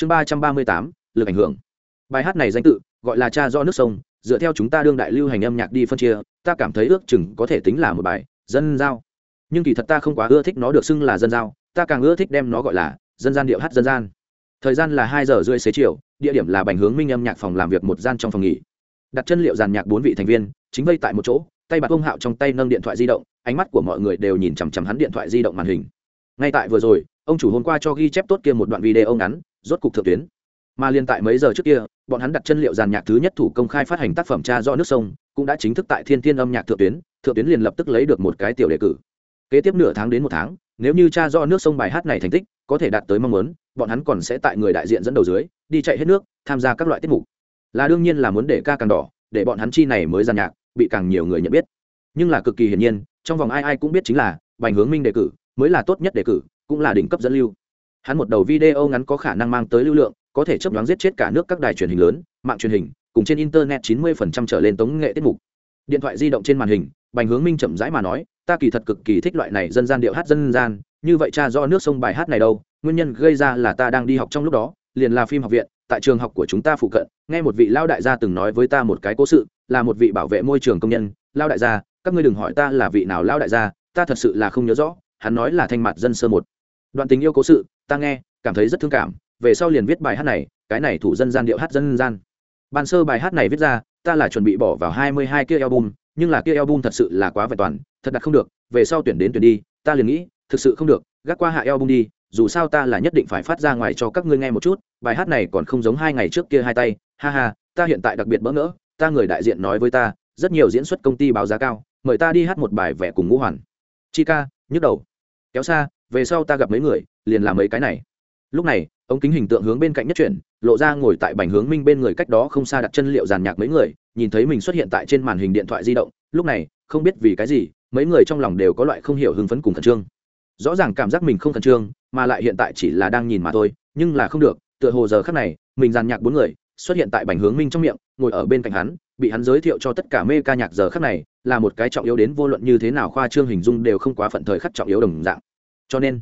chương ba trăm ba mươi tám, lực ảnh hưởng. Bài hát này danh tự, gọi là cha do nước sông, dựa theo chúng ta đương đại lưu hành âm nhạc đi phân chia, ta cảm thấy ước chừng có thể tính là một bài, dân giao. Nhưng kỳ thật ta không quá ưa thích nó được xưng là dân giao, ta càng ưa thích đem nó gọi là dân gian điệu hát dân gian. Thời gian là hai giờ rưỡi xế chiều, địa điểm là bành hướng minh âm nhạc phòng làm việc một gian trong phòng nghỉ. Đặt chân liệu giàn nhạc bốn vị thành viên, chính vây tại một chỗ, tay bạc ông hạo trong tay nâng điện thoại di động, ánh mắt của mọi người đều nhìn chằm chằm hắn điện thoại di động màn hình. Ngay tại vừa rồi, ông chủ hôm qua cho ghi chép tốt kia một đoạn video ngắn rốt cục thượng tuyến. Mà liên tại mấy giờ trước kia, bọn hắn đặt chân liệu giàn nhạc thứ nhất thủ công khai phát hành tác phẩm cha rõ nước sông, cũng đã chính thức tại thiên thiên âm nhạc thượng tuyến thượng tuyến liền lập tức lấy được một cái tiểu đề cử. Kế tiếp nửa tháng đến một tháng, nếu như cha rõ nước sông bài hát này thành tích có thể đạt tới mong muốn, bọn hắn còn sẽ tại người đại diện dẫn đầu dưới, đi chạy hết nước, tham gia các loại tiết mục. Là đương nhiên là muốn để ca càng đỏ, để bọn hắn chi này mới giàn nhạc, bị càng nhiều người nhận biết. Nhưng là cực kỳ hiển nhiên, trong vòng ai ai cũng biết chính là bành hướng minh đề cử mới là tốt nhất đề cử, cũng là đỉnh cấp dẫn lưu hắn một đầu video ngắn có khả năng mang tới lưu lượng, có thể chấp đoán giết chết cả nước các đài truyền hình lớn, mạng truyền hình, cùng trên internet 90% trở lên tống nghệ tiết mục. Điện thoại di động trên màn hình, bành hướng minh chậm rãi mà nói, ta kỳ thật cực kỳ thích loại này dân gian điệu hát dân gian, như vậy cha do nước sông bài hát này đâu, nguyên nhân gây ra là ta đang đi học trong lúc đó, liền là phim học viện, tại trường học của chúng ta phụ cận, nghe một vị lao đại gia từng nói với ta một cái cố sự, là một vị bảo vệ môi trường công nhân lao đại gia, các ngươi đừng hỏi ta là vị nào lao đại gia, ta thật sự là không nhớ rõ, hắn nói là thanh mặt dân sơ một. Đoạn tình yêu cố sự ta nghe, cảm thấy rất thương cảm, về sau liền viết bài hát này, cái này thủ dân gian điệu hát dân gian. Ban sơ bài hát này viết ra, ta là chuẩn bị bỏ vào hai mươi hai kia album, nhưng là kia album thật sự là quá vẹn toàn, thật đặt không được, về sau tuyển đến tuyển đi, ta liền nghĩ, thực sự không được, gác qua hạ album đi, dù sao ta là nhất định phải phát ra ngoài cho các ngươi nghe một chút, bài hát này còn không giống hai ngày trước kia hai tay, ha ha, ta hiện tại đặc biệt bỡ ngỡ, ta người đại diện nói với ta, rất nhiều diễn xuất công ty báo giá cao, mời ta đi hát một bài vẽ cùng ngũ hoàn. Chi ca, nhức đầu. Kéo xa về sau ta gặp mấy người, liền làm mấy cái này. Lúc này, ống kính hình tượng hướng bên cạnh nhất chuyển, lộ ra ngồi tại bành hướng minh bên người cách đó không xa đặt chân liệu giàn nhạc mấy người, nhìn thấy mình xuất hiện tại trên màn hình điện thoại di động, lúc này, không biết vì cái gì, mấy người trong lòng đều có loại không hiểu hưng phấn cùng khẩn trương. Rõ ràng cảm giác mình không khẩn trương, mà lại hiện tại chỉ là đang nhìn mà thôi, nhưng là không được, tựa hồ giờ khác này, mình giàn nhạc bốn người, xuất hiện tại bành hướng minh trong miệng, ngồi ở bên cạnh hắn, bị hắn giới thiệu cho tất cả mê ca nhạc giờ khác này, là một cái trọng yếu đến vô luận như thế nào khoa trương hình dung đều không quá phận thời khắc trọng yếu đồng dạng cho nên,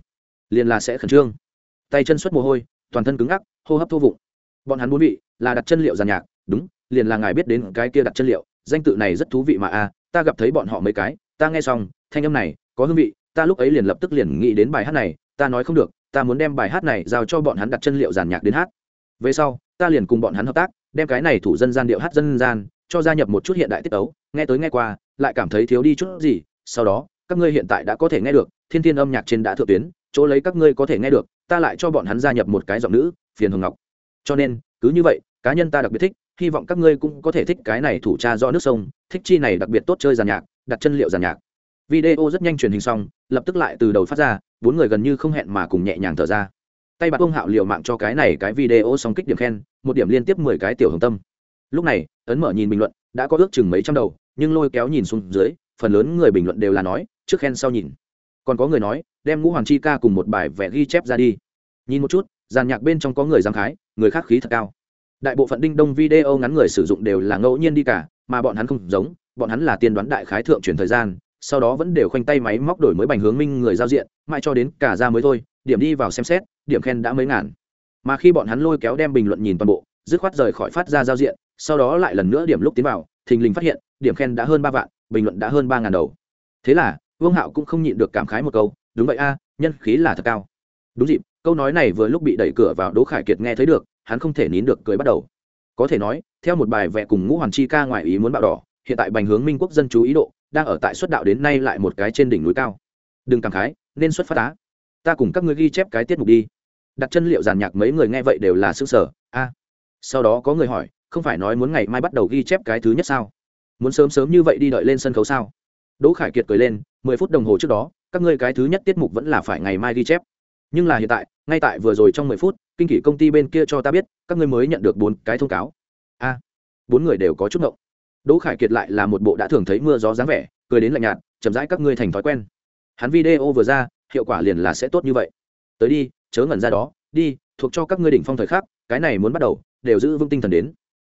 liền là sẽ khẩn trương. Tay chân xuất mồ hôi, toàn thân cứng ngắc, hô hấp thô vụng. Bọn hắn muốn vị là đặt chân liệu giàn nhạc, đúng, liền là ngài biết đến cái kia đặt chân liệu, danh tự này rất thú vị mà a à, ta gặp thấy bọn họ mấy cái, ta nghe xong, thanh âm này có hương vị, ta lúc ấy liền lập tức liền nghĩ đến bài hát này, ta nói không được, ta muốn đem bài hát này giao cho bọn hắn đặt chân liệu giàn nhạc đến hát. Về sau, ta liền cùng bọn hắn hợp tác, đem cái này thủ dân gian điệu hát dân gian, cho gia nhập một chút hiện đại tiết tấu, nghe tới nghe qua, lại cảm thấy thiếu đi chút gì, sau đó, các ngươi hiện tại đã có thể nghe được thiên thiên âm nhạc trên đã thượng tuyến, chỗ lấy các ngươi có thể nghe được, ta lại cho bọn hắn gia nhập một cái giọng nữ, phiền hồng ngọc. Cho nên, cứ như vậy, cá nhân ta đặc biệt thích, hy vọng các ngươi cũng có thể thích cái này thủ cha do nước sông, thích chi này đặc biệt tốt chơi giàn nhạc, đặt chân liệu giàn nhạc. Video rất nhanh truyền hình xong, lập tức lại từ đầu phát ra, bốn người gần như không hẹn mà cùng nhẹ nhàng thở ra. Tay bạc ông hạo liệu mạng cho cái này cái video xong kích điểm khen, một điểm liên tiếp mười cái tiểu hồng tâm. Lúc này, ấn mở nhìn bình luận, đã có ước chừng mấy trăm đầu, nhưng lôi kéo nhìn xuống dưới, phần lớn người bình luận đều là nói, trước khen sau nhìn còn có người nói, đem ngũ hoàng chi ca cùng một bài vẽ ghi chép ra đi. Nhìn một chút dàn nhạc bên trong có người giáng khái, người khác khí thật cao. Đại bộ phận đinh đông video ngắn người sử dụng đều là ngẫu nhiên đi cả, mà bọn hắn không giống, bọn hắn là tiên đoán đại khái thượng chuyển thời gian, sau đó vẫn đều khoanh tay máy móc đổi mới bành hướng minh người giao diện, mãi cho đến cả ra mới thôi, điểm đi vào xem xét, điểm khen đã mấy ngàn. Mà khi bọn hắn lôi kéo đem bình luận nhìn toàn bộ, dứt khoát rời khỏi phát ra giao diện, sau đó lại lần nữa điểm lúc tiến vào, thình lình phát hiện, điểm khen đã hơn ba vạn, bình luận đã hơn ba ngàn đầu. Thế là vương hạo cũng không nhịn được cảm khái một câu, đúng vậy a, nhân khí là thật cao. Đúng dịp, câu nói này vừa lúc bị đẩy cửa vào đỗ khải kiệt nghe thấy được, hắn không thể nín được cười bắt đầu. Có thể nói, theo một bài vẽ cùng ngũ hoàn chi ca ngoài ý muốn bạo đỏ, hiện tại bành hướng minh quốc dân chú ý độ đang ở tại xuất đạo đến nay lại một cái trên đỉnh núi cao. Đừng cảm khái, nên xuất phát á. Ta cùng các ngươi ghi chép cái tiết mục đi. Đặt chân liệu giàn nhạc mấy người nghe vậy đều là xương sở a. Sau đó có người hỏi, không phải nói muốn ngày mai bắt đầu ghi chép cái thứ nhất sao? Muốn sớm sớm như vậy đi đợi lên sân khấu sao? Đỗ khải kiệt cười lên, mười phút đồng hồ trước đó, các ngươi cái thứ nhất tiết mục vẫn là phải ngày mai ghi chép. Nhưng là hiện tại, ngay tại vừa rồi trong mười phút, kinh kỷ công ty bên kia cho ta biết, các ngươi mới nhận được bốn cái thông cáo. A, bốn người đều có chút ngộng. Đỗ khải kiệt lại là một bộ đã thường thấy mưa gió dáng vẻ, cười đến lạnh nhạt, chậm rãi các ngươi thành thói quen. Hắn video vừa ra, hiệu quả liền là sẽ tốt như vậy. Tới đi, chớ ngẩn ra đó, đi, thuộc cho các ngươi đỉnh phong thời khắc, cái này muốn bắt đầu, đều giữ vững tinh thần đến.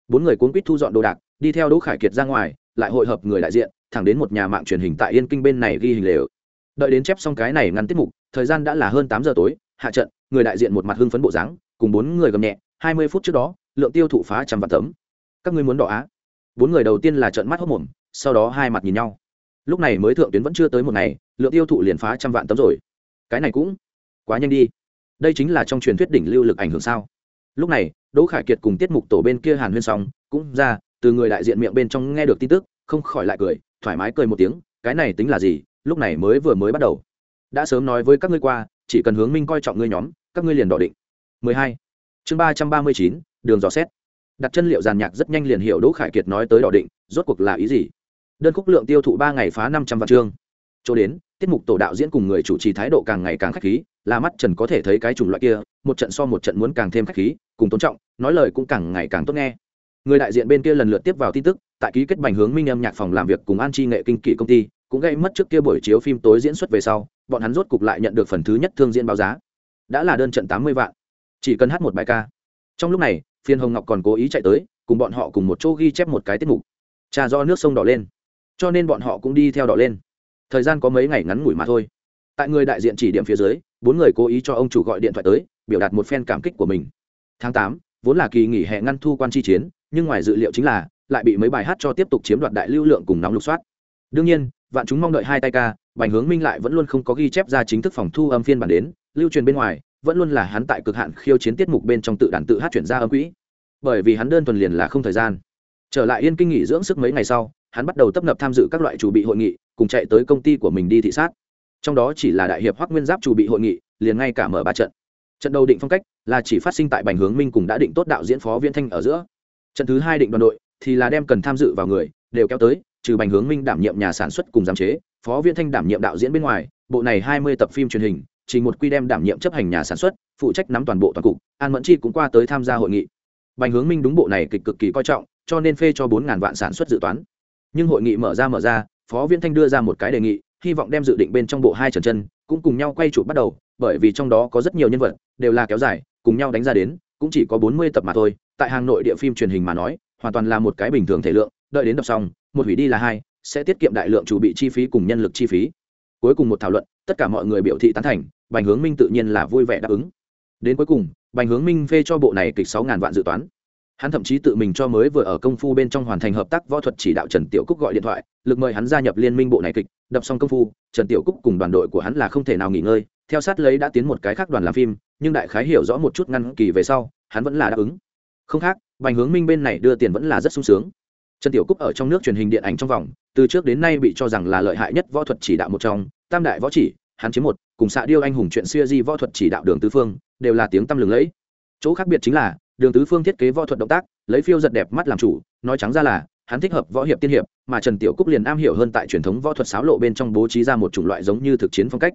Bốn người cuốn quýt thu dọn đồ đạc, đi theo đỗ khải kiệt ra ngoài lại hội hợp người đại diện, thẳng đến một nhà mạng truyền hình tại yên kinh bên này ghi hình lều. Đợi đến chép xong cái này ngăn tiết mục, thời gian đã là hơn tám giờ tối, hạ trận, người đại diện một mặt hưng phấn bộ dáng, cùng bốn người gầm nhẹ, hai mươi phút trước đó, lượng tiêu thụ phá trăm vạn tấm. Các ngươi muốn đỏ á? Bốn người đầu tiên là trận mắt hốc mồm sau đó hai mặt nhìn nhau. Lúc này mới thượng tuyến vẫn chưa tới một ngày, lượng tiêu thụ liền phá trăm vạn tấm rồi. Cái này cũng quá nhanh đi. Đây chính là trong truyền thuyết đỉnh lưu lực ảnh hưởng sao. Lúc này, đỗ khải kiệt cùng tiết mục tổ bên kia hàn huyên xong, cũng ra từ người đại diện miệng bên trong nghe được tin tức không khỏi lại cười thoải mái cười một tiếng cái này tính là gì lúc này mới vừa mới bắt đầu. Đã sớm nói với các ngươi qua chỉ cần hướng minh coi trọng ngươi nhóm các ngươi liền đỏ định. 12. chương 339, đường dò xét. Đặt chân liệu giàn nhạc rất nhanh liền hiểu đỗ khải kiệt nói tới đỏ định rốt cuộc là ý gì? Đơn khúc lượng tiêu thụ ba ngày phá năm trăm vạn chương. Chỗ đến tiết mục tổ đạo diễn cùng người chủ trì thái độ càng ngày càng khách khí là mắt trần có thể thấy cái chủng loại kia một trận so một trận muốn càng thêm khách khí cùng tôn trọng nói lời cũng càng ngày càng tốt nghe người đại diện bên kia lần lượt tiếp vào tin tức, tại ký kết bành hướng minh âm nhạc phòng làm việc cùng an chi nghệ kinh kỷ công ty, cũng gây mất trước kia buổi chiếu phim tối diễn xuất về sau, bọn hắn rốt cục lại nhận được phần thứ nhất thương diễn báo giá. Đã là đơn trận tám mươi vạn. Chỉ cần hát một bài ca. Trong lúc này, phiên hồng ngọc còn cố ý chạy tới, cùng bọn họ cùng một chỗ ghi chép một cái tiết mục. Trà do nước sông đỏ lên. Cho nên bọn họ cũng đi theo đỏ lên. Thời gian có mấy ngày ngắn ngủi mà thôi. Tại người đại diện chỉ điểm phía dưới, bốn người cố ý cho ông chủ gọi điện thoại tới, biểu đạt một phen cảm kích của mình. Tháng tám, vốn là kỳ nghỉ hè ngăn thu quan chi chiến nhưng ngoài dự liệu chính là, lại bị mấy bài hát cho tiếp tục chiếm đoạt đại lưu lượng cùng nóng lục soát. Đương nhiên, vạn chúng mong đợi hai tay ca, bành hướng minh lại vẫn luôn không có ghi chép ra chính thức phòng thu âm phiên bản đến, lưu truyền bên ngoài, vẫn luôn là hắn tại cực hạn khiêu chiến tiết mục bên trong tự đàn tự hát chuyển ra âm quỹ. Bởi vì hắn đơn thuần liền là không thời gian. Trở lại yên kinh nghỉ dưỡng sức mấy ngày sau, hắn bắt đầu tấp nập tham dự các loại chủ bị hội nghị, cùng chạy tới công ty của mình đi thị sát. Trong đó chỉ là đại hiệp hoắc nguyên giáp chủ bị hội nghị, liền ngay cả mở ba trận. Trận đầu định phong cách là chỉ phát sinh tại bành hướng minh cùng đã định tốt đạo diễn phó viễn thanh ở giữa trận thứ hai định đoàn đội thì là đem cần tham dự vào người, đều kéo tới, trừ bành hướng minh đảm nhiệm nhà sản xuất cùng giám chế, phó viễn thanh đảm nhiệm đạo diễn bên ngoài, bộ này hai mươi tập phim truyền hình, chỉ một quy đem đảm nhiệm chấp hành nhà sản xuất, phụ trách nắm toàn bộ toàn cục, an mẫn chi cũng qua tới tham gia hội nghị. Bành hướng minh đúng bộ này kịch cực kỳ coi trọng, cho nên phê cho bốn ngàn vạn sản xuất dự toán. Nhưng hội nghị mở ra mở ra, phó viễn thanh đưa ra một cái đề nghị, hy vọng đem dự định bên trong bộ hai trần chân, cũng cùng nhau quay chụp bắt đầu, bởi vì trong đó có rất nhiều nhân vật, đều là kéo dài, cùng nhau đánh ra đến, cũng chỉ có bốn mươi tập mà thôi tại hàng nội địa phim truyền hình mà nói, hoàn toàn là một cái bình thường thể lượng, đợi đến đọc xong, một hủy đi là hai, sẽ tiết kiệm đại lượng chủ bị chi phí cùng nhân lực chi phí. Cuối cùng một thảo luận, tất cả mọi người biểu thị tán thành, bành hướng minh tự nhiên là vui vẻ đáp ứng. Đến cuối cùng, bành hướng minh phê cho bộ này kịch sáu ngàn vạn dự toán. Hắn thậm chí tự mình cho mới vừa ở công phu bên trong hoàn thành hợp tác võ thuật chỉ đạo trần tiểu cúc gọi điện thoại, lực mời hắn gia nhập liên minh bộ này kịch đập xong công phu, trần tiểu cúc cùng đoàn đội của hắn là không thể nào nghỉ ngơi, theo sát lấy đã tiến một cái khác đoàn làm phim, nhưng đại khái hiểu rõ một chút ngăn kỳ về sau, hắn vẫn là đáp ứng không khác, bành hướng minh bên này đưa tiền vẫn là rất sung sướng. Trần tiểu cúc ở trong nước truyền hình điện ảnh trong vòng, từ trước đến nay bị cho rằng là lợi hại nhất võ thuật chỉ đạo một trong, tam đại võ chỉ hắn chiếm một, cùng xạ điêu anh hùng chuyện xưa di võ thuật chỉ đạo đường tứ phương, đều là tiếng tăm lừng lẫy. Chỗ khác biệt chính là, đường tứ phương thiết kế võ thuật động tác, lấy phiêu giật đẹp mắt làm chủ, nói trắng ra là, hắn thích hợp võ hiệp tiên hiệp, mà trần tiểu cúc liền am hiểu hơn tại truyền thống võ thuật sáo lộ bên trong bố trí ra một chủng loại giống như thực chiến phong cách.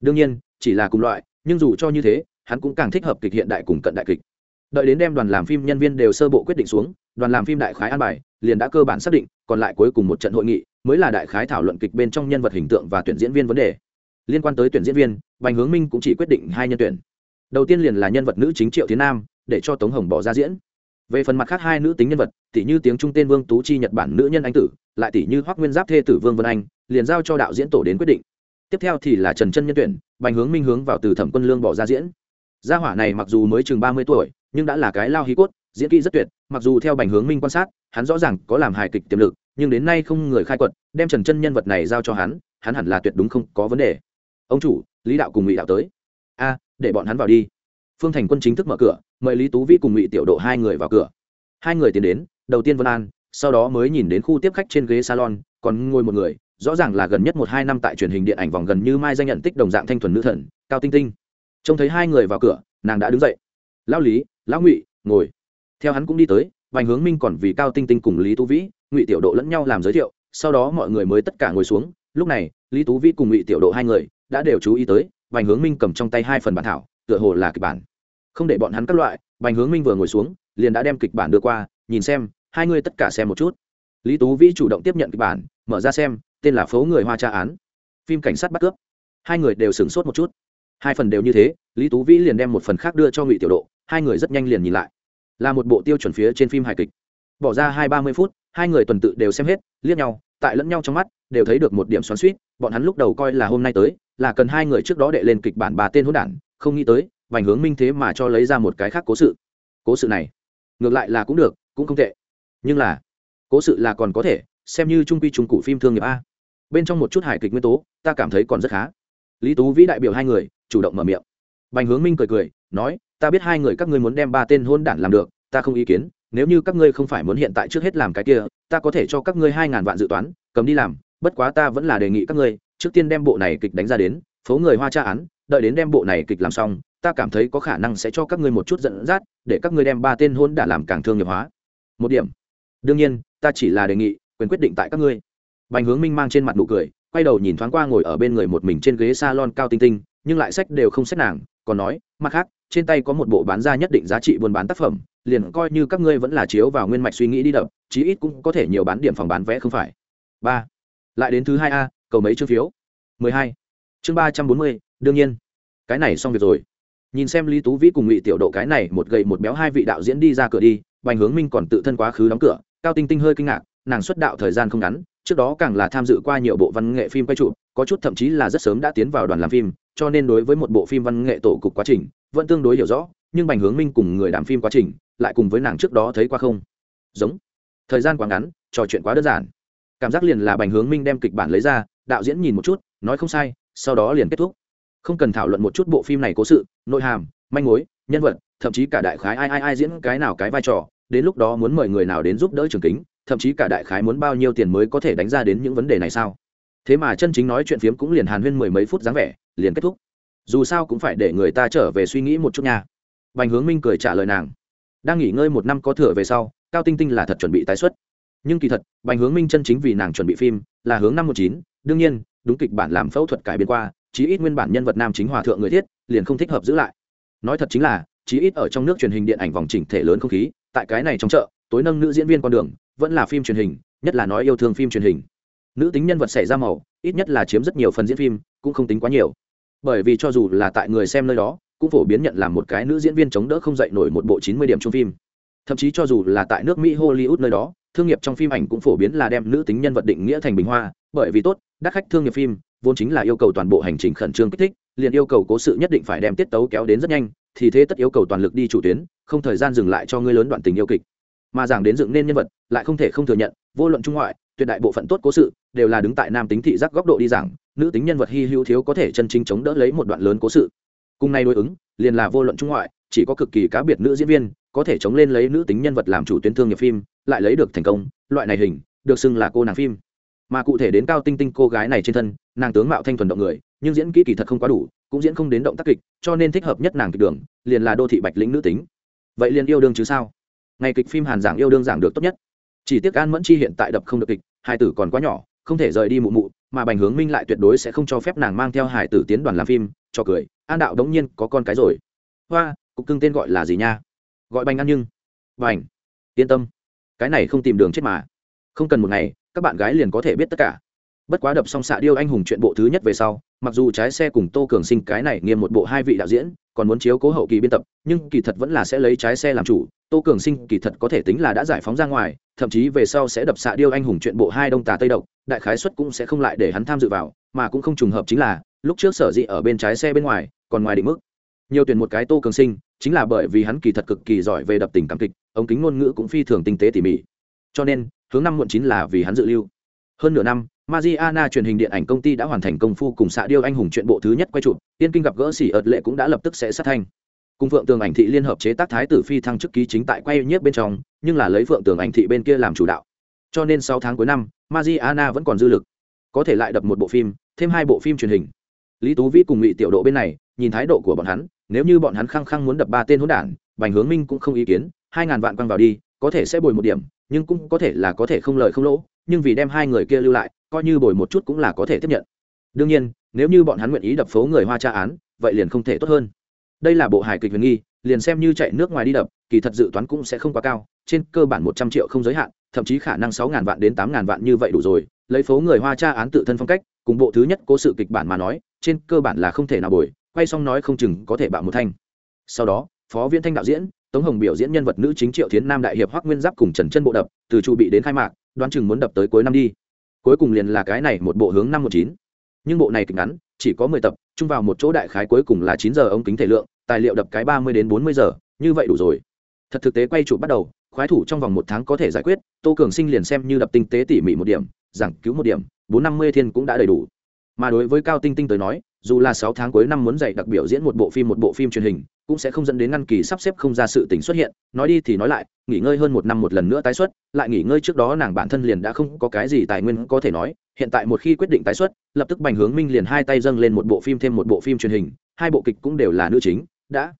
Đương nhiên, chỉ là cùng loại, nhưng dù cho như thế, hắn cũng càng thích hợp kịch hiện đại cùng cận đại kịch đợi đến đem đoàn làm phim nhân viên đều sơ bộ quyết định xuống, đoàn làm phim đại khái an bài, liền đã cơ bản xác định, còn lại cuối cùng một trận hội nghị mới là đại khái thảo luận kịch bên trong nhân vật hình tượng và tuyển diễn viên vấn đề. Liên quan tới tuyển diễn viên, bành hướng minh cũng chỉ quyết định hai nhân tuyển. Đầu tiên liền là nhân vật nữ chính triệu tiến nam, để cho tống hồng bỏ ra diễn. Về phần mặt khác hai nữ tính nhân vật tỷ như tiếng trung tên vương tú chi, nhật bản nữ nhân anh tử, lại tỷ như hoác nguyên giáp, thê tử vương vân anh, liền giao cho đạo diễn tổ đến quyết định. Tiếp theo thì là trần chân nhân tuyển, bành hướng minh hướng vào từ thẩm quân lương bỏ ra diễn. Gia hỏa này mặc dù mới chừng ba mươi tuổi nhưng đã là cái lao hí cốt, diễn kỹ rất tuyệt, mặc dù theo bành hướng minh quan sát, hắn rõ ràng có làm hài kịch tiềm lực, nhưng đến nay không người khai quật, đem trần chân nhân vật này giao cho hắn hắn hẳn là tuyệt đúng không có vấn đề. Ông chủ, lý đạo cùng ngụy đạo tới. A, để bọn hắn vào đi. Phương thành quân chính thức mở cửa, mời lý tú vĩ cùng ngụy tiểu độ hai người vào cửa. Hai người tiến đến, đầu tiên vân an, sau đó mới nhìn đến khu tiếp khách trên ghế salon, còn ngồi một người, rõ ràng là gần nhất một hai năm tại truyền hình điện ảnh vòng gần như mai danh nhận tích đồng dạng thanh thuần nữ thần, cao tinh tinh. Trông thấy hai người vào cửa, nàng đã đứng dậy lão lý, lão ngụy, ngồi. Theo hắn cũng đi tới, vành hướng minh còn vì cao tinh tinh cùng lý tú vĩ, ngụy tiểu độ lẫn nhau làm giới thiệu, sau đó mọi người mới tất cả ngồi xuống. Lúc này, lý tú vĩ cùng ngụy tiểu độ hai người đã đều chú ý tới, vành hướng minh cầm trong tay hai phần bản thảo, tựa hồ là kịch bản. Không để bọn hắn các loại, vành hướng minh vừa ngồi xuống, liền đã đem kịch bản đưa qua, nhìn xem, hai người tất cả xem một chút. Lý tú vĩ chủ động tiếp nhận kịch bản, mở ra xem, tên là phố người hoa tra án. Phim cảnh sát bắt cướp. Hai người đều sửng sốt một chút. Hai phần đều như thế, lý tú vĩ liền đem một phần khác đưa cho ngụy tiểu độ hai người rất nhanh liền nhìn lại. Là một bộ tiêu chuẩn phía trên phim hài kịch. Bỏ ra hai ba mươi phút, hai người tuần tự đều xem hết, liếc nhau, tại lẫn nhau trong mắt, đều thấy được một điểm xoắn suýt bọn hắn lúc đầu coi là hôm nay tới, là cần hai người trước đó đệ lên kịch bản bà tên hỗn đản, không nghĩ tới, vành hướng minh thế mà cho lấy ra một cái khác cố sự. Cố sự này, ngược lại là cũng được, cũng không tệ. Nhưng là, cố sự là còn có thể, xem như trung quy trung cụ phim thương nghiệp a. Bên trong một chút hài kịch nguyên tố, ta cảm thấy còn rất khá. Lý tú vĩ đại biểu hai người, chủ động mở miệng. Bành hướng minh cười cười, nói ta biết hai người các ngươi muốn đem ba tên hôn đản làm được, ta không ý kiến, nếu như các ngươi không phải muốn hiện tại trước hết làm cái kia, ta có thể cho các ngươi hai ngàn vạn dự toán cấm đi làm, bất quá ta vẫn là đề nghị các ngươi, trước tiên đem bộ này kịch đánh ra đến, phố người hoa tra án, đợi đến đem bộ này kịch làm xong, ta cảm thấy có khả năng sẽ cho các ngươi một chút dẫn dắt, để các ngươi đem ba tên hôn đản làm càng thương nghiệp hóa. Một điểm. Đương nhiên, ta chỉ là đề nghị, quyền quyết định tại các ngươi. Bành hướng minh mang trên mặt nụ cười, quay đầu nhìn thoáng qua ngồi ở bên người một mình trên ghế salon cao tinh tinh, nhưng lại sách đều không sách nàng, còn nói, mặt khác trên tay có một bộ bán ra nhất định giá trị buôn bán tác phẩm, liền coi như các ngươi vẫn là chiếu vào nguyên mạch suy nghĩ đi đập, chí ít cũng có thể nhiều bán điểm phòng bán vé không phải. Ba. Lại đến thứ hai a, cầu mấy chương phiếu? Mười hai. Chương ba trăm bốn mươi, đương nhiên. Cái này xong việc rồi. Nhìn xem lý tú vĩ cùng ngụy tiểu độ cái này một gậy một béo hai vị đạo diễn đi ra cửa đi, bành hướng minh còn tự thân quá khứ đóng cửa, cao tinh tinh hơi kinh ngạc, nàng xuất đạo thời gian không ngắn, trước đó càng là tham dự qua nhiều bộ văn nghệ phim quay trụ có chút thậm chí là rất sớm đã tiến vào đoàn làm phim cho nên đối với một bộ phim văn nghệ tổ cục quá trình, vẫn tương đối hiểu rõ, nhưng bành hướng minh cùng người đàm phim quá trình, lại cùng với nàng trước đó thấy qua không? Giống. Thời gian quá ngắn, trò chuyện quá đơn giản. Cảm giác liền là bành hướng minh đem kịch bản lấy ra, đạo diễn nhìn một chút, nói không sai, sau đó liền kết thúc. Không cần thảo luận một chút bộ phim này cố sự, nội hàm, manh mối, nhân vật, thậm chí cả đại khái ai ai ai diễn cái nào cái vai trò, đến lúc đó muốn mời người nào đến giúp đỡ trường kính, thậm chí cả đại khái muốn bao nhiêu tiền mới có thể đánh ra đến những vấn đề này sao? Thế mà chân chính nói chuyện phiếm cũng liền hàn huyên mười mấy phút dáng vẻ liền kết thúc. Dù sao cũng phải để người ta trở về suy nghĩ một chút nha. Bành hướng minh cười trả lời nàng. Đang nghỉ ngơi một năm có thừa về sau, cao tinh tinh là thật chuẩn bị tái xuất. Nhưng kỳ thật, bành hướng minh chân chính vì nàng chuẩn bị phim là hướng năm một chín. Đương nhiên, đúng kịch bản làm phẫu thuật cải biên qua, chí ít nguyên bản nhân vật nam chính hòa thượng người thiết liền không thích hợp giữ lại. Nói thật chính là, chí ít ở trong nước truyền hình điện ảnh vòng chỉnh thể lớn không khí, tại cái này trong chợ, tối nâng nữ diễn viên con đường, vẫn là phim truyền hình, nhất là nói yêu thương phim truyền hình. Nữ tính nhân vật xảy ra màu, ít nhất là chiếm rất nhiều phần diễn phim, cũng không tính quá nhiều bởi vì cho dù là tại người xem nơi đó, cũng phổ biến nhận là một cái nữ diễn viên chống đỡ không dậy nổi một bộ chín mươi điểm trong phim. Thậm chí cho dù là tại nước mỹ hollywood nơi đó, thương nghiệp trong phim ảnh cũng phổ biến là đem nữ tính nhân vật định nghĩa thành bình hoa, bởi vì tốt, đắt khách thương nghiệp phim, vốn chính là yêu cầu toàn bộ hành trình khẩn trương kích thích, liền yêu cầu cố sự nhất định phải đem tiết tấu kéo đến rất nhanh, thì thế tất yêu cầu toàn lực đi chủ tuyến, không thời gian dừng lại cho ngươi lớn đoạn tình yêu kịch. Mà giảng đến dựng nên nhân vật, lại không thể không thừa nhận, vô luận trung ngoại, tuyệt đại bộ phận tốt cố sự, đều là đứng tại nam tính thị giác góc độ đi giảng nữ tính nhân vật hy hữu thiếu có thể chân chính chống đỡ lấy một đoạn lớn cố sự. Cùng nay đối ứng, liền là vô luận trung ngoại, chỉ có cực kỳ cá biệt nữ diễn viên, có thể chống lên lấy nữ tính nhân vật làm chủ tuyến thương nghiệp phim, lại lấy được thành công, loại này hình, được xưng là cô nàng phim. Mà cụ thể đến cao tinh tinh cô gái này trên thân, nàng tướng mạo thanh thuần động người, nhưng diễn kỹ kỳ thật không quá đủ, cũng diễn không đến động tác kịch, cho nên thích hợp nhất nàng kịch đường, liền là đô thị bạch lĩnh nữ tính. Vậy liền yêu đương chứ sao? Ngày kịch phim hàn giảng yêu đương giảng được tốt nhất. Chỉ tiếc an mẫn chi hiện tại đập không được kịch, hai tử còn quá nhỏ không thể rời đi mụ mụ, mà bành hướng minh lại tuyệt đối sẽ không cho phép nàng mang theo hải tử tiến đoàn làm phim, cho cười. An đạo đống nhiên có con cái rồi. Hoa, cục cưng tên gọi là gì nha? Gọi bành ăn nhưng. Bành, yên tâm. Cái này không tìm đường chết mà. Không cần một ngày, các bạn gái liền có thể biết tất cả. Bất quá đập xong xạ điêu anh hùng chuyện bộ thứ nhất về sau, mặc dù trái xe cùng tô cường sinh cái này nghiêm một bộ hai vị đạo diễn còn muốn chiếu cố hậu kỳ biên tập, nhưng kỳ thật vẫn là sẽ lấy trái xe làm chủ. Tô cường sinh kỳ thật có thể tính là đã giải phóng ra ngoài, thậm chí về sau sẽ đập xạ điêu anh hùng chuyện bộ hai đông tà tây độc, đại khái xuất cũng sẽ không lại để hắn tham dự vào, mà cũng không trùng hợp chính là, lúc trước sở dĩ ở bên trái xe bên ngoài, còn ngoài định mức. Nhiều tuyển một cái tô cường sinh, chính là bởi vì hắn kỳ thật cực kỳ giỏi về đập tình cảm kịch, ống kính ngôn ngữ cũng phi thường tinh tế tỉ mỉ. Cho nên, hướng năm muộn chín là vì hắn dự lưu hơn nửa năm Mariana truyền hình điện ảnh công ty đã hoàn thành công phu cùng xạ điêu anh hùng chuyện bộ thứ nhất quay chụp, tiên kinh gặp gỡ xỉ ợt lệ cũng đã lập tức sẽ sát thanh. Cùng Phượng Tường ảnh thị liên hợp chế tác thái tử phi thăng chức ký chính tại quay nhiếp bên trong, nhưng là lấy Phượng Tường ảnh thị bên kia làm chủ đạo. Cho nên sáu tháng cuối năm, Mariana vẫn còn dư lực, có thể lại đập một bộ phim, thêm hai bộ phim truyền hình. Lý Tú Vĩ cùng Ngụy Tiểu Độ bên này, nhìn thái độ của bọn hắn, nếu như bọn hắn khăng khăng muốn đập ba tên hỗn đản, Bành Hướng Minh cũng không ý kiến, hai ngàn vạn quăng vào đi, có thể sẽ bồi một điểm, nhưng cũng có thể là có thể không lời không lỗ, nhưng vì đem hai người kia lưu lại, coi như bồi một chút cũng là có thể tiếp nhận. Đương nhiên nếu như bọn hắn nguyện ý đập phố người hoa tra án vậy liền không thể tốt hơn. Đây là bộ hài kịch huyền nghi liền xem như chạy nước ngoài đi đập kỳ thật dự toán cũng sẽ không quá cao trên cơ bản một trăm triệu không giới hạn thậm chí khả năng sáu ngàn vạn đến tám ngàn vạn như vậy đủ rồi lấy phố người hoa tra án tự thân phong cách cùng bộ thứ nhất cố sự kịch bản mà nói trên cơ bản là không thể nào bồi quay xong nói không chừng có thể bạo một thanh. Sau đó phó viên thanh đạo diễn tống hồng biểu diễn nhân vật nữ chính triệu thiến nam đại hiệp hoác nguyên giáp cùng trần chân bộ đập, từ chu bị đến khai mạc, đoán chừng muốn đập tới cuối năm đi. Cuối cùng liền là cái này một bộ hướng năm một chín. Nhưng bộ này kịch ngắn, chỉ có mười tập, chung vào một chỗ đại khái cuối cùng là chín giờ ống kính thể lượng, tài liệu đập cái ba mươi đến bốn mươi giờ, như vậy đủ rồi. Thật thực tế quay chụp bắt đầu, khoái thủ trong vòng một tháng có thể giải quyết, tô cường sinh liền xem như đập tinh tế tỉ mỉ một điểm, giảng cứu một điểm, bốn năm mươi thiên cũng đã đầy đủ. Mà đối với cao tinh tinh tới nói dù là sáu tháng cuối năm muốn dạy đặc biểu diễn một bộ phim một bộ phim truyền hình, cũng sẽ không dẫn đến ngăn kỳ sắp xếp không ra sự tình xuất hiện. Nói đi thì nói lại, nghỉ ngơi hơn một năm một lần nữa tái xuất, lại nghỉ ngơi trước đó nàng bản thân liền đã không có cái gì tài nguyên có thể nói. Hiện tại một khi quyết định tái xuất, lập tức bành hướng minh liền hai tay dâng lên một bộ phim thêm một bộ phim truyền hình, hai bộ kịch cũng đều là nữ chính. Đã.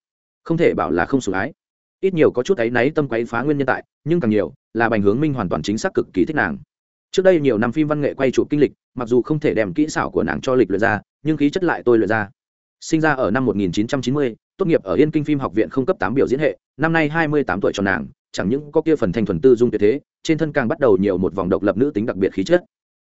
Không thể bảo là không sủng ái. Ít nhiều có chút ấy náy tâm quấy phá nguyên nhân tại, nhưng càng nhiều là bành hướng minh hoàn toàn chính xác cực kỳ thích nàng trước đây nhiều năm phim văn nghệ quay chụp kinh lịch mặc dù không thể đem kỹ xảo của nàng cho lịch luyện ra nhưng khí chất lại tôi luyện ra. Sinh ra ở năm 1990, tốt nghiệp ở yên kinh phim học viện không cấp tám biểu diễn hệ năm nay 28 tuổi cho nàng chẳng những có kia phần thanh thuần tư dung tuyệt thế trên thân càng bắt đầu nhiều một vòng độc lập nữ tính đặc biệt khí chất.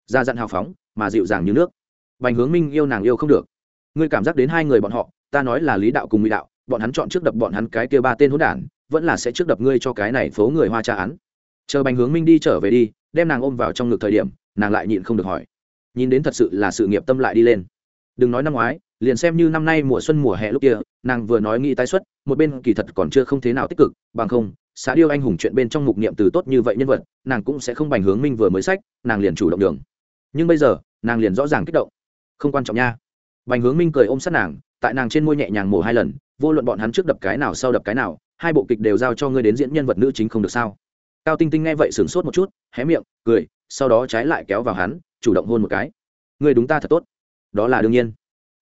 Da dặn hào phóng mà dịu dàng như nước. Bành hướng minh yêu nàng yêu không được. Ngươi cảm giác đến hai người bọn họ ta nói là lý đạo cùng mỹ đạo bọn hắn chọn trước đập bọn hắn cái kia ba tên hỗn đản vẫn là sẽ trước đập ngươi cho cái này phố người hoa tra án. Chờ bành hướng minh đi trở về đi đem nàng ôm vào trong ngực thời điểm, nàng lại nhịn không được hỏi. Nhìn đến thật sự là sự nghiệp tâm lại đi lên. Đừng nói năm ngoái, liền xem như năm nay mùa xuân mùa hè lúc kia, nàng vừa nói nghĩ tái xuất, một bên kỳ thật còn chưa không thế nào tích cực, bằng không xã điêu anh hùng chuyện bên trong mục niệm từ tốt như vậy nhân vật, nàng cũng sẽ không bành hướng minh vừa mới sách, nàng liền chủ động đường nhưng bây giờ, nàng liền rõ ràng kích động. Không quan trọng nha. Bành hướng minh cười ôm sát nàng, tại nàng trên môi nhẹ nhàng mổ hai lần, vô luận bọn hắn trước đập cái nào sau đập cái nào, hai bộ kịch đều giao cho ngươi đến diễn nhân vật nữ chính không được sao? Cao tinh tinh nghe vậy sửng sốt một chút, hé miệng, cười, sau đó trái lại kéo vào hắn, chủ động hôn một cái. Người đúng ta thật tốt. Đó là đương nhiên.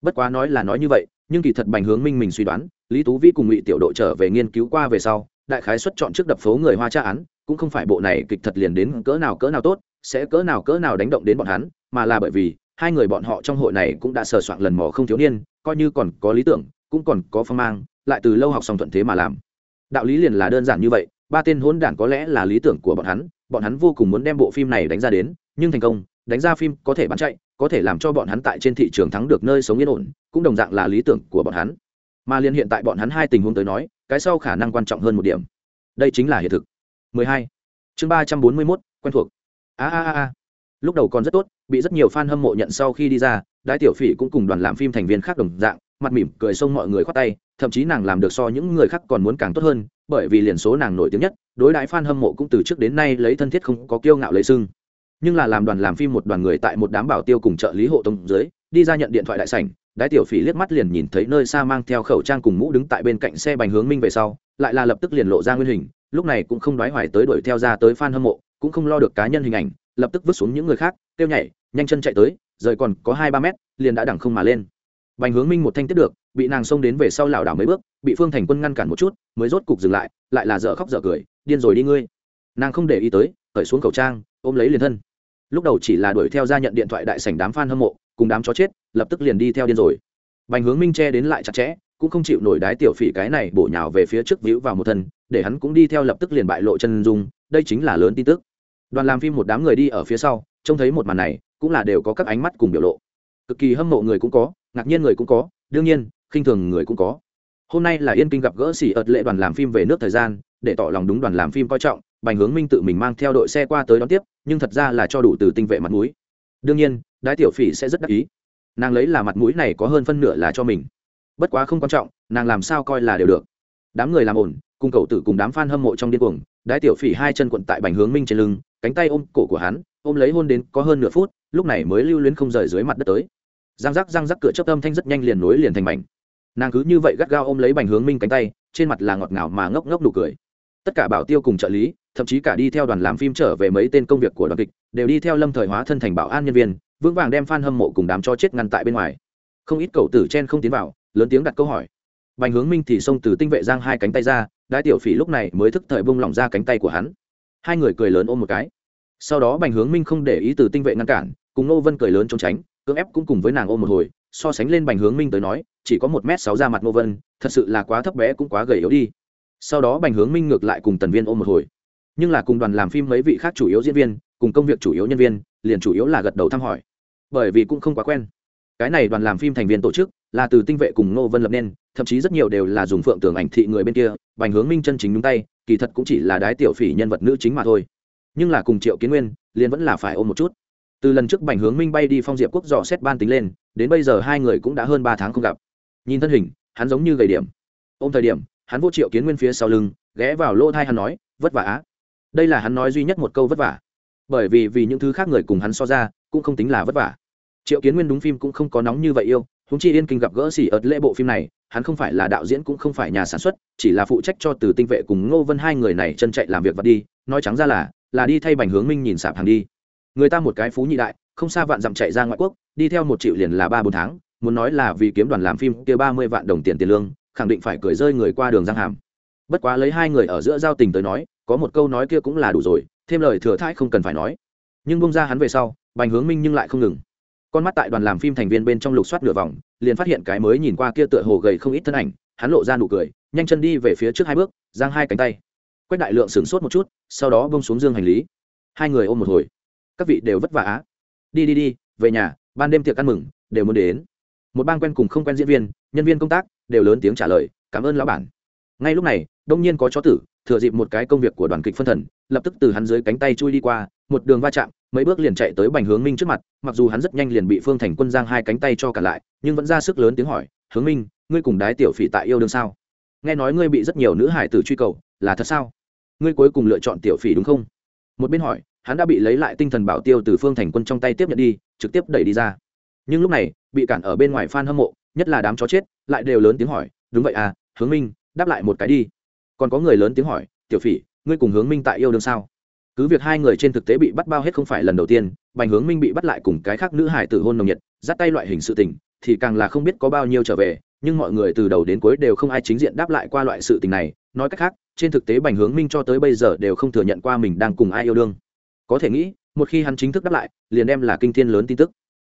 Bất quá nói là nói như vậy, nhưng kỳ thật bành hướng minh mình suy đoán, lý tú vi cùng ngụy tiểu đội trở về nghiên cứu qua về sau, đại khái xuất chọn trước đập phố người hoa tra án, cũng không phải bộ này kịch thật liền đến cỡ nào cỡ nào tốt, sẽ cỡ nào cỡ nào đánh động đến bọn hắn, mà là bởi vì, hai người bọn họ trong hội này cũng đã sờ soạn lần mò không thiếu niên, coi như còn có lý tưởng, cũng còn có phong mang, lại từ lâu học xong thuận thế mà làm. Đạo lý liền là đơn giản như vậy ba tên hỗn đản có lẽ là lý tưởng của bọn hắn bọn hắn vô cùng muốn đem bộ phim này đánh ra đến nhưng thành công đánh ra phim có thể bán chạy có thể làm cho bọn hắn tại trên thị trường thắng được nơi sống yên ổn cũng đồng dạng là lý tưởng của bọn hắn. Mà liên hiện tại bọn hắn hai tình huống tới nói cái sau khả năng quan trọng hơn một điểm. Đây chính là hiện thực. 12. chương 341, quen thuộc. A a a lúc đầu còn rất tốt bị rất nhiều fan hâm mộ nhận sau khi đi ra đại tiểu phỉ cũng cùng đoàn làm phim thành viên khác đồng dạng mặt mỉm cười xông mọi người khoát tay thậm chí nàng làm được so những người khác còn muốn càng tốt hơn, bởi vì liền số nàng nổi tiếng nhất, đối đãi fan hâm mộ cũng từ trước đến nay lấy thân thiết không có kiêu ngạo lấy sưng. Nhưng là làm đoàn làm phim một đoàn người tại một đám bảo tiêu cùng trợ lý hộ tông dưới, đi ra nhận điện thoại đại sảnh, đái tiểu phỉ liếc mắt liền nhìn thấy nơi xa mang theo khẩu trang cùng mũ đứng tại bên cạnh xe bành hướng minh về sau, lại là lập tức liền lộ ra nguyên hình, lúc này cũng không đoái hoài tới đuổi theo ra tới fan hâm mộ, cũng không lo được cá nhân hình ảnh, lập tức vứt xuống những người khác tiêu nhảy, nhanh chân chạy tới, rời còn có hai ba mét, liền đã đẳng không mà lên. Bành hướng minh một thanh tiếp được bị nàng xông đến về sau lảo đảo mấy bước, bị phương thành quân ngăn cản một chút, mới rốt cục dừng lại lại là dở khóc dở cười, điên rồi đi ngươi. Nàng không để ý tới, cởi xuống khẩu trang, ôm lấy liền thân. Lúc đầu chỉ là đuổi theo ra nhận điện thoại đại sảnh đám f a n hâm mộ, cùng đám chó chết, lập tức liền đi theo điên rồi. Bành hướng minh che đến lại chặt chẽ, cũng không chịu nổi đái tiểu phỉ cái này bổ nhào về phía trước víu vào một thân, để hắn cũng đi theo lập tức liền bại lộ chân dung, đây chính là lớn tin tức. Đoàn làm phim một đám người đi ở phía sau, trông thấy một màn này, cũng là đều có các ánh mắt cùng biểu lộ. Cực kỳ hâm mộ người cũng có, ngạc nhiên người cũng có, đương nhiên khinh thường người cũng có. Hôm nay là yên kinh gặp gỡ xỉ ợt lệ đoàn làm phim về nước thời gian, để tỏ lòng đúng đoàn làm phim coi trọng, bành hướng minh tự mình mang theo đội xe qua tới đón tiếp, nhưng thật ra là cho đủ từ tinh vệ mặt mũi. Đương nhiên, đái tiểu phỉ sẽ rất đắc ý. Nàng lấy là mặt mũi này có hơn phân nửa là cho mình. Bất quá không quan trọng, nàng làm sao coi là đều được. Đám người làm ổn, cùng cầu tử cùng đám f a n hâm mộ trong điên cuồng, đái tiểu phỉ hai chân quận tại bành hướng minh trên lưng, cánh tay ôm cổ của hắn, ôm lấy hôn đến có hơn nửa phút, lúc này mới lưu luyến không rời dưới mặt đất tới. Giang rắc giang rắc cửa chớp âm thanh rất nhanh liền nối liền thành mảnh nàng cứ như vậy gắt gao ôm lấy bành hướng minh cánh tay, trên mặt là ngọt ngào mà ngốc ngốc nụ cười. Tất cả bảo tiêu cùng trợ lý, thậm chí cả đi theo đoàn làm phim trở về mấy tên công việc của đoàn kịch, đều đi theo lâm thời hóa thân thành bảo an nhân viên, vững vàng đem f a n hâm mộ cùng đám cho chết ngăn tại bên ngoài. Không ít cậu tử chen không tiến vào, lớn tiếng đặt câu hỏi. Bành hướng minh thì xông từ tinh vệ giang hai cánh tay ra đại tiểu phỉ lúc này mới thức thời bông lỏng ra cánh tay của hắn. Hai người cười lớn ôm một cái. Sau đó bành hướng minh không để ý từ tinh vệ ngăn cản, cùng nô vân cười lớn trốn tránh, cưỡng ép cũng cùng với nàng ôm một hồi so sánh lên bành hướng minh tới nói, chỉ có một m sáu ra mặt Ngô vân, thật sự là quá thấp bé cũng quá gầy yếu đi. Sau đó bành hướng minh ngược lại cùng tần viên ôm một hồi. Nhưng là cùng đoàn làm phim mấy vị khác chủ yếu diễn viên, cùng công việc chủ yếu nhân viên, liền chủ yếu là gật đầu thăm hỏi. Bởi vì cũng không quá quen. Cái này đoàn làm phim thành viên tổ chức là từ tinh vệ cùng ngô vân lập nên, thậm chí rất nhiều đều là dùng phượng tưởng ảnh thị người bên kia, bành hướng minh chân chính đúng tay, kỳ thật cũng chỉ là đái tiểu phỉ nhân vật nữ chính mà thôi. Nhưng là cùng triệu kiến nguyên, liền vẫn là phải ôm một chút. Từ lần trước bành hướng minh bay đi phong diệp quốc dò xét ban tính lên đến bây giờ hai người cũng đã hơn ba tháng không gặp. Nhìn thân hình, hắn giống như gầy điểm. Ôm thời điểm, hắn vô triệu kiến nguyên phía sau lưng, ghé vào lỗ thai hắn nói, vất vả á. Đây là hắn nói duy nhất một câu vất vả. Bởi vì vì những thứ khác người cùng hắn so ra, cũng không tính là vất vả. Triệu kiến nguyên đúng phim cũng không có nóng như vậy yêu húng chi yên kinh gặp gỡ xỉ ợt lễ bộ phim này, hắn không phải là đạo diễn cũng không phải nhà sản xuất, chỉ là phụ trách cho từ tinh vệ cùng ngô vân hai người này chân chạy làm việc và đi, nói trắng ra là là đi thay bành hướng minh nhìn sạp hàng đi. Người ta một cái phú nhị đại không xa vạn dặm chạy ra ngoại quốc, đi theo một triệu liền là ba bốn tháng, muốn nói là vì kiếm đoàn làm phim kia ba mươi vạn đồng tiền tiền lương, khẳng định phải cười rơi người qua đường giang hàm. Bất quá lấy hai người ở giữa giao tình tới nói, có một câu nói kia cũng là đủ rồi, thêm lời thừa thãi không cần phải nói. Nhưng bông ra hắn về sau, bành hướng minh nhưng lại không ngừng. Con mắt tại đoàn làm phim thành viên bên trong lục soát nửa vòng, liền phát hiện cái mới nhìn qua kia tựa hồ gầy không ít thân ảnh, hắn lộ ra nụ cười, nhanh chân đi về phía trước hai bước, giang hai cánh tay. Quách đại lượng sửng sốt một chút, sau đó bông xuống dương hành lý. Hai người ôm một hồi. Các vị đều vất vả á đi đi đi, về nhà, ban đêm tiệc ăn mừng, đều muốn đến. Một bang quen cùng không quen diễn viên, nhân viên công tác đều lớn tiếng trả lời, cảm ơn lão bản. Ngay lúc này, đông nhiên có chó tử, thừa dịp một cái công việc của đoàn kịch phân thần, lập tức từ hắn dưới cánh tay chui đi qua, một đường va chạm, mấy bước liền chạy tới bành hướng minh trước mặt, mặc dù hắn rất nhanh liền bị phương thành quân giang hai cánh tay cho cả lại, nhưng vẫn ra sức lớn tiếng hỏi, hướng minh, ngươi cùng đái tiểu phỉ tại yêu đương sao? Nghe nói ngươi bị rất nhiều nữ hải tử truy cầu, là thật sao? Ngươi cuối cùng lựa chọn tiểu phỉ đúng không? Một bên hỏi hắn đã bị lấy lại tinh thần bảo tiêu từ phương thành quân trong tay tiếp nhận đi, trực tiếp đẩy đi ra. Nhưng lúc này, bị cản ở bên ngoài f a n hâm mộ, nhất là đám chó chết, lại đều lớn tiếng hỏi, đúng vậy à hướng minh, đáp lại một cái đi. Còn có người lớn tiếng hỏi, tiểu phỉ, ngươi cùng hướng minh tại yêu đương sao? Cứ việc hai người trên thực tế bị bắt bao hết không phải lần đầu tiên, bành hướng minh bị bắt lại cùng cái khác nữ hải tử hôn nồng nhiệt, dắt tay loại hình sự tình, thì càng là không biết có bao nhiêu trở về, nhưng mọi người từ đầu đến cuối đều không ai chính diện đáp lại qua loại sự tình này. Nói cách khác, trên thực tế bành hướng minh cho tới bây giờ đều không thừa nhận qua mình đang cùng ai yêu đương có thể nghĩ, một khi hắn chính thức đáp lại, liền đem là kinh thiên lớn tin tức.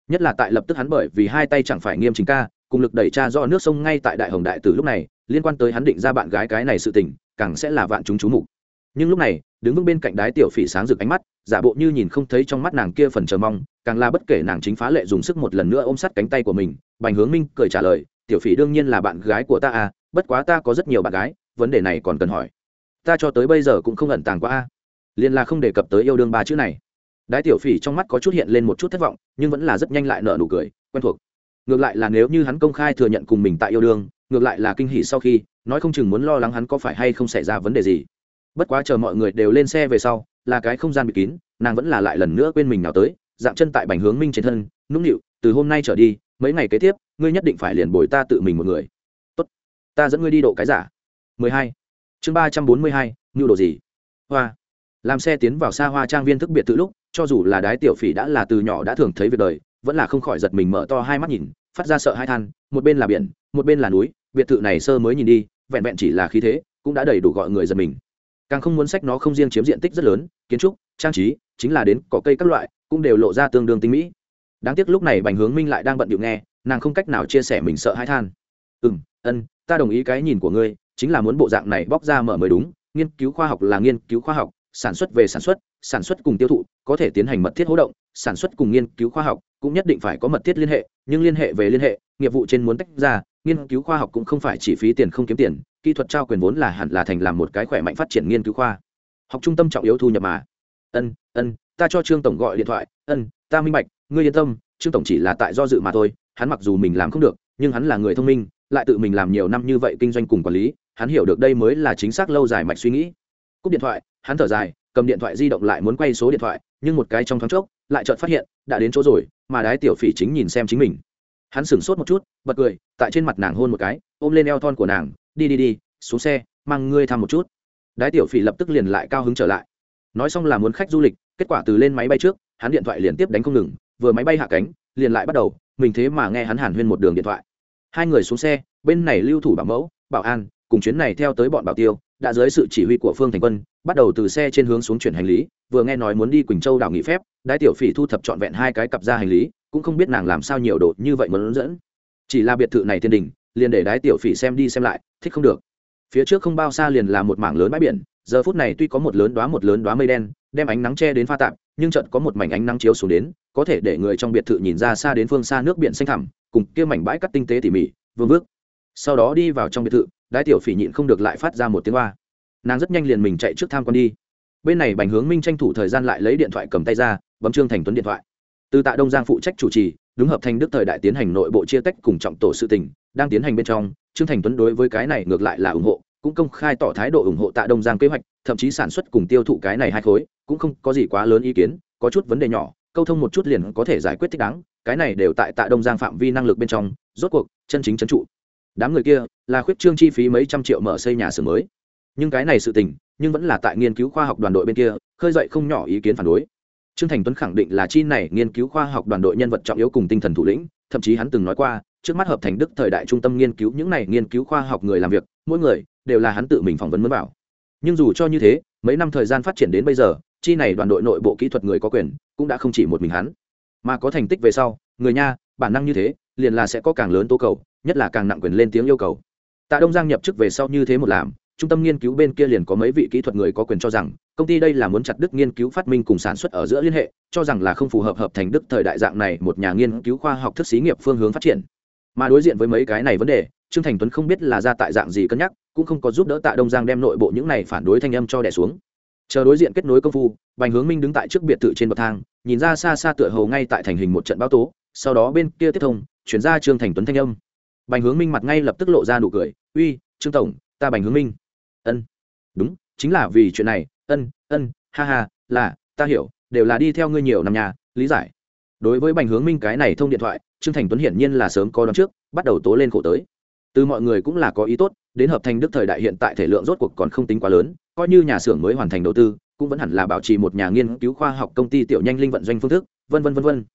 Nhất là tại lập tức hắn bởi vì hai tay chẳng phải nghiêm chính ca, cùng lực đẩy cha do nước sông ngay tại đại hồng đại từ lúc này, liên quan tới hắn định ra bạn gái cái này sự tình, càng sẽ là vạn chúng chú mục. Nhưng lúc này, đứng vững bên cạnh đái tiểu phỉ sáng rực ánh mắt, giả bộ như nhìn không thấy trong mắt nàng kia phần chờ mong, càng là bất kể nàng chính phá lệ dùng sức một lần nữa ôm sát cánh tay của mình, bành hướng minh cười trả lời, tiểu phỉ đương nhiên là bạn gái của ta à bất quá ta có rất nhiều bạn gái, vấn đề này còn cần hỏi. Ta cho tới bây giờ cũng không ẩn tàng qua a. à liền là không đề cập tới yêu đương ba chữ này. Đái tiểu phỉ trong mắt có chút hiện lên một chút thất vọng nhưng vẫn là rất nhanh lại nở nụ cười quen thuộc. Ngược lại là nếu như hắn công khai thừa nhận cùng mình tại yêu đương ngược lại là kinh hỉ sau khi nói không chừng muốn lo lắng hắn có phải hay không xảy ra vấn đề gì. Bất quá chờ mọi người đều lên xe về sau là cái không gian bị kín nàng vẫn là lại lần nữa quên mình nào tới dạng chân tại bành hướng minh trên thân nũng nịu từ hôm nay trở đi mấy ngày kế tiếp ngươi nhất định phải liền bồi ta tự mình một người. Tốt ta dẫn ngươi đi độ cái giả. 12. chương 342, nhu đồ gì? Hoa làm xe tiến vào xa hoa trang viên thức biệt thự lúc, cho dù là đái tiểu phỉ đã là từ nhỏ đã thường thấy việc đời, vẫn là không khỏi giật mình mở to hai mắt nhìn, phát ra sợ hai than, một bên là biển, một bên là núi, biệt thự này sơ mới nhìn đi, vẹn vẹn chỉ là khí thế, cũng đã đầy đủ gọi người giật mình. Càng không muốn sách nó không riêng chiếm diện tích rất lớn, kiến trúc, trang trí, chính là đến cỏ cây các loại, cũng đều lộ ra tương đương tinh mỹ. Đáng tiếc lúc này bành hướng minh lại đang bận điệu nghe, nàng không cách nào chia sẻ mình sợ hãi than. Ừ m ân, ta đồng ý cái nhìn của ngươi, chính là muốn bộ dạng này bóc ra mở mới đúng, nghiên cứu khoa học là nghiên cứu khoa học sản xuất về sản xuất sản xuất cùng tiêu thụ, có thể tiến hành mật thiết hỗ động, sản xuất cùng nghiên cứu khoa học, cũng nhất định phải có mật thiết liên hệ, nhưng liên hệ về liên hệ, nghiệp vụ trên muốn tách ra, nghiên cứu khoa học cũng không phải chỉ phí tiền không kiếm tiền, kỹ thuật trao quyền vốn là hẳn là thành làm một cái khỏe mạnh phát triển nghiên cứu khoa. Học trung tâm trọng yếu thu nhập mà. Ân ân, ta cho trương tổng gọi điện thoại, ân, ta minh bạch, ngươi yên tâm, trương tổng chỉ là tại do dự mà thôi, hắn mặc dù mình làm không được, nhưng hắn là người thông minh, lại tự mình làm nhiều năm như vậy kinh doanh cùng quản lý, hắn hiểu được đây mới là chính xác lâu dài mạch suy nghĩ. Cúp điện thoại hắn thở dài, cầm điện thoại di động lại muốn quay số điện thoại, nhưng một cái trong thoáng chốc, lại chợt phát hiện, đã đến chỗ rồi, mà đái tiểu phỉ chính nhìn xem chính mình. Hắn sửng sốt một chút, bật cười, tại trên mặt nàng hôn một cái, ôm lên eo thon của nàng, đi đi đi, xuống xe, mang ngươi thăm một chút. Đái tiểu phỉ lập tức liền lại cao hứng trở lại. Nói xong là muốn khách du lịch, kết quả từ lên máy bay trước, hắn điện thoại liền tiếp đánh không ngừng, vừa máy bay hạ cánh, liền lại bắt đầu, mình thế mà nghe hắn hàn huyên một đường điện thoại. Hai người xuống xe, bên này lưu thủ bảo mẫu, bảo an, cùng chuyến này theo tới bọn bảo tiêu đã dưới sự chỉ huy của phương thành quân, bắt đầu từ xe trên hướng xuống chuyển hành lý, vừa nghe nói muốn đi quỳnh châu đảo nghỉ phép, đái tiểu phỉ thu thập trọn vẹn hai cái cặp ra hành lý, cũng không biết nàng làm sao nhiều đồ như vậy muốn hướng dẫn. Chỉ là biệt thự này thiên đình, liền để đái tiểu phỉ xem đi xem lại, thích không được. Phía trước không bao xa liền là một mảng lớn bãi biển, giờ phút này tuy có một lớn đoá một lớn đoá mây đen, đem ánh nắng che đến pha tạp, nhưng chợt có một mảnh ánh nắng chiếu xuống đến, có thể để người trong biệt thự nhìn ra xa đến phương xa nước biển xanh thẳm, cùng kia mảnh bãi cắt tinh tế tỉ mỉ, vương vước sau đó đi vào trong biệt thự, đái tiểu phỉ nhịn không được lại phát ra một tiếng hoa nàng rất nhanh liền mình chạy trước tham quan đi. Bên này bành hướng minh tranh thủ thời gian lại lấy điện thoại cầm tay ra, bấm trương thành tuấn điện thoại. Từ tạ đông giang phụ trách chủ trì đúng hợp thành đức thời đại tiến hành nội bộ chia tách cùng trọng tổ sự tình, đang tiến hành bên trong, trương thành tuấn đối với cái này ngược lại là ủng hộ, cũng công khai tỏ thái độ ủng hộ tạ đông giang kế hoạch, thậm chí sản xuất cùng tiêu thụ cái này hai khối, cũng không có gì quá lớn ý kiến, có chút vấn đề nhỏ, câu thông một chút liền có thể giải quyết thích đáng, cái này đều tại tạ đông giang phạm vi năng lực bên trong, rốt cuộc, chân chính trấn trụ đám người kia là khuyết trương chi phí mấy trăm triệu mở xây nhà xưởng mới. Nhưng cái này sự tình, nhưng vẫn là tại nghiên cứu khoa học đoàn đội bên kia, khơi dậy không nhỏ ý kiến phản đối. Trương thành tuấn khẳng định là chi này nghiên cứu khoa học đoàn đội nhân vật trọng yếu cùng tinh thần thủ lĩnh, thậm chí hắn từng nói qua, trước mắt hợp thành đức thời đại trung tâm nghiên cứu, những này nghiên cứu khoa học người làm việc, mỗi người đều là hắn tự mình phỏng vấn mới bảo nhưng dù cho như thế, mấy năm thời gian phát triển đến bây giờ, chi này đoàn đội nội bộ kỹ thuật người có quyền, cũng đã không chỉ một mình hắn. Mà có thành tích về sau, người nha, bản năng như thế, liền là sẽ có càng lớn tố cầu nhất là càng nặng quyền lên tiếng yêu cầu. Tạ đông giang nhập chức về sau như thế một làm, trung tâm nghiên cứu bên kia liền có mấy vị kỹ thuật người có quyền cho rằng, công ty đây là muốn chặt đứt nghiên cứu phát minh cùng sản xuất ở giữa liên hệ, cho rằng là không phù hợp hợp thành đức thời đại dạng này một nhà nghiên cứu khoa học thức xí nghiệp phương hướng phát triển. Mà đối diện với mấy cái này vấn đề, trương thành tuấn không biết là ra tại dạng gì cân nhắc, cũng không có giúp đỡ tạ đông giang đem nội bộ những này phản đối thanh âm cho đẻ xuống. Chờ đối diện kết nối công phu, bành hướng minh đứng tại trước biệt thự trên bậc thang, nhìn ra xa xa tựa hồ ngay tại thành hình một trận báo tố, sau đó bên kia tiếp thông, chuyển ra trương thành tuấn thanh âm bành hướng minh mặt ngay lập tức lộ ra nụ cười. Uy, trương tổng, ta bành hướng minh. Ân. Đúng, chính là vì chuyện này. Ân ân, ha ha, là, ta hiểu, đều là đi theo ngươi nhiều năm nhà, lý giải. Đối với bành hướng minh cái này thông điện thoại, trương thành tuấn hiển nhiên là sớm có đón trước, bắt đầu tố lên khổ tới. Từ mọi người cũng là có ý tốt, đến hợp thành đức thời đại hiện tại thể lượng rốt cuộc còn không tính quá lớn, coi như nhà xưởng mới hoàn thành đầu tư, cũng vẫn hẳn là bảo trì một nhà nghiên cứu khoa học công ty tiểu nhanh linh vận doanh phương thức, vân vân vân vân.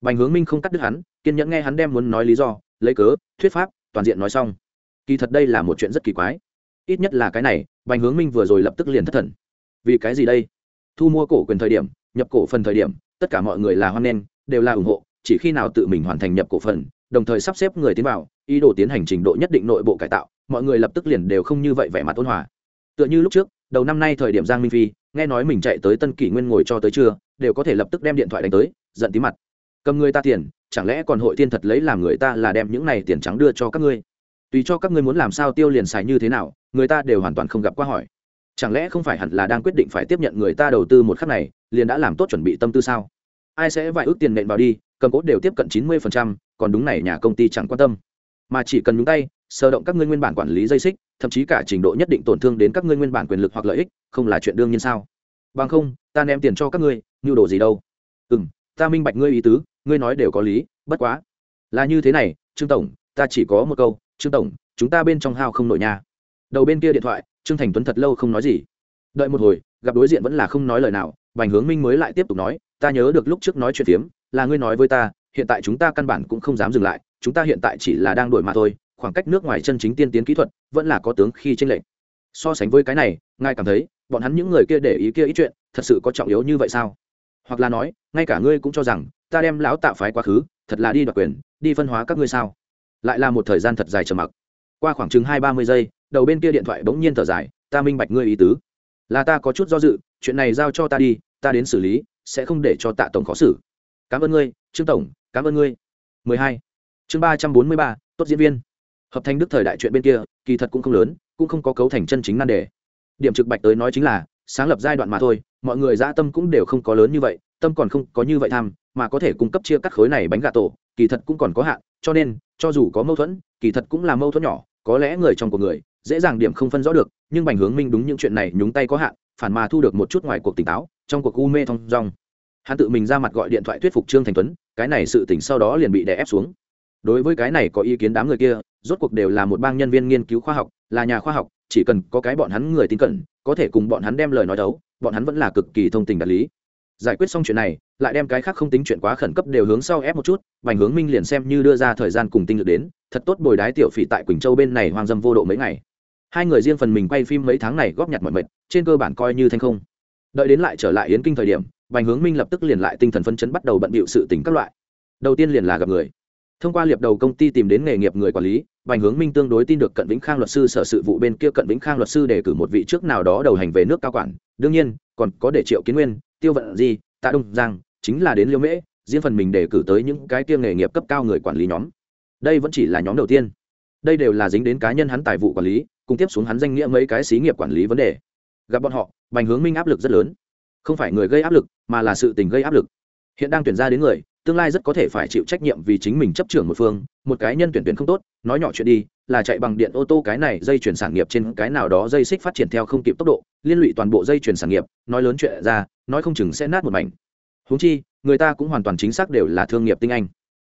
Bành hướng minh không cắt đứt hắn, kiên nhẫn nghe hắn đem muốn nói lý do lấy cớ, thuyết pháp, toàn diện nói xong. Kỳ thật đây là một chuyện rất kỳ quái. Ít nhất là cái này, bành hướng minh vừa rồi lập tức liền thất thần. Vì cái gì đây? Thu mua cổ quyền thời điểm, nhập cổ phần thời điểm, tất cả mọi người là hoan nghênh, đều là ủng hộ, chỉ khi nào tự mình hoàn thành nhập cổ phần, đồng thời sắp xếp người tiến vào, ý đồ tiến hành trình độ nhất định nội bộ cải tạo, mọi người lập tức liền đều không như vậy vẻ mặt ôn hòa. Tựa như lúc trước, đầu năm nay thời điểm giang minh phi, nghe nói mình chạy tới tân kỷ nguyên ngồi cho tới trưa, đều có thể lập tức đem điện thoại đánh tới, giận tí mặt. Cầm người ta tiền chẳng lẽ còn hội tiên thật lấy làm người ta là đem những này tiền trắng đưa cho các ngươi? Tùy cho các ngươi muốn làm sao tiêu liền xài như thế nào, người ta đều hoàn toàn không gặp qua hỏi. Chẳng lẽ không phải hẳn là đang quyết định phải tiếp nhận người ta đầu tư một khắc này, liền đã làm tốt chuẩn bị tâm tư sao? Ai sẽ vài ước tiền nện vào đi, cầm cốt đều tiếp cận chín mươi còn đúng này nhà công ty chẳng quan tâm. Mà chỉ cần nhúng tay sơ động các ngươi nguyên bản quản lý dây xích, thậm chí cả trình độ nhất định tổn thương đến các ngươi nguyên bản quyền lực hoặc lợi ích, không là chuyện đương nhiên sao? Bằng không, ta ném tiền cho các ngươi, nhu đồ gì đâu? Ừ m ta minh bạch ngươi ý tứ, ngươi nói đều có lý, bất quá. Là như thế này, trương tổng, ta chỉ có một câu, trương tổng, chúng ta bên trong hao không nội nha. Đầu bên kia điện thoại, trương thành tuấn thật lâu không nói gì. Đợi một hồi, gặp đối diện vẫn là không nói lời nào, bành hướng minh mới lại tiếp tục nói, ta nhớ được lúc trước nói chuyện phiếm, là ngươi nói với ta, hiện tại chúng ta căn bản cũng không dám dừng lại, chúng ta hiện tại chỉ là đang đổi mà thôi, khoảng cách nước ngoài chân chính tiên tiến kỹ thuật, vẫn là có tướng khi tranh lệch. So sánh với cái này, ngài cảm thấy, bọn hắn những người kia để ý kia ý chuyện, thật sự có trọng yếu như vậy sao? Hoặc là nói ngay cả ngươi cũng cho rằng ta đem lão tạ phái quá khứ thật là đi đoạt quyền đi phân hóa các ngươi sao? Lại là một thời gian thật dài trầm mặc. Qua khoảng chừng hai ba mươi giây đầu bên kia điện thoại bỗng nhiên thở dài ta minh bạch ngươi ý tứ. Là ta có chút do dự chuyện này giao cho ta đi ta đến xử lý sẽ không để cho tạ tổng khó xử. Cảm ơn ngươi trương tổng cảm ơn ngươi. 12. chương 343, tốt diễn viên. Hợp thành đức thời đại chuyện bên kia kỳ thật cũng không lớn cũng không có cấu thành chân chính nan đề. Điểm trực bạch tới nói chính là sáng lập giai đoạn mà thôi, mọi người dã tâm cũng đều không có lớn như vậy, tâm còn không có như vậy tham, mà có thể cung cấp chia cắt khối này bánh gà tổ, kỳ thật cũng còn có hạn, cho nên, cho dù có mâu thuẫn, kỳ thật cũng là mâu thuẫn nhỏ, có lẽ người trong của người, dễ dàng điểm không phân rõ được, nhưng bành hướng minh đúng những chuyện này nhúng tay có hạn, phản mà thu được một chút ngoài cuộc tỉnh táo, trong cuộc u mê thong dong. Hắn tự mình ra mặt gọi điện thoại thuyết phục trương thành tuấn, cái này sự tỉnh sau đó liền bị đè ép xuống. Đối với cái này có ý kiến đám người kia, rốt cuộc đều là một bang nhân viên nghiên cứu khoa học, là nhà khoa học, chỉ cần có cái bọn hắn người tin cẩn có thể cùng bọn hắn đem lời nói đấu, bọn hắn vẫn là cực kỳ thông tình đạt lý. Giải quyết xong chuyện này, lại đem cái khác không tính chuyện quá khẩn cấp đều hướng sau ép một chút vành hướng minh liền xem như đưa ra thời gian cùng tinh lực đến, thật tốt bồi đái tiểu phỉ tại quỳnh châu bên này hoang dâm vô độ mấy ngày. Hai người riêng phần mình quay phim mấy tháng này góp nhặt mọi mệt, trên cơ bản coi như thanh không. Đợi đến lại trở lại yến kinh thời điểm vành hướng minh lập tức liền lại tinh thần phân chấn bắt đầu bận bịu sự tính các loại. Đầu tiên liền là gặp người. Thông qua liệp đầu công ty tìm đến nghề nghiệp người quản lý Bành hướng minh tương đối tin được cận vĩnh khang luật sư sở sự vụ bên kia cận vĩnh khang luật sư đề cử một vị trước nào đó đầu hành về nước cao quản. Đương nhiên, còn có để triệu kiến nguyên, tiêu vận di, tạ đông giang, chính là đến liêu mễ, riêng phần mình đề cử tới những cái kia nghề nghiệp cấp cao người quản lý nhóm. Đây vẫn chỉ là nhóm đầu tiên. Đây đều là dính đến cá nhân hắn tài vụ quản lý, cùng tiếp xuống hắn danh nghĩa mấy cái xí nghiệp quản lý vấn đề. Gặp bọn họ, bành hướng minh áp lực rất lớn. Không phải người gây áp lực, mà là sự tình gây áp lực. Hiện đang tuyển ra đến người tương lai rất có thể phải chịu trách nhiệm vì chính mình chấp trưởng một phương, một cái nhân tuyển tuyển không tốt, nói nhỏ chuyện đi, là chạy bằng điện ô tô cái này, dây chuyển sản nghiệp trên cái nào đó dây xích phát triển theo không kịp tốc độ, liên lụy toàn bộ dây chuyển sản nghiệp, nói lớn chuyện ra, nói không chừng sẽ nát một mảnh. Húng chi, người ta cũng hoàn toàn chính xác đều là thương nghiệp tinh anh.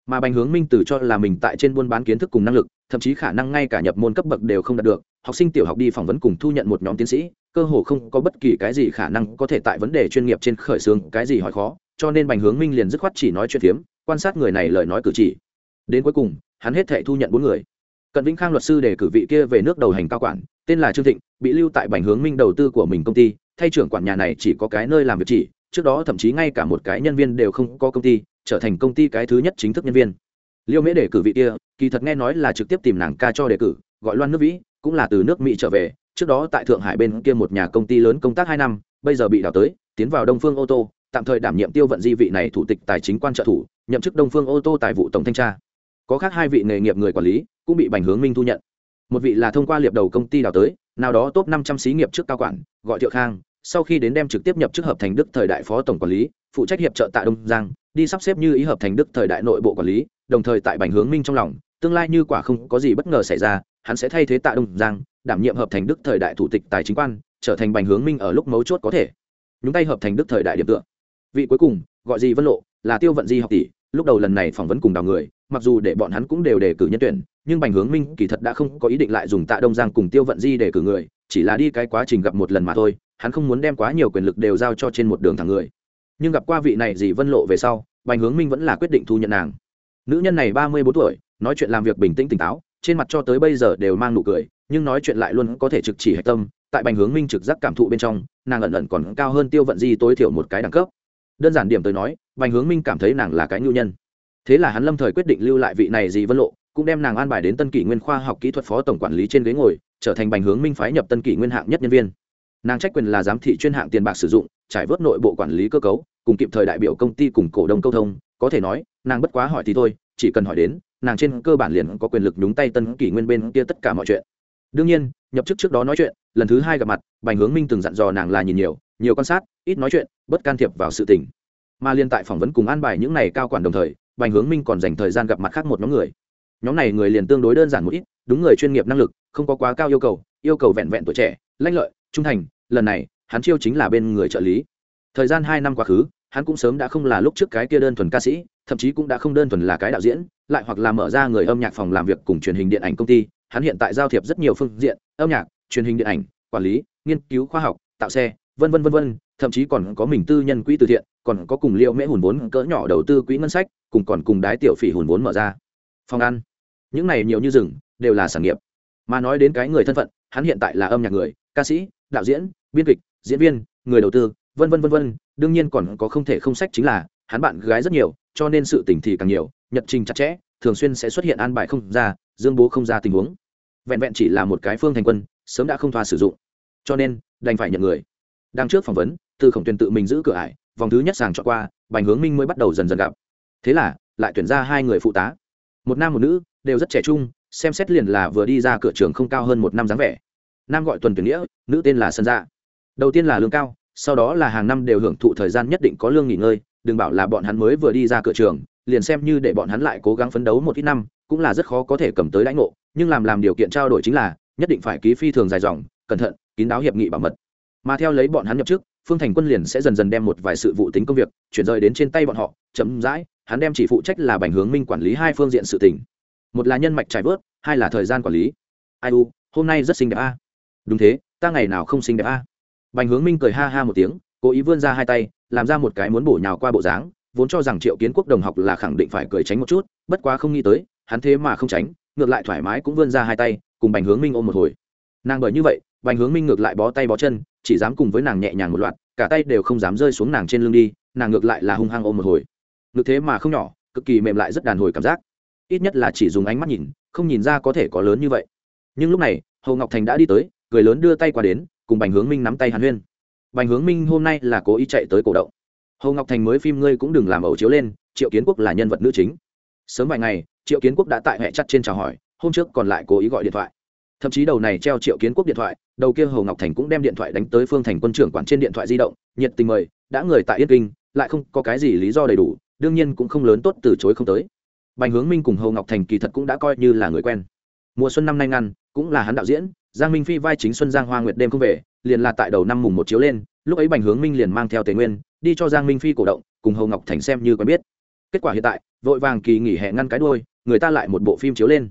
Mà bành hướng minh từ cho là mình tại trên buôn bán kiến thức cùng năng lực, thậm chí khả năng ngay cả nhập môn cấp bậc đều không đạt được, học sinh tiểu học đi phỏng vấn cùng thu nhận một nhóm tiến sĩ, cơ hồ không có bất kỳ cái gì khả năng có thể tại vấn đề chuyên nghiệp trên khởi xướng cái gì hỏi khó cho nên bành hướng minh liền dứt khoát chỉ nói chuyện phiếm, quan sát người này lời nói cử chỉ. Đến cuối cùng, hắn hết thệ thu nhận bốn người. Cận vĩnh khang luật sư để cử vị kia về nước đầu hành cao quản, tên là trương thịnh, bị lưu tại bành hướng minh đầu tư của mình công ty, thay trưởng quản nhà này chỉ có cái nơi làm việc chỉ, trước đó thậm chí ngay cả một cái nhân viên đều không có công ty, trở thành công ty cái thứ nhất chính thức nhân viên. Liêu mễ đề cử vị kia, kỳ thật nghe nói là trực tiếp tìm nàng ca cho đề cử, gọi loan nước vĩ, cũng là từ nước mỹ trở về, trước đó tại thượng hải bên kia một nhà công ty lớn công tác hai năm, bây giờ bị đào tới, tiến vào đông phương ô tô tạm thời đảm nhiệm tiêu vận di vị này thủ tịch tài chính quan trợ thủ, nhậm chức đông phương ô tô tài vụ tổng thanh tra. Có khác hai vị nghề nghiệp người quản lý, cũng bị bành hướng minh thu nhận. Một vị là thông qua liệp đầu công ty đào tới, nào đó top năm trăm xí nghiệp trước cao quản, gọi thiệu khang, sau khi đến đem trực tiếp nhập chức hợp thành đức thời đại phó tổng quản lý, phụ trách hiệp trợ tại đông giang, đi sắp xếp như ý hợp thành đức thời đại nội bộ quản lý, đồng thời tại bành hướng minh trong lòng, tương lai như quả không có gì bất ngờ xảy ra, hắn sẽ thay thế tại đông giang, đảm nhiệm hợp thành đức thời đại thủ tịch tài chính quan, trở thành bành hướng minh ở lúc mấu chốt có thể. Nhúng tay hợp thành đức thời đại điểm tựa vị cuối cùng, gọi gì vân lộ, là tiêu vận di học tỷ, lúc đầu lần này phỏng vấn cùng đào người, mặc dù để bọn hắn cũng đều đề cử nhân tuyển, nhưng bành hướng minh kỳ thật đã không có ý định lại dùng tạ đông giang cùng tiêu vận di để cử người, chỉ là đi cái quá trình gặp một lần mà thôi, hắn không muốn đem quá nhiều quyền lực đều giao cho trên một đường thẳng người. Nhưng gặp qua vị này dì vân lộ về sau, bành hướng minh vẫn là quyết định thu nhận nàng. Nữ nhân này ba mươi bốn tuổi, nói chuyện làm việc bình tĩnh tỉnh táo, trên mặt cho tới bây giờ đều mang nụ cười, nhưng nói chuyện lại luôn có thể trực chỉ hạch tâm, tại bành hướng minh trực giác cảm thụ bên trong, nàng ẩn ẩn còn cao hơn tiêu vận di tối thiểu một cái đẳng cấp đơn giản điểm tới nói bành hướng minh cảm thấy nàng là cái nhu nhân. Thế là hắn lâm thời quyết định lưu lại vị này dì vân lộ, cũng đem nàng an bài đến tân kỷ nguyên khoa học kỹ thuật phó tổng quản lý trên ghế ngồi, trở thành bành hướng minh phái nhập tân kỷ nguyên hạng nhất nhân viên. Nàng trách quyền là giám thị chuyên hạng tiền bạc sử dụng, trải vớt nội bộ quản lý cơ cấu, cùng kịp thời đại biểu công ty cùng cổ đông câu thông, có thể nói, nàng bất quá hỏi thì thôi, chỉ cần hỏi đến, nàng trên cơ bản liền có quyền lực nhúng tay tân kỷ nguyên bên kia tất cả mọi chuyện. Đương nhiên, nhập chức trước đó nói chuyện, lần thứ hai gặp mặt bành hướng minh từng dặn dò nàng là nhìn nhiều nhiều quan sát, ít nói chuyện, bất can thiệp vào sự tình. Mà liên tại phỏng vấn cùng an bài những này cao quản đồng thời, bành hướng minh còn dành thời gian gặp mặt khác một nhóm người. Nhóm này người liền tương đối đơn giản một ít, đúng người chuyên nghiệp năng lực, không có quá cao yêu cầu yêu cầu vẹn vẹn tuổi trẻ, lanh lợi, trung thành, lần này, hắn chiêu chính là bên người trợ lý. Thời gian hai năm quá khứ, hắn cũng sớm đã không là lúc trước cái kia đơn thuần ca sĩ, thậm chí cũng đã không đơn thuần là cái đạo diễn, lại hoặc là mở ra người âm nhạc phòng làm việc cùng truyền hình điện ảnh công ty, hắn hiện tại giao thiệp rất nhiều phương diện, âm nhạc, truyền hình điện ảnh, quản lý, nghiên cứu khoa học, tạo xe vân vân vân vân, thậm chí còn có mình tư nhân quỹ từ thiện, còn có cùng liệu mễ hùn vốn cỡ nhỏ đầu tư quỹ ngân sách, cùng còn cùng đái tiểu phỉ hùn vốn mở ra. Phòng ăn. Những này nhiều như rừng, đều là sản nghiệp. Mà nói đến cái người thân phận, hắn hiện tại là âm nhạc người, ca sĩ, đạo diễn, biên kịch, diễn viên, người đầu tư, vân vân vân vân, đương nhiên còn có không thể không sách chính là, hắn bạn gái rất nhiều, cho nên sự tình thì càng nhiều, nhật trình chặt chẽ, thường xuyên sẽ xuất hiện an bài không ra, dương bố không ra tình huống. Vẹn vẹn chỉ là một cái phương thành quân, sớm đã không thoa sử dụng. Cho nên, đành phải nhận người đang trước phỏng vấn, từ khổng tuyển tự mình giữ cửa ải, vòng thứ nhất sàng chọn qua, bành hướng minh mới bắt đầu dần dần gặp. Thế là, lại tuyển ra hai người phụ tá. Một nam một nữ, đều rất trẻ trung, xem xét liền là vừa đi ra cửa trường không cao hơn một năm dáng vẻ. Nam gọi tuần tuyển nghĩa, nữ tên là sân gia dạ. đầu tiên là lương cao, sau đó là hàng năm đều hưởng thụ thời gian nhất định có lương nghỉ ngơi, đừng bảo là bọn hắn mới vừa đi ra cửa trường, liền xem như để bọn hắn lại cố gắng phấn đấu một ít năm, cũng là rất khó có thể cầm tới lãnh ngộ, nhưng làm làm điều kiện trao đổi chính là, nhất định phải ký phi thường dài dòng, cẩn thận, kín đáo hiệp nghị bảo mật mà theo lấy bọn hắn nhập chức, phương thành quân liền sẽ dần dần đem một vài sự vụ tính công việc chuyển rời đến trên tay bọn họ chấm dãi hắn đem chỉ phụ trách là bành hướng minh quản lý hai phương diện sự tỉnh một là nhân mạch trải vớt, hai là thời gian quản lý. Ai u, hôm nay rất xinh đẹp a. Đúng thế, ta ngày nào không xinh đẹp a? Bành hướng minh cười ha ha một tiếng, cố ý vươn ra hai tay, làm ra một cái muốn bổ nhào qua bộ dáng, vốn cho rằng triệu kiến quốc đồng học là khẳng định phải cười tránh một chút, bất quá không nghĩ tới, hắn thế mà không tránh, ngược lại thoải mái cũng vươn ra hai tay, cùng bành hướng minh ôm một hồi. Nàng bởi như vậy bành hướng minh ngược lại bó tay bó chân, chỉ dám cùng với nàng nhẹ nhàng một loạt, cả tay đều không dám rơi xuống nàng trên lưng đi, nàng ngược lại là hung hăng ôm một hồi. Ngược thế mà không nhỏ, cực kỳ mềm lại rất đàn hồi cảm giác. Ít nhất là chỉ dùng ánh mắt nhìn, không nhìn ra có thể có lớn như vậy. Nhưng lúc này, hồ ngọc thành đã đi tới, cười lớn đưa tay qua đến, cùng bành hướng minh nắm tay hàn huyên. Bành hướng minh hôm nay là cố ý chạy tới cổ động. Hồ ngọc thành mới phim ngươi cũng đừng làm ẩu chiếu lên, triệu kiến quốc là nhân vật nữ chính. Sớm vài ngày, triệu kiến quốc đã tại hệ chặt trên chào hỏi, hôm trước còn lại cố ý gọi điện thoại thậm chí đầu này treo triệu kiến quốc điện thoại, đầu kia hồ ngọc thành cũng đem điện thoại đánh tới phương thành quân trưởng quản trên điện thoại di động, nhiệt tình mời, đã người tại yên kinh, lại không có cái gì lý do đầy đủ, đương nhiên cũng không lớn tốt từ chối không tới. Bành hướng minh cùng hồ ngọc thành kỳ thật cũng đã coi như là người quen. Mùa xuân năm nay ngăn, cũng là hắn đạo diễn, giang minh phi vai chính xuân giang hoa nguyệt đêm không về, liền là tại đầu năm mùng một chiếu lên, lúc ấy bành hướng minh liền mang theo tề nguyên, đi cho giang minh phi cổ động, cùng hồ ngọc thành xem như quen biết. Kết quả hiện tại, vội vàng kỳ nghỉ hè ngăn cái đôi người ta lại một bộ phim chiếu lên.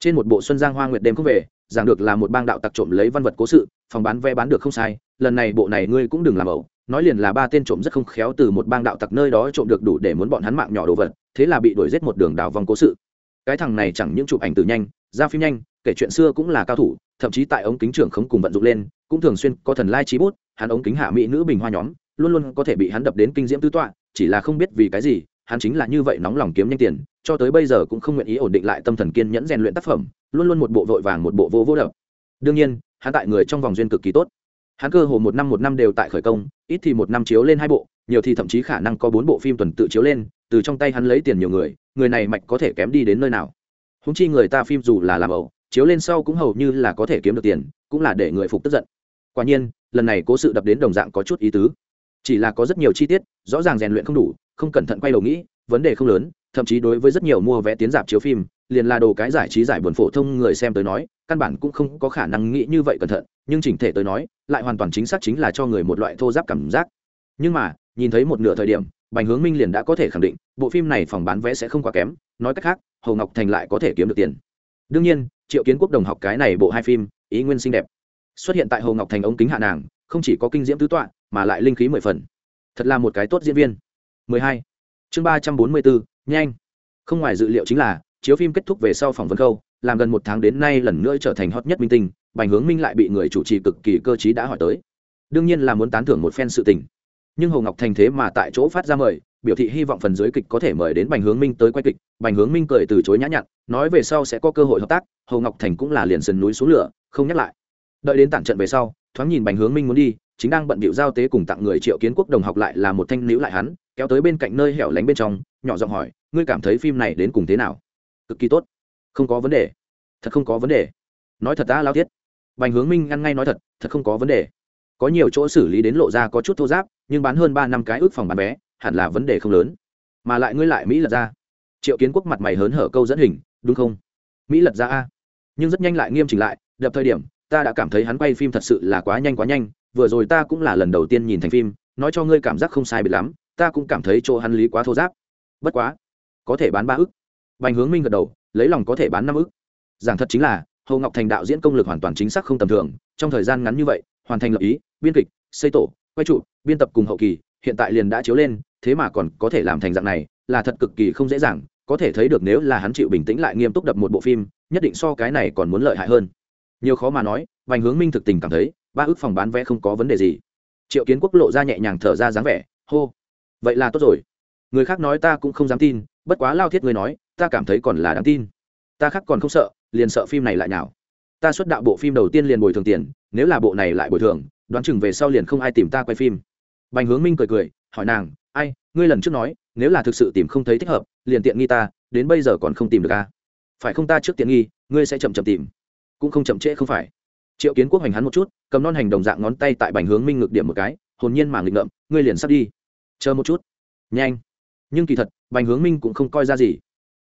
Trên một bộ xuân giang hoa nguyệt đêm không về giảng được là một bang đạo tặc trộm lấy văn vật cố sự, phòng bán vé bán được không sai, lần này bộ này ngươi cũng đừng làm ẩu, nói liền là ba tên trộm rất không khéo từ một bang đạo tặc nơi đó trộm được đủ để muốn bọn hắn mạng nhỏ đồ vật, thế là bị đuổi giết một đường đào vòng cố sự. Cái thằng này chẳng những chụp ảnh từ nhanh, ra phim nhanh, kể chuyện xưa cũng là cao thủ, thậm chí tại ống kính trưởng không cùng vận dụng lên, cũng thường xuyên có thần lai trí bút, hắn ống kính hạ mỹ nữ bình hoa nhóm, luôn luôn có thể bị hắn đập đến kinh diễm tứ tọa, chỉ là không biết vì cái gì, hắn chính là như vậy nóng lòng kiếm nhanh tiền cho tới bây giờ cũng không nguyện ý ổn định lại tâm thần kiên nhẫn rèn luyện tác phẩm, luôn luôn một bộ vội vàng một bộ vô vô đập. Đương nhiên, hắn tại người trong vòng duyên cực kỳ tốt. Hắn cơ hồ một năm một năm đều tại khởi công, ít thì một năm chiếu lên hai bộ, nhiều thì thậm chí khả năng có bốn bộ phim tuần tự chiếu lên, từ trong tay hắn lấy tiền nhiều người người này mạch có thể kém đi đến nơi nào. Húng chi người ta phim dù là làm ẩu, chiếu lên sau cũng hầu như là có thể kiếm được tiền, cũng là để người phục tức giận. Quả nhiên, lần này cố sự đập đến đồng dạng có chút ý tứ. Chỉ là có rất nhiều chi tiết, rõ ràng rèn luyện không đủ, không cẩn thận quay đầu nghĩ, vấn đề không lớn thậm chí đối với rất nhiều mua vé tiến dạp chiếu phim liền là đồ cái giải trí giải buồn phổ thông người xem tới nói căn bản cũng không có khả năng nghĩ như vậy cẩn thận nhưng chỉnh thể tới nói lại hoàn toàn chính xác chính là cho người một loại thô giáp cảm giác. Nhưng mà nhìn thấy một nửa thời điểm bành hướng minh liền đã có thể khẳng định bộ phim này phòng bán vé sẽ không quá kém nói cách khác hầu ngọc thành lại có thể kiếm được tiền. Đương nhiên triệu kiến quốc đồng học cái này bộ hai phim ý nguyên xinh đẹp. Xuất hiện tại hầu ngọc thành ống kính hạ nàng không chỉ có kinh diễm tứ tọa mà lại linh khí mười phần. Thật là một cái tốt diễn viên. 12. chương 344, nhanh. Không ngoài dự liệu chính là, chiếu phim kết thúc về sau phỏng vấn khâu, làm gần một tháng đến nay lần nữa trở thành hot nhất minh tinh, bành hướng minh lại bị người chủ trì cực kỳ cơ t đã hỏi tới. Đương nhiên là muốn tán thưởng một phen sự tình. Nhưng hồ ngọc thành thế mà tại chỗ phát ra mời, biểu thị hy vọng phần dưới kịch có thể mời đến bành hướng minh tới quay kịch. Bành hướng minh cười từ chối nhã nhặn, nói về sau sẽ có cơ hội hợp tác, hồ ngọc thành cũng là liền sườn núi xuống lửa, không nhắc lại. Đợi đến tản trận về sau, thoáng nhìn bành hướng minh muốn đi, chính đang bận bịu giao tế cùng tặng người triệu kiến quốc đồng học lại là một thanh nữ lại hắn kéo tới bên cạnh nơi hẻo lánh bên trong, nhỏ giọng hỏi, ngươi cảm thấy phim này đến cùng thế nào? Cực kỳ tốt. Không có vấn đề. Thật không có vấn đề. Nói thật ta, lao thiết. Bành hướng minh ngăn ngay nói thật thật không có vấn đề. Có nhiều chỗ xử lý đến lộ ra có chút thô giáp, nhưng bán hơn ba năm cái ước phòng bán vé, hẳn là vấn đề không lớn. Mà lại ngươi lại mỹ lật ra. Triệu kiến quốc mặt mày hớn hở câu dẫn hình, đúng không? Mỹ lật ra a. Nhưng rất nhanh lại nghiêm chỉnh lại, đập thời điểm, ta đã cảm thấy hắn quay phim thật sự là quá nhanh quá nhanh, vừa rồi ta cũng là lần đầu tiên nhìn thành phim, nói cho ngươi cảm giác không sai biệt lắm ta cũng cảm thấy chỗ hắn lý quá thô giáp. Bất quá, có thể bán ba ức. Bành hướng minh gật đầu, lấy lòng có thể bán năm ức. Giảng thật chính là, hồ ngọc thành đạo diễn công lực hoàn toàn chính xác không tầm thường, trong thời gian ngắn như vậy, hoàn thành lập ý, biên kịch, xây tổ, quay trụ, biên tập cùng hậu kỳ, hiện tại liền đã chiếu lên, thế mà còn có thể làm thành dạng này, là thật cực kỳ không dễ dàng, có thể thấy được nếu là hắn chịu bình tĩnh lại nghiêm túc đập một bộ phim, nhất định so cái này còn muốn lợi hại hơn. Nhiều khó mà nói vành hướng minh thực tình cảm thấy, ba ước phòng bán vé không có vấn đề gì. Triệu kiến quốc lộ ra nhẹ nhàng thở ra dáng vẻ, hô vậy là tốt rồi. Người khác nói ta cũng không dám tin, bất quá lao thiết người nói, ta cảm thấy còn là đáng tin. Ta khác còn không sợ, liền sợ phim này lại nào ta xuất đạo bộ phim đầu tiên liền bồi thường tiền, nếu là bộ này lại bồi thường, đoán chừng về sau liền không ai tìm ta quay phim. Bành hướng minh cười cười, hỏi nàng, ai, ngươi lần trước nói, nếu là thực sự tìm không thấy thích hợp, liền tiện nghi ta, đến bây giờ còn không tìm được ta phải không ta trước tiện nghi, ngươi sẽ chậm chậm tìm. Cũng không chậm trễ không phải. Triệu kiến quốc hành hắn một chút, cầm non hành đồng dạng ngón tay tại bành hướng minh ngược điểm một cái, hồn nhiên mà nghịch ngợm, ngươi liền sắp đi chờ một chút. Nhanh. Nhưng kỳ thật, bành hướng minh cũng không coi ra gì.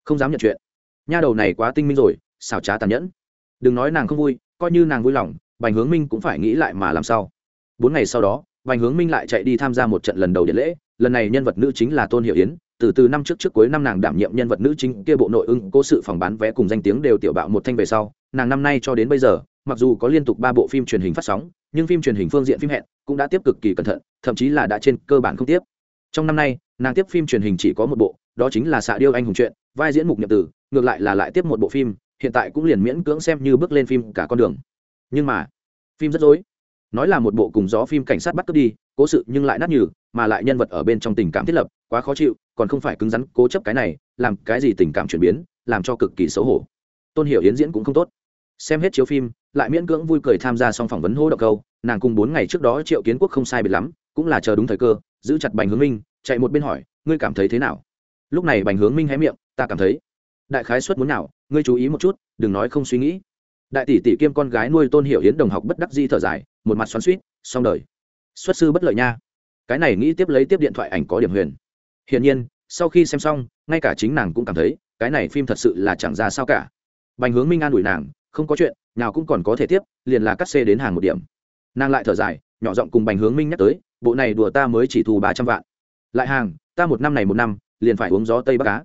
Không dám nhận chuyện. Nha đầu này quá tinh minh rồi, xảo trá tàn nhẫn. Đừng nói nàng không vui, coi như nàng vui lòng, bành hướng minh cũng phải nghĩ lại mà làm sao. Bốn ngày sau đó, bành hướng minh lại chạy đi tham gia một trận lần đầu điện lễ. Lần này nhân vật nữ chính là tôn hiệu yến. Từ từ năm trước trước cuối năm nàng đảm nhiệm nhân vật nữ chính kia bộ nội ưng, cố sự phòng bán vé cùng danh tiếng đều tiểu bạo một thanh về sau, nàng năm nay cho đến bây giờ, mặc dù có liên tục ba bộ phim truyền hình phát sóng, nhưng phim truyền hình phương diện phim hẹn cũng đã tiếp cực kỳ cẩn thận, thậm chí là đã trên cơ bản không tiếp trong năm nay, nàng tiếp phim truyền hình chỉ có một bộ, đó chính là xạ điêu anh hùng chuyện, vai diễn mục nhậm tử, ngược lại là lại tiếp một bộ phim, hiện tại cũng liền miễn cưỡng xem như bước lên phim cả con đường. Nhưng mà, phim rất dối nói là một bộ cùng gió phim cảnh sát bắt cướp đi, cố sự nhưng lại nát nhừ, mà lại nhân vật ở bên trong tình cảm thiết lập, quá khó chịu, còn không phải cứng rắn, cố chấp cái này, làm cái gì tình cảm chuyển biến, làm cho cực kỳ xấu hổ. Tôn hiểu yến diễn cũng không tốt. Xem hết chiếu phim, lại miễn cưỡng vui cười tham gia xong phỏng vấn hô động câu, nàng cùng bốn ngày trước đó triệu kiến quốc không sai biệt lắm, cũng là chờ đúng thời cơ giữ chặt bành hướng minh, chạy một bên hỏi, ngươi cảm thấy thế nào? Lúc này bành hướng minh hé miệng, ta cảm thấy, đại khái xuất muốn nào, ngươi chú ý một chút, đừng nói không suy nghĩ. Đại tỷ tỷ kiêm con gái nuôi tôn hiểu hiến đồng học bất đắc di thở dài, một mặt xoắn suýt xong đời, xuất sư bất lợi nha. Cái này nghĩ tiếp lấy tiếp điện thoại ảnh có điểm huyền. Hiển nhiên, sau khi xem xong, ngay cả chính nàng cũng cảm thấy, cái này phim thật sự là chẳng ra sao cả. Bành hướng minh an ủi nàng, không có chuyện, nào cũng còn có thể tiếp, liền là cắt xê đến hàng một điểm. Nàng lại thở dài, nhỏ giọng cùng bành hướng minh nhắc tới bộ này đùa ta mới chỉ thu ba trăm vạn. Lại hàng, ta một năm này một năm, liền phải uống gió tây bắc cá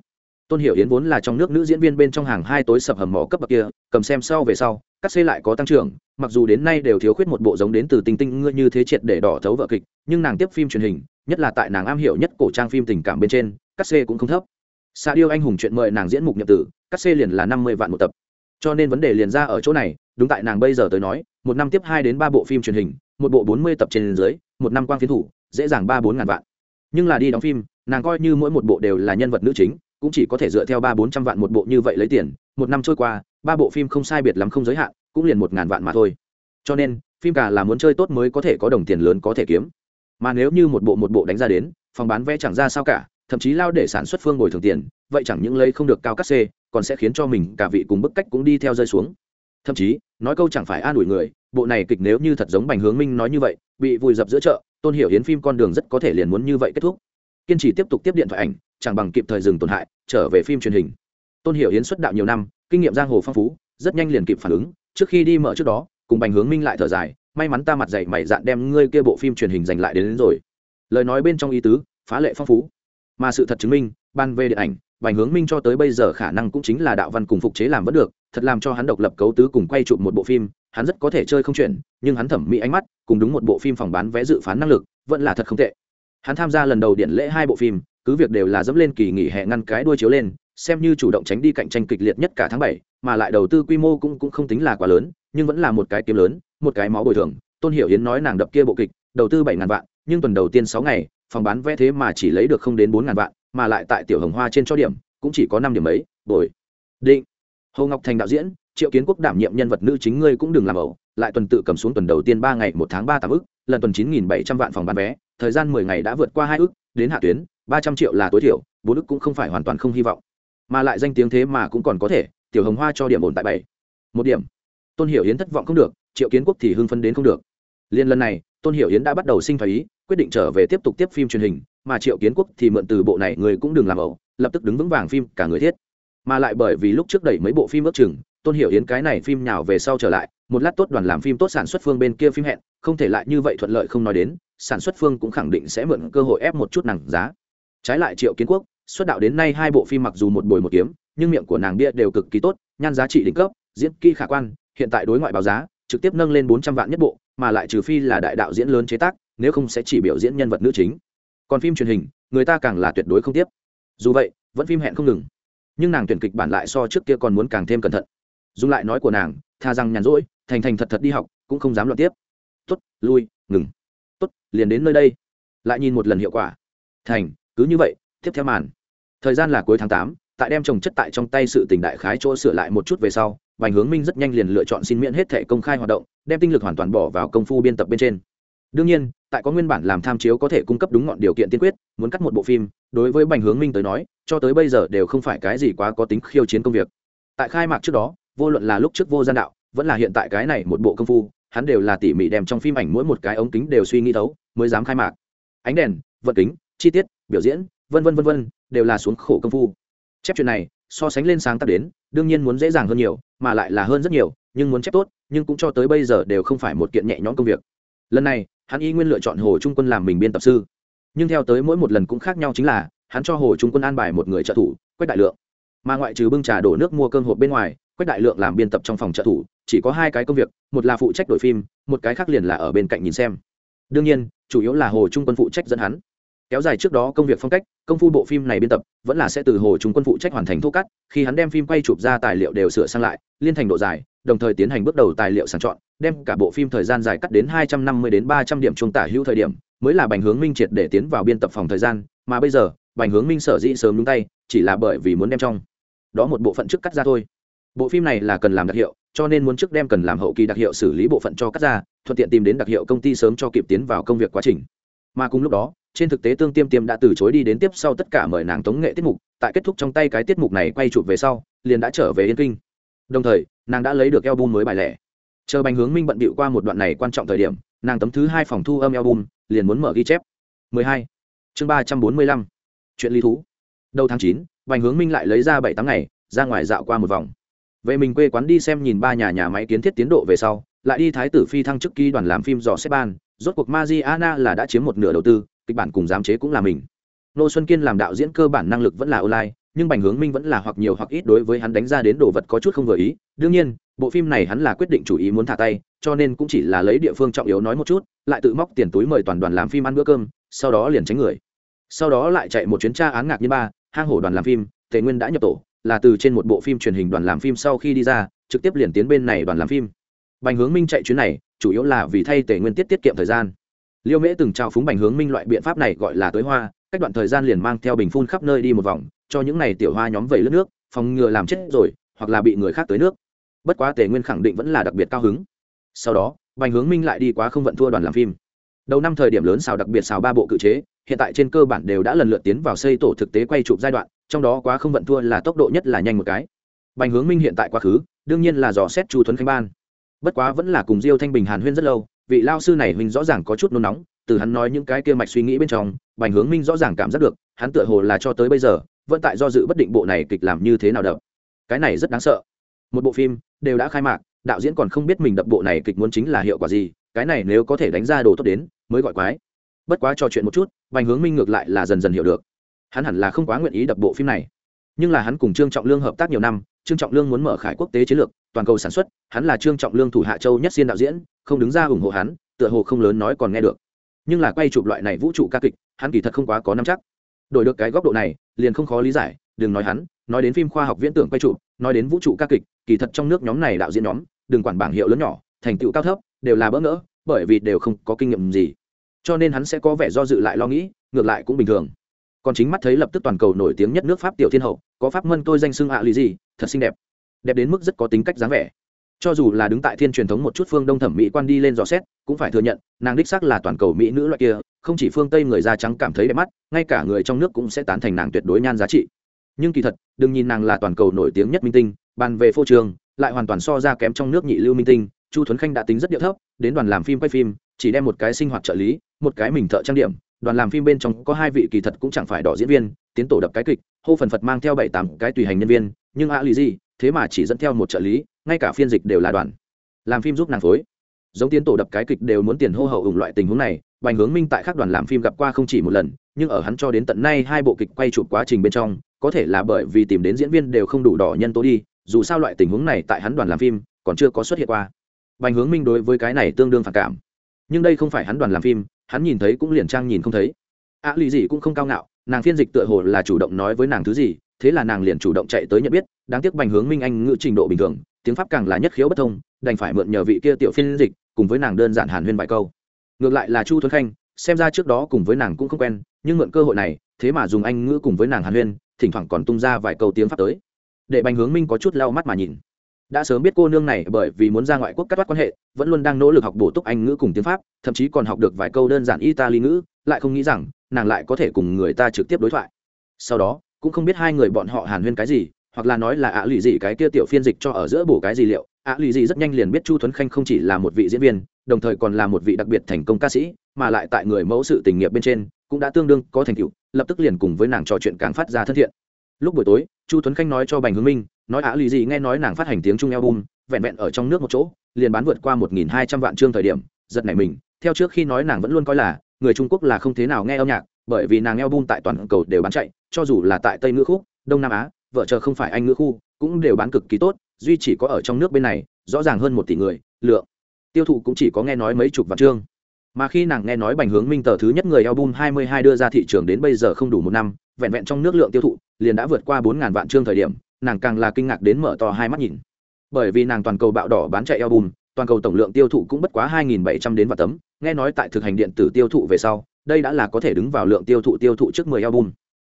tôn hiểu yến vốn là trong nước nữ diễn viên bên trong hàng hai tối sập hầm mỏ cấp bậc kia, cầm xem sau về sau cắt xê lại có tăng trưởng, mặc dù đến nay đều thiếu khuyết một bộ giống đến từ tinh tinh ngươi như thế triệt để đỏ thấu vợ kịch, nhưng nàng tiếp phim truyền hình, nhất là tại nàng am hiểu nhất cổ trang phim tình cảm bên trên cắt xê cũng không thấp. Xa điêu anh hùng chuyện mời nàng diễn mục nhập tử cắt xê liền là năm mươi vạn một tập. Cho nên vấn đề liền ra ở chỗ này, đúng tại nàng bây giờ tới nói, một năm tiếp hai đến ba bộ phim truyền hình, một bộ bốn mươi tập trên dưới một năm quang phiến thủ, dễ dàng ba bốn ngàn vạn. Nhưng là đi đóng phim, nàng coi như mỗi một bộ đều là nhân vật nữ chính, cũng chỉ có thể dựa theo ba bốn trăm vạn một bộ như vậy lấy tiền, một năm trôi qua, ba bộ phim không sai biệt lắm không giới hạn, cũng liền một ngàn vạn mà thôi. Cho nên, phim cả là muốn chơi tốt mới có thể có đồng tiền lớn có thể kiếm. Mà nếu như một bộ một bộ đánh ra đến, phòng bán vé chẳng ra sao cả, thậm chí lao để sản xuất phương ngồi thường tiền, vậy chẳng những lấy không được cao cắt xê, còn sẽ khiến cho mình cả vị cùng bức cách cũng đi theo rơi xuống. Thậm chí, nói câu chẳng phải an ủi người, bộ này kịch nếu như thật giống bành hướng minh nói như vậy bị vùi dập giữa chợ tôn hiểu hiến phim con đường rất có thể liền muốn như vậy kết thúc. Kiên trì tiếp tục tiếp điện thoại ảnh chẳng bằng kịp thời dừng tổn hại trở về phim truyền hình. Tôn hiểu hiến xuất đạo nhiều năm kinh nghiệm giang hồ phong phú rất nhanh liền kịp phản ứng trước khi đi mở trước đó cùng bành hướng minh lại thở dài may mắn ta mặt dày mày dạn đem ngươi kia bộ phim truyền hình giành lại đến, đến rồi. Lời nói bên trong ý tứ phá lệ phong phú. Mà sự thật chứng minh ban về điện ảnh bành hướng minh cho tới bây giờ khả năng cũng chính là đạo văn cùng phục chế làm vẫn được, thật làm cho hắn độc lập cấu tứ cùng quay chụp một bộ phim, hắn rất có thể chơi không chuyển nhưng hắn thẩm mỹ ánh mắt, cùng đúng một bộ phim phòng bán vé dự phán năng lực, vẫn là thật không tệ. Hắn tham gia lần đầu điện lễ hai bộ phim, cứ việc đều là dẫm lên kỳ nghỉ hè ngăn cái đuôi chiếu lên, xem như chủ động tránh đi cạnh tranh kịch liệt nhất cả tháng bảy, mà lại đầu tư quy mô cũng cũng không tính là quá lớn, nhưng vẫn là một cái kiếm lớn, một cái máu bồi thường. Tôn hiểu yến nói nàng đập kia bộ kịch, đầu tư bảy ngàn vạn, nhưng tuần đầu tiên sáu ngày, phòng bán vé thế mà chỉ lấy được không đến bốn ngàn vạn mà lại tại tiểu hồng hoa trên cho điểm, cũng chỉ có năm điểm mấy, bồi. Định. Hồ ngọc thành đạo diễn, triệu kiến quốc đảm nhiệm nhân vật nữ chính ngươi cũng đừng làm ẩu, lại tuần tự cầm xuống tuần đầu tiên ba ngày một tháng ba tám ức, lần tuần chín nghìn bảy trăm vạn phòng bán vé, thời gian mười ngày đã vượt qua hai ức, đến hạ tuyến, ba trăm triệu là tối thiểu, bốn ức cũng không phải hoàn toàn không hy vọng. Mà lại danh tiếng thế mà cũng còn có thể, tiểu hồng hoa cho điểm ổn tại bảy. Một điểm. Tôn hiểu yến thất vọng không được, triệu kiến quốc thì hưng phấn đến không được. Liên lần này tôn hiểu yến đã bắt đầu sinh thái ý, quyết định trở về tiếp tục tiếp phim truyền hình, mà triệu kiến quốc thì mượn từ bộ này người cũng đừng làm ẩu, lập tức đứng vững vàng phim, cả người thiết. Mà lại bởi vì lúc trước đẩy mấy bộ phim ước chừng, tôn hiểu yến cái này phim nhào về sau trở lại, một lát tốt đoàn làm phim tốt sản xuất phương bên kia phim hẹn, không thể lại như vậy thuận lợi không nói đến, sản xuất phương cũng khẳng định sẽ mượn cơ hội ép một chút nàng giá. Trái lại triệu kiến quốc, xuất đạo đến nay hai bộ phim mặc dù một bồi một kiếm, nhưng miệng của nàng bia đều cực kỳ tốt, nhan giá trị đỉnh cấp, diễn kỹ khả quan, hiện tại đối ngoại báo giá, trực tiếp nâng lên bốn trăm vạn nhất bộ mà lại trừ phi là đại đạo diễn lớn chế tác, nếu không sẽ chỉ biểu diễn nhân vật nữ chính. Còn phim truyền hình, người ta càng là tuyệt đối không tiếp. Dù vậy, vẫn phim hẹn không ngừng. Nhưng nàng tuyển kịch bản lại so trước kia còn muốn càng thêm cẩn thận. Dùng lại nói của nàng, tha rằng nhàn rỗi, thành thành thật thật đi học, cũng không dám loạn tiếp. Tốt, lui, ngừng. Tốt, liền đến nơi đây. Lại nhìn một lần hiệu quả. Thành, cứ như vậy, tiếp theo màn. Thời gian là cuối tháng tám, tại đem trồng chất tại trong tay sự tình đại khái chỗ sửa lại một chút về sau Bành Hướng Minh rất nhanh liền lựa chọn xin miễn hết thể công khai hoạt động, đem tinh lực hoàn toàn bỏ vào công phu biên tập bên trên. Đương nhiên, tại có nguyên bản làm tham chiếu có thể cung cấp đúng ngọn điều kiện tiên quyết, muốn cắt một bộ phim, đối với Bành Hướng Minh tới nói, cho tới bây giờ đều không phải cái gì quá có tính khiêu chiến công việc. Tại khai mạc trước đó, vô luận là lúc trước vô gian đạo, vẫn là hiện tại cái này một bộ công phu, hắn đều là tỉ mỉ đem trong phim ảnh mỗi một cái ống kính đều suy nghĩ thấu, mới dám khai mạc. Ánh đèn, vật kính, chi tiết, biểu diễn, vân vân vân vân, đều là xuống khổ công phu. Chép chuyện này, so sánh lên sáng tác đến, đương nhiên muốn dễ dàng hơn nhiều, mà lại là hơn rất nhiều, nhưng muốn chép tốt, nhưng cũng cho tới bây giờ đều không phải một kiện nhẹ nhõm công việc. Lần này, hắn y nguyên lựa chọn hồ trung quân làm mình biên tập sư. Nhưng theo tới mỗi một lần cũng khác nhau chính là, hắn cho hồ trung quân an bài một người trợ thủ, quách đại lượng. Mà ngoại trừ bưng trà đổ nước mua cơm hộp bên ngoài, quách đại lượng làm biên tập trong phòng trợ thủ, chỉ có hai cái công việc, một là phụ trách đổi phim, một cái khác liền là ở bên cạnh nhìn xem. Đương nhiên, chủ yếu là hồ trung quân phụ trách dẫn hắn kéo dài trước đó công việc phong cách, công phu bộ phim này biên tập, vẫn là sẽ từ hồ chúng quân phụ trách hoàn thành thô cắt, khi hắn đem phim quay chụp ra tài liệu đều sửa sang lại, liên thành độ dài, đồng thời tiến hành bước đầu tài liệu sàng chọn, đem cả bộ phim thời gian dài cắt đến hai trăm năm mươi đến ba trăm điểm trung tả hữu thời điểm, mới là bành hướng minh triệt để tiến vào biên tập phòng thời gian, mà bây giờ, bành hướng minh sở dĩ sớm đúng tay, chỉ là bởi vì muốn đem trong đó một bộ phận trước cắt ra thôi. Bộ phim này là cần làm đặc hiệu, cho nên muốn trước đem cần làm hậu kỳ đặc hiệu xử lý bộ phận cho cắt ra, thuận tiện tìm đến đặc hiệu công ty sớm cho kịp tiến vào công việc quá trình. Mà cùng lúc đó trên thực tế tương tiêm tiêm đã từ chối đi đến tiếp sau tất cả mời nàng tống nghệ tiết mục, tại kết thúc trong tay cái tiết mục này quay chụp về sau, liền đã trở về yên kinh. Đồng thời, nàng đã lấy được album mới bài lẻ. Chờ bành hướng minh bận bịu qua một đoạn này quan trọng thời điểm, nàng tấm thứ hai phòng thu âm album, liền muốn mở ghi chép. 12. chương 345. chuyện lý thú. Đầu tháng chín, bành hướng minh lại lấy ra bảy tám ngày, ra ngoài dạo qua một vòng. Về mình quê quán đi xem nhìn ba nhà nhà máy kiến thiết tiến độ về sau, lại đi thái tử phi thăng chức ký đoàn làm phim dò xếp ban, rốt cuộc Mariana là đã chiếm một nửa đầu tư kịch bản cùng giám chế cũng là mình. Nô xuân kiên làm đạo diễn cơ bản năng lực vẫn là online, nhưng bành hướng minh vẫn là hoặc nhiều hoặc ít đối với hắn đánh ra đến đồ vật có chút không vừa ý. Đương nhiên, bộ phim này hắn là quyết định chủ ý muốn thả tay, cho nên cũng chỉ là lấy địa phương trọng yếu nói một chút, lại tự móc tiền túi mời toàn đoàn làm phim ăn bữa cơm, sau đó liền tránh người. Sau đó lại chạy một chuyến tra án ngạc như ba, hang hổ đoàn làm phim, tề nguyên đã nhập tổ, là từ trên một bộ phim truyền hình đoàn làm phim sau khi đi ra, trực tiếp liền tiến bên này đoàn làm phim. Bành hướng minh chạy chuyến này, chủ yếu là vì thay tề nguyên tiết tiết kiệm thời gian liêu mễ từng trao phúng bành hướng minh loại biện pháp này gọi là tới hoa, cách đoạn thời gian liền mang theo bình phun khắp nơi đi một vòng, cho những này tiểu hoa nhóm vẩy lướt nước, phòng ngừa làm chết rồi, hoặc là bị người khác tới nước. Bất quá tề nguyên khẳng định vẫn là đặc biệt cao hứng. Sau đó, bành hướng minh lại đi quá không vận thua đoàn làm phim. Đầu năm thời điểm lớn xào đặc biệt xào ba bộ cự chế, hiện tại trên cơ bản đều đã lần lượt tiến vào xây tổ thực tế quay chụp giai đoạn, trong đó quá không vận thua là tốc độ nhất là nhanh một cái. Bành hướng minh hiện tại quá khứ, đương nhiên là dò xét chu thuấn khánh ban. Bất quá vẫn là cùng diêu thanh bình hàn huyên rất lâu vị lao sư này mình rõ ràng có chút nôn nóng, từ hắn nói những cái kia mạch suy nghĩ bên trong, bành hướng minh rõ ràng cảm giác được, hắn tựa hồ là cho tới bây giờ, vẫn tại do dự bất định bộ này kịch làm như thế nào đập. Cái này rất đáng sợ. Một bộ phim đều đã khai mạc, đạo diễn còn không biết mình đập bộ này kịch muốn chính là hiệu quả gì, cái này nếu có thể đánh ra đồ tốt đến, mới gọi quái. Bất quá trò chuyện một chút, bành hướng minh ngược lại là dần dần hiểu được. Hắn hẳn là không quá nguyện ý đập bộ phim này. Nhưng là hắn cùng trương trọng lương hợp tác nhiều năm, trương trọng lương muốn mở khải quốc tế chiến lược, toàn cầu sản xuất, hắn là trương trọng lương thủ hạ châu nhất xiên đạo diễn không đứng ra ủng hộ hắn, tựa hồ không lớn nói còn nghe được. Nhưng là quay chụp loại này vũ trụ ca kịch, hắn kỳ thật không quá có năm chắc. Đổi được cái góc độ này, liền không khó lý giải, đừng nói hắn, nói đến phim khoa học viễn tưởng quay chụp, nói đến vũ trụ ca kịch, kỳ thật trong nước nhóm này đạo diễn nhóm, đừng quản bảng hiệu lớn nhỏ, thành tựu cao thấp, đều là bỡ ngỡ, bởi vì đều không có kinh nghiệm gì. Cho nên hắn sẽ có vẻ do dự lại lo nghĩ, ngược lại cũng bình thường. Còn chính mắt thấy lập tức toàn cầu nổi tiếng nhất nước pháp tiểu thiên hậu, có pháp mân tôi danh xưng ạ à lý gì, thật xinh đẹp. Đẹp đến mức rất có tính cách dáng vẻ cho dù là đứng tại thiên truyền thống một chút phương đông thẩm mỹ quan đi lên dò xét, cũng phải thừa nhận, nàng đích sắc là toàn cầu mỹ nữ loại kia, không chỉ phương tây người da trắng cảm thấy đẹp mắt, ngay cả người trong nước cũng sẽ tán thành nàng tuyệt đối nhan giá trị. Nhưng kỳ thật, đừng nhìn nàng là toàn cầu nổi tiếng nhất minh tinh, bàn về phô trường lại hoàn toàn so ra kém trong nước nhị lưu minh tinh, chu thuấn khanh đã tính rất điệu thấp, đến đoàn làm phim quay phim, chỉ đem một cái sinh hoạt trợ lý, một cái mình thợ trang điểm, đoàn làm phim bên trong có hai vị kỳ thật cũng chẳng phải đỏ diễn viên, tiến tổ đập cái kịch, hô phần phật mang theo bảy tám cái tùy hành nhân viên, nhưng a lì gì thế mà chỉ dẫn theo một trợ lý ngay cả phiên dịch đều là đoàn. Làm phim giúp nàng phối. Giống tiến tổ đập cái kịch đều muốn tiền hô hậu ủng loại tình huống này bành hướng minh tại các đoàn làm phim gặp qua không chỉ một lần nhưng ở hắn cho đến tận nay hai bộ kịch quay chụp quá trình bên trong có thể là bởi vì tìm đến diễn viên đều không đủ đỏ nhân tố đi dù sao loại tình huống này tại hắn đoàn làm phim còn chưa có xuất hiện qua. Bành hướng minh đối với cái này tương đương phản cảm. Nhưng đây không phải hắn đoàn làm phim hắn nhìn thấy cũng liền trang nhìn không thấy. Ạ à, lì gì cũng không cao ngạo nàng phiên dịch tựa hồ là chủ động nói với nàng thứ gì thế là nàng liền chủ động chạy tới nhận biết đáng tiếc bành hướng minh anh ngữ trình độ bình thường tiếng pháp càng là nhất khiếu bất thông, đành phải mượn nhờ vị kia tiểu phiên dịch, cùng với nàng đơn giản hàn huyên vài câu. Ngược lại là chu thuấn khanh, xem ra trước đó cùng với nàng cũng không quen, nhưng mượn cơ hội này, thế mà dùng anh ngữ cùng với nàng hàn huyên, thỉnh thoảng còn tung ra vài câu tiếng pháp tới. Để bành hướng minh có chút lau mắt mà nhìn. Đã sớm biết cô nương này bởi vì muốn ra ngoại quốc cắt toát quan hệ, vẫn luôn đang nỗ lực học bổ túc anh ngữ cùng tiếng pháp, thậm chí còn học được vài câu đơn giản italy ngữ, lại không nghĩ rằng nàng lại có thể cùng người ta trực tiếp đối thoại. Sau đó, cũng không biết hai người bọn họ hàn huyên cái gì hoặc là nói là ạ lì gì cái kia tiểu phiên dịch cho ở giữa bổ cái gì liệu. ạ lì gì rất nhanh liền biết chu Thuấn khanh không chỉ là một vị diễn viên, đồng thời còn là một vị đặc biệt thành công ca sĩ, mà lại tại người mẫu sự tình nghiệp bên trên cũng đã tương đương có thành tựu, lập tức liền cùng với nàng trò chuyện càng phát ra thân thiện. Lúc buổi tối, chu Thuấn khanh nói cho bành hướng minh, nói ạ lì gì nghe nói nàng phát hành tiếng trung album, vẹn vẹn ở trong nước một chỗ, liền bán vượt qua một nghìn hai trăm vạn chương thời điểm, giật nảy mình. Theo trước khi nói nàng vẫn luôn coi là người trung quốc là không thế nào nghe âm nhạc, bởi vì nàng album tại toàn cầu đều bán chạy, cho dù là tại tây ngữ khúc, đông nam á vợ chờ không phải anh ngữ khu, cũng đều bán cực kỳ tốt, duy chỉ có ở trong nước bên này, rõ ràng hơn một tỷ người, lượng. Tiêu thụ cũng chỉ có nghe nói mấy chục vạn chương. Mà khi nàng nghe nói bành hướng minh tờ thứ nhất người album 22 đưa ra thị trường đến bây giờ không đủ một năm, vẹn vẹn trong nước lượng tiêu thụ, liền đã vượt qua 4.000 vạn chương thời điểm, nàng càng là kinh ngạc đến mở to hai mắt nhìn. Bởi vì nàng toàn cầu bạo đỏ bán chạy album, toàn cầu tổng lượng tiêu thụ cũng bất quá 2.700 đến vạn tấm, nghe nói tại thực hành điện tử tiêu thụ về sau, đây đã là có thể đứng vào lượng tiêu thụ tiêu thụ trước 10 album.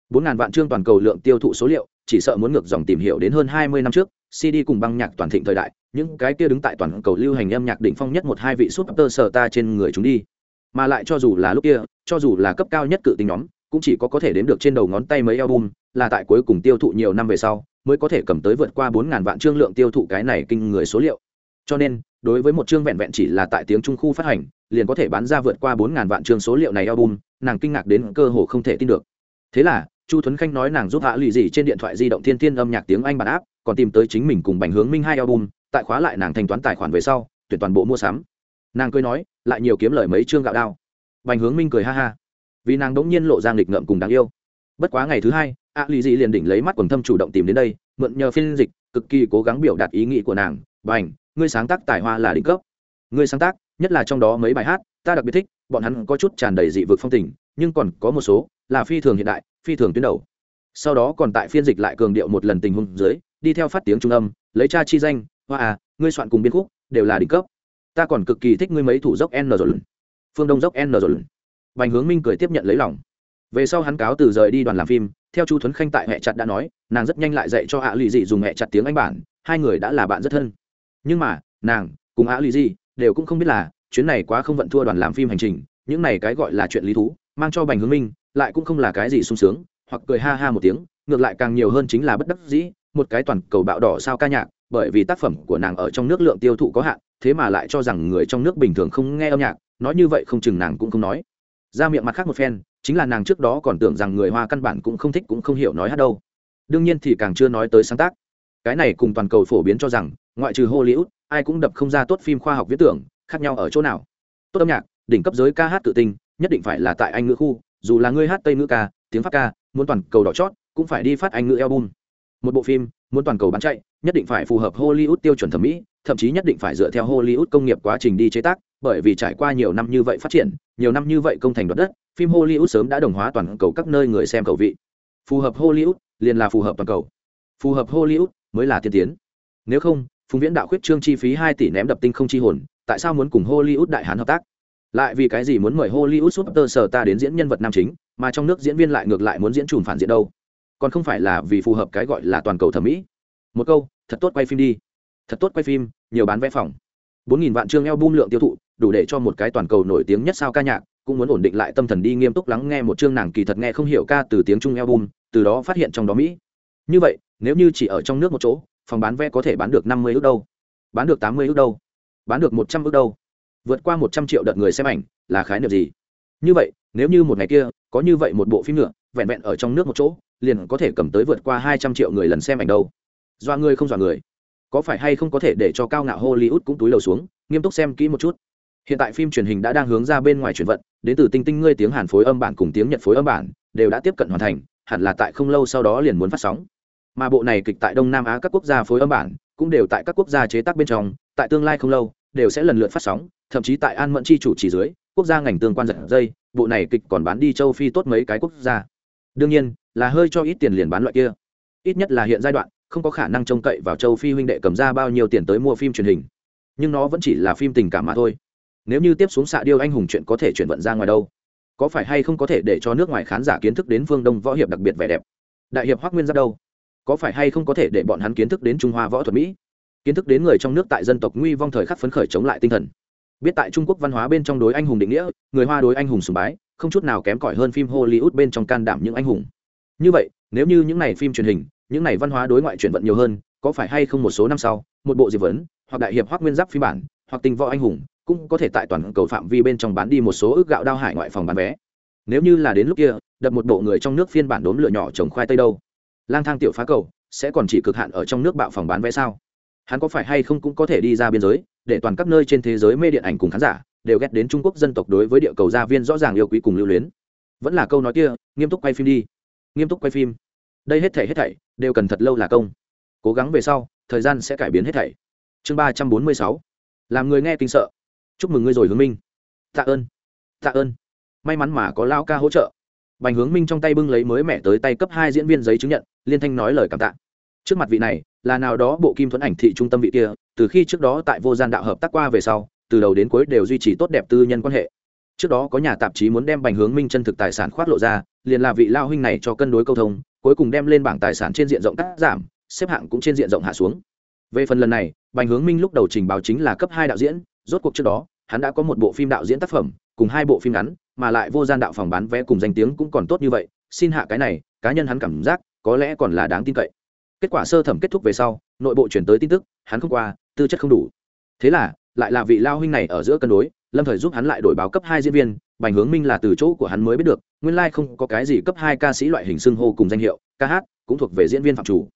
4.000 vạn chương toàn cầu lượng tiêu thụ số liệu chỉ sợ muốn ngược dòng tìm hiểu đến hơn 20 năm trước cd cùng băng nhạc toàn thịnh thời đại, những cái kia đứng tại toàn cầu lưu hành âm nhạc đỉnh phong nhất một hai vị superstar sở ta trên người chúng đi. Mà lại cho dù là lúc kia, cho dù là cấp cao nhất cự tính nhóm, cũng chỉ có có thể đếm được trên đầu ngón tay mấy album, là tại cuối cùng tiêu thụ nhiều năm về sau, mới có thể cầm tới vượt qua bốn ngàn vạn chương lượng tiêu thụ cái này kinh người số liệu. Cho nên, đối với một chương vẹn vẹn chỉ là tại tiếng trung khu phát hành, liền có thể bán ra vượt qua bốn ngàn vạn chương số liệu này album, nàng kinh ngạc đến cơ hồ không thể tin được. Thế là chu thuấn khanh nói nàng giúp hạ lì gì trên điện thoại di động thiên thiên âm nhạc tiếng anh bản áp, còn tìm tới chính mình cùng bành hướng minh hai album, tại khóa lại nàng thanh toán tài khoản về sau, tuyển toàn bộ mua sắm. Nàng cười nói, lại nhiều kiếm lời mấy chương gạo đao. Bành hướng minh cười ha ha. Vì nàng đống nhiên lộ ra nghịch ngợm cùng đáng yêu. Bất quá ngày thứ hai a lì dị liền đỉnh lấy mắt quần thâm chủ động tìm đến đây, mượn nhờ phiên dịch, cực kỳ cố gắng biểu đạt ý nghĩ của nàng. Bành, ngươi sáng tác tài hoa là đỉnh cấp. Ngươi sáng tác, nhất là trong đó mấy bài hát, ta đặc biệt thích, bọn hắn có chút tràn đầy dị vực phong tình, nhưng còn có một số là phi thường hiện đại, phi thường tuyến đầu. Sau đó còn tại phiên dịch lại cường điệu một lần tình huống dưới, đi theo phát tiếng trung âm, lấy cha chi danh, hoa à ngươi soạn cùng biên khúc, đều là đỉnh cấp. Ta còn cực kỳ thích ngươi mấy thủ dốc n rồi. Phương đông dốc n rồi. Bành hướng minh cười tiếp nhận lấy lòng. Về sau hắn cáo từ rời đi đoàn làm phim, theo chu thuấn khanh tại hệ chặt đã nói, nàng rất nhanh lại dạy cho ạ lì dị dùng hệ chặt tiếng anh bản, hai người đã là bạn rất thân. Nhưng mà, nàng cùng ạ lì dị đều cũng không biết là chuyến này quá không vận thua đoàn làm phim hành trình, những này cái gọi là chuyện lý thú, mang cho bành hướng minh lại cũng không là cái gì sung sướng, hoặc cười ha ha một tiếng, ngược lại càng nhiều hơn chính là bất đắc dĩ, một cái toàn cầu bạo đỏ sao ca nhạc, bởi vì tác phẩm của nàng ở trong nước lượng tiêu thụ có hạn, thế mà lại cho rằng người trong nước bình thường không nghe âm nhạc, nói như vậy không chừng nàng cũng không nói. Ra miệng mặt khác một phen, chính là nàng trước đó còn tưởng rằng người hoa căn bản cũng không thích cũng không hiểu nói hát đâu. Đương nhiên thì càng chưa nói tới sáng tác. Cái này cùng toàn cầu phổ biến cho rằng, ngoại trừ hollywood, ai cũng đập không ra tốt phim khoa học viễn tưởng, khác nhau ở chỗ nào. Tốt âm nhạc, đỉnh cấp giới ca hát tự tinh, nhất định phải là tại anh ngữ khu dù là ngươi hát tây ngữ ca, tiếng pháp ca, muốn toàn cầu đỏ chót, cũng phải đi phát anh ngữ album. Một bộ phim muốn toàn cầu bán chạy, nhất định phải phù hợp hollywood tiêu chuẩn thẩm mỹ, thậm chí nhất định phải dựa theo hollywood công nghiệp quá trình đi chế tác, bởi vì trải qua nhiều năm như vậy phát triển, nhiều năm như vậy công thành đoạt đất, phim hollywood sớm đã đồng hóa toàn cầu các nơi người xem cầu vị. Phù hợp hollywood, liền là phù hợp toàn cầu. Phù hợp hollywood mới là tiên tiến. Nếu không, phùng viễn đạo khuyết trương chi phí hai tỷ ném đập tinh không chi hồn, tại sao muốn cùng hollywood đại hán hợp tác? Lại vì cái gì muốn mời hollywood super sở ta đến diễn nhân vật nam chính, mà trong nước diễn viên lại ngược lại muốn diễn trùm phản diện đâu? Còn không phải là vì phù hợp cái gọi là toàn cầu thẩm mỹ. Một câu, thật tốt quay phim đi. Thật tốt quay phim, nhiều bán vé phòng. Bốn nghìn vạn chương eo bum lượng tiêu thụ, đủ để cho một cái toàn cầu nổi tiếng nhất sao ca nhạc, cũng muốn ổn định lại tâm thần đi nghiêm túc lắng nghe một chương nàng kỳ thật nghe không hiểu ca từ tiếng trung eo bum từ đó phát hiện trong đó mỹ. Như vậy, nếu như chỉ ở trong nước một chỗ, phòng bán vé có thể bán được năm mươi ước đâu? Bán được tám mươi ước đâu? Bán được một trăm ước đâu? Vượt qua một trăm triệu đợt người xem ảnh là khái niệm gì? Như vậy, nếu như một ngày kia, có như vậy một bộ phim nữa, vẹn vẹn ở trong nước một chỗ, liền có thể cầm tới vượt qua hai trăm triệu người lần xem ảnh đâu. Dọa người không dọa người. Có phải hay không có thể để cho cao ngạo hollywood cũng túi đầu xuống, nghiêm túc xem kỹ một chút. Hiện tại phim truyền hình đã đang hướng ra bên ngoài chuyển vận, đến từ tinh tinh ngươi tiếng hàn phối âm bản cùng tiếng nhật phối âm bản, đều đã tiếp cận hoàn thành, hẳn là tại không lâu sau đó liền muốn phát sóng. Mà bộ này kịch tại đông nam á các quốc gia phối âm bản, cũng đều tại các quốc gia chế tác bên trong, tại tương lai không lâu, đều sẽ lần lượt phát sóng thậm chí tại an mẫn chi chủ chỉ dưới, quốc gia ngành tương quan giật dây, bộ này kịch còn bán đi châu phi tốt mấy cái quốc gia. Đương nhiên, là hơi cho ít tiền liền bán loại kia. Ít nhất là hiện giai đoạn, không có khả năng trông cậy vào châu phi huynh đệ cầm ra bao nhiêu tiền tới mua phim truyền hình. Nhưng nó vẫn chỉ là phim tình cảm mà thôi. Nếu như tiếp xuống xạ điêu anh hùng chuyện có thể chuyển vận ra ngoài đâu? Có phải hay không có thể để cho nước ngoài khán giả kiến thức đến phương đông võ hiệp đặc biệt vẻ đẹp? Đại hiệp hoác nguyên ra đâu? Có phải hay không có thể để bọn hắn kiến thức đến trung hoa võ thuật mỹ? Kiến thức đến người trong nước tại dân tộc nguy vong thời khắc phấn khởi chống lại tinh thần biết tại trung quốc văn hóa bên trong đối anh hùng định nghĩa, người hoa đối anh hùng sùng bái, không chút nào kém cỏi hơn phim hollywood bên trong can đảm những anh hùng. Như vậy, nếu như những này phim truyền hình, những này văn hóa đối ngoại chuyển vận nhiều hơn, có phải hay không một số năm sau, một bộ diệp vấn, hoặc đại hiệp hoác nguyên giáp phiên bản, hoặc tình võ anh hùng, cũng có thể tại toàn cầu phạm vi bên trong bán đi một số ước gạo đao hải ngoại phòng bán vé. Nếu như là đến lúc kia, đập một bộ người trong nước phiên bản đốn lửa nhỏ trồng khoai tây đâu? Lang thang tiểu phá cầu, sẽ còn chỉ cực hạn ở trong nước bạo phòng bán vé sao? Hắn có phải hay không cũng có thể đi ra biên giới để toàn các nơi trên thế giới mê điện ảnh cùng khán giả đều ghét đến trung quốc dân tộc đối với địa cầu gia viên rõ ràng yêu quý cùng lưu luyến. Vẫn là câu nói kia, nghiêm túc quay phim đi. Nghiêm túc quay phim. Đây hết thảy hết thảy đều cần thật lâu là công. Cố gắng về sau, thời gian sẽ cải biến hết thảy. Chương ba trăm bốn mươi sáu. Làm người nghe kinh sợ. Chúc mừng ngươi rồi hướng minh. Tạ ơn. Tạ ơn. May mắn mà có lao ca hỗ trợ. Bành hướng minh trong tay bưng lấy mới mẻ tới tay cấp hai diễn viên giấy chứng nhận, liên thanh nói lời cảm tạ. Trước mặt vị này là nào đó bộ kim thuẫn ảnh thị trung tâm vị kia, từ khi trước đó tại vô gian đạo hợp tác qua về sau, từ đầu đến cuối đều duy trì tốt đẹp tư nhân quan hệ. Trước đó có nhà tạp chí muốn đem bành hướng minh chân thực tài sản khoát lộ ra, liền là vị lao huynh này cho cân đối câu thông, cuối cùng đem lên bảng tài sản trên diện rộng cắt giảm, xếp hạng cũng trên diện rộng hạ xuống. Về phần lần này, bành hướng minh lúc đầu trình báo chính là cấp hai đạo diễn, rốt cuộc trước đó, hắn đã có một bộ phim đạo diễn tác phẩm, cùng hai bộ phim ngắn, mà lại vô gian đạo phòng bán vé cùng danh tiếng cũng còn tốt như vậy, xin hạ cái này, cá nhân hắn cảm giác, có lẽ còn là đáng tin cậy kết quả sơ thẩm kết thúc về sau, nội bộ chuyển tới tin tức, hắn không qua, tư chất không đủ. Thế là, lại là vị lao huynh này ở giữa cân đối, lâm thời giúp hắn lại đổi báo cấp hai diễn viên, bành hướng minh là từ chỗ của hắn mới biết được, nguyên lai、like、không có cái gì cấp hai ca sĩ loại hình xưng hô cùng danh hiệu, ca hát cũng thuộc về diễn viên phạm chủ.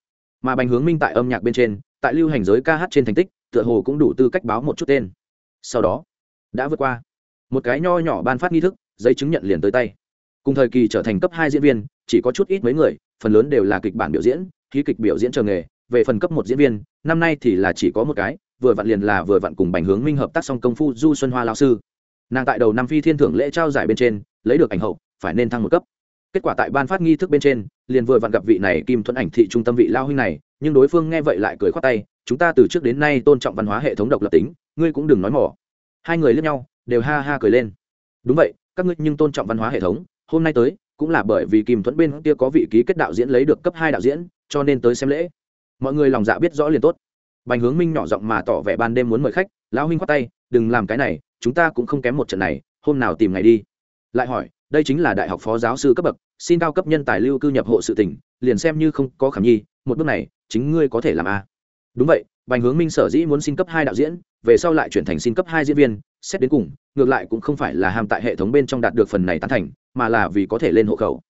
Mà bành hướng minh tại âm nhạc bên trên, tại lưu hành giới ca hát trên thành tích, tựa hồ cũng đủ tư cách báo một chút tên. Sau đó, đã vượt qua. Một cái nho nhỏ ban phát nghi thức, giấy chứng nhận liền tới tay. Cùng thời kỳ trở thành cấp hai diễn viên, chỉ có chút ít mấy người, phần lớn đều là kịch bản biểu diễn khí kịch biểu diễn chờ nghề, về phần cấp một diễn viên, năm nay thì là chỉ có một cái, vừa vặn liền là vừa vặn cùng bành hướng minh hợp tác song công phu du xuân hoa lao sư. Nàng tại đầu năm phi thiên thưởng lễ trao giải bên trên, lấy được ảnh hậu, phải nên thăng một cấp. Kết quả tại ban phát nghi thức bên trên, liền vừa vặn gặp vị này kim thuẫn ảnh thị trung tâm vị lao huynh này, nhưng đối phương nghe vậy lại cười khoát tay, chúng ta từ trước đến nay tôn trọng văn hóa hệ thống độc lập tính, ngươi cũng đừng nói mỏ. Hai người lướt nhau, đều ha ha cười lên. Đúng vậy, các ngươi nhưng tôn trọng văn hóa hệ thống, hôm nay tới, cũng là bởi vì kim thuẫn bên kia có vị ký kết đạo diễn lấy được cấp hai đạo diễn cho nên tới xem lễ. Mọi người lòng dạ biết rõ liền tốt. Bành hướng minh nhỏ giọng mà tỏ vẻ ban đêm muốn mời khách, lão huynh khoát tay, đừng làm cái này, chúng ta cũng không kém một trận này, hôm nào tìm ngày đi. Lại hỏi, đây chính là đại học phó giáo sư cấp bậc, xin cao cấp nhân tài lưu cư nhập hộ sự tỉnh liền xem như không có khảm nhi một bước này, chính ngươi có thể làm a đúng vậy, bành hướng minh sở dĩ muốn xin cấp hai đạo diễn, về sau lại chuyển thành xin cấp hai diễn viên, xét đến cùng, ngược lại cũng không phải là ham tại hệ thống bên trong đạt được phần này tán thành, mà là vì có thể lên hộ khẩu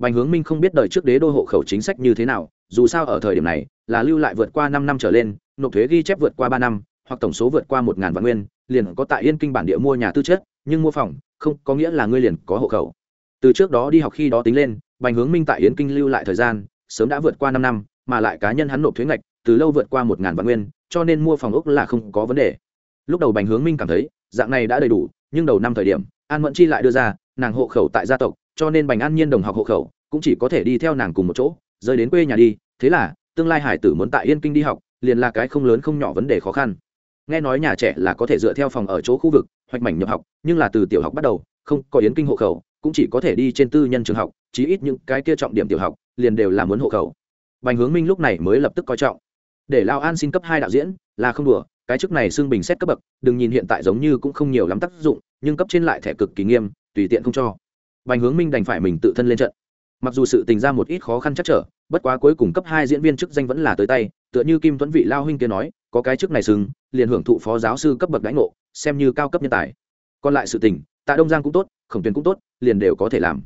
bành hướng minh không biết đời trước đế đô hộ khẩu chính sách như thế nào, dù sao ở thời điểm này, là lưu lại vượt qua năm năm trở lên, nộp thuế ghi chép vượt qua ba năm, hoặc tổng số vượt qua một ngàn vạn nguyên, liền có tại yên kinh bản địa mua nhà tư chất, nhưng mua phòng, không, có nghĩa là ngươi liền có hộ khẩu. Từ trước đó đi học khi đó tính lên, bành hướng minh tại Yên kinh lưu lại thời gian, sớm đã vượt qua năm năm, mà lại cá nhân hắn nộp thuế ngạch, từ lâu vượt qua một ngàn vạn nguyên, cho nên mua phòng ốc là không có vấn đề. Lúc đầu bành hướng minh cảm thấy, dạng này đã đầy đủ, nhưng đầu năm thời điểm, an mẫn chi lại đưa ra, nàng hộ khẩu tại gia tộc cho nên bành an nhiên đồng học hộ khẩu cũng chỉ có thể đi theo nàng cùng một chỗ rơi đến quê nhà đi. Thế là, tương lai hải tử muốn tại yên kinh đi học, liền là cái không lớn không nhỏ vấn đề khó khăn. Nghe nói nhà trẻ là có thể dựa theo phòng ở chỗ khu vực, hoạch mảnh nhập học, nhưng là từ tiểu học bắt đầu, không có yến kinh hộ khẩu, cũng chỉ có thể đi trên tư nhân trường học, chí ít những cái kia trọng điểm tiểu học liền đều là muốn hộ khẩu. Bành hướng minh lúc này mới lập tức coi trọng. Để lao an xin cấp hai đạo diễn, là không đùa, cái chức này xưng bình xét cấp bậc, đừng nhìn hiện tại giống như cũng không nhiều lắm tác dụng, nhưng cấp trên lại thẻ cực kỳ nghiêm, tùy tiện không cho bành hướng minh đành phải mình tự thân lên trận. Mặc dù sự tình ra một ít khó khăn chắc trở bất quá cuối cùng cấp hai diễn viên chức danh vẫn là tới tay tựa như kim tuấn vị lao huynh kia nói có cái chức này sừng, liền hưởng thụ phó giáo sư cấp bậc đãi ngộ xem như cao cấp nhân tài. Còn lại sự tình tại đông giang cũng tốt khổng Tuyền cũng tốt liền đều có thể làm.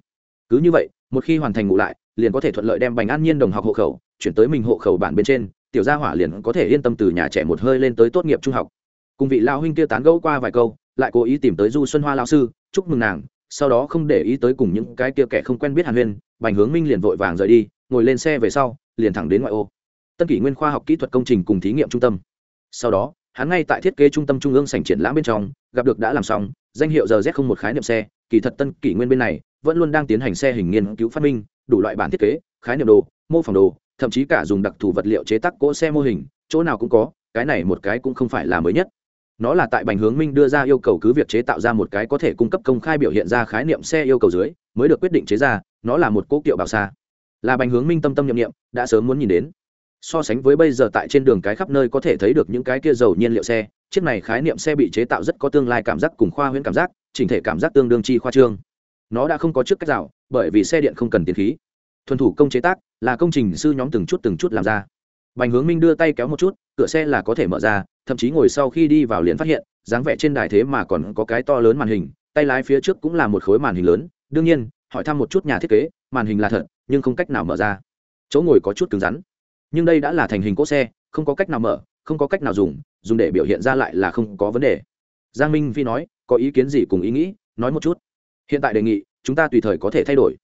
Cứ như vậy một khi hoàn thành ngủ lại liền có thể thuận lợi đem bành an nhiên đồng học hộ khẩu chuyển tới mình hộ khẩu bản bên trên tiểu gia hỏa liền có thể yên tâm từ nhà trẻ một hơi lên tới tốt nghiệp trung học. Cùng vị lao huynh kia tán gẫu qua vài câu lại cố ý tìm tới du xuân hoa Lão sư chúc mừng nàng sau đó không để ý tới cùng những cái kia kẻ không quen biết hàn huyên, bành hướng minh liền vội vàng rời đi, ngồi lên xe về sau, liền thẳng đến ngoại ô. Tân kỷ nguyên khoa học kỹ thuật công trình cùng thí nghiệm trung tâm. Sau đó, hắn ngay tại thiết kế trung tâm trung ương sảnh triển lãm bên trong, gặp được đã làm xong, danh hiệu giờ z không một khái niệm xe, kỳ thật tân kỷ nguyên bên này vẫn luôn đang tiến hành xe hình nghiên cứu phát minh, đủ loại bản thiết kế, khái niệm đồ, mô phỏng đồ, thậm chí cả dùng đặc thù vật liệu chế tác cỗ xe mô hình, chỗ nào cũng có, cái này một cái cũng không phải là mới nhất nó là tại bành hướng minh đưa ra yêu cầu cứ việc chế tạo ra một cái có thể cung cấp công khai biểu hiện ra khái niệm xe yêu cầu dưới, mới được quyết định chế ra, nó là một cố kiệu bảo xa là bành hướng minh tâm tâm nhậm nghiệm đã sớm muốn nhìn đến. So sánh với bây giờ tại trên đường cái khắp nơi có thể thấy được những cái kia dầu nhiên liệu xe, chiếc này khái niệm xe bị chế tạo rất có tương lai cảm giác cùng khoa huyễn cảm giác, chỉnh thể cảm giác tương đương chi khoa trương. Nó đã không có trước cách rào, bởi vì xe điện không cần tiền khí. Thuần thủ công chế tác, là công trình sư nhóm từng chút từng chút làm ra. Bành hướng minh đưa tay kéo một chút, cửa xe là có thể mở ra thậm chí ngồi sau khi đi vào liền phát hiện, dáng vẻ trên đài thế mà còn có cái to lớn màn hình, tay lái phía trước cũng là một khối màn hình lớn. Đương nhiên, hỏi thăm một chút nhà thiết kế, màn hình là thật, nhưng không cách nào mở ra. Chỗ ngồi có chút cứng rắn. Nhưng đây đã là thành hình cỗ xe, không có cách nào mở, không có cách nào dùng dùng để biểu hiện ra lại là không có vấn đề. Giang minh phi nói, có ý kiến gì cùng ý nghĩ, nói một chút. Hiện tại đề nghị, chúng ta tùy thời có thể thay đổi.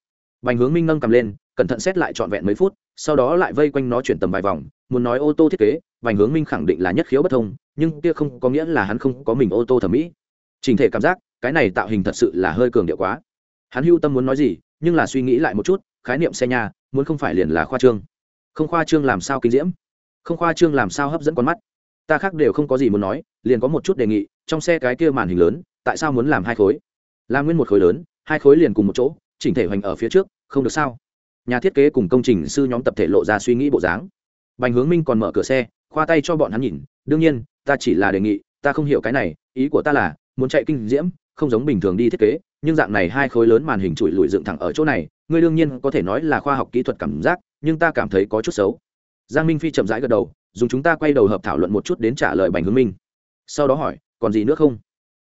Bành hướng minh nâng cầm lên, cẩn thận xét lại trọn vẹn mấy phút sau đó lại vây quanh nó chuyển tầm vài vòng, muốn nói ô tô thiết kế, vành hướng minh khẳng định là nhất khiếu bất thông, nhưng kia không có nghĩa là hắn không có mình ô tô thẩm mỹ. Trình thể cảm giác, cái này tạo hình thật sự là hơi cường điệu quá. Hắn hưu tâm muốn nói gì, nhưng là suy nghĩ lại một chút, khái niệm xe nhà, muốn không phải liền là khoa trương. Không khoa trương làm sao kinh diễm? Không khoa trương làm sao hấp dẫn con mắt? Ta khác đều không có gì muốn nói, liền có một chút đề nghị, trong xe cái kia màn hình lớn, tại sao muốn làm hai khối? Làm nguyên một khối lớn, hai khối liền cùng một chỗ, chỉnh thể hoành ở phía trước, không được sao? Nhà thiết kế cùng công trình sư nhóm tập thể lộ ra suy nghĩ bộ dáng. Bành hướng minh còn mở cửa xe, khoa tay cho bọn hắn nhìn, đương nhiên, ta chỉ là đề nghị, ta không hiểu cái này, ý của ta là, muốn chạy kinh diễm, không giống bình thường đi thiết kế, nhưng dạng này hai khối lớn màn hình chùi lùi dựng thẳng ở chỗ này, ngươi đương nhiên có thể nói là khoa học kỹ thuật cảm giác, nhưng ta cảm thấy có chút xấu. Giang minh phi chậm rãi gật đầu, dùng chúng ta quay đầu hợp thảo luận một chút đến trả lời bành hướng minh. Sau đó hỏi, còn gì nữa không?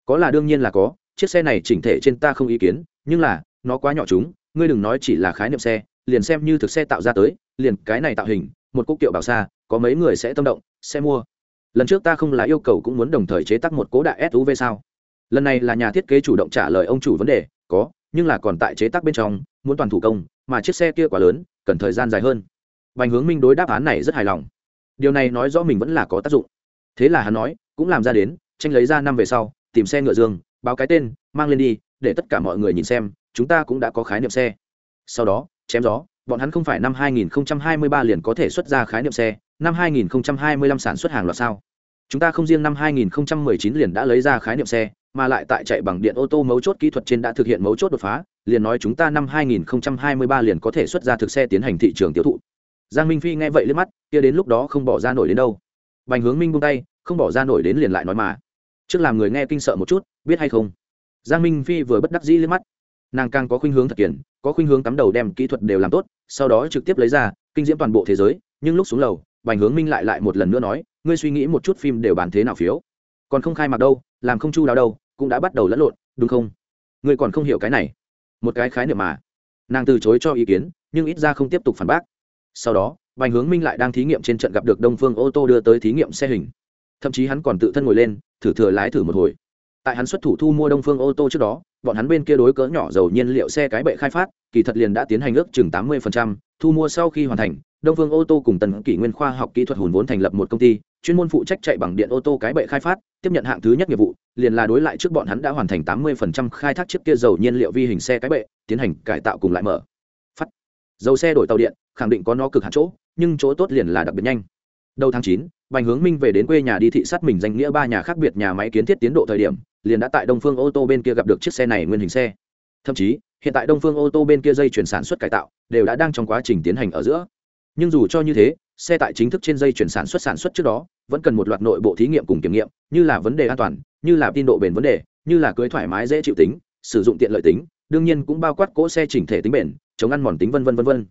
Có là đương nhiên là có, chiếc xe này chỉnh thể trên ta không ý kiến, nhưng là, nó quá nhỏ chúng, ngươi đừng nói chỉ là khái niệm xe liền xem như thực xe tạo ra tới, liền cái này tạo hình, một cúc kiệu bảo xa, có mấy người sẽ tâm động, sẽ mua. Lần trước ta không là yêu cầu cũng muốn đồng thời chế tác một cố đại suv sao? Lần này là nhà thiết kế chủ động trả lời ông chủ vấn đề, có, nhưng là còn tại chế tác bên trong, muốn toàn thủ công, mà chiếc xe kia quá lớn, cần thời gian dài hơn. Bành hướng minh đối đáp án này rất hài lòng. Điều này nói rõ mình vẫn là có tác dụng. Thế là hắn nói, cũng làm ra đến, tranh lấy ra năm về sau, tìm xe ngựa dương, báo cái tên, mang lên đi, để tất cả mọi người nhìn xem, chúng ta cũng đã có khái niệm xe. Sau đó chém gió, bọn hắn không phải năm 2023 liền có thể xuất ra khái niệm xe, năm 2025 sản xuất hàng loạt sao? Chúng ta không riêng năm 2019 liền đã lấy ra khái niệm xe, mà lại tại chạy bằng điện ô tô mấu chốt kỹ thuật trên đã thực hiện mấu chốt đột phá, liền nói chúng ta năm 2023 liền có thể xuất ra thực xe tiến hành thị trường tiêu thụ. Giang minh phi nghe vậy liếc mắt, kia đến lúc đó không bỏ ra nổi đến đâu. Bành hướng minh buông tay, không bỏ ra nổi đến liền lại nói mà. Trước làm người nghe kinh sợ một chút, biết hay không? Giang minh phi vừa bất đắc dĩ liếc mắt nàng càng có khuynh hướng thật kiển, có khuynh hướng cắm đầu đem kỹ thuật đều làm tốt, sau đó trực tiếp lấy ra, kinh diễm toàn bộ thế giới, nhưng lúc xuống lầu, bành hướng minh lại lại một lần nữa nói, ngươi suy nghĩ một chút phim đều bàn thế nào phiếu? Còn không khai mạc đâu, làm không chu đáo đâu, cũng đã bắt đầu lẫn lộn, đúng không? Ngươi còn không hiểu cái này. Một cái khái niệm mà. Nàng từ chối cho ý kiến, nhưng ít ra không tiếp tục phản bác. Sau đó, bành hướng minh lại đang thí nghiệm trên trận gặp được đông phương ô tô đưa tới thí nghiệm xe hình. Thậm chí hắn còn tự thân ngồi lên, thử thừa lái thử một hồi. Tại hắn xuất thủ thu mua đông phương ô tô trước đó bọn hắn bên kia đối cỡ nhỏ dầu nhiên liệu xe cái bệ khai phát, kỳ thật liền đã tiến hành ước chừng tám mươi thu mua sau khi hoàn thành, đông phương ô tô cùng tần kỷ nguyên khoa học kỹ thuật hùn vốn thành lập một công ty, chuyên môn phụ trách chạy bằng điện ô tô cái bệ khai phát, tiếp nhận hạng thứ nhất nghiệp vụ, liền là đối lại trước bọn hắn đã hoàn thành tám mươi khai thác chiếc kia dầu nhiên liệu vi hình xe cái bệ, tiến hành cải tạo cùng lại mở. Phát. Dầu xe đổi tàu điện, khẳng định có nó cực hạn chỗ, nhưng chỗ tốt liền là đặc biệt nhanh đầu tháng chín, bành hướng minh về đến quê nhà đi thị sát mình danh nghĩa ba nhà khác biệt nhà máy kiến thiết tiến độ thời điểm, liền đã tại đông phương ô tô bên kia gặp được chiếc xe này nguyên hình xe. Thậm chí, hiện tại đông phương ô tô bên kia dây chuyển sản xuất cải tạo đều đã đang trong quá trình tiến hành ở giữa. Nhưng dù cho như thế, xe tại chính thức trên dây chuyển sản xuất sản xuất trước đó, vẫn cần một loạt nội bộ thí nghiệm cùng kiểm nghiệm, như là vấn đề an toàn, như là tin độ bền vấn đề, như là cưới thoải mái dễ chịu tính, sử dụng tiện lợi tính, đương nhiên cũng bao quát cỗ xe chỉnh thể tính bền, chống ăn mòn tính vân vân vân vân.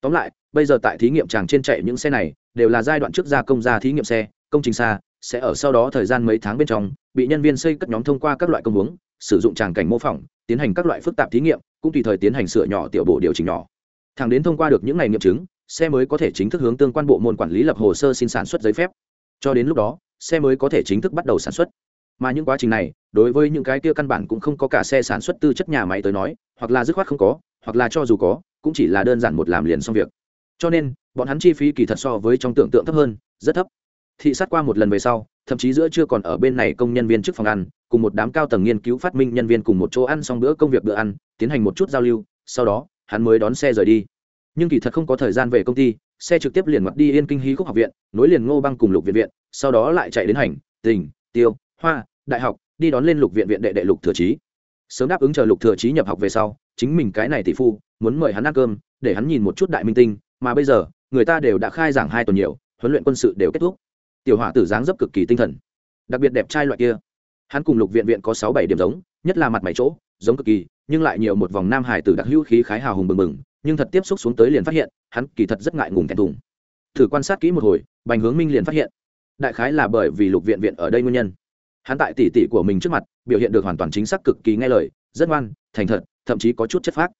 Tóm lại, bây giờ tại thí nghiệm tràng trên chạy những xe này đều là giai đoạn trước gia công gia thí nghiệm xe, công trình xa, sẽ ở sau đó thời gian mấy tháng bên trong, bị nhân viên xây cất nhóm thông qua các loại công hướng, sử dụng tràng cảnh mô phỏng, tiến hành các loại phức tạp thí nghiệm, cũng tùy thời tiến hành sửa nhỏ tiểu bộ điều chỉnh nhỏ. Thẳng đến thông qua được những ngày nghiệm chứng, xe mới có thể chính thức hướng tương quan bộ môn quản lý lập hồ sơ xin sản xuất giấy phép. Cho đến lúc đó, xe mới có thể chính thức bắt đầu sản xuất. Mà những quá trình này, đối với những cái kia căn bản cũng không có cả xe sản xuất tư chất nhà máy tới nói, hoặc là dứt khoát không có, hoặc là cho dù có, cũng chỉ là đơn giản một làm liền xong việc cho nên, bọn hắn chi phí kỳ thật so với trong tưởng tượng thấp hơn, rất thấp. Thị sát qua một lần về sau, thậm chí giữa chưa còn ở bên này công nhân viên trước phòng ăn, cùng một đám cao tầng nghiên cứu phát minh nhân viên cùng một chỗ ăn xong bữa công việc bữa ăn, tiến hành một chút giao lưu, sau đó, hắn mới đón xe rời đi. Nhưng kỳ thật không có thời gian về công ty, xe trực tiếp liền mặt đi yên kinh hí khúc học viện, nối liền ngô băng cùng lục viện viện, sau đó lại chạy đến hành, tỉnh, tiêu, hoa, đại học, đi đón lên lục viện viện đệ đệ lục thừa trí sớm đáp ứng chờ lục thừa trí nhập học về sau, chính mình cái này tỷ phu, muốn mời hắn ăn cơm, để hắn nhìn một chút đại minh tinh mà bây giờ, người ta đều đã khai giảng hai tuần nhiều, huấn luyện quân sự đều kết thúc. Tiểu hỏa tử dáng dấp cực kỳ tinh thần. Đặc biệt đẹp trai loại kia. Hắn cùng lục viện viện có sáu bảy điểm giống, nhất là mặt mày chỗ, giống cực kỳ, nhưng lại nhiều một vòng nam hải tử đặc hữu khí khái hào hùng bừng bừng, nhưng thật tiếp xúc xuống tới liền phát hiện, hắn kỳ thật rất ngại ngùng thẹn thùng. Thử quan sát kỹ một hồi, bành hướng minh liền phát hiện. Đại khái là bởi vì lục viện viện ở đây nguyên nhân. Hắn tại tỷ tỷ của mình trước mặt, biểu hiện được hoàn toàn chính xác cực kỳ nghe lời, rất ngoan, thành thật, thậm chí có chút chất phác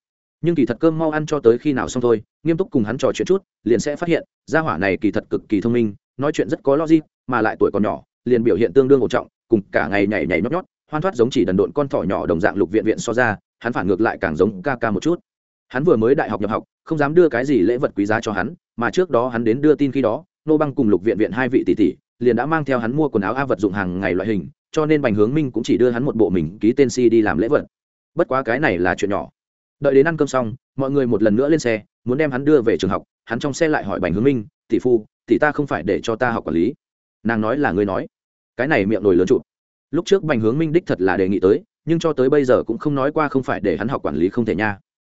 nhưng kỳ thật cơm mau ăn cho tới khi nào xong thôi, nghiêm túc cùng hắn trò chuyện chút, liền sẽ phát hiện, gia hỏa này kỳ thật cực kỳ thông minh, nói chuyện rất có logic, mà lại tuổi còn nhỏ, liền biểu hiện tương đương ổn trọng, cùng cả ngày nhảy nhảy nhót nhót, hoan thoát giống chỉ đần độn con thỏ nhỏ đồng dạng lục viện viện so ra, hắn phản ngược lại càng giống ca ca một chút. Hắn vừa mới đại học nhập học, không dám đưa cái gì lễ vật quý giá cho hắn, mà trước đó hắn đến đưa tin khi đó, nô băng cùng lục viện viện hai vị tỷ tỷ, liền đã mang theo hắn mua quần áo a vật dụng hàng ngày loại hình, cho nên bành hướng minh cũng chỉ đưa hắn một bộ mình ký tên si đi làm lễ vật. Bất quá cái này là chuyện nhỏ đợi đến ăn cơm xong, mọi người một lần nữa lên xe, muốn đem hắn đưa về trường học, hắn trong xe lại hỏi bành hướng minh, tỷ phu, tỷ ta không phải để cho ta học quản lý? Nàng nói là ngươi nói. Cái này miệng nổi lớn chụp. lúc trước bành hướng minh đích thật là đề nghị tới, nhưng cho tới bây giờ cũng không nói qua không phải để hắn học quản lý không thể nha.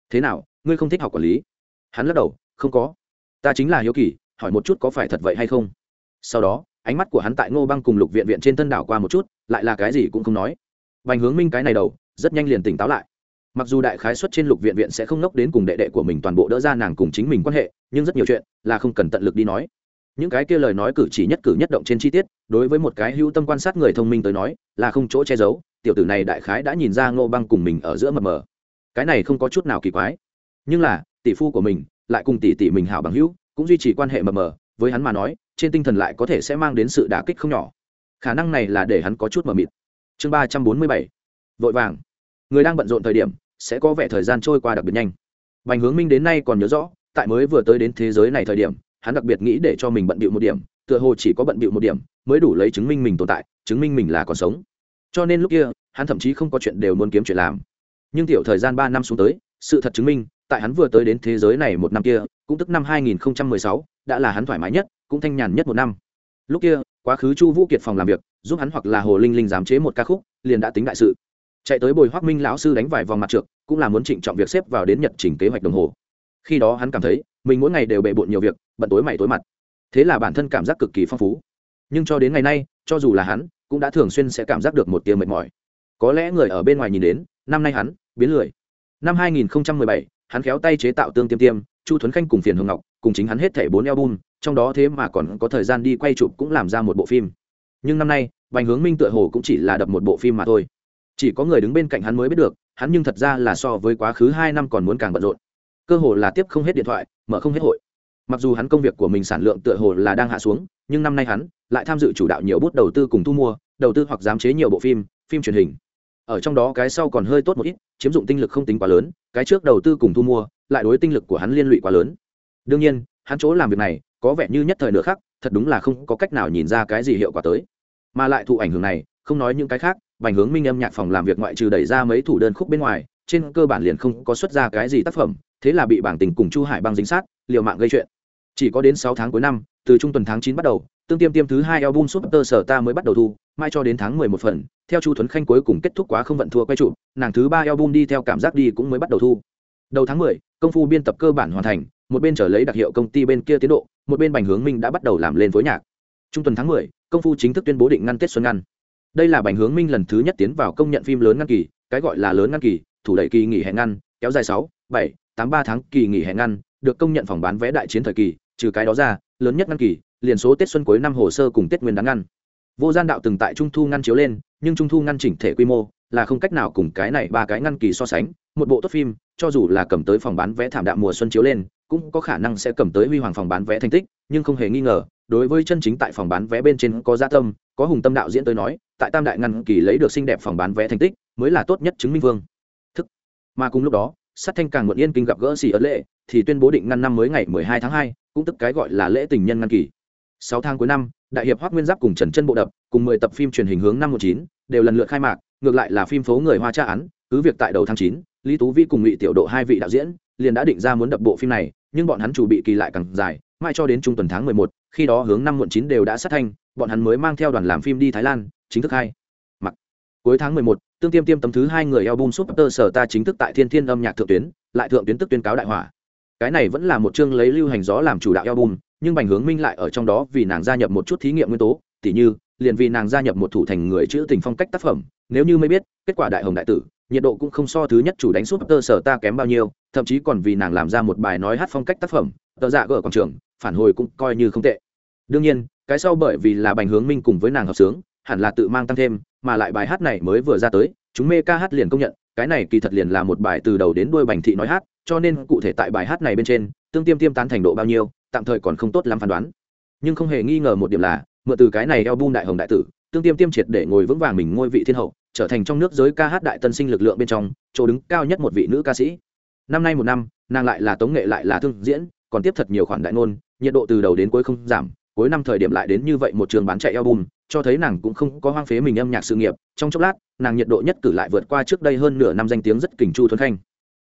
Thế nào, ngươi không thích học quản lý? Hắn lắc đầu, không có. Ta chính là hiếu kỳ, hỏi một chút có phải thật vậy hay không? Sau đó, ánh mắt của hắn tại ngô băng cùng lục viện viện trên thân đảo qua một chút, lại là cái gì cũng không nói. Bành hướng minh cái này đầu, rất nhanh liền tỉnh táo lại mặc dù đại khái xuất trên lục viện viện sẽ không nốc đến cùng đệ đệ của mình toàn bộ đỡ ra nàng cùng chính mình quan hệ, nhưng rất nhiều chuyện là không cần tận lực đi nói. Những cái kia lời nói cử chỉ nhất cử nhất động trên chi tiết, đối với một cái hữu tâm quan sát người thông minh tới nói, là không chỗ che giấu, tiểu tử này đại khái đã nhìn ra ngô băng cùng mình ở giữa mập mờ. Cái này không có chút nào kỳ quái. Nhưng là, tỷ phu của mình, lại cùng tỷ tỷ mình hảo bằng hữu, cũng duy trì quan hệ mập mờ, với hắn mà nói, trên tinh thần lại có thể sẽ mang đến sự đả kích không nhỏ. Khả năng này là để hắn có chút mờ mịt. Chương ba trăm bốn mươi bảy. Vội vàng. Người đang bận rộn thời điểm sẽ có vẻ thời gian trôi qua đặc biệt nhanh. Bành hướng minh đến nay còn nhớ rõ tại mới vừa tới đến thế giới này thời điểm hắn đặc biệt nghĩ để cho mình bận bịu một điểm tựa hồ chỉ có bận bịu một điểm mới đủ lấy chứng minh mình tồn tại chứng minh mình là còn sống. Cho nên lúc kia hắn thậm chí không có chuyện đều muốn kiếm chuyện làm. Nhưng tiểu thời gian ba năm xuống tới sự thật chứng minh tại hắn vừa tới đến thế giới này một năm kia cũng tức năm 2016, đã là hắn thoải mái nhất cũng thanh nhàn nhất một năm. Lúc kia quá khứ chu vũ kiệt phòng làm việc giúp hắn hoặc là hồ linh linh giám chế một ca khúc liền đã tính đại sự chạy tới bồi hoác minh lão sư đánh vài vòng mặt trượt cũng là muốn trịnh trọng việc xếp vào đến nhật trình kế hoạch đồng hồ. Khi đó hắn cảm thấy mình mỗi ngày đều bề bộn nhiều việc bận tối mày tối mặt. Thế là bản thân cảm giác cực kỳ phong phú. Nhưng cho đến ngày nay cho dù là hắn cũng đã thường xuyên sẽ cảm giác được một tiếng mệt mỏi. Có lẽ người ở bên ngoài nhìn đến năm nay hắn biến lười. Năm 2017, hắn khéo tay chế tạo tương tiêm tiêm chu thuấn khanh cùng phiền hồng ngọc cùng chính hắn hết thảy bốn album trong đó thế mà còn có thời gian đi quay chụp cũng làm ra một bộ phim. Nhưng năm nay bành hướng minh tựa hồ cũng chỉ là đập một bộ phim mà thôi chỉ có người đứng bên cạnh hắn mới biết được, hắn nhưng thật ra là so với quá khứ hai năm còn muốn càng bận rộn. Cơ hồ là tiếp không hết điện thoại, mở không hết hội. Mặc dù hắn công việc của mình sản lượng tựa hồ là đang hạ xuống, nhưng năm nay hắn lại tham dự chủ đạo nhiều bút đầu tư cùng thu mua, đầu tư hoặc giám chế nhiều bộ phim phim truyền hình. Ở trong đó cái sau còn hơi tốt một ít, chiếm dụng tinh lực không tính quá lớn, cái trước đầu tư cùng thu mua, lại đối tinh lực của hắn liên lụy quá lớn. Đương nhiên, hắn chỗ làm việc này có vẻ như nhất thời nữa khác thật đúng là không có cách nào nhìn ra cái gì hiệu quả tới. Mà lại thụ ảnh hưởng này, không nói những cái khác bành hướng minh âm nhạc phòng làm việc ngoại trừ đẩy ra mấy thủ đơn khúc bên ngoài, trên cơ bản liền không có xuất ra cái gì tác phẩm, thế là bị bảng tình cùng chu hải băng dính sát, liều mạng gây chuyện. Chỉ có đến sáu tháng cuối năm, từ trung tuần tháng chín bắt đầu, tương tiêm tiêm thứ hai album super sở ta mới bắt đầu thu, mai cho đến tháng mười một phần, theo chu thuấn khanh cuối cùng kết thúc quá không vận thua quay trụ, nàng thứ ba album đi theo cảm giác đi cũng mới bắt đầu thu. Đầu tháng mười, công phu biên tập cơ bản hoàn thành, một bên trở lấy đặc hiệu công ty bên kia tiến độ, một bên bành hướng minh đã bắt đầu làm lên phối nhạc. Trung tuần tháng mười, công phu chính thức tuyên bố định ngăn tết xuân ngăn đây là bành hướng minh lần thứ nhất tiến vào công nhận phim lớn ngăn kỳ, cái gọi là lớn ngăn kỳ, thủ đẩy kỳ nghỉ hè ngăn, kéo dài sáu, bảy, tám, ba tháng kỳ nghỉ hè ngăn, được công nhận phòng bán vé đại chiến thời kỳ, trừ cái đó ra, lớn nhất ngăn kỳ, liền số tết xuân cuối năm hồ sơ cùng tết nguyên đáng ngăn. Vô gian đạo từng tại trung thu ngăn chiếu lên, nhưng trung thu ngăn chỉnh thể quy mô là không cách nào cùng cái này ba cái ngăn kỳ so sánh, một bộ tốt phim, cho dù là cầm tới phòng bán vé thảm đạm mùa xuân chiếu lên, cũng có khả năng sẽ cầm tới huy hoàng phòng bán vé thành tích, nhưng không hề nghi ngờ, đối với chân chính tại phòng bán vé bên trên có gia tâm có hùng tâm đạo diễn tới nói tại tam đại ngăn kỳ lấy được xinh đẹp phòng bán vé thành tích mới là tốt nhất chứng minh vương. Thức. Mà cùng lúc đó sát thanh càng muộn yên kinh gặp gỡ xì ớt lệ thì tuyên bố định ngăn năm mới ngày 12 tháng 2, cũng tức cái gọi là lễ tình nhân ngăn kỳ. Sáu tháng cuối năm đại hiệp hoác nguyên giáp cùng trần chân bộ đập cùng mười tập phim truyền hình hướng năm một chín đều lần lượt khai mạc ngược lại là phim phố người hoa tra án cứ việc tại đầu tháng chín lý tú vi cùng ngụy tiểu độ hai vị đạo diễn liền đã định ra muốn đập bộ phim này nhưng bọn hắn chủ bị kỳ lại càng dài mãi cho đến trung tuần tháng mười một khi đó hướng năm muộn chín đều đã sát thanh bọn hắn mới mang theo đoàn làm phim đi thái lan, chính thức hai. Mặc. Cuối tháng mười một, tương tiêm tiêm tấm thứ hai người album super sở ta chính thức tại thiên thiên âm nhạc thượng tuyến, lại thượng tuyến tức tuyên cáo đại hỏa. Cái này vẫn là một chương lấy lưu hành gió làm chủ đạo album, nhưng bành hướng minh lại ở trong đó vì nàng gia nhập một chút thí nghiệm nguyên tố, tỉ như, liền vì nàng gia nhập một thủ thành người chữ tình phong cách tác phẩm, nếu như mới biết, kết quả đại hồng đại tử, nhiệt độ cũng không so thứ nhất chủ đánh suốt tơ sở ta kém bao nhiêu, thậm chí còn vì nàng làm ra một bài nói hát phong cách tác phẩm, tờ dạ gỡ quảng trường, phản hồi cũng coi như không tệ. Đương nhiên cái sau bởi vì là bành hướng minh cùng với nàng hợp sướng, hẳn là tự mang tăng thêm, mà lại bài hát này mới vừa ra tới, chúng mê ca hát liền công nhận, cái này kỳ thật liền là một bài từ đầu đến đuôi bành thị nói hát, cho nên cụ thể tại bài hát này bên trên, tương tiêm tiêm tán thành độ bao nhiêu, tạm thời còn không tốt lắm phán đoán. Nhưng không hề nghi ngờ một điểm là, mượn từ cái này eo bum đại hồng đại tử, tương tiêm tiêm triệt để ngồi vững vàng mình ngôi vị thiên hậu, trở thành trong nước giới ca hát đại tân sinh lực lượng bên trong, chỗ đứng cao nhất một vị nữ ca sĩ. Năm nay một năm, nàng lại là tống nghệ lại là thương diễn, còn tiếp thật nhiều khoản đại ngôn, nhiệt độ từ đầu đến cuối không giảm cuối năm thời điểm lại đến như vậy một trường bán chạy album, cho thấy nàng cũng không có hoang phế mình âm nhạc sự nghiệp. Trong chốc lát, nàng nhiệt độ nhất cử lại vượt qua trước đây hơn nửa năm danh tiếng rất kình chu thuần khanh.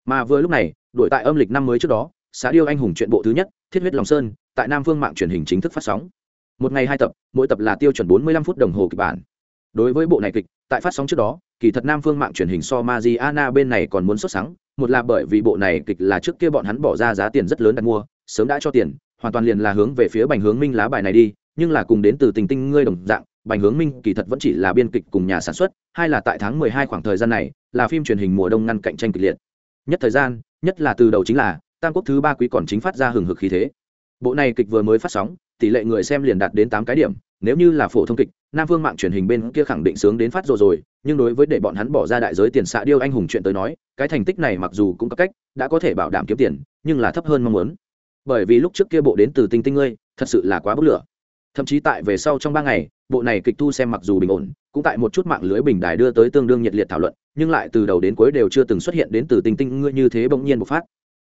Mà vừa lúc này đổi tại âm lịch năm mới trước đó xã điêu anh hùng chuyện bộ thứ nhất, thiết huyết lòng sơn, tại nam phương mạng truyền hình chính thức phát sóng. Một ngày hai tập, mỗi tập là tiêu chuẩn bốn mươi lăm phút đồng hồ kịch bản. Đối với bộ này kịch, tại phát sóng trước đó, kỳ thật nam phương mạng truyền hình so Mariana bên này còn muốn xuất sáng một là bởi vì bộ này kịch là trước kia bọn hắn bỏ ra giá tiền rất lớn đặt mua, sớm đã cho tiền hoàn toàn liền là hướng về phía bành hướng minh lá bài này đi, nhưng là cùng đến từ tình tinh ngươi đồng dạng, bành hướng minh kỳ thật vẫn chỉ là biên kịch cùng nhà sản xuất, hay là tại tháng mười hai khoảng thời gian này, là phim truyền hình mùa đông ngăn cạnh tranh kịch liệt. Nhất thời gian, nhất là từ đầu chính là, tam quốc thứ ba quý còn chính phát ra hừng hực khí thế. Bộ này kịch vừa mới phát sóng, tỷ lệ người xem liền đạt đến tám cái điểm, nếu như là phổ thông kịch, nam phương mạng truyền hình bên kia khẳng định sướng đến phát rồi rồi, nhưng đối với để bọn hắn bỏ ra đại giới tiền xạ điêu anh hùng chuyện tới nói, cái thành tích này mặc dù cũng có cách, đã có thể bảo đảm kiếm tiền, nhưng là thấp hơn mong muốn bởi vì lúc trước kia bộ đến từ tinh tinh ngươi, thật sự là quá bức lửa. Thậm chí tại về sau trong ba ngày, bộ này kịch thu xem mặc dù bình ổn, cũng tại một chút mạng lưới bình đài đưa tới tương đương nhiệt liệt thảo luận, nhưng lại từ đầu đến cuối đều chưa từng xuất hiện đến từ tinh tinh ngươi như thế bỗng nhiên bộc phát.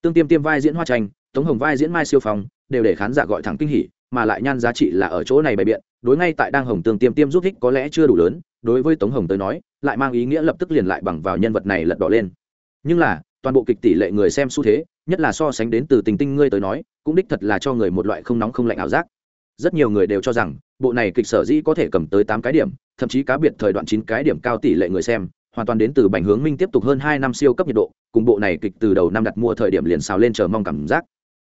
Tương tiêm tiêm vai diễn hoa tranh, tống hồng vai diễn mai siêu phong, đều để khán giả gọi thẳng kinh hỉ, mà lại nhan giá trị là ở chỗ này bày biện, đối ngay tại đang hồng tương tiêm tiêm giúp thích có lẽ chưa đủ lớn, đối với tống hồng tới nói, lại mang ý nghĩa lập tức liền lại bằng vào nhân vật này lật đỏ lên. Nhưng là toàn bộ kịch tỷ lệ người xem xu thế, nhất là so sánh đến từ tình tinh ngươi tới nói, cũng đích thật là cho người một loại không nóng không lạnh ảo giác. Rất nhiều người đều cho rằng, bộ này kịch sở dĩ có thể cầm tới tám cái điểm, thậm chí cá biệt thời đoạn chín cái điểm cao tỷ lệ người xem, hoàn toàn đến từ bành hướng minh tiếp tục hơn hai năm siêu cấp nhiệt độ, cùng bộ này kịch từ đầu năm đặt mua thời điểm liền xào lên chờ mong cảm giác.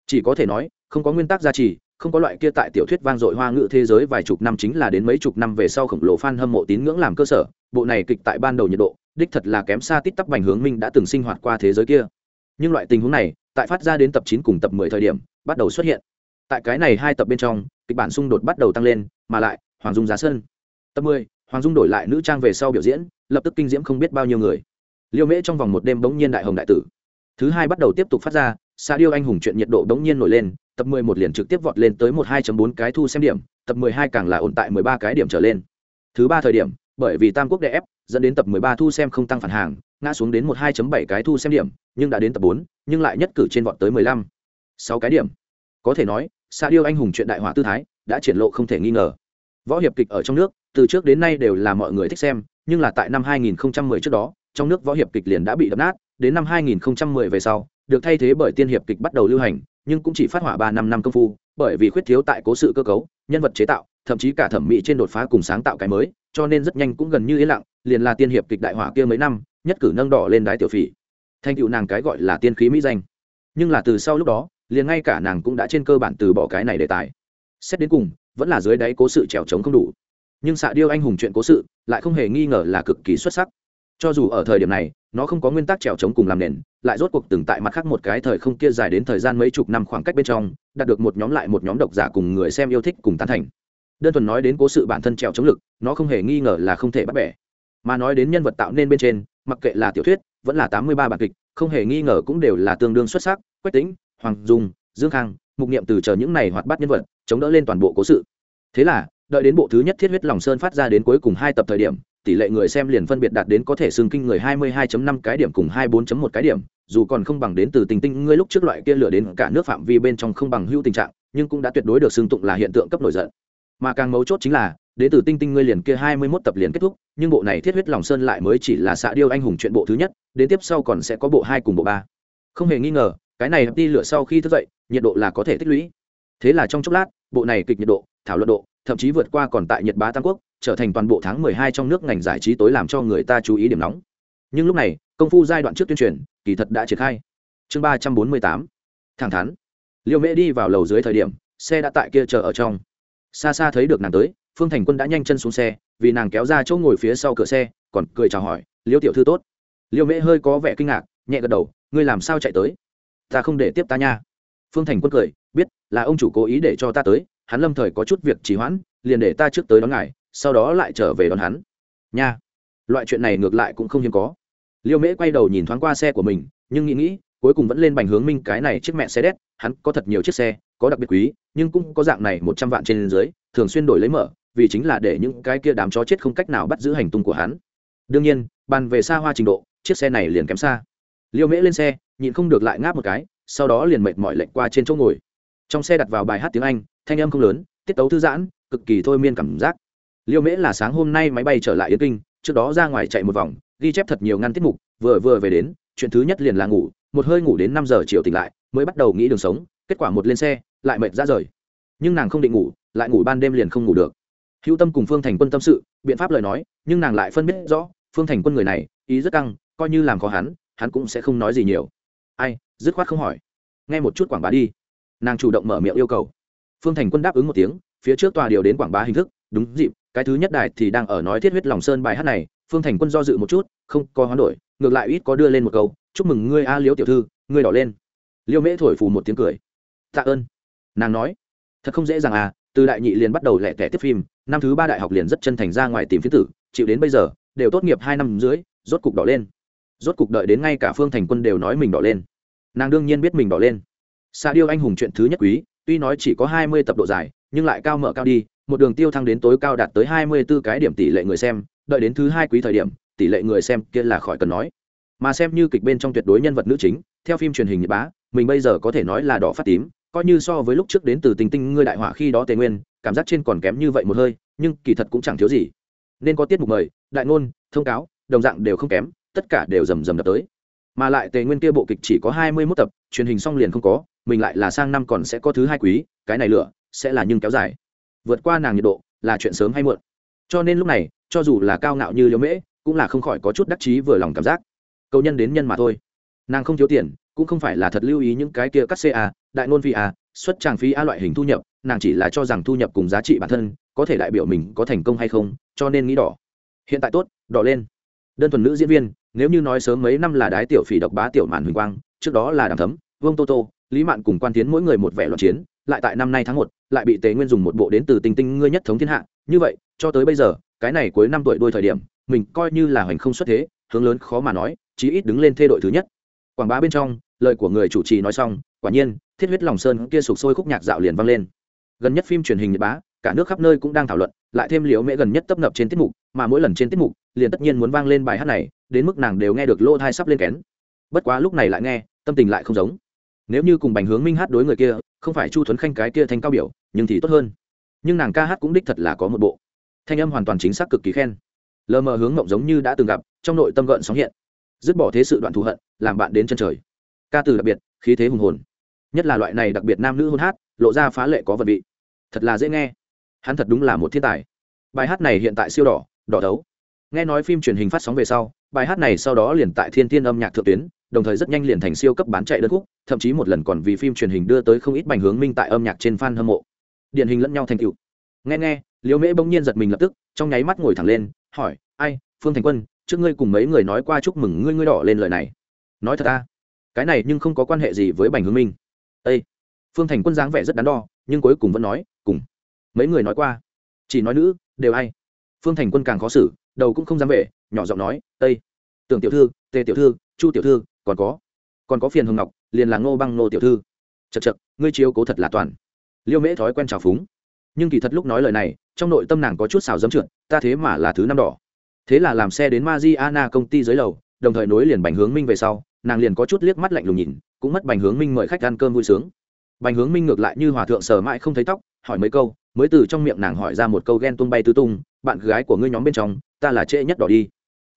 Chỉ có thể nói, không có nguyên tắc gia trì, không có loại kia tại tiểu thuyết vang dội hoa ngữ thế giới vài chục năm chính là đến mấy chục năm về sau khổng lồ fan hâm mộ tín ngưỡng làm cơ sở, bộ này kịch tại ban đầu nhiệt độ đích thật là kém xa tít tắp bành hướng minh đã từng sinh hoạt qua thế giới kia. Nhưng loại tình huống này, tại phát ra đến tập chín cùng tập mười thời điểm, bắt đầu xuất hiện. Tại cái này hai tập bên trong, kịch bản xung đột bắt đầu tăng lên, mà lại, hoàng dung giá sân. Tập mười, hoàng dung đổi lại nữ trang về sau biểu diễn, lập tức kinh diễm không biết bao nhiêu người. Liêu mễ trong vòng một đêm bỗng nhiên đại hồng đại tử. Thứ hai bắt đầu tiếp tục phát ra xa điêu anh hùng chuyện nhiệt độ bỗng nhiên nổi lên, tập mười một liền trực tiếp vọt lên tới một hai bốn cái thu xem điểm, tập mười hai càng là ổn tại mười ba cái điểm trở lên. Thứ ba thời điểm bởi vì tam quốc đè ép dẫn đến tập mười ba thu xem không tăng phản hàng ngã xuống đến một hai bảy cái thu xem điểm nhưng đã đến tập 4, nhưng lại nhất cử trên vọt tới mười lăm sáu cái điểm. Có thể nói xa điêu anh hùng chuyện đại hỏa tư thái đã triển lộ không thể nghi ngờ. Võ hiệp kịch ở trong nước từ trước đến nay đều là mọi người thích xem nhưng là tại năm 2010 trước đó trong nước võ hiệp kịch liền đã bị đập nát đến năm 2010 về sau được thay thế bởi tiên hiệp kịch bắt đầu lưu hành nhưng cũng chỉ phát hỏa ba năm năm công phu bởi vì khuyết thiếu tại cố sự cơ cấu nhân vật chế tạo thậm chí cả thẩm mỹ trên đột phá cùng sáng tạo cái mới cho nên rất nhanh cũng gần như yên lặng, liền là tiên hiệp kịch đại hỏa kia mấy năm, nhất cử nâng đỏ lên đái tiểu phỉ. Thanh tựu nàng cái gọi là tiên khí mỹ danh. Nhưng là từ sau lúc đó, liền ngay cả nàng cũng đã trên cơ bản từ bỏ cái này đề tài. Xét đến cùng, vẫn là dưới đáy cố sự trèo trống không đủ. Nhưng xạ điêu anh hùng chuyện cố sự, lại không hề nghi ngờ là cực kỳ xuất sắc. Cho dù ở thời điểm này, nó không có nguyên tắc trèo trống cùng làm nền, lại rốt cuộc từng tại mặt khác một cái thời không kia dài đến thời gian mấy chục năm khoảng cách bên trong, đạt được một nhóm lại một nhóm độc giả cùng người xem yêu thích cùng tán thành đơn thuần nói đến cố sự bản thân trèo chống lực nó không hề nghi ngờ là không thể bắt bẻ mà nói đến nhân vật tạo nên bên trên mặc kệ là tiểu thuyết vẫn là tám mươi ba bản kịch không hề nghi ngờ cũng đều là tương đương xuất sắc quách tính hoàng dung dương khang mục niệm từ chờ những này hoạt bát nhân vật chống đỡ lên toàn bộ cố sự thế là đợi đến bộ thứ nhất thiết huyết lòng sơn phát ra đến cuối cùng hai tập thời điểm tỷ lệ người xem liền phân biệt đạt đến có thể xương kinh người 22.5 cái điểm cùng 24.1 cái điểm, dù còn không bằng đến từ tình tinh ngươi lúc trước loại kia lửa đến cả nước phạm vi bên trong không bằng hữu tình trạng, nhưng cũng đã tuyệt đối được xương tụng là hiện tượng cấp nổi giận. Mà càng mấu chốt chính là, đến từ tinh tinh ngươi liền kia 21 tập liền kết thúc, nhưng bộ này thiết huyết lòng sơn lại mới chỉ là xạ điêu anh hùng chuyện bộ thứ nhất, đến tiếp sau còn sẽ có bộ hai cùng bộ ba. Không hề nghi ngờ, cái này đi lửa sau khi thức dậy, nhiệt độ là có thể tích lũy. Thế là trong chốc lát, bộ này kịch nhiệt độ, thảo luận độ, thậm chí vượt qua còn tại Nhật Bá Tam Quốc, trở thành toàn bộ tháng 12 trong nước ngành giải trí tối làm cho người ta chú ý điểm nóng. Nhưng lúc này, công phu giai đoạn trước tuyên truyền, kỳ thật đã triển khai. Chương 348. Thẳng thắn. Liêu Mễ đi vào lầu dưới thời điểm, xe đã tại kia chờ ở trong. Xa xa thấy được nàng tới, Phương Thành Quân đã nhanh chân xuống xe, vì nàng kéo ra chỗ ngồi phía sau cửa xe, còn cười chào hỏi, "Liêu tiểu thư tốt." Liêu Mễ hơi có vẻ kinh ngạc, nhẹ gật đầu, "Ngươi làm sao chạy tới?" "Ta không để tiếp ta nha." Phương Thành Quân cười, "Biết, là ông chủ cố ý để cho ta tới, hắn lâm thời có chút việc trì hoãn, liền để ta trước tới đón ngài, sau đó lại trở về đón hắn nha loại chuyện này ngược lại cũng không hiếm có liêu mễ quay đầu nhìn thoáng qua xe của mình nhưng nghĩ nghĩ cuối cùng vẫn lên bành hướng minh cái này chiếc mẹ xe đét hắn có thật nhiều chiếc xe có đặc biệt quý, nhưng cũng có dạng này một trăm vạn trên dưới, thường xuyên đổi lấy mở, vì chính là để những cái kia đám chó chết không cách nào bắt giữ hành tung của hắn. Đương nhiên, bàn về xa hoa trình độ, chiếc xe này liền kém xa. Liêu mễ lên xe, nhịn không được lại ngáp một cái, sau đó liền mệt mỏi lệnh qua trên chỗ ngồi. Trong xe đặt vào bài hát tiếng anh, thanh âm không lớn, tiết tấu thư giãn, cực kỳ thôi miên cảm giác. Liêu mễ là sáng hôm nay máy bay trở lại yến kinh, trước đó ra ngoài chạy một vòng, ghi chép thật nhiều ngăn tiết mục, vừa vừa về đến, chuyện thứ nhất liền là ngủ, một hơi ngủ đến năm giờ chiều tỉnh lại, mới bắt đầu nghĩ đường sống kết quả một lên xe, lại mệt ra rời. Nhưng nàng không định ngủ, lại ngủ ban đêm liền không ngủ được. Hữu tâm cùng phương thành quân tâm sự, biện pháp lời nói, nhưng nàng lại phân biết rõ, phương thành quân người này, ý rất căng, coi như làm khó hắn hắn cũng sẽ không nói gì nhiều. Ai, dứt khoát không hỏi. Nghe một chút quảng bá đi. Nàng chủ động mở miệng yêu cầu. Phương thành quân đáp ứng một tiếng, phía trước tòa điều đến quảng bá hình thức, đúng dịp, cái thứ nhất đài thì đang ở nói thiết huyết lòng sơn bài hát này, phương thành quân do dự một chút, không có hoán đổi, ngược lại ít có đưa lên một câu, chúc mừng ngươi a liễu tiểu thư, ngươi đỏ lên. Liễu mễ thổi phù một tiếng cười tạ ơn. Nàng nói, thật không dễ dàng à từ đại nhị liền bắt đầu lẹ tẻ tiếp phim, năm thứ ba đại học liền rất chân thành ra ngoài tìm phiến tử, chịu đến bây giờ, đều tốt nghiệp hai năm dưới rốt cục đỏ lên. Rốt cục đợi đến ngay cả phương thành quân đều nói mình đỏ lên. Nàng đương nhiên biết mình đỏ lên. Xa điêu anh hùng chuyện thứ nhất quý, tuy nói chỉ có hai mươi tập độ dài, nhưng lại cao mở cao đi, một đường tiêu thăng đến tối cao đạt tới hai mươi 24 cái điểm tỷ lệ người xem, đợi đến thứ hai quý thời điểm, tỷ lệ người xem kia là khỏi cần nói. Mà xem như kịch bên trong tuyệt đối nhân vật nữ chính, theo phim truyền hình nhật bá, mình bây giờ có thể nói là đỏ phát tím coi như so với lúc trước đến từ tình tinh, ngươi đại hỏa khi đó tề nguyên, cảm giác trên còn kém như vậy một hơi, nhưng kỳ thật cũng chẳng thiếu gì. Nên có tiết mục mời, đại ngôn, thông cáo, đồng dạng đều không kém, tất cả đều rầm rầm đập tới. Mà lại tề nguyên kia bộ kịch chỉ có hai mươi mốt tập, truyền hình xong liền không có, mình lại là sang năm còn sẽ có thứ hai quý, cái này lửa sẽ là nhưng kéo dài. Vượt qua nàng nhiệt độ là chuyện sớm hay muộn. Cho nên lúc này, cho dù là cao ngạo như liễu mễ, cũng là không khỏi có chút đắc chí vừa lòng cảm giác. Cầu nhân đến nhân mà thôi. Nàng không thiếu tiền cũng không phải là thật lưu ý những cái kia cắt ca đại nôn phi a, xuất tràng phí a loại hình thu nhập, nàng chỉ là cho rằng thu nhập cùng giá trị bản thân, có thể đại biểu mình có thành công hay không, cho nên nghĩ đỏ. Hiện tại tốt, đỏ lên. Đơn thuần nữ diễn viên, nếu như nói sớm mấy năm là đái tiểu phỉ độc bá tiểu màn huỳnh quang, trước đó là đàm thấm, vương tô tô, lý mạn cùng quan tiến mỗi người một vẻ loạn chiến, lại tại năm nay tháng một, lại bị tế nguyên dùng một bộ đến từ tinh tinh ngươi nhất thống thiên hạ, như vậy, cho tới bây giờ, cái này cuối năm tuổi đôi thời điểm, mình coi như là hoành không xuất thế, hướng lớn khó mà nói, chí ít đứng lên thê đội thứ nhất. Quảng bá bên trong lời của người chủ trì nói xong, quả nhiên, thiết huyết lòng sơn kia sụp sôi khúc nhạc dạo liền vang lên. Gần nhất phim truyền hình nhật bá, cả nước khắp nơi cũng đang thảo luận, lại thêm liễu mễ gần nhất tấp nập trên tiết mục, mà mỗi lần trên tiết mục, liền tất nhiên muốn vang lên bài hát này, đến mức nàng đều nghe được lô thai sắp lên kén. Bất quá lúc này lại nghe, tâm tình lại không giống. Nếu như cùng bành hướng minh hát đối người kia, không phải chu thuấn khanh cái kia thanh cao biểu, nhưng thì tốt hơn. Nhưng nàng ca hát cũng đích thật là có một bộ. Thanh âm hoàn toàn chính xác cực kỳ khen. Lờ mờ hướng mộng giống như đã từng gặp, trong nội tâm gợn sóng hiện. Dứt bỏ thế sự đoạn thù hận, làm bạn đến chân trời ca từ đặc biệt, khí thế hùng hồn. Nhất là loại này đặc biệt nam nữ hôn hát, lộ ra phá lệ có vật vị. Thật là dễ nghe. Hắn thật đúng là một thiên tài. Bài hát này hiện tại siêu đỏ đỏ đấu nghe nói phim truyền hình phát sóng về sau, bài hát này sau đó liền tại thiên thiên âm nhạc thượng tuyến, đồng thời rất nhanh liền thành siêu cấp bán chạy đơn khúc, thậm chí một lần còn vì phim truyền hình đưa tới không ít bành hướng minh tại âm nhạc trên fan hâm mộ. Điển hình lẫn nhau thành cựu nghe nghe, liễu mễ bỗng nhiên giật mình lập tức, trong nháy mắt ngồi thẳng lên, hỏi, ai, phương thành quân, trước ngươi cùng mấy người nói qua chúc mừng ngươi ngươi đỏ lên lời này? Nói thật ta cái này nhưng không có quan hệ gì với bành hướng minh ây phương thành quân dáng vẻ rất đắn đo, nhưng cuối cùng vẫn nói, cùng. Mấy người nói qua. Chỉ nói nữ, đều ai? Phương thành quân càng khó xử, đầu cũng không dám về, nhỏ giọng nói ây tưởng tiểu thư, tề tiểu thư, chu tiểu thư, còn có còn có phiền hồng ngọc, liền là ngô băng nô tiểu thư. Chật chật ngươi chiếu cố thật là toàn. Liêu mễ thói quen trào phúng. Nhưng kỳ thật lúc nói lời này, trong nội tâm nàng có chút xào dấm trượt, ta thế mà là thứ năm đỏ. Thế là làm xe đến Mariana công ty dưới lầu, đồng thời nối liền bành hướng minh về sau nàng liền có chút liếc mắt lạnh lùng nhìn, cũng mất bành hướng minh mời khách ăn cơm vui sướng. Bành hướng minh ngược lại như hòa thượng sờ mãi không thấy tóc, hỏi mấy câu, mới từ trong miệng nàng hỏi ra một câu ghen tung bay tứ tung, bạn gái của ngươi nhóm bên trong, ta là trễ nhất đỏ đi.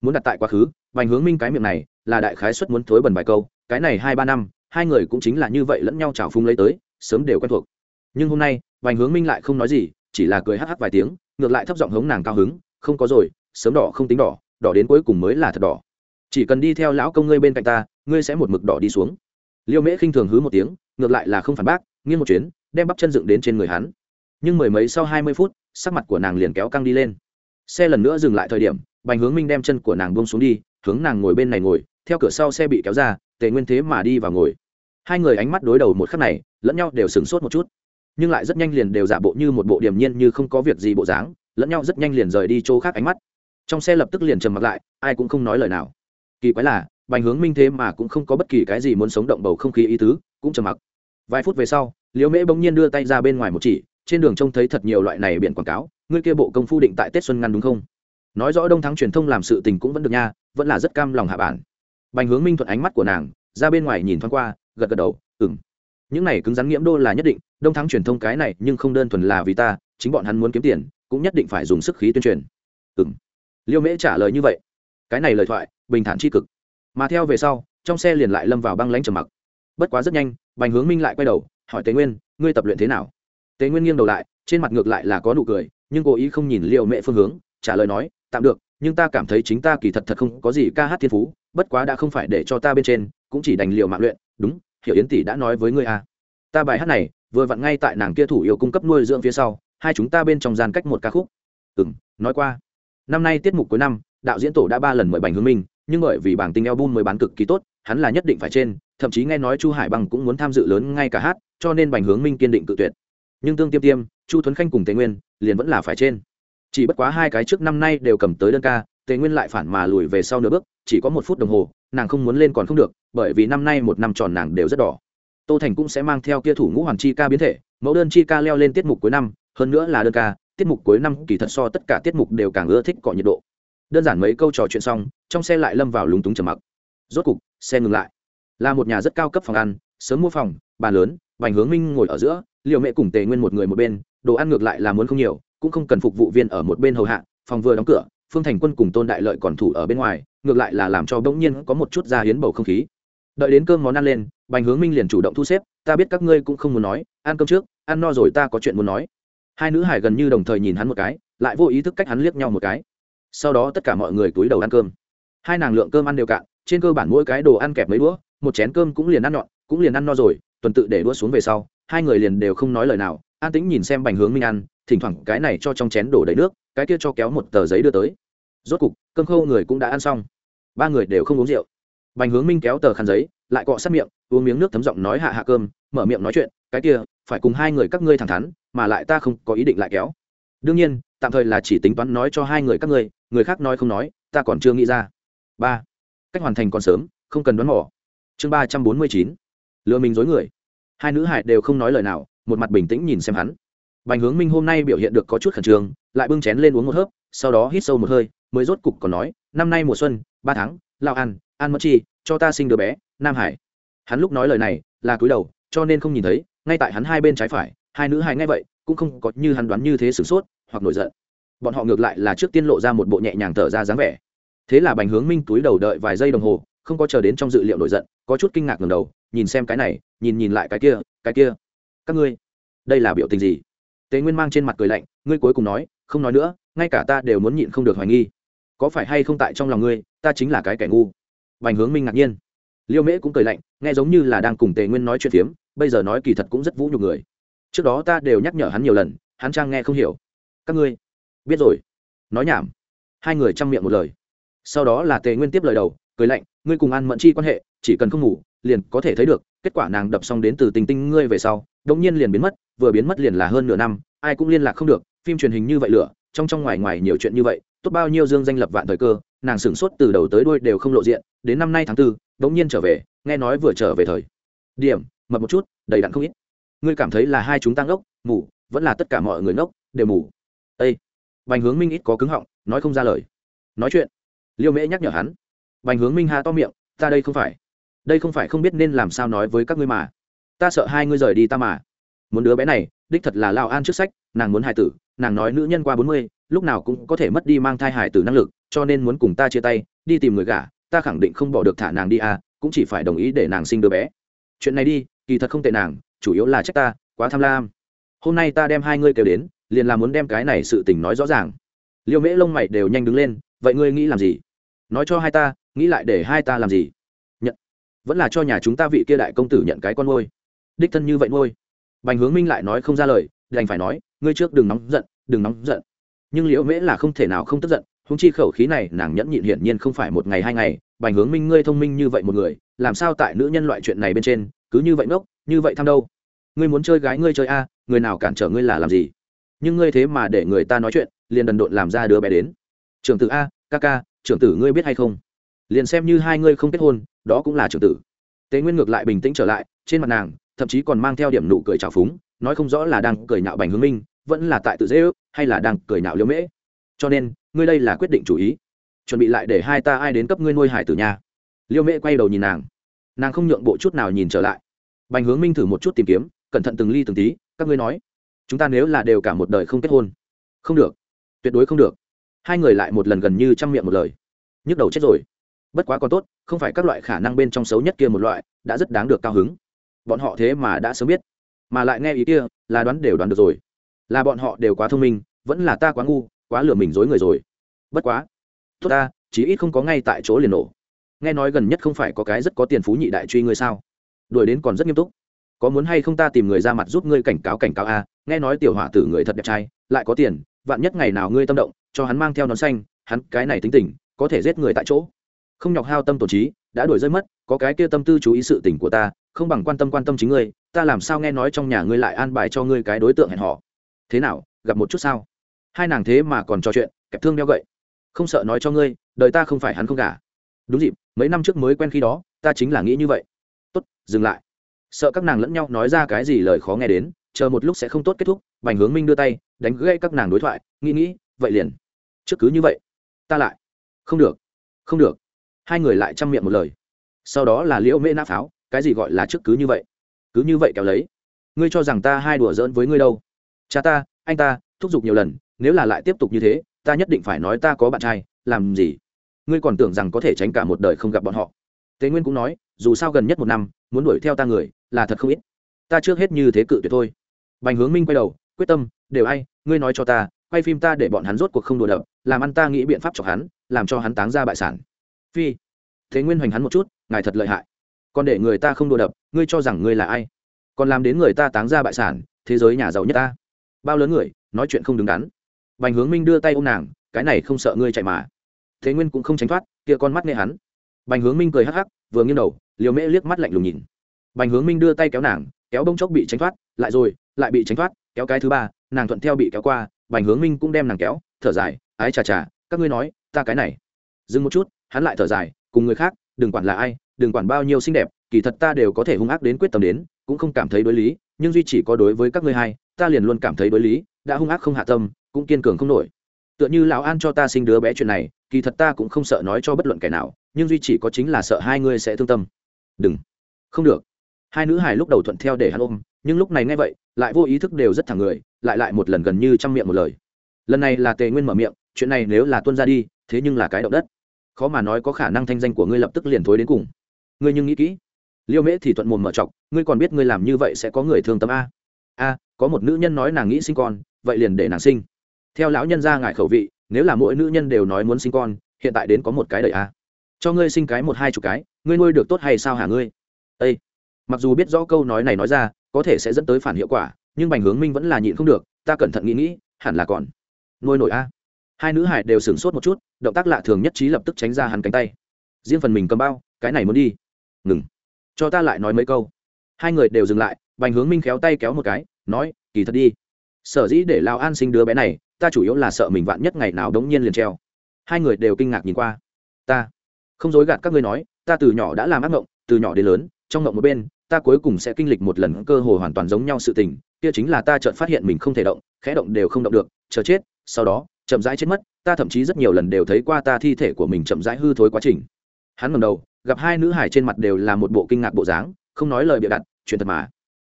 Muốn đặt tại quá khứ, bành hướng minh cái miệng này là đại khái xuất muốn thối bần vài câu, cái này hai ba năm, hai người cũng chính là như vậy lẫn nhau trào phung lấy tới, sớm đều quen thuộc. Nhưng hôm nay, bành hướng minh lại không nói gì, chỉ là cười hắc hắc vài tiếng, ngược lại thấp giọng hống nàng cao hứng, không có rồi, sớm đỏ không tính đỏ đỏ đến cuối cùng mới là thật đỏ. Chỉ cần đi theo lão công ngươi bên cạnh ta ngươi sẽ một mực đỏ đi xuống. Liêu mễ khinh thường hứ một tiếng, ngược lại là không phản bác, nghiêng một chuyến, đem bắp chân dựng đến trên người hắn. Nhưng mười mấy sau hai mươi phút, sắc mặt của nàng liền kéo căng đi lên. Xe lần nữa dừng lại thời điểm, bành hướng minh đem chân của nàng bông xuống đi, hướng nàng ngồi bên này ngồi, theo cửa sau xe bị kéo ra, tề nguyên thế mà đi vào ngồi. Hai người ánh mắt đối đầu một khắc này, lẫn nhau đều sửng sốt một chút. Nhưng lại rất nhanh liền đều giả bộ như một bộ điềm nhiên như không có việc gì bộ dáng, lẫn nhau rất nhanh liền rời đi chỗ khác ánh mắt. Trong xe lập tức liền trầm mặc lại, ai cũng không nói lời nào. Kỳ quái là bành hướng minh thế mà cũng không có bất kỳ cái gì muốn sống động bầu không khí ý tứ, cũng trầm mặc. Vài phút về sau, liễu mễ bỗng nhiên đưa tay ra bên ngoài một chỉ, trên đường trông thấy thật nhiều loại này biển quảng cáo, ngươi kia bộ công phu định tại tết xuân ngăn đúng không? Nói rõ đông thắng truyền thông làm sự tình cũng vẫn được nha, vẫn là rất cam lòng hạ bản. Bành hướng minh thuận ánh mắt của nàng, ra bên ngoài nhìn thoáng qua, gật gật đầu ừng những này cứng rắn nghiễm đô là nhất định, đông thắng truyền thông cái này nhưng không đơn thuần là vì ta, chính bọn hắn muốn kiếm tiền, cũng nhất định phải dùng sức khí tuyên truyền. Ừng liêu mễ trả lời như vậy. Cái này lời thoại, bình thản tri cực mà theo về sau, trong xe liền lại lâm vào băng lãnh trầm mặc. Bất quá rất nhanh, bành hướng minh lại quay đầu, hỏi tế nguyên, ngươi tập luyện thế nào? Tế nguyên nghiêng đầu lại, trên mặt ngược lại là có nụ cười, nhưng cố ý không nhìn liệu mẹ phương hướng, trả lời nói, tạm được, nhưng ta cảm thấy chính ta kỳ thật thật không có gì ca hát thiên phú, bất quá đã không phải để cho ta bên trên, cũng chỉ đành liệu mạng luyện, đúng, hiểu yến tỷ đã nói với ngươi à. ta bài hát này, vừa vặn ngay tại nàng kia thủ yêu cung cấp nuôi dưỡng phía sau, hai chúng ta bên trong gian cách một ca khúc. Ừ m nói qua. Năm nay tiết mục cuối năm, đạo diễn tổ đã ba lần mời bành hướng minh nhưng bởi vì bảng tinh album mới bán cực kỳ tốt, hắn là nhất định phải trên, thậm chí nghe nói chu hải bằng cũng muốn tham dự lớn ngay cả hát, cho nên bành hướng minh kiên định cự tuyệt. Nhưng tương tiêm tiêm, chu thuấn khanh cùng Tề nguyên liền vẫn là phải trên. Chỉ bất quá hai cái trước năm nay đều cầm tới đơn ca, tề nguyên lại phản mà lùi về sau nửa bước, chỉ có một phút đồng hồ, nàng không muốn lên còn không được, bởi vì năm nay một năm tròn nàng đều rất đỏ. Tô thành cũng sẽ mang theo kia thủ ngũ hoàn chi ca biến thể, mẫu đơn chi ca leo lên tiết mục cuối năm, hơn nữa là đơn ca, tiết mục cuối năm kỳ thật so tất cả tiết mục đều càng ưa thích cọ nhiệt độ đơn giản mấy câu trò chuyện xong, trong xe lại lâm vào lúng túng trầm mặc. Rốt cục, xe ngừng lại. Là một nhà rất cao cấp phòng ăn, sớm mua phòng, bàn lớn vành hướng minh ngồi ở giữa liệu mẹ cùng tề nguyên một người một bên, đồ ăn ngược lại là muốn không nhiều, cũng không cần phục vụ viên ở một bên hầu hạ, phòng vừa đóng cửa, phương thành quân cùng tôn đại lợi còn thủ ở bên ngoài, ngược lại là làm cho bỗng nhiên có một chút ra hiến bầu không khí. Đợi đến cơm món ăn lên, bành hướng minh liền chủ động thu xếp, ta biết các ngươi cũng không muốn nói, ăn cơm trước, ăn no rồi ta có chuyện muốn nói. Hai nữ hải gần như đồng thời nhìn hắn một cái, lại vô ý thức cách hắn liếc nhau một cái sau đó tất cả mọi người túi đầu ăn cơm. Hai nàng lượng cơm ăn đều cạn, trên cơ bản mỗi cái đồ ăn kẹp mấy đũa, một chén cơm cũng liền ăn nhọn, cũng liền ăn no rồi, tuần tự để đũa xuống về sau, hai người liền đều không nói lời nào, an tĩnh nhìn xem bành hướng minh ăn, thỉnh thoảng cái này cho trong chén đổ đầy nước, cái kia cho kéo một tờ giấy đưa tới. Rốt cục, cơm khâu người cũng đã ăn xong. Ba người đều không uống rượu. Bành hướng minh kéo tờ khăn giấy, lại cọ sát miệng, uống miếng nước thấm giọng nói hạ hạ cơm, mở miệng nói chuyện, cái kia, phải cùng hai người các ngươi thẳng thắn, mà lại ta không có ý định lại kéo. Đương nhiên, tạm thời là chỉ tính toán nói cho hai người các ngươi người khác nói không nói, ta còn chưa nghĩ ra. Ba, cách hoàn thành còn sớm, không cần đoán mỏ chương ba trăm bốn mươi chín, lừa mình dối người. Hai nữ hải đều không nói lời nào, một mặt bình tĩnh nhìn xem hắn. Bành hướng minh hôm nay biểu hiện được có chút khẩn trương, lại bưng chén lên uống một hớp, sau đó hít sâu một hơi, mới rốt cục còn nói, năm nay mùa xuân, ba tháng lao ăn ăn mất chi, cho ta sinh đứa bé, nam hải. Hắn lúc nói lời này, là cúi đầu, cho nên không nhìn thấy, ngay tại hắn hai bên trái phải, hai nữ hải nghe vậy, cũng không có như hắn đoán như thế sửng sốt hoặc nổi giận bọn họ ngược lại là trước tiên lộ ra một bộ nhẹ nhàng thở ra dáng vẻ. Thế là bành hướng minh túi đầu đợi vài giây đồng hồ, không có chờ đến trong dự liệu nổi giận, có chút kinh ngạc ngầm đầu, nhìn xem cái này, nhìn nhìn lại cái kia cái kia. Các ngươi, đây là biểu tình gì? Tề nguyên mang trên mặt cười lạnh, ngươi cuối cùng nói, không nói nữa, ngay cả ta đều muốn nhịn không được hoài nghi. Có phải hay không tại trong lòng ngươi, ta chính là cái kẻ ngu? Bành hướng minh ngạc nhiên. Liêu mễ cũng cười lạnh, nghe giống như là đang cùng tề nguyên nói chuyện phiếm, bây giờ nói kỳ thật cũng rất vũ nhục người. Trước đó ta đều nhắc nhở hắn nhiều lần, hắn trang nghe không hiểu. Các ngươi biết rồi. Nói nhảm. Hai người chăm miệng một lời. Sau đó là tề nguyên tiếp lời đầu, cười lạnh, ngươi cùng ăn mẫn chi quan hệ, chỉ cần không ngủ, liền có thể thấy được, kết quả nàng đập xong đến từ tình tinh ngươi về sau đông nhiên liền biến mất, vừa biến mất liền là hơn nửa năm, ai cũng liên lạc không được, phim truyền hình như vậy lửa, trong trong ngoài ngoài nhiều chuyện như vậy, tốt bao nhiêu dương danh lập vạn thời cơ, nàng sửng sốt từ đầu tới đuôi đều không lộ diện, đến năm nay tháng tư đống nhiên trở về, nghe nói vừa trở về thời điểm, mập một chút, đầy đặn không ít. Ngươi cảm thấy là hai chúng ta ngốc, ngủ, vẫn là tất cả mọi người ngốc, đều ngủ. Ây bành hướng minh ít có cứng họng, nói không ra lời. Nói chuyện. Liêu mễ nhắc nhở hắn. Bành hướng minh ha to miệng, ta đây không phải. Đây không phải không biết nên làm sao nói với các ngươi mà. Ta sợ hai ngươi rời đi ta mà. Muốn đứa bé này, đích thật là lao an trước sách, nàng muốn hài tử, nàng nói nữ nhân qua bốn mươi, lúc nào cũng có thể mất đi mang thai hài tử năng lực, cho nên muốn cùng ta chia tay, đi tìm người gả, ta khẳng định không bỏ được thả nàng đi à cũng chỉ phải đồng ý để nàng sinh đứa bé. Chuyện này đi, kỳ thật không tệ nàng, chủ yếu là trách ta, quá tham lam. Hôm nay ta đem hai ngươi kêu đến liền là muốn đem cái này sự tình nói rõ ràng. Liêu mễ lông mày đều nhanh đứng lên, vậy ngươi nghĩ làm gì? Nói cho hai ta, nghĩ lại để hai ta làm gì? Nhận. Vẫn là cho nhà chúng ta vị kia đại công tử nhận cái con ngôi đích thân như vậy ngôi bành hướng minh lại nói không ra lời, đành phải nói, ngươi trước đừng nóng giận, đừng nóng giận. Nhưng liễu mễ là không thể nào không tức giận húng chi khẩu khí này nàng nhẫn nhịn hiển nhiên không phải một ngày hai ngày. Bành hướng minh, ngươi thông minh như vậy một người, làm sao tại nữ nhân loại chuyện này bên trên, cứ như vậy ngốc, như vậy tham đâu? Ngươi muốn chơi gái ngươi chơi a, người nào cản trở ngươi là làm gì? Nhưng ngươi thế mà để người ta nói chuyện, liền đần độn làm ra đứa bé đến. Trưởng tử a, ca ca, trưởng tử ngươi biết hay không? Liền xem như hai ngươi không kết hôn, đó cũng là trưởng tử. Tế nguyên ngược lại bình tĩnh trở lại, trên mặt nàng, thậm chí còn mang theo điểm nụ cười trào phúng, nói không rõ là đang cười nhạo bành hướng minh, vẫn là tại tự dễ ước, hay là đang cười nhạo liễu mễ. Cho nên, ngươi đây là quyết định chủ ý. Chuẩn bị lại để hai ta ai đến cấp ngươi nuôi hải tử nhà liễu mễ quay đầu nhìn nàng. Nàng không nhượng bộ chút nào nhìn trở lại. Bành hướng minh thử một chút tìm kiếm, cẩn thận từng ly từng tí, các ngươi nói chúng ta nếu là đều cả một đời không kết hôn. Không được. Tuyệt đối không được. Hai người lại một lần gần như chăm miệng một lời. Nhức đầu chết rồi. Bất quá còn tốt, không phải các loại khả năng bên trong xấu nhất kia một loại, đã rất đáng được cao hứng. Bọn họ thế mà đã sớm biết. Mà lại nghe ý kia, là đoán đều đoán được rồi. Là bọn họ đều quá thông minh, vẫn là ta quá ngu, quá lừa mình dối người rồi. Bất quá. Tốt ta, chí ít không có ngay tại chỗ liền nổ. Nghe nói gần nhất không phải có cái rất có tiền phú nhị đại truy ngươi sao? Đuổi đến còn rất nghiêm túc. Có muốn hay không ta tìm người ra mặt giúp ngươi cảnh cáo cảnh cáo a? Nghe nói tiểu hỏa tử người thật đẹp trai, lại có tiền, vạn nhất ngày nào ngươi tâm động, cho hắn mang theo nón xanh, hắn cái này tính tình, có thể giết người tại chỗ. Không nhọc hao tâm tổ trí, đã đuổi rơi mất, có cái kia tâm tư chú ý sự tình của ta, không bằng quan tâm quan tâm chính ngươi, ta làm sao nghe nói trong nhà ngươi lại an bài cho ngươi cái đối tượng hẹn họ thế nào, gặp một chút sao? Hai nàng thế mà còn trò chuyện, kẹp thương đeo gậy. Không sợ nói cho ngươi, đời ta không phải hắn không cả đúng dịp, mấy năm trước mới quen khi đó, ta chính là nghĩ như vậy. Tốt, dừng lại. Sợ các nàng lẫn nhau nói ra cái gì lời khó nghe đến chờ một lúc sẽ không tốt kết thúc, bành hướng minh đưa tay, đánh gây các nàng đối thoại, nghĩ nghĩ, vậy liền. Trước cứ như vậy. Ta lại. Không được. Không được. Hai người lại chăm miệng một lời. Sau đó là liễu mễ nã pháo, cái gì gọi là trước cứ như vậy? Cứ như vậy kéo lấy. Ngươi cho rằng ta hai đùa giỡn với ngươi đâu? Cha ta, anh ta, thúc giục nhiều lần, nếu là lại tiếp tục như thế, ta nhất định phải nói ta có bạn trai, làm gì? Ngươi còn tưởng rằng có thể tránh cả một đời không gặp bọn họ. Tế nguyên cũng nói, dù sao gần nhất một năm, muốn đuổi theo ta người, là thật không ít. Ta trước hết như thế cự tuyệt thôi bành hướng minh quay đầu, quyết tâm, đều ai, ngươi nói cho ta, quay phim ta để bọn hắn rốt cuộc không đùa đập, làm ăn ta nghĩ biện pháp chọc hắn, làm cho hắn táng ra bại sản. Phi, thế nguyên hoành hắn một chút, ngài thật lợi hại. Còn để người ta không đùa đập, ngươi cho rằng ngươi là ai? Còn làm đến người ta táng ra bại sản, thế giới nhà giàu nhất ta. Bao lớn người, nói chuyện không đứng đắn. Bành hướng minh đưa tay ô m nàng, cái này không sợ ngươi chạy mà. Thế nguyên cũng không tránh thoát, kia con mắt nghe hắn. Bành hướng minh cười hắc hắc, vừa nghiêng đầu liều mễ liếc mắt lạnh lùng nhìn. Bành hướng minh đưa tay kéo nàng, kéo bông chốc bị tránh thoát lại rồi, lại bị tránh thoát, kéo cái thứ ba, nàng thuận theo bị kéo qua, bành hướng minh cũng đem nàng kéo, thở dài, ái chà chà, các ngươi nói, ta cái này. Dừng một chút, hắn lại thở dài, cùng người khác, đừng quản là ai, đừng quản bao nhiêu xinh đẹp, kỳ thật ta đều có thể hung ác đến quyết tâm đến, cũng không cảm thấy đối lý, nhưng duy chỉ có đối với các ngươi hai, ta liền luôn cảm thấy đối lý, đã hung ác không hạ tâm, cũng kiên cường không nổi. Tựa như lão an cho ta sinh đứa bé chuyện này, kỳ thật ta cũng không sợ nói cho bất luận kẻ nào, nhưng duy chỉ có chính là sợ hai ngươi sẽ thương tâm. Đừng. Không được. Hai nữ hải lúc đầu thuận theo để hắn ôm nhưng lúc này nghe vậy, lại vô ý thức đều rất thẳng người, lại lại một lần gần như chăm miệng một lời. Lần này là tề nguyên mở miệng, chuyện này nếu là tuân ra đi, thế nhưng là cái động đất. Khó mà nói có khả năng thanh danh của ngươi lập tức liền thối đến cùng. Ngươi nhưng nghĩ kỹ. Liêu mễ thì thuận mồm mở chọc ngươi còn biết ngươi làm như vậy sẽ có người thương tâm a. A, có một nữ nhân nói nàng nghĩ sinh con, vậy liền để nàng sinh. Theo lão nhân ra ngại khẩu vị, nếu là mỗi nữ nhân đều nói muốn sinh con, hiện tại đến có một cái đời a. Cho ngươi sinh cái một hai chục cái, ngươi nuôi được tốt hay sao hả ngươi? Ây mặc dù biết rõ câu nói này nói ra có thể sẽ dẫn tới phản hiệu quả, nhưng bành hướng minh vẫn là nhịn không được, ta cẩn thận nghĩ nghĩ, hẳn là còn nuôi nổi a. Hai nữ hải đều sửng sốt một chút, động tác lạ thường nhất trí lập tức tránh ra hắn cánh tay. Riêng phần mình cầm bao, cái này muốn đi. Ngừng. Cho ta lại nói mấy câu. Hai người đều dừng lại, bành hướng minh khéo tay kéo một cái, nói, kỳ thật đi. Sở dĩ để lao an sinh đứa bé này, ta chủ yếu là sợ mình vạn nhất ngày nào đống nhiên liền treo. Hai người đều kinh ngạc nhìn qua. Ta. Không dối gạt các ngươi nói, ta từ nhỏ đã làm ác mộng từ nhỏ đến lớn, trong mộng một bên ta cuối cùng sẽ kinh lịch một lần cơ hồ hoàn toàn giống nhau sự tình, kia chính là ta chợt phát hiện mình không thể động, khẽ động đều không động được, chờ chết, sau đó, chậm rãi chết mất, ta thậm chí rất nhiều lần đều thấy qua ta thi thể của mình chậm rãi hư thối quá trình. Hắn ngầm đầu, gặp hai nữ hải trên mặt đều là một bộ kinh ngạc bộ dáng, không nói lời bịa đặt, chuyện thật mà.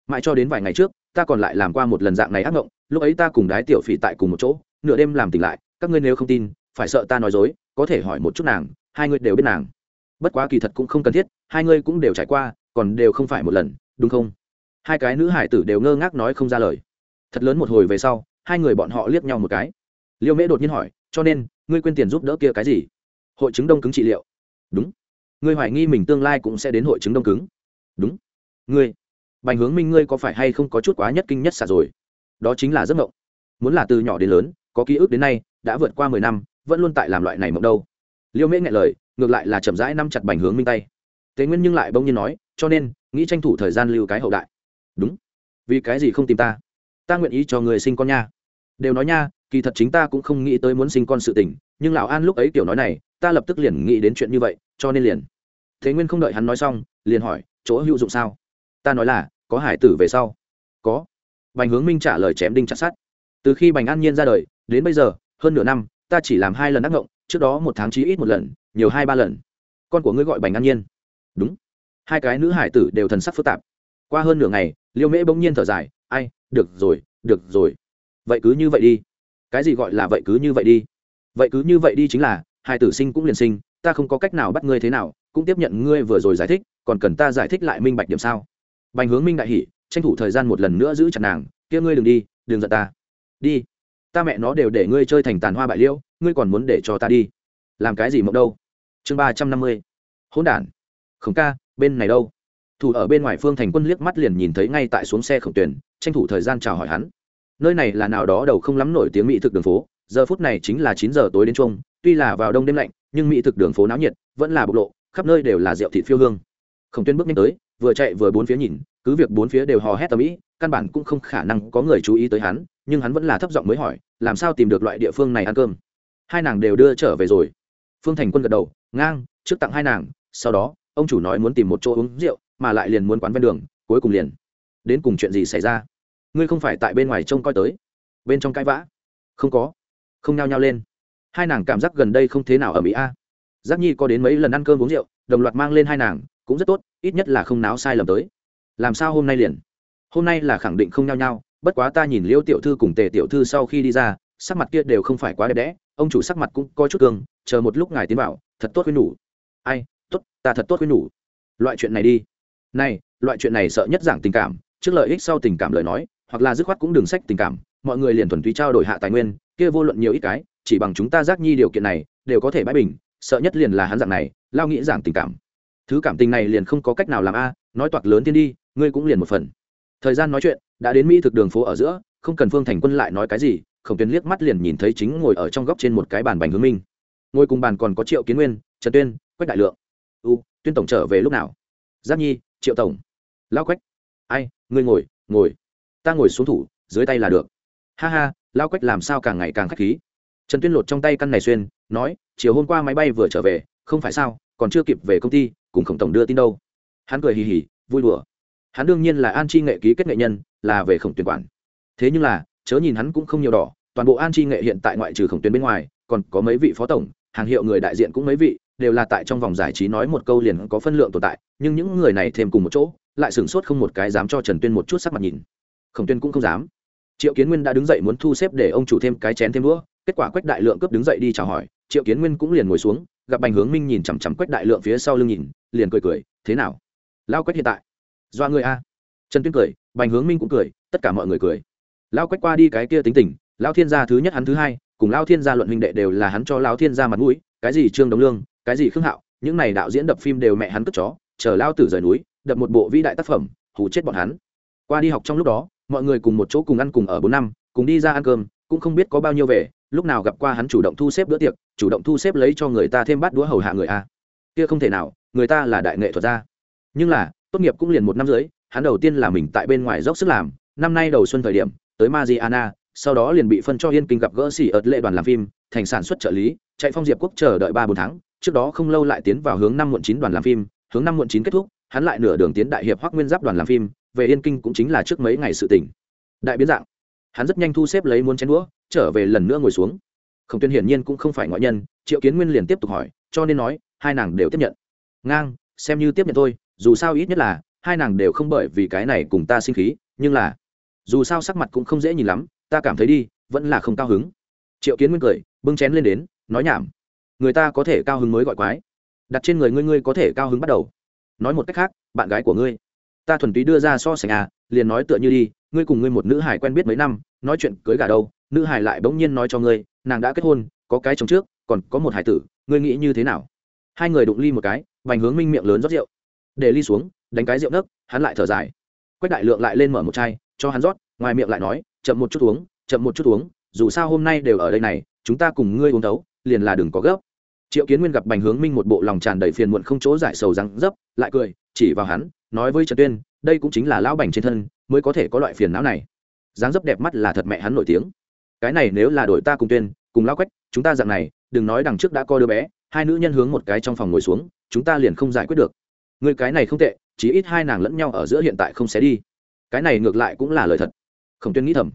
Mãi cho đến vài ngày trước, ta còn lại làm qua một lần dạng này ác mộng lúc ấy ta cùng đái tiểu phỉ tại cùng một chỗ, nửa đêm làm tỉnh lại, các ngươi nếu không tin, phải sợ ta nói dối, có thể hỏi một chút nàng, hai người đều biết nàng. Bất quá kỳ thật cũng không cần thiết, hai ngươi cũng đều trải qua còn đều không phải một lần, đúng không? Hai cái nữ hải tử đều ngơ ngác nói không ra lời. Thật lớn một hồi về sau, hai người bọn họ liếc nhau một cái. Liêu mễ đột nhiên hỏi, cho nên, ngươi quên tiền giúp đỡ kia cái gì? Hội chứng đông cứng trị liệu. Đúng. Ngươi hoài nghi mình tương lai cũng sẽ đến hội chứng đông cứng. Đúng. Ngươi, bành hướng minh ngươi có phải hay không có chút quá nhất kinh nhất xả rồi? Đó chính là giấc mộng. Muốn là từ nhỏ đến lớn, có ký ức đến nay, đã vượt qua mười năm, vẫn luôn tại làm loại này mộng đâu. Liêu mễ nghe lời, ngược lại là chậm rãi nắm chặt bành hướng minh tay tế nguyên nhưng lại bỗng nhiên nói, cho nên, nghĩ tranh thủ thời gian lưu cái hậu đại. Đúng. Vì cái gì không tìm ta? Ta nguyện ý cho người sinh con nha. Đều nói nha, kỳ thật chính ta cũng không nghĩ tới muốn sinh con sự tình, nhưng lão an lúc ấy tiểu nói này, ta lập tức liền nghĩ đến chuyện như vậy, cho nên liền. Thế nguyên không đợi hắn nói xong, liền hỏi, chỗ hữu dụng sao? Ta nói là, có hải tử về sau. Có. Bành hướng minh trả lời chém đinh chặt sát từ khi bành an nhiên ra đời, đến bây giờ, hơn nửa năm, ta chỉ làm hai lần ác ngộng, trước đó một tháng chí ít một lần, nhiều hai ba lần. Con của ngươi gọi bành an nhiên đúng. Hai cái nữ hải tử đều thần sắc phức tạp. Qua hơn nửa ngày, liêu mễ bỗng nhiên thở dài, ai, được rồi được rồi. Vậy cứ như vậy đi. Cái gì gọi là vậy cứ như vậy đi? Vậy cứ như vậy đi chính là, hai tử sinh cũng liền sinh, ta không có cách nào bắt ngươi thế nào, cũng tiếp nhận ngươi vừa rồi giải thích, còn cần ta giải thích lại minh bạch điểm sao? Bành hướng minh đại hỉ, tranh thủ thời gian một lần nữa giữ chặt nàng, kia ngươi đừng đi, đừng giận ta. Đi. Ta mẹ nó đều để ngươi chơi thành tàn hoa bại liễu ngươi còn muốn để cho ta đi. Làm cái gì mộng đâu? Chương ba trăm năm mươi. Hỗn đản khổng ca, bên này đâu? Thủ ở bên ngoài phương thành quân liếc mắt liền nhìn thấy ngay tại xuống xe khổng tuyển tranh thủ thời gian chào hỏi hắn. Nơi này là nào đó đầu không lắm nổi tiếng mỹ thực đường phố, giờ phút này chính là chín giờ tối đến chung tuy là vào đông đêm lạnh, nhưng mỹ thực đường phố náo nhiệt, vẫn là bộc lộ, khắp nơi đều là rượu thịt phiêu hương. Khổng tuyên bước nhanh tới, vừa chạy vừa bốn phía nhìn, cứ việc bốn phía đều hò hét tầm ĩ, căn bản cũng không khả năng có người chú ý tới hắn, nhưng hắn vẫn là thấp giọng mới hỏi, làm sao tìm được loại địa phương này ăn cơm? Hai nàng đều đưa trở về rồi. Phương thành quân gật đầu, ngang, trước tặng hai nàng, sau đó ông chủ nói muốn tìm một chỗ uống rượu, mà lại liền muốn quán ven đường, cuối cùng liền. Đến cùng chuyện gì xảy ra? Ngươi không phải tại bên ngoài trông coi tới. Bên trong cãi vã. Không có. Không nhao nhao lên. Hai nàng cảm giác gần đây không thế nào ở mỹ a. Giác nhi có đến mấy lần ăn cơm uống rượu, đồng loạt mang lên hai nàng, cũng rất tốt, ít nhất là không náo sai lầm tới. Làm sao hôm nay liền? Hôm nay là khẳng định không nhao nhao, bất quá ta nhìn liêu tiểu thư cùng tề tiểu thư sau khi đi ra, sắc mặt kia đều không phải quá đẹp đẽ, ông chủ sắc mặt cũng coi chút cường chờ một lúc ngài tiến bảo thật tốt với nhủ. Ai ta thật tốt với nhủ. Loại chuyện này đi. Này, loại chuyện này sợ nhất giảng tình cảm, trước lợi ích sau tình cảm lời nói, hoặc là dứt khoát cũng đừng sách tình cảm, mọi người liền thuần túy trao đổi hạ tài nguyên, kia vô luận nhiều ít cái, chỉ bằng chúng ta giác nhi điều kiện này, đều có thể bãi bình, sợ nhất liền là hắn dạng này, lao nghĩ giảng tình cảm. Thứ cảm tình này liền không có cách nào làm a, nói toạc lớn tiên đi, ngươi cũng liền một phần. Thời gian nói chuyện, đã đến mỹ thực đường phố ở giữa, không cần phương thành quân lại nói cái gì, khổng tuyến liếc mắt liền nhìn thấy chính ngồi ở trong góc trên một cái bàn bành hướng minh. Ngồi cùng bàn còn có triệu kiến nguyên, trần tuyên, quách đại lượng u, tuyên tổng trở về lúc nào? Giáp nhi, triệu tổng. Lao quách. Ai, ngươi ngồi ngồi. Ta ngồi xuống thủ, dưới tay là được. Ha ha lao quách làm sao càng ngày càng k h á c h khí. Trần tuyên lột trong tay căn này xuyên, nói, chiều hôm qua máy bay vừa trở về, không phải sao, còn chưa kịp về công ty, cùng khổng tổng đưa tin đâu. Hắn cười hì hì, vui đùa. Hắn đương nhiên là an chi nghệ ký kết nghệ nhân, là về khổng tuyển quản. Thế nhưng là, chớ nhìn hắn cũng không nhiều đỏ, toàn bộ an chi nghệ hiện tại ngoại trừ khổng tuyến bên ngoài, còn có mấy vị phó tổng, hàng hiệu người đại diện cũng mấy vị đều là tại trong vòng giải trí nói một câu liền có phân lượng tồn tại, nhưng những người này thêm cùng một chỗ, lại sửng sốt không một cái dám cho trần tuyên một chút sắc mặt nhìn. Khổng tuyên cũng không dám. Triệu kiến nguyên đã đứng dậy muốn thu xếp để ông chủ thêm cái chén thêm đũa, kết quả quách đại lượng cướp đứng dậy đi chào hỏi, triệu kiến nguyên cũng liền ngồi xuống, gặp bành hướng minh nhìn chằm chằm quách đại lượng phía sau lưng nhìn, liền cười cười, thế nào? Lao quách hiện tại, do người a? Trần tuyên cười, bành hướng minh cũng cười, tất cả mọi người cười. Lao quách qua đi cái kia tính tình, lao thiên gia thứ nhất hắn thứ hai, cùng lao thiên gia luận huynh đệ đều là hắn cho lao thiên gia mặt mũi, cái gì trương đồng lương cái gì khương hạo những này đạo diễn đập phim đều mẹ hắn cất chó chờ lao tử rời núi đập một bộ vĩ đại tác phẩm hù chết bọn hắn. Qua đi học trong lúc đó mọi người cùng một chỗ cùng ăn cùng ở bốn năm cùng đi ra ăn cơm cũng không biết có bao nhiêu về lúc nào gặp qua hắn chủ động thu xếp bữa tiệc chủ động thu xếp lấy cho người ta thêm bát đũa hầu hạ người a. Kia không thể nào người ta là đại nghệ thuật gia. Nhưng là tốt nghiệp cũng liền một năm dưới hắn đầu tiên là mình tại bên ngoài dốc sức làm năm nay đầu xuân thời điểm tới Mariana, sau đó liền bị phân cho Yên Kinh gặp gỡ xỉ ợt lệ đoàn làm phim, thành sản xuất trợ lý, chạy phong diệp quốc chờ đợi ba bốn tháng, trước đó không lâu lại tiến vào hướng năm muộn chín đoàn làm phim, hướng năm muộn chín kết thúc, hắn lại nửa đường tiến đại hiệp Hoắc Nguyên Giáp đoàn làm phim, về Yên Kinh cũng chính là trước mấy ngày sự tình. Đại biến dạng. Hắn rất nhanh thu xếp lấy muốn chén đũa, trở về lần nữa ngồi xuống. Không Tuyên hiển nhiên cũng không phải ngoại nhân, Triệu Kiến Nguyên liền tiếp tục hỏi, cho nên nói, hai nàng đều tiếp nhận. Ngang, xem như tiếp nhận thôi, dù sao ít nhất là hai nàng đều không bởi vì cái này cùng ta sinh khí, nhưng là dù sao sắc mặt cũng không dễ nhìn lắm ta cảm thấy đi vẫn là không cao hứng triệu kiến nguyên cười bưng chén lên đến nói nhảm người ta có thể cao hứng mới gọi quái. Đặt trên người ngươi ngươi có thể cao hứng bắt đầu. Nói một cách khác, bạn gái của ngươi. Ta thuần túy đưa ra so sánh à liền nói tựa như đi, ngươi cùng ngươi một nữ hải quen biết mấy năm, nói chuyện cưới gà đâu, nữ hải lại bỗng nhiên nói cho ngươi, nàng đã kết hôn, có cái chồng trước, còn có một hải tử, ngươi nghĩ như thế nào? Hai người đụng ly một cái, vành hướng minh miệng lớn rót rượu. Để ly xuống, đánh cái rượu nấc, hắn lại thở dài. Quách đại lượng lại lên mở một chai, cho hắn rót, ngoài miệng lại nói, chậm một chút uống, chậm một chút uống, dù sao hôm nay đều ở đây này, chúng ta cùng ngươi uống thấu, liền là đừng có gấp triệu kiến nguyên gặp bành hướng minh một bộ lòng tràn đầy phiền muộn không chỗ giải sầu răng dấp, lại cười, chỉ vào hắn, nói với trần tuyên, đây cũng chính là lão bành trên thân, mới có thể có loại phiền não này. Dáng dấp đẹp mắt là thật mẹ hắn nổi tiếng. Cái này nếu là đổi ta cùng tuyên, cùng lão quách, chúng ta dạng này, đừng nói đằng trước đã co đứa bé, hai nữ nhân hướng một cái trong phòng ngồi xuống, chúng ta liền không giải quyết được. Người cái này không tệ, chỉ ít hai nàng lẫn nhau ở giữa hiện tại không xé đi. Cái này ngược lại cũng là lời thật. Khổng tuyên nghĩ thầm.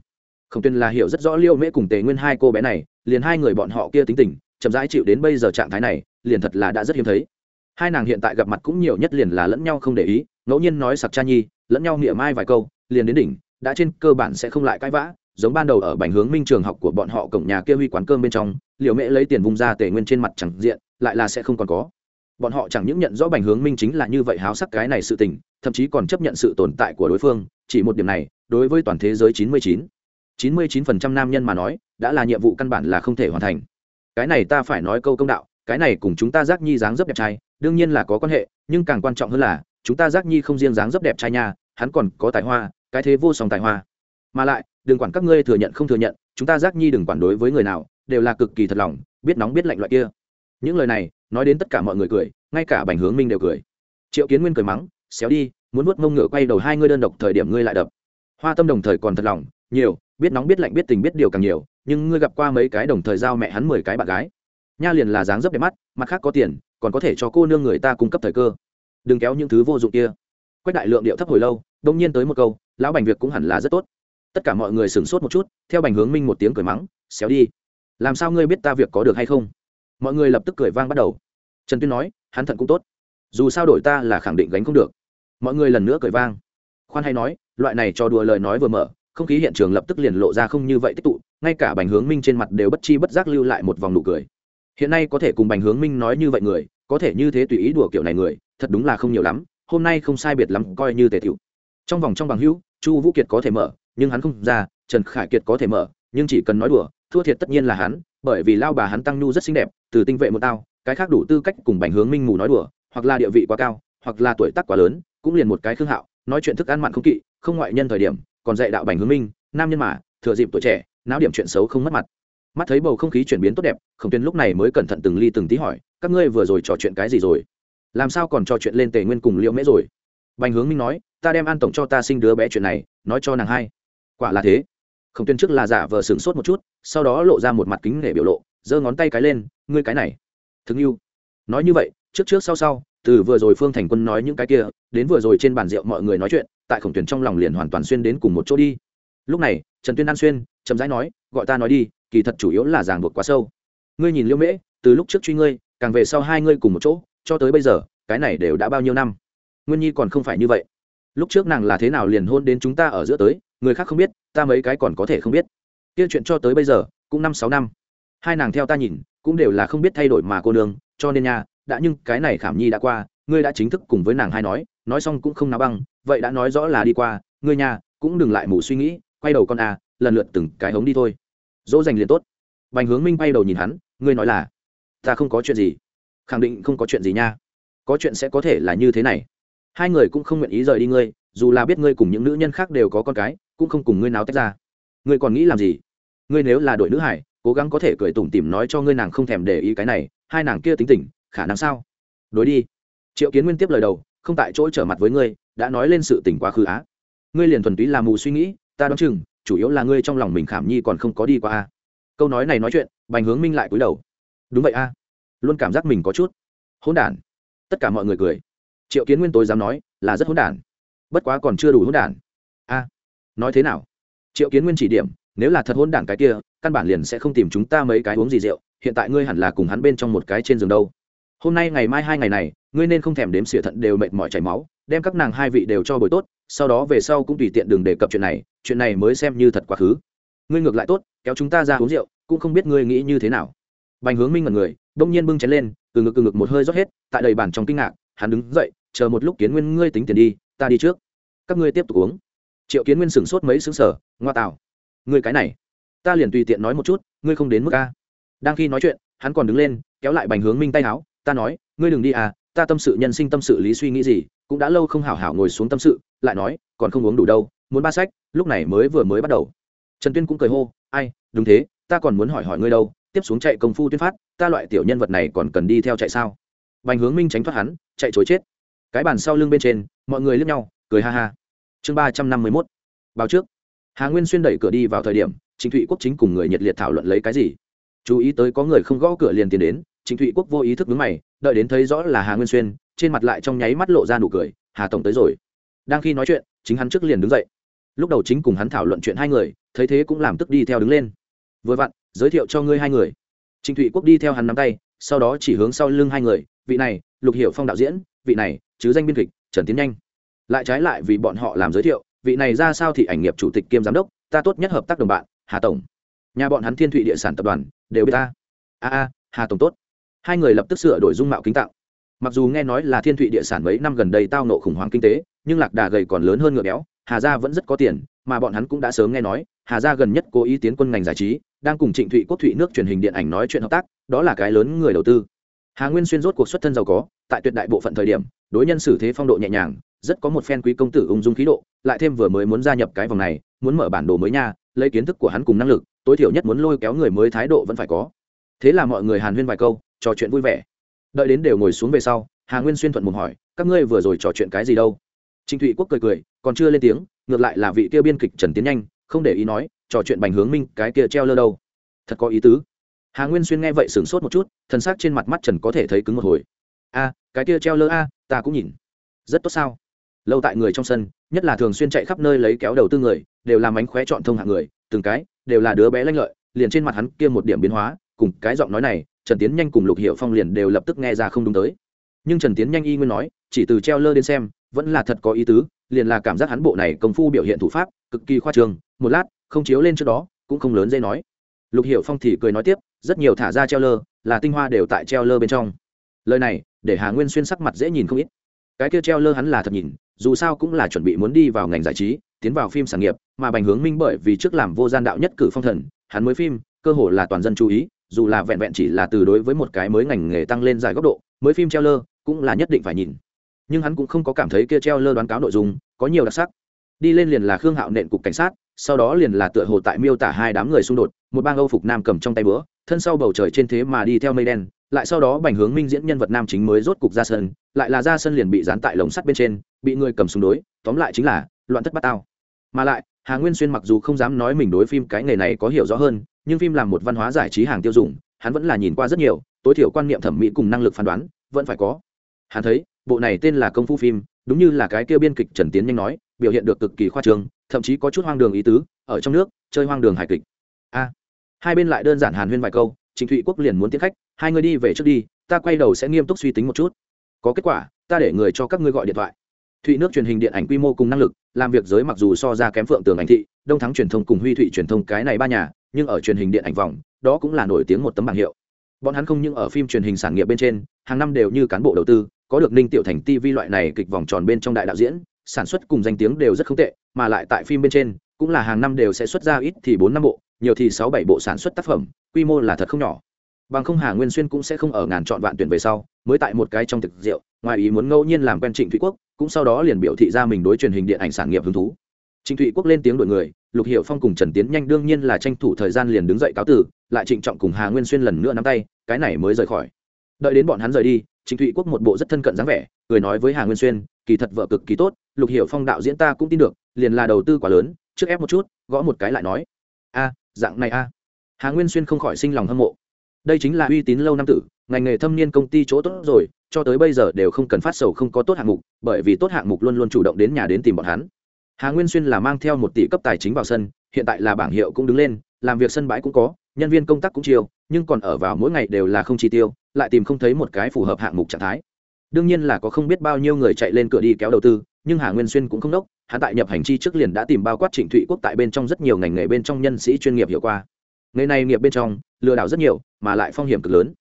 Khổng tuyên là hiểu rất rõ liêu mễ cùng tề nguyên hai cô bé này, liền hai người bọn họ kia tính tình chậm rãi chịu đến bây giờ trạng thái này, liền thật là đã rất hiếm thấy. Hai nàng hiện tại gặp mặt cũng nhiều nhất liền là lẫn nhau không để ý, ngẫu nhiên nói sặc cha nhi, lẫn nhau nghĩa mai vài câu, liền đến đỉnh, đã trên cơ bản sẽ không lại cãi vã, giống ban đầu ở bành hướng minh trường học của bọn họ cổng nhà kia huy quán cơm bên trong liệu mễ lấy tiền vung ra tề nguyên trên mặt chẳng diện, lại là sẽ không còn có. Bọn họ chẳng những nhận rõ bành hướng minh chính là như vậy háo sắc cái này sự tình, thậm chí còn chấp nhận sự tồn tại của đối phương, chỉ một điểm này, đối với toàn thế giới 99 99% nam nhân mà nói, đã là nhiệm vụ căn bản là không thể hoàn thành cái này ta phải nói câu công đạo, cái này cùng chúng ta giác nhi dáng dấp đẹp trai, đương nhiên là có quan hệ, nhưng càng quan trọng hơn là, chúng ta giác nhi không riêng dáng dấp đẹp trai nha, hắn còn có tài hoa, cái thế vô song tài hoa. Mà lại, đừng quản các ngươi thừa nhận không thừa nhận, chúng ta giác nhi đừng quản đối với người nào, đều là cực kỳ thật lòng, biết nóng biết lạnh loại kia. Những lời này, nói đến tất cả mọi người cười, ngay cả bành hướng minh đều cười. Triệu kiến nguyên cười mắng, xéo đi, muốn nuốt mông ngựa quay đầu hai ngươi đơn độc thời điểm ngươi lại đập. Hoa tâm đồng thời còn thật lòng, nhiều, biết nóng biết lạnh biết tình biết điều càng nhiều nhưng ngươi gặp qua mấy cái đồng thời giao mẹ hắn mười cái bạn gái. Nha liền là dáng dấp đẹp mắt, mặt khác có tiền, còn có thể cho cô nương người ta cung cấp thời cơ. Đừng kéo những thứ vô dụng kia. Quách đại lượng điệu thấp hồi lâu, đông nhiên tới một câu, lão bành việc cũng hẳn là rất tốt. Tất cả mọi người sửng sốt một chút, theo bành hướng minh một tiếng cười mắng, xéo đi. Làm sao ngươi biết ta việc có được hay không? Mọi người lập tức cười vang bắt đầu. Trần tuyên nói, hắn thận cũng tốt. Dù sao đổi ta là khẳng định gánh không được. Mọi người lần nữa cười vang. Khoan hay nói, loại này cho đùa lời nói vừa mở không khí hiện trường lập tức liền lộ ra không như vậy tích tụ, ngay cả bành hướng minh trên mặt đều bất chi bất giác lưu lại một vòng nụ cười. Hiện nay có thể cùng bành hướng minh nói như vậy người, có thể như thế tùy ý đùa kiểu này người, thật đúng là không nhiều lắm, hôm nay không sai biệt lắm, coi như tề thiệu trong vòng trong bằng hữu, chu vũ kiệt có thể mở, nhưng hắn không ra, trần khải kiệt có thể mở, nhưng chỉ cần nói đùa, thua thiệt tất nhiên là hắn, bởi vì lao bà hắn tăng nhu rất xinh đẹp, từ tinh vệ một tao, cái khác đủ tư cách cùng bành hướng minh mù nói đùa, hoặc là địa vị quá cao, hoặc là tuổi tác quá lớn, cũng liền một cái khương hạo, nói chuyện thức ăn mặn không kỵ, không ngoại nhân thời điểm còn dạy đạo bành hướng minh, nam nhân mà, thừa dịp tuổi trẻ não điểm chuyện xấu không mất mặt. Mắt thấy bầu không khí chuyển biến tốt đẹp, khổng tuyên lúc này mới cẩn thận từng ly từng tí hỏi, các ngươi vừa rồi trò chuyện cái gì rồi? Làm sao còn trò chuyện lên tề nguyên cùng liễu mễ rồi? Bành hướng minh nói, ta đem an tổng cho ta sinh đứa bé chuyện này, nói cho nàng hai. Quả là thế. Khổng tuyên trước là giả vờ sửng sốt một chút, sau đó lộ ra một mặt kính nể biểu lộ, giơ ngón tay cái lên, ngươi cái này. Thương yêu. Nói như vậy, trước trước sau sau, từ vừa rồi phương thành quân nói những cái kia, đến vừa rồi trên bàn rượu mọi người nói chuyện tại khổng tuyển trong lòng liền hoàn toàn xuyên đến cùng một chỗ đi. Lúc này, trần tuyên an xuyên, chậm rãi nói, gọi ta nói đi, kỳ thật chủ yếu là ràng buộc quá sâu. Ngươi nhìn liêu mễ, từ lúc trước truy ngươi, càng về sau hai ngươi cùng một chỗ, cho tới bây giờ, cái này đều đã bao nhiêu năm? Nguyên nhi còn không phải như vậy. Lúc trước nàng là thế nào liền hôn đến chúng ta ở giữa tới, người khác không biết, ta mấy cái còn có thể không biết. Kia chuyện cho tới bây giờ, cũng năm sáu năm. Hai nàng theo ta nhìn, cũng đều là không biết thay đổi mà cô nương, cho nên nha, đã nhưng cái này khảm nhi đã qua ngươi đã chính thức cùng với nàng hai nói nói xong cũng không nào băng, vậy đã nói rõ là đi qua, ngươi nha cũng đừng lại mù suy nghĩ, quay đầu con a lần lượt từng cái hống đi thôi. Dỗ dành liền tốt. Bành hướng minh quay đầu nhìn hắn, ngươi nói là, ta không có chuyện gì. Khẳng định không có chuyện gì nha. Có chuyện sẽ có thể là như thế này. Hai người cũng không nguyện ý rời đi ngươi, dù là biết ngươi cùng những nữ nhân khác đều có con cái, cũng không cùng ngươi nào tách ra. Ngươi còn nghĩ làm gì? Ngươi nếu là đội nữ hải, cố gắng có thể cười tủm tỉm nói cho ngươi nàng không thèm để ý cái này, hai nàng kia tính tình, khả năng sao? Đối đi triệu kiến nguyên tiếp lời đầu, không tại chỗ trở mặt với ngươi, đã nói lên sự tình quá khứ á. Ngươi liền thuần túy làm mù suy nghĩ, ta đoán chừng, chủ yếu là ngươi trong lòng mình khảm nhi còn không có đi qua a câu nói này nói chuyện, bành hướng minh lại cúi đầu. Đúng vậy a luôn cảm giác mình có chút hỗn đản. Tất cả mọi người cười. Triệu kiến nguyên tối dám nói, là rất hỗn đản. Bất quá còn chưa đủ hỗn đản. A, nói thế nào? Triệu kiến nguyên chỉ điểm, nếu là thật hỗn đản cái kia, căn bản liền sẽ không tìm chúng ta mấy cái uống gì rượu, hiện tại ngươi hẳn là cùng hắn bên trong một cái trên giường đâu. Hôm nay ngày mai hai ngày này ngươi nên không thèm đếm xỉa thận đều mệt mỏi chảy máu, đem các nàng hai vị đều cho bồi tốt, sau đó về sau cũng tùy tiện đừng đề cập chuyện này chuyện này mới xem như thật quá khứ. Ngươi ngược lại tốt, kéo chúng ta ra uống rượu, cũng không biết ngươi nghĩ như thế nào. Bành hướng minh mật người, đông nhiên bưng chén lên, từ ngực từ ngực một hơi rót hết, tại đầy bàn trong kinh ngạc, hắn đứng dậy, chờ một lúc kiến nguyên ngươi tính tiền đi, ta đi trước. Các ngươi tiếp tục uống. Triệu kiến nguyên sửng sốt mấy xứng sở ngoa tạo ngươi cái này, ta liền tùy tiện nói một chút, ngươi không đến mức a. Đang khi nói chuyện, hắn còn đứng lên, kéo lại bành hướng minh tay áo, ta nói, ngươi đừng đi à ta tâm sự nhân sinh tâm sự lý suy nghĩ gì, cũng đã lâu không hảo hảo ngồi xuống tâm sự, lại nói, còn không uống đủ đâu, muốn ba sách, lúc này mới vừa mới bắt đầu. Trần tuyên cũng cười hô, ai, đúng thế, ta còn muốn hỏi hỏi ngươi đâu, tiếp xuống chạy công phu tuyên phát, ta loại tiểu nhân vật này còn cần đi theo chạy sao? Bành hướng minh tránh thoát hắn, chạy chối chết. Cái bàn sau lưng bên trên, mọi người lướt nhau, cười ha ha. Chương ba trăm năm mươi mốt, báo trước. Hà nguyên xuyên đẩy cửa đi vào thời điểm, trịnh thụy quốc chính cùng người nhiệt liệt thảo luận lấy cái gì? Chú ý tới có người không gõ cửa liền tiến đến trịnh thụy quốc vô ý thức vướng mày, đợi đến thấy rõ là hà nguyên xuyên, trên mặt lại trong nháy mắt lộ ra nụ cười, hà tổng tới rồi. Đang khi nói chuyện, chính hắn trước liền đứng dậy. Lúc đầu chính cùng hắn thảo luận chuyện hai người, thấy thế cũng làm tức đi theo đứng lên. Vừa vặn, giới thiệu cho ngươi hai người. Trịnh thụy quốc đi theo hắn nắm tay, sau đó chỉ hướng sau lưng hai người, vị này, lục hiểu phong đạo diễn, vị này, chứ danh biên kịch, trần tiến nhanh. Lại trái lại vì bọn họ làm giới thiệu, vị này ra sao thì ảnh nghiệp chủ tịch kiêm giám đốc, ta tốt nhất hợp tác đồng bạn, hà tổng. Nhà bọn hắn thiên thụy địa sản tập đoàn, đều biết ta. A a, hà tổng tốt hai người lập tức sửa đổi dung mạo kính tạo. Mặc dù nghe nói là thiên thụy địa sản mấy năm gần đây tao nộ khủng hoảng kinh tế, nhưng lạc đà gầy còn lớn hơn ngựa béo, hà gia vẫn rất có tiền, mà bọn hắn cũng đã sớm nghe nói, hà gia gần nhất cố ý tiến quân ngành giải trí, đang cùng trịnh thụy quốc thụy nước truyền hình điện ảnh nói chuyện hợp tác, đó là cái lớn người đầu tư. Hà nguyên xuyên rốt cuộc xuất thân giàu có, tại tuyệt đại bộ phận thời điểm, đối nhân xử thế phong độ nhẹ nhàng, rất có một phen quý công tử ung dung khí độ, lại thêm vừa mới muốn gia nhập cái vòng này, muốn mở bản đồ mới nha, lấy kiến thức của hắn cùng năng lực, tối thiểu nhất muốn lôi kéo người mới thái độ vẫn phải có. Thế là mọi người hàn huyên vài câu trò chuyện vui vẻ. Đợi đến đều ngồi xuống về sau, hà nguyên xuyên thuận mồm hỏi, các ngươi vừa rồi trò chuyện cái gì đâu? Trịnh thụy quốc cười cười, còn chưa lên tiếng, ngược lại là vị kia biên kịch trần tiến nhanh, không để ý nói, trò chuyện bành hướng minh, cái kia treo lơ đâu? Thật có ý tứ. Hà nguyên xuyên nghe vậy sửng sốt một chút thân xác trên mặt mắt trần có thể thấy cứng một hồi. A, cái kia treo lơ a, ta cũng nhìn. Rất tốt sao? Lâu tại người trong sân, nhất là thường xuyên chạy khắp nơi lấy kéo đầu tư người, đều làm ánh khóe chọn thông hạng người, từng cái đều là đứa bé lanh lợi, liền trên mặt hắn kia một điểm biến hóa, cùng cái giọng nói này trần tiến nhanh cùng lục hiệu phong liền đều lập tức nghe ra không đúng tới. Nhưng trần tiến nhanh y nguyên nói, chỉ từ treo lơ đến xem, vẫn là thật có ý tứ, liền là cảm giác hắn bộ này công phu biểu hiện thủ pháp, cực kỳ khoa trương, một lát, không chiếu lên trước đó, cũng không lớn dây nói. Lục hiệu phong thì cười nói tiếp, rất nhiều thả ra treo lơ, là tinh hoa đều tại treo lơ bên trong. Lời này, để hà nguyên xuyên sắc mặt dễ nhìn không ít. Cái kia treo lơ hắn là thật nhìn, dù sao cũng là chuẩn bị muốn đi vào ngành giải trí, tiến vào phim sản nghiệp, mà bành hướng minh bởi vì trước làm vô gian đạo nhất cử phong thần, hắn mới phim, cơ hội là toàn dân chú ý dù là vẹn vẹn chỉ là từ đối với một cái mới ngành nghề tăng lên dài góc độ, mới phim treo lơ cũng là nhất định phải nhìn. Nhưng hắn cũng không có cảm thấy kia treo lơ đoán cáo nội dung có nhiều đặc sắc. Đi lên liền là khương hạo nện cục cảnh sát, sau đó liền là tựa hồ tại miêu tả hai đám người xung đột, một bang âu phục nam cầm trong tay bữa thân sau bầu trời trên thế mà đi theo mây đen, lại sau đó bành hướng minh diễn nhân vật nam chính mới rốt cục ra sân, lại là ra sân liền bị dán tại lồng sắt bên trên, bị người cầm súng đối, tóm lại chính là loạn thất bát tao. Mà lại, hà nguyên xuyên mặc dù không dám nói mình đối phim cái nghề này có hiểu rõ hơn nhưng phim làm một văn hóa giải trí hàng tiêu dùng, hắn vẫn là nhìn qua rất nhiều, tối thiểu quan niệm thẩm mỹ cùng năng lực phán đoán, vẫn phải có. Hắn thấy, bộ này tên là công phu phim, đúng như là cái kêu biên kịch trần tiến nhanh nói, biểu hiện được cực kỳ khoa trương, thậm chí có chút hoang đường ý tứ, ở trong nước, chơi hoang đường hài kịch. A. Hai bên lại đơn giản hàn huyên vài câu trịnh thụy quốc liền muốn tiến khách, hai người đi về trước đi, ta quay đầu sẽ nghiêm túc suy tính một chút. Có kết quả, ta để người cho các ngươi gọi điện thoại. Thụy nước truyền hình điện ảnh quy mô cùng năng lực, làm việc giới mặc dù so ra kém phượng tường ảnh thị, đông thắng truyền thông cùng huy thụy truyền thông cái này ba nhà nhưng ở truyền hình điện ảnh vòng, đó cũng là nổi tiếng một tấm bảng hiệu. Bọn hắn không những ở phim truyền hình sản nghiệp bên trên, hàng năm đều như cán bộ đầu tư, có được ninh tiểu thành tv loại này kịch vòng tròn bên trong đại đạo diễn, sản xuất cùng danh tiếng đều rất không tệ, mà lại tại phim bên trên, cũng là hàng năm đều sẽ xuất ra ít thì bốn năm bộ, nhiều thì sáu bảy bộ sản xuất tác phẩm, quy mô là thật không nhỏ. Bằng không hà nguyên xuyên cũng sẽ không ở ngàn chọn vạn tuyển về sau, mới tại một cái trong thực rượu, ngoài ý muốn ngẫu nhiên làm quen trịnh thụy quốc, cũng sau đó liền biểu thị ra mình đối truyền hình điện ảnh sản nghiệp hứng thú. Trịnh thụy quốc lên tiếng đổi người lục hiệu phong cùng trần tiến nhanh đương nhiên là tranh thủ thời gian liền đứng dậy cáo tử lại trịnh trọng cùng hà nguyên xuyên lần nữa nắm tay, cái này mới rời khỏi. Đợi đến bọn hắn rời đi, trịnh thụy quốc một bộ rất thân cận dáng vẻ, cười nói với hà nguyên xuyên, kỳ thật vợ cực kỳ tốt, lục hiệu phong đạo diễn ta cũng tin được, liền là đầu tư quá lớn, trước ép một chút, gõ một cái lại nói. A, dạng này a. Hà nguyên xuyên không khỏi sinh lòng hâm mộ. Đây chính là uy tín lâu năm tử, ngành nghề thâm niên công ty chỗ tốt rồi, cho tới bây giờ đều không cần phát sầu không có tốt hạng mục, bởi vì tốt hạng mục luôn luôn chủ động đến nhà đến tìm bọn hắn hà nguyên xuyên là mang theo một tỷ cấp tài chính vào sân, hiện tại là bảng hiệu cũng đứng lên, làm việc sân bãi cũng có, nhân viên công tác cũng chiều nhưng còn ở vào mỗi ngày đều là không chi tiêu, lại tìm không thấy một cái phù hợp hạng mục trạng thái. Đương nhiên là có không biết bao nhiêu người chạy lên cửa đi kéo đầu tư, nhưng hà nguyên xuyên cũng không đốc, hắn tại nhập hành chi trước liền đã tìm bao quát trịnh thụy quốc tại bên trong rất nhiều ngành nghề bên trong nhân sĩ chuyên nghiệp hiệu qua nghề này nghiệp bên trong, lừa đảo rất nhiều, mà lại phong hiểm cực lớn.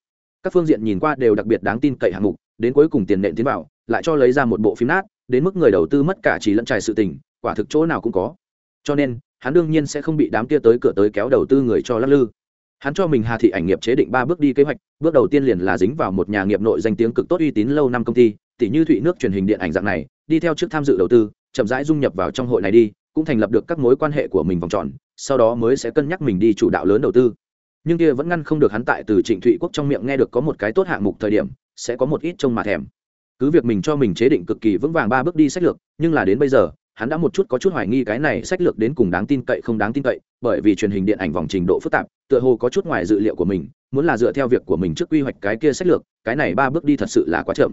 Các phương diện nhìn qua đều đặc biệt đáng tin cậy hạng mục, đến cuối cùng tiền nện tiến vào, lại cho lấy ra một bộ phim nát, đến mức người đầu tư mất cả trí lẫn trải sự tình quả thực chỗ nào cũng có. Cho nên, hắn đương nhiên sẽ không bị đám kia tới cửa tới kéo đầu tư người cho lắc lư. Hắn cho mình hà thị ảnh nghiệp chế định ba bước đi kế hoạch, bước đầu tiên liền là dính vào một nhà nghiệp nội danh tiếng cực tốt uy tín lâu năm công ty tỷ như thụy nước truyền hình điện ảnh dạng này, đi theo trước tham dự đầu tư, chậm rãi dung nhập vào trong hội này đi, cũng thành lập được các mối quan hệ của mình vòng tròn, sau đó mới sẽ cân nhắc mình đi chủ đạo lớn đầu tư. Nhưng kia vẫn ngăn không được hắn tại từ trịnh thụy quốc trong miệng nghe được có một cái tốt hạng mục thời điểm, sẽ có một ít trông mà thèm. Cứ việc mình cho mình chế định cực kỳ vững vàng ba bước đi sách lược, nhưng là đến bây giờ hắn đã một chút có chút hoài nghi cái này sách lược đến cùng đáng tin cậy không đáng tin cậy, bởi vì truyền hình điện ảnh vòng trình độ phức tạp, tựa hồ có chút ngoài dự liệu của mình, muốn là dựa theo việc của mình trước quy hoạch cái kia sách lược, cái này ba bước đi thật sự là quá chậm.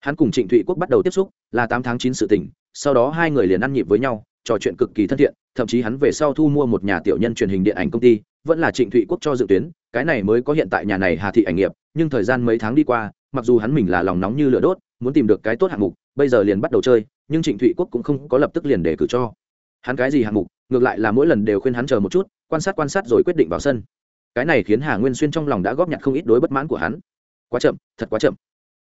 Hắn cùng trịnh thụy quốc bắt đầu tiếp xúc, là tám tháng chín sự tỉnh sau đó hai người liền ăn nhịp với nhau, trò chuyện cực kỳ thân thiện, thậm chí hắn về sau thu mua một nhà tiểu nhân truyền hình điện ảnh công ty, vẫn là trịnh thụy quốc cho dự tuyến, cái này mới có hiện tại nhà này hà thị ảnh nghiệp, nhưng thời gian mấy tháng đi qua, mặc dù hắn mình là lòng nóng như lửa đốt, muốn tìm được cái tốt hạng mục, bây giờ liền bắt đầu chơi nhưng trịnh thụy quốc cũng không có lập tức liền để cử cho hắn cái gì hạng mục ngược lại là mỗi lần đều khuyên hắn chờ một chút quan sát quan sát rồi quyết định vào sân cái này khiến hà nguyên xuyên trong lòng đã góp nhặt không ít đối bất mãn của hắn quá chậm thật quá chậm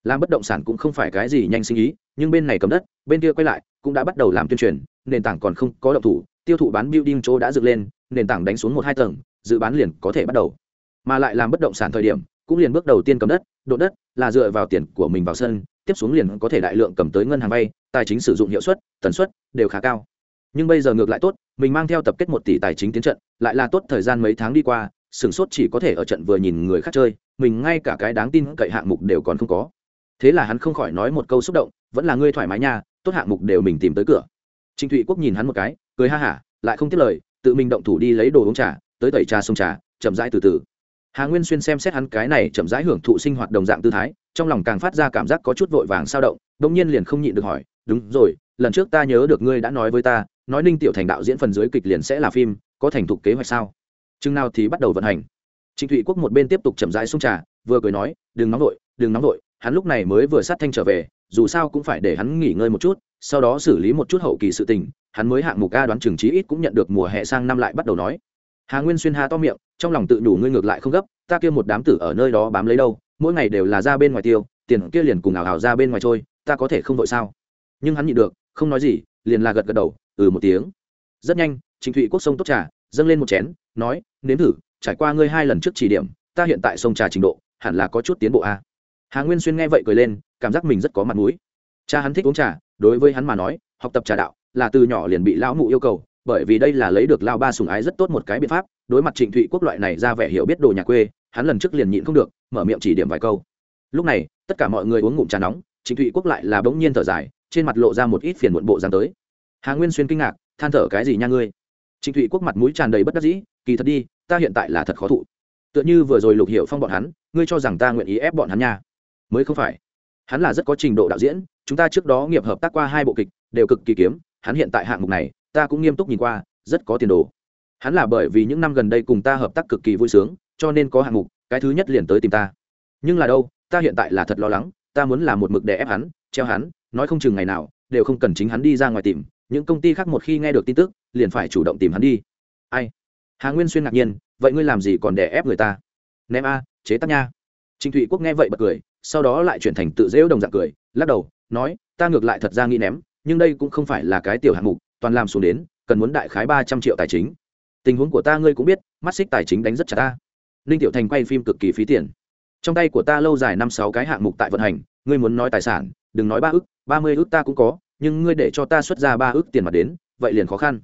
làm bất động sản cũng không phải cái gì nhanh sinh ý nhưng bên này cầm đất bên kia quay lại cũng đã bắt đầu làm tuyên truyền nền tảng còn không có động thủ tiêu thụ bán building chỗ đã dựng lên nền tảng đánh xuống một hai tầng dự bán liền có thể bắt đầu mà lại làm bất động sản thời điểm cũng liền bước đầu tiên cầm đất độ đất là dựa vào tiền của mình vào sân tiếp xuống liền có thể đại lượng cầm tới ngân hàng vay, tài chính sử dụng hiệu suất, tần suất đều khá cao. Nhưng bây giờ ngược lại tốt, mình mang theo tập kết một tỷ tài chính tiến trận, lại là tốt thời gian mấy tháng đi qua sửng sốt chỉ có thể ở trận vừa nhìn người khác chơi, mình ngay cả cái đáng tin cậy hạng mục đều còn không có. Thế là hắn không khỏi nói một câu xúc động, vẫn là ngươi thoải mái nha, tốt hạng mục đều mình tìm tới cửa. Trịnh thụy quốc nhìn hắn một cái, cười ha hả, lại không tiếp lời, tự mình động thủ đi lấy đồ uống trà, tới tẩy trà sông trà, chậm rãi từ từ hà nguyên xuyên xem xét hắn cái này chậm rãi hưởng thụ sinh hoạt đồng dạng tư thái, trong lòng càng phát ra cảm giác có chút vội vàng sao động đông nhiên liền không nhịn được hỏi, đúng rồi, lần trước ta nhớ được ngươi đã nói với ta, nói ninh tiểu thành đạo diễn phần dưới kịch liền sẽ là phim, có thành thục kế hoạch sao? Chừng nào thì bắt đầu vận hành. Trịnh thụy quốc một bên tiếp tục chậm rãi xung trà, vừa cười nói, đừng nóng vội, đừng nóng vội, hắn lúc này mới vừa sát thanh trở về, dù sao cũng phải để hắn nghỉ ngơi một chút, sau đó xử lý một chút hậu kỳ sự tình, hắn mới hạng mục ca đoán trường trí ít cũng nhận được mùa hè sang năm lại bắt đầu nói hà nguyên xuyên hà to miệng, trong lòng tự đủ ngươi ngược lại không gấp, ta kia một đám tử ở nơi đó bám lấy đâu, mỗi ngày đều là ra bên ngoài tiêu, tiền kia liền cùng ảo ảo ra bên ngoài trôi, ta có thể không vội sao? Nhưng hắn nhịn được, không nói gì, liền là gật gật đầu ừ một tiếng. Rất nhanh, trịnh thụy quốc sông tốt trà, dâng lên một chén, nói, nếm thử, trải qua ngươi hai lần trước chỉ điểm, ta hiện tại sông trà trình độ, hẳn là có chút tiến bộ a. Hà nguyên xuyên nghe vậy cười lên, cảm giác mình rất có mặt mũi. Cha hắn thích uống trà, đối với hắn mà nói, học tập trà đạo là từ nhỏ liền bị lão mụ yêu cầu bởi vì đây là lấy được lao ba sùng ái rất tốt một cái biện pháp, đối mặt trịnh thụy quốc loại này ra vẻ hiểu biết đồ nhà quê, hắn lần trước liền nhịn không được, mở miệng chỉ điểm vài câu. Lúc này, tất cả mọi người uống ngụm trà nóng, trịnh thụy quốc lại là bỗng nhiên thở dài, trên mặt lộ ra một ít phiền muộn bộ dáng tới. Hà nguyên xuyên kinh ngạc, than thở cái gì nha ngươi? Trịnh thụy quốc mặt mũi tràn đầy bất đắc dĩ, kỳ thật đi, ta hiện tại là thật khó thụ. Tựa như vừa rồi lục hiệu phong bọn hắn, ngươi cho rằng ta nguyện ý ép bọn hắn nha. Mới không phải. Hắn là rất có trình độ đạo diễn, chúng ta trước đó nghiệp hợp tác qua hai bộ kịch, đều cực kỳ kiếm, hắn hiện tại hạng mục này ta cũng nghiêm túc nhìn qua, rất có tiền đồ. Hắn là bởi vì những năm gần đây cùng ta hợp tác cực kỳ vui sướng, cho nên có hạng mục, cái thứ nhất liền tới tìm ta. Nhưng là đâu, ta hiện tại là thật lo lắng, ta muốn làm một mực để ép hắn, treo hắn, nói không chừng ngày nào, đều không cần chính hắn đi ra ngoài tìm, những công ty khác một khi nghe được tin tức, liền phải chủ động tìm hắn đi. Ai? Hà nguyên xuyên ngạc nhiên, vậy ngươi làm gì còn đè ép người ta? Ném a, chế tác nha. Trịnh thụy quốc nghe vậy bật cười, sau đó lại chuyển thành tự dễu đồng dạng cười, lắc đầu, nói, ta ngược lại thật ra nghĩ ném, nhưng đây cũng không phải là cái tiểu hạng mục toàn làm xuống đến, cần muốn đại khái ba trăm triệu tài chính. Tình huống của ta ngươi cũng biết, mắt xích tài chính đánh rất chặt ta. Ninh tiểu thành quay phim cực kỳ phí tiền. Trong tay của ta lâu dài năm sáu cái hạng mục tại vận hành, ngươi muốn nói tài sản, đừng nói ba ước ba mươi ước ta cũng có, nhưng ngươi để cho ta xuất ra ba ước tiền mặt đến, vậy liền khó khăn.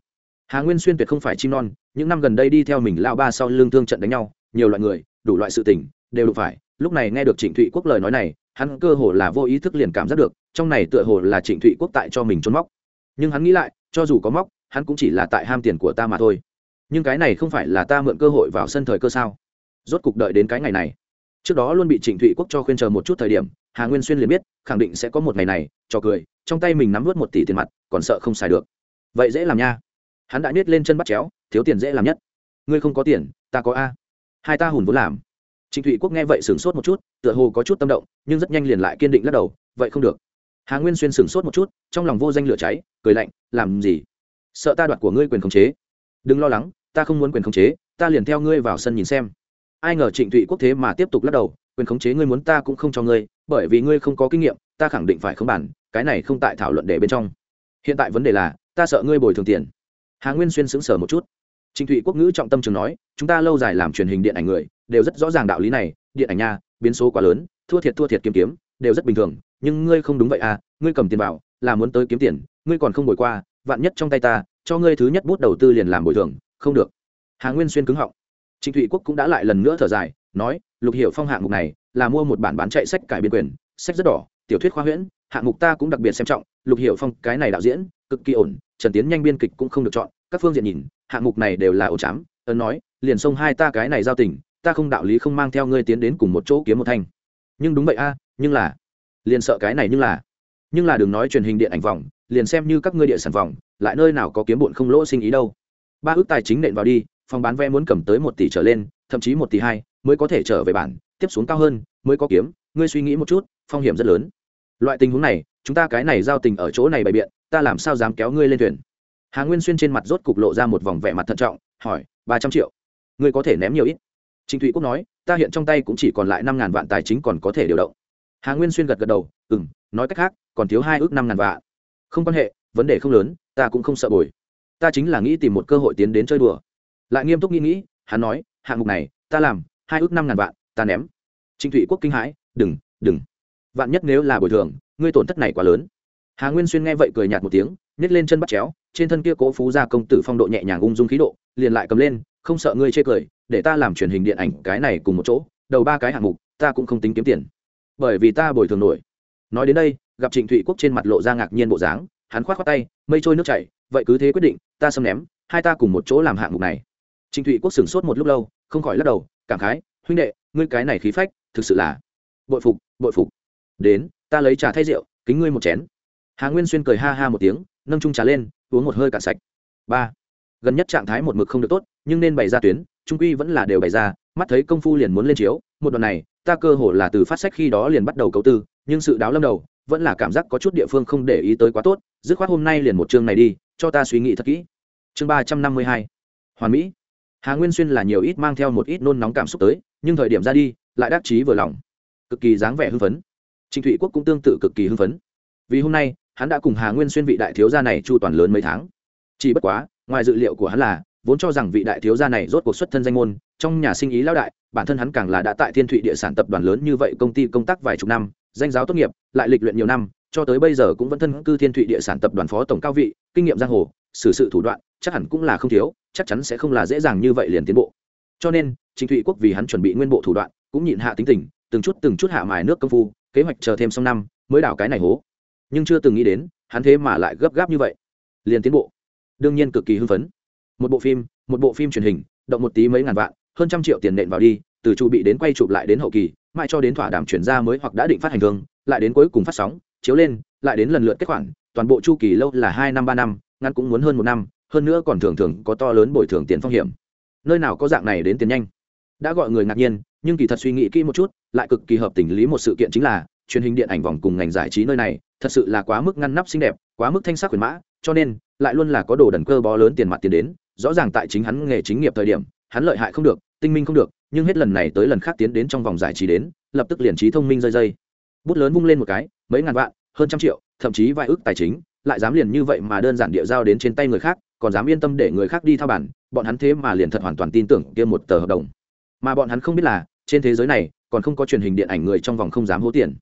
Hà nguyên xuyên tuyệt không phải chim non, những năm gần đây đi theo mình lao ba sau lương thương trận đánh nhau, nhiều loại người, đủ loại sự tình, đều đụng phải. Lúc này nghe được trịnh thụy quốc lời nói này, hắn cơ hồ là vô ý thức liền cảm giác được, trong này tựa hồ là trịnh thụy quốc tại cho mình trốn móc nhưng hắn nghĩ lại, cho dù có móc, hắn cũng chỉ là tại ham tiền của ta mà thôi. Nhưng cái này không phải là ta mượn cơ hội vào sân thời cơ sao? Rốt cục đợi đến cái ngày này. Trước đó luôn bị trịnh thụy quốc cho khuyên chờ một chút thời điểm, hà nguyên xuyên liền biết, khẳng định sẽ có một ngày này, cho cười, trong tay mình nắm vớt một tỷ tiền mặt, còn sợ không xài được. Vậy dễ làm nha. Hắn đã nhét lên chân bắt chéo, thiếu tiền dễ làm nhất. Ngươi không có tiền, ta có a. Hai ta hùn vốn làm. Trịnh thụy quốc nghe vậy sửng sốt một chút, tựa hồ có chút tâm động, nhưng rất nhanh liền lại kiên định lắc đầu, vậy không được hà nguyên xuyên sửng sốt một chút, trong lòng vô danh lửa cháy, cười lạnh, làm gì? Sợ ta đoạt của ngươi quyền khống chế. Đừng lo lắng, ta không muốn quyền khống chế, ta liền theo ngươi vào sân nhìn xem. Ai ngờ trịnh thụy quốc thế mà tiếp tục lắc đầu, quyền khống chế ngươi muốn ta cũng không cho ngươi, bởi vì ngươi không có kinh nghiệm, ta khẳng định phải không bản, cái này không tại thảo luận để bên trong. Hiện tại vấn đề là, ta sợ ngươi bồi thường tiền. Hà nguyên xuyên sững sờ một chút. Trịnh thụy quốc ngữ trọng tâm trường nói, chúng ta lâu dài làm truyền hình điện ảnh người, đều rất rõ ràng đạo lý này, điện ảnh nha, biến số quá lớn, thua thiệt thua thiệt kiếm kiếm đều rất bình thường, nhưng ngươi không đúng vậy à ngươi cầm tiền vào, là muốn tới kiếm tiền, ngươi còn không bồi qua, vạn nhất trong tay ta, cho ngươi thứ nhất bút đầu tư liền làm bồi thường, không được. Hà nguyên xuyên cứng họng. Trịnh thụy quốc cũng đã lại lần nữa thở dài, nói, lục hiệu phong hạng mục này, là mua một bản bán chạy sách cải biên quyền, sách rất đỏ, tiểu thuyết khoa huyễn, hạng mục ta cũng đặc biệt xem trọng, lục hiệu phong, cái này đạo diễn, cực kỳ ổn, trần tiến nhanh biên kịch cũng không được chọn, các phương diện nhìn, hạng mục này đều là ổ chám, ấn nói, liền xông hai ta cái này giao tình, ta không đạo lý không mang theo ngươi tiến đến cùng một chỗ kiếm một thanh. Nhưng đúng vậy a nhưng là, liền sợ cái này nhưng là nhưng là đừng nói truyền hình điện ảnh vòng, liền xem như các ngươi địa sản vòng, lại nơi nào có kiếm bụn không lỗ sinh ý đâu. Ba ước tài chính nện vào đi, phòng bán vé muốn cầm tới một tỷ trở lên, thậm chí một tỷ hai, mới có thể trở về bản, tiếp xuống cao hơn, mới có kiếm, ngươi suy nghĩ một chút, phong hiểm rất lớn. Loại tình huống này, chúng ta cái này giao tình ở chỗ này bày biện, ta làm sao dám kéo ngươi lên thuyền? Hà nguyên xuyên trên mặt rốt cục lộ ra một vòng vẻ mặt thận trọng, hỏi, ba trăm triệu, ngươi có thể ném nhiều ít? Trịnh thụy quốc nói, ta hiện trong tay cũng chỉ còn lại năm ngàn vạn tài chính còn có thể điều động hà nguyên xuyên gật gật đầu ừ m nói cách khác, còn thiếu hai ước năm ngàn vạn. Không quan hệ, vấn đề không lớn, ta cũng không sợ bồi. Ta chính là nghĩ tìm một cơ hội tiến đến chơi đùa. Lại nghiêm túc nghĩ nghĩ, hắn nói, hạng mục này, ta làm, hai ước năm ngàn vạn, ta ném. Trịnh thụy quốc kinh hãi, đừng đừng. Vạn nhất nếu là bồi thường, ngươi tổn thất này quá lớn. Hà nguyên xuyên nghe vậy cười nhạt một tiếng nhét lên chân bắt chéo, trên thân kia cố phú gia công tử phong độ nhẹ nhàng ung dung khí độ, liền lại cầm lên, không sợ ngươi chê cười, để ta làm truyền hình điện ảnh cái này cùng một chỗ, đầu ba cái hạng mục, ta cũng không tính kiếm tiền bởi vì ta bồi thường nổi. Nói đến đây, gặp trịnh thụy quốc trên mặt lộ ra ngạc nhiên bộ dáng, hắn khoát khoát tay, mây trôi nước chảy, vậy cứ thế quyết định, ta xâm ném, hai ta cùng một chỗ làm hạng mục này. Trịnh thụy quốc sửng sốt một lúc lâu, không khỏi lắc đầu, cảm khái, huynh đệ, ngươi cái này khí phách, thực sự là bội phục bội phục. Đến, ta lấy trà thay rượu, kính ngươi một chén. Hà nguyên xuyên cười ha ha một tiếng, nâng trung trà lên, uống một hơi cạn sạch. Ba. Gần nhất trạng thái một mực không được tốt, nhưng nên bày ra tuyến, trung quy vẫn là đều bày ra, mắt thấy công phu liền muốn lên chiếu, một đoạn này ta cơ hồ là từ phát sách khi đó liền bắt đầu cấu tư, nhưng sự đáo lâm đầu vẫn là cảm giác có chút địa phương không để ý tới quá tốt, dứt khoát hôm nay liền một chương này đi, cho ta suy nghĩ thật kỹ. Chương ba trăm năm mươi hai, hoàn mỹ. Hà nguyên xuyên là nhiều ít mang theo một ít nôn nóng cảm xúc tới, nhưng thời điểm ra đi, lại đắc chí vừa lòng. Cực kỳ dáng vẻ hưng phấn. Trịnh thụy quốc cũng tương tự cực kỳ hưng phấn. Vì hôm nay, hắn đã cùng hà nguyên xuyên vị đại thiếu gia này chu toàn lớn mấy tháng. Chỉ bất quá, ngoài dự liệu của hắn là vốn cho rằng vị đại thiếu gia này rốt cuộc xuất thân danh môn, trong nhà sinh ý lão đại, bản thân hắn càng là đã tại thiên thụy địa sản tập đoàn lớn như vậy công ty công tác vài chục năm, danh giáo tốt nghiệp, lại lịch luyện nhiều năm, cho tới bây giờ cũng vẫn thân cư thiên thụy địa sản tập đoàn phó tổng cao vị, kinh nghiệm giang hồ, xử sự thủ đoạn, chắc hẳn cũng là không thiếu, chắc chắn sẽ không là dễ dàng như vậy liền tiến bộ. Cho nên Trình thụy quốc vì hắn chuẩn bị nguyên bộ thủ đoạn, cũng nhịn hạ tính tình, từng chút từng chút hạ mài nước công phu, kế hoạch chờ thêm xong năm, mới đảo cái này hố. Nhưng chưa từng nghĩ đến, hắn thế mà lại gấp gáp như vậy, liền tiến bộ. Đương nhiên cực kỳ hưng phấn một bộ phim, một bộ phim truyền hình, động một tí mấy ngàn vạn, hơn trăm triệu tiền nện vào đi, từ chu bị đến quay chụp lại đến hậu kỳ, mãi cho đến thỏa đàm chuyển ra mới hoặc đã định phát hành thương lại đến cuối cùng phát sóng, chiếu lên, lại đến lần lượt kết khoản, toàn bộ chu kỳ lâu là hai năm, ba năm, ngắn cũng muốn hơn một năm, hơn nữa còn thường thường có to lớn bồi thường tiền phong hiểm. Nơi nào có dạng này đến tiền nhanh? Đã gọi người ngạc nhiên, nhưng kỳ thật suy nghĩ kỹ một chút, lại cực kỳ hợp tình lý một sự kiện chính là, truyền hình điện ảnh vòng cùng ngành giải trí nơi này, thật sự là quá mức ngăn nắp xinh đẹp, quá mức thanh sắc quyền mã, cho nên, lại luôn là có đồ đần cơ bó lớn tiền mặt tiền đến rõ ràng tại chính hắn nghề chính nghiệp thời điểm, hắn lợi hại không được, tinh minh không được, nhưng hết lần này tới lần khác tiến đến trong vòng giải trí đến, lập tức liền trí thông minh rơi dây. Bút lớn vung lên một cái, mấy ngàn vạn, hơn trăm triệu, thậm chí vài ước tài chính, lại dám liền như vậy mà đơn giản địa giao đến trên tay người khác, còn dám yên tâm để người khác đi thao bản, bọn hắn thế mà liền thật hoàn toàn tin tưởng kia một tờ hợp đồng. Mà bọn hắn không biết là, trên thế giới này, còn không có truyền hình điện ảnh người trong vòng không dám hố tiền.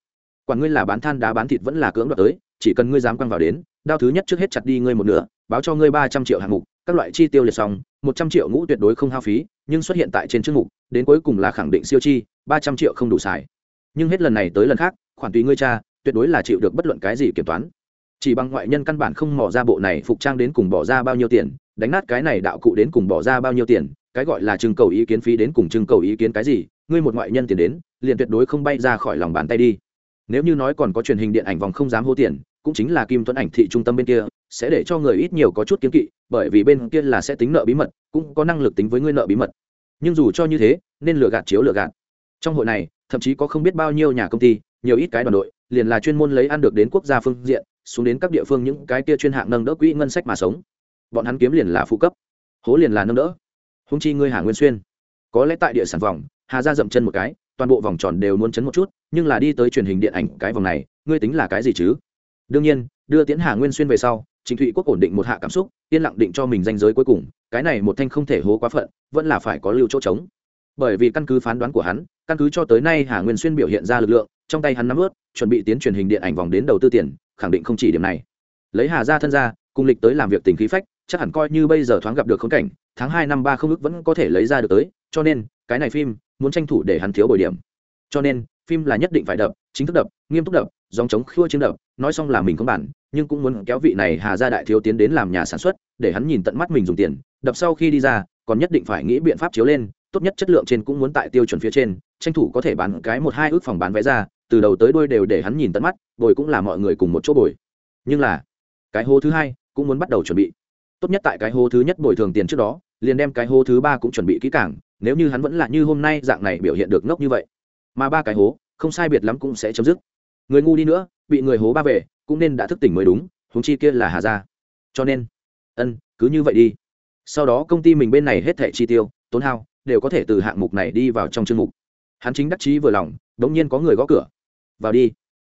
Quản ngươi là bán than đá bán thịt vẫn là cưỡng đoạt tới, chỉ cần ngươi dám quăng vào đến, đao thứ nhất trước hết chặt đi ngươi một nửa, báo cho ngươi ba trăm triệu hạng mục các loại chi tiêu liệt xong, một trăm triệu ngũ tuyệt đối không hao phí, nhưng xuất hiện tại trên chương mục, đến cuối cùng là khẳng định siêu chi, ba trăm triệu không đủ xài. Nhưng hết lần này tới lần khác, khoản tùy ngươi cha tuyệt đối là chịu được bất luận cái gì kiểm toán. Chỉ bằng ngoại nhân căn bản không mò ra bộ này phục trang đến cùng bỏ ra bao nhiêu tiền, đánh nát cái này đạo cụ đến cùng bỏ ra bao nhiêu tiền, cái gọi là trưng cầu ý kiến phí đến cùng trưng cầu ý kiến cái gì, ngươi một ngoại nhân tiền đến, liền tuyệt đối không bay ra khỏi lòng bàn tay đi. Nếu như nói còn có truyền hình điện ảnh vòng không dám hô tiền, cũng chính là kim tuấn ảnh thị trung tâm bên kia sẽ để cho người ít nhiều có chút kiến kỵ, bởi vì bên kia là sẽ tính nợ bí mật, cũng có năng lực tính với ngươi nợ bí mật. Nhưng dù cho như thế, nên lừa gạt chiếu lừa gạt. Trong hội này, thậm chí có không biết bao nhiêu nhà công ty, nhiều ít cái đoàn đội, liền là chuyên môn lấy ăn được đến quốc gia phương diện, xuống đến các địa phương những cái kia chuyên hạng nâng đỡ quỹ ngân sách mà sống. Bọn hắn kiếm liền là phụ cấp, hố liền là nâng đỡ. Húng chi ngươi hà nguyên xuyên, có lẽ tại địa sản vòng, hà ra dậm chân một cái, toàn bộ vòng tròn đều muốn chấn một chút, nhưng là đi tới truyền hình điện ảnh cái vòng này, ngươi tính là cái gì chứ? Đương nhiên, đưa tiến hà nguyên xuyên về sau Trình Thụy Quốc ổn định một hạ cảm xúc, yên lặng định cho mình danh giới cuối cùng, cái này một thanh không thể hố quá phận, vẫn là phải có lưu chỗ trống. Bởi vì căn cứ phán đoán của hắn, căn cứ cho tới nay Hà Nguyên Xuyên biểu hiện ra lực lượng, trong tay hắn nắm ướt, chuẩn bị tiến truyền hình điện ảnh vòng đến đầu tư tiền, khẳng định không chỉ điểm này. Lấy Hà gia thân ra, cùng lịch tới làm việc tình khí phách, chắc hẳn coi như bây giờ thoáng gặp được khốn cảnh, tháng hai năm ba không ức vẫn có thể lấy ra được tới, cho nên, cái này phim, muốn tranh thủ để hắn thiếu bồi điểm. Cho nên, phim là nhất định phải đập, chính thức đập, nghiêm túc đập, dòng chống khua chiến đập, nói xong là mình không bản, nhưng cũng muốn kéo vị này hà gia đại thiếu tiến đến làm nhà sản xuất để hắn nhìn tận mắt mình dùng tiền đập sau khi đi ra còn nhất định phải nghĩ biện pháp chiếu lên tốt nhất chất lượng trên cũng muốn tại tiêu chuẩn phía trên tranh thủ có thể bán cái một hai ước phòng bán vé ra từ đầu tới đuôi đều để hắn nhìn tận mắt bồi cũng là mọi người cùng một chỗ bồi. Nhưng là cái hô thứ hai cũng muốn bắt đầu chuẩn bị. Tốt nhất tại cái hô thứ nhất bồi thường tiền trước đó liền đem cái hô thứ ba cũng chuẩn bị kỹ càng nếu như hắn vẫn là như hôm nay dạng này biểu hiện được ngốc như vậy. Mà ba cái hố không sai biệt lắm cũng sẽ chấm dứt người ngu đi nữa, bị người hố ba về, cũng nên đã thức tỉnh mới đúng húng chi kia là hà gia. Cho nên, ân, cứ như vậy đi. Sau đó công ty mình bên này hết thẻ chi tiêu, tốn hao, đều có thể từ hạng mục này đi vào trong chương mục. Hắn chính đắc chí vừa lòng đ ỗ n g nhiên có người gõ cửa. Vào đi.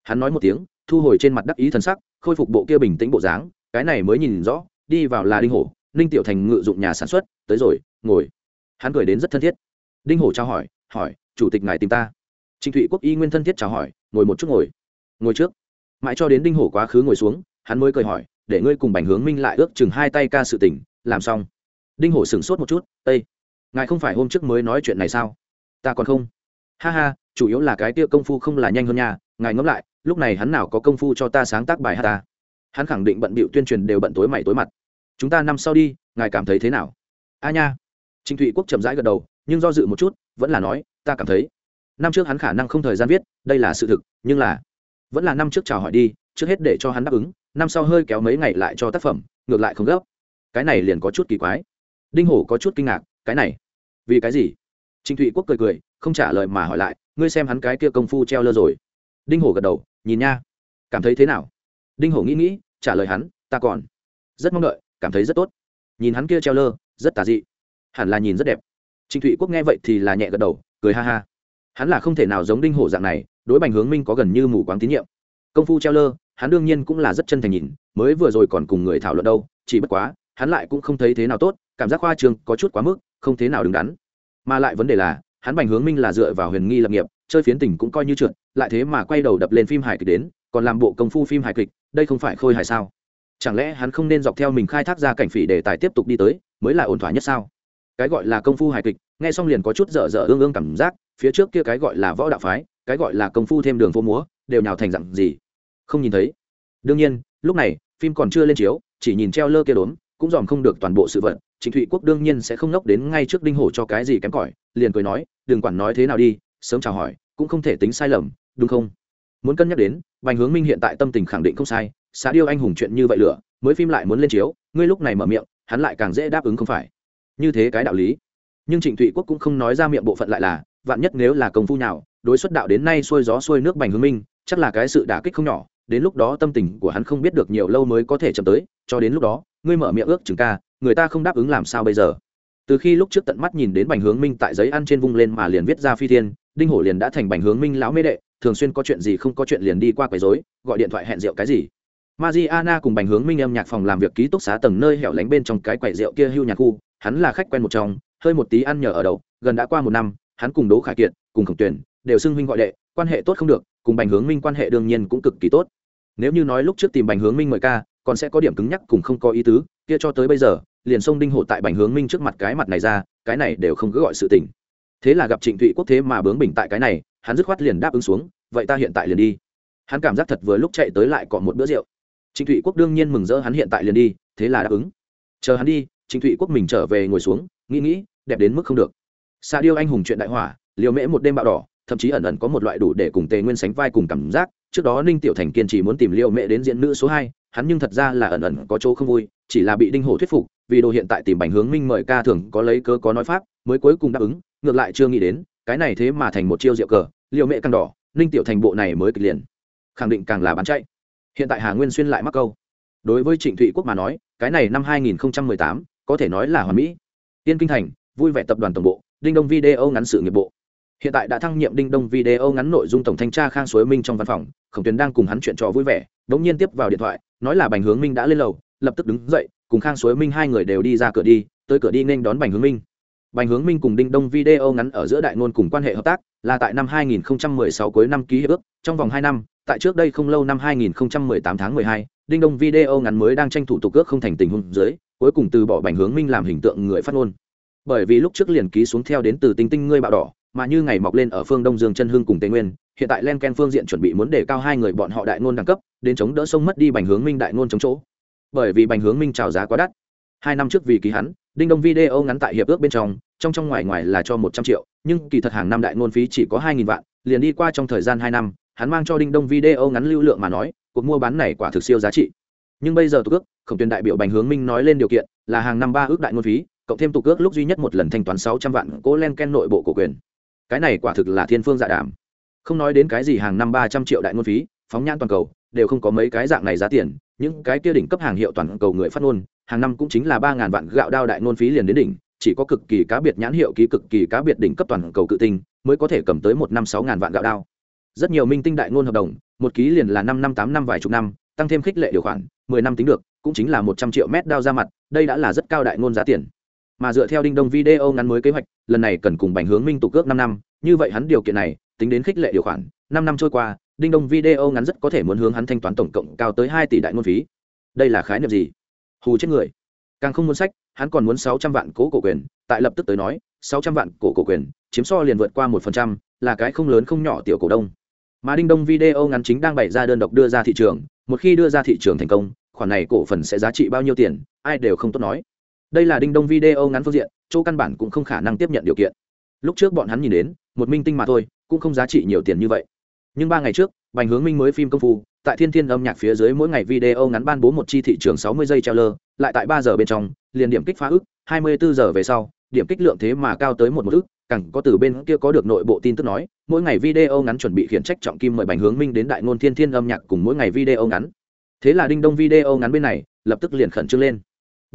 Hắn nói một tiếng, thu hồi trên mặt đắc ý t sắc, khôi phục bộ kia bình tĩnh bộ dáng, cái này mới nhìn rõ, đi vào là đinh hổ, ninh tiểu thành ngự dụng nhà sản xuất, tới rồi, ngồi. Hắn cười đến rất thân thiết. Đinh hổ trao hỏi hỏi, chủ tịch ngài tìm ta? Trịnh thụy quốc y nguyên thân thiết chào hỏi ngồi một chút ngồi. Ngồi trước. Mãi cho đến đinh hổ quá khứ ngồi xuống hắn mới cười hỏi để ngươi cùng bành hướng minh lại ước chừng hai tay ca sự tỉnh, làm xong. Đinh hổ sửng sốt một chút ây ngài không phải hôm trước mới nói chuyện này sao? Ta còn không. Ha ha chủ yếu là cái tia công phu không là nhanh hơn nhà ngài ngẫm lại lúc này hắn nào có công phu cho ta sáng tác bài hát ta? Hắn khẳng định bận bịu tuyên truyền đều bận tối mày tối mặt. Chúng ta năm sau đi ngài cảm thấy thế nào? A nha. Trịnh thụy quốc chậm rãi gật đầu nhưng do dự một chút vẫn là nói ta cảm thấy năm trước hắn khả năng không thời gian viết, đây là sự thực, nhưng là vẫn là năm trước chào hỏi đi, trước hết để cho hắn đáp ứng, năm sau hơi kéo mấy ngày lại cho tác phẩm, ngược lại không gấp. Cái này liền có chút kỳ quái. Đinh hổ có chút kinh ngạc, cái này, vì cái gì? Trịnh thụy quốc cười cười, không trả lời mà hỏi lại, ngươi xem hắn cái kia công phu treo lơ rồi. Đinh hổ gật đầu, nhìn nha. Cảm thấy thế nào? Đinh hổ nghĩ nghĩ, trả lời hắn, ta còn rất mong đợi, cảm thấy rất tốt. Nhìn hắn kia treo lơ, rất tà dị. Hẳn là nhìn rất đẹp. Trịnh thụy quốc nghe vậy thì là nhẹ gật đầu, cười ha ha hắn là không thể nào giống đinh hổ dạng này, đối bành hướng minh có gần như mù quáng tín nhiệm. Công phu treo lơ, hắn đương nhiên cũng là rất chân thành nhìn, mới vừa rồi còn cùng người thảo luận đâu, chỉ bất quá, hắn lại cũng không thấy thế nào tốt, cảm giác khoa trường có chút quá mức, không thế nào đứng đắn. Mà lại vấn đề là, hắn bành hướng minh là dựa vào huyền nghi lập nghiệp, chơi phiến tình cũng coi như trượt, lại thế mà quay đầu đập lên phim hài kịch đến, còn làm bộ công phu phim hài kịch, đây không phải khôi hài sao? Chẳng lẽ hắn không nên dọc theo mình khai thác ra cảnh phỉ để tài tiếp tục đi tới, mới là ổn thỏa nhất sao? Cái gọi là công phu hài kịch, nghe xong liền có chút dở dở ương ương cảm giác phía trước kia cái gọi là võ đạo phái, cái gọi là công phu thêm đường vô múa, đều nhào thành dặn gì? Không nhìn thấy. Đương nhiên, lúc này, phim còn chưa lên chiếu, chỉ nhìn treo lơ kia đốm, cũng dòm không được toàn bộ sự vật. Trịnh thụy quốc đương nhiên sẽ không nốc đến ngay trước đinh hổ cho cái gì kém cỏi, liền cười nói đừng quản nói thế nào đi, sớm chào hỏi, cũng không thể tính sai lầm, đúng không? Muốn cân nhắc đến, bành hướng minh hiện tại tâm tình khẳng định không sai xã điêu anh hùng chuyện như vậy lửa, mới phim lại muốn lên chiếu, ngươi lúc này mở miệng, hắn lại càng dễ đáp ứng không phải. Như thế cái đạo lý. Nhưng trịnh thụy quốc cũng không nói ra miệng bộ phận lại là vạn nhất nếu là công phu nào đối xuất đạo đến nay xuôi gió xuôi nước bành hướng minh, chắc là cái sự đả kích không nhỏ, đến lúc đó tâm tình của hắn không biết được nhiều lâu mới có thể chậm tới, cho đến lúc đó, ngươi mở miệng ước chừng ca, người ta không đáp ứng làm sao bây giờ. Từ khi lúc trước tận mắt nhìn đến bành hướng minh tại giấy ăn trên vung lên mà liền viết ra phi thiên, đinh hổ liền đã thành bành hướng minh lão mê đệ, thường xuyên có chuyện gì không có chuyện liền đi qua quấy rối, gọi điện thoại hẹn rượu cái gì. Mariana cùng bành hướng minh âm nhạc phòng làm việc ký túc xá tầng nơi hẻo lánh bên trong cái quầy rượu kia hưu nhạc khu, hắn là khách quen một trong, hơi một tí ăn nhờ ở đầu, gần đã qua một năm hắn cùng đỗ khải kiệt, cùng khổng tuyển đều xưng huynh gọi đệ, quan hệ tốt không được, cùng bành hướng minh quan hệ đương nhiên cũng cực kỳ tốt. Nếu như nói lúc trước tìm bành hướng minh mời ca, còn sẽ có điểm cứng nhắc cùng không có ý tứ, kia cho tới bây giờ, liền xông đinh hộ tại bành hướng minh trước mặt cái mặt này ra, cái này đều không cứ gọi sự tình. Thế là gặp trịnh thụy quốc thế mà bướng bình tại cái này, hắn dứt khoát liền đáp ứng xuống, vậy ta hiện tại liền đi. Hắn cảm giác thật vừa lúc chạy tới lại còn một bữa rượu. Trịnh thụy quốc đương nhiên mừng rỡ hắn hiện tại liền đi, thế là đáp ứng. Chờ hắn đi, trịnh thụy quốc mình trở về ngồi xuống, nghĩ nghĩ, đẹp đến mức không được xa điêu anh hùng chuyện đại hỏa liều mễ một đêm bạo đỏ, thậm chí ẩn ẩn có một loại đủ để cùng tề nguyên sánh vai cùng cảm giác. Trước đó ninh tiểu thành kiên trì muốn tìm liều mễ đến diễn nữ số hai, hắn nhưng thật ra là ẩn ẩn có chỗ không vui, chỉ là bị đinh hổ thuyết phục, vì đồ hiện tại tìm bành hướng minh mời ca thường có lấy cớ có nói pháp, mới cuối cùng đáp ứng, ngược lại chưa nghĩ đến, cái này thế mà thành một chiêu rượu cờ liều mễ càng đỏ, ninh tiểu thành bộ này mới kịch liền. Khẳng định càng là bán chạy. Hiện tại hà nguyên xuyên lại mắc câu. Đối với trịnh thụy quốc mà nói, cái này năm 2018 có thể nói là hoàn mỹ. Tiên kinh thành, vui vẻ tập đoàn tổng bộ đinh đông video ngắn sự nghiệp bộ. Hiện tại đã thăng nhiệm đinh đông video ngắn nội dung tổng thanh tra khang suối minh trong văn phòng khổng tuyền đang cùng hắn chuyện trò vui vẻ bỗng nhiên tiếp vào điện thoại nói là bành hướng minh đã lên lầu lập tức đứng dậy cùng khang suối minh hai người đều đi ra cửa đi tới cửa đi nên đón bành hướng minh. Bành hướng minh cùng đinh đông video ngắn ở giữa đại ngôn cùng quan hệ hợp tác là tại năm 2016 cuối năm ký hiệp ước trong vòng hai năm tại trước đây không lâu năm 2018 tháng 12, đinh đông video ngắn mới đang tranh thủ tục ước không thành tình huống dưới cuối cùng từ bỏ bành hướng minh làm hình tượng người phát ngôn bởi vì lúc trước liền ký xuống theo đến từ tinh tinh ngươi bạo đỏ, mà như ngày mọc lên ở phương đông dương chân hưng cùng tây nguyên, hiện tại len ken phương diện chuẩn bị muốn đề cao hai người bọn họ đại ngôn đẳng cấp, đến chống đỡ sông mất đi bành hướng minh đại ngôn chống chỗ. Bởi vì bành hướng minh trào giá quá đắt. Hai năm trước vì ký hắn, đinh đông video ngắn tại hiệp ước bên trong trong trong ngoài ngoài là cho một trăm triệu, nhưng kỳ thật hàng năm đại ngôn phí chỉ có hai nghìn vạn, liền đi qua trong thời gian hai năm, hắn mang cho đinh đông video ngắn lưu lượng mà nói, cuộc mua bán này quả thực siêu giá trị. Nhưng bây giờ tục ước, khổng tuyên đại biểu bành hướng minh nói lên điều kiện, là hàng năm ba ước đại ngôn phí cộng thêm tục ước lúc duy nhất một lần thanh toán sáu trăm vạn cố len ken nội bộ cổ quyền. Cái này quả thực là thiên phương dạ đảm không nói đến cái gì hàng năm ba trăm triệu đại ngôn phí, phóng nhãn toàn cầu, đều không có mấy cái dạng này giá tiền, những cái kia đỉnh cấp hàng hiệu toàn cầu người phát ngôn, hàng năm cũng chính là ba ngàn vạn gạo đao đại ngôn phí liền đến đỉnh, chỉ có cực kỳ cá biệt nhãn hiệu ký cực kỳ cá biệt đỉnh cấp toàn cầu cự tinh mới có thể cầm tới một năm sáu ngàn vạn gạo đao. Rất nhiều minh tinh đại ngôn hợp đồng, một ký liền là năm năm tám năm vài chục năm, tăng thêm khích lệ điều khoản, mười năm tính được, cũng chính là một trăm triệu mét đao ra mặt, đây đã là rất cao đại ngôn giá tiền mà dựa theo đinh đông video ngắn mới kế hoạch, lần này cần cùng bành hướng minh tục cước năm năm, như vậy hắn điều kiện này, tính đến khích lệ điều khoản, năm năm trôi qua, đinh đông video ngắn rất có thể muốn hướng hắn thanh toán tổng cộng cao tới hai tỷ đại ngôn phí. Đây là khái niệm gì? Hù chết người. Càng không muốn sách, hắn còn muốn sáu trăm vạn cố cổ quyền, tại lập tức tới nói, sáu trăm vạn cổ cổ quyền, chiếm so liền vượt qua một phần trăm, là cái không lớn không nhỏ tiểu cổ đông. Mà đinh đông video ngắn chính đang bày ra đơn độc đưa ra thị trường, một khi đưa ra thị trường thành công, khoản này cổ phần sẽ giá trị bao nhiêu tiền, ai đều không tốt nói đây là đinh đông video ngắn phương diện, chỗ căn bản cũng không khả năng tiếp nhận điều kiện. Lúc trước bọn hắn nhìn đến, một minh tinh mà thôi, cũng không giá trị nhiều tiền như vậy. Nhưng ba ngày trước, bành hướng minh mới phim công phu, tại thiên thiên âm nhạc phía dưới mỗi ngày video ngắn ban bố một chi thị trường sáu mươi giây trailer, lại tại ba giờ bên trong, liền điểm kích phá ức, hai mươi bốn giờ về sau, điểm kích lượng thế mà cao tới một một ức, càng có từ bên kia có được nội bộ tin tức nói, mỗi ngày video ngắn chuẩn bị khiển trách trọng kim mời bành hướng minh đến đại ngôn thiên thiên âm nhạc cùng mỗi ngày video ngắn. Thế là đinh đông video ngắn bên này, lập tức liền khẩn trương lên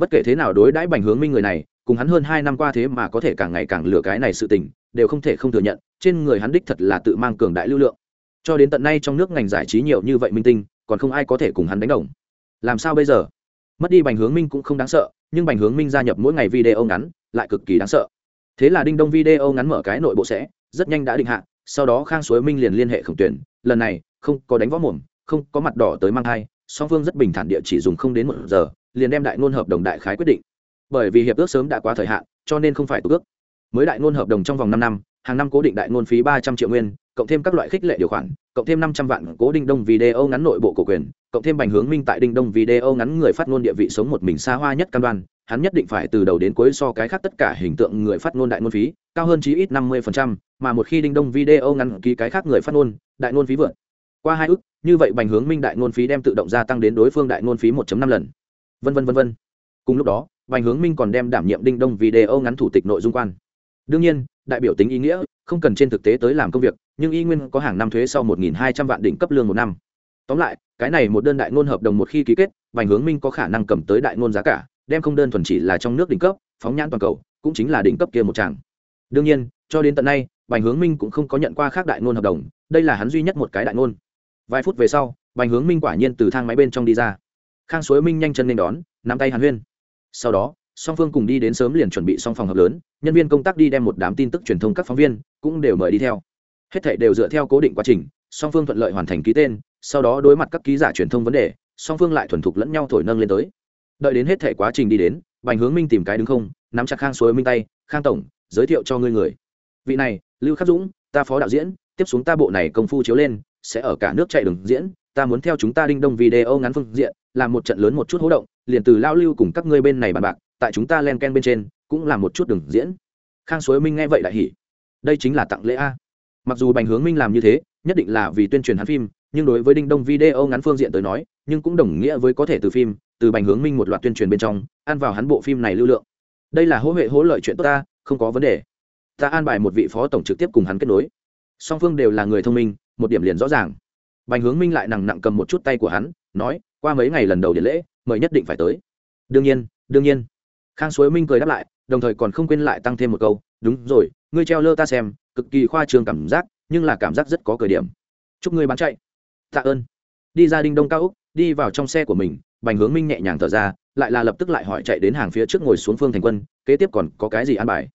bất kể thế nào đối đãi bành hướng minh người này, cùng hắn hơn hai năm qua thế mà có thể càng ngày càng lừa cái này sự tình, đều không thể không thừa nhận, trên người hắn đích thật là tự mang cường đại lưu lượng. Cho đến tận nay trong nước ngành giải trí nhiều như vậy minh tinh, còn không ai có thể cùng hắn đánh đồng. Làm sao bây giờ? Mất đi bành hướng minh cũng không đáng sợ, nhưng bành hướng minh gia nhập mỗi ngày video ngắn, lại cực kỳ đáng sợ. Thế là đinh đông video ngắn mở cái nội bộ sẽ, rất nhanh đã định hạ, sau đó khang suối minh liền liên hệ khổng tuyển lần này, không có đánh võ mồm, không có mặt đỏ tới mang thai, song phương rất bình thản địa chỉ dùng không đến một giờ liền đem đại ngôn hợp đồng đại khái quyết định. Bởi vì hiệp ước sớm đã quá thời hạn, cho nên không phải tục ước. Mới đại ngôn hợp đồng trong vòng năm năm, hàng năm cố định đại ngôn phí ba trăm triệu nguyên, cộng thêm các loại khích lệ điều khoản, cộng thêm năm trăm vạn cố đinh đông video ngắn nội bộ cổ quyền, cộng thêm bành hướng minh tại đinh đông video ngắn người phát ngôn địa vị sống một mình xa hoa nhất căn đoan, hắn nhất định phải từ đầu đến cuối so cái khác tất cả hình tượng người phát ngôn đại ngôn phí, cao hơn chí ít năm mươi mà một khi đinh đông video ngắn ký cái khác người phát ngôn, đại ngôn phí vượt qua hai ước, như vậy bành hướng minh đại ngôn phí đem tự động gia tăng đến đối phương đại ngôn phí 1 năm lần vân vân vân vân. Cùng lúc đó bành hướng minh còn đem đảm nhiệm đinh đông video ngắn thủ tịch nội dung quan. Đương nhiên, đại biểu tính ý nghĩa, không cần trên thực tế tới làm công việc, nhưng y nguyên có hàng năm thuế sau 1.200 vạn đỉnh cấp lương một năm. Tóm lại, cái này một đơn đại ngôn hợp đồng một khi ký kết bành hướng minh có khả năng cầm tới đại ngôn giá cả, đem không đơn thuần chỉ là trong nước đỉnh cấp, phóng nhãn toàn cầu, cũng chính là đỉnh cấp kia một tràng. Đương nhiên, cho đến tận nay bành hướng minh cũng không có nhận qua khác đại ngôn hợp đồng, đây là hắn duy nhất một cái đại ngôn. Vài phút về sau bành hướng minh quả nhiên từ thang máy bên trong đi ra khang suối minh nhanh chân nên đón, nắm tay hàn huyên. Sau đó, song phương cùng đi đến sớm liền chuẩn bị xong phòng hợp lớn, nhân viên công tác đi đem một đám tin tức truyền thông các phóng viên cũng đều mời đi theo. Hết thảy đều dựa theo cố định quá trình, song phương thuận lợi hoàn thành ký tên, sau đó đối mặt các ký giả truyền thông vấn đề, song phương lại thuần thục lẫn nhau thổi nâng lên tới. Đợi đến hết thảy quá trình đi đến, bành hướng minh tìm cái đứng không, nắm chặt khang suối minh tay, khang tổng, giới thiệu cho ngươi người. Vị này, lưu khắc dũng, ta phó đạo diễn, tiếp xuống ta bộ này công phu chiếu lên, sẽ ở cả nước chạy đường diễn, ta muốn theo chúng ta đinh đông video ngắn phương diện làm một trận lớn một chút hố động, liền từ lao lưu cùng các ngươi bên này bàn bạc, tại chúng ta len ken bên trên, cũng là một chút đường diễn. Khang suối minh nghe vậy đại hỉ. Đây chính là tặng lễ a. Mặc dù bành hướng minh làm như thế, nhất định là vì tuyên truyền hắn phim, nhưng đối với đinh đông video ngắn phương diện tới nói, nhưng cũng đồng nghĩa với có thể từ phim, từ bành hướng minh một loạt tuyên truyền bên trong, ăn vào hắn bộ phim này lưu lượng. Đây là hỗ huệ hỗ lợi chuyện tốt ta, không có vấn đề. Ta an bài một vị phó tổng trực tiếp cùng hắn kết nối. Song phương đều là người thông minh, một điểm liền rõ ràng. Bành hướng minh lại nặng nặng cầm một chút tay của hắn, nói qua mấy ngày lần đầu điện lễ, mời nhất định phải tới. Đương nhiên đương nhiên. Khang suối minh cười đáp lại, đồng thời còn không quên lại tăng thêm một câu, đúng rồi, ngươi treo lơ ta xem, cực kỳ khoa trương cảm giác, nhưng là cảm giác rất có cởi điểm. Chúc ngươi bán chạy. Tạ ơn. Đi ra đinh đông cao úc, đi vào trong xe của mình, bành hướng minh nhẹ nhàng thở ra, lại là lập tức lại hỏi chạy đến hàng phía trước ngồi xuống phương thành quân, kế tiếp còn có cái gì ăn bài?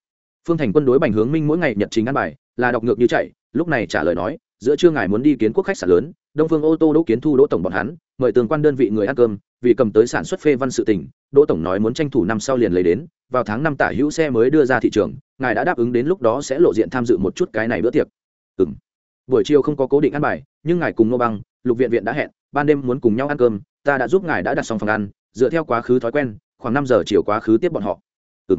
Phương thành quân đối bành hướng minh mỗi ngày nhật trình ăn bài, là đọc ngược như chạy, lúc này trả lời nói, giữa trưa ngài muốn đi kiến quốc khách sạn lớn, đông phương ô tô đỗ kiến thu đỗ tổng bọn hắn mời tương quan đơn vị người ăn cơm, vì cầm tới sản xuất phê văn sự tỉnh đỗ tổng nói muốn tranh thủ năm sau liền lấy đến, vào tháng năm tả hữu xe mới đưa ra thị trường, ngài đã đáp ứng đến lúc đó sẽ lộ diện tham dự một chút cái này bữa tiệc. Ừ buổi chiều không có cố định ăn bài, nhưng ngài cùng nô băng, lục viện viện đã hẹn, ban đêm muốn cùng nhau ăn cơm, ta đã giúp ngài đã đặt xong phòng ăn, dựa theo quá khứ thói quen, khoảng năm giờ chiều quá khứ tiếp bọn họ. Ừ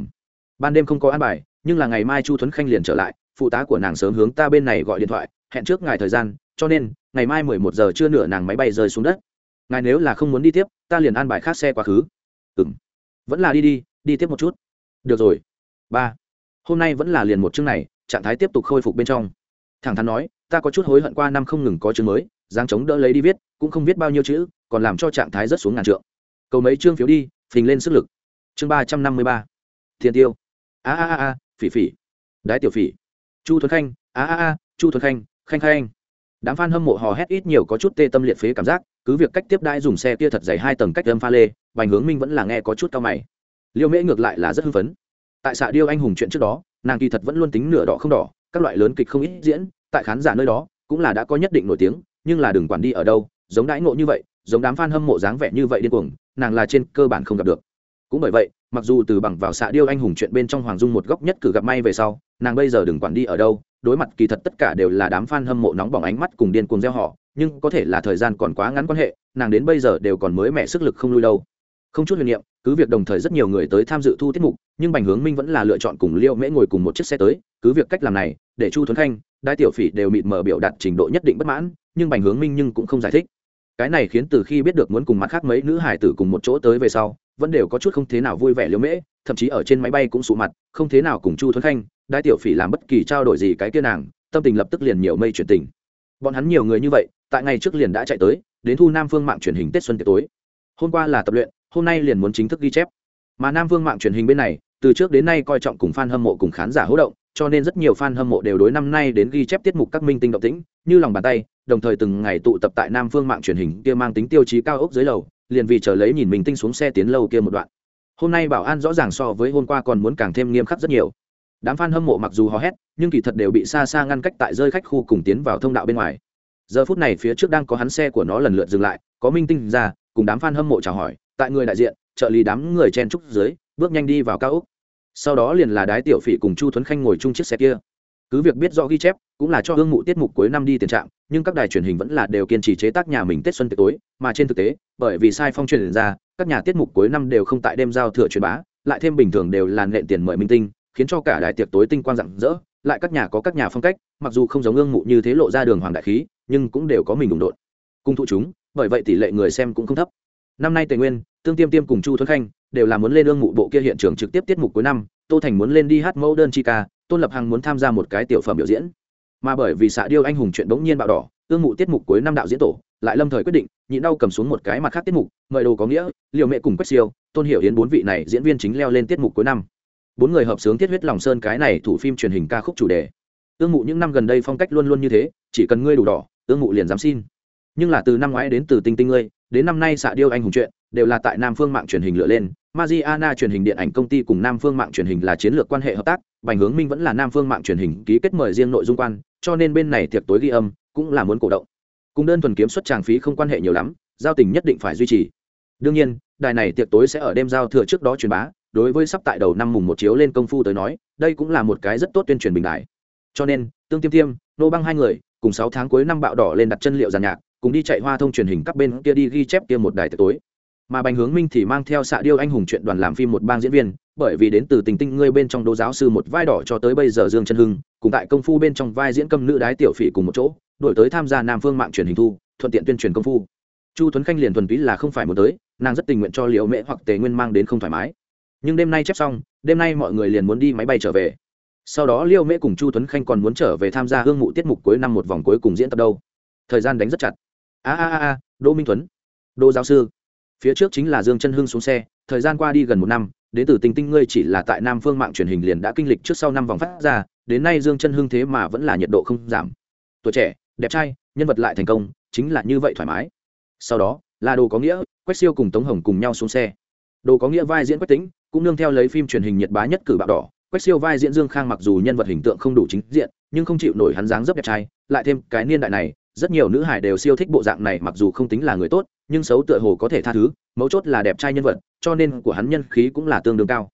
ban đêm không có ăn bài, nhưng là ngày mai chu thuấn khanh liền trở lại, phụ tá của nàng sớm hướng ta bên này gọi điện thoại, hẹn trước ngài thời gian, cho nên, ngày mai mười một giờ chưa nửa nàng máy bay rơi xuống đất ngài nếu là không muốn đi tiếp, ta liền an bài khác xe quá khứ. Ừ m vẫn là đi đi đi tiếp một chút. Được rồi. Ba. Hôm nay vẫn là liền một chương này, trạng thái tiếp tục khôi phục bên trong. Thẳng thắn nói, ta có chút hối hận qua năm không ngừng có chương mới giang chống đỡ lấy đi viết, cũng không viết bao nhiêu chữ, còn làm cho trạng thái rất xuống ngàn trượng. Cầu mấy chương phiếu đi, phình lên sức lực. Chương ba trăm năm mươi ba. Thiên tiêu. A a a a, phỉ phỉ. Đái tiểu phỉ. Chu thuấn khanh, a a a, chu thuấn khanh khanh khanh. Đám f a n hâm mộ hò hét ít nhiều có chút tê tâm liệt phế cảm giác cứ việc cách tiếp đai dùng xe kia thật dày hai tầng cách âm pha lê vành hướng minh vẫn là nghe có chút cao mày. Liêu mễ ngược lại là rất hưng phấn. Tại xạ điêu anh hùng chuyện trước đó, nàng kỳ thật vẫn luôn tính nửa đỏ không đỏ, các loại lớn kịch không ít diễn, tại khán giả nơi đó, cũng là đã có nhất định nổi tiếng, nhưng là đừng quản đi ở đâu, giống đãi ngộ như vậy, giống đám f a n hâm mộ dáng vẻ như vậy điên cuồng, nàng là trên cơ bản không gặp được. Cũng bởi vậy, mặc dù từ bằng vào xạ điêu anh hùng chuyện bên trong hoàng dung một góc nhất cử gặp may về sau, nàng bây giờ đừng quản đi ở đâu đối mặt kỳ thật tất cả đều là đám f a n hâm mộ nóng bỏng ánh mắt cùng điên cuồng gieo họ, nhưng có thể là thời gian còn quá ngắn quan hệ, nàng đến bây giờ đều còn mới mẻ sức lực không lui đâu. Không chút huyền niệm, cứ việc đồng thời rất nhiều người tới tham dự thu tiết mục, nhưng bành hướng minh vẫn là lựa chọn cùng liêu mễ ngồi cùng một chiếc xe tới, cứ việc cách làm này, để chu thuấn khanh đại tiểu phỉ đều mịt mờ biểu đạt trình độ nhất định bất mãn, nhưng bành hướng minh nhưng cũng không giải thích. Cái này khiến từ khi biết được muốn cùng mặt khác mấy nữ hải tử cùng một chỗ tới về sau, vẫn đều có chút không thế nào vui vẻ liêu mễ, thậm chí ở trên máy bay cũng sụ mặt, không thế nào cùng chu thuấn khanh đại tiểu phỉ làm bất kỳ trao đổi gì cái kia nàng, tâm tình lập tức liền nhiều mây chuyển tình. Bọn hắn nhiều người như vậy, tại ngày trước liền đã chạy tới, đến thu nam phương mạng truyền hình tết xuân tiệc tối. Hôm qua là tập luyện, hôm nay liền muốn chính thức ghi chép. Mà nam Phương mạng truyền hình bên này, từ trước đến nay coi trọng cùng fan hâm mộ cùng khán giả hỗ động, cho nên rất nhiều fan hâm mộ đều đối năm nay đến ghi chép tiết mục các minh tinh động tĩnh, như lòng bàn tay, đồng thời từng ngày tụ tập tại nam phương mạng truyền hình kia mang tính tiêu chí cao ốc dưới lầu, liền vì chờ lấy nhìn minh tinh xuống xe tiến lâu kia một đoạn. Hôm nay bảo an rõ ràng so với hôm qua còn muốn càng thêm nghiêm khắc rất nhiều đám fan hâm mộ mặc dù hò hét, nhưng kỳ thật đều bị xa xa ngăn cách tại rơi khách khu cùng tiến vào thông đạo bên ngoài. Giờ phút này phía trước đang có hắn xe của nó lần lượt dừng lại, có minh tinh ra, cùng đám fan hâm mộ chào hỏi, tại người đại diện, trợ lý đám người chen trúc dưới, bước nhanh đi vào cao úc sau đó liền là đái tiểu phỉ cùng chu thuấn khanh ngồi chung chiếc xe kia. Cứ việc biết rõ ghi chép, cũng là cho hương mụ tiết mục cuối năm đi tiền trạng nhưng các đài truyền hình vẫn là đều kiên trì chế tác nhà mình tết xuân tiệc tối, mà trên thực tế, bởi vì sai phong truyền ra, các nhà tiết mục cuối năm đều không tại đêm giao thừa truyền bá, lại thêm bình thường đều là nện tiền mời minh tinh khiến cho cả đại tiệc tối tinh quang rạng rỡ, lại các nhà có các nhà phong cách, mặc dù không giống ương mụ như thế lộ ra đường hoàng đại khí, nhưng cũng đều có mình đụng đột cung thụ chúng, bởi vậy tỷ lệ người xem cũng không thấp. Năm nay tề nguyên, tương tiêm tiêm cùng chu thuấn khanh đều là muốn lên ương mụ bộ kia hiện trường trực tiếp tiết mục cuối năm, tô thành muốn lên đi hát mẫu đơn chi ca, tôn lập hằng muốn tham gia một cái tiểu phẩm biểu diễn. Mà bởi vì xạ điêu anh hùng chuyện bỗng nhiên bạo đỏ, ương mụ tiết mục cuối năm đạo diễn tổ lại lâm thời quyết định nhịn đau cầm xuống một cái mặt khác tiết mục, mời đồ có nghĩa, liều mẹ cùng quách siêu, tôn hiểu hiến bốn vị này diễn viên chính leo lên tiết mục cuối năm bốn người hợp sướng thiết huyết lòng sơn cái này thủ phim truyền hình ca khúc chủ đề ương mụ những năm gần đây phong cách luôn luôn như thế chỉ cần ngươi đủ đỏ ương mụ liền dám xin nhưng là từ năm ngoái đến từ tinh tinh ngươi đến năm nay xạ điêu anh hùng chuyện đều là tại nam phương mạng truyền hình lựa lên Mariana truyền hình điện ảnh công ty cùng Nam Phương mạng truyền hình là chiến lược quan hệ hợp tác, Bành Hướng Minh vẫn là Nam Phương mạng truyền hình ký kết mời riêng nội dung quan, cho nên bên này tiệc tối ghi âm cũng là muốn cổ động. Cùng đơn thuần kiếm xuất tràng phí không quan hệ nhiều lắm, giao tình nhất định phải duy trì. Đương nhiên, đài này tiệc tối sẽ ở đêm giao thừa trước đó truyền bá, đối với sắp tại đầu năm mùng một chiếu lên công phu tới nói, đây cũng là một cái rất tốt tuyên truyền bình đại. Cho nên, Tương Tiêm Tiêm, nô băng hai người, cùng sáu tháng cuối năm bạo đỏ lên đặt chân liệu giàn nhạc, cùng đi chạy hoa thông truyền hình các bên kia đi ghi chép kia một đài tối. Mà bành hướng minh thì mang theo xạ điêu anh hùng chuyện đoàn làm phim một bang diễn viên bởi vì đến từ tình tinh ngươi bên trong đô giáo sư một vai đỏ cho tới bây giờ dương chân hưng cùng tại công phu bên trong vai diễn câm nữ đái tiểu phỉ cùng một chỗ đổi tới tham gia nam phương mạng truyền hình thu thuận tiện tuyên truyền công phu. Chu tuấn khanh liền thuần túy là không phải một tới nàng rất tình nguyện cho liệu mễ hoặc tề nguyên mang đến không thoải mái nhưng đêm nay chép xong, đêm nay mọi người liền muốn đi máy bay trở về. Sau đó liêu mễ cùng chu tuấn khanh còn muốn trở về tham gia hương mụ tiết mục cuối năm một vòng cuối cùng diễn tập đâu. Thời gian đánh rất chặt. A a a a, đỗ minh tuấn, đỗ giáo sư. Phía trước chính là dương chân hưng xuống xe, thời gian qua đi gần một năm, đến từ tình tinh ngươi chỉ là tại nam phương mạng truyền hình liền đã kinh lịch trước sau năm vòng phát ra, đến nay dương chân hưng thế mà vẫn là nhiệt độ không giảm. Tuổi trẻ, đẹp trai, nhân vật lại thành công, chính là như vậy thoải mái. Sau đó, là đồ có nghĩa, quách siêu cùng tống hồng cùng nhau xuống xe. Đồ có nghĩa vai diễn quách tính cũng nương theo lấy phim truyền hình nhiệt bá nhất cử bạo đỏ. Quách siêu vai diễn dương khang mặc dù nhân vật hình tượng không đủ chính diện, nhưng không chịu nổi hắn dáng dấp đẹp trai, lại thêm cái niên đại này, rất nhiều nữ hải đều siêu thích bộ dạng này mặc dù không tính là người tốt, nhưng xấu tựa hồ có thể tha thứ, mấu chốt là đẹp trai nhân vật, cho nên của hắn nhân khí cũng là tương đương cao.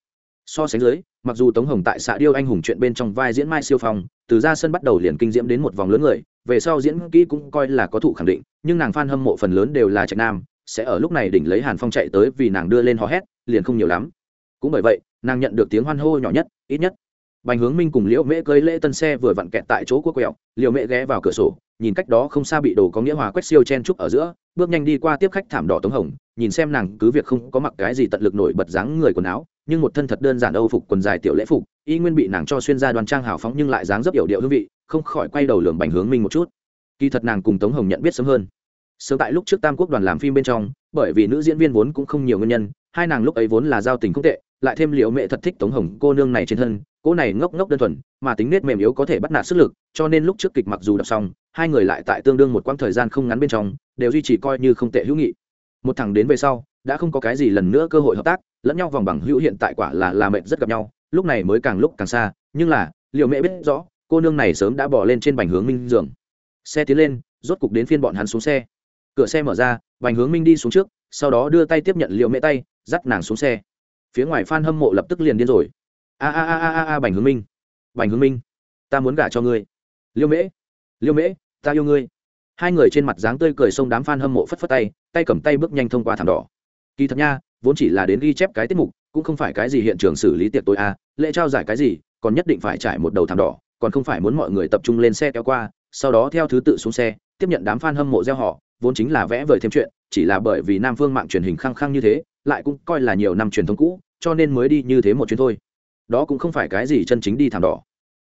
So sánh dưới, mặc dù tống hồng tại xã điêu anh hùng chuyện bên trong vai diễn mai siêu phong, từ ra sân bắt đầu liền kinh diễm đến một vòng lớn người, về sau diễn kỹ cũng coi là có thụ khẳng định, nhưng nàng f a n hâm mộ phần lớn đều là trạch nam, sẽ ở lúc này đỉnh lấy hàn phong chạy tới vì nàng đưa lên hò hét, liền không nhiều lắm cũng bởi vậy, nàng nhận được tiếng hoan hô nhỏ nhất, ít nhất. Bành hướng minh cùng liễu mễ cưới lễ tân xe vừa vặn kẹt tại chỗ quốc quẹo, liễu mễ ghé vào cửa sổ, nhìn cách đó không xa bị đồ có nghĩa hòa quét siêu chen trúc ở giữa, bước nhanh đi qua tiếp khách thảm đỏ tống hồng, nhìn xem nàng cứ việc không có mặc cái gì tận lực nổi bật dáng người quần áo, nhưng một thân thật đơn giản âu phục quần dài tiểu lễ phục, y nguyên bị nàng cho xuyên ra đoàn trang hào phóng nhưng lại dáng dấp yểu điệu hương vị, không khỏi quay đầu lường bành hướng minh một chút. Kỳ thật nàng cùng tống hồng nhận biết sớm hơn sớm tại lúc trước tam quốc đoàn làm phim bên trong, bởi vì nữ diễn viên vốn cũng không nhiều nguyên nhân, hai nàng lúc ấy vốn là giao tình không tệ, lại thêm liệu mẹ thật thích tống hồng, cô nương này trên thân, cô này ngốc ngốc đơn thuần, mà tính nết mềm yếu có thể bắt nạt sức lực, cho nên lúc trước kịch mặc dù đọc xong, hai người lại tại tương đương một quãng thời gian không ngắn bên trong, đều duy trì coi như không tệ hữu nghị. Một thằng đến về sau, đã không có cái gì lần nữa cơ hội hợp tác, lẫn nhau vòng bằng hữu hiện tại quả là là mệnh rất gặp nhau, lúc này mới càng lúc càng xa, nhưng là liệu mẹ biết rõ, cô nương này sớm đã bỏ lên trên bành hướng minh giường xe tiến lên, rốt cục đến phiên bọn hắn xuống xe cửa xe mở ra bành hướng minh đi xuống trước, sau đó đưa tay tiếp nhận liệu mẹ tay, dắt nàng xuống xe. Phía ngoài f hâm mộ lập tức liền điên rồi. A a a a a bành hướng minh. Bành hướng minh, ta muốn gả cho ngươi. Liêu mễ liêu mễ, ta yêu ngươi. Hai người trên mặt dáng tươi cười xông đám f a n hâm mộ phất phất tay tay cầm tay bước nhanh thông qua thảm đỏ. Kỳ thật nha, vốn chỉ là đến ghi chép cái tiết mục, cũng không phải cái gì hiện trường xử lý tiệc tối a, lễ trao giải cái gì, còn nhất định phải trải một đầu thảm đỏ, còn không phải muốn mọi người tập trung lên xe kéo qua, sau đó theo thứ tự xuống xe, tiếp nhận đám f a n hâm mộ gieo họ vốn chính là vẽ vời thêm chuyện chỉ là bởi vì nam phương mạng truyền hình khăng khăng như thế lại cũng coi là nhiều năm truyền thống cũ cho nên mới đi như thế một chuyến thôi. Đó cũng không phải cái gì chân chính đi thảm đỏ.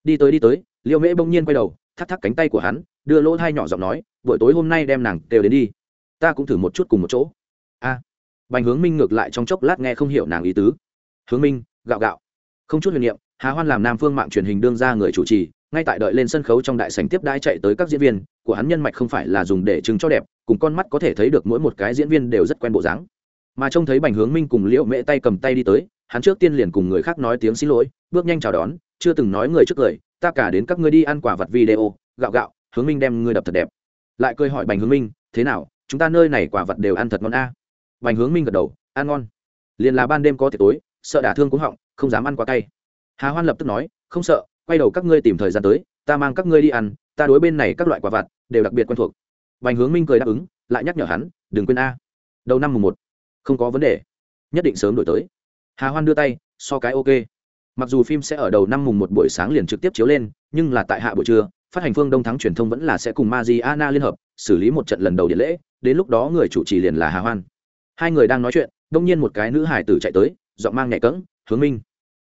Đi tới đi tới liệu mễ bỗng nhiên quay đầu thắt thắt cánh tay của hắn đưa lỗ thai nhỏ giọng nói buổi tối hôm nay đem nàng đều đến đi. Ta cũng thử một chút cùng một chỗ. A. À, bành hướng minh ngược lại trong chốc lát nghe không hiểu nàng ý tứ. Hướng minh gạo gạo. Không chút huyền niệm hà hoan làm nam phương mạng truyền hình đương ra người chủ trì ngay tại đợi lên sân khấu trong đại sảnh tiếp đai chạy tới các diễn viên, của hắn nhân mạch không phải là dùng để chứng cho đẹp, cùng con mắt có thể thấy được mỗi một cái diễn viên đều rất quen bộ dáng. Mà trông thấy bành hướng minh cùng liễu mễ tay cầm tay đi tới, hắn trước tiên liền cùng người khác nói tiếng xin lỗi, bước nhanh chào đón, chưa từng nói người trước cười ta cả đến các ngươi đi ăn quả vật video, gạo gạo, hướng minh đem ngươi đập thật đẹp. Lại cười hỏi bành hướng minh, thế nào, chúng ta nơi này quả vật đều ăn thật ngon a? À. bành hướng minh gật đầu, ăn ngon. Liền là ban đêm có tiệc tối, sợ đả thương cũng họng, không dám ăn quá cay. Hà hoan lập tức nói, không sợ quay đầu các ngươi tìm thời gian tới, ta mang các ngươi đi ăn, ta đối bên này các loại quả vặt, đều đặc biệt quen thuộc. Bành hướng minh cười đáp ứng, lại nhắc nhở hắn, đừng quên a. Đầu năm mùng một, không có vấn đề. Nhất định sớm đổi tới. Hà hoan đưa tay, so cái ok. Mặc dù phim sẽ ở đầu năm mùng một buổi sáng liền trực tiếp chiếu lên, nhưng là tại hạ buổi trưa, phát hành phương đông thắng truyền thông vẫn là sẽ cùng Mariana liên hợp, xử lý một trận lần đầu điện lễ, đến lúc đó người chủ trì liền là hà hoan. Hai người đang nói chuyện, đông nhiên một cái nữ hải tử chạy tới, giọng mang nhẹ cẫng, hướng minh.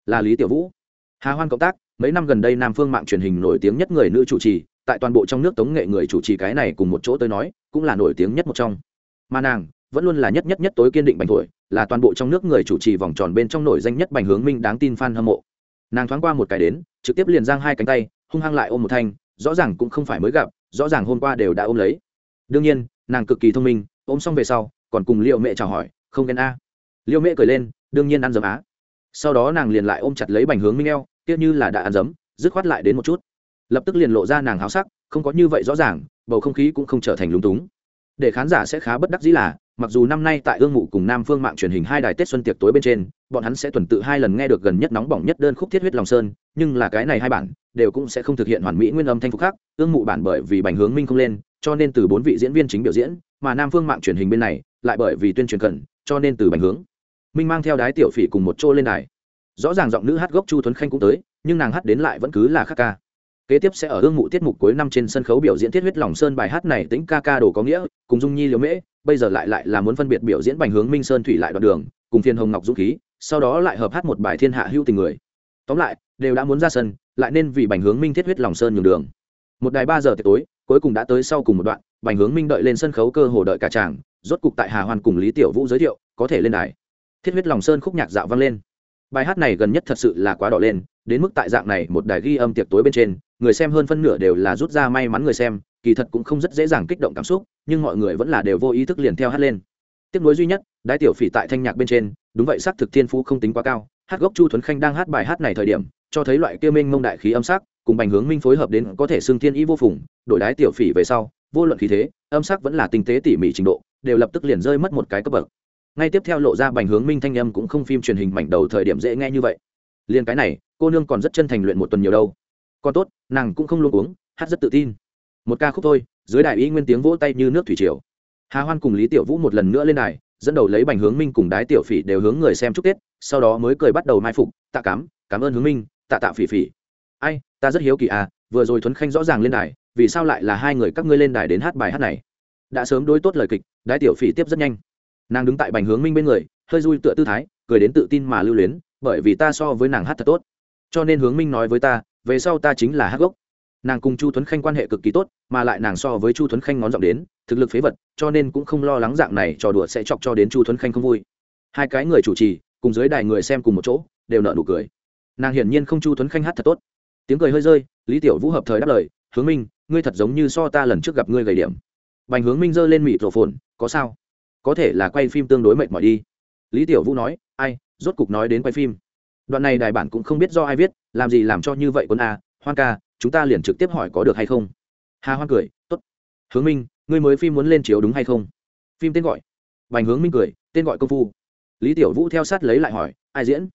Là lý tiểu vũ. Hà hoan cộng tác mấy năm gần đây nam phương mạng truyền hình nổi tiếng nhất người nữ chủ trì, tại toàn bộ trong nước tống nghệ người chủ trì cái này cùng một chỗ tới nói, cũng là nổi tiếng nhất một trong. Mà nàng, vẫn luôn là nhất nhất nhất tối kiên định bành thổi, là toàn bộ trong nước người chủ trì vòng tròn bên trong nổi danh nhất bành hướng minh đáng tin fan hâm mộ. Nàng thoáng qua một cái đến, trực tiếp liền giang hai cánh tay, hung hăng lại ôm một thanh, rõ ràng cũng không phải mới gặp, rõ ràng hôm qua đều đã ôm lấy. Đương nhiên, nàng cực kỳ thông minh, ôm xong về sau, còn cùng liệu mẹ chào hỏi, không ghen a. À. liệu mẹ cười lên, đương nhiên ăn dấm á. Sau đó nàng liền lại ôm chặt lấy bành hướng minh eo kia như là đã ăn dấm dứt khoát lại đến một chút. Lập tức liền lộ ra nàng háo sắc không có như vậy rõ ràng bầu không khí cũng không trở thành lúng túng. Để khán giả sẽ khá bất đắc dĩ là mặc dù năm nay tại ương mụ cùng nam phương mạng truyền hình hai đài tết xuân tiệc tối bên trên bọn hắn sẽ tuần tự hai lần nghe được gần nhất nóng bỏng nhất đơn khúc thiết huyết lòng sơn nhưng là cái này hai bản đều cũng sẽ không thực hiện hoàn mỹ nguyên âm thanh phục khác ương mụ bản bởi vì bành hướng minh không lên cho nên từ bốn vị diễn viên chính biểu diễn mà nam phương mạng truyền hình bên này lại bởi vì tuyên truyền cần, cho nên từ bành hướng minh mang theo đái tiểu phỉ cùng một chỗ lên đài rõ ràng giọng nữ hát gốc chu tuấn khanh cũng tới, nhưng nàng hát đến lại vẫn cứ là khắc ca. Kế tiếp sẽ ở hương mụ tiết mục cuối năm trên sân khấu biểu diễn thiết huyết lòng sơn bài hát này tính ca ca đồ có nghĩa, cùng dung nhi liễu mễ, bây giờ lại lại là muốn phân biệt biểu diễn bành hướng minh sơn thủy lại đoạn đường, cùng phiên hồng ngọc dũng khí, sau đó lại hợp hát một bài thiên hạ hữu tình người. Tóm lại, đều đã muốn ra sân, lại nên vì bành hướng minh thiết huyết lòng sơn nhường đường. Một đài ba giờ tối, cuối cùng đã tới sau cùng một đoạn, bành hướng minh đợi lên sân khấu cơ hồ đợi cả chàng rốt cục tại hà hoàn cùng lý tiểu vũ giới thiệu, có thể lên đài. Thiết huyết lòng sơn khúc nhạc dạo vang lên bài hát này gần nhất thật sự là quá đỏ lên, đến mức tại dạng này một đài ghi âm tiệc tối bên trên, người xem hơn phân nửa đều là rút ra may mắn người xem, kỳ thật cũng không rất dễ dàng kích động cảm xúc, nhưng mọi người vẫn là đều vô ý thức liền theo hát lên. Tiếp nối duy nhất, đái tiểu phỉ tại thanh nhạc bên trên, đúng vậy, sắc thực thiên phú không tính quá cao, hát gốc chu thuấn khanh đang hát bài hát này thời điểm, cho thấy loại kia minh mông đại khí âm sắc, cùng bành hướng minh phối hợp đến có thể xưng thiên ý vô phùng, đổi đái tiểu phỉ về sau, vô luận khí thế, âm sắc vẫn là tinh tế tỉ mỉ trình độ, đều lập tức liền rơi mất một cái cấp bậc ngay tiếp theo lộ ra bành hướng minh thanh âm cũng không phim truyền hình mảnh đầu thời điểm dễ nghe như vậy. Liền cái này, cô nương còn rất chân thành luyện một tuần nhiều đâu. Còn tốt, nàng cũng không luôn uống, hát rất tự tin. Một ca khúc thôi, dưới đài y nguyên tiếng vỗ tay như nước thủy triều. Hà hoan cùng lý tiểu vũ một lần nữa lên đài, dẫn đầu lấy bành hướng minh cùng đái tiểu phỉ đều hướng người xem chúc tết, sau đó mới cười bắt đầu mai phục, tạ cám cảm ơn hướng minh, tạ tạ phỉ phỉ. Ai, ta rất hiếu kỳ à vừa rồi thuấn khanh rõ ràng lên đài, vì sao lại là hai người các ngươi lên đài đến hát bài hát này? Đã sớm đối tốt lời kịch, đái tiểu phỉ tiếp rất nhanh nàng đứng tại bành hướng minh bên người, hơi vui tựa tư thái, cười đến tự tin mà lưu luyến, bởi vì ta so với nàng hát thật tốt. Cho nên hướng minh nói với ta, về sau ta chính là hát gốc. Nàng cùng chu tuấn khanh quan hệ cực kỳ tốt, mà lại nàng so với chu tuấn khanh ngón giọng đến, thực lực phế vật, cho nên cũng không lo lắng dạng này trò đùa sẽ chọc cho đến chu tuấn khanh không vui. Hai cái người chủ trì, cùng dưới đài người xem cùng một chỗ, đều nợ nụ cười. Nàng hiển nhiên không chu tuấn khanh hát thật tốt. Tiếng cười hơi rơi, lý tiểu vũ hợp thời đáp lời, hướng minh, ngươi thật giống như so ta lần trước gặp ngươi gầy điểm. Bành hướng minh giơ lên mịt rổ phồn có sao? Có thể là quay phim tương đối mệt mỏi đi. Lý tiểu vũ nói ai rốt cục nói đến quay phim. Đoạn này đài bản cũng không biết do ai viết làm gì làm cho như vậy quân a à, hoan ca chúng ta liền trực tiếp hỏi có được hay không. Hà hoan cười t ố t hướng minh ngươi mới phim muốn lên chiếu đúng hay không? Phim tên gọi. Bành hướng minh cười tên gọi công phu. Lý tiểu vũ theo sát lấy lại hỏi ai diễn?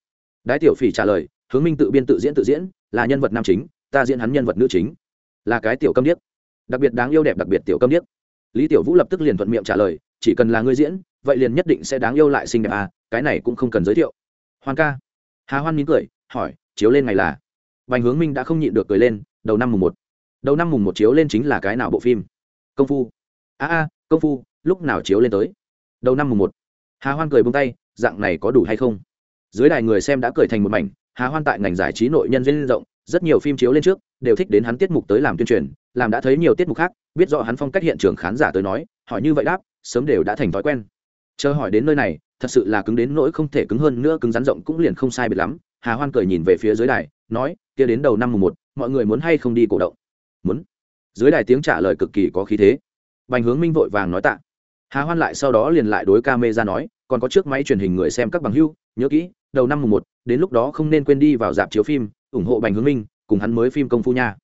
Đái tiểu phỉ trả lời hướng minh tự biên tự diễn tự diễn là nhân vật nam chính ta diễn hắn nhân vật nữ chính. Là cái tiểu câm điếc. Đặc biệt đáng yêu đẹp đặc biệt tiểu câm điếc. Lý tiểu vũ lập tức liền thuận miệng trả lời chỉ cần là ngươi diễn, vậy liền nhất định sẽ đáng yêu lại xinh đẹp à cái này cũng không cần giới thiệu. Hoan ca. Hà hoan mỉm cười, hỏi, chiếu lên ngày là? Bành hướng minh đã không nhịn được cười lên, đầu năm mùng một. Đầu năm mùng một chiếu lên chính là cái nào bộ phim? Công phu. A a, công phu, lúc nào chiếu lên tới? Đầu năm mùng một. Hà hoan cười bông tay, dạng này có đủ hay không? Dưới đài người xem đã cười thành một mảnh, hà hoan tại ngành giải trí nội nhân duyên rộng, rất nhiều phim chiếu lên trước, đều thích đến hắn tiết mục tới làm tuyên truyền, làm đã thấy nhiều tiết mục khác, biết rõ hắn phong cách hiện trường khán giả tới nói hỏi như vậy đáp sớm đều đã thành thói quen. Chờ hỏi đến nơi này, thật sự là cứng đến nỗi không thể cứng hơn nữa, cứng rắn rộng cũng liền không sai biệt lắm. Hà hoan cười nhìn về phía dưới đài, nói, kia đến đầu năm mùng một, mọi người muốn hay không đi cổ động? Muốn. Dưới đài tiếng trả lời cực kỳ có khí thế. Bành hướng minh vội vàng nói tạ. Hà hoan lại sau đó liền lại đối ca mê ra nói, còn có chiếc máy truyền hình người xem các bằng hưu, nhớ kỹ, đầu năm mùng một, đến lúc đó không nên quên đi vào dạp chiếu phim, ủng hộ bành hướng minh, cùng hắn mới phim công phu nha.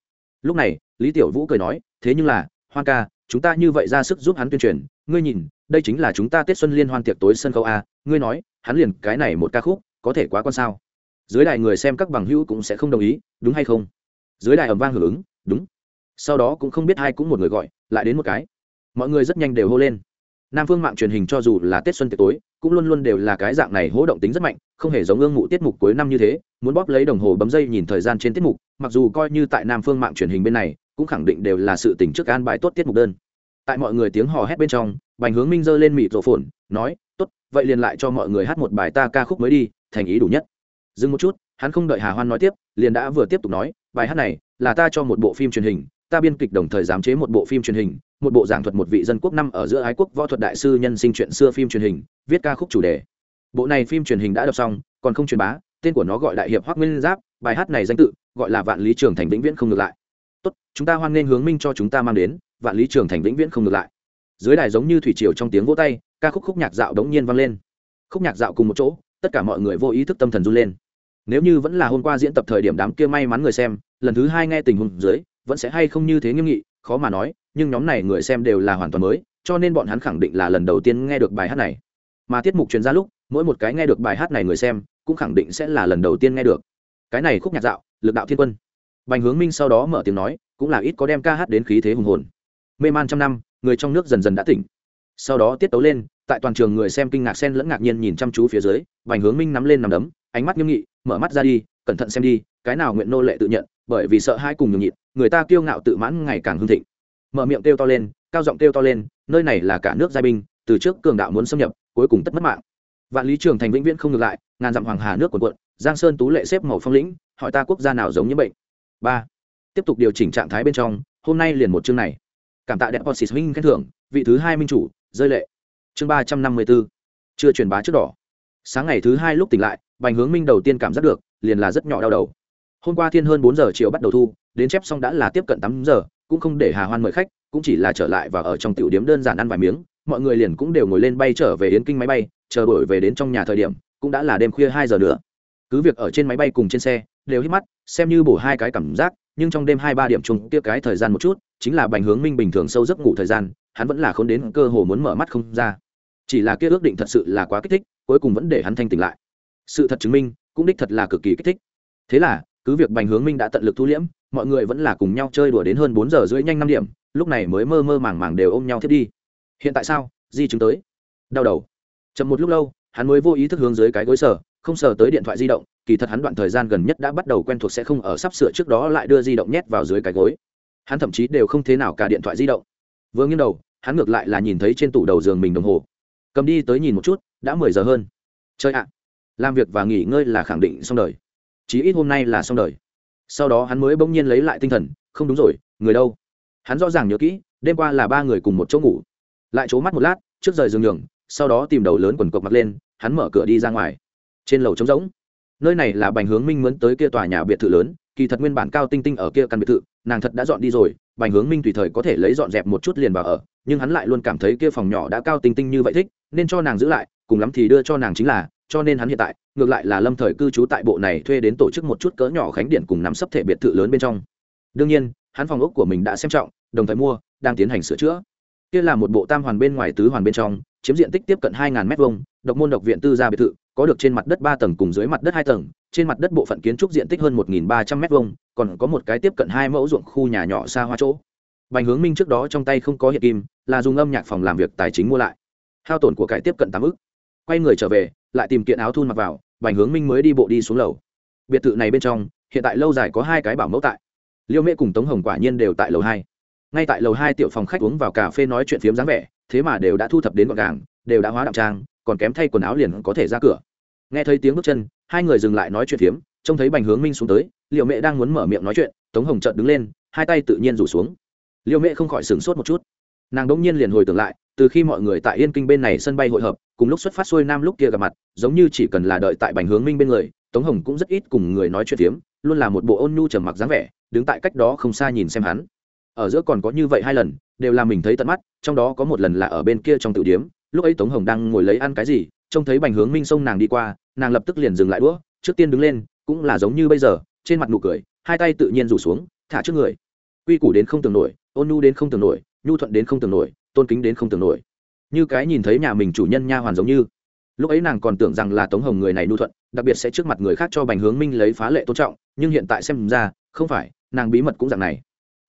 Lúc này, lý tiểu vũ cười nói, thế nhưng là, hoan ca chúng ta như vậy ra sức giúp hắn tuyên truyền. Ngươi nhìn, đây chính là chúng ta tết xuân liên hoan tiệc tối sân khấu a ngươi nói, hắn liền cái này một ca khúc, có thể quá con sao? Dưới đài người xem các bằng hữu cũng sẽ không đồng ý, đúng hay không? Dưới đài ầm vang hưởng ứng, đúng. Sau đó cũng không biết ai cũng một người gọi, lại đến một cái. Mọi người rất nhanh đều hô lên. Nam phương mạng truyền hình cho dù là tết xuân tiệc tối, cũng luôn luôn đều là cái dạng này hỗ động tính rất mạnh, không hề giống ương mụ tiết mục cuối năm như thế, muốn bóp lấy đồng hồ bấm dây nhìn thời gian trên tiết mục, mặc dù coi như tại nam phương mạng truyền hình bên này cũng khẳng định đều là sự tỉnh trước an bài tốt tiết mục đơn. Tại mọi người tiếng hò hét bên trong, bành hướng minh giơ lên mịt rổ phồn, nói, tốt, vậy liền lại cho mọi người hát một bài ta ca khúc mới đi, thành ý đủ nhất. Dừng một chút, hắn không đợi hà hoan nói tiếp, liền đã vừa tiếp tục nói, bài hát này là ta cho một bộ phim truyền hình, ta biên kịch đồng thời giám chế một bộ phim truyền hình, một bộ giảng thuật một vị dân quốc năm ở giữa ái quốc võ thuật đại sư nhân sinh chuyện xưa phim truyền hình, viết ca khúc chủ đề. Bộ này phim truyền hình đã đọc xong, còn không truyền bá, tên của nó gọi đại hiệp hoác nguyên giáp, bài hát này danh tự gọi là vạn lý trường thành vĩnh viễn không ngược lại tốt, chúng ta hoan nghênh hướng minh cho chúng ta mang đến, vạn lý trường thành vĩnh viễn không ngược lại. Dưới đài giống như thủy triều trong tiếng vỗ tay, ca khúc khúc nhạc dạo đống nhiên vang lên. Khúc nhạc dạo cùng một chỗ, tất cả mọi người vô ý thức tâm thần run lên. Nếu như vẫn là hôm qua diễn tập thời điểm đám kia may mắn người xem, lần thứ hai nghe tình huống dưới, vẫn sẽ hay không như thế nghiêm nghị, khó mà nói, nhưng nhóm này người xem đều là hoàn toàn mới, cho nên bọn hắn khẳng định là lần đầu tiên nghe được bài hát này. Mà tiết mục truyền ra lúc, mỗi một cái nghe được bài hát này người xem, cũng khẳng định sẽ là lần đầu tiên nghe được. Cái này khúc nhạc dạo, lực đạo thiên quân bành hướng minh sau đó mở tiếng nói, cũng là ít có đem ca hát đến khí thế hùng hồn. Mê man trăm năm, người trong nước dần dần đã tỉnh. Sau đó tiết tấu lên, tại toàn trường người xem kinh ngạc sen lẫn ngạc nhiên nhìn chăm chú phía dưới, bành hướng minh nắm lên nằm đấm, ánh mắt nghiêm nghị, mở mắt ra đi, cẩn thận xem đi, cái nào nguyện nô lệ tự nhận, bởi vì sợ hai cùng nhường nhịn, người ta kiêu ngạo tự mãn ngày càng hưng thịnh. Mở miệng kêu to lên, cao giọng kêu to lên, nơi này là cả nước giai binh, từ trước cường đạo muốn xâm nhập, cuối cùng tất mất mạng. Vạn lý trường thành vĩnh viễn không ngược lại, ngàn dặm hoàng hà nước quần quận giang sơn tú lệ xếp màu phong lĩnh, hỏi ta quốc gia nào giống như bệnh ba tiếp tục điều chỉnh trạng thái bên trong hôm nay liền một chương này cảm tạ đẹp Possis Minh khen thưởng, vị thứ hai minh chủ, rơi lệ. Chương ba trăm năm mươi bốn. Chưa truyền bá trước đỏ. Sáng ngày thứ hai lúc tỉnh lại, Bành Hướng Minh đầu tiên cảm giác được, liền là rất nhỏ đau đầu. Hôm qua thiên hơn bốn giờ chiều bắt đầu thu, đến chép xong đã là tiếp cận tám giờ, cũng không để Hà Hoan mời khách, cũng chỉ là trở lại và ở trong tiểu điếm đơn giản ăn vài miếng, mọi người liền cũng đều ngồi lên bay trở về Yến Kinh máy bay, chờ đuổi về đến trong nhà thời điểm, cũng đã là đêm khuya hai giờ nữa. Cứ việc ở trên máy bay cùng trên xe, đều hít mắt, xem như bổ hai cái cảm giác, nhưng trong đêm hai ba điểm chung kia cái thời gian một chút, chính là bành hướng minh bình thường sâu giấc ngủ thời gian hắn vẫn là k h ô n đến cơ hồ muốn mở mắt không ra. Chỉ là kia ước định thật sự là quá kích thích cuối cùng vẫn để hắn thanh tỉnh lại. Sự thật chứng minh cũng đích thật là cực kỳ kích thích. Thế là cứ việc bành hướng minh đã tận lực thu liễm mọi người vẫn là cùng nhau chơi đùa đến hơn bốn giờ rưỡi nhanh năm điểm lúc này mới mơ mơ màng màng đều ôm nhau thiết đi. Hiện tại sao? Di chứng tới. Đau đầu. Chậm một lúc lâu hắn mới vô ý thức hướng dưới cái gối sở không sờ tới điện thoại di động, kỳ thật hắn đoạn thời gian gần nhất đã bắt đầu quen thuộc sẽ không ở sắp sửa trước đó lại đưa di động nhét vào dưới cái gối. Hắn thậm chí đều không thế nào cả điện thoại di động. Vừa nghiêng đầu, hắn ngược lại là nhìn thấy trên tủ đầu giường mình đồng hồ. Cầm đi tới nhìn một chút, đã mười giờ hơn. Chơi ạ. Làm việc và nghỉ ngơi là khẳng định xong đời. Chí ít hôm nay là xong đời. Sau đó hắn mới bỗng nhiên lấy lại tinh thần, không đúng rồi, người đâu? Hắn rõ ràng nhớ kỹ, đêm qua là ba người cùng một chỗ ngủ. Lại c mắt một lát, trước rời giường nhường, sau đó tìm đầu lớn quần cộc mặt lên, hắn mở cửa đi ra ngoài trên lầu trống rỗng. Nơi này là bành hướng minh mướn tới kia tòa nhà biệt thự lớn, kỳ thật nguyên bản cao tinh tinh ở kia căn biệt thự, nàng thật đã dọn đi rồi, bành hướng minh tùy thời có thể lấy dọn dẹp một chút liền vào ở, nhưng hắn lại luôn cảm thấy kia phòng nhỏ đã cao tinh tinh như vậy thích, nên cho nàng giữ lại, cùng lắm thì đưa cho nàng chính là, cho nên hắn hiện tại, ngược lại là lâm thời cư trú tại bộ này thuê đến tổ chức một chút cỡ nhỏ khánh điện cùng nắm sấp thể biệt thự lớn bên trong. Đương nhiên, hắn phòng ốc của mình đã xem trọng, đồng thời mua, đang tiến hành sửa chữa. Kia là một bộ tam hoàn bên ngoài tứ hoàn bên trong, chiếm diện tích tiếp cận hai ngàn m hai độc môn độc viện tư gia biệt thự có được trên mặt đất ba tầng cùng dưới mặt đất hai tầng, trên mặt đất bộ phận kiến trúc diện tích hơn một ba trăm còn có một cái tiếp cận hai mẫu ruộng khu nhà nhỏ xa hoa chỗ. Bành hướng minh trước đó trong tay không có hiện kim, là dùng âm nhạc phòng làm việc tài chính mua lại. Hao tổn của cải tiếp cận tám ức. Quay người trở về, lại tìm kiện áo thun mặc vào, bành hướng minh mới đi bộ đi xuống lầu. Biệt thự này bên trong, hiện tại lâu dài có hai cái bảo mẫu tại. Liêu mễ cùng tống hồng quả nhiên đều tại lầu hai. Ngay tại lầu hai tiểu phòng khách uống vào cà phê nói chuyện phiếm dáng vẻ, thế mà đều đã thu thập đến gọn gàng, đều đã hóa đậm trang, còn kém thay quần áo liền có thể ra cửa nghe thấy tiếng bước chân, hai người dừng lại nói chuyện phiếm, trông thấy bành hướng minh xuống tới liệu mẹ đang muốn mở miệng nói chuyện, tống hồng trợn đứng lên, hai tay tự nhiên rủ xuống. Liệu mẹ không khỏi sửng sốt một chút. Nàng đ ỗ n g nhiên liền hồi tưởng lại, từ khi mọi người tại yên kinh bên này sân bay hội hợp, cùng lúc xuất phát xuôi nam lúc kia gặp mặt, giống như chỉ cần là đợi tại bành hướng minh bên người, tống hồng cũng rất ít cùng người nói chuyện phiếm, luôn là một bộ ôn nhu trầm mặc dáng vẻ, đứng tại cách đó không xa nhìn xem hắn. Ở giữa còn có như vậy hai lần, đều là mình thấy tận mắt, trong đó có một lần là ở bên kia trong tử điếm, lúc ấy tống hồng đang ngồi lấy ăn cái gì, trông thấy bành hướng minh xông nàng đi qua nàng lập tức liền dừng lại đũa, trước tiên đứng lên, cũng là giống như bây giờ, trên mặt nụ cười, hai tay tự nhiên rủ xuống, thả trước người. Quy củ đến không tưởng nổi, ôn nhu đến không tưởng nổi, nhu thuận đến không tưởng nổi, tôn kính đến không tưởng nổi. Như cái nhìn thấy nhà mình chủ nhân nha hoàn giống như. Lúc ấy nàng còn tưởng rằng là tống hồng người này nhu thuận, đặc biệt sẽ trước mặt người khác cho bành hướng minh lấy phá lệ tôn trọng, nhưng hiện tại xem ra, không phải, nàng bí mật cũng dạng này.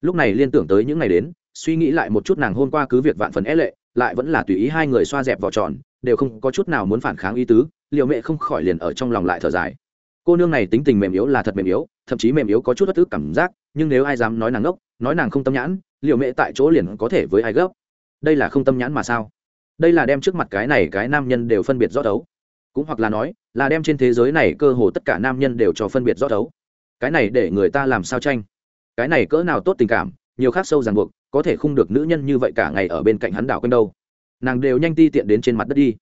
Lúc này liên tưởng tới những ngày đến, suy nghĩ lại một chút nàng hôm qua cứ việc vạn phần é lệ, lại vẫn là tùy ý hai người xoa dẹp vào tròn, đều không có chút nào muốn phản kháng ý tứ liệu mẹ không khỏi liền ở trong lòng lại thở dài. Cô nương này tính tình mềm yếu là thật mềm yếu, thậm chí mềm yếu có chút bất tức cảm giác, nhưng nếu ai dám nói nàng ngốc, nói nàng không tâm nhãn liệu mẹ tại chỗ liền có thể với ai gấp. Đây là không tâm nhãn mà sao? Đây là đem trước mặt cái này cái nam nhân đều phân biệt rõ đấu. Cũng hoặc là nói, là đem trên thế giới này cơ hồ tất cả nam nhân đều cho phân biệt rõ đấu. Cái này để người ta làm sao tranh? Cái này cỡ nào tốt tình cảm, nhiều khác sâu ràng buộc, có thể không được nữ nhân như vậy cả ngày ở bên cạnh hắn đảo quanh đâu. Nàng đều nhanh ti tiện đến trên mặt đất đi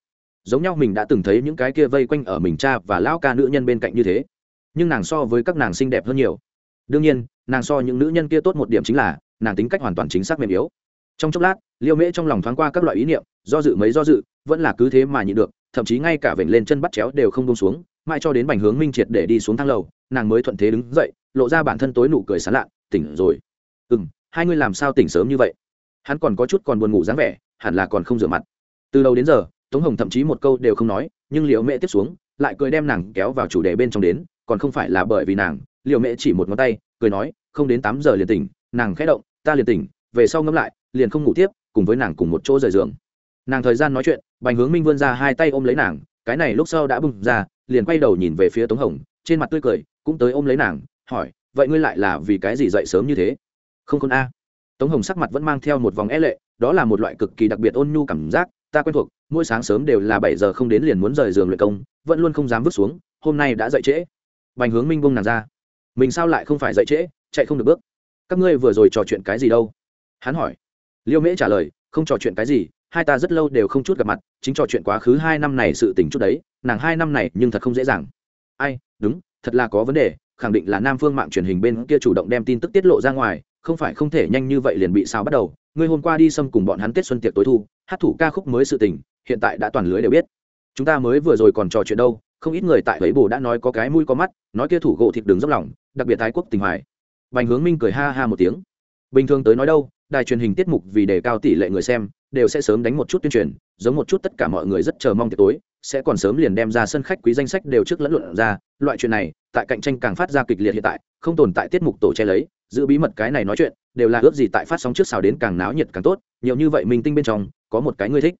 giống nhau mình đã từng thấy những cái kia vây quanh ở mình cha và lão ca nữ nhân bên cạnh như thế. Nhưng nàng so với các nàng xinh đẹp hơn nhiều. Đương nhiên, nàng so những nữ nhân kia tốt một điểm chính là, nàng tính cách hoàn toàn chính xác mềm yếu. Trong chốc lát, liêu mễ trong lòng thoáng qua các loại ý niệm, do dự mấy do dự, vẫn là cứ thế mà nhịn được, thậm chí ngay cả vểnh lên chân bắt chéo đều không bông xuống, mãi cho đến bành hướng minh triệt để đi xuống thang lầu, nàng mới thuận thế đứng dậy, lộ ra bản thân tối nụ cười sán lạ, tỉnh rồi. Ừ m hai ngươi làm sao tỉnh sớm như vậy? Hắn còn có chút còn buồn ngủ dáng vẻ, hẳn là còn không rửa mặt. Từ đầu đến giờ tống hồng thậm chí một câu đều không nói, nhưng liệu mẹ tiếp xuống, lại cười đem nàng kéo vào chủ đề bên trong đến, còn không phải là bởi vì nàng liệu mẹ chỉ một ngón tay, cười nói, không đến tám giờ liền tỉnh, nàng khẽ động, ta liền tỉnh, về sau ngẫm lại, liền không ngủ tiếp, cùng với nàng cùng một chỗ rời giường. Nàng thời gian nói chuyện, bành hướng minh vươn ra hai tay ôm lấy nàng, cái này lúc sau đã bung ra, liền quay đầu nhìn về phía tống hồng, trên mặt tươi cười, cũng tới ôm lấy nàng, hỏi, vậy ngươi lại là vì cái gì dậy sớm như thế? Không con a. Tống hồng sắc mặt vẫn mang theo một vòng e lệ, đó là một loại cực kỳ đặc biệt ôn nhu cảm giác ta quen thuộc, mỗi sáng sớm đều là bảy giờ không đến liền muốn rời giường luyện công, vẫn luôn không dám vứt xuống, hôm nay đã dậy trễ. Bành hướng minh bông nàng ra. Mình sao lại không phải dậy trễ, chạy không được bước. Các ngươi vừa rồi trò chuyện cái gì đâu? Hắn hỏi. Liêu mễ trả lời, không trò chuyện cái gì, hai ta rất lâu đều không chút gặp mặt, chính trò chuyện quá khứ hai năm này sự tình chút đấy, nàng hai năm này nhưng thật không dễ dàng. Ai, đúng, thật là có vấn đề, khẳng định là nam phương mạng truyền hình bên kia chủ động đem tin tức tiết lộ ra ngoài, không phải không thể nhanh như vậy liền bị sao bắt đầu ngươi hôm qua đi xâm cùng bọn hắn tết xuân tiệc tối thu, hát thủ ca khúc mới sự tình, hiện tại đã toàn lưới đều biết. Chúng ta mới vừa rồi còn trò chuyện đâu, không ít người tại ấy bồ đã nói có cái mũi có mắt, nói kia thủ gỗ thịt đường dốc lòng, đặc biệt thái quốc tình hoài. Bành hướng minh cười ha ha một tiếng. Bình thường tới nói đâu, đài truyền hình tiết mục vì đề cao tỷ lệ người xem đều sẽ sớm đánh một chút tuyên truyền, giống một chút tất cả mọi người rất chờ mong tiệc tối, sẽ còn sớm liền đem ra sân khách quý danh sách đều trước lẫn luận ra, loại chuyện này, tại cạnh tranh càng phát ra kịch liệt hiện tại, không tồn tại tiết mục tổ che lấy, giữ bí mật cái này nói chuyện, đều là ước gì tại phát sóng trước xào đến càng náo nhiệt càng tốt, nhiều như vậy mình tinh bên trong, có một cái ngươi thích.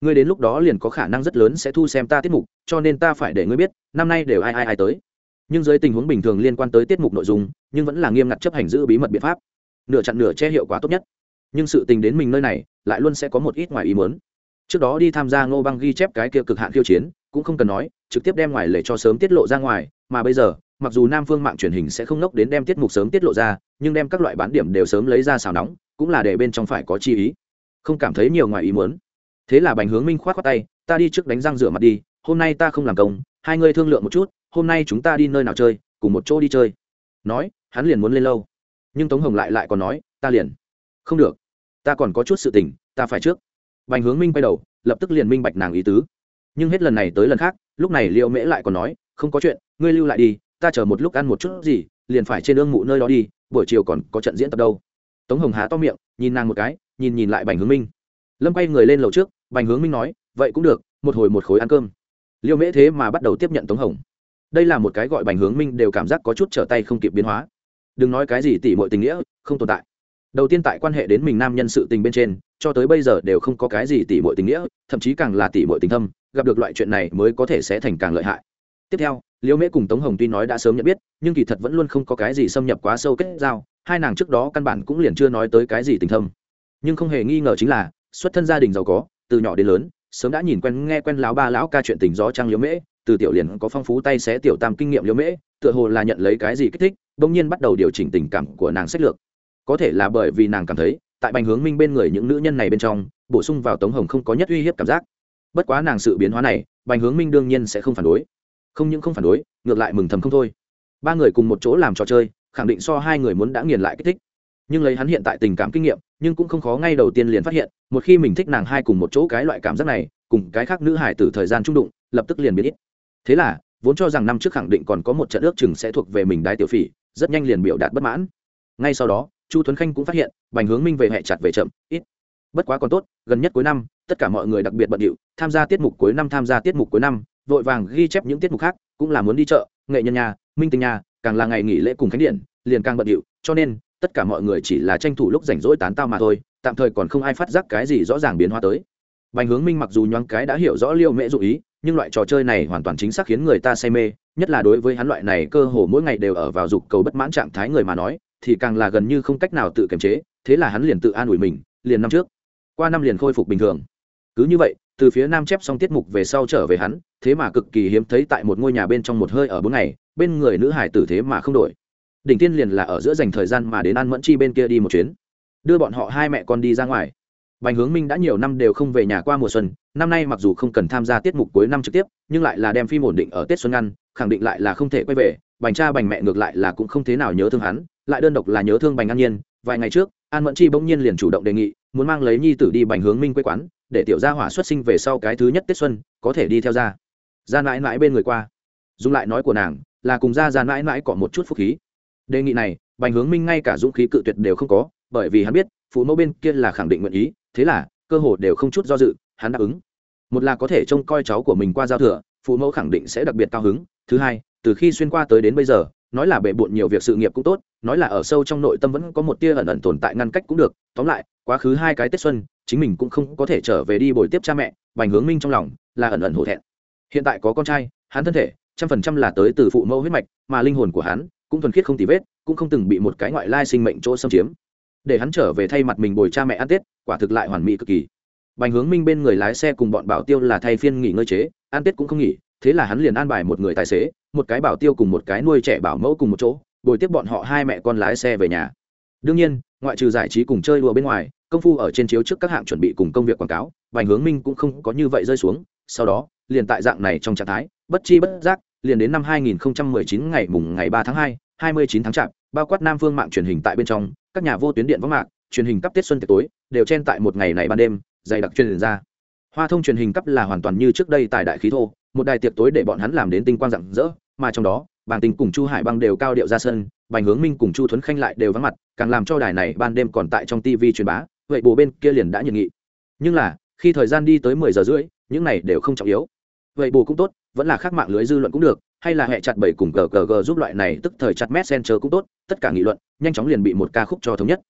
Ngươi đến lúc đó liền có khả năng rất lớn sẽ thu xem ta tiết mục, cho nên ta phải để ngươi biết, năm nay đều ai ai ai tới. Nhưng dưới tình huống bình thường liên quan tới tiết mục nội dung, nhưng vẫn là nghiêm ngặt chấp hành giữ bí mật biện pháp. Nửa chặn nửa che hiệu quả tốt nhất. Nhưng sự tình đến mình nơi này lại luôn sẽ có một ít ngoài ý muốn. Trước đó đi tham gia ngô băng ghi chép cái kia cực hạn khiêu chiến, cũng không cần nói, trực tiếp đem ngoài lệ cho sớm tiết lộ ra ngoài, mà bây giờ, mặc dù nam phương mạng truyền hình sẽ không nốc đến đem tiết mục sớm tiết lộ ra, nhưng đem các loại bán điểm đều sớm lấy ra xào nóng, cũng là để bên trong phải có chi ý. Không cảm thấy nhiều ngoài ý muốn. Thế là bành hướng minh khoát khoát tay, ta đi trước đánh răng rửa mặt đi, hôm nay ta không làm công, hai người thương lượng một chút, hôm nay chúng ta đi nơi nào chơi, cùng một chỗ đi chơi. Nói, hắn liền muốn lên lâu. Nhưng tống hồng lại lại còn nói, ta liền. Không được ta còn có chút sự tình, ta phải trước. Bành hướng minh quay đầu, lập tức liền minh bạch nàng ý tứ. Nhưng hết lần này tới lần khác, lúc này liệu mễ lại còn nói, không có chuyện, ngươi lưu lại đi, ta chờ một lúc ăn một chút gì, liền phải trên ương mụ nơi đó đi, buổi chiều còn có trận diễn tập đâu. Tống hồng há to miệng, nhìn nàng một cái, nhìn nhìn lại bành hướng minh. Lâm quay người lên lầu trước, bành hướng minh nói, vậy cũng được, một hồi một khối ăn cơm. Liêu mễ thế mà bắt đầu tiếp nhận tống hồng. Đây là một cái gọi bành hướng minh đều cảm giác có chút trở tay không kịp biến hóa. Đừng nói cái gì tỉ mọi tình nghĩa, không tồn tại đầu tiên tại quan hệ đến mình nam nhân sự tình bên trên, cho tới bây giờ đều không có cái gì tỉ mọi tình nghĩa, thậm chí càng là tỉ mọi tình thâm, gặp được loại chuyện này mới có thể sẽ thành càng lợi hại. Tiếp theo, liễu mễ cùng tống hồng tuy nói đã sớm nhận biết, nhưng kỳ thật vẫn luôn không có cái gì xâm nhập quá sâu kết giao, hai nàng trước đó căn bản cũng liền chưa nói tới cái gì tình thâm. Nhưng không hề nghi ngờ chính là, xuất thân gia đình giàu có, từ nhỏ đến lớn, sớm đã nhìn quen nghe quen lão ba lão ca chuyện tình gió trăng liễu mễ, từ tiểu liền có phong phú tay xé tiểu tam kinh nghiệm liễu mễ, tựa hồ là nhận lấy cái gì kích thích, bỗng nhiên bắt đầu điều chỉnh tình cảm của nàng sách lược có thể là bởi vì nàng cảm thấy, tại bành hướng minh bên người những nữ nhân này bên trong, bổ sung vào tống hồng không có nhất uy hiếp cảm giác. Bất quá nàng sự biến hóa này, bành hướng minh đương nhiên sẽ không phản đối. Không những không phản đối, ngược lại mừng thầm không thôi. Ba người cùng một chỗ làm trò chơi, khẳng định so hai người muốn đã nghiền lại kích thích. Nhưng lấy hắn hiện tại tình cảm kinh nghiệm, nhưng cũng không khó ngay đầu tiên liền phát hiện, một khi mình thích nàng hai cùng một chỗ cái loại cảm giác này, cùng cái khác nữ hải từ thời gian trung đụng, lập tức liền biến ít. Thế là, vốn cho rằng năm trước khẳng định còn có một trận ước chừng sẽ thuộc về mình đái tiểu phỉ, rất nhanh liền biểu đạt bất mãn. Ngay sau đó chu tuấn khanh cũng phát hiện, bành hướng minh về hẹ chặt về chậm, ít. Bất quá còn tốt, gần nhất cuối năm, tất cả mọi người đặc biệt bận điệu, tham gia tiết mục cuối năm, tham gia tiết mục cuối năm, vội vàng ghi chép những tiết mục khác, cũng là muốn đi chợ, nghệ nhân nhà, minh tinh nhà, càng là ngày nghỉ lễ cùng khánh điện, liền càng bận điệu, cho nên, tất cả mọi người chỉ là tranh thủ lúc rảnh rỗi tán tao mà thôi, tạm thời còn không ai phát giác cái gì rõ ràng biến hóa tới. Bành hướng minh mặc dù nhoáng cái đã hiểu rõ liêu mễ dụ ý, nhưng loại trò chơi này hoàn toàn chính xác khiến người ta say mê, nhất là đối với hắn loại này cơ hồ mỗi ngày đều ở vào dục cầu bất mãn trạng thái người mà nói thì càng là gần như không cách nào tự kiềm chế, thế là hắn liền tự an ủi mình, liền năm trước. Qua năm liền khôi phục bình thường. Cứ như vậy, từ phía nam chép xong tiết mục về sau trở về hắn, thế mà cực kỳ hiếm thấy tại một ngôi nhà bên trong một hơi ở bốn ngày, bên người nữ hải tử thế mà không đổi. Đỉnh tiên liền là ở giữa dành thời gian mà đến an mẫn chi bên kia đi một chuyến. Đưa bọn họ hai mẹ con đi ra ngoài. Bành hướng minh đã nhiều năm đều không về nhà qua mùa xuân, năm nay mặc dù không cần tham gia tiết mục cuối năm trực tiếp, nhưng lại là đem phim ổn định ở tết xuân ngăn, khẳng định lại là không thể quay về. Bành cha bành mẹ ngược lại là cũng không thế nào nhớ thương hắn lại đơn độc là nhớ thương bành an nhiên, vài ngày trước, an mẫn chi bỗng nhiên liền chủ động đề nghị, muốn mang lấy nhi tử đi bành hướng minh quê quán, để tiểu gia hỏa xuất sinh về sau cái thứ nhất tết xuân, có thể đi theo ra ra mãi mãi bên người qua. Dùng lại nói của nàng, là cùng ra ra mãi mãi có một chút phúc khí. Đề nghị này, bành hướng minh ngay cả dũng khí cự tuyệt đều không có, bởi vì hắn biết, phụ mẫu bên kia là khẳng định nguyện ý, thế là, cơ hồ đều không chút do dự, hắn đáp ứng. Một là có thể trông coi cháu của mình qua giao thừa, phụ mẫu khẳng định sẽ đặc biệt cao hứng, thứ hai, từ khi xuyên qua tới đến bây giờ nói là bệ bộn nhiều việc sự nghiệp cũng tốt, nói là ở sâu trong nội tâm vẫn có một tia ẩn ẩn tồn tại ngăn cách cũng được. Tóm lại, quá khứ hai cái tết xuân, chính mình cũng không có thể trở về đi bồi tiếp cha mẹ, bành hướng minh trong lòng là ẩn ẩn hổ thẹn. Hiện tại có con trai, hắn thân thể trăm phần trăm là tới từ phụ mẫu huyết mạch, mà linh hồn của hắn cũng thuần khiết không tì vết, cũng không từng bị một cái ngoại lai sinh mệnh chỗ xâm chiếm. Để hắn trở về thay mặt mình bồi cha mẹ ăn tết, quả thực lại hoàn mỹ cực kỳ. Bành hướng minh bên người lái xe cùng bọn bảo tiêu là thay phiên nghỉ ngơi chế, ăn tết cũng không nghỉ, thế là hắn liền an bài một người tài xế một cái bảo tiêu cùng một cái nuôi trẻ bảo mẫu cùng một chỗ bồi tiếp bọn họ hai mẹ con lái xe về nhà. Đương nhiên ngoại trừ giải trí cùng chơi đùa bên ngoài công phu ở trên chiếu trước các hạng chuẩn bị cùng công việc quảng cáo bành hướng minh cũng không có như vậy rơi xuống sau đó liền tại dạng này trong trạng thái bất chi bất giác liền đến năm 2019 ngày mùng ngày 3 tháng 2, 29 tháng chạp bao quát nam phương mạng truyền hình tại bên trong các nhà vô tuyến điện võng mạng truyền hình cấp tết xuân tiệc tối đều chen tại một ngày này ban đêm dày đặc truyền ra. Hoa thông truyền hình cấp là hoàn toàn như trước đây tại đại khí thô một đài tiệc tối để bọn hắn làm đến tinh quang rạng rỡ mà trong đó, bàng tình cùng chu hải băng đều cao điệu ra sân, bành hướng minh cùng chu thuấn khanh lại đều vắng mặt, càng làm cho đài này ban đêm còn tại trong tv truyền bá, vậy bồ bên kia liền đã nhiệt nghị. Nhưng là, khi thời gian đi tới mười giờ rưỡi, những này đều không trọng yếu. Vậy bồ cũng tốt, vẫn là khác mạng lưới dư luận cũng được, hay là hệ chặt bảy cùng gg giúp loại này tức thời chặt messenger cũng tốt, tất cả nghị luận, nhanh chóng liền bị một ca khúc cho thống nhất.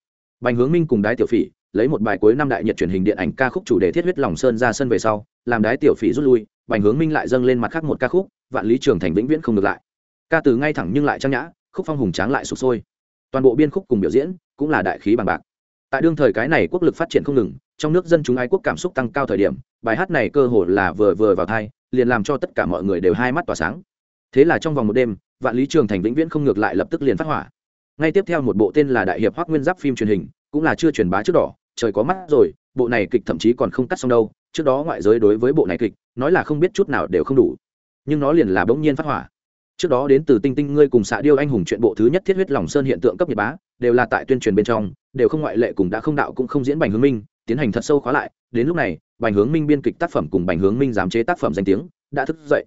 Bành hướng minh cùng đái tiểu phỉ lấy một bài cuối năm đại nhật truyền hình điện ảnh ca khúc chủ đề thiết huyết lòng sơn ra sân về sau, làm đái tiểu phỉ rút lui, bành hướng minh lại dâng lên mặt khác một ca khúc, vạn lý trường thành vĩnh viễn không ngược lại. Ca từ ngay thẳng nhưng lại trang nhã, khúc phong hùng tráng lại sụp sôi. Toàn bộ biên khúc cùng biểu diễn cũng là đại khí bằng bạc. Tại đương thời cái này quốc lực phát triển không ngừng, trong nước dân chúng ái quốc cảm xúc tăng cao thời điểm, bài hát này cơ hồ là vừa vừa vào thai liền làm cho tất cả mọi người đều hai mắt tỏa sáng. Thế là trong vòng một đêm, vạn lý trường thành vĩnh viễn không ngược lại lập tức liền phát hỏa. Ngay tiếp theo một bộ tên là đại hiệp hoác nguyên giáp phim truyền hình, cũng là chưa truyền bá trước đỏ trời có mắt rồi, bộ này kịch thậm chí còn không cắt xong đâu, trước đó ngoại giới đối với bộ này kịch, nói là không biết chút nào đều không đủ. Nhưng nó liền là bỗng nhiên phát hỏa. Trước đó đến từ tinh tinh, ngươi cùng xạ điêu anh hùng chuyện bộ thứ nhất thiết huyết lòng sơn hiện tượng cấp nhật bá, đều là tại tuyên truyền bên trong, đều không ngoại lệ cùng đã không đạo cũng không diễn bành hướng minh, tiến hành thật sâu khóa lại. Đến lúc này, bành hướng minh biên kịch tác phẩm cùng bành hướng minh giám chế tác phẩm danh tiếng đã thức dậy.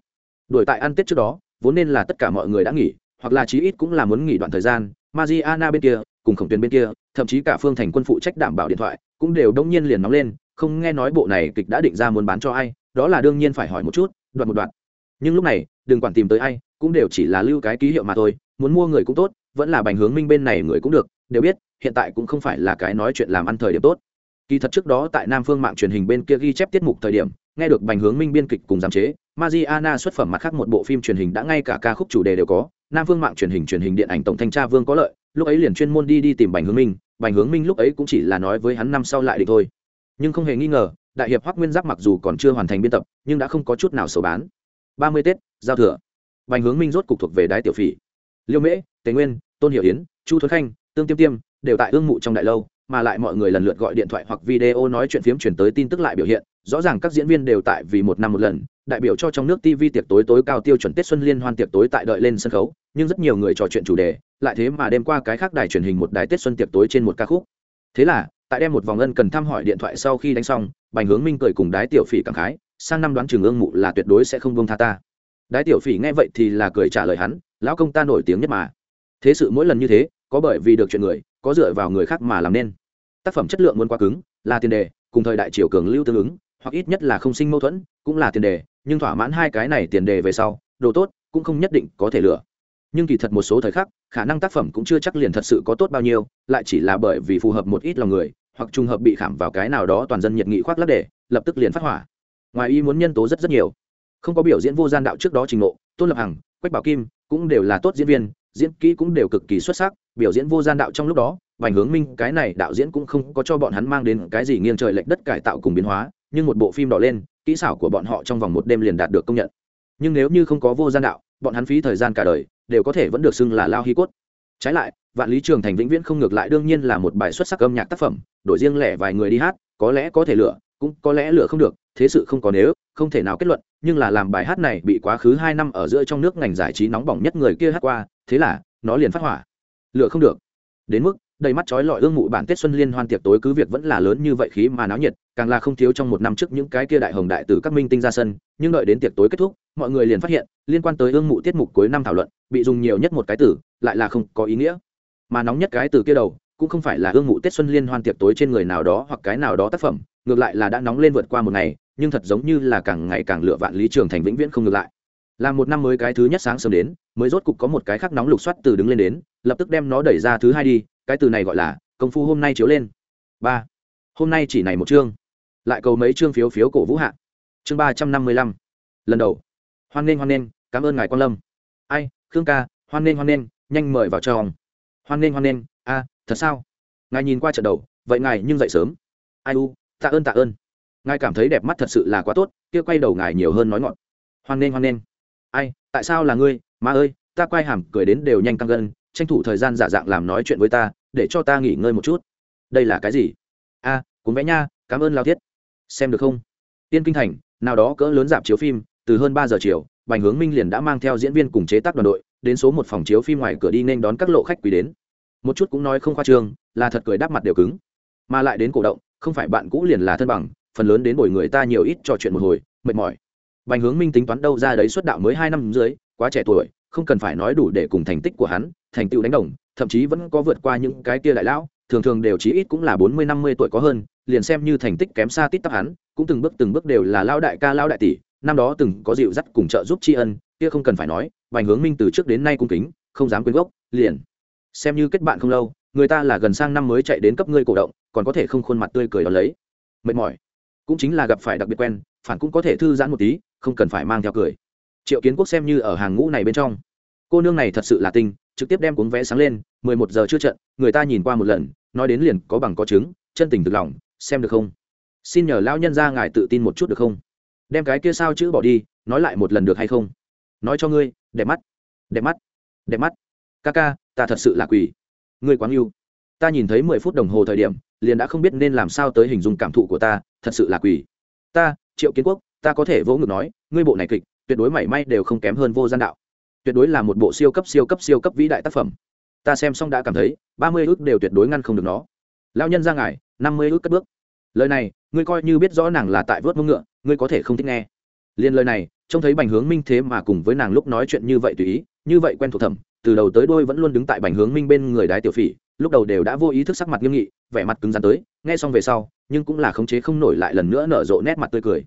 Đổi tại ăn tết trước đó, vốn nên là tất cả mọi người đã nghỉ, hoặc là chí ít cũng là muốn nghỉ đoạn thời gian Mariana bên kia cùng khổng tuyến bên kia, thậm chí cả phương thành quân phụ trách đảm bảo điện thoại, cũng đều đông nhiên liền nóng lên, không nghe nói bộ này kịch đã định ra muốn bán cho ai, đó là đương nhiên phải hỏi một chút đoạn một đoạn nhưng lúc này, đừng quản tìm tới ai, cũng đều chỉ là lưu cái ký hiệu mà thôi, muốn mua người cũng tốt, vẫn là bành hướng minh bên này người cũng được, đều biết, hiện tại cũng không phải là cái nói chuyện làm ăn thời điểm tốt. Kỳ thật trước đó tại nam phương mạng truyền hình bên kia ghi chép tiết mục thời điểm, nghe được bành hướng minh biên kịch cùng giám chế, mariana xuất phẩm mặt khác một bộ phim truyền hình đã ngay cả ca khúc chủ đề đều có, nam phương mạng truyền hình truyền hình điện ảnh tổng thanh tra vương có lợi lúc ấy liền chuyên môn đi đi tìm bành hướng minh, bành hướng minh lúc ấy cũng chỉ là nói với hắn năm sau lại định thôi. Nhưng không hề nghi ngờ, đại hiệp hoắc nguyên giáp mặc dù còn chưa hoàn thành biên tập, nhưng đã không có chút nào xấu bán. Ba mươi tết, giao thừa. Bành hướng minh rốt cục thuộc về đái tiểu phỉ. Liêu mễ, tề nguyên, tôn hiểu yến, chu thuấn khanh, tương tiêm tiêm đều tại ương mụ trong đại lâu mà lại mọi người lần lượt gọi điện thoại hoặc video nói chuyện phiếm chuyển tới tin tức lại biểu hiện. Rõ ràng các diễn viên đều tại vì một năm một lần, đại biểu cho trong nước tv tiệc tối tối cao tiêu chuẩn tết xuân liên hoan tiệc tối tại đợi lên sân khấu, nhưng rất nhiều người trò chuyện chủ đề, lại thế mà đêm qua cái khác đài truyền hình một đài tết xuân tiệc tối trên một ca khúc. Thế là, tại đem một vòng ân cần thăm hỏi điện thoại sau khi đánh xong, bành hướng minh cười cùng đái tiểu phỉ cảm khái, sang năm đoán trường ương mụ là tuyệt đối sẽ không buông tha ta. Đái tiểu phỉ nghe vậy thì là cười trả lời hắn, lão công ta nổi tiếng nhất mà. Thế sự mỗi lần như thế, có bởi vì được chuyện người có dựa vào người khác mà làm nên. Tác phẩm chất lượng muốn quá cứng, là tiền đề, cùng thời đại triều cường lưu tương ứng, hoặc ít nhất là không sinh mâu thuẫn, cũng là tiền đề, nhưng thỏa mãn hai cái này tiền đề về sau, đồ tốt cũng không nhất định có thể lựa. Nhưng kỳ thật một số thời khắc, khả năng tác phẩm cũng chưa chắc liền thật sự có tốt bao nhiêu, lại chỉ là bởi vì phù hợp một ít lòng người, hoặc trùng hợp bị khảm vào cái nào đó toàn dân nhiệt nghị khoác lắc để, lập tức liền phát hỏa. Ngoài ý muốn nhân tố rất rất nhiều. Không có biểu diễn vô gian đạo trước đó trình độ tôn lập hằng, quách bảo kim cũng đều là tốt diễn viên diễn kỹ cũng đều cực kỳ xuất sắc, biểu diễn vô gian đạo trong lúc đó vành hướng minh, cái này đạo diễn cũng không có cho bọn hắn mang đến cái gì nghiêng trời lệch đất cải tạo cùng biến hóa, nhưng một bộ phim đỏ lên, kỹ xảo của bọn họ trong vòng một đêm liền đạt được công nhận. Nhưng nếu như không có vô gian đạo, bọn hắn phí thời gian cả đời, đều có thể vẫn được xưng là lao hi cốt. Trái lại, vạn lý trường thành vĩnh viễn không ngược lại đương nhiên là một bài xuất sắc âm nhạc tác phẩm, đổi riêng lẻ vài người đi hát, có lẽ có thể lựa, cũng có lẽ lựa không được, thế sự không có nếu, không thể nào kết luận, nhưng là làm bài hát này bị quá khứ hai năm ở giữa trong nước ngành giải trí nóng bỏng nhất người kia hát qua thế là nó liền phát hỏa. Lựa không được. Đến mức đầy mắt chói lọi ương mụ bản tết xuân liên hoan tiệc tối cứ việc vẫn là lớn như vậy khí mà náo nhiệt càng là không thiếu trong một năm trước những cái kia đại hồng đại từ các minh tinh ra sân nhưng đợi đến tiệc tối kết thúc mọi người liền phát hiện liên quan tới ương mụ tiết mục cuối năm thảo luận bị dùng nhiều nhất một cái từ, lại là không có ý nghĩa. Mà nóng nhất cái từ kia đầu cũng không phải là ương mụ tết xuân liên hoan tiệc tối trên người nào đó hoặc cái nào đó tác phẩm ngược lại là đã nóng lên vượt qua một ngày nhưng thật giống như là càng ngày càng lựa vạn lý trường thành vĩnh viễn không ngược lại là một năm mới cái thứ nhất sáng sớm đến, mới rốt cục có một cái khác nóng lục soát từ đứng lên đến, lập tức đem nó đẩy ra thứ hai đi, cái từ này gọi là, công phu hôm nay chiếu lên. Ba. Hôm nay chỉ này một chương. Lại cầu mấy chương phiếu phiếu cổ vũ hạ. Chương ba trăm năm mươi lăm. Lần đầu. Hoan nghênh hoan nghênh, cảm ơn ngài quan lâm. Ai, khương ca, hoan nghênh hoan nghênh, nhanh mời vào trong. Hoan nghênh hoan nghênh, a, thật sao? Ngài nhìn qua trận đầu, vậy ngài nhưng dậy sớm. Ai u, tạ ơn tạ ơn. Ngài cảm thấy đẹp mắt thật sự là quá tốt, kia quay đầu ngài nhiều hơn nói ngọn. Hoan nghênh hoan nghênh ai tại sao là ngươi? Má ơi ta quay hàm cười đến đều nhanh căng gân tranh thủ thời gian giả dạng làm nói chuyện với ta để cho ta nghỉ ngơi một chút. Đây là cái gì? A à, cuốn vẽ nha cảm ơn lao thiết. Xem được không? Tiên kinh thành nào đó cỡ lớn dạp chiếu phim từ hơn ba giờ chiều bành hướng minh liền đã mang theo diễn viên cùng chế tác đoàn đội đến số một phòng chiếu phim ngoài cửa đi nên đón các lộ khách quý đến. Một chút cũng nói không khoa trương là thật cười đáp mặt đều cứng. Mà lại đến cổ động không phải bạn cũ liền là thân bằng phần lớn đến bồi người ta nhiều ít trò chuyện một hồi mệt mỏi bành hướng minh tính toán đâu ra đấy xuất đạo mới hai năm dưới, quá trẻ tuổi, không cần phải nói đủ để cùng thành tích của hắn, thành tựu đánh đồng, thậm chí vẫn có vượt qua những cái kia đại lão, thường thường đều chí ít cũng là bốn mươi, năm mươi tuổi có hơn, liền xem như thành tích kém xa tít tấp hắn, cũng từng bước từng bước đều là lão đại ca, lão đại tỷ, năm đó từng có dịu dắt cùng trợ giúp tri ân, kia không cần phải nói, Bành hướng minh từ trước đến nay cung kính, không dám quên gốc, liền. Xem như kết bạn không lâu, người ta là gần sang năm mới chạy đến cấp ngươi cổ động, còn có thể không khuôn mặt tươi cười đó lấy. Mệt mỏi. Cũng chính là gặp phải đặc biệt quen, phản cũng có thể thư giãn một tí không cần phải mang theo cười. Triệu kiến quốc xem như ở hàng ngũ này bên trong. Cô nương này thật sự là tinh, trực tiếp đem cuốn vé sáng lên, mười một giờ chưa trận, người ta nhìn qua một lần, nói đến liền có bằng có chứng, chân tình thực lòng, xem được không? Xin nhờ lao nhân ra ngài tự tin một chút được không? Đem cái kia sao chữ bỏ đi, nói lại một lần được hay không? Nói cho ngươi, đẹp mắt đẹp mắt đẹp mắt. Ca ca, ta thật sự là quỷ. Ngươi quáng yêu ta nhìn thấy mười phút đồng hồ thời điểm, liền đã không biết nên làm sao tới hình dung cảm thụ của ta, thật sự là quỷ. Ta, triệu kiến quốc, ta có thể vỗ ngực nói ngươi bộ này kịch tuyệt đối mảy may đều không kém hơn vô gian đạo. Tuyệt đối là một bộ siêu cấp siêu cấp siêu cấp vĩ đại tác phẩm. Ta xem xong đã cảm thấy ba mươi ước đều tuyệt đối ngăn không được nó. Lao nhân ra ngài năm mươi ước cất bước. Lời này ngươi coi như biết rõ nàng là tại vớt mông ngựa ngươi có thể không thích nghe. Liền lời này trông thấy bành hướng minh thế mà cùng với nàng lúc nói chuyện như vậy tùy ý như vậy quen thuộc thẩm, từ đầu tới đôi vẫn luôn đứng tại bành hướng minh bên người đái tiểu phỉ lúc đầu đều đã vô ý thức sắc mặt nghiêm nghị vẻ mặt cứng rắn tới nghe xong về sau nhưng cũng là khống chế không nổi lại lần nữa nở rộ nét mặt tươi cười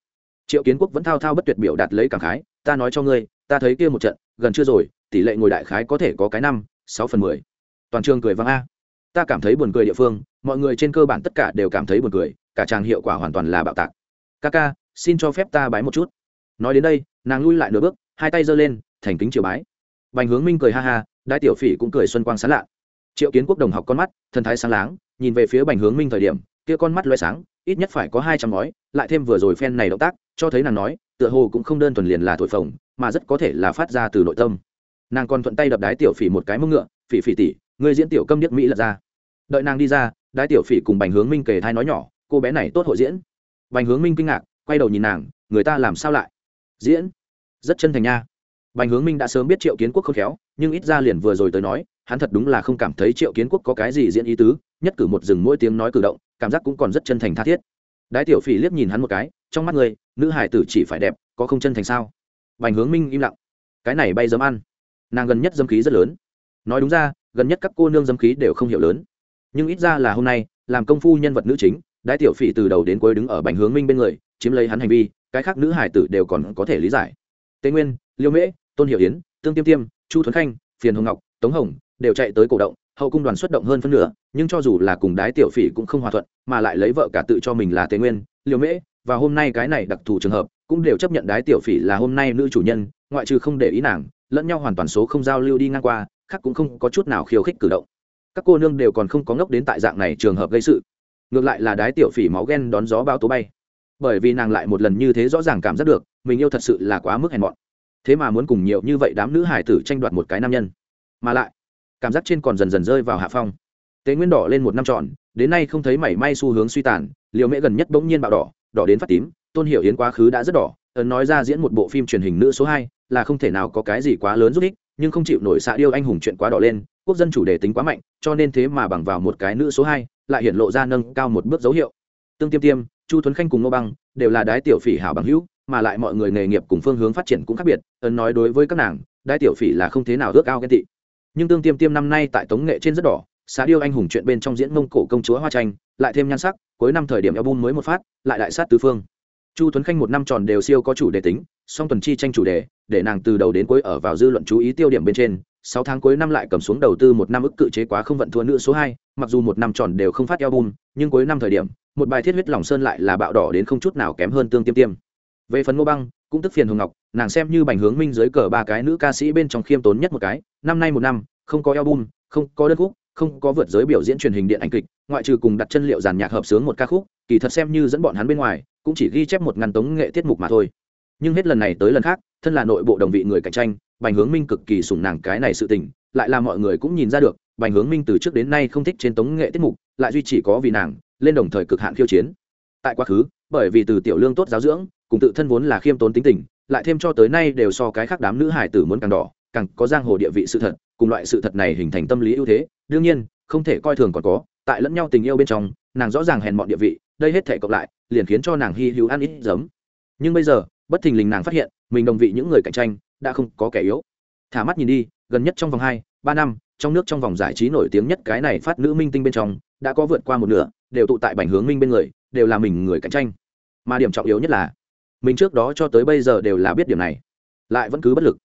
triệu kiến quốc vẫn thao thao bất tuyệt biểu đạt lấy cảm khái, ta nói cho ngươi, ta thấy kia một trận, gần chưa rồi, tỷ lệ ngồi đại khái có thể có cái năm, sáu phần mười. Toàn trường cười vang a. Ta cảm thấy buồn cười địa phương, mọi người trên cơ bản tất cả đều cảm thấy buồn cười, cả chàng hiệu quả hoàn toàn là bạo tạc. Ca ca xin cho phép ta bái một chút. Nói đến đây, nàng lui lại nửa bước, hai tay giơ lên, thành kính triều bái. Bành hướng minh cười ha ha đại tiểu phỉ cũng cười xuân quang sán lạ. Triệu kiến quốc đồng học con mắt, thần thái sáng láng, nhìn về phía bành hướng minh thời điểm, kia con mắt loay sáng ít nhất phải có hai trăm nói, lại thêm vừa rồi phen này động tác cho thấy nàng nói tựa hồ cũng không đơn thuần liền là thổi phồng mà rất có thể là phát ra từ nội tâm. Nàng còn thuận tay đập đái tiểu phỉ một cái mông ngựa phỉ phỉ tỉ người diễn tiểu câm điếc mỹ lật ra. Đợi nàng đi ra đái tiểu phỉ cùng bành hướng minh kề thai nói nhỏ cô bé này tốt hội diễn. Bành hướng minh kinh ngạc quay đầu nhìn nàng người ta làm sao lại? Diễn? Rất chân thành nha. Bành hướng minh đã sớm biết triệu kiến quốc không khéo nhưng ít ra liền vừa rồi tới nói hắn thật đúng là không cảm thấy triệu kiến quốc có cái gì diễn ý tứ nhất cử một dừng mỗi tiếng nói cử động cảm giác cũng còn rất chân thành tha thiết. Đái tiểu phỉ liếc nhìn hắn một cái, trong mắt người nữ hải tử chỉ phải đẹp, có không chân thành sao? Bành hướng minh im lặng. Cái này bay dấm ăn. Nàng gần nhất dâm khí rất lớn. Nói đúng ra, gần nhất các cô nương dâm khí đều không hiểu lớn. Nhưng ít ra là hôm nay, làm công phu nhân vật nữ chính, đái tiểu phỉ từ đầu đến cuối đứng ở bành hướng minh bên người, chiếm lấy hắn hành vi, cái khác nữ hải tử đều còn có thể lý giải. Tây nguyên, liêu mễ, tôn hiệu yến, tương tiêm tiêm, chu thuấn khanh, phiền hồng ngọc, tống hồng đều chạy tới cổ động hậu cung đoàn xuất động hơn phân nửa, nhưng cho dù là cùng đái tiểu phỉ cũng không hòa thuận, mà lại lấy vợ cả tự cho mình là tề nguyên liều mễ, và hôm nay cái này đặc thù trường hợp, cũng đều chấp nhận đái tiểu phỉ là hôm nay nữ chủ nhân, ngoại trừ không để ý nàng, lẫn nhau hoàn toàn số không giao lưu đi ngang qua, khác cũng không có chút nào khiêu khích cử động. Các cô nương đều còn không có ngốc đến tại dạng này trường hợp gây sự. Ngược lại là đái tiểu phỉ máu ghen đón gió bao tố bay. Bởi vì nàng lại một lần như thế rõ ràng cảm giác được, mình yêu thật sự là quá mức hèn mọn. Thế mà muốn cùng nhiều như vậy đám nữ hải tử tranh đoạt một cái nam nhân. Mà lại cảm giác trên còn dần dần rơi vào hạ phong. Tế nguyên đỏ lên một năm tròn, đến nay không thấy mảy may xu hướng suy tàn liều mễ gần nhất bỗng nhiên bạo đỏ đỏ đến phát tím, tôn hiệu yến quá khứ đã rất đỏ, ấn nói ra diễn một bộ phim truyền hình nữ số hai, là không thể nào có cái gì quá lớn giúp ích, nhưng không chịu nổi xạ điêu anh hùng chuyện quá đỏ lên, quốc dân chủ đề tính quá mạnh, cho nên thế mà bằng vào một cái nữ số hai, lại hiện lộ ra nâng cao một bước dấu hiệu. Tương tiêm tiêm, chu thuấn khanh cùng ngô băng, đều là đái tiểu phỉ hảo bằng hữu, mà lại mọi người nghề nghiệp cùng phương hướng phát triển cũng khác biệt, ấn nói đối với các nàng, đái tiểu phỉ là không thế nào ước ao ghen tị nhưng tương tiêm tiêm năm nay tại tống nghệ trên rất đỏ, xá điêu anh hùng chuyện bên trong diễn mông cổ công chúa hoa tranh, lại thêm nhan sắc, cuối năm thời điểm album mới một phát, lại đại sát tứ phương. Chu tuấn khanh một năm tròn đều siêu có chủ đề tính, song tuần chi tranh chủ đề, để nàng từ đầu đến cuối ở vào dư luận chú ý tiêu điểm bên trên, sáu tháng cuối năm lại cầm xuống đầu tư một năm ức cự chế quá không vận thua nữ số hai, mặc dù một năm tròn đều không phát album, nhưng cuối năm thời điểm, một bài thiết huyết lòng sơn lại là bạo đỏ đến không chút nào kém hơn tương tiêm tiêm. Về phần ngô băng cũng tức phiền hồng ngọc, nàng xem như bành hướng minh dưới cờ ba cái nữ ca sĩ bên trong khiêm tốn nhất một cái, năm nay một năm, không có album, không có đơn khúc, không có vượt giới biểu diễn truyền hình điện ảnh kịch, ngoại trừ cùng đặt chân liệu giàn nhạc hợp sướng một ca khúc, kỳ thật xem như dẫn bọn hắn bên ngoài, cũng chỉ ghi chép một ngàn tống nghệ tiết mục mà thôi. Nhưng hết lần này tới lần khác, thân là nội bộ đồng vị người cạnh tranh, bành hướng minh cực kỳ sủng nàng cái này sự tình, lại là mọi người cũng nhìn ra được, bành hướng minh từ trước đến nay không thích trên tống nghệ tiết mục, lại duy chỉ có vì nàng, lên đồng thời cực hạn khiêu chiến. Tại quá khứ, bởi vì từ tiểu lương tốt giáo dưỡng cùng tự thân vốn là khiêm tốn tính tình, lại thêm cho tới nay đều so cái khác đám nữ hải tử muốn càng đỏ, càng có giang hồ địa vị sự thật, cùng loại sự thật này hình thành tâm lý ưu thế. Đương nhiên, không thể coi thường còn có, tại lẫn nhau tình yêu bên trong, nàng rõ ràng hèn mọn địa vị, đây hết thể cộng lại, liền khiến cho nàng hy hữu ăn ít giấm. Nhưng bây giờ, bất thình lình nàng phát hiện, mình đồng vị những người cạnh tranh, đã không có kẻ yếu. Thả mắt nhìn đi, gần nhất trong vòng hai, ba năm, trong nước trong vòng giải trí nổi tiếng nhất cái này phát nữ minh tinh bên trong, đã có vượt qua một nửa, đều tụ tại bành hướng minh bên người, đều là mình người cạnh tranh. Mà điểm trọng yếu nhất là mình trước đó cho tới bây giờ đều là biết điểm này. Lại vẫn cứ bất lực.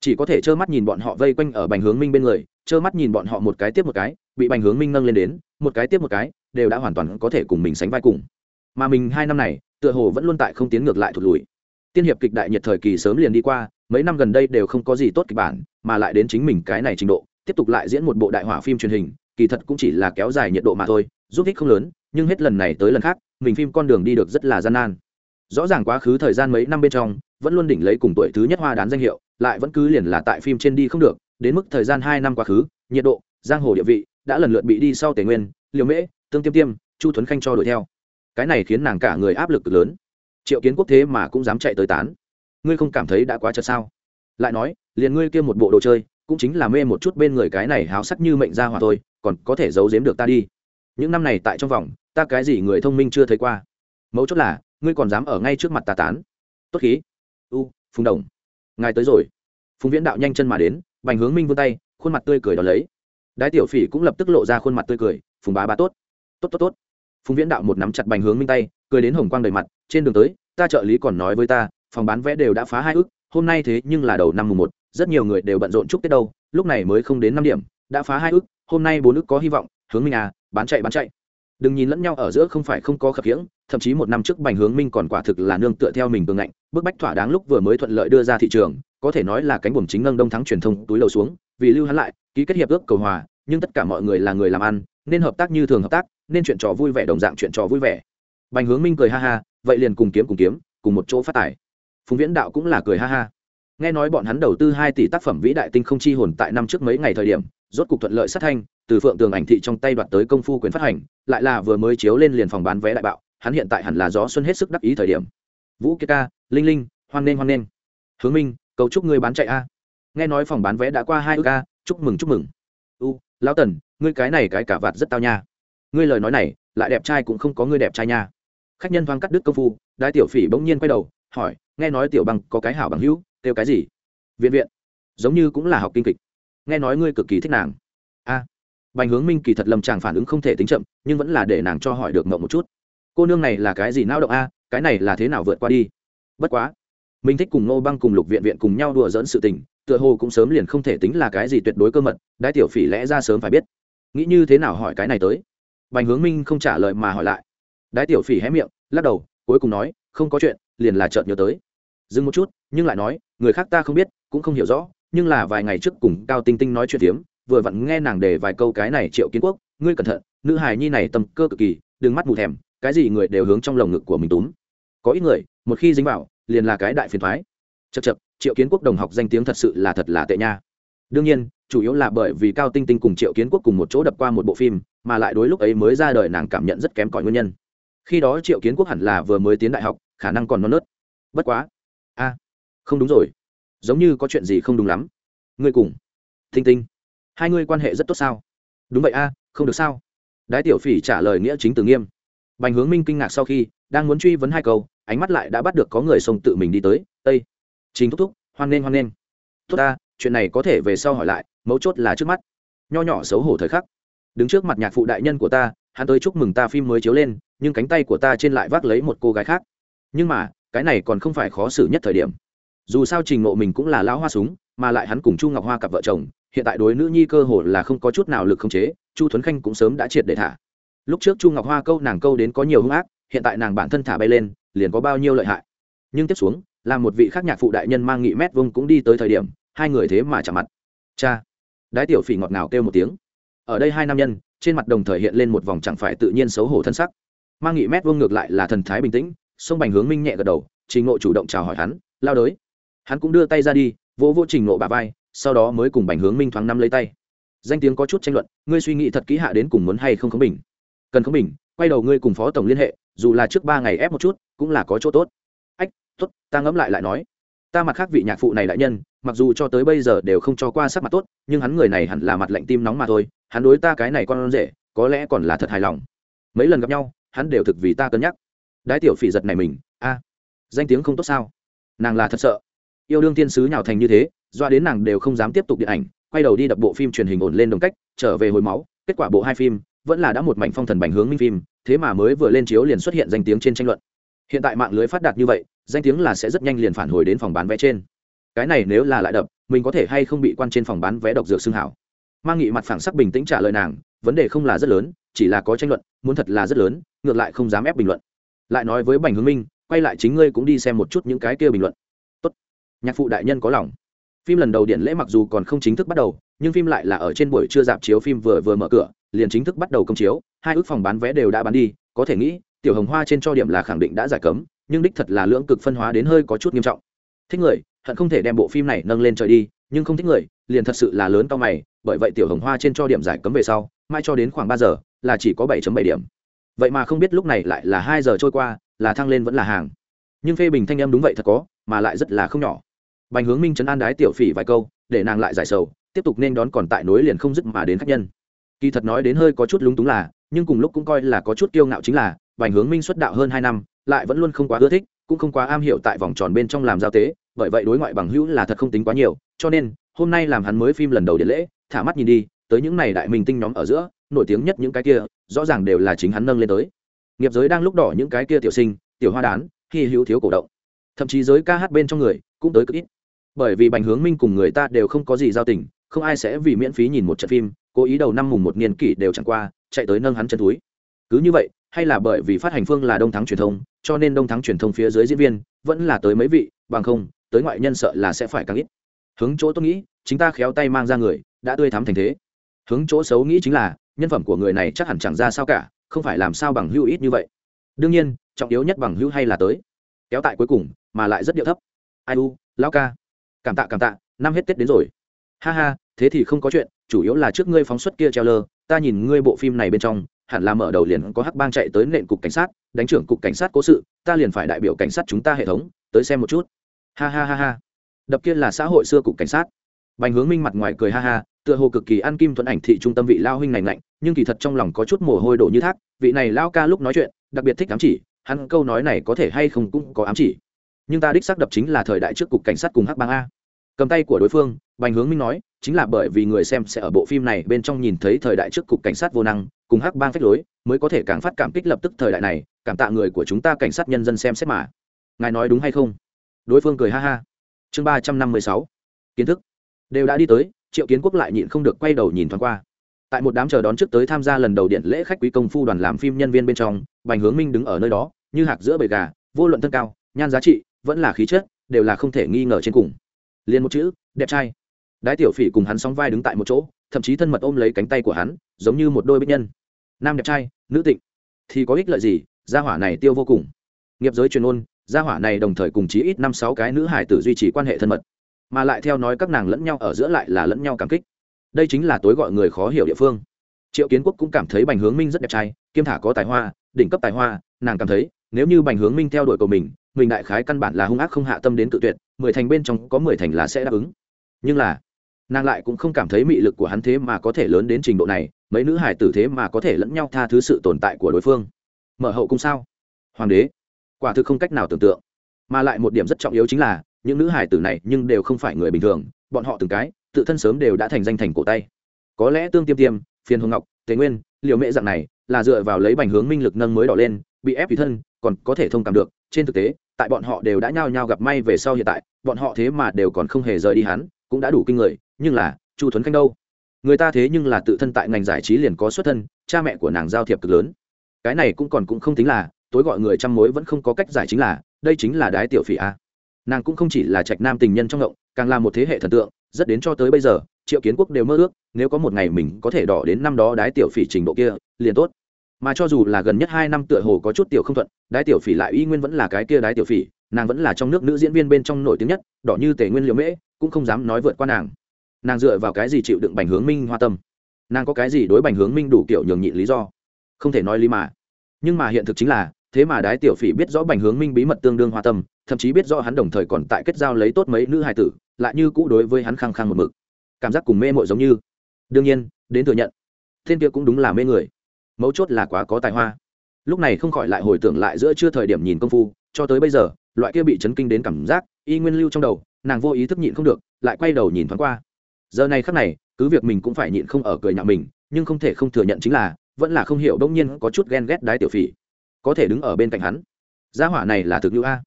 Chỉ có thể trơ mắt nhìn bọn họ vây quanh ở bành hướng minh bên người, trơ mắt nhìn bọn họ một cái tiếp một cái, bị bành hướng minh nâng lên đến, một cái tiếp một cái, đều đã hoàn toàn có thể cùng mình sánh vai cùng. Mà mình hai năm này, tựa hồ vẫn luôn tại không tiến ngược lại thụt lùi. Tiên hiệp kịch đại nhiệt thời kỳ sớm liền đi qua, mấy năm gần đây đều không có gì tốt kịch bản, mà lại đến chính mình cái này trình độ, tiếp tục lại diễn một bộ đại hỏa phim truyền hình, kỳ thật cũng chỉ là kéo dài nhiệt độ mà thôi, giúp ích không lớn, nhưng hết lần này tới lần khác, mình phim con đường đi được rất là gian nan rõ ràng quá khứ thời gian mấy năm bên trong, vẫn luôn đỉnh lấy cùng tuổi thứ nhất hoa đán danh hiệu, lại vẫn cứ liền là tại phim trên đi không được, đến mức thời gian hai năm quá khứ, nhiệt độ, giang hồ địa vị, đã lần lượt bị đi sau tề nguyên liều mễ, tương tiêm tiêm, chu tuấn khanh cho đuổi theo. Cái này khiến nàng cả người áp lực cực lớn. Triệu kiến quốc thế mà cũng dám chạy tới tán. Ngươi không cảm thấy đã quá chật sao? Lại nói, liền ngươi kia một bộ đồ chơi, cũng chính là mê một chút bên người cái này háo sắc như mệnh ra hỏa thôi, còn có thể giấu giếm được ta đi. Những năm này tại trong vòng, ta cái gì người thông minh chưa thấy qua. Mấu chốt là ngươi còn dám ở ngay trước mặt ta tán. Tốt khí. U, phùng đồng. Ngài tới rồi. Phùng viễn đạo nhanh chân mà đến, bành hướng minh vươn tay, khuôn mặt tươi cười đ ó lấy. Đái tiểu phỉ cũng lập tức lộ ra khuôn mặt tươi cười, phùng bá bá tốt. Tốt tốt tốt. Phùng viễn đạo một nắm chặt bành hướng minh tay, cười đến hồng quang đầy mặt, trên đường tới, ta trợ lý còn nói với ta, phòng bán vé đều đã phá hai ước, hôm nay thế nhưng là đầu năm mùng một, rất nhiều người đều bận rộn chúc tết đâu, lúc này mới không đến năm điểm, đã phá hai ước, hôm nay bốn ước có hy vọng, hướng minh à bán chạy bán chạy. Đừng nhìn lẫn nhau ở giữa không phải không có khập khiễng thậm chí một năm trước bành hướng minh còn quả thực là nương tựa theo mình cường ngạnh, bức bách thỏa đáng lúc vừa mới thuận lợi đưa ra thị trường, có thể nói là cánh buồm chính nâng đông thắng truyền thông túi lầu xuống, vì lưu hắn lại, ký kết hiệp ước cầu hòa, nhưng tất cả mọi người là người làm ăn, nên hợp tác như thường hợp tác, nên chuyện trò vui vẻ đồng dạng chuyện trò vui vẻ. Bành hướng minh cười ha ha, vậy liền cùng kiếm cùng kiếm, cùng một chỗ phát tài. Phùng viễn đạo cũng là cười ha ha. Nghe nói bọn hắn đầu tư hai tỷ tác phẩm vĩ đại tinh không chi hồn tại năm trước mấy ngày thời điểm, rốt cục thuận lợi sát thanh, từ phượng tường ảnh thị trong tay đoạt tới công phu quyền phát hành, lại là vừa mới chiếu lên liền phòng bán vé đại bạo hắn hiện tại hẳn là gió xuân hết sức đắc ý thời điểm. Vũ kiệt ca linh linh hoan nghênh hoan nghênh. Hướng minh cầu chúc ngươi bán chạy a. Nghe nói phòng bán vé đã qua hai ước a chúc mừng chúc mừng. U lão tần ngươi cái này cái cả vạt rất tao nha. Ngươi lời nói này lại đẹp trai cũng không có ngươi đẹp trai nha. Khách nhân thoáng cắt đứt công phu đại tiểu phỉ bỗng nhiên quay đầu hỏi nghe nói tiểu bằng có cái hảo bằng hữu kêu cái gì? Viện viện. Giống như cũng là học kinh kịch. Nghe nói ngươi cực kỳ thích nàng. A. À, bành hướng minh kỳ thật lầm chàng phản ứng không thể tính chậm nhưng vẫn là để nàng cho hỏi được mộng một chút cô nương này là cái gì nao động a? Cái này là thế nào vượt qua đi? Bất quá mình thích cùng ngô băng cùng lục viện viện cùng nhau đùa dỡn sự tình tựa hồ cũng sớm liền không thể tính là cái gì tuyệt đối cơ mật đại tiểu phỉ lẽ ra sớm phải biết. Nghĩ như thế nào hỏi cái này tới? Bành hướng minh không trả lời mà hỏi lại. Đại tiểu phỉ hé miệng lắc đầu cuối cùng nói không có chuyện liền là chợt nhớ tới. Dừng một chút nhưng lại nói người khác ta không biết cũng không hiểu rõ nhưng là vài ngày trước cùng cao tinh tinh nói chuyện tiếm vừa vặn nghe nàng đề vài câu cái này triệu kiến quốc ngươi cẩn thận nữ hài nhi này tầm, cơ cực kỳ đừng mắt mù thèm cái gì người đều hướng trong lồng ngực của mình túm. Có ít người, một khi dính vào, liền là cái đại phiền thoái chật chật triệu kiến quốc đồng học danh tiếng thật sự là thật là tệ nha. Đương nhiên, chủ yếu là bởi vì cao tinh tinh cùng triệu kiến quốc cùng một chỗ đập qua một bộ phim, mà lại đối lúc ấy mới ra đời nàng cảm nhận rất kém cỏi nguyên nhân. Khi đó triệu kiến quốc hẳn là vừa mới tiến đại học, khả năng còn non nớt. Bất quá. A, không đúng rồi. Giống như có chuyện gì không đúng lắm. Ngươi cùng. Tinh tinh. Hai ngươi quan hệ rất tốt sao? Đúng vậy a, không được sao? Đái tiểu phỉ trả lời nghĩa chính từ nghiêm bành hướng minh kinh ngạc sau khi, đang muốn truy vấn hai câu, ánh mắt lại đã bắt được có người xông tự mình đi tới. Tây chính thúc thúc, hoan nghênh hoan nghênh. Tốt ta, chuyện này có thể về sau hỏi lại, mấu chốt là trước mắt. Nho nhỏ xấu hổ thời khắc. Đứng trước mặt nhạc phụ đại nhân của ta, hắn tới chúc mừng ta phim mới chiếu lên, nhưng cánh tay của ta trên lại vác lấy một cô gái khác. Nhưng mà, cái này còn không phải khó xử nhất thời điểm. Dù sao trình ngộ mình cũng là lão hoa súng, mà lại hắn cùng chu ngọc hoa cặp vợ chồng, hiện tại đối nữ nhi cơ hồ là không có chút nào lực khống chế, chu thuấn khanh cũng sớm đã triệt để thả lúc trước chu ngọc hoa câu nàng câu đến có nhiều hung ác, hiện tại nàng bản thân thả bay lên, liền có bao nhiêu lợi hại. Nhưng tiếp xuống, là một vị khác nhạc phụ đại nhân mang nghị mét vông cũng đi tới thời điểm, hai người thế mà chạm mặt. Cha! Đái tiểu phỉ ngọt ngào kêu một tiếng. Ở đây hai nam nhân, trên mặt đồng thời hiện lên một vòng chẳng phải tự nhiên xấu hổ thân sắc. Mang nghị mét vông ngược lại là thần thái bình tĩnh, sông bành hướng minh nhẹ gật đầu, trình ngộ chủ động chào hỏi hắn, lao đới. Hắn cũng đưa tay ra đi, vỗ vỗ trình ngộ bà vai, sau đó mới cùng bành hướng minh thoáng năm lấy tay. Danh tiếng có chút tranh luận, ngươi suy nghĩ thật kỹ hạ đến cùng muốn hay không khống bình cần không bình, quay đầu ngươi cùng phó tổng liên hệ, dù là trước ba ngày ép một chút, cũng là có chỗ tốt. Ách, tốt, ta ngẫm lại lại nói. Ta mặt khác vị nhạc phụ này đại nhân, mặc dù cho tới bây giờ đều không cho qua sắc mặt tốt, nhưng hắn người này hẳn là mặt lạnh tim nóng mà thôi, hắn đối ta cái này con rể, có lẽ còn là thật hài lòng. Mấy lần gặp nhau, hắn đều thực vì ta cân nhắc. Đái tiểu phỉ giật này mình, a, danh tiếng không tốt sao? Nàng là thật sợ. Yêu đương tiên sứ nhào thành như thế, doa đến nàng đều không dám tiếp tục điện ảnh, quay đầu đi đập bộ phim truyền hình ổn lên đồng cách, trở về hồi máu, kết quả bộ hai phim vẫn là đã một mảnh phong thần bành hướng minh phim, thế mà mới vừa lên chiếu liền xuất hiện danh tiếng trên tranh luận. Hiện tại mạng lưới phát đạt như vậy, danh tiếng là sẽ rất nhanh liền phản hồi đến phòng bán vé trên. Cái này nếu là lại đập, mình có thể hay không bị quan trên phòng bán vé độc dược xương hảo. Mang nghị mặt phẳng sắc bình tĩnh trả lời nàng, vấn đề không là rất lớn, chỉ là có tranh luận, muốn thật là rất lớn, ngược lại không dám ép bình luận. Lại nói với bành hướng minh, quay lại chính ngươi cũng đi xem một chút những cái kia bình luận. Tốt. Nhạc phụ đại nhân có lòng. Phim lần đầu điện lễ mặc dù còn không chính thức bắt đầu nhưng phim lại là ở trên buổi trưa dạp chiếu phim vừa vừa mở cửa, liền chính thức bắt đầu công chiếu, hai ước phòng bán vé đều đã bán đi, có thể nghĩ, tiểu hồng hoa trên cho điểm là khẳng định đã giải cấm, nhưng đích thật là lưỡng cực phân hóa đến hơi có chút nghiêm trọng. Thích người, hận không thể đem bộ phim này nâng lên trời đi, nhưng không thích người, liền thật sự là lớn cao mày, bởi vậy tiểu hồng hoa trên cho điểm giải cấm về sau mai cho đến khoảng ba giờ, là chỉ có 7 bảy điểm. Vậy mà không biết lúc này lại là hai giờ trôi qua, là thăng lên vẫn là hàng. Nhưng phê bình thanh em đúng vậy thật có, mà lại rất là không nhỏ. Bành hướng minh chấn an đái tiểu phỉ vài câu, để nàng lại giải sầu tiếp tục nên đón còn tại nối liền không dứt mà đến khách nhân. Kỳ thật nói đến hơi có chút lúng túng là, nhưng cùng lúc cũng coi là có chút kiêu ngạo chính là bành hướng minh xuất đạo hơn hai năm, lại vẫn luôn không quá ưa thích, cũng không quá am hiểu tại vòng tròn bên trong làm giao tế, bởi vậy đối ngoại bằng hữu là thật không tính quá nhiều, cho nên, hôm nay làm hắn mới phim lần đầu điện lễ, thả mắt nhìn đi, tới những này đại minh tinh nhóm ở giữa, nổi tiếng nhất những cái kia, rõ ràng đều là chính hắn nâng lên tới. Nghiệp giới đang lúc đỏ những cái kia tiểu sinh, tiểu hoa đán khi hữu thiếu cổ động. Thậm chí giới ca hát bên trong người cũng tới cực ít. Bởi vì bành hướng minh cùng người ta đều không có gì giao tình không ai sẽ vì miễn phí nhìn một trận phim, cố ý đầu năm mùng một niên kỷ đều chẳng qua, chạy tới nâng hắn chân túi. Cứ như vậy, hay là bởi vì phát hành phương là đông thắng truyền thông, cho nên đông thắng truyền thông phía dưới diễn viên vẫn là tới mấy vị, bằng không, tới ngoại nhân sợ là sẽ phải càng ít. Hướng chỗ tôi nghĩ, chính ta khéo tay mang ra người, đã tươi thắm thành thế. Hướng chỗ xấu nghĩ chính là, nhân phẩm của người này chắc hẳn chẳng ra sao cả, không phải làm sao bằng hữu ít như vậy. Đương nhiên, trọng yếu nhất bằng hữu hay là tới. Kéo tại cuối cùng, mà lại rất điệu thấp. Ai u lao ca. Cảm tạ cảm tạ, năm hết tết đến rồi ha ha, thế thì không có chuyện, chủ yếu là trước ngươi phóng xuất kia treo lơ ta nhìn ngươi bộ phim này bên trong, hẳn là mở đầu liền có hắc bang chạy tới nện cục cảnh sát, đánh trưởng cục cảnh sát cố sự, ta liền phải đại biểu cảnh sát chúng ta hệ thống, tới xem một chút. Ha ha ha ha. Đập kia là xã hội xưa cục cảnh sát. Bành hướng minh mặt ngoài cười ha ha, tựa hồ cực kỳ ăn kim thuận ảnh thị trung tâm vị lao huynh này lạnh nhưng kỳ thật trong lòng có chút mồ hôi đổ như thác, vị này lao ca lúc nói chuyện, đặc biệt thích ám chỉ, hắn câu nói này có thể hay không cũng có ám chỉ. Nhưng ta đích xác đập chính là thời đại trước cục cảnh sát cùng hắc bang a. Cầm tay của đối phương bành hướng minh nói, chính là bởi vì người xem sẽ ở bộ phim này bên trong nhìn thấy thời đại trước cục cảnh sát vô năng, cùng hắc bang phách lối, mới có thể càng phát cảm kích lập tức thời đại này, cảm tạ người của chúng ta cảnh sát nhân dân xem xét mà. Ngài nói đúng hay không? Đối phương cười ha ha. Chương ba trăm năm mươi sáu. Kiến thức. Đều đã đi tới, triệu kiến quốc lại nhịn không được quay đầu nhìn thoáng qua. Tại một đám chờ đón trước tới tham gia lần đầu điện lễ khách quý công phu đoàn làm phim nhân viên bên trong, bành hướng minh đứng ở nơi đó, như hạc giữa bầy gà, vô luận thân cao, nhan giá trị, vẫn là khí chất, đều là không thể nghi ngờ trên cùng. Liên một chữ, đẹp trai đái tiểu phỉ cùng hắn sóng vai đứng tại một chỗ, thậm chí thân mật ôm lấy cánh tay của hắn, giống như một đôi bích nhân. Nam đẹp trai, nữ tịnh. Thì có ích lợi gì? Gia hỏa này tiêu vô cùng. Nghiệp giới truyền ôn, gia hỏa này đồng thời cùng chí ít năm sáu cái nữ hải tử duy trì quan hệ thân mật. Mà lại theo nói các nàng lẫn nhau ở giữa lại là lẫn nhau cảm kích. Đây chính là tối gọi người khó hiểu địa phương. Triệu kiến quốc cũng cảm thấy bành hướng minh rất đẹp trai, kiêm thả có tài hoa, đỉnh cấp tài hoa, nàng cảm thấy, nếu như bành hướng minh theo đuổi của mình mình đại khái căn bản là hung ác không hạ tâm đến tự tuyệt, mười thành bên trong có mười thành là sẽ đáp ứng. Nhưng là nàng lại cũng không cảm thấy mị lực của hắn thế mà có thể lớn đến trình độ này, mấy nữ hải tử thế mà có thể lẫn nhau tha thứ sự tồn tại của đối phương. Mở hậu cung sao? Hoàng đế. Quả thực không cách nào tưởng tượng. Mà lại một điểm rất trọng yếu chính là, những nữ hải tử này nhưng đều không phải người bình thường, bọn họ từng cái, tự thân sớm đều đã thành danh thành cổ tay. Có lẽ tương tiêm tiêm, phiền hồng ngọc tế nguyên liệu mẹ dạng này, là dựa vào lấy bành hướng minh lực nâng mới đỏ lên, bị ép tùy thân, còn có thể thông cảm được. Trên thực tế, tại bọn họ đều đã nhao nhao gặp may về sau hiện tại, bọn họ thế mà đều còn không hề rời đi hắn, cũng đã đủ kinh người nhưng là, chu thuấn khanh đâu? Người ta thế nhưng là tự thân tại ngành giải trí liền có xuất thân, cha mẹ của nàng giao thiệp cực lớn. Cái này cũng còn cũng không tính là, tối gọi người chăm mối vẫn không có cách giải chính là, đây chính là đái tiểu phỉ a. Nàng cũng không chỉ là trạch nam tình nhân trong ngộng, càng là một thế hệ thần tượng, rất đến cho tới bây giờ, triệu kiến quốc đều mơ ước, nếu có một ngày mình có thể đỏ đến năm đó đái tiểu phỉ trình độ kia, liền tốt. Mà cho dù là gần nhất hai năm tựa hồ có chút tiểu không thuận, đái tiểu phỉ lại y nguyên vẫn là cái kia đái tiểu phỉ, nàng vẫn là trong nước nữ diễn viên bên trong nổi tiếng nhất, đỏ như tề nguyên liệu mễ, cũng không dám nói vượt qua nàng nàng dựa vào cái gì chịu đựng bành hướng minh hoa tâm? Nàng có cái gì đối bành hướng minh đủ kiểu nhường nhịn lý do? Không thể nói lý mà. Nhưng mà hiện thực chính là, thế mà đái tiểu phỉ biết rõ bành hướng minh bí mật tương đương hoa tâm, thậm chí biết rõ hắn đồng thời còn tại kết giao lấy tốt mấy nữ hài tử, lại như cũ đối với hắn khăng khăng một mực. Cảm giác cùng mê mội giống như. Đương nhiên, đến thừa nhận, thiên kia cũng đúng là mê người. Mấu chốt là quá có tài hoa. Lúc này không khỏi lại hồi tưởng lại giữa chưa thời điểm nhìn công phu, cho tới bây giờ, loại kia bị chấn kinh đến cảm giác, y nguyên lưu trong đầu, nàng vô ý thức nhịn không được, lại quay đầu nhìn thoáng qua giờ này khắc này, cứ việc mình cũng phải nhịn không ở cười nhạo mình, nhưng không thể không thừa nhận chính là, vẫn là không hiểu đông nhiên có chút ghen ghét đái tiểu phỉ. Có thể đứng ở bên cạnh hắn. Gia hỏa này là thực lưu a.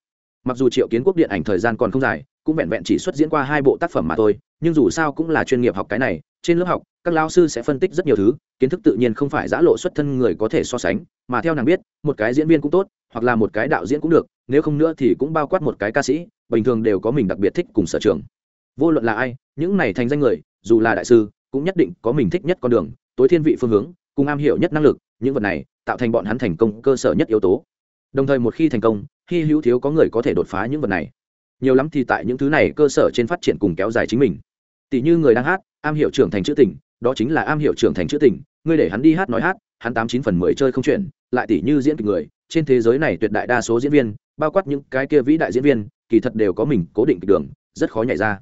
Mặc dù triệu kiến quốc điện ảnh thời gian còn không dài, cũng vẹn vẹn chỉ xuất diễn qua hai bộ tác phẩm mà thôi, nhưng dù sao cũng là chuyên nghiệp học cái này, trên lớp học, các lao sư sẽ phân tích rất nhiều thứ, kiến thức tự nhiên không phải giã lộ xuất thân người có thể so sánh, mà theo nàng biết, một cái diễn viên cũng tốt, hoặc là một cái đạo diễn cũng được, nếu không nữa thì cũng bao quát một cái ca sĩ, bình thường đều có mình đặc biệt thích cùng sở trường vô luận là ai, những này thành danh người, dù là đại sư, cũng nhất định có mình thích nhất con đường, tối thiên vị phương hướng, cùng am hiểu nhất năng lực, những vật này tạo thành bọn hắn thành công cơ sở nhất yếu tố. Đồng thời một khi thành công, hy hữu thiếu có người có thể đột phá những vật này. Nhiều lắm thì tại những thứ này cơ sở trên phát triển cùng kéo dài chính mình. Tỷ như người đang hát, am hiểu trưởng thành chữ tình, đó chính là am hiểu trưởng thành chữ tình, ngươi để hắn đi hát nói hát, hắn tám chín phần mười chơi không chuyển, lại tỷ như diễn kịch người, trên thế giới này tuyệt đại đa số diễn viên, bao quát những cái kia vĩ đại diễn viên, kỳ thật đều có mình cố định kịch đường, rất khó nhảy ra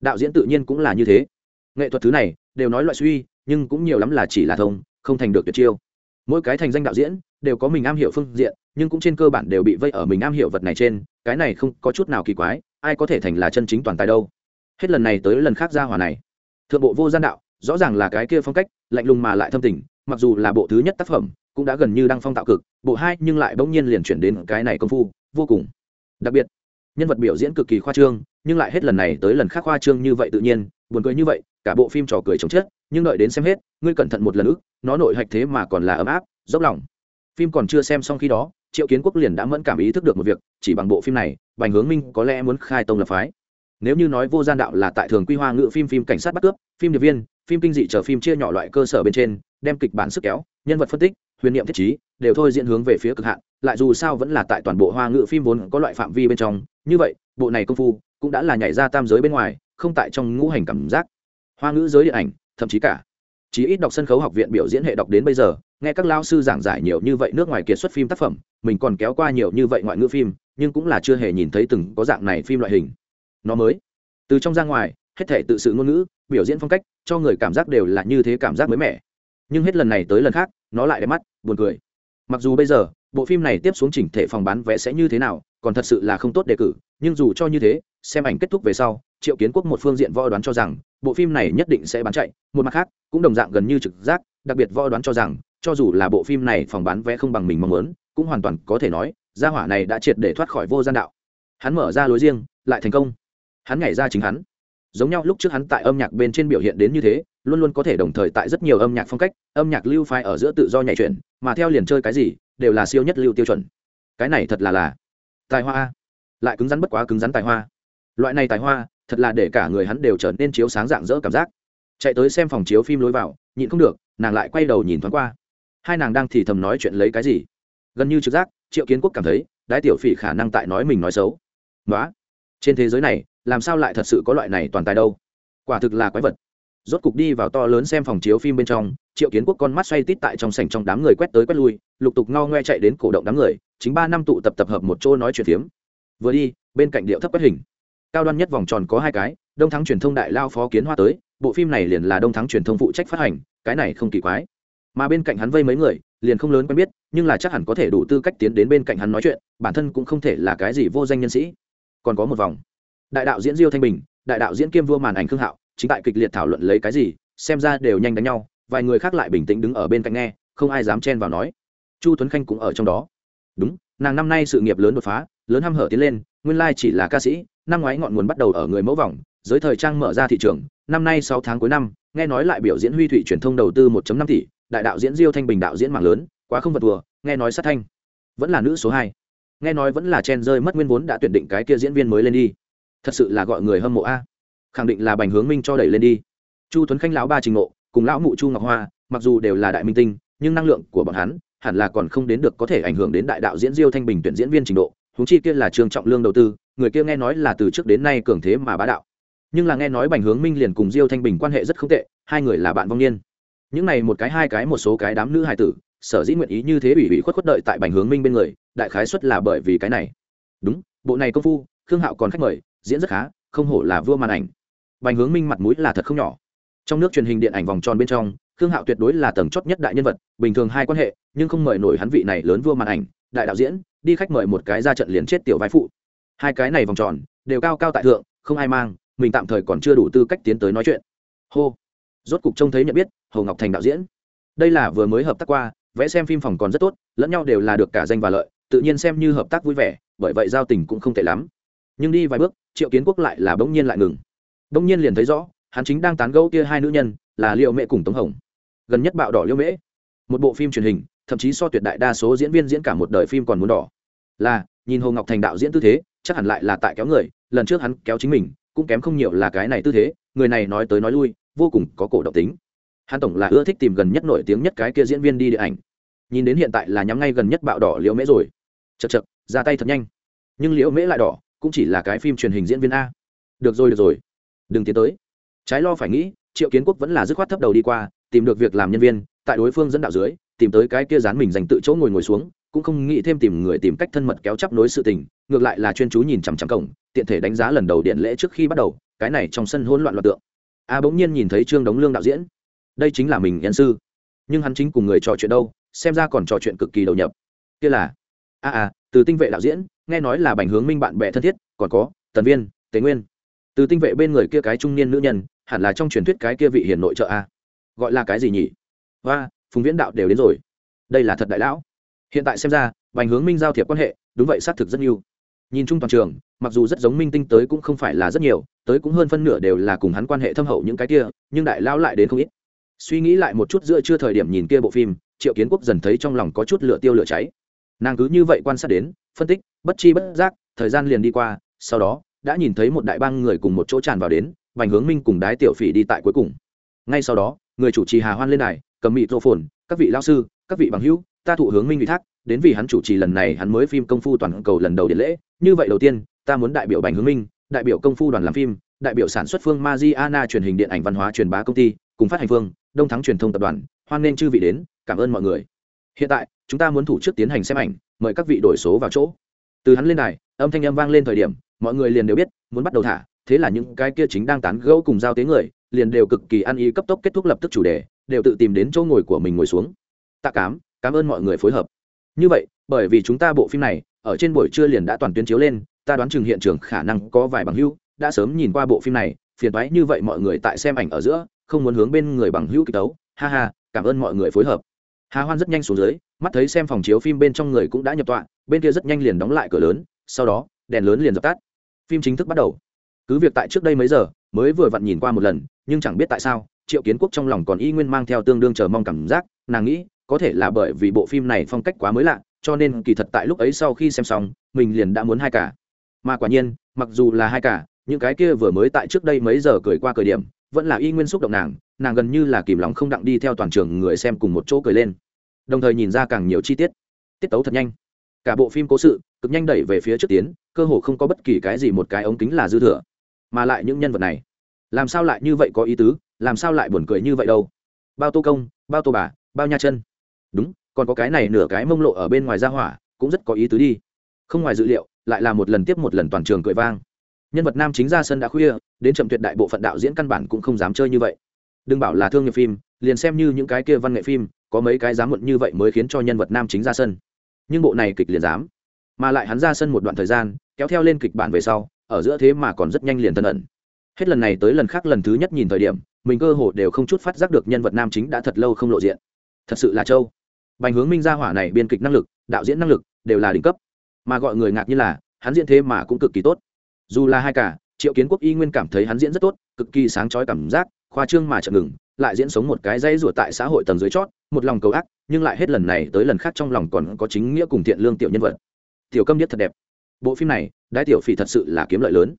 đạo diễn tự nhiên cũng là như thế. Nghệ thuật thứ này, đều nói loại suy, nhưng cũng nhiều lắm là chỉ là thông, không thành được tuyệt chiêu. Mỗi cái thành danh đạo diễn, đều có mình am hiểu phương diện, nhưng cũng trên cơ bản đều bị vây ở mình am hiểu vật này trên, cái này không có chút nào kỳ quái, ai có thể thành là chân chính toàn tài đâu. Hết lần này tới lần khác ra hòa này. Thượng bộ vô gian đạo, rõ ràng là cái kia phong cách, lạnh lùng mà lại thâm tình, mặc dù là bộ thứ nhất tác phẩm, cũng đã gần như đang phong tạo cực, bộ hai nhưng lại bỗng nhiên liền chuyển đến cái này công phu, vô cùng. Đặc biệt nhân vật biểu diễn cực kỳ khoa trương, nhưng lại hết lần này tới lần khác khoa trương như vậy tự nhiên, buồn cười như vậy, cả bộ phim trò cười chồng chết, nhưng đợi đến xem hết, ngươi cẩn thận một lần ức, nó nội hạch thế mà còn là ấm áp, dốc lòng. Phim còn chưa xem xong khi đó, triệu kiến quốc liền đã mẫn cảm ý thức được một việc, chỉ bằng bộ phim này, bành hướng minh có lẽ muốn khai tông lập phái. Nếu như nói vô gian đạo là tại thường quy hoa ngữ phim phim cảnh sát bắt cướp, phim điệp viên, phim kinh dị chờ phim chia nhỏ loại cơ sở bên trên, đem kịch bản sức kéo, nhân vật phân tích, huyền niệm thiết trí, đều thôi diễn hướng về phía cực hạn, lại dù sao vẫn là tại toàn bộ hoa ngữ phim vốn có loại phạm vi bên trong như vậy, bộ này công phu cũng đã là nhảy ra tam giới bên ngoài, không tại trong ngũ hành cảm giác. Hoa ngữ giới điện ảnh, thậm chí cả. Chí ít đọc sân khấu học viện biểu diễn hệ đọc đến bây giờ, nghe các lao sư giảng giải nhiều như vậy nước ngoài kiệt xuất phim tác phẩm, mình còn kéo qua nhiều như vậy ngoại ngữ phim, nhưng cũng là chưa hề nhìn thấy từng có dạng này phim loại hình. Nó mới, từ trong ra ngoài, hết thể tự sự ngôn ngữ, biểu diễn phong cách, cho người cảm giác đều là như thế cảm giác mới mẻ. Nhưng hết lần này tới lần khác, nó lại đẹp mắt, buồn cười. Mặc dù bây giờ bộ phim này tiếp xuống chỉnh thể phòng bán vé sẽ như thế nào, còn thật sự là không tốt đề cử, nhưng dù cho như thế, xem ảnh kết thúc về sau, triệu kiến quốc một phương diện võ đoán cho rằng, bộ phim này nhất định sẽ bán chạy, một mặt khác, cũng đồng dạng gần như trực giác, đặc biệt võ đoán cho rằng, cho dù là bộ phim này phòng bán vé không bằng mình mong muốn, cũng hoàn toàn có thể nói, gia hỏa này đã triệt để thoát khỏi vô gian đạo. Hắn mở ra lối riêng, lại thành công. Hắn nhảy ra chính hắn. Giống nhau lúc trước hắn tại âm nhạc bên trên biểu hiện đến như thế, luôn luôn có thể đồng thời tại rất nhiều âm nhạc phong cách, âm nhạc lưu phái ở giữa tự do nhảy chuyển, mà theo liền chơi cái gì đều là siêu nhất lưu tiêu chuẩn. Cái này thật là là tài hoa lại cứng rắn bất quá cứng rắn tài hoa. Loại này tài hoa, thật là để cả người hắn đều trở nên chiếu sáng dạng dỡ cảm giác. Chạy tới xem phòng chiếu phim lối vào, nhịn không được, nàng lại quay đầu nhìn thoáng qua. Hai nàng đang thì thầm nói chuyện lấy cái gì? Gần như trực giác, triệu kiến quốc cảm thấy, đái tiểu phỉ khả năng tại nói mình nói xấu. Nói trên thế giới này, làm sao lại thật sự có loại này toàn tài đâu? Quả thực là quái vật rốt cục đi vào to lớn xem phòng chiếu phim bên trong, triệu kiến quốc con mắt xoay tít tại trong sảnh trong đám người quét tới quét lui, lục tục ngao ngoe chạy đến cổ động đám người, chính ba năm tụ tập tập hợp một chỗ nói chuyện phiếm. Vừa đi, bên cạnh điệu thấp quét hình. Cao đoan nhất vòng tròn có hai cái, đông thắng truyền thông đại lao phó kiến hoa tới, bộ phim này liền là đông thắng truyền thông phụ trách phát hành, cái này không kỳ quái. Mà bên cạnh hắn vây mấy người, liền không lớn quen biết, nhưng là chắc hẳn có thể đủ tư cách tiến đến bên cạnh hắn nói chuyện, bản thân cũng không thể là cái gì vô danh nhân sĩ. Còn có một vòng. Đại đạo diễn diêu thanh bình, đại đạo diễn kiêm vua màn ảnh khương hạo chính tại kịch liệt thảo luận lấy cái gì, xem ra đều nhanh đánh nhau, vài người khác lại bình tĩnh đứng ở bên cạnh nghe, không ai dám chen vào nói. Chu tuấn khanh cũng ở trong đó. Đúng, nàng năm nay sự nghiệp lớn đột phá, lớn hăm hở tiến lên, nguyên lai chỉ là ca sĩ, năm ngoái ngọn nguồn bắt đầu ở người mẫu vòng, giới thời trang mở ra thị trường, năm nay sáu tháng cuối năm, nghe nói lại biểu diễn huy thủy truyền thông đầu tư 1 năm tỷ, đại đạo diễn diêu thanh bình đạo diễn mạng lớn, quá không vật vừa, nghe nói sát thanh. Vẫn là nữ số hai. Nghe nói vẫn là chen rơi mất nguyên vốn đã tuyển định cái kia diễn viên mới lên đi. Thật sự là gọi người hâm mộ a khẳng định là bành hướng minh cho đẩy lên đi. Chu tuấn khanh lão ba trình ngộ, cùng lão mụ chu ngọc hoa, mặc dù đều là đại minh tinh, nhưng năng lượng của bọn hắn hẳn là còn không đến được có thể ảnh hưởng đến đại đạo diễn diêu thanh bình tuyển diễn viên trình độ húng chi kia là trường trọng lương đầu tư, người kia nghe nói là từ trước đến nay cường thế mà bá đạo. Nhưng là nghe nói bành hướng minh liền cùng diêu thanh bình quan hệ rất không tệ, hai người là bạn vong niên. Những này một cái hai cái một số cái đám nữ hài tử, sở dĩ nguyện ý như thế ủy ủy khuất khuất đợi tại bành hướng minh bên người, đại khái xuất là bởi vì cái này. Đúng, bộ này công phu, khương hạo còn khách mời, diễn rất khá, không hổ là vua màn ảnh bành hướng minh mặt mũi là thật không nhỏ. Trong nước truyền hình điện ảnh vòng tròn bên trong, khương hạo tuyệt đối là tầng chót nhất đại nhân vật, bình thường hai quan hệ, nhưng không mời nổi hắn vị này lớn vua màn ảnh, đại đạo diễn, đi khách mời một cái ra trận liền chết tiểu vai phụ. Hai cái này vòng tròn, đều cao cao tại thượng, không ai mang, mình tạm thời còn chưa đủ tư cách tiến tới nói chuyện. Hô. Rốt cục trông thấy nhận biết hầu ngọc thành đạo diễn. Đây là vừa mới hợp tác qua, vẽ xem phim phòng còn rất tốt, lẫn nhau đều là được cả danh và lợi, tự nhiên xem như hợp tác vui vẻ, bởi vậy giao tình cũng không tệ lắm. Nhưng đi vài bước, triệu kiến quốc lại là bỗng nhiên lại ngừng đông nhiên liền thấy rõ, hắn chính đang tán gẫu kia hai nữ nhân, là liệu mẹ cùng tống hồng. Gần nhất bạo đỏ liêu mễ. Một bộ phim truyền hình, thậm chí so tuyệt đại đa số diễn viên diễn cả một đời phim còn muốn đỏ. Là, nhìn hồ ngọc thành đạo diễn tư thế, chắc hẳn lại là tại kéo người, lần trước hắn kéo chính mình, cũng kém không nhiều là cái này tư thế, người này nói tới nói lui, vô cùng có cổ động tính. Hắn tổng là ưa thích tìm gần nhất nổi tiếng nhất cái kia diễn viên đi điện ảnh. Nhìn đến hiện tại là nhắm ngay gần nhất bạo đỏ liễu mễ rồi. Chật chật ra tay thật nhanh. Nhưng liễu mễ lại đỏ, cũng chỉ là cái phim truyền hình diễn viên a. Được rồi được rồi đừng tiến tới. Trái lo phải nghĩ, triệu kiến quốc vẫn là dứt khoát thấp đầu đi qua, tìm được việc làm nhân viên, tại đối phương dẫn đạo dưới, tìm tới cái kia dán mình dành tự chỗ ngồi ngồi xuống, cũng không nghĩ thêm tìm người tìm cách thân mật kéo chấp nối sự tình, ngược lại là chuyên chú nhìn chằm chằm cổng, tiện thể đánh giá lần đầu điện lễ trước khi bắt đầu, cái này trong sân hỗn loạn loạn tượng. A bỗng nhiên nhìn thấy trương đống lương đạo diễn. Đây chính là mình nhân sư. Nhưng hắn chính cùng người trò chuyện đâu, xem ra còn trò chuyện cực kỳ đầu nhập. Kia là, a a, từ tinh vệ đạo diễn, nghe nói là bành hướng minh bạn bè thân thiết, còn có tần viên, tế nguyên từ tinh vệ bên người kia cái trung niên nữ nhân, hẳn là trong truyền thuyết cái kia vị hiền nội trợ a. Gọi là cái gì nhỉ? Và phùng viễn đạo đều đến rồi. Đây là thật đại lão. Hiện tại xem ra, bành hướng minh giao thiệp quan hệ, đúng vậy, xác thực rất nhiều. Nhìn chung toàn trường, mặc dù rất giống minh tinh tới cũng không phải là rất nhiều, tới cũng hơn phân nửa đều là cùng hắn quan hệ thâm hậu những cái kia, nhưng đại lão lại đến không ít. Suy nghĩ lại một chút giữa chưa thời điểm nhìn kia bộ phim, triệu kiến quốc dần thấy trong lòng có chút lửa tiêu lửa cháy. Nàng cứ như vậy quan sát đến, phân tích, bất chi bất giác, thời gian liền đi qua, sau đó đã nhìn thấy một đại bang người cùng một chỗ tràn vào đến, vành hướng minh cùng đái tiểu phỉ đi tại cuối cùng. Ngay sau đó, người chủ trì hà hoan lên đài, cầm mịt rô phồn, các vị lao sư, các vị bằng hữu, ta thụ hướng minh ủy thác, đến vì hắn chủ trì lần này hắn mới phim công phu toàn cầu lần đầu điện lễ. Như vậy đầu tiên, ta muốn đại biểu bành hướng minh, đại biểu công phu đoàn làm phim, đại biểu sản xuất phương Mariana truyền hình điện ảnh văn hóa truyền bá công ty, cùng phát hành phương, đông thắng truyền thông tập đoàn. Hoan nên chư vị đến, cảm ơn mọi người. Hiện tại, chúng ta muốn thủ trước tiến hành xem ảnh, mời các vị đổi số vào chỗ. Từ hắn lên đài, âm thanh âm vang lên thời điểm mọi người liền đều biết, muốn bắt đầu thả, thế là những cái kia chính đang tán gẫu cùng giao tế người, liền đều cực kỳ ăn ý cấp tốc kết thúc lập tức chủ đề, đều tự tìm đến chỗ ngồi của mình ngồi xuống. Tạ cám, cảm ơn mọi người phối hợp. Như vậy, bởi vì chúng ta bộ phim này, ở trên buổi trưa liền đã toàn tuyên chiếu lên, ta đoán chừng hiện trường khả năng có vài bằng hữu, đã sớm nhìn qua bộ phim này, phiền toái như vậy mọi người tại xem ảnh ở giữa, không muốn hướng bên người bằng hữu kịch tấu ha ha, cảm ơn mọi người phối hợp. Hà hoan rất nhanh xuống dưới, mắt thấy xem phòng chiếu phim bên trong người cũng đã nhập tọa, bên kia rất nhanh liền đóng lại cửa lớn, sau đó, đèn lớn liền dập tắt phim chính thức bắt đầu. Cứ việc tại trước đây mấy giờ, mới vừa vặn nhìn qua một lần, nhưng chẳng biết tại sao, triệu kiến quốc trong lòng còn y nguyên mang theo tương đương chờ mong cảm giác, nàng nghĩ, có thể là bởi vì bộ phim này phong cách quá mới lạ, cho nên kỳ thật tại lúc ấy sau khi xem xong, mình liền đã muốn hai cả. Mà quả nhiên, mặc dù là hai cả, những cái kia vừa mới tại trước đây mấy giờ cười qua cười điểm, vẫn là y nguyên xúc động nàng nàng gần như là kìm lòng không đặng đi theo toàn trường người xem cùng một chỗ cười lên. Đồng thời nhìn ra càng nhiều chi tiết. Tiết tấu thật nhanh. Cả bộ phim cố sự cực nhanh đẩy về phía trước tiến, cơ hồ không có bất kỳ cái gì, một cái ống kính là dư thừa. Mà lại những nhân vật này, làm sao lại như vậy có ý tứ, làm sao lại buồn cười như vậy đâu? Bao tô công, bao tô bà, bao nha chân. Đúng, còn có cái này nửa cái mông lộ ở bên ngoài ra hỏa, cũng rất có ý tứ đi. Không ngoài dự liệu, lại là một lần tiếp một lần toàn trường cười vang. Nhân vật nam chính ra sân đã khuya, đến chậm tuyệt đại bộ phận đạo diễn căn bản cũng không dám chơi như vậy. Đừng bảo là thương nghiệp phim, liền xem như những cái kia văn nghệ phim, có mấy cái dám muộn như vậy mới khiến cho nhân vật nam chính ra sân. Nhưng bộ này kịch liền dám mà lại hắn ra sân một đoạn thời gian, kéo theo lên kịch bản về sau, ở giữa thế mà còn rất nhanh liền tân ẩn. Hết lần này tới lần khác lần thứ nhất nhìn thời điểm, mình cơ hồ đều không chút phát giác được nhân vật nam chính đã thật lâu không lộ diện. Thật sự là châu. Bành hướng minh gia hỏa này biên kịch năng lực, đạo diễn năng lực đều là đỉnh cấp. Mà gọi người ngạc như là, hắn diễn thế mà cũng cực kỳ tốt. Dù là hai cả, triệu kiến quốc y nguyên cảm thấy hắn diễn rất tốt, cực kỳ sáng trói cảm giác, khoa trương mà chậm ngừng, lại diễn sống một cái dây rủa tại xã hội tầng dưới chót, một lòng cầu ác, nhưng lại hết lần này tới lần khác trong lòng còn có chính nghĩa cùng thiện lương tiểu nhân vật tiểu câm nhất thật đẹp. Bộ phim này, đái tiểu phỉ thật sự là kiếm lợi lớn.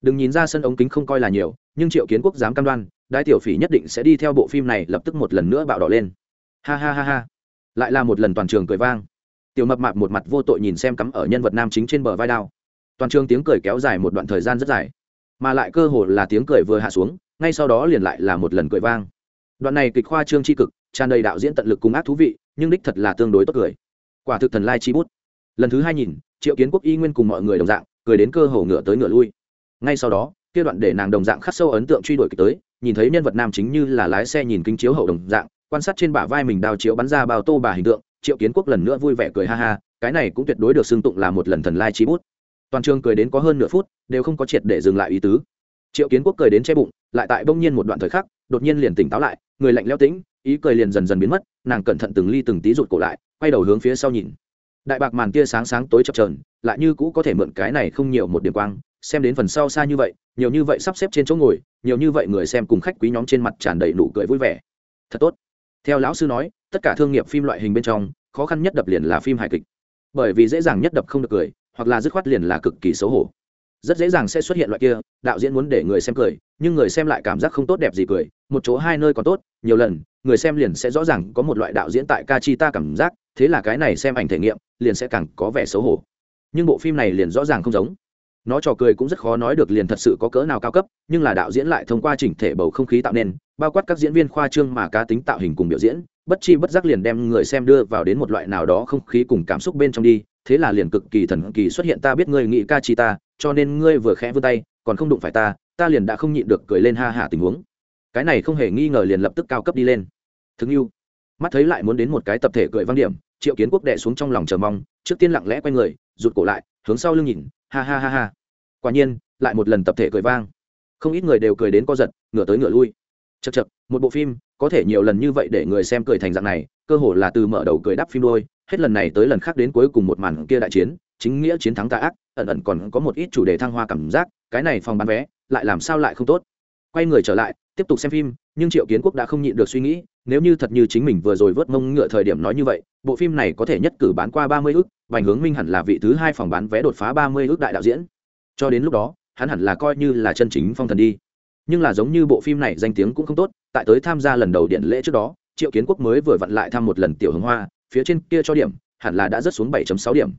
Đừng nhìn ra sân ống kính không coi là nhiều, nhưng triệu kiến quốc dám cam đoan, đái tiểu phỉ nhất định sẽ đi theo bộ phim này lập tức một lần nữa bạo đỏ lên. Ha ha ha ha. Lại là một lần toàn trường cười vang. Tiểu mập mạp một mặt vô tội nhìn xem cắm ở nhân vật nam chính trên bờ vai đao. Toàn trường tiếng cười kéo dài một đoạn thời gian rất dài. Mà lại cơ hồ là tiếng cười vừa hạ xuống, ngay sau đó liền lại là một lần cười vang. Đoạn này kịch khoa trương tri cực, tràn đầy đạo diễn tận lực cùng ác thú vị, nhưng đích thật là tương đối tốt cười. Quả thực thần lai chi bút lần thứ hai nhìn, triệu kiến quốc y nguyên cùng mọi người đồng dạng, cười đến cơ hồ ngựa tới ngựa lui. Ngay sau đó, kia đoạn để nàng đồng dạng khắc sâu ấn tượng truy đuổi kịch tới, nhìn thấy nhân vật nam chính như là lái xe nhìn kính chiếu hậu đồng dạng, quan sát trên bả vai mình đào chiếu bắn ra bao tô bà hình tượng, triệu kiến quốc lần nữa vui vẻ cười ha ha, cái này cũng tuyệt đối được xưng tụng là một lần thần lai trí bút. Toàn trường cười đến có hơn nửa phút, đều không có triệt để dừng lại ý tứ. Triệu kiến quốc cười đến che bụng, lại tại bỗng nhiên một đoạn thời khắc, đột nhiên liền tỉnh táo lại, người lạnh leo tĩnh, ý cười liền dần dần biến mất, nàng cẩn thận từng ly từng tí rụt cổ lại, quay đầu hướng phía sau nhìn đại bạc màn tia sáng sáng tối chập trờn lại như cũ có thể mượn cái này không nhiều một điểm quang, xem đến phần sau xa như vậy, nhiều như vậy sắp xếp trên chỗ ngồi, nhiều như vậy người xem cùng khách quý nhóm trên mặt tràn đầy nụ cười vui vẻ. Thật tốt. Theo lão sư nói, tất cả thương nghiệp phim loại hình bên trong, khó khăn nhất đập liền là phim hài kịch. Bởi vì dễ dàng nhất đập không được cười, hoặc là dứt khoát liền là cực kỳ xấu hổ rất dễ dàng sẽ xuất hiện loại kia, đạo diễn muốn để người xem cười, nhưng người xem lại cảm giác không tốt đẹp gì cười, một chỗ hai nơi còn tốt, nhiều lần, người xem liền sẽ rõ ràng có một loại đạo diễn tại ca chi ta cảm giác, thế là cái này xem ảnh thể nghiệm, liền sẽ càng có vẻ xấu hổ. Nhưng bộ phim này liền rõ ràng không giống. Nó trò cười cũng rất khó nói được liền thật sự có cỡ nào cao cấp, nhưng là đạo diễn lại thông qua chỉnh thể bầu không khí tạo nên, bao quát các diễn viên khoa trương mà cá tính tạo hình cùng biểu diễn, bất chi bất giác liền đem người xem đưa vào đến một loại nào đó không khí cùng cảm xúc bên trong đi thế là liền cực kỳ thần kỳ xuất hiện, ta biết ngươi nghĩ ca chi ta, cho nên ngươi vừa khẽ vươn tay, còn không đụng phải ta ta liền đã không nhịn được cười lên ha hả tình huống. Cái này không hề nghi ngờ liền lập tức cao cấp đi lên. Thương yêu. Mắt thấy lại muốn đến một cái tập thể cười văn điểm, triệu kiến quốc đệ xuống trong lòng chờ mong, trước tiên lặng lẽ quay người, rụt cổ lại, hướng sau lưng nhìn, ha ha ha ha. Quả nhiên, lại một lần tập thể cười vang. Không ít người đều cười đến co giật, ngửa tới ngửa lui. Chật chật một bộ phim, có thể nhiều lần như vậy để người xem cười thành dạng này, cơ hồ là từ mở đầu cười đắp phim đôi hết lần này tới lần khác đến cuối cùng một màn kia đại chiến, chính nghĩa chiến thắng tà ác, ẩn ẩn còn có một ít chủ đề thăng hoa cảm giác, cái này phòng bán vé, lại làm sao lại không tốt? Quay người trở lại, tiếp tục xem phim, nhưng triệu kiến quốc đã không nhịn được suy nghĩ, nếu như thật như chính mình vừa rồi vớt mông ngựa thời điểm nói như vậy, bộ phim này có thể nhất cử bán qua ba mươi ước vành hướng minh hẳn là vị thứ hai phòng bán vé đột phá ba mươi ước đại đạo diễn. Cho đến lúc đó, hắn hẳn là coi như là chân chính phong thần đi. Nhưng là giống như bộ phim này danh tiếng cũng không tốt, tại tới tham gia lần đầu điện lễ trước đó, triệu kiến quốc mới vừa vặn lại thăm một lần tiểu hướng hoa phía trên kia cho điểm, hẳn là đã rớt xuống 7.6 điểm.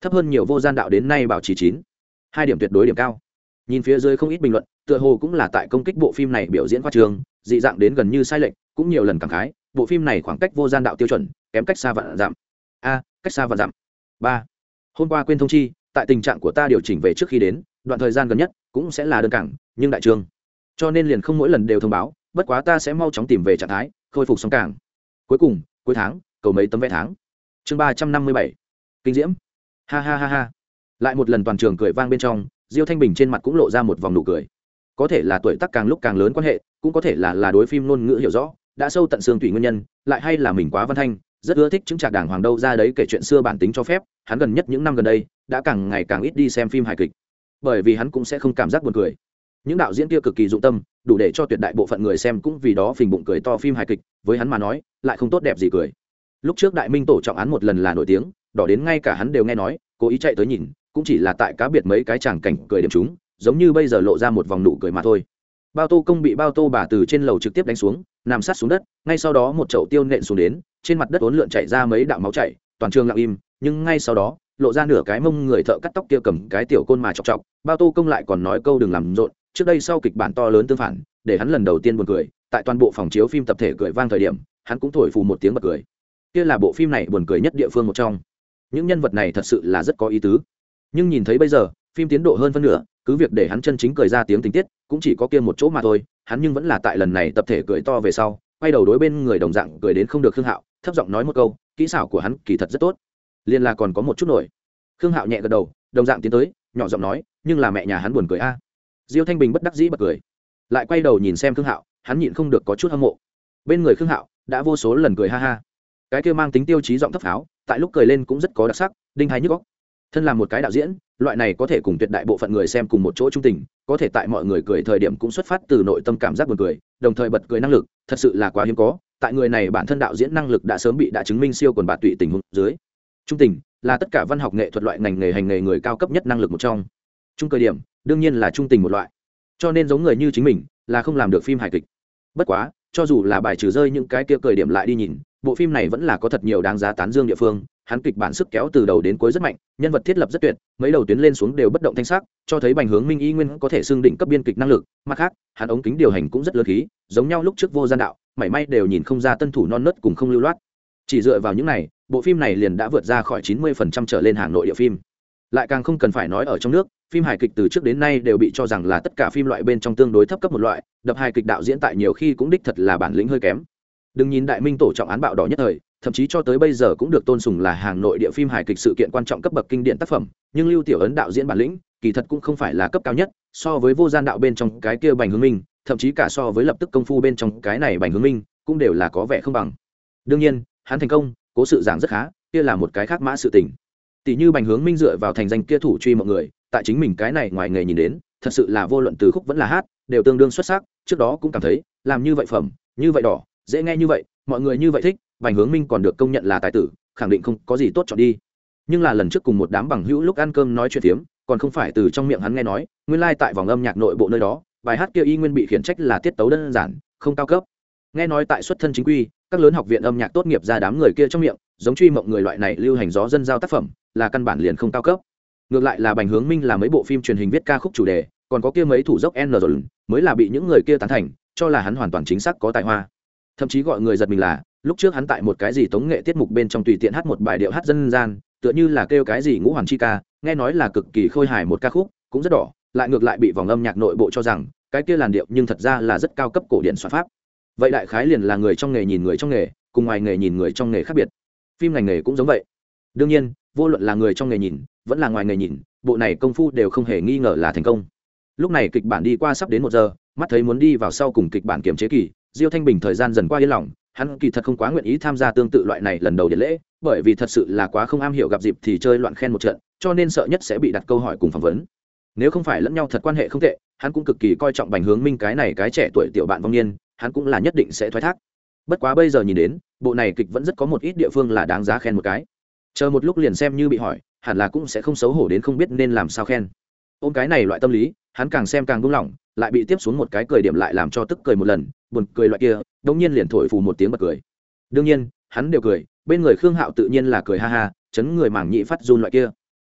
Thấp hơn nhiều vô gian đạo đến nay bảo trì chín. Hai điểm tuyệt đối điểm cao. Nhìn phía dưới không ít bình luận, tựa hồ cũng là tại công kích bộ phim này biểu diễn khoa trường, dị dạng đến gần như sai lệch, cũng nhiều lần cảm khái, bộ phim này khoảng cách vô gian đạo tiêu chuẩn, kém cách xa vạn giảm a, cách xa vạn giảm ba, hôm qua quên thông chi, tại tình trạng của ta điều chỉnh về trước khi đến, đoạn thời gian gần nhất cũng sẽ là đơn cảng, nhưng đại trường. Cho nên liền không mỗi lần đều thông báo, bất quá ta sẽ mau chóng tìm về trạng thái, khôi phục xong cảng. Cuối cùng, cuối tháng cầu mấy tấm vé tháng. Chương ba trăm năm mươi bảy. Kinh diễm. Ha ha ha ha. Lại một lần toàn trường cười vang bên trong, diêu thanh bình trên mặt cũng lộ ra một vòng nụ cười. Có thể là tuổi tác càng lúc càng lớn quan hệ, cũng có thể là là đối phim ngôn ngữ hiểu rõ, đã sâu tận xương tùy nguyên nhân, lại hay là mình quá văn thanh, rất ưa thích chứng trạc đảng hoàng đâu ra đấy kể chuyện xưa bản tính cho phép, hắn gần nhất những năm gần đây, đã càng ngày càng ít đi xem phim hài kịch. Bởi vì hắn cũng sẽ không cảm giác buồn cười. Những đạo diễn kia cực kỳ dụng tâm, đủ để cho tuyệt đại bộ phận người xem cũng vì đó phình bụng cười to phim hài kịch, với hắn mà nói, lại không tốt đẹp gì cười lúc trước đại minh tổ trọng án một lần là nổi tiếng, đỏ đến ngay cả hắn đều nghe nói, cố ý chạy tới nhìn, cũng chỉ là tại cá biệt mấy cái chàng cảnh cười điểm chúng, giống như bây giờ lộ ra một vòng nụ cười mà thôi. Bao tô công bị bao tô bà từ trên lầu trực tiếp đánh xuống, nằm sát xuống đất, ngay sau đó một chậu tiêu nện xuống đến, trên mặt đất uốn lượn chảy ra mấy đạo máu chảy, toàn trường lặng im, nhưng ngay sau đó, lộ ra nửa cái mông người thợ cắt tóc kia cầm cái tiểu côn mà chọc chọc, bao tô công lại còn nói câu đừng làm rộn, trước đây sau kịch bản to lớn tương phản, để hắn lần đầu tiên buồn cười, tại toàn bộ phòng chiếu phim tập thể cười vang thời điểm, hắn cũng thổi phù một tiếng bật cười kia là bộ phim này buồn cười nhất địa phương một trong. Những nhân vật này thật sự là rất có ý tứ. Nhưng nhìn thấy bây giờ, phim tiến độ hơn phân nửa, cứ việc để hắn chân chính cười ra tiếng tình tiết, cũng chỉ có kia một chỗ mà thôi, hắn nhưng vẫn là tại lần này tập thể cười to về sau, quay đầu đối bên người đồng dạng cười đến không được khương hạo, thấp giọng nói một câu, kỹ xảo của hắn kỳ thật rất tốt. Liên là còn có một chút nổi. Khương hạo nhẹ gật đầu, đồng dạng tiến tới, nhỏ giọng nói, nhưng là mẹ nhà hắn buồn cười a. À. Diêu thanh bình bất đắc dĩ bật cười, lại quay đầu nhìn xem khương hạo, hắn nhịn không được có chút hâm mộ. Bên người khương hạo đã vô số lần cười ha ha cái kia mang tính tiêu chí giọng thấp pháo, tại lúc cười lên cũng rất có đặc sắc, đinh hay nhức góc thân là một cái đạo diễn, loại này có thể cùng tuyệt đại bộ phận người xem cùng một chỗ trung tình, có thể tại mọi người cười thời điểm cũng xuất phát từ nội tâm cảm giác buồn cười, đồng thời bật cười năng lực, thật sự là quá hiếm có, tại người này bản thân đạo diễn năng lực đã sớm bị đã chứng minh siêu quần bạt tụy tình huống dưới. Trung tình là tất cả văn học nghệ thuật loại ngành nghề hành nghề người cao cấp nhất năng lực một trong. Trung cơ điểm, đương nhiên là trung tình một loại. Cho nên giống người như chính mình, là không làm được phim hài kịch. Bất quá, cho dù là bài trừ rơi những cái kia cười điểm lại đi nhìn bộ phim này vẫn là có thật nhiều đáng giá tán dương địa phương, hắn kịch bản sức kéo từ đầu đến cuối rất mạnh, nhân vật thiết lập rất tuyệt, mấy đầu tuyến lên xuống đều bất động thanh sắc, cho thấy bành hướng minh y nguyên có thể xưng định cấp biên kịch năng lực, mặt khác, hắn ống kính điều hành cũng rất lớn khí, giống nhau lúc trước vô gian đạo, mảy may đều nhìn không ra tân thủ non nớt cùng không lưu loát. Chỉ dựa vào những này, bộ phim này liền đã vượt ra khỏi chín mươi phần trăm trở lên hàng nội địa phim. Lại càng không cần phải nói ở trong nước, phim hài kịch từ trước đến nay đều bị cho rằng là tất cả phim loại bên trong tương đối thấp cấp một loại, đập hài kịch đạo diễn tại nhiều khi cũng đích thật là bản lĩnh hơi kém đừng nhìn đại minh tổ trọng án bạo đỏ nhất thời, thậm chí cho tới bây giờ cũng được tôn sùng là hàng nội địa phim hài kịch sự kiện quan trọng cấp bậc kinh điển tác phẩm, nhưng lưu tiểu ấn đạo diễn bản lĩnh, kỳ thật cũng không phải là cấp cao nhất, so với vô gian đạo bên trong cái kia bành hướng minh, thậm chí cả so với lập tức công phu bên trong cái này bành hướng minh, cũng đều là có vẻ không bằng. Đương nhiên, hắn thành công, cố sự giảng rất khá, kia là một cái khác mã sự tình. Tỷ như bành hướng minh dựa vào thành danh kia thủ truy mọi người, tại chính mình cái này ngoài nghề nhìn đến, thật sự là vô luận từ khúc vẫn là hát, đều tương đương xuất sắc, trước đó cũng cảm thấy, làm như vậy phẩm, như vậy đỏ dễ nghe như vậy mọi người như vậy thích Bành Hướng Minh còn được công nhận là tài tử, khẳng định không có gì tốt chọn đi. Nhưng là lần trước cùng một đám bằng hữu lúc ăn cơm nói chuyện tiếm, còn không phải từ trong miệng hắn nghe nói, nguyên lai tại vòng âm nhạc nội bộ nơi đó, bài hát kia y nguyên bị khiển trách là tiết tấu đơn giản, không cao cấp. Nghe nói tại xuất thân chính quy, các lớn học viện âm nhạc tốt nghiệp ra đám người kia trong miệng, giống truy mộng người loại này lưu hành gió dân giao tác phẩm, là căn bản liền không cao cấp. Ngược lại là Bành Hướng Minh là mấy bộ phim truyền hình viết ca khúc chủ đề, còn có kia mấy thủ dốc N rồi, mới là bị những người kia tán thành, cho là hắn hoàn toàn chính xác có tài hoa. Thậm chí gọi người giật mình là, lúc trước hắn tại một cái gì tống nghệ tiết mục bên trong tùy tiện hát một bài điệu hát dân gian tựa như là kêu cái gì ngũ hoàng chi ca nghe nói là cực kỳ khôi hài một ca khúc cũng rất đỏ lại ngược lại bị vòng âm nhạc nội bộ cho rằng cái kia làn điệu nhưng thật ra là rất cao cấp cổ điển soạn pháp. Vậy đại khái liền là người trong nghề nhìn người trong nghề cùng ngoài nghề nhìn người trong nghề khác biệt. Phim ngành nghề cũng giống vậy. Đương nhiên vô luận là người trong nghề nhìn vẫn là ngoài nghề nhìn bộ này công phu đều không hề nghi ngờ là thành công. Lúc này kịch bản đi qua sắp đến một giờ mắt thấy muốn đi vào sau cùng kịch bản kiềm chế kỳ diêu thanh bình thời gian dần qua yên lòng, hắn kỳ thật không quá nguyện ý tham gia tương tự loại này lần đầu điện lễ, bởi vì thật sự là quá không am hiểu gặp dịp thì chơi loạn khen một trận, cho nên sợ nhất sẽ bị đặt câu hỏi cùng phỏng vấn. Nếu không phải lẫn nhau thật quan hệ không tệ, hắn cũng cực kỳ coi trọng bành hướng minh cái này cái trẻ tuổi tiểu bạn vong niên, hắn cũng là nhất định sẽ thoái thác. Bất quá bây giờ nhìn đến, bộ này kịch vẫn rất có một ít địa phương là đáng giá khen một cái. Chờ một lúc liền xem như bị hỏi, hẳn là cũng sẽ không xấu hổ đến không biết nên làm sao khen. Ôm cái này loại tâm lý, hắn càng xem càng buông lỏng lại bị tiếp xuống một cái cười điểm lại làm cho tức cười một lần, buồn cười loại kia đống nhiên liền thổi phù một tiếng bật cười. Đương nhiên, hắn đều cười, bên người khương hạo tự nhiên là cười ha ha, chấn người mảng nhị phát run loại kia.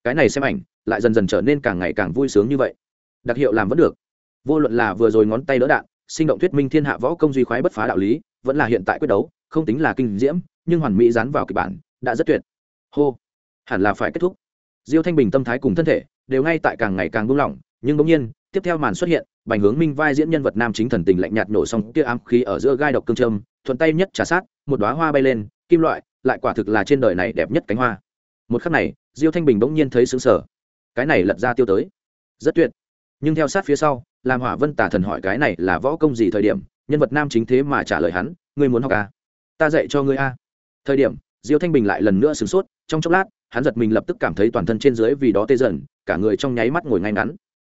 Cái này xem ảnh, lại dần dần trở nên càng ngày càng vui sướng như vậy. Đặc hiệu làm vẫn được. Vô luận là vừa rồi ngón tay đỡ đạn, sinh động thuyết minh thiên hạ võ công duy khoái bất phá đạo lý, vẫn là hiện tại quyết đấu, không tính là kinh diễm, nhưng hoàn mỹ dán vào kịch bản, đã rất tuyệt. Hô, hẳn là phải kết thúc. Diêu thanh bình tâm thái cùng thân thể, đều ngay tại càng ngày càng buông lỏng, nhưng bỗng nhiên tiếp theo màn xuất hiện, bành hướng minh vai diễn nhân vật nam chính thần tình lạnh nhạt nổ xong kia ám khí ở giữa gai độc cương trâm thuận tay nhất trả sát, một đoá hoa bay lên, kim loại, lại quả thực là trên đời này đẹp nhất cánh hoa. Một khắc này, diêu thanh bình bỗng nhiên thấy xứng sở cái này lật ra tiêu tới. Rất tuyệt. Nhưng theo sát phía sau làm hỏa vân tả thần hỏi cái này là võ công gì thời điểm, nhân vật nam chính thế mà trả lời hắn, ngươi muốn học à? ta dạy cho ngươi a thời điểm, diêu thanh bình lại lần nữa sửng sốt, trong chốc lát, hắn giật mình lập tức cảm thấy toàn thân trên dưới vì đó tê dần, cả người trong nháy mắt ngồi ngay ngắn.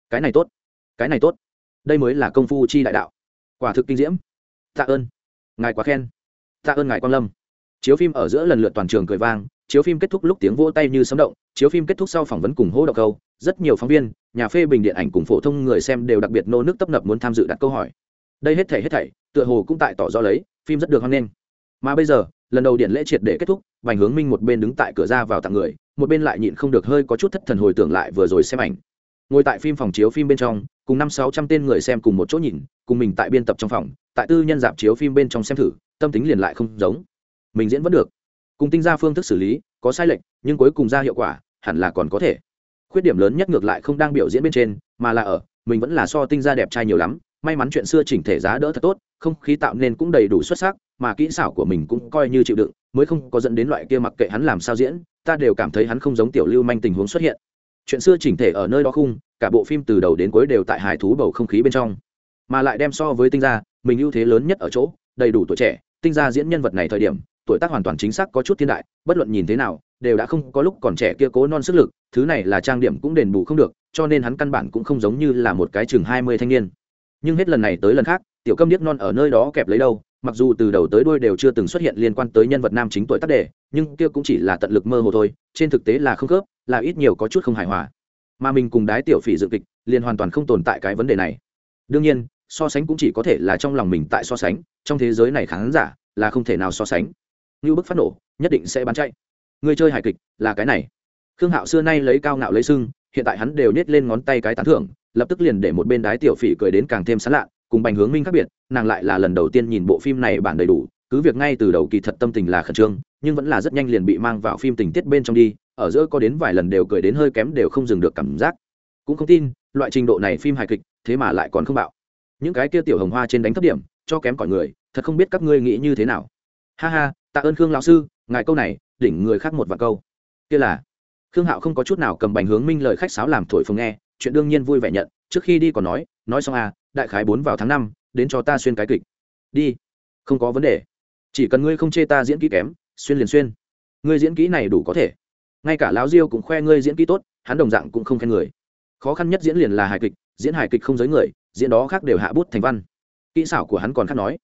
Cái này tốt cái này tốt. Đây mới là công phu chi đại đạo. Quả thực kinh diễm. Tạ ơn. Ngài quá khen. Tạ ơn ngài quan lâm. Chiếu phim ở giữa lần lượt toàn trường cười vang, chiếu phim kết thúc lúc tiếng vỗ tay như sấm động, chiếu phim kết thúc sau phỏng vấn cùng hô độc câu, rất nhiều phóng viên, nhà phê bình điện ảnh cùng phổ thông người xem đều đặc biệt nô nước tấp nập muốn tham dự đặt câu hỏi. Đây hết thảy hết thảy, tựa hồ cũng tại tỏ rõ lấy, phim rất được hoan nghênh. Mà bây giờ, lần đầu điện lễ triệt để kết thúc, vành hướng minh một bên đứng tại cửa ra vào tặng người, một bên lại nhịn không được hơi có chút thất thần hồi tưởng lại vừa rồi xem ảnh. Ngồi tại phim phòng chiếu phim bên trong cùng năm sáu trăm tên người xem cùng một chỗ nhìn, cùng mình tại biên tập trong phòng, tại tư nhân dạp chiếu phim bên trong xem thử, tâm tính liền lại không giống. Mình diễn vẫn được. Cùng tinh ra phương thức xử lý, có sai lệch, nhưng cuối cùng ra hiệu quả, hẳn là còn có thể. Khuyết điểm lớn nhất ngược lại không đang biểu diễn bên trên, mà là ở, mình vẫn là so tinh ra đẹp trai nhiều lắm, may mắn chuyện xưa chỉnh thể giá đỡ thật tốt, không khí tạo nên cũng đầy đủ xuất sắc, mà kỹ xảo của mình cũng coi như chịu đựng, mới không có dẫn đến loại kia mặc kệ hắn làm sao diễn, ta đều cảm thấy hắn không giống tiểu lưu manh tình huống xuất hiện. Chuyện xưa chỉnh thể ở nơi đó khung cả bộ phim từ đầu đến cuối đều tại hài thú bầu không khí bên trong. Mà lại đem so với tinh gia, mình ưu thế lớn nhất ở chỗ, đầy đủ tuổi trẻ, tinh gia diễn nhân vật này thời điểm, tuổi tác hoàn toàn chính xác có chút thiên đại, bất luận nhìn thế nào, đều đã không có lúc còn trẻ kia cố non sức lực, thứ này là trang điểm cũng đền bù không được, cho nên hắn căn bản cũng không giống như là một cái chừng hai mươi thanh niên. Nhưng hết lần này tới lần khác, tiểu câm điếc non ở nơi đó kẹp lấy đâu, mặc dù từ đầu tới đuôi đều chưa từng xuất hiện liên quan tới nhân vật nam chính tuổi tác đề, nhưng kia cũng chỉ là tận lực mơ hồ thôi, trên thực tế là không khớp, là ít nhiều có chút không hài hòa mà mình cùng đái tiểu phỉ dự kịch liền hoàn toàn không tồn tại cái vấn đề này. Đương nhiên, so sánh cũng chỉ có thể là trong lòng mình tại so sánh, trong thế giới này khán giả là không thể nào so sánh. Như bức phát nổ, nhất định sẽ bán chạy. Người chơi hài kịch là cái này. Khương hạo xưa nay lấy cao ngạo lấy sưng, hiện tại hắn đều nhét lên ngón tay cái tán thưởng, lập tức liền để một bên đái tiểu phỉ cười đến càng thêm sán lạ, cùng bành hướng minh khác biệt, nàng lại là lần đầu tiên nhìn bộ phim này bản đầy đủ, cứ việc ngay từ đầu kỳ thật tâm tình là khẩn trương nhưng vẫn là rất nhanh liền bị mang vào phim tình tiết bên trong đi, ở giữa có đến vài lần đều cười đến hơi kém đều không dừng được cảm giác. Cũng không tin, loại trình độ này phim hài kịch, thế mà lại còn không bạo. Những cái kia tiểu hồng hoa trên đánh thấp điểm, cho kém cỏi người, thật không biết các ngươi nghĩ như thế nào. Ha ha, tạ ơn khương lão sư, ngài câu này, đỉnh người khác một vài câu. Kia là, khương hạo không có chút nào cầm bành hướng minh lời khách sáo làm thổi phồng nghe, chuyện đương nhiên vui vẻ nhận, trước khi đi còn nói nói xong à đại khái bốn vào tháng năm, đến cho ta xuyên cái kịch. Đi, không có vấn đề. Chỉ cần ngươi không chê ta diễn kỹ kém xuyên liền xuyên. Ngươi diễn kỹ này đủ có thể. Ngay cả lão diêu cũng khoe ngươi diễn kỹ tốt, hắn đồng dạng cũng không khen người. Khó khăn nhất diễn liền là hài kịch, diễn hài kịch không giới người, diễn đó khác đều hạ bút thành văn. Kỹ xảo của hắn còn khác nói.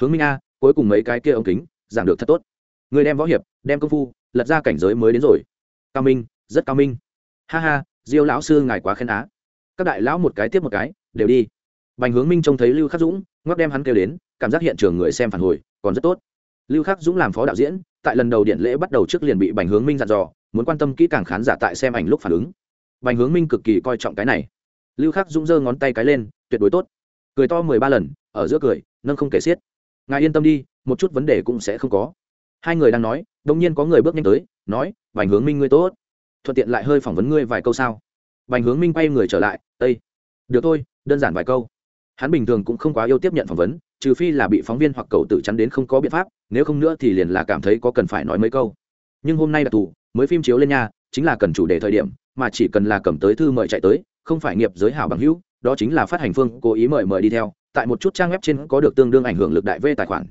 Hướng minh a, cuối cùng mấy cái kia ống kính, giảng được thật tốt. Người đem võ hiệp, đem công phu, lật ra cảnh giới mới đến rồi. Cao minh, rất cao minh. Ha ha, diêu lão sư ngài quá khen á. Các đại lão một cái tiếp một cái, đều đi. Bành hướng minh trông thấy lưu khắc dũng, ngoắc đem hắn kêu đến, cảm giác hiện trường người xem phản hồi, còn rất tốt. Lưu khắc dũng làm phó đạo diễn tại lần đầu điện lễ bắt đầu trước liền bị bành hướng minh dặn dò, muốn quan tâm kỹ càng khán giả tại xem ảnh lúc phản ứng. Bành hướng minh cực kỳ coi trọng cái này. Lưu khắc dũng giơ ngón tay cái lên, tuyệt đối tốt. Cười to mười ba lần, ở giữa cười, nâng không kể xiết. Ngài yên tâm đi, một chút vấn đề cũng sẽ không có. Hai người đang nói đông nhiên có người bước nhanh tới, nói, bành hướng minh ngươi tốt. Thuận tiện lại hơi phỏng vấn ngươi vài câu sao. Bành hướng minh quay người trở lại ây được thôi, đơn giản vài câu. Hắn bình thường cũng không quá yêu tiếp nhận phỏng vấn, trừ phi là bị phóng viên hoặc cầu tự chắn đến không có biện pháp nếu không nữa thì liền là cảm thấy có cần phải nói mấy câu. Nhưng hôm nay đặc thù mới phim chiếu lên nhà chính là cần chủ đề thời điểm, mà chỉ cần là cầm tới thư mời chạy tới, không phải nghiệp giới hảo bằng hữu, đó chính là phát hành phương cố ý mời mời đi theo, tại một chút trang web trên có được tương đương ảnh hưởng lực đại v tài khoản.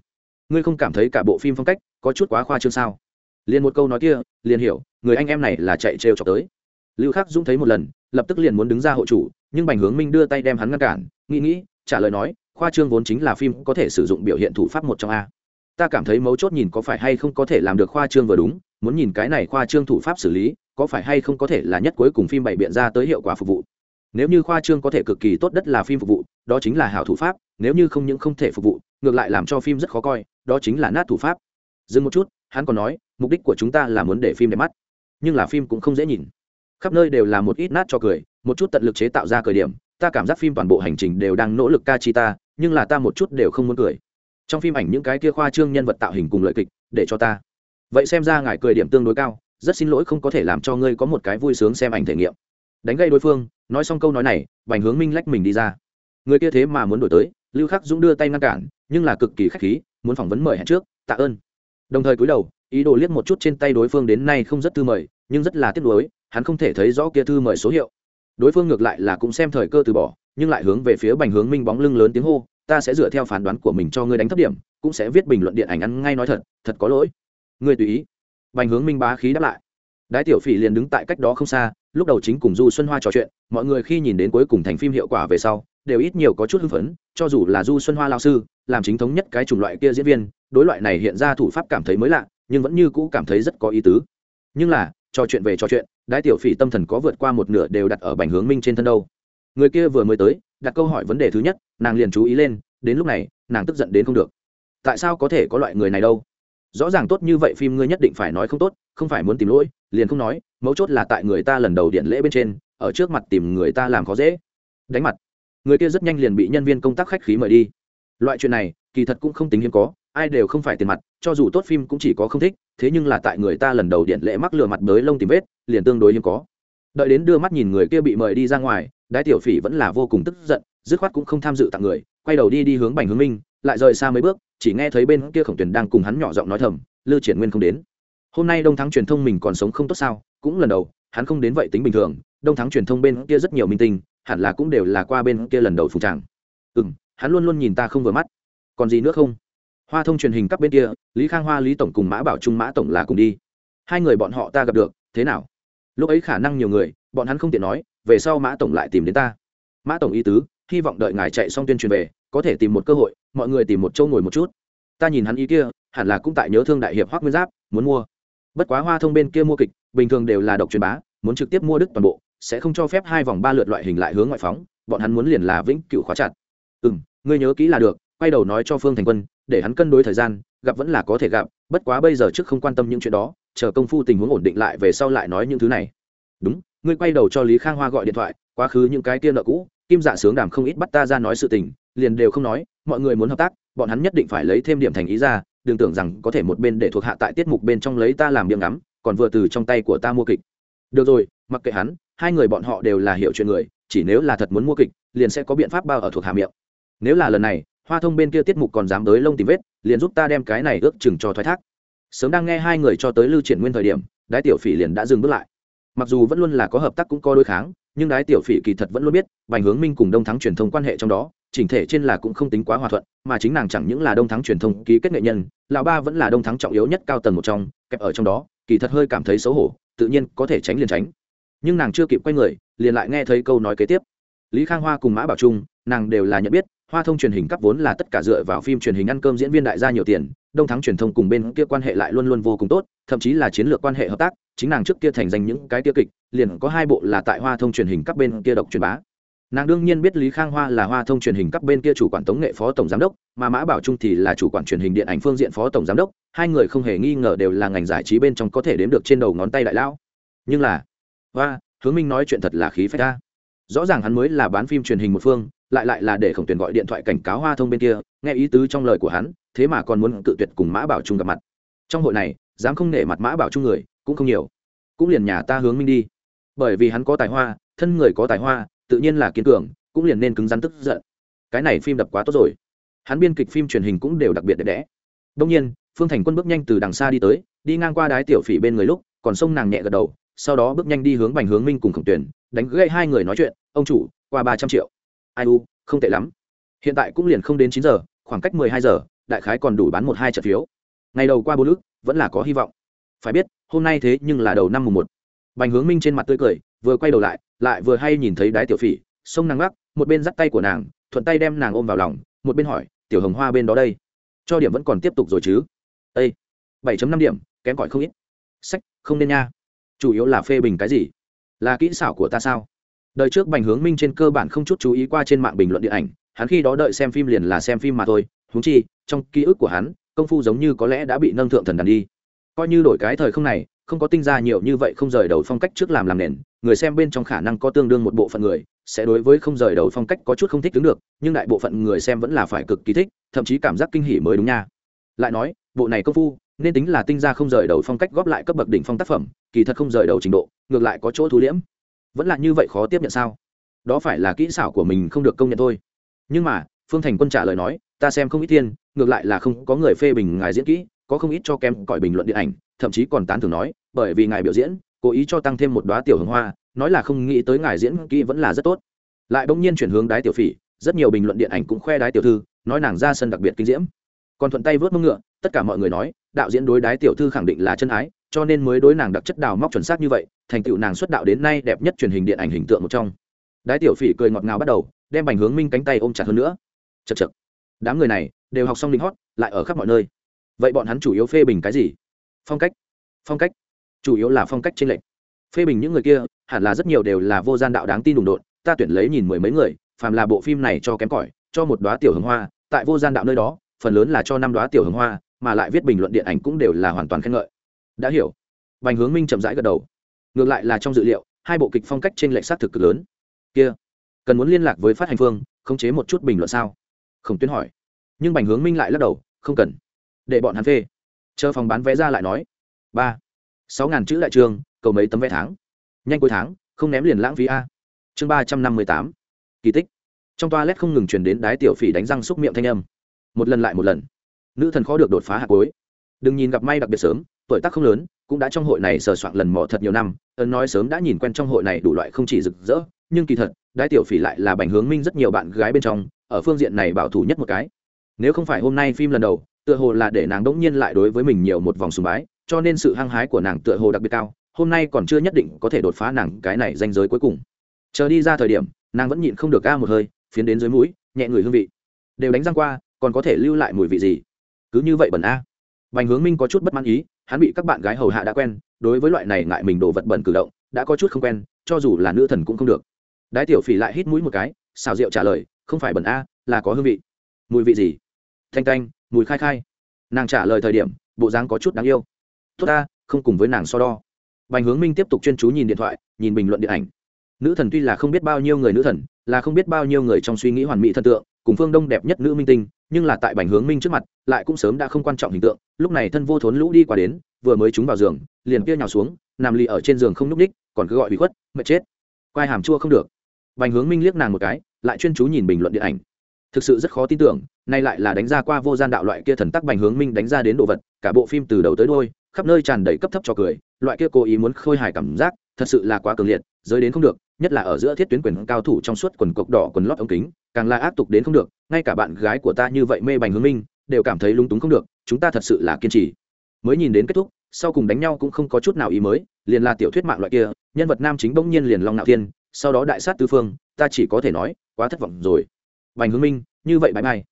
Ngươi không cảm thấy cả bộ phim phong cách có chút quá khoa trương sao? Liền một câu nói kia, liền hiểu, người anh em này là chạy trêu chọc tới. Lưu khắc dũng thấy một lần, lập tức liền muốn đứng ra hộ chủ, nhưng bành hướng minh đưa tay đem hắn ngăn cản, nghĩ nghĩ, trả lời nói, khoa trương vốn chính là phim có thể sử dụng biểu hiện thủ pháp một trong a ta cảm thấy mấu chốt nhìn có phải hay không có thể làm được khoa trương vừa đúng, muốn nhìn cái này khoa trương thủ pháp xử lý, có phải hay không có thể là nhất cuối cùng phim bày biện ra tới hiệu quả phục vụ. Nếu như khoa trương có thể cực kỳ tốt đất là phim phục vụ, đó chính là hảo thủ pháp, nếu như không những không thể phục vụ, ngược lại làm cho phim rất khó coi, đó chính là nát thủ pháp. Dừng một chút, hắn còn nói, mục đích của chúng ta là muốn để phim đẹp mắt, nhưng là phim cũng không dễ nhìn. Khắp nơi đều là một ít nát cho cười, một chút tận lực chế tạo ra cười điểm, ta cảm giác phim toàn bộ hành trình đều đang nỗ lực ca chi ta, nhưng là ta một chút đều không muốn cười trong phim ảnh những cái kia khoa trương nhân vật tạo hình cùng lợi kịch, để cho ta. Vậy xem ra ngài cười điểm tương đối cao, rất xin lỗi không có thể làm cho ngươi có một cái vui sướng xem ảnh thể nghiệm. Đánh gây đối phương, nói xong câu nói này, bành hướng minh lách mình đi ra. Người kia thế mà muốn đổi tới, lưu khắc dũng đưa tay ngăn cản, nhưng là cực kỳ k h á c h khí, muốn phỏng vấn mời hẹn trước, tạ ơn. Đồng thời cúi đầu, ý đồ liếc một chút trên tay đối phương đến nay không rất thư mời, nhưng rất là tiếc nuối, hắn không thể thấy rõ kia thư mời số hiệu. Đối phương ngược lại là cũng xem thời cơ từ bỏ, nhưng lại hướng về phía bành hướng minh bóng lưng lớn tiếng hô ta sẽ dựa theo phán đoán của mình cho ngươi đánh thấp điểm, cũng sẽ viết bình luận điện ảnh ăn ngay nói thật thật có lỗi. Ngươi tùy ý. Bành hướng minh bá khí đáp lại. Đái tiểu phỉ liền đứng tại cách đó không xa, lúc đầu chính cùng du xuân hoa trò chuyện, mọi người khi nhìn đến cuối cùng thành phim hiệu quả về sau, đều ít nhiều có chút hưng phấn, cho dù là du xuân hoa lao sư, làm chính thống nhất cái chủng loại kia diễn viên, đối loại này hiện ra thủ pháp cảm thấy mới lạ, nhưng vẫn như cũ cảm thấy rất có ý tứ. Nhưng là, trò chuyện về trò chuyện, đái tiểu phỉ tâm thần có vượt qua một nửa đều đặt ở bành hướng minh trên thân đâu. Người kia vừa mới tới đặt câu hỏi vấn đề thứ nhất, nàng liền chú ý lên, đến lúc này, nàng tức giận đến không được. Tại sao có thể có loại người này đâu? Rõ ràng tốt như vậy phim ngươi nhất định phải nói không tốt, không phải muốn tìm lỗi, liền không nói, mấu chốt là tại người ta lần đầu điện lễ bên trên, ở trước mặt tìm người ta làm khó dễ. Đánh mặt. Người kia rất nhanh liền bị nhân viên công tác khách khí mời đi. Loại chuyện này, kỳ thật cũng không tính hiếm có, ai đều không phải tiền mặt, cho dù tốt phim cũng chỉ có không thích, thế nhưng là tại người ta lần đầu điện lễ mắc lừa mặt bới lông tìm vết, liền tương đối hiếm có. Đợi đến đưa mắt nhìn người kia bị mời đi ra ngoài đái tiểu phỉ vẫn là vô cùng tức giận, dứt khoát cũng không tham dự tặng người, quay đầu đi đi hướng bành hướng minh, lại rời xa mấy bước, chỉ nghe thấy bên kia khổng tuyền đang cùng hắn nhỏ giọng nói thầm, lư triển nguyên không đến. Hôm nay đông thắng truyền thông mình còn sống không tốt sao? Cũng lần đầu, hắn không đến vậy tính bình thường. Đông thắng truyền thông bên kia rất nhiều minh tinh, hẳn là cũng đều là qua bên kia lần đầu phùng tràng. Ừ m hắn luôn luôn nhìn ta không vừa mắt. Còn gì nữa không? Hoa thông truyền hình các bên kia, lý khang hoa, lý tổng cùng mã bảo trung, mã tổng là cùng đi. Hai người bọn họ ta gặp được, thế nào? Lúc ấy khả năng nhiều người, bọn hắn không tiện nói về sau mã tổng lại tìm đến ta. Mã tổng ý tứ, hy vọng đợi ngài chạy xong tuyên truyền về, có thể tìm một cơ hội, mọi người tìm một chỗ ngồi một chút. Ta nhìn hắn ý kia, hẳn là cũng tại nhớ thương đại hiệp hoác nguyên giáp, muốn mua. Bất quá hoa thông bên kia mua kịch, bình thường đều là độc truyền bá, muốn trực tiếp mua đức toàn bộ, sẽ không cho phép hai vòng ba lượt loại hình lại hướng ngoại phóng, bọn hắn muốn liền là vĩnh cựu khóa chặt. Ừ m ngươi nhớ kỹ là được, quay đầu nói cho phương thành quân, để hắn cân đối thời gian, gặp vẫn là có thể gặp, bất quá bây giờ trước không quan tâm những chuyện đó, chờ công phu tình huống ổn định lại về sau lại nói những thứ này. Đúng ngươi quay đầu cho lý khang hoa gọi điện thoại, quá khứ những cái kia nợ cũ, kim dạ sướng đàm không ít bắt ta ra nói sự tình, liền đều không nói, mọi người muốn hợp tác, bọn hắn nhất định phải lấy thêm điểm thành ý ra, đừng tưởng rằng có thể một bên để thuộc hạ tại tiết mục bên trong lấy ta làm miệng ngắm, còn vừa từ trong tay của ta mua kịch. Được rồi, mặc kệ hắn, hai người bọn họ đều là hiểu chuyện người, chỉ nếu là thật muốn mua kịch, liền sẽ có biện pháp bao ở thuộc hạ miệng. Nếu là lần này, hoa thông bên kia tiết mục còn dám tới lông tìm vết, liền giúp ta đem cái này ước chừng cho thoái thác. Sớm đang nghe hai người cho tới lưu triển nguyên thời điểm, đái tiểu phỉ liền đã dừng bước lại mặc dù vẫn luôn là có hợp tác cũng có đối kháng, nhưng đái tiểu phỉ kỳ thật vẫn luôn biết, bành hướng minh cùng đông thắng truyền thông quan hệ trong đó, chỉnh thể trên là cũng không tính quá hòa thuận, mà chính nàng chẳng những là đông thắng truyền thông ký kết nghệ nhân, lão ba vẫn là đông thắng trọng yếu nhất cao tầng một trong, kẹp ở trong đó, kỳ thật hơi cảm thấy xấu hổ, tự nhiên có thể tránh liền tránh. Nhưng nàng chưa kịp quay người, liền lại nghe thấy câu nói kế tiếp. Lý khang hoa cùng mã bảo trung, nàng đều là nhận biết, hoa thông truyền hình cấp vốn là tất cả dựa vào phim truyền hình ăn cơm diễn viên đại gia nhiều tiền đông thắng truyền thông cùng bên kia quan hệ lại luôn luôn vô cùng tốt, thậm chí là chiến lược quan hệ hợp tác, chính nàng trước kia thành danh những cái kia kịch, liền có hai bộ là tại hoa thông truyền hình các bên kia độc truyền bá. Nàng đương nhiên biết lý khang hoa là hoa thông truyền hình các bên kia chủ quản tống nghệ phó tổng giám đốc, mà mã bảo trung thì là chủ quản truyền hình điện ảnh phương diện phó tổng giám đốc, hai người không hề nghi ngờ đều là ngành giải trí bên trong có thể đếm được trên đầu ngón tay đại lão. Nhưng là hoa hướng minh nói chuyện thật là khí phách ta rõ ràng hắn mới là bán phim truyền hình một phương, lại lại là để khổng tuyển gọi điện thoại cảnh cáo hoa thông bên kia, nghe ý tứ trong lời của hắn, thế mà còn muốn cự tuyệt cùng mã bảo trung gặp mặt. Trong hội này, dám không nể mặt mã bảo trung người, cũng không nhiều. Cũng liền nhà ta hướng minh đi. Bởi vì hắn có tài hoa, thân người có tài hoa, tự nhiên là kiên cường, cũng liền nên cứng rắn tức giận. Cái này phim đập quá tốt rồi. Hắn biên kịch phim truyền hình cũng đều đặc biệt đẹp đẽ. Đông nhiên, phương thành quân bước nhanh từ đằng xa đi tới, đi ngang qua đái tiểu phỉ bên người lúc, còn sông nàng nhẹ gật đầu sau đó bước nhanh đi hướng bành hướng minh cùng khổng tuyển đánh gãy hai người nói chuyện, ông chủ, qua ba trăm triệu. Ai u, không tệ lắm. Hiện tại cũng liền không đến chín giờ, khoảng cách mười hai giờ, đại khái còn đủ bán một hai trận phiếu. Ngày đầu qua bốn lức, vẫn là có hy vọng. Phải biết, hôm nay thế nhưng là đầu năm mùng một. Bành hướng minh trên mặt tươi cười, vừa quay đầu lại lại vừa hay nhìn thấy đái tiểu phỉ, sông nàng gác một bên dắt tay của nàng, thuận tay đem nàng ôm vào lòng, một bên hỏi, tiểu hồng hoa bên đó đây? Cho điểm vẫn còn tiếp tục rồi chứ. Ây bảy năm điểm, kém cỏi không ít. Sách, không nên nha chủ yếu là phê bình cái gì? Là kỹ xảo của ta sao? Đời trước bành hướng minh trên cơ bản không chút chú ý qua trên mạng bình luận điện ảnh, hắn khi đó đợi xem phim liền là xem phim mà thôi húng chi, trong ký ức của hắn, công phu giống như có lẽ đã bị nâng thượng thần đàn đi. Coi như đổi cái thời không này, không có tinh ra nhiều như vậy không rời đầu phong cách trước làm làm nền, người xem bên trong khả năng có tương đương một bộ phận người, sẽ đối với không rời đầu phong cách có chút không thích đứng được, nhưng đại bộ phận người xem vẫn là phải cực kỳ thích, thậm chí cảm giác kinh hỉ mới đúng nha. Lại nói, bộ này công phu nên tính là tinh ra không rời đầu phong cách góp lại cấp bậc đỉnh phong tác phẩm, kỳ thật không rời đầu trình độ, ngược lại có chỗ thu liễm. Vẫn là như vậy khó tiếp nhận sao? Đó phải là kỹ xảo của mình không được công nhận thôi. Nhưng mà, phương thành quân trả lời nói, ta xem không ít thiên, ngược lại là không có người phê bình ngài diễn kỹ, có không ít cho kém cõi bình luận điện ảnh, thậm chí còn tán thưởng nói, bởi vì ngài biểu diễn, cố ý cho tăng thêm một đoá tiểu hồng hoa, nói là không nghĩ tới ngài diễn kỹ vẫn là rất tốt. Lại bỗng nhiên chuyển hướng đái tiểu phỉ, rất nhiều bình luận điện ảnh cũng khoe đái tiểu thư, nói nàng ra sân đặc biệt kinh diễm. Còn thuận tay vớt mông ngựa, tất cả mọi người nói đạo diễn đối đái tiểu thư khẳng định là chân ái, cho nên mới đối nàng đặc chất đào móc chuẩn xác như vậy, thành tựu nàng xuất đạo đến nay đẹp nhất truyền hình điện ảnh hình tượng một trong. Đái tiểu phỉ cười ngọt ngào bắt đầu, đem bành hướng minh cánh tay ôm chặt hơn nữa. Chật chật đám người này đều học xong lính hót, lại ở khắp mọi nơi. Vậy bọn hắn chủ yếu phê bình cái gì? Phong cách. Phong cách. Chủ yếu là phong cách trên lệch. Phê bình những người kia, hẳn là rất nhiều đều là vô gian đạo đáng tin đùng đột ta tuyển lấy nhìn mười mấy người, phàm là bộ phim này cho kém cỏi, cho một đoá tiểu hướng hoa, tại vô gian đạo nơi đó, phần lớn là cho năm đoá tiểu hướng hoa mà lại viết bình luận điện ảnh cũng đều là hoàn toàn khen ngợi. Đã hiểu. Bành hướng minh chậm rãi gật đầu. Ngược lại là trong dự liệu, hai bộ kịch phong cách trên lệnh xác thực cực lớn. Kia, cần muốn liên lạc với phát hành phương, khống chế một chút bình luận sao? Không tuyến hỏi. Nhưng bành hướng minh lại lắc đầu, không cần. Để bọn hắn phê. Chờ phòng bán vé ra lại nói. Ba, sáu ngàn chữ đại trường, cầu mấy tấm vé tháng? Nhanh cuối tháng, không ném liền lãng phí a. Chương ba trăm năm mươi tám. Kỳ tích. Trong toilet không ngừng truyền đến đái tiểu phỉ đánh răng xúc miệng thanh âm. Một lần lại một lần nữ thần khó được đột phá hạt cuối. Đừng nhìn gặp may đặc biệt sớm, tuổi tác không lớn, cũng đã trong hội này sờ soạn lần mò thật nhiều năm, ấn nói sớm đã nhìn quen trong hội này đủ loại không chỉ rực rỡ, nhưng kỳ thật, đái tiểu phỉ lại là bành hướng minh rất nhiều bạn gái bên trong, ở phương diện này bảo thủ nhất một cái. Nếu không phải hôm nay phim lần đầu, tựa hồ là để nàng đỗng nhiên lại đối với mình nhiều một vòng sùng bái, cho nên sự hăng hái của nàng tựa hồ đặc biệt cao, hôm nay còn chưa nhất định có thể đột phá nàng cái này danh giới cuối cùng. Chờ đi ra thời điểm, nàng vẫn nhịn không được ca một hơi, phiến đến dưới mũi, nhẹ người hương vị. Đều đánh răng qua, còn có thể lưu lại mùi vị gì? Cứ như vậy bẩn a. Bành hướng minh có chút bất mãn ý, hắn bị các bạn gái hầu hạ đã quen, đối với loại này ngại mình đồ vật bẩn cử động, đã có chút không quen, cho dù là nữ thần cũng không được. Đái tiểu phỉ lại hít mũi một cái, xào rượu trả lời, không phải bẩn a, là có hương vị. Mùi vị gì? Thanh canh mùi khai khai. Nàng trả lời thời điểm, bộ dáng có chút đáng yêu. Tốt ta, không cùng với nàng so đo. Bành hướng minh tiếp tục chuyên chú nhìn điện thoại, nhìn bình luận điện ảnh. Nữ thần tuy là không biết bao nhiêu người nữ thần, là không biết bao nhiêu người trong suy nghĩ hoàn mỹ thần tượng cùng phương đông đẹp nhất nữ minh tinh, nhưng là tại bành hướng minh trước mặt, lại cũng sớm đã không quan trọng hình tượng, lúc này thân vô thốn lũ đi qua đến, vừa mới trúng vào giường, liền kia nhào xuống, nằm lì ở trên giường không n ú c ních còn cứ gọi bị khuất, mệt chết. Quai hàm chua không được. Bành hướng minh liếc nàng một cái, lại chuyên chú nhìn bình luận điện ảnh. Thực sự rất khó tin tưởng, nay lại là đánh ra qua vô gian đạo loại kia thần tắc bành hướng minh đánh ra đến đồ vật, cả bộ phim từ đầu tới đôi khắp nơi tràn đầy cấp thấp cho cười, loại kia cố ý muốn khôi hài cảm giác, thật sự là quá cường liệt, giới đến không được nhất là ở giữa thiết tuyến quyền cao thủ trong suốt quần cộc đỏ quần lót ống kính, càng là áp tục đến không được, ngay cả bạn gái của ta như vậy mê bành hướng minh, đều cảm thấy lung túng không được, chúng ta thật sự là kiên trì. Mới nhìn đến kết thúc, sau cùng đánh nhau cũng không có chút nào ý mới, liền là tiểu thuyết mạng loại kia, nhân vật nam chính bỗng nhiên liền long nạo thiên, sau đó đại sát tư phương, ta chỉ có thể nói, quá thất vọng rồi. Bành hướng minh, như vậy bãi bay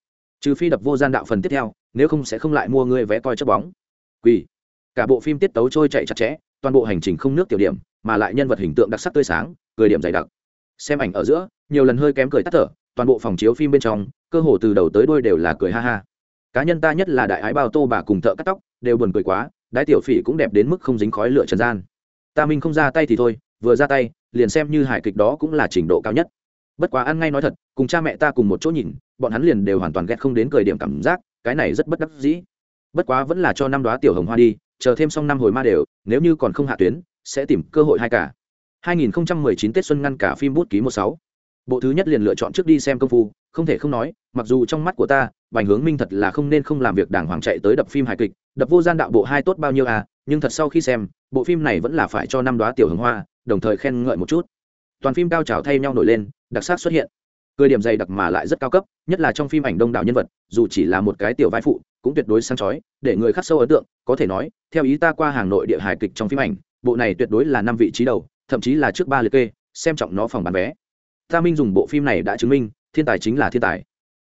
trừ phi đập vô gian đạo phần tiếp theo, nếu không sẽ không lại mua ngươi vé coi chấp bóng. Quỳ. Cả bộ phim tiết tấu trôi chạy chặt chẽ, toàn bộ hành trình không nước tiểu điểm, mà lại nhân vật hình tượng đặc sắc tươi sáng cười điểm dày đặc. Xem ảnh ở giữa, nhiều lần hơi kém cười tắt thở, toàn bộ phòng chiếu phim bên trong, cơ hồ từ đầu tới đôi đều là cười ha ha. Cá nhân ta nhất là đại ái bao tô bà cùng thợ cắt tóc, đều buồn cười quá, đái tiểu phỉ cũng đẹp đến mức không dính khói lửa trần gian. Ta minh không ra tay thì thôi, vừa ra tay, liền xem như hài kịch đó cũng là trình độ cao nhất. Bất quá ăn ngay nói thật, cùng cha mẹ ta cùng một chỗ nhìn, bọn hắn liền đều hoàn toàn ghét không đến cười điểm cảm giác, cái này rất bất đắc dĩ. Bất quá vẫn là cho năm đoá tiểu hồng hoa đi, chờ thêm xong năm hồi ma đều, nếu như còn không hạ tuyến, sẽ tìm cơ hội hai cả. 2019 Tết xuân ngăn cả phim bút ký 16. Bộ thứ nhất liền lựa chọn trước đi xem công phu, không thể không nói, mặc dù trong mắt của ta, Bành Hướng Minh thật là không nên không làm việc đàng hoàng chạy tới đập phim hài kịch, đập vô gian đạo bộ hai tốt bao nhiêu à, nhưng thật sau khi xem, bộ phim này vẫn là phải cho năm đóa tiểu hồng hoa, đồng thời khen ngợi một chút. Toàn phim cao trào thay nhau nổi lên, đặc sắc xuất hiện. Cười điểm dày đặc mà lại rất cao cấp, nhất là trong phim ảnh đông đảo nhân vật, dù chỉ là một cái tiểu vai phụ, cũng tuyệt đối sáng chói, để người khắc sâu ấn tượng, có thể nói, theo ý ta qua hàng nội địa hài kịch trong phim ảnh, bộ này tuyệt đối là năm vị trí đầu thậm chí là trước ba liệt kê, xem trọng nó phòng bán vé. Ta minh dùng bộ phim này đã chứng minh, thiên tài chính là thiên tài.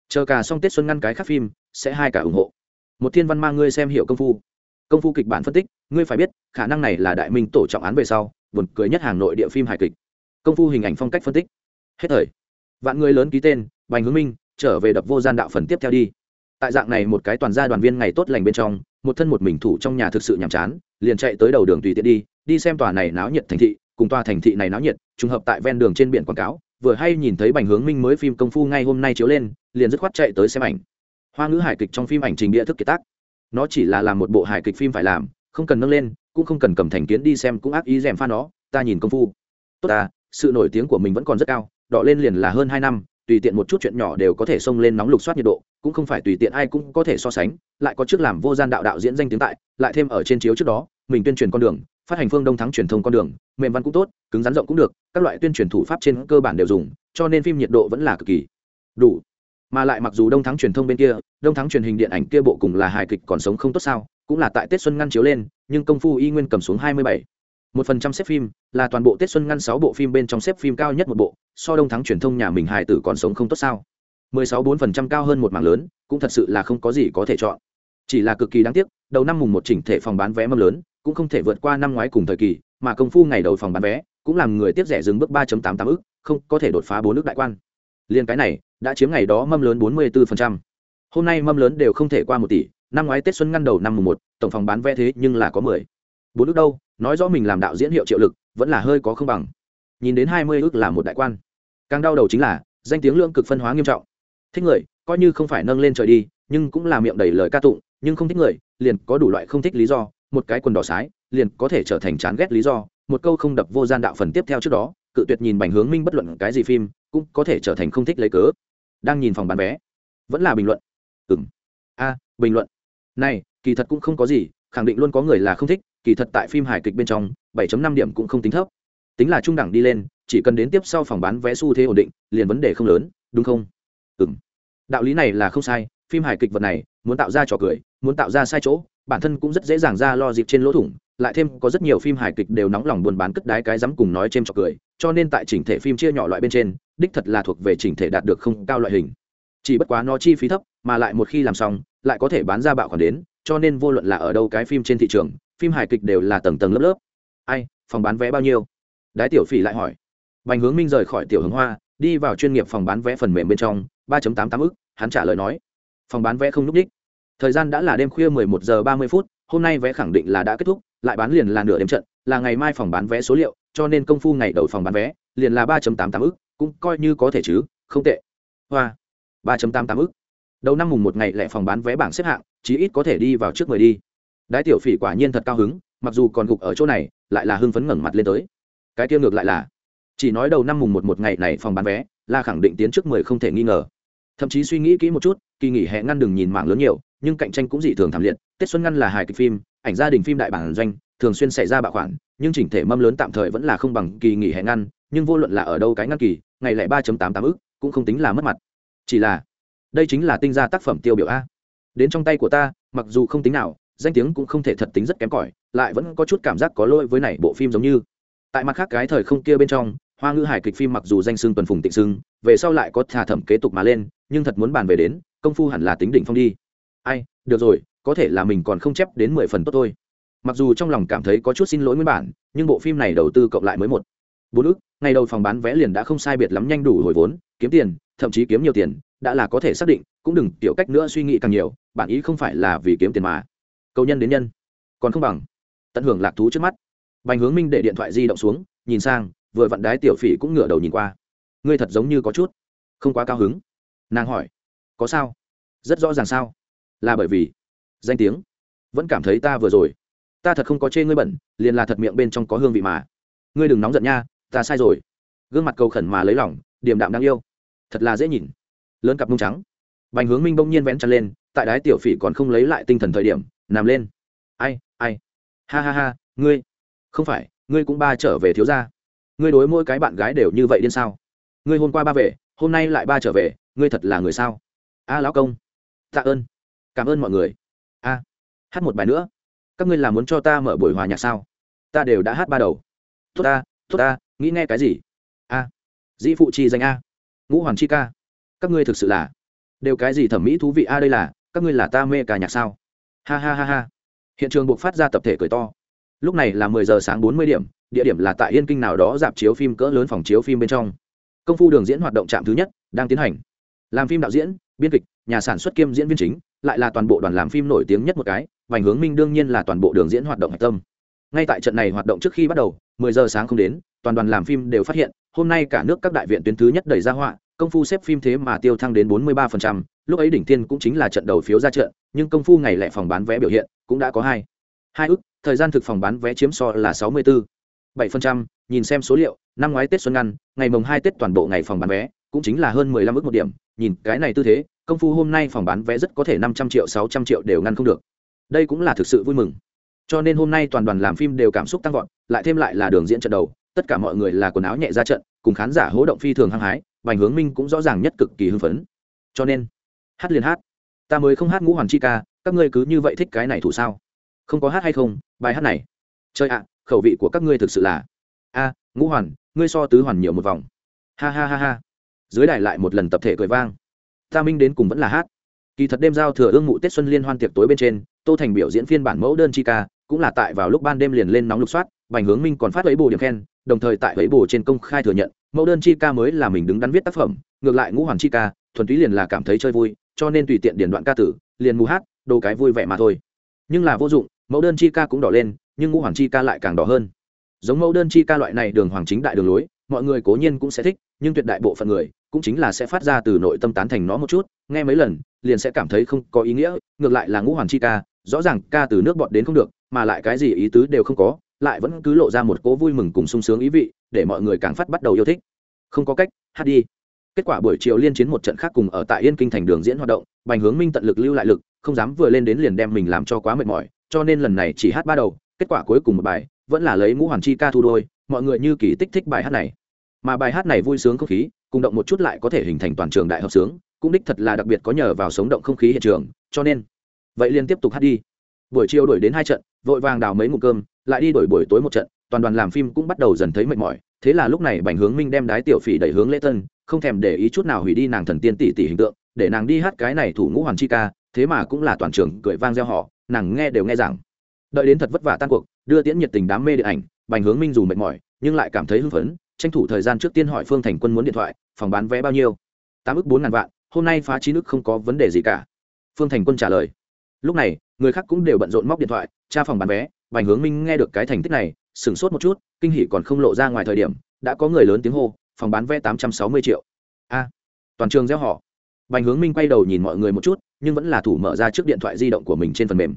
Chờ cả xong tết xuân ngăn cái khác phim, sẽ hai cả ủng hộ. Một thiên văn mang ngươi xem hiệu công phu. Công phu kịch bản phân tích, ngươi phải biết, khả năng này là đại minh tổ trọng án về sau, buồn cười nhất hàng nội địa phim hài kịch. Công phu hình ảnh phong cách phân tích. Hết thời. Vạn người lớn ký tên, bành hướng minh, trở về đập vô gian đạo phần tiếp theo đi. Tại dạng này một cái toàn gia đoàn viên ngày tốt lành bên trong, một thân một mình thủ trong nhà thực sự nhàm chán, liền chạy tới đầu đường tùy tiện đi đi xem tòa này náo nhiệt thành thị cùng tòa thành thị này náo nhiệt, trùng hợp tại ven đường trên biển quảng cáo, vừa hay nhìn thấy bành hướng minh mới phim công phu ngay hôm nay chiếu lên, liền dứt khoát chạy tới xem ảnh. Hoa ngữ hài kịch trong phim ảnh trình địa thức kiệt tác. Nó chỉ là làm một bộ hài kịch phim phải làm, không cần nâng lên, cũng không cần cầm thành kiến đi xem cũng ác ý rèm pha nó, ta nhìn công phu. Tốt à sự nổi tiếng của mình vẫn còn rất cao, đọ lên liền là hơn hai năm, tùy tiện một chút chuyện nhỏ đều có thể xông lên nóng lục soát nhiệt độ, cũng không phải tùy tiện ai cũng có thể so sánh, lại có trước làm vô gian đạo đạo diễn danh tiếng tại, lại thêm ở trên chiếu trước đó, mình tuyên truyền con đường phát hành phương đông thắng truyền thông con đường, mềm văn cũng tốt, cứng rắn rộng cũng được, các loại tuyên truyền thủ pháp trên cơ bản đều dùng, cho nên phim nhiệt độ vẫn là cực kỳ đủ. Mà lại mặc dù đông thắng truyền thông bên kia, đông thắng truyền hình điện ảnh kia bộ cùng là hài kịch còn sống không tốt sao, cũng là tại tết xuân ngăn chiếu lên, nhưng công phu y nguyên cầm xuống hai mươi bảy. Một phần trăm xếp phim, là toàn bộ tết xuân ngăn sáu bộ phim bên trong xếp phim cao nhất một bộ, so đông thắng truyền thông nhà mình hài tử còn sống không tốt sao. mười sáu bốn phần trăm cao hơn một mảng lớn, cũng thật sự là không có gì có thể chọn. Chỉ là cực kỳ đáng tiếc, đầu năm mùng một chỉnh thể phòng bán vé mâm lớn cũng không thể vượt qua năm ngoái cùng thời kỳ, mà công phu ngày đầu phòng bán vé cũng làm người tiếp rẻ dừng bước ba tám tám ức, không có thể đột phá bốn ức đại quan. Liên cái này đã chiếm ngày đó mâm lớn bốn mươi 44%. hôm nay mâm lớn đều không thể qua một tỷ, năm ngoái tết xuân ngăn đầu năm mùng một, tổng phòng bán vé thế nhưng là có mười. Bốn nước đâu? Nói rõ mình làm đạo diễn hiệu triệu lực, vẫn là hơi có không bằng. Nhìn đến hai mươi là một đại quan. Càng đau đầu chính là, danh tiếng lượng cực phân hóa nghiêm trọng. Thích người, coi như không phải nâng lên trời đi, nhưng cũng là miệng đầy lời ca tụng, nhưng không thích người, liền có đủ loại không thích lý do một cái quần đỏ sái, liền có thể trở thành chán ghét lý do. Một câu không đập vô gian đạo phần tiếp theo trước đó, cự tuyệt nhìn bành hướng minh bất luận cái gì phim, cũng có thể trở thành không thích lấy cớ. Đang nhìn phòng bán vé. Vẫn là bình luận. Ừ a, bình luận. Này, kỳ thật cũng không có gì, khẳng định luôn có người là không thích, kỳ thật tại phim hài kịch bên trong 7.5 điểm cũng không tính thấp. Tính là trung đẳng đi lên, chỉ cần đến tiếp sau phòng bán vé xu thế ổn định, liền vấn đề không lớn, đúng không? Ừ đạo lý này là không sai phim hài kịch vật này, muốn tạo ra trò cười, muốn tạo ra sai chỗ, bản thân cũng rất dễ dàng ra lo dịp trên lỗ thủng, lại thêm có rất nhiều phim hài kịch đều nóng lòng buôn bán cất đái cái dám cùng nói trên trò cười, cho nên tại chỉnh thể phim chia nhỏ loại bên trên, đích thật là thuộc về chỉnh thể đạt được không cao loại hình. Chỉ bất quá nó chi phí thấp, mà lại một khi làm xong, lại có thể bán ra bạo khoản đến, cho nên vô luận là ở đâu cái phim trên thị trường, phim hài kịch đều là tầng tầng lớp lớp. Ai, phòng bán vé bao nhiêu? Đái tiểu phỉ lại hỏi. Bành hướng minh rời khỏi tiểu hướng hoa, đi vào chuyên nghiệp phòng bán vé phần mềm bên trong, ba tám tám ức, hắn trả lời nói phòng bán vé không n ú c đích. Thời gian đã là đêm khuya mười một giờ ba mươi phút, hôm nay vé khẳng định là đã kết thúc, lại bán liền là nửa đêm trận, là ngày mai phòng bán vé số liệu, cho nên công phu ngày đầu phòng bán vé, liền là ba tám tám ức, cũng coi như có thể chứ, không tệ. Hoa, ba tám tám ức. Đầu năm mùng một ngày lẻ phòng bán vé bảng xếp hạng, chí ít có thể đi vào trước mười đi. Đái tiểu phỉ quả nhiên thật cao hứng, mặc dù còn gục ở chỗ này, lại là hưng phấn ngẩng mặt lên tới. Cái tiêu ngược lại là, chỉ nói đầu năm mùng một một ngày này phòng bán vé, là khẳng định tiến trước mười không thể nghi ngờ thậm chí suy nghĩ kỹ một chút, kỳ nghỉ hè ngăn đừng nhìn mạng lớn nhiều, nhưng cạnh tranh cũng dị thường thảm liệt. Tết xuân ngăn là hài kịch phim, ảnh gia đình phim đại bản doanh, thường xuyên xảy ra bạo khoản, nhưng chỉnh thể mâm lớn tạm thời vẫn là không bằng kỳ nghỉ hè ngăn, nhưng vô luận là ở đâu cái ngăn kỳ, ngày lại ba tám tám ức, cũng không tính là mất mặt. Chỉ là, đây chính là tinh gia tác phẩm tiêu biểu a. Đến trong tay của ta, mặc dù không tính nào, danh tiếng cũng không thể thật tính rất kém cỏi, lại vẫn có chút cảm giác có lỗi với này bộ phim giống như. Tại mặt khác cái thời không kia bên trong, hoa ngữ hải kịch phim mặc dù danh xưng tuần phùng tịnh xưng, về sau lại có thà thẩm kế tục mà lên nhưng thật muốn bàn về đến, công phu hẳn là tính định phong đi. Ai, được rồi, có thể là mình còn không chép đến mười phần tốt thôi. Mặc dù trong lòng cảm thấy có chút xin lỗi nguyên bản, nhưng bộ phim này đầu tư cộng lại mới một. Bốn ức, ngày đầu phòng bán vé liền đã không sai biệt lắm nhanh đủ hồi vốn, kiếm tiền, thậm chí kiếm nhiều tiền, đã là có thể xác định, cũng đừng tiểu cách nữa suy nghĩ càng nhiều, bản ý không phải là vì kiếm tiền mà. Câu nhân đến nhân, còn không bằng. Tận hưởng lạc thú trước mắt. Bành hướng minh để điện thoại di động xuống, nhìn sang, vừa vặn đái tiểu phỉ cũng ngửa đầu nhìn qua. Ngươi thật giống như có chút không quá cao hứng nàng hỏi, có sao? Rất rõ ràng sao? Là bởi vì danh tiếng. Vẫn cảm thấy ta vừa rồi, ta thật không có chê ngươi bẩn, liền là thật miệng bên trong có hương vị mà. Ngươi đừng nóng giận nha, ta sai rồi. Gương mặt cầu khẩn mà lấy lỏng điềm đạm đáng yêu. Thật là dễ nhìn. Lớn cặp mông trắng. Bành hướng minh bỗng nhiên vén chăn lên, tại đái tiểu phỉ còn không lấy lại tinh thần thời điểm, nằm lên. Ai ai? Ha ha ha, ngươi. Không phải, ngươi cũng ba trở về thiếu gia. Ngươi đối mỗi cái bạn gái đều như vậy điên sao? Ngươi hôm qua ba về, hôm nay lại ba trở về ngươi thật là người sao? A, lão công. Tạ ơn. Cảm ơn mọi người. A, hát một bài nữa. Các ngươi là muốn cho ta mở buổi hòa nhạc sao? Ta đều đã hát ba đầu. Tốt ta tốt ta, nghĩ nghe cái gì? A, dĩ phụ chi danh a. Ngũ hoàng chi ca. Các ngươi thực sự là đều cái gì thẩm mỹ thú vị a đây là, các ngươi là ta mê cả nhạc sao? Ha ha ha ha. Hiện trường buộc phát ra tập thể cười to. Lúc này là mười giờ sáng bốn mươi điểm, địa điểm là tại yên kinh nào đó dạp chiếu phim cỡ lớn phòng chiếu phim bên trong. Công phu đường diễn hoạt động trạm thứ nhất, đang tiến hành làm phim đạo diễn biên kịch nhà sản xuất kiêm diễn viên chính lại là toàn bộ đoàn làm phim nổi tiếng nhất một cái vành hướng minh đương nhiên là toàn bộ đường diễn hoạt động hạch tâm. Ngay tại trận này hoạt động trước khi bắt đầu mười giờ sáng không đến toàn đoàn làm phim đều phát hiện hôm nay cả nước các đại viện tuyến thứ nhất đầy ra họa công phu xếp phim thế mà tiêu thăng đến bốn mươi ba phần trăm, lúc ấy đỉnh tiên cũng chính là trận đầu phiếu ra trận nhưng công phu ngày lẻ phòng bán vé biểu hiện cũng đã có hai. Hai ức thời gian thực phòng bán vé chiếm so là sáu mươi bốn bảy phần trăm nhìn xem số liệu năm ngoái tết xuân ngăn ngày mồng hai tết toàn bộ ngày phòng bán vé cũng chính là hơn mười lăm ức một điểm. Nhìn cái này tư thế, công phu hôm nay phòng bán vé rất có thể năm trăm triệu, sáu trăm triệu đều ngăn không được. Đây cũng là thực sự vui mừng. Cho nên hôm nay toàn đoàn làm phim đều cảm xúc tăng vọt, lại thêm lại là đường diễn trận đầu, tất cả mọi người là quần áo nhẹ ra trận, cùng khán giả hỗ động phi thường hăng hái, vành hướng minh cũng rõ ràng nhất cực kỳ hưng phấn. Cho nên, hát liền hát. Ta mới không hát ngũ hoàn chi ca, các ngươi cứ như vậy thích cái này thủ sao? Không có hát hay không, bài hát này. Chơi ạ, khẩu vị của các ngươi thực sự là. A, ngũ hoàn, ngươi so tứ hoàn nhiều một vòng. Ha ha ha ha dưới đài lại một lần tập thể cười vang. Ta minh đến cùng vẫn là hát. Kỳ thật đêm giao thừa ương mụ tết xuân liên hoan tiệc tối bên trên, tô thành biểu diễn phiên bản mẫu đơn chi ca, cũng là tại vào lúc ban đêm liền lên nóng lục soát, bành hướng minh còn phát lấy bồ điểm khen, đồng thời tại lấy bồ trên công khai thừa nhận, mẫu đơn chi ca mới là mình đứng đắn viết tác phẩm, ngược lại ngũ hoàng chi ca, thuần túy liền là cảm thấy chơi vui, cho nên tùy tiện điển đoạn ca tử, liền mù hát, đồ cái vui vẻ mà thôi. Nhưng là vô dụng, mẫu đơn chi ca cũng đỏ lên, nhưng ngũ hoàng chi ca lại càng đỏ hơn. Giống mẫu đơn chi ca loại này đường hoàng chính đại đường lối mọi người cố nhiên cũng sẽ thích, nhưng tuyệt đại bộ phận người cũng chính là sẽ phát ra từ nội tâm tán thành nó một chút, nghe mấy lần, liền sẽ cảm thấy không có ý nghĩa, ngược lại là ngũ hoàn chi ca, rõ ràng ca từ nước bọt đến không được, mà lại cái gì ý tứ đều không có, lại vẫn cứ lộ ra một cố vui mừng cùng sung sướng ý vị, để mọi người càng phát bắt đầu yêu thích. Không có cách, hát đi. Kết quả buổi chiều liên chiến một trận khác cùng ở tại yên kinh thành đường diễn hoạt động, bành hướng minh tận lực lưu lại lực, không dám vừa lên đến liền đem mình làm cho quá mệt mỏi, cho nên lần này chỉ hát ba đầu, kết quả cuối cùng một bài vẫn là lấy ngũ hoàn chi ca thu đôi, mọi người như kỳ tích thích bài hát này. Mà bài hát này vui sướng không khí, cùng động một chút lại có thể hình thành toàn trường đại hợp sướng, cũng đích thật là đặc biệt có nhờ vào sống động không khí hiện trường, cho nên, vậy liên tiếp tục hát đi. Buổi chiều đổi đến hai trận, vội vàng đào mấy ngụm cơm, lại đi đổi buổi tối một trận, toàn đoàn làm phim cũng bắt đầu dần thấy mệt mỏi, thế là lúc này bành hướng minh đem đái tiểu phỉ đẩy hướng lễ tân, không thèm để ý chút nào hủy đi nàng thần tiên tỷ tỷ hình tượng, để nàng đi hát cái này thủ ngũ hoàn chi ca, thế mà cũng là toàn trường cười vang gieo họ nàng nghe đều nghe rằng đợi đến thật vất vả tan cuộc đưa tiễn nhiệt tình đám mê điện ảnh, bành hướng minh dù mệt mỏi, nhưng lại cảm thấy hưng phấn, tranh thủ thời gian trước tiên hỏi phương thành quân muốn điện thoại, phòng bán vé bao nhiêu. Tám ức bốn ngàn vạn, hôm nay phá chín ức không có vấn đề gì cả. Phương thành quân trả lời. Lúc này, người khác cũng đều bận rộn móc điện thoại, tra phòng bán vé, bành hướng minh nghe được cái thành tích này, sửng sốt một chút, kinh hỉ còn không lộ ra ngoài thời điểm, đã có người lớn tiếng hô, phòng bán vé tám trăm sáu mươi triệu. A, toàn trường gieo họ bành hướng minh quay đầu nhìn mọi người một chút, nhưng vẫn là thủ mở ra trước điện thoại di động của mình trên phần mềm.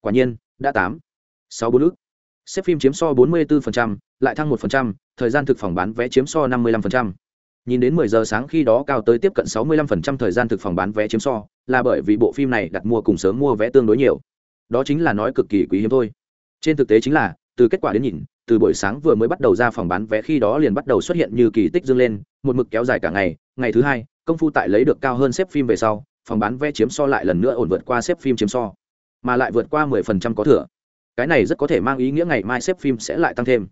Quả nhiên, đã tám, sáu bốn ước xếp phim chiếm so 44%, lại thăng 1%, thời gian thực phòng bán vé chiếm so 55%. Nhìn đến 10 giờ sáng khi đó cao tới tiếp cận 65% thời gian thực phòng bán vé chiếm so, là bởi vì bộ phim này đặt mua cùng sớm mua vé tương đối nhiều. Đó chính là nói cực kỳ quý hiếm thôi. Trên thực tế chính là, từ kết quả đến nhìn, từ buổi sáng vừa mới bắt đầu ra phòng bán vé khi đó liền bắt đầu xuất hiện như kỳ tích dương lên, một mực kéo dài cả ngày, ngày thứ hai, công phu tại lấy được cao hơn xếp phim về sau, phòng bán vé chiếm so lại lần nữa ổn vượt qua xếp phim chiếm so, mà lại vượt qua 10% có thừa cái này rất có thể mang ý nghĩa ngày mai xếp phim sẽ lại tăng thêm.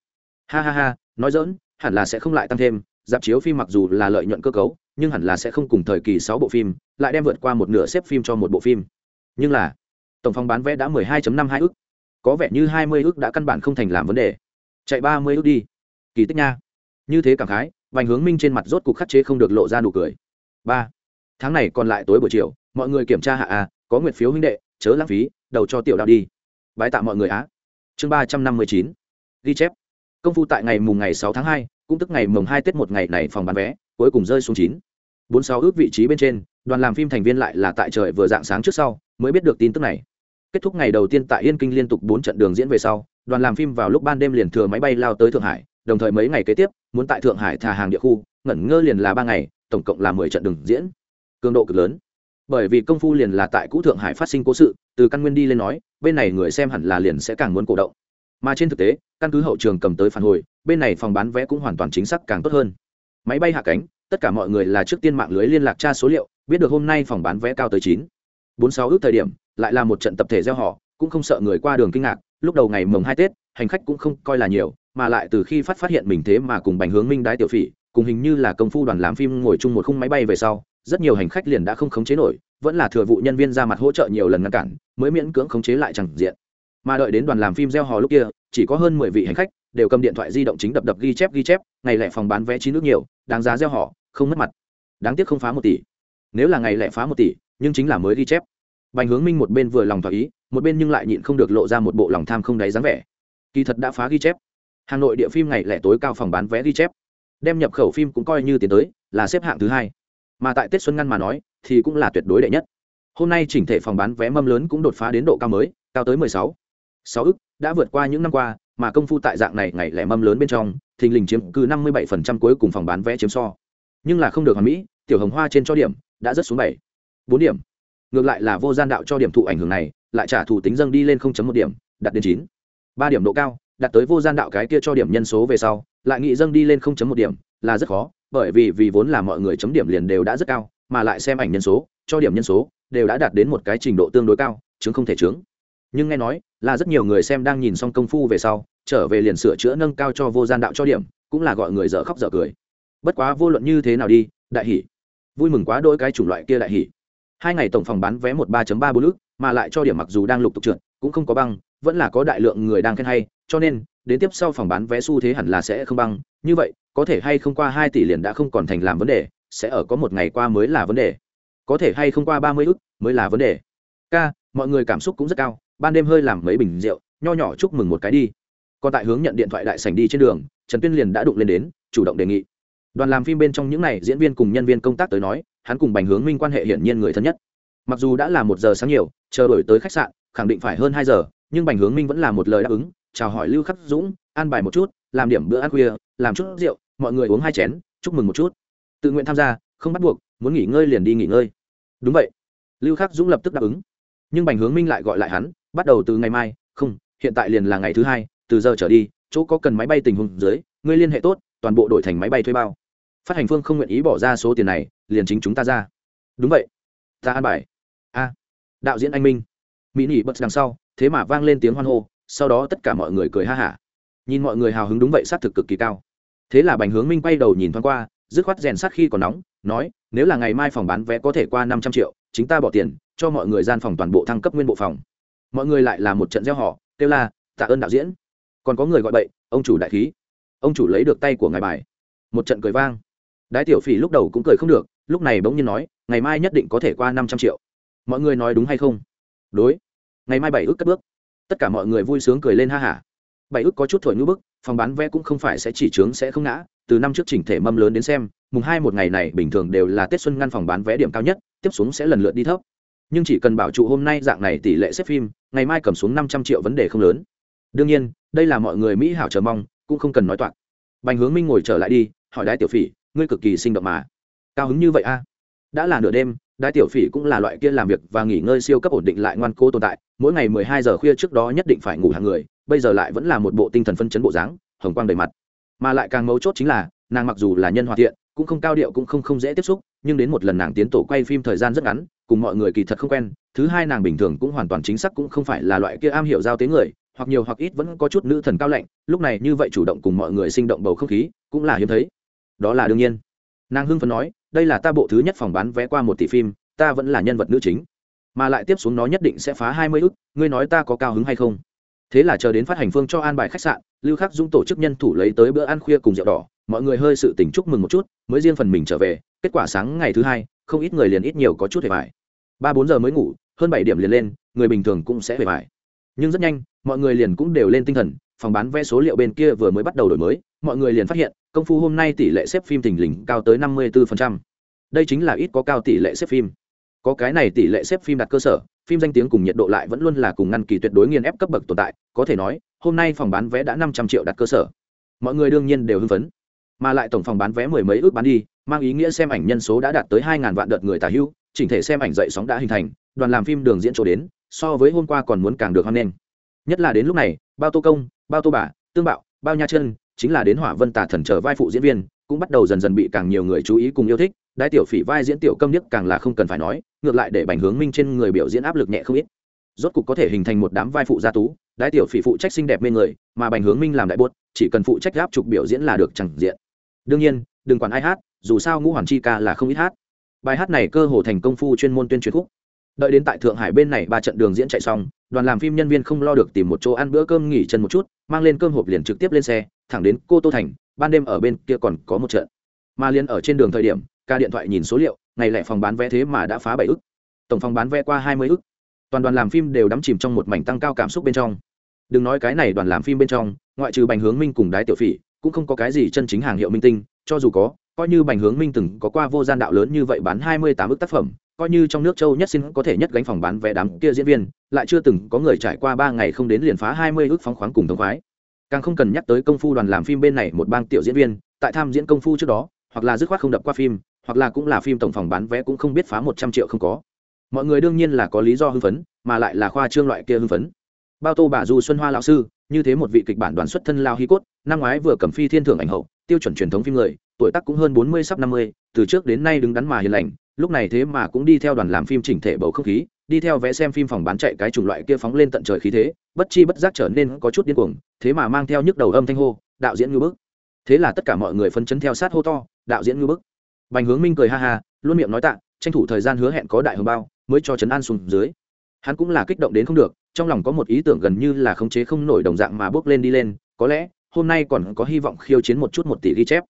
Ha ha ha, nói dỡn hẳn là sẽ không lại tăng thêm, dạp chiếu phim mặc dù là lợi nhuận cơ cấu, nhưng hẳn là sẽ không cùng thời kỳ sáu bộ phim, lại đem vượt qua một nửa xếp phim cho một bộ phim. Nhưng là, tổng phòng bán vé đã mười hai năm hai ước. Có vẻ như hai mươi ước đã căn bản không thành làm vấn đề. Chạy ba mươi ước đi. Kỳ tích nha. Như thế cảm khái, vành hướng minh trên mặt rốt cục khắc chế không được lộ ra nụ cười. Ba. Tháng này còn lại tối buổi chiều, mọi người kiểm tra hạ a có nguyện phiếu huynh đệ, chớ lãng phí, đầu cho tiểu đạo đi bái tạ mọi người á. Chương ba trăm năm mươi chín. Ghi chép. Công phu tại ngày mùng ngày sáu tháng hai, cũng tức ngày mùng hai tết một ngày này phòng bán vé, cuối cùng rơi xuống chín. Bốn sáu ước vị trí bên trên, đoàn làm phim thành viên lại là tại trời vừa dạng sáng trước sau, mới biết được tin tức này. Kết thúc ngày đầu tiên tại yên kinh liên tục bốn trận đường diễn về sau, đoàn làm phim vào lúc ban đêm liền thừa máy bay lao tới thượng hải, đồng thời mấy ngày kế tiếp, muốn tại thượng hải thả hàng địa khu, ngẩn ngơ liền là ba ngày, tổng cộng là mười trận đường diễn. Cường độ cực lớn bởi vì công phu liền là tại cũ thượng hải phát sinh cố sự, từ căn nguyên đi lên nói, bên này người xem hẳn là liền sẽ càng muốn cổ động. Mà trên thực tế, căn cứ hậu trường cầm tới phản hồi, bên này phòng bán vé cũng hoàn toàn chính xác càng tốt hơn. Máy bay hạ cánh, tất cả mọi người là trước tiên mạng lưới liên lạc tra số liệu, biết được hôm nay phòng bán vé cao tới chín. Bốn sáu ước thời điểm, lại là một trận tập thể gieo họ, cũng không sợ người qua đường kinh ngạc, lúc đầu ngày mồng hai tết, hành khách cũng không coi là nhiều, mà lại từ khi phát phát hiện mình thế mà cùng bành hướng minh đái tiểu phỉ, cùng hình như là công phu đoàn làm phim ngồi chung một khung máy bay về sau rất nhiều hành khách liền đã không khống chế nổi, vẫn là thừa vụ nhân viên ra mặt hỗ trợ nhiều lần ngăn cản, mới miễn cưỡng khống chế lại chẳng diện. Mà đợi đến đoàn làm phim gieo hò lúc kia, chỉ có hơn mười vị hành khách, đều cầm điện thoại di động chính đập đập ghi chép ghi chép, ngày lẻ phòng bán vé chín nước nhiều, đáng giá gieo họ không mất mặt. Đáng tiếc không phá một tỷ. Nếu là ngày lẻ phá một tỷ, nhưng chính là mới ghi chép. Bành hướng minh một bên vừa lòng thỏa ý, một bên nhưng lại nhịn không được lộ ra một bộ lòng tham không đáy dáng vẻ. Kỳ thật đã phá ghi chép. Hà nội địa phim ngày lẻ tối cao phòng bán vé ghi chép. Đem nhập khẩu phim cũng coi như tiến tới, là xếp hạng thứ hai mà tại tết xuân ngăn mà nói thì cũng là tuyệt đối đệ nhất. Hôm nay chỉnh thể phòng bán vé mâm lớn cũng đột phá đến độ cao mới, cao tới mười sáu. Sáu ức đã vượt qua những năm qua, mà công phu tại dạng này ngày lẻ mâm lớn bên trong, thình lình chiếm cứ năm mươi bảy phần trăm cuối cùng phòng bán vé chiếm so. Nhưng là không được hoàn mỹ, tiểu hồng hoa trên cho điểm đã rất xuống bảy. Bốn điểm. Ngược lại là vô gian đạo cho điểm thụ ảnh hưởng này, lại trả thủ tính dâng đi lên một điểm, đạt đến chín. Ba điểm độ cao, đạt tới vô gian đạo cái kia cho điểm nhân số về sau, lại nghị dâng đi lên một điểm, là rất khó bởi vì vì vốn là mọi người chấm điểm liền đều đã rất cao, mà lại xem ảnh nhân số, cho điểm nhân số, đều đã đạt đến một cái trình độ tương đối cao chứng không thể chứng nhưng nghe nói, là rất nhiều người xem đang nhìn xong công phu về sau, trở về liền sửa chữa nâng cao cho vô gian đạo cho điểm, cũng là gọi người dở khóc dở cười. Bất quá vô luận như thế nào đi, đại hỷ vui mừng quá đôi cái chủng loại kia đại hỷ hai ngày tổng phòng bán vé một ba ba bốn ước mà lại cho điểm mặc dù đang lục tục trượt, cũng không có băng, vẫn là có đại lượng người đang khen hay, cho nên đến tiếp sau phòng bán vé xu thế hẳn là sẽ không băng. Như vậy, có thể hay không qua hai tỷ liền đã không còn thành làm vấn đề, sẽ ở có một ngày qua mới là vấn đề. Có thể hay không qua ba mươi ức mới là vấn đề. K mọi người cảm xúc cũng rất cao, ban đêm hơi làm mấy bình rượu, nho nhỏ chúc mừng một cái đi. Còn tại hướng nhận điện thoại đại sảnh đi trên đường, trần tuyên liền đã đụng lên đến, chủ động đề nghị. Đoàn làm phim bên trong những n à y diễn viên cùng nhân viên công tác tới nói, hắn cùng bành hướng minh quan hệ hiển nhiên người thân nhất. Mặc dù đã là một giờ sáng nhiều, chờ đổi tới khách sạn, khẳng định phải hơn hai giờ, nhưng bành hướng minh vẫn là một lời đáp ứng chào hỏi lưu khắc dũng, an bài một chút, làm điểm bữa ăn khuya, làm chút rượu, mọi người uống hai chén, chúc mừng một chút. Tự nguyện tham gia, không bắt buộc, muốn nghỉ ngơi liền đi nghỉ ngơi. Đúng vậy. Lưu khắc dũng lập tức đáp ứng. Nhưng bành hướng minh lại gọi lại hắn, bắt đầu từ ngày mai, không, hiện tại liền là ngày thứ hai, từ giờ trở đi, chỗ có cần máy bay tình huống dưới, ngươi liên hệ tốt, toàn bộ đổi thành máy bay thuê bao. Phát hành phương không nguyện ý bỏ ra số tiền này, liền chính chúng ta ra. Đúng vậy. Ta an bài. A. Đạo diễn anh minh. Mỹ nỉ bật đằng sau, thế mà vang lên tiếng hoan hô sau đó tất cả mọi người cười ha hả. Nhìn mọi người hào hứng đúng vậy xác thực cực kỳ cao. Thế là bành hướng minh quay đầu nhìn thoáng qua, dứt khoát rèn sát khi còn nóng, nói, nếu là ngày mai phòng bán vé có thể qua năm trăm triệu, chính ta bỏ tiền, cho mọi người gian phòng toàn bộ thăng cấp nguyên bộ phòng. Mọi người lại là một trận gieo họ kêu là tạ ơn đạo diễn. Còn có người gọi bậy, ông chủ đại khí. Ông chủ lấy được tay của ngài bài. Một trận cười vang. Đái tiểu phỉ lúc đầu cũng cười không được, lúc này bỗng nhiên nói, ngày mai nhất định có thể qua năm trăm triệu. Mọi người nói đúng hay không? Đối. Ngày mai bảy ước cất bước tất cả mọi người vui sướng cười lên ha hả bảy ước có chút thổi ngữ bức, phòng bán vé cũng không phải sẽ chỉ trướng sẽ không ngã. Từ năm trước chỉnh thể mâm lớn đến xem, mùng hai một ngày này bình thường đều là tết xuân ngăn phòng bán vé điểm cao nhất, tiếp xuống sẽ lần lượt đi thấp. Nhưng chỉ cần bảo trụ hôm nay dạng này tỷ lệ xếp phim, ngày mai cầm xuống năm trăm triệu vấn đề không lớn. Đương nhiên, đây là mọi người mỹ hảo chờ mong, cũng không cần nói toạc. Bành hướng minh ngồi trở lại đi, hỏi đái tiểu phỉ, ngươi cực kỳ sinh động mà. Cao hứng như vậy a. Đã là nửa đêm, đái tiểu phỉ cũng là loại kia làm việc và nghỉ ngơi siêu cấp ổn định lại ngoan cố tồn tại mỗi ngày mười hai giờ khuya trước đó nhất định phải ngủ hàng người, bây giờ lại vẫn là một bộ tinh thần phân chấn bộ dáng, hồng quang đầy mặt. Mà lại càng mấu chốt chính là, nàng mặc dù là nhân hòa thiện, cũng không cao điệu cũng không không dễ tiếp xúc, nhưng đến một lần nàng tiến tổ quay phim thời gian rất ngắn, cùng mọi người kỳ thật không quen, thứ hai nàng bình thường cũng hoàn toàn chính xác cũng không phải là loại kia am hiểu giao tế người, hoặc nhiều hoặc ít vẫn có chút nữ thần cao lạnh, lúc này như vậy chủ động cùng mọi người sinh động bầu không khí, cũng là hiếm thấy. Đó là đương nhiên. Nàng hưng phấn nói, đây là ta bộ thứ nhất phòng bán vé qua một tỷ phim, ta vẫn là nhân vật nữ chính mà lại tiếp xuống nó nhất định sẽ phá hai mươi ức ngươi nói ta có cao hứng hay không? Thế là chờ đến phát hành phương cho an bài khách sạn, lưu khắc dung tổ chức nhân thủ lấy tới bữa ăn khuya cùng rượu đỏ, mọi người hơi sự tình chúc mừng một chút, mới riêng phần mình trở về, kết quả sáng ngày thứ hai, không ít người liền ít nhiều có chút hề vải ba bốn giờ mới ngủ, hơn bảy điểm liền lên, người bình thường cũng sẽ hề vải nhưng rất nhanh, mọi người liền cũng đều lên tinh thần, phòng bán vé số liệu bên kia vừa mới bắt đầu đổi mới, mọi người liền phát hiện, công phu hôm nay tỷ lệ xếp phim thình lình cao tới năm mươi 54%. đây chính là ít có cao tỷ lệ xếp phim có cái này tỷ lệ xếp phim đặt cơ sở, phim danh tiếng cùng nhiệt độ lại vẫn luôn là cùng ngăn kỳ tuyệt đối nghiên ép cấp bậc tồn tại, có thể nói, hôm nay phòng bán vé đã năm trăm triệu đặt cơ sở. Mọi người đương nhiên đều hưng phấn. Mà lại tổng phòng bán vé mười mấy ước bán đi, mang ý nghĩa xem ảnh nhân số đã đạt tới hai ngàn vạn đợt người tả hữu chỉnh thể xem ảnh dậy sóng đã hình thành, đoàn làm phim đường diễn chỗ đến, so với hôm qua còn muốn càng được hoan nghênh. Nhất là đến lúc này, bao tô công, bao tô bà, tương bạo, bao nha chân, chính là đến hỏa vân tà thần trở vai phụ diễn viên, cũng bắt đầu dần dần bị càng nhiều người chú ý cùng yêu thích đại tiểu phỉ vai diễn tiểu câm nhất càng là không cần phải nói, ngược lại để bành hướng minh trên người biểu diễn áp lực nhẹ không ít. Rốt cục có thể hình thành một đám vai phụ gia tú đại tiểu phỉ phụ trách xinh đẹp mê người, mà bành hướng minh làm đại bốt chỉ cần phụ trách gáp trục biểu diễn là được chẳng diện. Đương nhiên, đừng quản ai hát, dù sao ngũ hoàn chi ca là không ít hát. Bài hát này cơ hồ thành công phu chuyên môn tuyên truyền khúc. Đợi đến tại thượng hải bên này ba trận đường diễn chạy xong, đoàn làm phim nhân viên không lo được tìm một chỗ ăn bữa cơm nghỉ chân một chút, mang lên cơm hộp liền trực tiếp lên xe, thẳng đến cô tô thành, ban đêm ở bên kia còn có một trận. Mà liền ở trên đường thời điểm ca điện thoại nhìn số liệu, ngày lẻ phòng bán vé thế mà đã phá bảy ức. Tổng phòng bán vé qua hai mươi ức. Toàn đoàn làm phim đều đắm chìm trong một mảnh tăng cao cảm xúc bên trong. Đừng nói cái này đoàn làm phim bên trong, ngoại trừ bành hướng minh cùng đái tiểu phỉ, cũng không có cái gì chân chính hàng hiệu minh tinh, cho dù có, coi như bành hướng minh từng có qua vô gian đạo lớn như vậy bán hai mươi tám ức tác phẩm, coi như trong nước châu nhất xin có thể nhất gánh phòng bán vé đám kia diễn viên, lại chưa từng có người trải qua ba ngày không đến liền phá hai mươi ước phóng khoáng cùng thống khoái. Càng không cần nhắc tới công phu đoàn làm phim bên này một bang tiểu diễn viên, tại tham diễn công phu trước đó, hoặc là dứt khoát không đập qua phim hoặc là cũng là phim tổng phòng bán vé cũng không biết phá một trăm triệu không có. Mọi người đương nhiên là có lý do hưng phấn, mà lại là khoa trương loại kia hưng phấn. Bao tô bà du xuân hoa lão sư, như thế một vị kịch bản đoàn xuất thân lao hi cốt, năm ngoái vừa cầm phi thiên thưởng ảnh hậu, tiêu chuẩn truyền thống phim người, tuổi tác cũng hơn bốn mươi sắp năm mươi, từ trước đến nay đứng đắn mà hiền lành, lúc này thế mà cũng đi theo đoàn làm phim chỉnh thể bầu không khí, đi theo vẽ xem phim phòng bán chạy cái chủng loại kia phóng lên tận trời khí thế, bất chi bất giác trở nên có chút điên cuồng, thế mà mang theo nhức đầu âm thanh hô, đạo diễn ngư bức. Thế là tất cả mọi người phấn chấn theo sát hô to, đạo diễn ngư bức bành hướng minh cười ha ha, luôn miệng nói tạ, tranh thủ thời gian hứa hẹn có đại hồng bao, mới cho trấn an xuống dưới. Hắn cũng là kích động đến không được, trong lòng có một ý tưởng gần như là khống chế không nổi đồng dạng mà bước lên đi lên, có lẽ, hôm nay còn có hy vọng khiêu chiến một chút một tỷ ghi chép.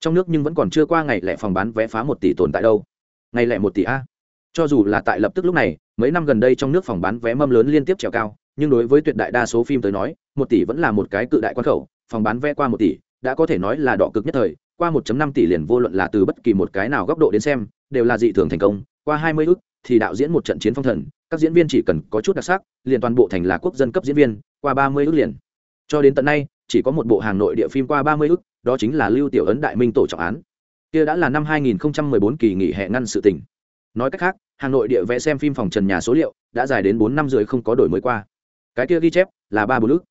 Trong nước nhưng vẫn còn chưa qua ngày lẻ phòng bán vé phá một tỷ tồn tại đâu. Ngày lẻ một tỷ a. Cho dù là tại lập tức lúc này, mấy năm gần đây trong nước phòng bán vé mâm lớn liên tiếp trèo cao, nhưng đối với tuyệt đại đa số phim tới nói, một tỷ vẫn là một cái cự đại quan khẩu, phòng bán vé qua một tỷ, đã có thể nói là đỏ cực nhất thời qua 1.5 tỷ liền vô luận là từ bất kỳ một cái nào góc độ đến xem, đều là dị thường thành công. Qua 20 ức thì đạo diễn một trận chiến phong thần, các diễn viên chỉ cần có chút đặc sắc, liền toàn bộ thành là quốc dân cấp diễn viên, qua 30 ức liền. Cho đến tận nay, chỉ có một bộ hàng nội địa phim qua 30 ức đó chính là lưu tiểu ấn đại minh tổ trọng án. Kia đã là năm 2014 kỳ nghỉ hè ngăn sự tình. Nói cách khác, hà nội địa vẽ xem phim phòng trần nhà số liệu đã dài đến bốn năm rưỡi không có đổi mới qua. Cái kia ghi chép là ba bộ ước.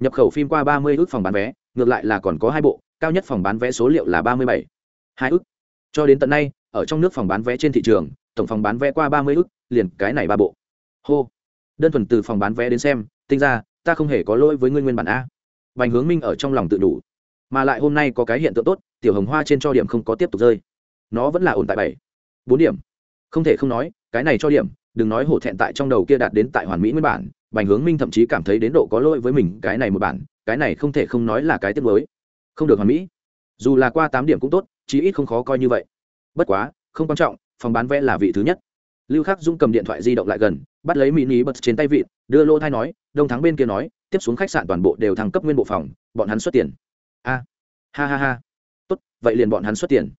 Nhập khẩu phim qua ba mươi phòng bán vé, ngược lại là còn có hai bộ cao nhất phòng bán vé số liệu là ba mươi bảy. Hai ước cho đến tận nay, ở trong nước phòng bán vé trên thị trường, tổng phòng bán vé qua ba mươi ước liền cái này ba bộ. Hô. Đơn thuần từ phòng bán vé đến xem, tinh ra, ta không hề có lỗi với ngươi nguyên bản a. Bành hướng minh ở trong lòng tự đủ. Mà lại hôm nay có cái hiện tượng tốt, tiểu hồng hoa trên cho điểm không có tiếp tục rơi. Nó vẫn là ổn tại bảy. Bốn điểm. Không thể không nói, cái này cho điểm, đừng nói hổ thẹn tại trong đầu kia đạt đến tại hoàn mỹ nguyên bản bành hướng minh thậm chí cảm thấy đến độ có lỗi với mình, cái này một bản, cái này không thể không nói là cái tiết mới không được hoàn mỹ. Dù là qua tám điểm cũng tốt, chí ít không khó coi như vậy. Bất quá, không quan trọng, phòng bán vé là vị thứ nhất. Lưu khắc dung cầm điện thoại di động lại gần, bắt lấy mỹ ní bật trên tay vịt đưa lô thai nói, đông thắng bên kia nói, tiếp xuống khách sạn toàn bộ đều thăng cấp nguyên bộ phòng, bọn hắn xuất tiền. A. Ha ha ha. Tốt, vậy liền bọn hắn xuất tiền.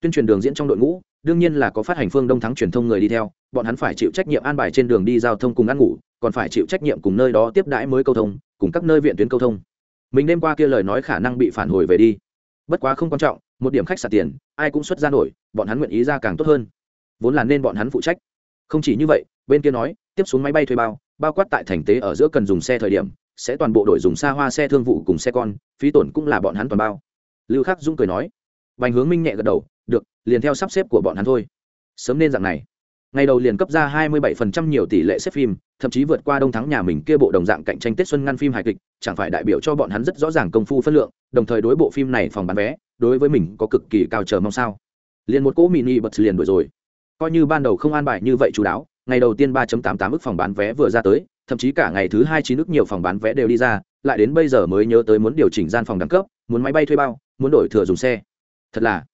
Tuyên truyền đường diễn trong đội ngũ, đương nhiên là có phát hành phương đông thắng truyền thông người đi theo, bọn hắn phải chịu trách nhiệm an bài trên đường đi giao thông cùng ăn ngủ, còn phải chịu trách nhiệm cùng nơi đó tiếp đãi mới câu thông, cùng các nơi viện tuyến câu thông mình đêm qua kia lời nói khả năng bị phản hồi về đi. Bất quá không quan trọng một điểm khách sạt tiền ai cũng xuất ra nổi bọn hắn nguyện ý ra càng tốt hơn. Vốn là nên bọn hắn phụ trách. Không chỉ như vậy bên kia nói tiếp xuống máy bay thuê bao bao quát tại thành tế ở giữa cần dùng xe thời điểm sẽ toàn bộ đội dùng xa hoa xe thương vụ cùng xe con phí tổn cũng là bọn hắn toàn bao. Lưu khắc dung cười nói. Bành Hướng Minh nhẹ gật đầu, được, liền theo sắp xếp của bọn hắn thôi. Sớm nên dạng này. Ngày đầu liền cấp ra 27% nhiều tỷ lệ xếp phim, thậm chí vượt qua Đông Thắng nhà mình kia bộ đồng dạng cạnh tranh Tết xuân ngăn phim hài kịch, chẳng phải đại biểu cho bọn hắn rất rõ ràng công phu phân lượng, đồng thời đối bộ phim này phòng bán vé, đối với mình có cực kỳ cao chờ mong sao. Liền một cỗ mini bật liền đuổi rồi. Coi như ban đầu không an bài như vậy chú đáo, ngày đầu tiên 3.88 ức phòng bán vé vừa ra tới, thậm chí cả ngày thứ hai chín ức nhiều phòng bán vé đều đi ra, lại đến bây giờ mới nhớ tới muốn điều chỉnh gian phòng đẳng cấp, muốn máy bay thuê bao, muốn đổi thừa dùng xe thật là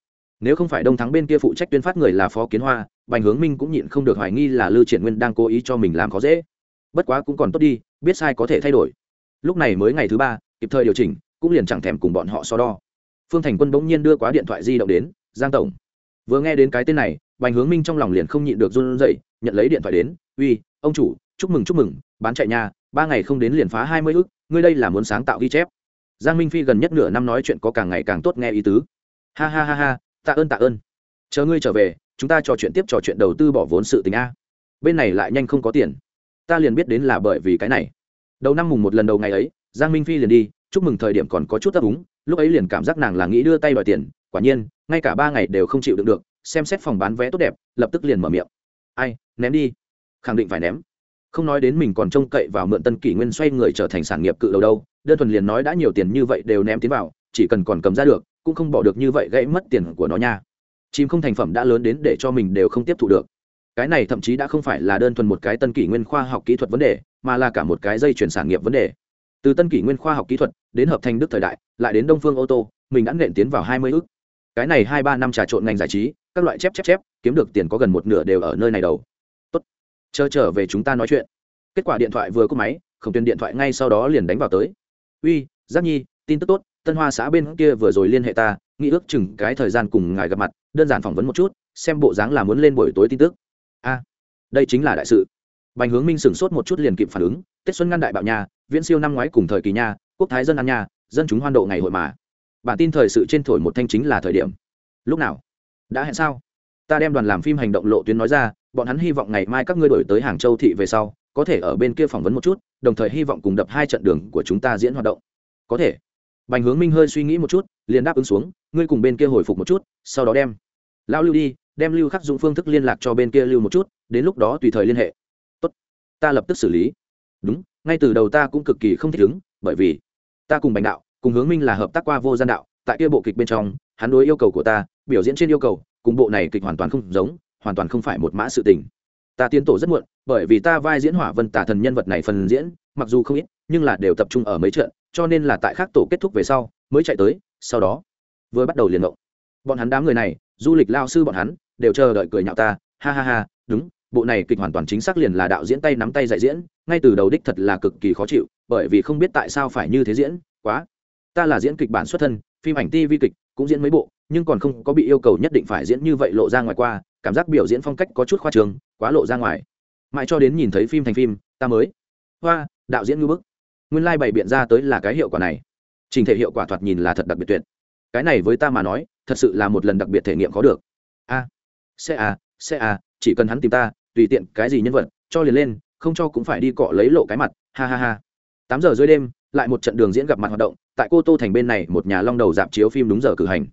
nếu không phải đông thắng bên kia phụ trách tuyên phát người là phó kiến hoa bành hướng minh cũng nhịn không được hoài nghi là lư triển nguyên đang cố ý cho mình làm khó dễ. Bất quá cũng còn tốt đi, biết sai có thể thay đổi. Lúc này mới ngày thứ ba, kịp thời điều chỉnh, cũng liền chẳng thèm cùng bọn họ so đo. Phương thành quân bỗng nhiên đưa quá điện thoại di động đến, giang tổng. Vừa nghe đến cái tên này, bành hướng minh trong lòng liền không nhịn được run dậy nhận lấy điện thoại đến, uy, ông chủ, chúc mừng chúc mừng, bán chạy nhà ba ngày không đến liền phá hai mươi ước ngươi đây là muốn sáng tạo ghi chép. Giang minh phi gần nhất nửa năm nói chuyện có càng ngày càng tốt nghe ý tứ. Ha ha ha ha, tạ ơn tạ ơn. Chờ ngươi trở về chúng ta trò chuyện tiếp trò chuyện đầu tư bỏ vốn sự tình a. Bên này lại nhanh không có tiền. Ta liền biết đến là bởi vì cái này. Đầu năm mùng một lần đầu ngày ấy, giang minh phi liền đi, chúc mừng thời điểm còn có chút ấp úng, lúc ấy liền cảm giác nàng là nghĩ đưa tay đòi tiền, quả nhiên, ngay cả ba ngày đều không chịu đựng được, xem xét phòng bán vé tốt đẹp, lập tức liền mở miệng. Ai, ném đi. Khẳng định phải ném. Không nói đến mình còn trông cậy vào mượn tân kỷ nguyên xoay người trở thành sản nghiệp cự đầu đâu, đơn thuần liền nói đã nhiều tiền như vậy đều ném tiến vào, chỉ cần còn cầm ra được, cũng không bỏ được như vậy gãy mất tiền của nó nha chim không thành phẩm đã lớn đến để cho mình đều không tiếp thu được. Cái này thậm chí đã không phải là đơn thuần một cái tân kỷ nguyên khoa học kỹ thuật vấn đề, mà là cả một cái dây chuyển sản nghiệp vấn đề. Từ tân kỷ nguyên khoa học kỹ thuật đến hợp thành đức thời đại, lại đến đông phương ô tô, mình đã nện tiến vào hai mươi ước. Cái này hai ba năm trà trộn ngành giải trí, các loại chép chép chép, kiếm được tiền có gần một nửa đều ở nơi này đầu. Tốt. Chờ trở về chúng ta nói chuyện. Kết quả điện thoại vừa có máy, không tuyên điện thoại ngay sau đó liền đánh vào tới. Uy giác nhi, tin tức tốt tân hoa xã bên kia vừa rồi liên hệ ta, nghĩ ước chừng cái thời gian cùng ngài gặp mặt, đơn giản phỏng vấn một chút, xem bộ dáng là muốn lên buổi tối tin tức. A, đây chính là đại sự. Bành hướng minh sửng sốt một chút liền kịp phản ứng, tết xuân ngăn đại bạo nhà viễn siêu năm ngoái cùng thời kỳ nha, quốc thái dân ăn nha, dân chúng hoan độ ngày hội mà. Bản tin thời sự trên thổi một thanh chính là thời điểm. Lúc nào? Đã hẹn sao? Ta đem đoàn làm phim hành động lộ tuyến nói ra, bọn hắn hy vọng ngày mai các ngươi đổi tới hàng châu thị về sau, có thể ở bên kia phỏng vấn một chút, đồng thời hy vọng cùng đập hai trận đường của chúng ta diễn hoạt động. Có thể bành hướng minh hơi suy nghĩ một chút, liền đáp ứng xuống, ngươi cùng bên kia hồi phục một chút, sau đó đem lao lưu đi, đem lưu khắc dụng phương thức liên lạc cho bên kia lưu một chút, đến lúc đó tùy thời liên hệ. Tốt, ta lập tức xử lý. Đúng, ngay từ đầu ta cũng cực kỳ không thích ứng, bởi vì ta cùng bành đạo, cùng hướng minh là hợp tác qua vô gian đạo, tại kia bộ kịch bên trong, hắn đối yêu cầu của ta, biểu diễn trên yêu cầu, cùng bộ này kịch hoàn toàn không giống, hoàn toàn không phải một mã sự tình. Ta tiến tổ rất muộn, bởi vì ta vai diễn hỏa vân tả thần nhân vật này phần diễn, mặc dù không ít nhưng là đều tập trung ở mấy trận, cho nên là tại khác tổ kết thúc về sau, mới chạy tới, sau đó, vừa bắt đầu liền ngộng. Bọn hắn đám người này, du lịch lao sư bọn hắn, đều chờ đợi cười nhạo ta, ha ha ha, đúng, bộ này kịch hoàn toàn chính xác liền là đạo diễn tay nắm tay dạy diễn, ngay từ đầu đích thật là cực kỳ khó chịu, bởi vì không biết tại sao phải như thế diễn, quá. Ta là diễn kịch bản xuất thân, phim ảnh ti vi kịch cũng diễn mấy bộ, nhưng còn không có bị yêu cầu nhất định phải diễn như vậy lộ ra ngoài qua, cảm giác biểu diễn phong cách có chút khoa trường quá lộ ra ngoài. Mãi cho đến nhìn thấy phim thành phim, ta mới, hoa, đạo diễn ngư bức nguyên lai bày biện ra tới là cái hiệu quả này. Trình thể hiệu quả thoạt nhìn là thật đặc biệt tuyệt. Cái này với ta mà nói thật sự là một lần đặc biệt thể nghiệm có được. A xe à, xe à, chỉ cần hắn tìm ta tùy tiện cái gì nhân vật cho liền lên không cho cũng phải đi cọ lấy lộ cái mặt ha ha ha. Tám giờ dưới đêm lại một trận đường diễn gặp mặt hoạt động tại cô tô thành bên này một nhà long đầu dạp chiếu phim đúng giờ cử hành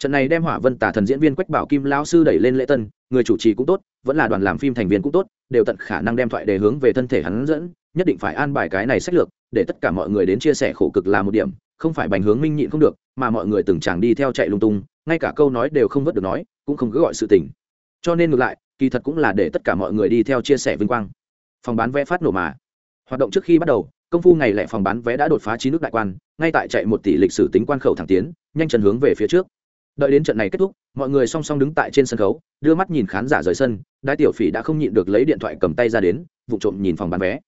trận này đem hỏa vân tả thần diễn viên quách bảo kim lão sư đẩy lên lễ tân, người chủ trì cũng tốt, vẫn là đoàn làm phim thành viên cũng tốt, đều tận khả năng đem thoại đề hướng về thân thể hắn dẫn, nhất định phải an bài cái này sách lược, để tất cả mọi người đến chia sẻ khổ cực là một điểm, không phải bành hướng minh nhịn không được, mà mọi người từng chàng đi theo chạy lung tung, ngay cả câu nói đều không vớt được nói, cũng không cứ gọi sự tình. Cho nên ngược lại, kỳ thật cũng là để tất cả mọi người đi theo chia sẻ vinh quang. Phòng bán vé phát nổ mà. Hoạt động trước khi bắt đầu, công phu ngày lẻ phòng bán vé đã đột phá chín nước đại quan, ngay tại chạy một tỷ lịch sử tính quan khẩu thẳng tiến, nhanh chân hướng về phía trước đợi đến trận này kết thúc, mọi người song song đứng tại trên sân khấu, đưa mắt nhìn khán giả rời sân đại tiểu phỉ đã không nhịn được lấy điện thoại cầm tay ra đến, vụ trộm nhìn phòng bán vé.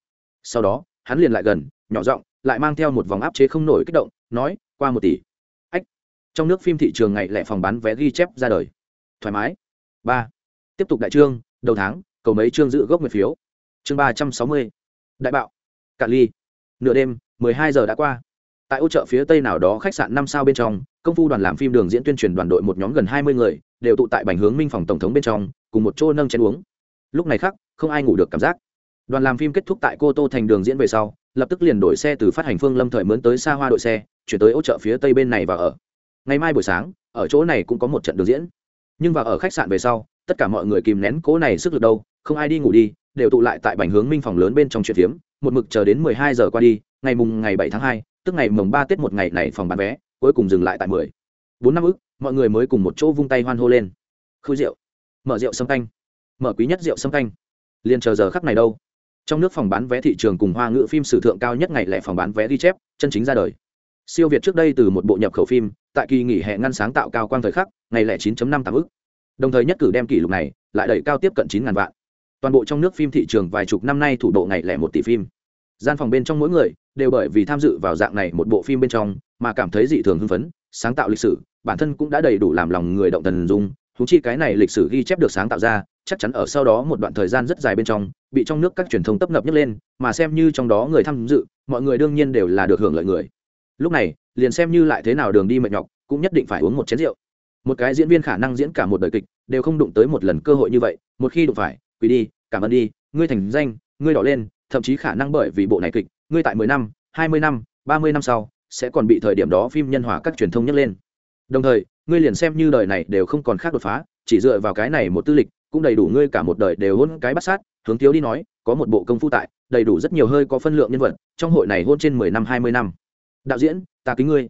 Sau đó, hắn liền lại gần, nhỏ giọng, lại mang theo một vòng áp chế không nổi kích động, nói, qua một tỷ. Ách. Trong nước phim thị trường ngày lẻ phòng bán vé ghi chép ra đời. Thoải mái. Ba. Tiếp tục đại trương, đầu tháng, cầu mấy chương giữ gốc nguyệt phiếu. Chương ba trăm sáu mươi. Đại bạo. Cạn ly. Nửa đêm, mười hai giờ đã qua tại ô chợ phía tây nào đó khách sạn năm sao bên trong, công phu đoàn làm phim đường diễn tuyên truyền đoàn đội một nhóm gần hai mươi người, đều tụ tại bành hướng minh phòng tổng thống bên trong, cùng một chỗ nâng chén uống. Lúc này khác không ai ngủ được cảm giác. Đoàn làm phim kết thúc tại cô tô thành đường diễn về sau, lập tức liền đổi xe từ phát hành phương lâm thời mướn tới xa hoa đội xe, chuyển tới ô chợ phía tây bên này và ở. Ngày mai buổi sáng, ở chỗ này cũng có một trận đường diễn. Nhưng vào ở khách sạn về sau, tất cả mọi người kìm nén cố này sức lực đâu, không ai đi ngủ đi, đều tụ lại tại bành hướng minh phòng lớn bên trong chuyện phiếm, một mực chờ đến mười hai giờ qua đi, ngày mùng ngày bảy tháng hai tức ngày mồng ba tết một ngày này phòng bán vé, cuối cùng dừng lại tại mười. Bốn năm ức, mọi người mới cùng một chỗ vung tay hoan hô lên. Khư rượu. Mở rượu sâm canh. Mở quý nhất rượu sâm canh. Liên chờ giờ khắc này đâu? Trong nước phòng bán vé thị trường cùng hoa ngữ phim sử thượng cao nhất ngày lẻ phòng bán vé ghi chép, chân chính ra đời. Siêu việt trước đây từ một bộ nhập khẩu phim, tại kỳ nghỉ hè ngăn sáng tạo cao quang thời khắc, ngày lẻ 9 năm tám ức. Đồng thời nhất cử đem kỷ lục này lại đẩy cao tiếp cận chín ngàn vạn. Toàn bộ trong nước phim thị trường vài chục năm nay thủ độ ngày lẻ một tỷ phim gian phòng bên trong mỗi người đều bởi vì tham dự vào dạng này một bộ phim bên trong mà cảm thấy dị thường hưng phấn, sáng tạo lịch sử, bản thân cũng đã đầy đủ làm lòng người động thần dung. Thú chi cái này lịch sử ghi chép được sáng tạo ra, chắc chắn ở sau đó một đoạn thời gian rất dài bên trong, bị trong nước các truyền thông tấp nập nhất lên, mà xem như trong đó người tham dự, mọi người đương nhiên đều là được hưởng lợi người. Lúc này, liền xem như lại thế nào đường đi mệt nhọc, cũng nhất định phải uống một chén rượu. Một cái diễn viên khả năng diễn cả một đời kịch, đều không đụng tới một lần cơ hội như vậy, một khi đụng phải, quỳ đi, cảm ơn đi, ngươi thành danh, ngươi đỏ lên thậm chí khả năng bởi vì bộ này kịch, ngươi tại mười năm, hai mươi năm, ba mươi năm sau, sẽ còn bị thời điểm đó phim nhân hòa các truyền thông nhắc lên. Đồng thời, ngươi liền xem như đời này đều không còn khác đột phá, chỉ dựa vào cái này một tư lịch, cũng đầy đủ ngươi cả một đời đều hôn cái bắt sát. Hướng thiếu đi nói, có một bộ công phu tại, đầy đủ rất nhiều hơi có phân lượng nhân vật, trong hội này hôn trên mười năm, hai mươi năm. Đạo diễn, ta kính ngươi.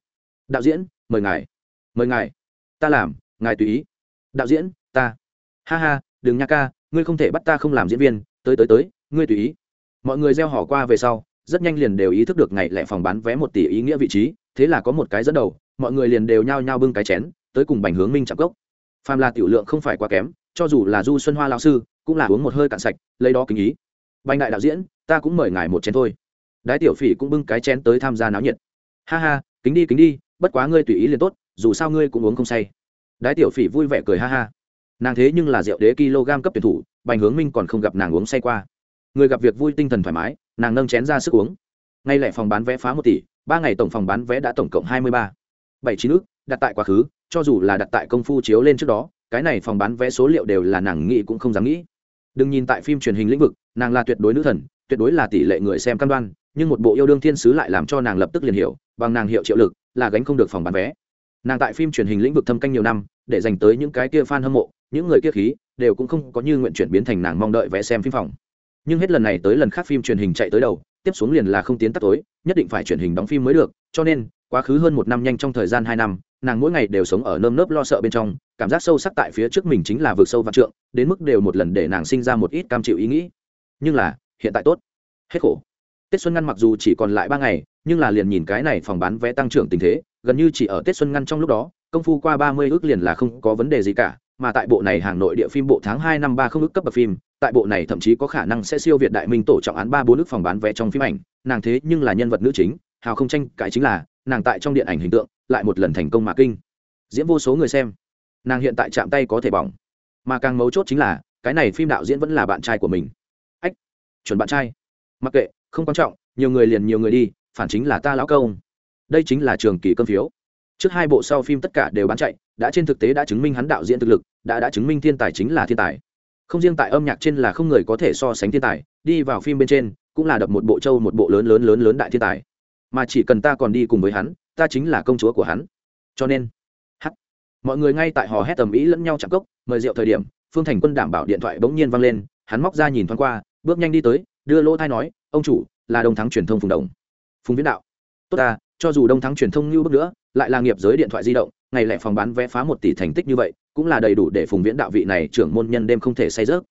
Đạo diễn, mời ngài. Mời ngài. Ta làm, ngài tùy ý. Đạo diễn, ta. Ha ha, đừng nha ca, ngươi không thể bắt ta không làm diễn viên, tới tới tới, ngươi tùy ý mọi người gieo họ qua về sau, rất nhanh liền đều ý thức được ngày lẻ phòng bán vé một tỷ ý nghĩa vị trí, thế là có một cái dẫn đầu, mọi người liền đều nhao nhao bưng cái chén, tới cùng bành hướng minh chạm cốc. Phàm là tiểu lượng không phải quá kém, cho dù là du xuân hoa lao sư, cũng là uống một hơi cạn sạch, lấy đó kính ý. Bành đại đạo diễn, ta cũng mời ngài một chén thôi. Đái tiểu phỉ cũng bưng cái chén tới tham gia náo nhiệt. Ha ha, kính đi kính đi, bất quá ngươi tùy ý liền tốt, dù sao ngươi cũng uống không say. Đái tiểu phỉ vui vẻ cười ha ha. Nàng thế nhưng là rượu đế kg cấp tuyển thủ, bành hướng minh còn không gặp nàng uống say qua người gặp việc vui tinh thần thoải mái, nàng nâng chén ra sức uống. Ngay lẻ phòng bán vé phá một tỷ, ba ngày tổng phòng bán vé đã tổng cộng hai mươi ba. Bảy chín ước, đặt tại quá khứ, cho dù là đặt tại công phu chiếu lên trước đó, cái này phòng bán vé số liệu đều là nàng nghĩ cũng không dám nghĩ. Đừng nhìn tại phim truyền hình lĩnh vực, nàng là tuyệt đối nữ thần, tuyệt đối là tỷ lệ người xem cam đoan, nhưng một bộ yêu đương thiên sứ lại làm cho nàng lập tức liền hiểu, bằng nàng hiệu triệu lực, là gánh không được phòng bán vé. Nàng tại phim truyền hình lĩnh vực thâm canh nhiều năm, để dành tới những cái kia fan hâm mộ, những người kia khí, đều cũng không có như nguyện chuyển biến thành nàng mong đợi vé xem phim phòng nhưng hết lần này tới lần khác phim truyền hình chạy tới đầu, tiếp xuống liền là không tiến tắt tối, nhất định phải truyền hình đóng phim mới được, cho nên, quá khứ hơn một năm nhanh trong thời gian hai năm, nàng mỗi ngày đều sống ở nơm nớp lo sợ bên trong, cảm giác sâu sắc tại phía trước mình chính là vượt sâu vạn trượng, đến mức đều một lần để nàng sinh ra một ít cam chịu ý nghĩ. Nhưng là, hiện tại tốt. Hết khổ. Tết xuân ngăn mặc dù chỉ còn lại ba ngày, nhưng là liền nhìn cái này phòng bán vé tăng trưởng tình thế, gần như chỉ ở tết xuân ngăn trong lúc đó, công phu qua ba mươi ước liền là không có vấn đề gì cả mà tại bộ này hàng nội địa phim bộ tháng hai năm ba không ước cấp bậc phim, tại bộ này thậm chí có khả năng sẽ siêu việt đại minh tổ trọng án ba bốn ước phòng bán vé trong phim ảnh. Nàng thế nhưng là nhân vật nữ chính, hào không tranh cãi chính là, nàng tại trong điện ảnh hình tượng, lại một lần thành công mà kinh. Diễn vô số người xem, nàng hiện tại chạm tay có thể bỏng. Mà càng mấu chốt chính là, cái này phim đạo diễn vẫn là bạn trai của mình. Ách, chuẩn bạn trai. Mặc kệ, không quan trọng, nhiều người liền nhiều người đi, phản chính là ta lão công. Đây chính là trường kỳ cơm phiếu. Trước hai bộ sau phim tất cả đều bán chạy đã trên thực tế đã chứng minh hắn đạo diễn thực lực, đã đã chứng minh thiên tài chính là thiên tài. Không riêng tại âm nhạc trên là không người có thể so sánh thiên tài, đi vào phim bên trên, cũng là đập một bộ châu một bộ lớn lớn lớn lớn đại thiên tài. Mà chỉ cần ta còn đi cùng với hắn, ta chính là công chúa của hắn. Cho nên h mọi người ngay tại hò hét tầm ý lẫn nhau chạm cốc, mời rượu thời điểm, phương thành quân đảm bảo điện thoại bỗng nhiên vang lên, hắn móc ra nhìn thoáng qua, bước nhanh đi tới, đưa lỗ thai nói, ông chủ, là đông thắng truyền thông phùng đồng. Phùng viễn đạo. Tốt ta, cho dù đông thắng truyền thông như bước nữa, lại là nghiệp giới điện thoại di động ngày lẻ phòng bán vé phá một tỷ thành tích như vậy, cũng là đầy đủ để phùng viễn đạo vị này trưởng môn nhân đêm không thể say rớt.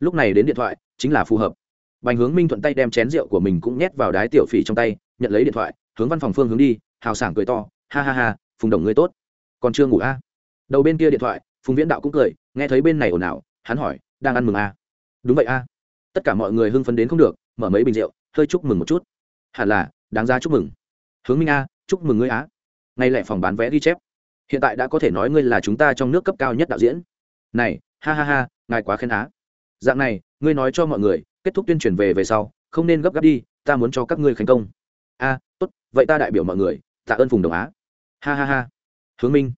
Lúc này đến điện thoại, chính là phù hợp. Bành hướng minh thuận tay đem chén rượu của mình cũng nhét vào đái tiểu phỉ trong tay, nhận lấy điện thoại, hướng văn phòng phương hướng đi, hào sảng cười to, ha ha ha, phùng đồng ngươi tốt. Còn chưa ngủ a à? đầu bên kia điện thoại, phùng viễn đạo cũng cười, nghe thấy bên này ồn ào, hắn hỏi, đang ăn mừng a à? đúng vậy a à? tất cả mọi người hưng phấn đến không được, mở mấy bình rượu, hơi chúc mừng một chút. Hẳn là, đáng ra chúc mừng. Hướng minh a chúc mừng ngươi à. á ngay lại phòng bán vé ghi chép hiện tại đã có thể nói ngươi là chúng ta trong nước cấp cao nhất đạo diễn. Này, ha ha ha, ngài quá khen á. Dạng này, ngươi nói cho mọi người, kết thúc tuyên truyền về về sau, không nên gấp gáp đi, ta muốn cho các ngươi thành công. A, tốt, vậy ta đại biểu mọi người, tạ ơn phùng đồng á. Ha ha ha. Hướng minh,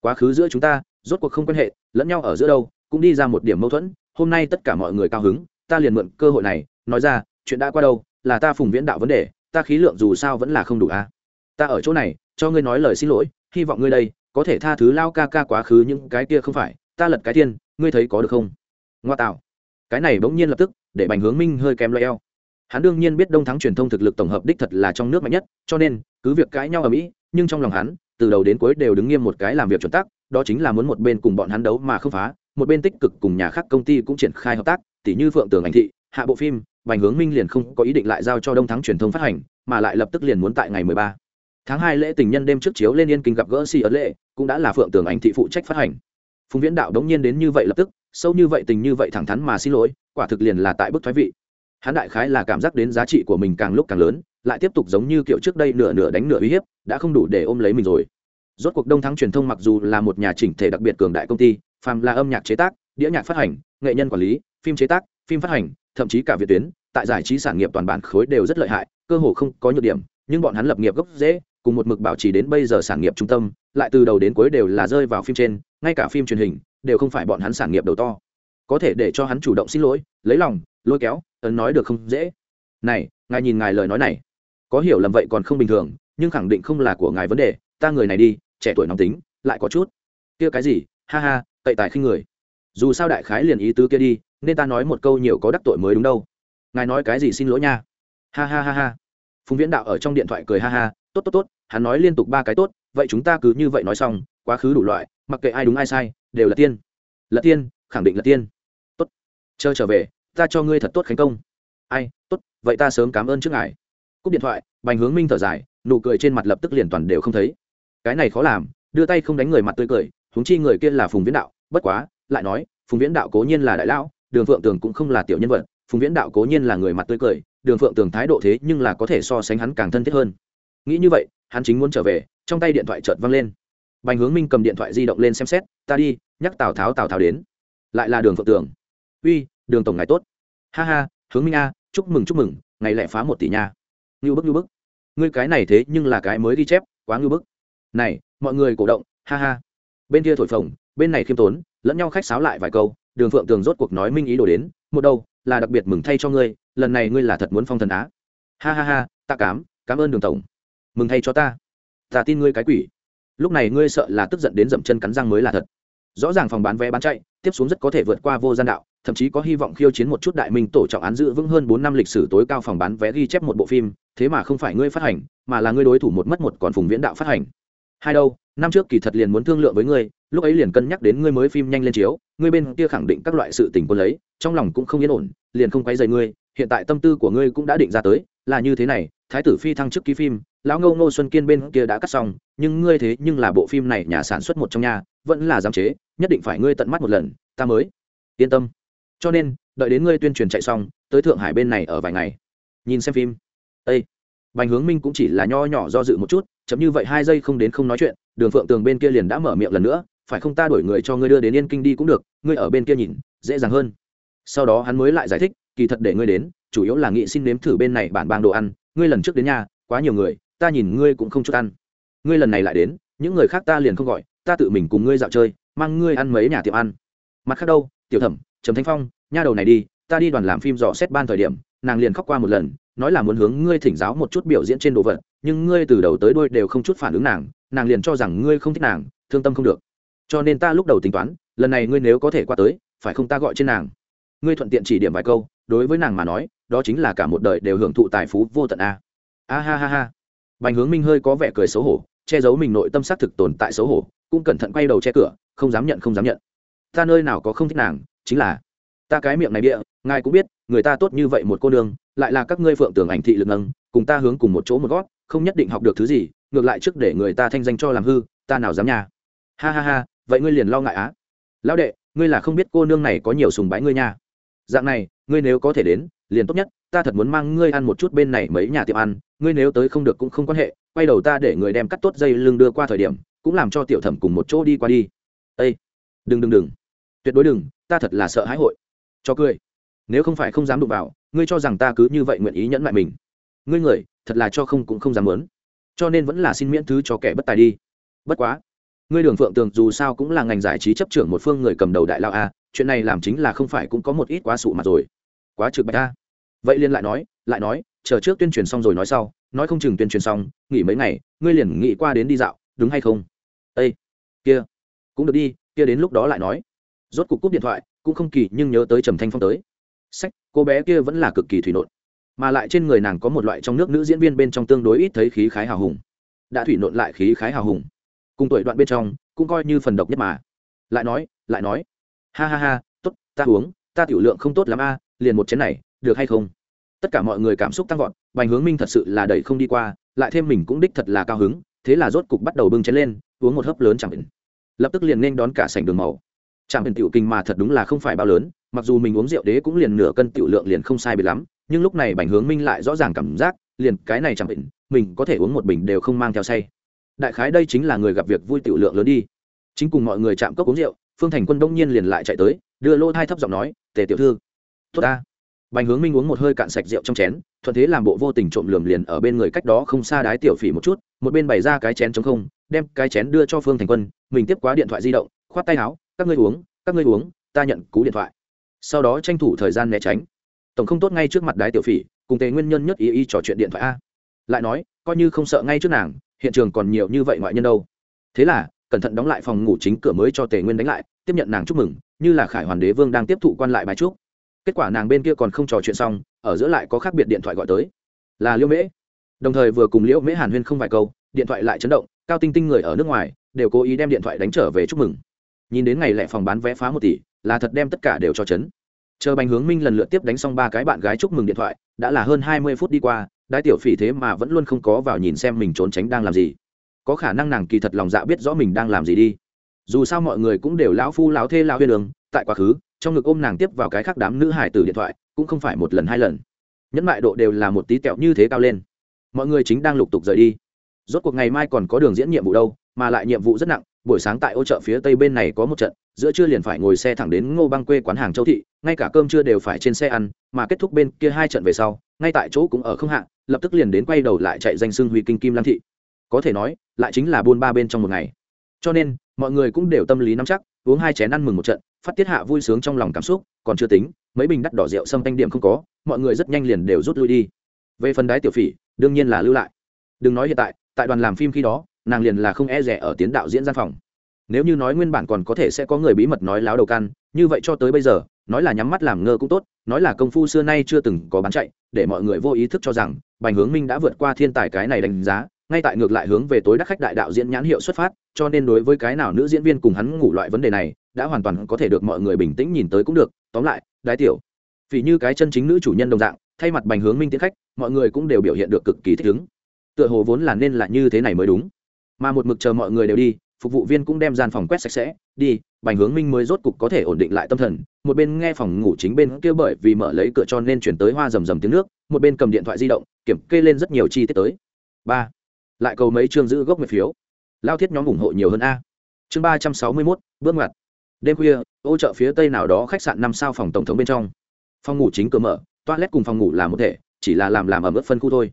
quá khứ giữa chúng ta, rốt cuộc không quan hệ, lẫn nhau ở giữa đâu, cũng đi ra một điểm mâu thuẫn, hôm nay tất cả mọi người cao hứng, ta liền mượn cơ hội này, nói ra, chuyện đã qua đâu, là ta phùng viễn đạo vấn đề, ta khí lượng dù sao vẫn là không đủ a ta ở chỗ này, cho ngươi nói lời xin lỗi, hy vọng ngươi đây có thể tha thứ lao ca ca quá khứ những cái kia không phải, ta lật cái thiên, ngươi thấy có được không? Ngoa tạo. Cái này bỗng nhiên lập tức, để bành hướng minh hơi kém loay eo. Hắn đương nhiên biết đông thắng truyền thông thực lực tổng hợp đích thật là trong nước mạnh nhất, cho nên, cứ việc cãi nhau ở mỹ, nhưng trong lòng hắn, từ đầu đến cuối đều đứng nghiêm một cái làm việc chuẩn tắc, đó chính là muốn một bên cùng bọn hắn đấu mà không phá, một bên tích cực cùng nhà khác công ty cũng triển khai hợp tác, tỉ như phượng tường ảnh thị, hạ bộ phim, bành hướng minh liền không có ý định lại giao cho đông thắng truyền thông phát hành, mà lại lập tức liền muốn tại ngày 13 tháng hai lễ tình nhân đêm trước chiếu lên yên kinh gặp gỡ si ấn lễ, cũng đã là phượng tường ảnh thị phụ trách phát hành. Phùng viễn đạo đống nhiên đến như vậy lập tức, sâu như vậy tình như vậy thẳng thắn mà xin lỗi, quả thực liền là tại bức thoái vị. Hắn đại khái là cảm giác đến giá trị của mình càng lúc càng lớn, lại tiếp tục giống như kiểu trước đây nửa nửa đánh nửa uy hiếp, đã không đủ để ôm lấy mình rồi. Rốt cuộc đông thắng truyền thông mặc dù là một nhà chỉnh thể đặc biệt cường đại công ty, phàm là âm nhạc chế tác, đĩa nhạc phát hành, nghệ nhân quản lý, phim chế tác, phim phát hành, thậm chí cả việt tuyến, tại giải trí sản nghiệp toàn bản khối đều rất lợi hại, cơ hồ không có nhược điểm, nhưng bọn hắn lập nghiệp gốc dễ cùng một mực bảo trì đến bây giờ sản nghiệp trung tâm, lại từ đầu đến cuối đều là rơi vào phim trên, ngay cả phim truyền hình đều không phải bọn hắn sản nghiệp đầu to. Có thể để cho hắn chủ động xin lỗi, lấy lòng, lôi kéo, ấn nói được không dễ. Này, ngài nhìn ngài lời nói này. Có hiểu lầm vậy còn không bình thường, nhưng khẳng định không là của ngài vấn đề, ta người này đi, trẻ tuổi nóng tính, lại có chút. Kia cái gì? Ha ha, cậy tài khinh người. Dù sao đại khái liền ý tứ kia đi, nên ta nói một câu nhiều có đắc tội mới đúng đâu. Ngài nói cái gì xin lỗi nha. Ha ha ha ha. Phùng viễn đạo ở trong điện thoại cười ha ha tốt tốt tốt, hắn nói liên tục ba cái tốt, vậy chúng ta cứ như vậy nói xong, quá khứ đủ loại, mặc kệ ai đúng ai sai, đều là tiên. Là tiên, khẳng định là tiên. Tốt. Chờ trở về, ta cho ngươi thật tốt khánh công. Ai, tốt, vậy ta sớm cảm ơn trước ngài. Cúp điện thoại, bành hướng minh thở dài, nụ cười trên mặt lập tức liền toàn đều không thấy. Cái này khó làm, đưa tay không đánh người mặt tươi cười húng chi người kia là phùng viễn đạo, bất quá, lại nói, phùng viễn đạo cố nhiên là đại lão, đường phượng tường cũng không là tiểu nhân vật, phùng viễn đạo cố nhiên là người mặt tươi cười, đường phượng tường thái độ thế nhưng là có thể so sánh hắn càng thân thiết hơn nghĩ như vậy, hắn chính muốn trở về, trong tay điện thoại chợt văng lên. Bành hướng minh cầm điện thoại di động lên xem xét, ta đi, nhắc tào tháo tào tháo đến. Lại là đường phượng tường. Uy, đường tổng ngài tốt. Ha ha, hướng minh a, chúc mừng chúc mừng, ngày lại phá một tỷ nha. Ngưu bức ngưu bức. Ngươi cái này thế nhưng là cái mới ghi chép, quá ngưu bức. Này, mọi người cổ động, ha ha. Bên kia thổi phồng, bên này khiêm tốn, lẫn nhau khách sáo lại vài câu, đường phượng tường rốt cuộc nói minh ý đồ đến, một đâu là đặc biệt mừng thay cho ngươi, lần này ngươi là thật muốn phong thần á. Ha ha ha ta cám, cảm ơn đường tổng mừng thay cho ta. Ta tin ngươi cái quỷ. Lúc này ngươi sợ là tức giận đến dậm chân cắn răng mới là thật. Rõ ràng phòng bán vé bán chạy, tiếp xuống rất có thể vượt qua vô gian đạo, thậm chí có hy vọng khiêu chiến một chút đại minh tổ trọng án giữ vững hơn bốn năm lịch sử tối cao phòng bán vé ghi chép một bộ phim, thế mà không phải ngươi phát hành, mà là ngươi đối thủ một mất một còn phùng viễn đạo phát hành. Hai đâu, năm trước kỳ thật liền muốn thương lượng với ngươi, lúc ấy liền cân nhắc đến ngươi mới phim nhanh lên chiếu, ngươi bên kia khẳng định các loại sự tình quân lấy, trong lòng cũng không yên ổn, liền không quấy dày ngươi, hiện tại tâm tư của ngươi cũng đã định ra tới, là như thế này, thái tử phi thăng chức ký phim lão Ngô ngô xuân kiên bên kia đã cắt xong, nhưng ngươi thế nhưng là bộ phim này nhà sản xuất một trong nhà, vẫn là giám chế, nhất định phải ngươi tận mắt một lần, ta mới. Yên tâm. Cho nên, đợi đến ngươi tuyên truyền chạy xong, tới thượng hải bên này ở vài ngày. Nhìn xem phim. Ây bành hướng minh cũng chỉ là nho nhỏ do dự một chút chấm như vậy hai giây không đến không nói chuyện, đường phượng tường bên kia liền đã mở miệng lần nữa, phải không ta đổi người cho ngươi đưa đến yên kinh đi cũng được, ngươi ở bên kia nhìn, dễ dàng hơn. Sau đó hắn mới lại giải thích, kỳ thật để ngươi đến, chủ yếu là nghị xin nếm thử bên này bản bang đồ ăn, ngươi lần trước đến nhà, quá nhiều người ta nhìn ngươi cũng không chút ăn. Ngươi lần này lại đến, những người khác ta liền không gọi, ta tự mình cùng ngươi dạo chơi, mang ngươi ăn mấy nhà tiệm ăn. Mặt khác đâu, tiểu thẩm, trầm thanh phong, nha đầu này đi, ta đi đoàn làm phim dò xét ban thời điểm, nàng liền khóc qua một lần, nói là muốn hướng ngươi thỉnh giáo một chút biểu diễn trên đồ vật, nhưng ngươi từ đầu tới đôi đều không chút phản ứng nàng nàng liền cho rằng ngươi không thích nàng, thương tâm không được. Cho nên ta lúc đầu tính toán, lần này ngươi nếu có thể qua tới, phải không ta gọi trên nàng? Ngươi thuận tiện chỉ điểm vài câu, đối với nàng mà nói, đó chính là cả một đời đều hưởng thụ tài phú vô tận a. A ha ha ha bành hướng minh hơi có vẻ cười xấu hổ che giấu mình nội tâm xác thực tồn tại xấu hổ cũng cẩn thận quay đầu che cửa không dám nhận không dám nhận. Ta nơi nào có không thích nàng chính là ta cái miệng này địa ngài cũng biết người ta tốt như vậy một cô nương, lại là các ngươi phượng tưởng ảnh thị lực nâng cùng ta hướng cùng một chỗ một gót không nhất định học được thứ gì ngược lại trước để người ta thanh danh cho làm hư ta nào dám nha. Ha ha ha vậy ngươi liền lo ngại á. Lão đệ ngươi là không biết cô nương này có nhiều sùng bái ngươi nha. Dạng này ngươi nếu có thể đến liền tốt nhất ta thật muốn mang ngươi ăn một chút bên này mấy nhà tiệm ăn ngươi nếu tới không được cũng không quan hệ, quay đầu ta để người đem cắt tốt dây lưng đưa qua thời điểm, cũng làm cho tiểu thẩm cùng một chỗ đi qua đi. Ây đừng đừng đừng, tuyệt đối đừng, ta thật là sợ hãi hội. Cho cười. Nếu không phải không dám đụng vào, ngươi cho rằng ta cứ như vậy nguyện ý nhẫn lại mình. Ngươi người, thật là cho không cũng không dám muốn. Cho nên vẫn là xin miễn thứ cho kẻ bất tài đi. Bất quá, ngươi đường phượng tường dù sao cũng là ngành giải trí chấp trưởng một phương người cầm đầu đại lao a, chuyện này làm chính là không phải cũng có một ít quá sụ mặt rồi. Quá trực bạch a. Vậy liên lại nói lại nói chờ trước tuyên truyền xong rồi nói sau, nói không chừng tuyên truyền xong, nghỉ mấy ngày, ngươi liền nghĩ qua đến đi dạo, đúng hay không? Ây kia, cũng được đi, kia đến lúc đó lại nói. Rốt cục cúp điện thoại, cũng không kỳ nhưng nhớ tới trầm thanh phong tới. Sách, cô bé kia vẫn là cực kỳ thủy nộn. Mà lại trên người nàng có một loại trong nước nữ diễn viên bên trong tương đối ít thấy khí khái hào hùng. Đã thủy nộn lại khí khái hào hùng. Cùng tuổi đoạn bên trong, cũng coi như phần độc nhất mà. Lại nói lại nói. Ha ha ha, tốt, ta uống, ta tiểu lượng không tốt lắm a, liền một chén này, được hay không? Tất cả mọi người cảm xúc tăng vọt bành hướng minh thật sự là đẩy không đi qua lại thêm mình cũng đích thật là cao hứng thế là rốt cục bắt đầu bưng chén lên uống một hớp lớn chẳng bình, lập tức liền nên đón cả sảnh đường màu. Chẳng bình tiểu kinh mà thật đúng là không phải bao lớn mặc dù mình uống rượu đế cũng liền nửa cân tiểu lượng liền không sai bị lắm nhưng lúc này bành hướng minh lại rõ ràng cảm giác liền cái này chẳng bình, mình có thể uống một bình đều không mang theo say. Đại khái đây chính là người gặp việc vui tiểu lượng lớn đi. Chính cùng mọi người chạm cốc uống rượu phương thành quân đông nhiên liền lại chạy tới đưa lô thai thấp giọng nói tề tiểu thư tốt ta bành hướng minh uống một hơi cạn sạch rượu trong chén, thuận thế làm bộ vô tình trộm lườm liền ở bên người cách đó không xa đái tiểu phỉ một chút, một bên bày ra cái chén trống không, đem cái chén đưa cho phương thành quân, mình tiếp quá điện thoại di động, khoát tay áo, các ngươi uống, các ngươi uống, ta nhận cú điện thoại. Sau đó tranh thủ thời gian né tránh. Tổng không tốt ngay trước mặt đái tiểu phỉ, cùng tề nguyên nhân nhất ý ý trò chuyện điện thoại a. Lại nói, coi như không sợ ngay trước nàng, hiện trường còn nhiều như vậy ngoại nhân đâu. Thế là, cẩn thận đóng lại phòng ngủ chính cửa mới cho tề nguyên đánh lại, tiếp nhận nàng chúc mừng, như là khải hoàn đế vương đang tiếp thụ quan lại bài chúc kết quả nàng bên kia còn không trò chuyện xong, ở giữa lại có khác biệt điện thoại gọi tới. Là liễu mễ. Đồng thời vừa cùng liễu mễ hàn huyên không vài câu, điện thoại lại chấn động, cao tinh tinh người ở nước ngoài, đều cố ý đem điện thoại đánh trở về chúc mừng. Nhìn đến ngày lẻ phòng bán vé phá một tỷ, là thật đem tất cả đều cho chấn. Chờ bành hướng minh lần lượt tiếp đánh xong ba cái bạn gái chúc mừng điện thoại, đã là hơn hai mươi phút đi qua, đái tiểu phỉ thế mà vẫn luôn không có vào nhìn xem mình trốn tránh đang làm gì. Có khả năng nàng kỳ thật lòng dạ biết rõ mình đang làm gì đi. Dù sao mọi người cũng đều lão phu lão thê lão huyên đường tại quá khứ, trong ngực ôm nàng tiếp vào cái khác đám nữ hải tử điện thoại, cũng không phải một lần hai lần. Nhẫn mại độ đều là một tí kẹo như thế cao lên. Mọi người chính đang lục tục rời đi. Rốt cuộc ngày mai còn có đường diễn nhiệm vụ đâu, mà lại nhiệm vụ rất nặng, buổi sáng tại ô chợ phía tây bên này có một trận, giữa trưa liền phải ngồi xe thẳng đến ngô băng quê quán hàng châu thị, ngay cả cơm trưa đều phải trên xe ăn, mà kết thúc bên kia hai trận về sau, ngay tại chỗ cũng ở không hạ, lập tức liền đến quay đầu lại chạy danh xưng huy kinh kim lam thị. Có thể nói, lại chính là buôn ba bên trong một ngày. Cho nên, mọi người cũng đều tâm lý nắm chắc, uống hai chén ăn mừng một trận phát tiết hạ vui sướng trong lòng cảm xúc, còn chưa tính, mấy bình đắt đỏ rượu xâm canh điểm không có, mọi người rất nhanh liền đều rút lui đi. Về phần đái tiểu phỉ, đương nhiên là lưu lại. Đừng nói hiện tại tại đoàn làm phim khi đó, nàng liền là không e rẻ ở tiến đạo diễn gian phòng. Nếu như nói nguyên bản còn có thể sẽ có người bí mật nói láo đầu căn như vậy cho tới bây giờ, nói là nhắm mắt làm ngơ cũng tốt, nói là công phu xưa nay chưa từng có bán chạy, để mọi người vô ý thức cho rằng, bành hướng minh đã vượt qua thiên tài cái này đánh giá ngay tại ngược lại hướng về tối đắc khách đại đạo diễn nhãn hiệu xuất phát, cho nên đối với cái nào nữ diễn viên cùng hắn ngủ loại vấn đề này, đã hoàn toàn có thể được mọi người bình tĩnh nhìn tới cũng được. Tóm lại, đái tiểu, vì như cái chân chính nữ chủ nhân đồng dạng, thay mặt bành hướng minh tiến khách, mọi người cũng đều biểu hiện được cực kỳ thích ứng. Tựa hồ vốn là nên là như thế này mới đúng. Mà một mực chờ mọi người đều đi, phục vụ viên cũng đem gian phòng quét sạch sẽ. Đi, bành hướng minh mới rốt cục có thể ổn định lại tâm thần. Một bên nghe phòng ngủ chính bên kia bởi vì mở lấy cửa cho nên chuyển tới hoa rầm rầm tiếng nước. Một bên cầm điện thoại di động, kiểm kê lên rất nhiều chi tiết tới. Ba lại cầu mấy chương giữ gốc mười phiếu. Lao thiết nhóm ủng hộ nhiều hơn a. Chương ba trăm sáu mươi mốt, bước ngoặt. Đêm khuya, ô chợ phía tây nào đó khách sạn năm sao phòng tổng thống bên trong. Phòng ngủ chính cửa mở, toilet cùng phòng ngủ là một thể, chỉ là làm làm ở mức phân khu thôi.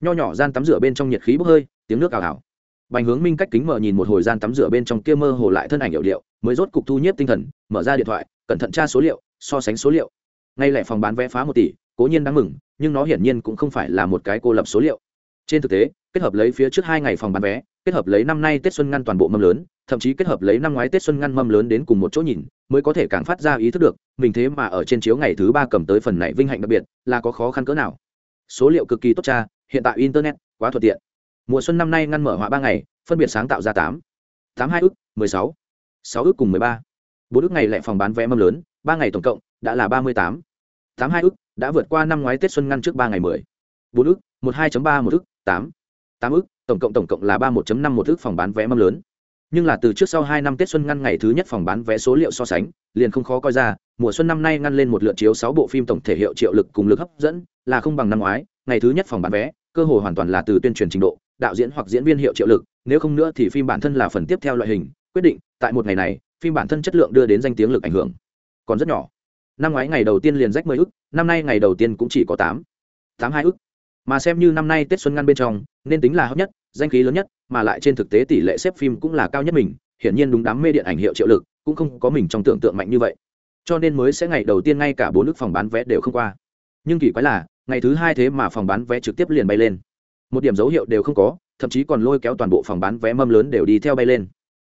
Nho nhỏ gian tắm rửa bên trong nhiệt khí bốc hơi, tiếng nước ảo ảo bành hướng minh cách kính mở nhìn một hồi gian tắm rửa bên trong kia mơ hồ lại thân ảnh hiệu điệu, mới rốt cục thu nhiếp tinh thần, mở ra điện thoại, cẩn thận tra số liệu, so sánh số liệu. Ngay lẻ phòng bán vé phá một tỷ, cố nhiên đáng mừng, nhưng nó hiển nhiên cũng không phải là một cái cô lập số liệu trên thực tế kết hợp lấy phía trước hai ngày phòng bán vé kết hợp lấy năm nay tết xuân ngăn toàn bộ mâm lớn thậm chí kết hợp lấy năm ngoái tết xuân ngăn mâm lớn đến cùng một chỗ nhìn mới có thể càng phát ra ý thức được mình thế mà ở trên chiếu ngày thứ ba cầm tới phần này vinh hạnh đặc biệt là có khó khăn cỡ nào. Số liệu cực kỳ tốt cha hiện tại internet quá thuận tiện. Mùa xuân năm nay ngăn mở họa ba ngày phân biệt sáng tạo ra tám. Tám hai ước, mười sáu. Sáu ước cùng mười ba. Bốn ước ngày lại phòng bán vé mâm lớn ba ngày tổng cộng đã là ba mươi tám. Tám hai ước đã vượt qua năm ngoái tết xuân ngăn trước ba ngày mười. Bốn ước, một hai ba một ước tám. Tám ức, tổng cộng tổng cộng là ba một năm một ước phòng bán vé mâm lớn. Nhưng là từ trước sau hai năm tết xuân ngăn ngày thứ nhất phòng bán vé số liệu so sánh, liền không khó coi ra, mùa xuân năm nay ngăn lên một lượt chiếu sáu bộ phim tổng thể hiệu triệu lực cùng lực hấp dẫn, là không bằng năm ngoái, ngày thứ nhất phòng bán vé, cơ hội hoàn toàn là từ tuyên truyền trình độ, đạo diễn hoặc diễn viên hiệu triệu lực, nếu không nữa thì phim bản thân là phần tiếp theo loại hình, quyết định, tại một ngày này, phim bản thân chất lượng đưa đến danh tiếng lực ảnh hưởng. Còn rất nhỏ. Năm ngoái ngày đầu tiên liền rách mười ức, năm nay ngày đầu tiên cũng chỉ có tám. Tám hai ức mà xem như năm nay tết xuân ngăn bên trong, nên tính là hấp nhất, danh khí lớn nhất, mà lại trên thực tế tỷ lệ xếp phim cũng là cao nhất mình, hiển nhiên đúng đám mê điện ảnh hiệu triệu lực, cũng không có mình trong tưởng tượng mạnh như vậy. Cho nên mới sẽ ngày đầu tiên ngay cả bốn nước phòng bán vé đều không qua. Nhưng kỳ quái là, ngày thứ hai thế mà phòng bán vé trực tiếp liền bay lên. Một điểm dấu hiệu đều không có, thậm chí còn lôi kéo toàn bộ phòng bán vé mâm lớn đều đi theo bay lên.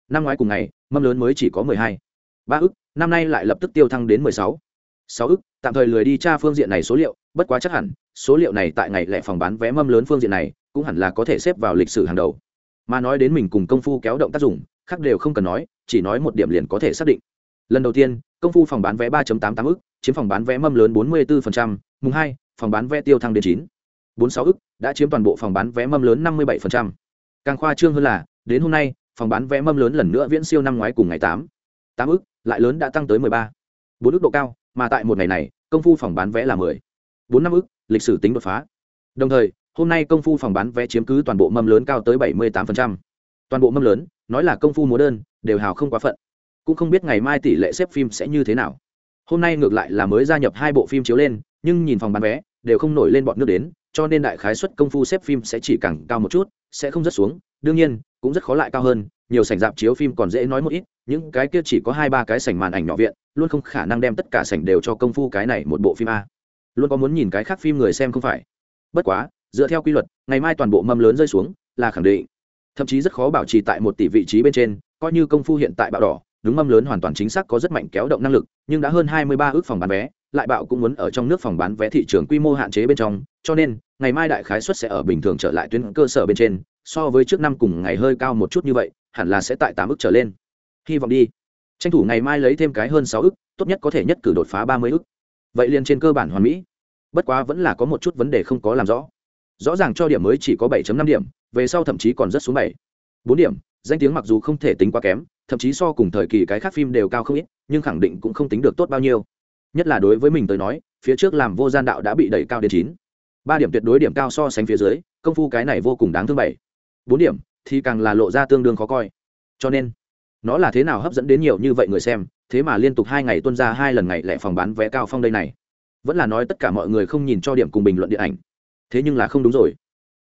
Năm ngoái cùng ngày, mâm lớn mới chỉ có mười hai. Ba ức, năm nay lại lập tức tiêu thăng đến mười sáu sáu ức tạm thời lười đi tra phương diện này số liệu bất quá chắc hẳn số liệu này tại ngày lẻ phòng bán vé mâm lớn phương diện này cũng hẳn là có thể xếp vào lịch sử hàng đầu. Mà nói đến mình cùng công phu kéo động tác dụng khác đều không cần nói chỉ nói một điểm liền có thể xác định. Lần đầu tiên công phu phòng bán vé ba tám tám ức chiếm phòng bán vé mâm lớn bốn mươi 44%, mùng hai phòng bán vé tiêu thăng đến chín. Bốn sáu ức đã chiếm toàn bộ phòng bán vé mâm lớn năm mươi 57%. càng khoa trương hơn là đến hôm nay phòng bán vé mâm lớn lần nữa viễn siêu năm ngoái cùng ngày tám. Tám ức lại lớn đã tăng tới mười ba. Bốn ức độ cao mà tại một ngày này, công phu phòng bán vé là mười. Bốn năm ức, lịch sử tính đột phá. Đồng thời, hôm nay công phu phòng bán vé chiếm cứ toàn bộ mâm lớn cao tới bảy mươi tám toàn bộ mâm lớn, nói là công phu múa đơn, đều hào không quá phận. Cũng không biết ngày mai tỷ lệ xếp phim sẽ như thế nào. Hôm nay ngược lại là mới gia nhập hai bộ phim chiếu lên, nhưng nhìn phòng bán vé, đều không nổi lên bọn nước đến, cho nên đại khái suất công phu xếp phim sẽ chỉ càng cao một chút, sẽ không rất xuống. Đương nhiên, cũng rất khó lại cao hơn nhiều sảnh dạp chiếu phim còn dễ nói một ít, những cái kia chỉ có hai ba cái sảnh màn ảnh nhỏ viện, luôn không khả năng đem tất cả sảnh đều cho công phu cái này một bộ phim a. Luôn có muốn nhìn cái khác phim người xem không phải. Bất quá, dựa theo quy luật, ngày mai toàn bộ mâm lớn rơi xuống, là khẳng định. Thậm chí rất khó bảo trì tại một tỷ vị trí bên trên, coi như công phu hiện tại bạo đỏ, đúng mâm lớn hoàn toàn chính xác có rất mạnh kéo động năng lực, nhưng đã hơn hai mươi ba ước phòng bán vé, lại bạo cũng muốn ở trong nước phòng bán vé thị trường quy mô hạn chế bên trong, cho nên, ngày mai đại khái suất sẽ ở bình thường trở lại tuyến cơ sở bên trên so với trước năm cùng ngày hơi cao một chút như vậy, hẳn là sẽ tại tám ức trở lên. Hy vọng đi. Tranh thủ ngày mai lấy thêm cái hơn sáu ức, tốt nhất có thể nhất cử đột phá ba mươi ức. Vậy liền trên cơ bản hoàn mỹ. Bất quá vẫn là có một chút vấn đề không có làm rõ. Rõ ràng cho điểm mới chỉ có 7 năm điểm, về sau thậm chí còn rất xuống bảy. Bốn điểm, danh tiếng mặc dù không thể tính quá kém, thậm chí so cùng thời kỳ cái khác phim đều cao không ít, nhưng khẳng định cũng không tính được tốt bao nhiêu. Nhất là đối với mình tới nói, phía trước làm vô gian đạo đã bị đẩy cao đến chín. Ba điểm tuyệt đối điểm cao so sánh phía dưới, công phu cái này vô cùng đáng thương bảy bốn điểm thì càng là lộ ra tương đương khó coi. Cho nên, nó là thế nào hấp dẫn đến nhiều như vậy người xem, thế mà liên tục hai ngày tuân ra hai lần ngày lẻ phòng bán vé cao phong đây này. Vẫn là nói tất cả mọi người không nhìn cho điểm cùng bình luận điện ảnh. Thế nhưng là không đúng rồi.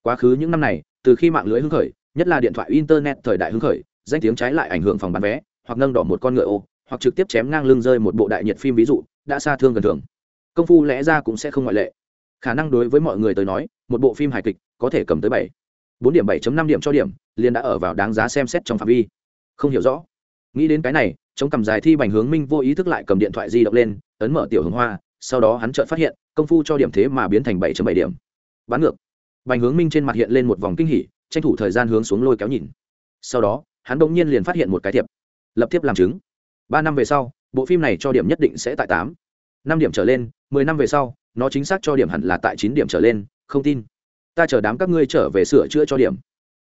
Quá khứ những năm này, từ khi mạng lưới hưng khởi, nhất là điện thoại, internet thời đại hưng khởi, danh tiếng trái lại ảnh hưởng phòng bán vé, hoặc nâng đỏ một con ngựa ô, hoặc trực tiếp chém ngang lưng rơi một bộ đại nhiệt phim ví dụ, đã xa thương gần thường. Công phu lẽ ra cũng sẽ không ngoại lệ. Khả năng đối với mọi người tới nói, một bộ phim hài kịch có thể cầm tới bảy bốn điểm bảy năm điểm cho điểm, liền đã ở vào đáng giá xem xét trong phạm vi. Không hiểu rõ. Nghĩ đến cái này, chống cầm dài thi bành hướng minh vô ý thức lại cầm điện thoại di động lên, ấn mở tiểu hướng hoa, sau đó hắn chợt phát hiện, công phu cho điểm thế mà biến thành bảy bảy điểm. Bán ngược. Bành hướng minh trên mặt hiện lên một vòng kinh hỉ, tranh thủ thời gian hướng xuống lôi kéo nhìn. Sau đó, hắn bỗng nhiên liền phát hiện một cái thiệp. Lập tiếp làm chứng. Ba năm về sau, bộ phim này cho điểm nhất định sẽ tại tám. Năm điểm trở lên, mười năm về sau, nó chính xác cho điểm hẳn là tại chín điểm trở lên, không tin ta chờ đám các ngươi trở về sửa chữa cho điểm.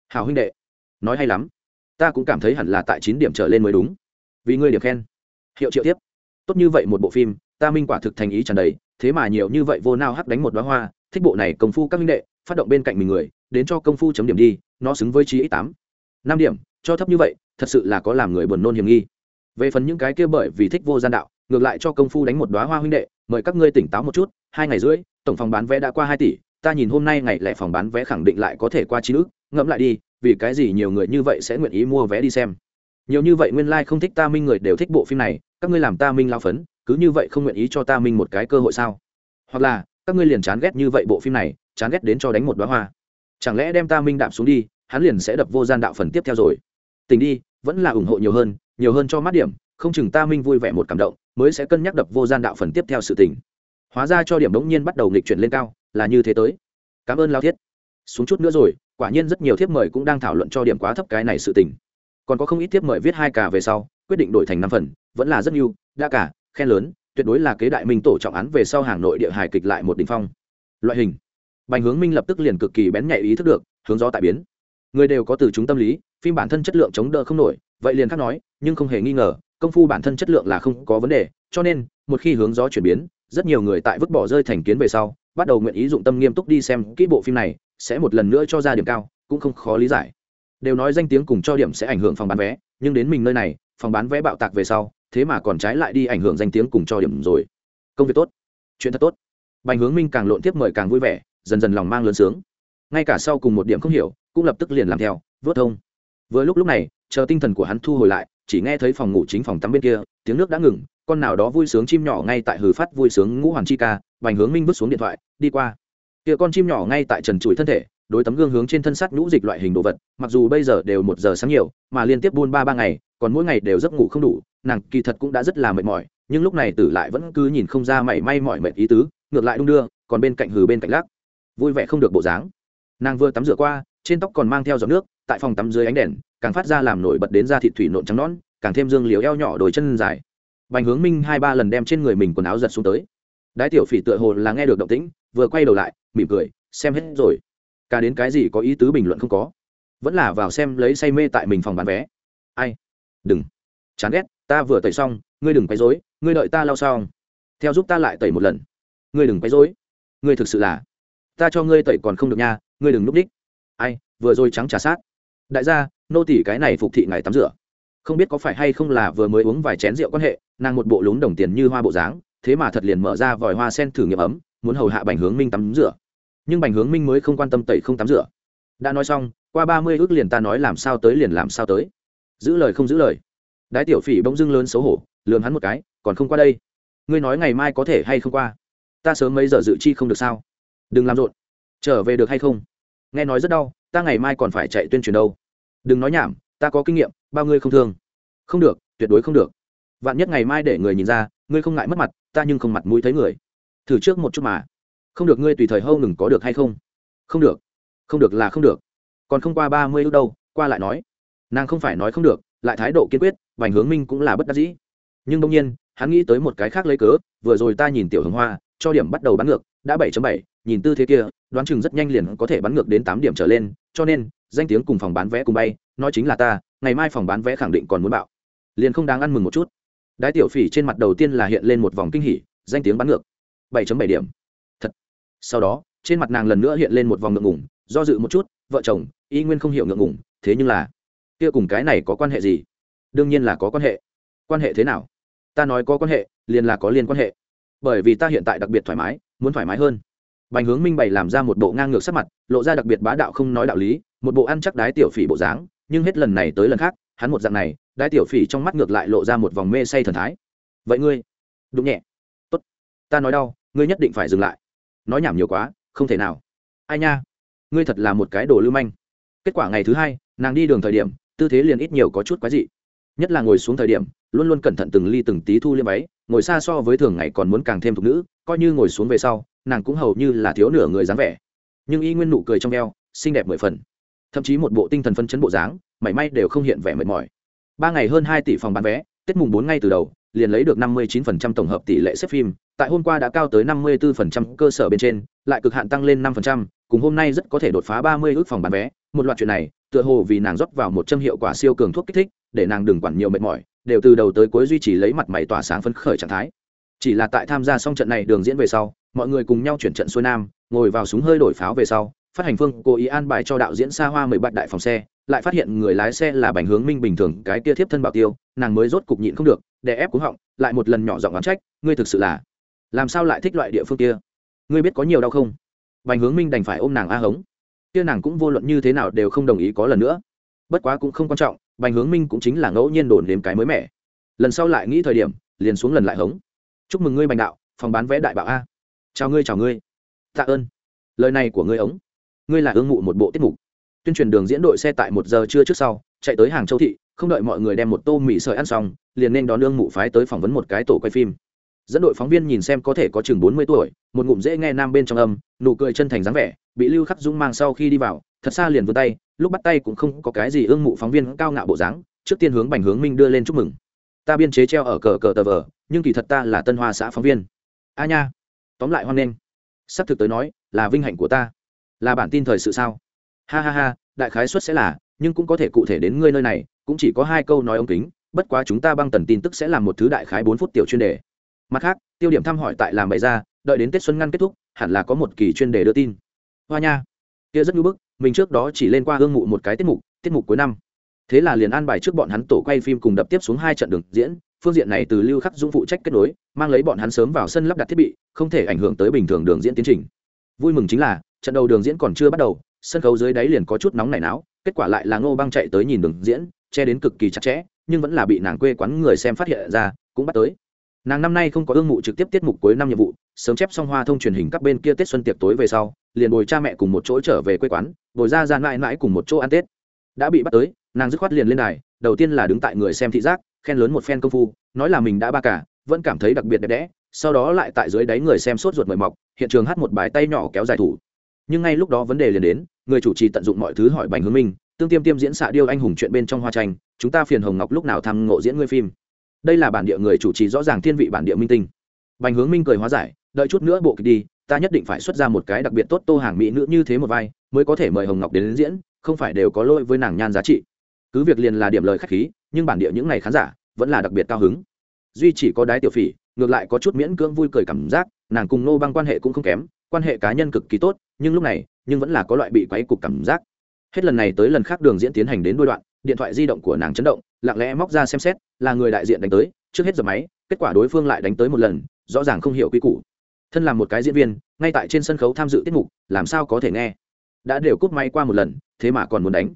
Hào huynh đệ, nói hay lắm. Ta cũng cảm thấy hẳn là tại chín điểm trở lên mới đúng. Vì ngươi điểm khen. Hiệu triệu tiếp. Tốt như vậy một bộ phim, ta minh quả thực thành ý tràn đầy, thế mà nhiều như vậy vô nao hắc đánh một đoá hoa, thích bộ này công phu các minh đệ, phát động bên cạnh mình người, đến cho công phu chấm điểm đi, nó xứng với chí ít tám. Năm điểm, cho thấp như vậy, thật sự là có làm người buồn nôn hiểm nghi. Về phần những cái kia bởi vì thích vô gian đạo, ngược lại cho công phu đánh một đoá hoa huynh đệ, mời các ngươi tỉnh táo một chút, hai ngày rưỡi, tổng phòng bán vé đã qua hai tỷ ta nhìn hôm nay ngày lẻ phòng bán vé khẳng định lại có thể qua chín ước ngẫm lại đi, vì cái gì nhiều người như vậy sẽ nguyện ý mua vé đi xem? Nhiều như vậy nguyên lai、like、không thích ta minh người đều thích bộ phim này, các ngươi làm ta minh lao phấn, cứ như vậy không nguyện ý cho ta minh một cái cơ hội sao? Hoặc là, các ngươi liền chán ghét như vậy bộ phim này, chán ghét đến cho đánh một đoá hoa. Chẳng lẽ đem ta minh đạp xuống đi, hắn liền sẽ đập vô gian đạo phần tiếp theo rồi? Tình đi, vẫn là ủng hộ nhiều hơn nhiều hơn cho mát điểm, không chừng ta minh vui vẻ một cảm động, mới sẽ cân nhắc đập vô gian đạo phần tiếp theo sự tình. Hóa ra cho điểm đống nhiên bắt đầu nghịch chuyển lên cao là như thế tới. Cảm ơn lao thiết. Xuống chút nữa rồi, quả nhiên rất nhiều thiếp mời cũng đang thảo luận cho điểm quá thấp cái này sự tình. Còn có không ít thiếp mời viết hai cả về sau, quyết định đổi thành năm phần, vẫn là rất nhiều đa cả, khen lớn, tuyệt đối là kế đại minh tổ trọng án về sau hàng nội địa hài kịch lại một đỉnh phong. Loại hình. Bành hướng minh lập tức liền cực kỳ bén nhạy ý thức được, hướng gió tại biến. Người đều có từ chúng tâm lý, phim bản thân chất lượng chống đỡ không nổi, vậy liền khác nói, nhưng không hề nghi ngờ, công phu bản thân chất lượng là không có vấn đề, cho nên, một khi hướng gió chuyển biến, rất nhiều người tại vứt bỏ rơi thành kiến về sau bắt đầu nguyện ý dụng tâm nghiêm túc đi xem kỹ bộ phim này, sẽ một lần nữa cho ra điểm cao, cũng không khó lý giải. Đều nói danh tiếng cùng cho điểm sẽ ảnh hưởng phòng bán vé, nhưng đến mình nơi này, phòng bán vé bạo tạc về sau, thế mà còn trái lại đi ảnh hưởng danh tiếng cùng cho điểm rồi. Công việc tốt. Chuyện thật tốt. Bành hướng minh càng lộn tiếp mời càng vui vẻ, dần dần lòng mang lớn sướng. Ngay cả sau cùng một điểm không hiểu, cũng lập tức liền làm theo, vớt thông. Vừa lúc lúc này, chờ tinh thần của hắn thu hồi lại, chỉ nghe thấy phòng ngủ chính phòng tắm bên kia, tiếng nước đã ngừng, con nào đó vui sướng chim nhỏ ngay tại hử phát vui sướng ngũ hoàn chi ca bành hướng minh vứt xuống điện thoại, đi qua. Kia con chim nhỏ ngay tại trần trụi thân thể, đối tấm gương hướng trên thân sắt nhũ dịch loại hình đồ vật, mặc dù bây giờ đều một giờ sáng nhiều, mà liên tiếp buôn ba ba ngày, còn mỗi ngày đều giấc ngủ không đủ, nàng kỳ thật cũng đã rất là mệt mỏi, nhưng lúc này tử lại vẫn cứ nhìn không ra mảy may mỏi mệt ý tứ, ngược lại đung đưa, còn bên cạnh hừ bên cạnh lắc. Vui vẻ không được bộ dáng. Nàng vừa tắm rửa qua, trên tóc còn mang theo giọt nước, tại phòng tắm dưới ánh đèn, càng phát ra làm nổi bật đến da thịt thủy nộn trắng nón càng thêm dương liều eo nhỏ đồi chân dài. Bành hướng minh hai ba lần đem trên người mình quần áo giật xuống tới đái tiểu phỉ tựa hồ là nghe được động tĩnh, vừa quay đầu lại, mỉm cười, xem hết rồi. Cả đến cái gì có ý tứ bình luận không có. Vẫn là vào xem lấy say mê tại mình phòng bán vé. Ai? Đừng. Chán ghét, ta vừa tẩy xong, ngươi đừng quấy rối, ngươi đợi ta lau xong. Theo giúp ta lại tẩy một lần. Ngươi đừng quấy rối. Ngươi thực sự là. Ta cho ngươi tẩy còn không được nha, ngươi đừng núp đích. Ai, vừa rồi trắng trà sát. Đại gia, nô tỷ cái này phục thị ngài tắm rửa. Không biết có phải hay không là vừa mới uống vài chén rượu quan hệ, nàng một bộ lúng đồng tiền như hoa bộ dáng thế mà thật liền mở ra vòi hoa sen thử nghiệm ấm, muốn hầu hạ bành hướng minh tắm rửa. Nhưng bành hướng minh mới không quan tâm tẩy không tắm rửa. Đã nói xong, qua ba mươi ước liền ta nói làm sao tới liền làm sao tới. Giữ lời không giữ lời. Đái tiểu phỉ bỗng dưng lớn xấu hổ lường hắn một cái, còn không qua đây. Ngươi nói ngày mai có thể hay không qua? Ta sớm mấy giờ dự chi không được sao? Đừng làm rộn. Trở về được hay không? Nghe nói rất đau, ta ngày mai còn phải chạy tuyên truyền đâu. Đừng nói nhảm, ta có kinh nghiệm, bao ngươi không thương. Không được, tuyệt đối không được vạn nhất ngày mai để người nhìn ra, ngươi không ngại mất mặt, ta nhưng không mặt mũi thấy người. Thử trước một chút mà. Không được ngươi tùy thời hâu ngừng có được hay không? Không được. Không được là không được. Còn không qua ba mươi lúc đâu, qua lại nói. Nàng không phải nói không được, lại thái độ kiên quyết, vành hướng minh cũng là bất đắc dĩ. Nhưng đông nhiên, hắn nghĩ tới một cái khác lấy cớ, vừa rồi ta nhìn tiểu hướng hoa, cho điểm bắt đầu bắn ngược, đã bảy bảy, nhìn tư thế kia, đoán chừng rất nhanh liền có thể bắn ngược đến tám điểm trở lên, cho nên, danh tiếng cùng phòng bán vé cùng bay, nói chính là ta, ngày mai phòng bán vé khẳng định còn muốn bạo. Liền không đáng ăn mừng một chút đái tiểu phỉ trên mặt đầu tiên là hiện lên một vòng kinh hỉ, danh tiếng bắn ngược. Bảy bảy điểm. Thật. Sau đó, trên mặt nàng lần nữa hiện lên một vòng ngượng ngủng do dự một chút, vợ chồng, y nguyên không hiểu ngượng ngủng thế nhưng là, kia cùng cái này có quan hệ gì? Đương nhiên là có quan hệ. Quan hệ thế nào? Ta nói có quan hệ, liền là có liên quan hệ. Bởi vì ta hiện tại đặc biệt thoải mái, muốn thoải mái hơn. Bành hướng minh bày làm ra một bộ ngang ngược sắc mặt, lộ ra đặc biệt bá đạo không nói đạo lý, một bộ ăn chắc đái tiểu phỉ bộ dáng, nhưng hết lần này tới lần khác hắn một dạng này đại tiểu phỉ trong mắt ngược lại lộ ra một vòng mê say thần thái. Vậy ngươi? Đúng nhẹ. Tốt. Ta nói đau, ngươi nhất định phải dừng lại. Nói nhảm nhiều quá, không thể nào. Ai nha? Ngươi thật là một cái đồ lưu manh. Kết quả ngày thứ hai, nàng đi đường thời điểm, tư thế liền ít nhiều có chút quái dị. Nhất là ngồi xuống thời điểm, luôn luôn cẩn thận từng ly từng tí thu liêm váy, ngồi xa so với thường ngày còn muốn càng thêm thục nữ, coi như ngồi xuống về sau, nàng cũng hầu như là thiếu nửa người dáng vẻ. Nhưng y nguyên nụ cười trong eo, xinh đẹp mười phần thậm chí một bộ tinh thần phân chấn bộ dáng mảy may đều không hiện vẻ mệt mỏi. Ba ngày hơn hai tỷ phòng bán vé tết mùng bốn ngay từ đầu liền lấy được năm mươi 59% tổng hợp tỷ lệ xếp phim tại hôm qua đã cao tới năm mươi 54% cơ sở bên trên lại cực hạn tăng lên 5%, cùng hôm nay rất có thể đột phá ba mươi ước phòng bán vé. Một loạt chuyện này tựa hồ vì nàng rót vào một châm hiệu quả siêu cường thuốc kích thích để nàng đừng quản nhiều mệt mỏi đều từ đầu tới cuối duy trì lấy mặt mày tỏa sáng phấn khởi trạng thái. Chỉ là tại tham gia xong trận này đường diễn về sau mọi người cùng nhau chuyển trận xuôi nam ngồi vào súng hơi đổi pháo về sau phát hành phương cố ý an bài cho đạo diễn xa hoa mười bạch đại phòng xe, lại phát hiện người lái xe là bành hướng minh bình thường, cái kia thiếp thân bảo tiêu, nàng mới rốt cục nhịn không được để ép cúng họng, lại một lần nhỏ giọng oán trách, ngươi thực sự là, làm sao lại thích loại địa phương kia? Ngươi biết có nhiều đau không? Bành hướng minh đành phải ôm nàng a hống. Kia nàng cũng vô luận như thế nào đều không đồng ý có lần nữa. Bất quá cũng không quan trọng, bành hướng minh cũng chính là ngẫu nhiên đồn đếm cái mới mẻ. Lần sau lại nghĩ thời điểm, liền xuống lần lại hống. Chúc mừng ngươi bành đạo, phòng bán vé đại bảo a. Chào ngươi chào ngươi. Tạ ơn. Lời này của ngươi ống ngươi là ương mụ một bộ tiết mục. Tuyên truyền đường diễn đội xe tại một giờ trưa trước sau, chạy tới hàng châu thị, không đợi mọi người đem một tô mì sợi ăn xong, liền nên đón ương mụ phái tới phỏng vấn một cái tổ quay phim. Dẫn đội phóng viên nhìn xem có thể có chừng bốn mươi tuổi, một ngụm dễ nghe nam bên trong âm, nụ cười chân thành dáng vẻ, bị lưu khắc dung mang sau khi đi vào, thật xa liền vươn tay, lúc bắt tay cũng không có cái gì ương mụ phóng viên cao ngạo bộ dáng, trước tiên hướng bành hướng minh đưa lên chúc mừng. Ta biên chế treo ở cờ cờ tờ vờ, nhưng kỳ thật ta là tân hoa xã phóng viên. A nha. Tóm lại hoan nghênh. Sắp thực tới nói, là vinh hạnh của ta là bản tin thời sự sao? Ha ha ha, đại khái suất sẽ là, nhưng cũng có thể cụ thể đến ngươi nơi này, cũng chỉ có hai câu nói ông kính, bất quá chúng ta băng tần tin tức sẽ làm một thứ đại khái bốn phút tiểu chuyên đề. Mặt khác, tiêu điểm thăm hỏi tại làm bày ra, đợi đến tết xuân ngăn kết thúc, hẳn là có một kỳ chuyên đề đưa tin. Hoa nha, kia rất ngưỡng bức, mình trước đó chỉ lên qua hương mụ một cái tiết mục tiết mục cuối năm. Thế là liền an bài trước bọn hắn tổ quay phim cùng đập tiếp xuống hai trận đường diễn, phương diện này từ lưu khắc dũng phụ trách kết nối, mang lấy bọn hắn sớm vào sân lắp đặt thiết bị, không thể ảnh hưởng tới bình thường đường diễn tiến trình vui mừng chính là, trận đầu đường diễn còn chưa bắt đầu, sân khấu dưới đáy liền có chút nóng nảy náo, kết quả lại là ngô băng chạy tới nhìn đường diễn, che đến cực kỳ chặt chẽ, nhưng vẫn là bị nàng quê quán người xem phát hiện ra, cũng bắt tới. Nàng năm nay không có ương mụ trực tiếp tiết mục cuối năm nhiệm vụ, sớm chép xong hoa thông truyền hình các bên kia tết xuân tiệc tối về sau, liền bồi cha mẹ cùng một chỗ trở về quê quán, bồi ra ra mãi mãi cùng một chỗ ăn tết. Đã bị bắt tới, nàng dứt khoát liền lên đài, đầu tiên là đứng tại người xem thị giác, khen lớn một phen công phu, nói là mình đã ba cả, vẫn cảm thấy đặc biệt đẹp đẽ sau đó lại tại dưới đáy người xem sốt ruột mời mọc hiện trường hát một bài tay nhỏ kéo dài thủ. Nhưng ngay lúc đó vấn đề liền đến người chủ trì tận dụng mọi thứ hỏi bành hướng minh tương tiêm tiêm diễn xạ điêu anh hùng chuyện bên trong hoa tranh chúng ta phiền hồng ngọc lúc nào thăm ngộ diễn ngươi phim? Đây là bản địa người chủ trì rõ ràng thiên vị bản địa minh tinh. Bành hướng minh cười hóa giải đợi chút nữa bộ kịch đi ta nhất định phải xuất ra một cái đặc biệt tốt tô hàng mỹ nữ như thế một vai mới có thể mời hồng ngọc đến, đến diễn không phải đều có lỗi với nàng nhan giá trị. Cứ việc liền là điểm lời khách khí nhưng bản địa những ngày khán giả vẫn là đặc biệt cao hứng. Duy chỉ có đái tiểu phỉ ngược lại có chút miễn cưỡng vui cười cảm giác, nàng cùng nô băng quan hệ cũng không kém, quan hệ cá nhân cực kỳ tốt, nhưng lúc này, nhưng vẫn là có loại bị quấy cục cảm giác. Hết lần này tới lần khác đường diễn tiến hành đến đôi đoạn, điện thoại di động của nàng chấn động, lặng lẽ móc ra xem xét, là người đại diện đánh tới, trước hết giờ máy, kết quả đối phương lại đánh tới một lần, rõ ràng không hiểu quy củ. Thân là một cái diễn viên, ngay tại trên sân khấu tham dự tiết mục, làm sao có thể nghe? Đã đều cúp may qua một lần, thế mà còn muốn đánh.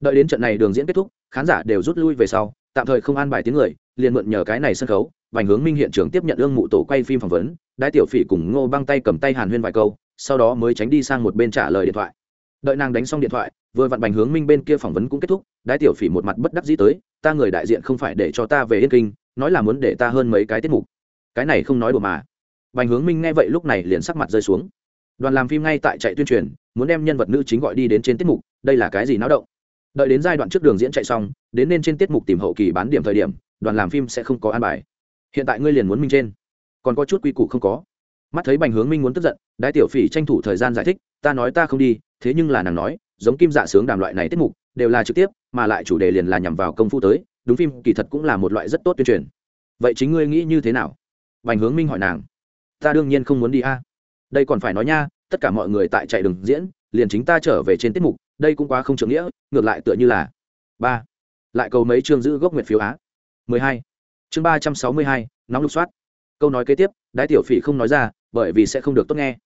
Đợi đến trận này đường diễn kết thúc, khán giả đều rút lui về sau, tạm thời không an bài tiếng người liền mượn nhờ cái này sân khấu vành hướng minh hiện trường tiếp nhận ương mụ tổ quay phim phỏng vấn đại tiểu phỉ cùng ngô băng tay cầm tay hàn huyên vài câu, sau đó mới tránh đi sang một bên trả lời điện thoại. Đợi nàng đánh xong điện thoại, vừa vặn bành hướng minh bên kia phỏng vấn cũng kết thúc đại tiểu phỉ một mặt bất đắc dĩ tới, ta người đại diện không phải để cho ta về yên kinh, nói là muốn để ta hơn mấy cái tiết mục. Cái này không nói đùa mà. Bành hướng minh nghe vậy lúc này liền sắc mặt rơi xuống. Đoàn làm phim ngay tại chạy tuyên truyền, muốn đem nhân vật nữ chính gọi đi đến trên tiết mục, đây là cái gì náo động? Đợi đến giai đoạn trước đường diễn chạy xong, đến nên trên tiết mục tìm hậu kỳ bán điểm thời điểm đoàn làm phim sẽ không có an bài. Hiện tại ngươi liền muốn minh trên. Còn có chút quy củ không có. Mắt thấy bành hướng minh muốn tức giận đại tiểu phỉ tranh thủ thời gian giải thích, ta nói ta không đi, thế nhưng là nàng nói, giống kim dạ sướng đàm loại này tiết mục, đều là trực tiếp, mà lại chủ đề liền là nhằm vào công phu tới, đúng phim kỳ thật cũng là một loại rất tốt tuyên truyền. Vậy chính ngươi nghĩ như thế nào? Bành hướng minh hỏi nàng. Ta đương nhiên không muốn đi a. Đây còn phải nói nha, tất cả mọi người tại chạy đường diễn, liền chính ta trở về trên tiết mục, đây cũng quá không trưởng nghĩa, ngược lại tựa như là ba. Lại cầu mấy chương giữ gốc nguyệt phiếu á mười hai. Chương ba trăm sáu mươi hai, nóng lục soát. Câu nói kế tiếp, đái tiểu phỉ không nói ra, bởi vì sẽ không được tốt nghe.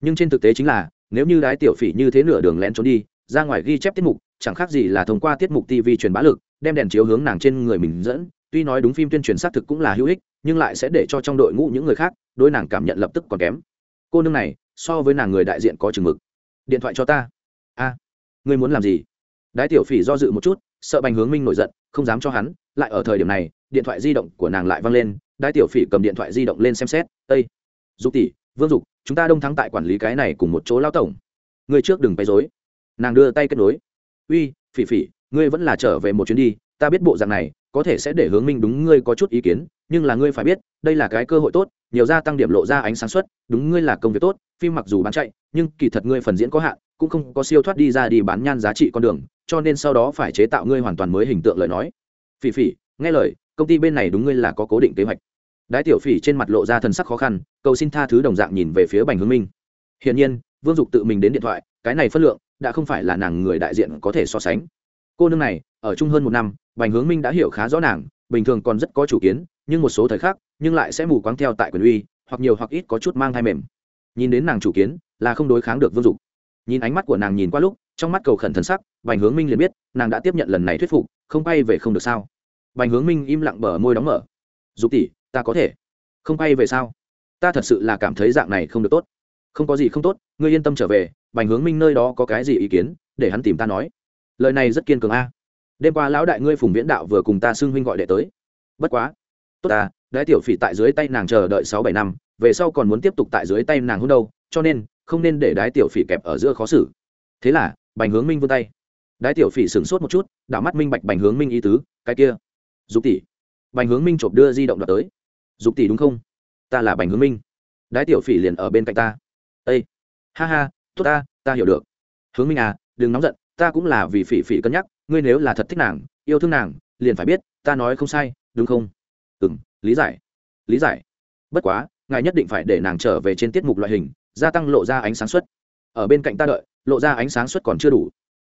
Nhưng trên thực tế chính là, nếu như đái tiểu phỉ như thế nửa đường lén trốn đi, ra ngoài ghi chép tiết mục, chẳng khác gì là thông qua tiết mục tv truyền bá lực, đem đèn chiếu hướng nàng trên người mình dẫn. Tuy nói đúng phim tuyên truyền xác thực cũng là hữu ích, nhưng lại sẽ để cho trong đội ngũ những người khác đôi nàng cảm nhận lập tức còn kém. Cô nương này, so với nàng người đại diện có chừng mực. Điện thoại cho ta. A ngươi muốn làm gì? Đái tiểu phỉ do dự một chút sợ bành hướng minh nổi giận, không dám cho hắn. Lại ở thời điểm này, điện thoại di động của nàng lại văng lên, đái tiểu phỉ cầm điện thoại di động lên xem xét. Ây dục tỷ, vương dục, chúng ta đông thắng tại quản lý cái này cùng một chỗ lao tổng. Ngươi trước đừng bày dối nàng đưa tay kết nối. Uy, phỉ phỉ, ngươi vẫn là trở về một chuyến đi. Ta biết bộ dạng này, có thể sẽ để hướng minh đúng ngươi có chút ý kiến, nhưng là ngươi phải biết, đây là cái cơ hội tốt, nhiều gia tăng điểm lộ ra ánh sáng suất, đúng ngươi là công việc tốt, phim mặc dù bán chạy, nhưng kỳ thật ngươi phần diễn có hạn cũng không có siêu thoát đi ra đi bán nhan giá trị con đường, cho nên sau đó phải chế tạo ngươi hoàn toàn mới hình tượng lời nói. Phỉ phỉ, nghe lời, công ty bên này đúng ngươi là có cố định kế hoạch. Đái tiểu phỉ trên mặt lộ ra thần sắc khó khăn, cầu xin tha thứ đồng dạng nhìn về phía bành hướng minh. Hiển nhiên, vương dục tự mình đến điện thoại, cái này phân lượng đã không phải là nàng người đại diện có thể so sánh. Cô nương này, ở chung hơn một năm, bành hướng minh đã hiểu khá rõ nàng, bình thường còn rất có chủ kiến, nhưng một số thời khắc, nhưng lại sẽ mù quáng theo tại quyền uy, hoặc nhiều hoặc ít có chút mang thai mềm. Nhìn đến nàng chủ kiến, là không đối kháng được vương dục nhìn ánh mắt của nàng nhìn qua lúc, trong mắt cầu khẩn thần sắc, bành hướng minh liền biết, nàng đã tiếp nhận lần này thuyết phục, không bay về không được sao? Bành hướng minh im lặng bờ môi đóng mở. Dục tỷ, ta có thể. Không bay về sao? Ta thật sự là cảm thấy dạng này không được tốt. Không có gì không tốt, ngươi yên tâm trở về, bành hướng minh nơi đó có cái gì ý kiến, để hắn tìm ta nói. Lời này rất kiên cường a. Đêm qua lão đại ngươi phùng viễn đạo vừa cùng ta xưng huynh gọi đệ tới. Bất quá. Tốt ta đái tiểu phỉ tại dưới tay nàng chờ đợi sáu bảy năm, về sau còn muốn tiếp tục tại dưới tay nàng hôn đâu, cho nên không nên để đái tiểu phỉ kẹp ở giữa khó xử. Thế là, bành hướng minh vươn tay. Đái tiểu phỉ sửng sốt một chút, đảo mắt minh bạch bành hướng minh ý tứ, cái kia. Dục tỷ. Bành hướng minh chộp đưa di động đoạt tới. Dục tỷ đúng không? Ta là bành hướng minh. Đái tiểu phỉ liền ở bên cạnh ta. Ây ha ha, tốt ta ta hiểu được. Hướng minh à đừng nóng giận, ta cũng là vì phỉ phỉ cân nhắc, ngươi nếu là thật thích nàng, yêu thương nàng, liền phải biết, ta nói không sai, đúng không? Ừ m lý giải. Lý giải. Bất quá, ngài nhất định phải để nàng trở về trên tiết mục loại hình gia tăng lộ ra ánh sáng suất ở bên cạnh ta đợi, lộ ra ánh sáng suất còn chưa đủ.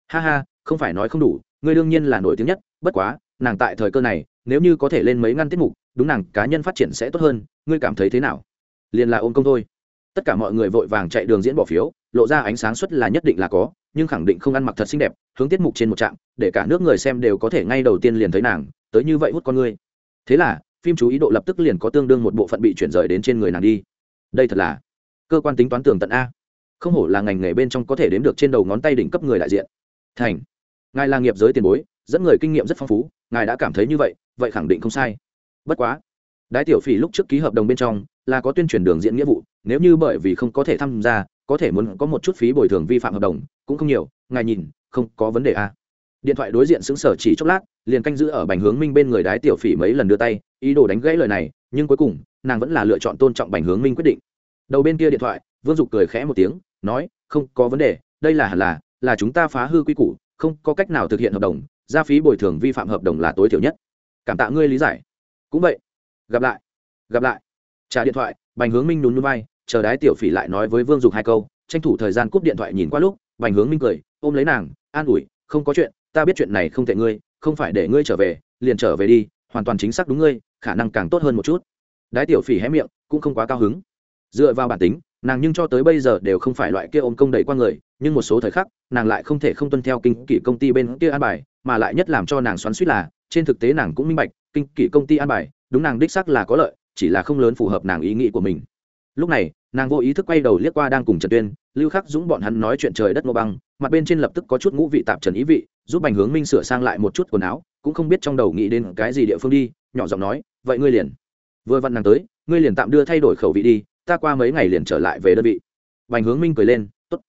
Ha ha, không phải nói không đủ, ngươi đương nhiên là nổi tiếng nhất, bất quá, nàng tại thời cơ này, nếu như có thể lên mấy ngăn tiết mục, đúng nàng cá nhân phát triển sẽ tốt hơn, ngươi cảm thấy thế nào? Liền là ôm công thôi. Tất cả mọi người vội vàng chạy đường diễn bỏ phiếu, lộ ra ánh sáng suất là nhất định là có, nhưng khẳng định không ăn mặc thật xinh đẹp, hướng tiết mục trên một trạm, để cả nước người xem đều có thể ngay đầu tiên liền thấy nàng, tới như vậy hút con ngươi. Thế là, phim chú ý độ lập tức liền có tương đương một bộ phận bị chuyển rời đến trên người nàng đi. Đây thật là cơ quan tính toán tường tận a. Không hổ là ngành nghề bên trong có thể đếm được trên đầu ngón tay đỉnh cấp người đại diện. Thành, ngài là nghiệp giới tiền bối, dẫn người kinh nghiệm rất phong phú, ngài đã cảm thấy như vậy vậy khẳng định không sai. Bất quá, đái tiểu phỉ lúc trước ký hợp đồng bên trong là có tuyên truyền đường diễn nghĩa vụ, nếu như bởi vì không có thể tham gia, có thể muốn có một chút phí bồi thường vi phạm hợp đồng, cũng không nhiều, ngài nhìn, không có vấn đề a. điện thoại đối diện xứng sở chỉ chốc lát, liền canh giữ ở bành hướng minh bên người đái tiểu phỉ mấy lần đưa tay, ý đồ đánh gãy lời này, nhưng cuối cùng, nàng vẫn là lựa chọn tôn trọng bành hướng minh quyết định đầu bên kia điện thoại, vương dục cười khẽ một tiếng, nói, không có vấn đề, đây là hẳn là là chúng ta phá hư quy củ, không có cách nào thực hiện hợp đồng, gia phí bồi thường vi phạm hợp đồng là tối thiểu nhất. Cảm tạ ngươi lý giải. Cũng vậy, gặp lại gặp lại. Trả điện thoại, bành hướng minh nhún núi bay chờ đái tiểu phỉ lại nói với vương dục hai câu, tranh thủ thời gian cúp điện thoại nhìn qua lúc, bành hướng minh cười, ôm lấy nàng, an ủi, không có chuyện, ta biết chuyện này không thể ngươi, không phải để ngươi trở về, liền trở về đi, hoàn toàn chính xác đúng ngươi, khả năng càng tốt hơn một chút. Đái tiểu phỉ hé miệng, cũng không quá cao hứng dựa vào bản tính, nàng nhưng cho tới bây giờ đều không phải loại kia ôm công đẩy qua người, nhưng một số thời khắc, nàng lại không thể không tuân theo kinh kỷ công ty bên kia an bài, mà lại nhất làm cho nàng xoắn suýt là, trên thực tế nàng cũng minh bạch, kinh kỷ công ty an bài, đúng nàng đích sắc là có lợi, chỉ là không lớn phù hợp nàng ý nghĩ của mình. Lúc này, nàng vô ý thức quay đầu liếc qua đang cùng trần tuyên, lưu khắc dũng bọn hắn nói chuyện trời đất ngô băng, mặt bên trên lập tức có chút ngũ vị tạp trần ý vị, giúp bành hướng minh sửa sang lại một chút quần áo, cũng không biết trong đầu nghĩ đến cái gì địa phương đi, nhỏ giọng nói, vậy ngươi liền, vừa vặn nàng tới, ngươi liền tạm đưa thay đổi khẩu vị đi ta qua mấy ngày liền trở lại về đơn vị. Bành hướng minh cười lên, tốt.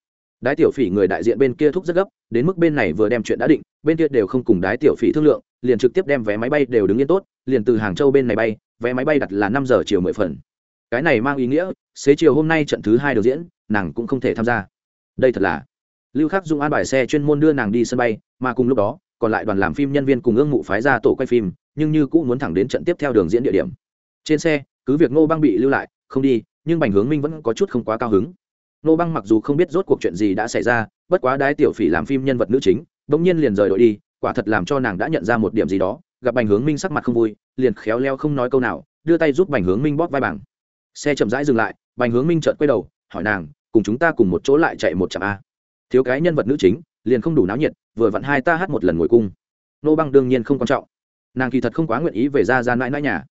Đái tiểu phỉ người đại diện bên kia thúc rất gấp, đến mức bên này vừa đem chuyện đã định, bên kia đều không cùng đái tiểu phỉ thương lượng, liền trực tiếp đem vé máy bay đều đứng yên tốt, liền từ hàng châu bên này bay, vé máy bay đặt là năm giờ chiều mười phần. Cái này mang ý nghĩa, xế chiều hôm nay trận thứ hai được diễn, nàng cũng không thể tham gia. Đây thật là. Lưu khắc dung an bài xe chuyên môn đưa nàng đi sân bay, mà cùng lúc đó, còn lại đoàn làm phim nhân viên cùng ương mụ phái ra tổ quay phim, nhưng như cũng muốn thẳng đến trận tiếp theo đường diễn địa điểm. Trên xe, cứ việc ngô băng bị lưu lại, không đi nhưng bành hướng minh vẫn có chút không quá cao hứng. Nô băng mặc dù không biết rốt cuộc chuyện gì đã xảy ra, bất quá đái tiểu phỉ làm phim nhân vật nữ chính, bỗng nhiên liền rời đội đi, quả thật làm cho nàng đã nhận ra một điểm gì đó, gặp bành hướng minh sắc mặt không vui, liền khéo leo không nói câu nào, đưa tay giúp bành hướng minh bóp vai bảng xe chậm rãi dừng lại, bành hướng minh chợt quay đầu, hỏi nàng, cùng chúng ta cùng một chỗ lại chạy một trạm a? Thiếu cái nhân vật nữ chính, liền không đủ náo nhiệt, vừa vặn hai ta hát một lần ngồi cung. Nô băng đương nhiên không quan trọng. Nàng kỳ thật không quá nguyện ý về ra ra mãi mãi nhà.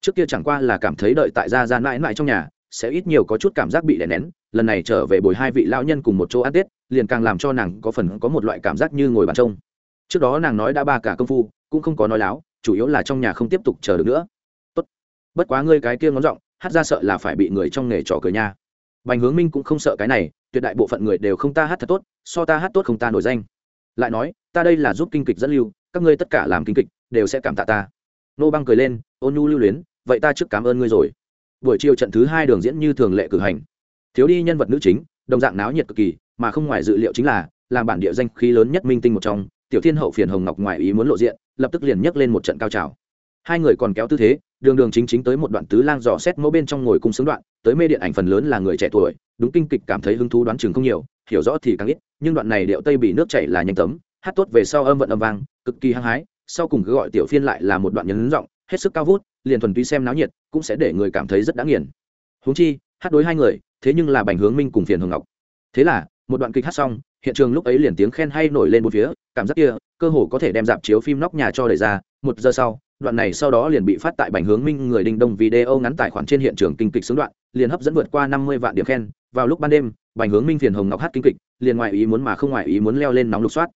Trước kia chẳng qua là cảm thấy đợi tại ra ra mãi mãi trong nhà sẽ ít nhiều có chút cảm giác bị đè nén. Lần này trở về bồi hai vị lão nhân cùng một chỗ ăn tết, liền càng làm cho nàng có phần có một loại cảm giác như ngồi bàn trông. Trước đó nàng nói đã ba cả công phu, cũng không có nói láo, chủ yếu là trong nhà không tiếp tục chờ được nữa. Tốt. Bất quá ngươi cái kia ngón giọng, hát ra sợ là phải bị người trong nghề trò cười nha. Bành hướng minh cũng không sợ cái này, tuyệt đại bộ phận người đều không ta hát thật tốt, so ta hát tốt không ta nổi danh. Lại nói, ta đây là giúp kinh kịch dẫn lưu, các ngươi tất cả làm kinh kịch, đều sẽ cảm tạ ta. Nô băng cười lên, ôn nhu lưu luyến, vậy ta trước cảm ơn ngươi rồi buổi chiều trận thứ hai đường diễn như thường lệ cử hành. Thiếu đi nhân vật nữ chính, đồng dạng náo nhiệt cực kỳ, mà không ngoài dự liệu chính là, làm bản địa danh khí lớn nhất minh tinh một trong, tiểu thiên hậu phiền hồng ngọc ngoài ý muốn lộ diện, lập tức liền nhấc lên một trận cao trào. Hai người còn kéo tư thế, đường đường chính chính tới một đoạn tứ lang dò xét mẫu bên trong ngồi cung xứng đoạn, tới mê điện ảnh phần lớn là người trẻ tuổi, đúng kinh kịch cảm thấy hứng thú đoán chừng không nhiều, hiểu rõ thì càng ít, nhưng đoạn này điệu tây bị nước chảy là nhanh tấm, hát tốt về sau âm vận âm vang, cực kỳ hăng hái, sau cùng cứ gọi tiểu phiên lại là một đoạn nhấn giọng hết sức cao vút liền thuần túy xem náo nhiệt, cũng sẽ để người cảm thấy rất đã nghiền. Huống chi, hát đối hai người, thế nhưng là bành hướng minh cùng phiền hồng ngọc. Thế là, một đoạn kịch hát xong, hiện trường lúc ấy liền tiếng khen hay nổi lên một phía, cảm giác kia, cơ hồ có thể đem dạp chiếu phim nóc nhà cho đẩy ra, một giờ sau, đoạn này sau đó liền bị phát tại bành hướng minh người đinh đông video ngắn tài khoản trên hiện trường kinh kịch xướng đoạn, liền hấp dẫn vượt qua năm mươi vạn điểm khen. Vào lúc ban đêm, bành hướng minh phiền hồng ngọc hát kinh kịch, liền ngoại ý muốn mà không ngoại ý muốn leo lên nóng lục soát.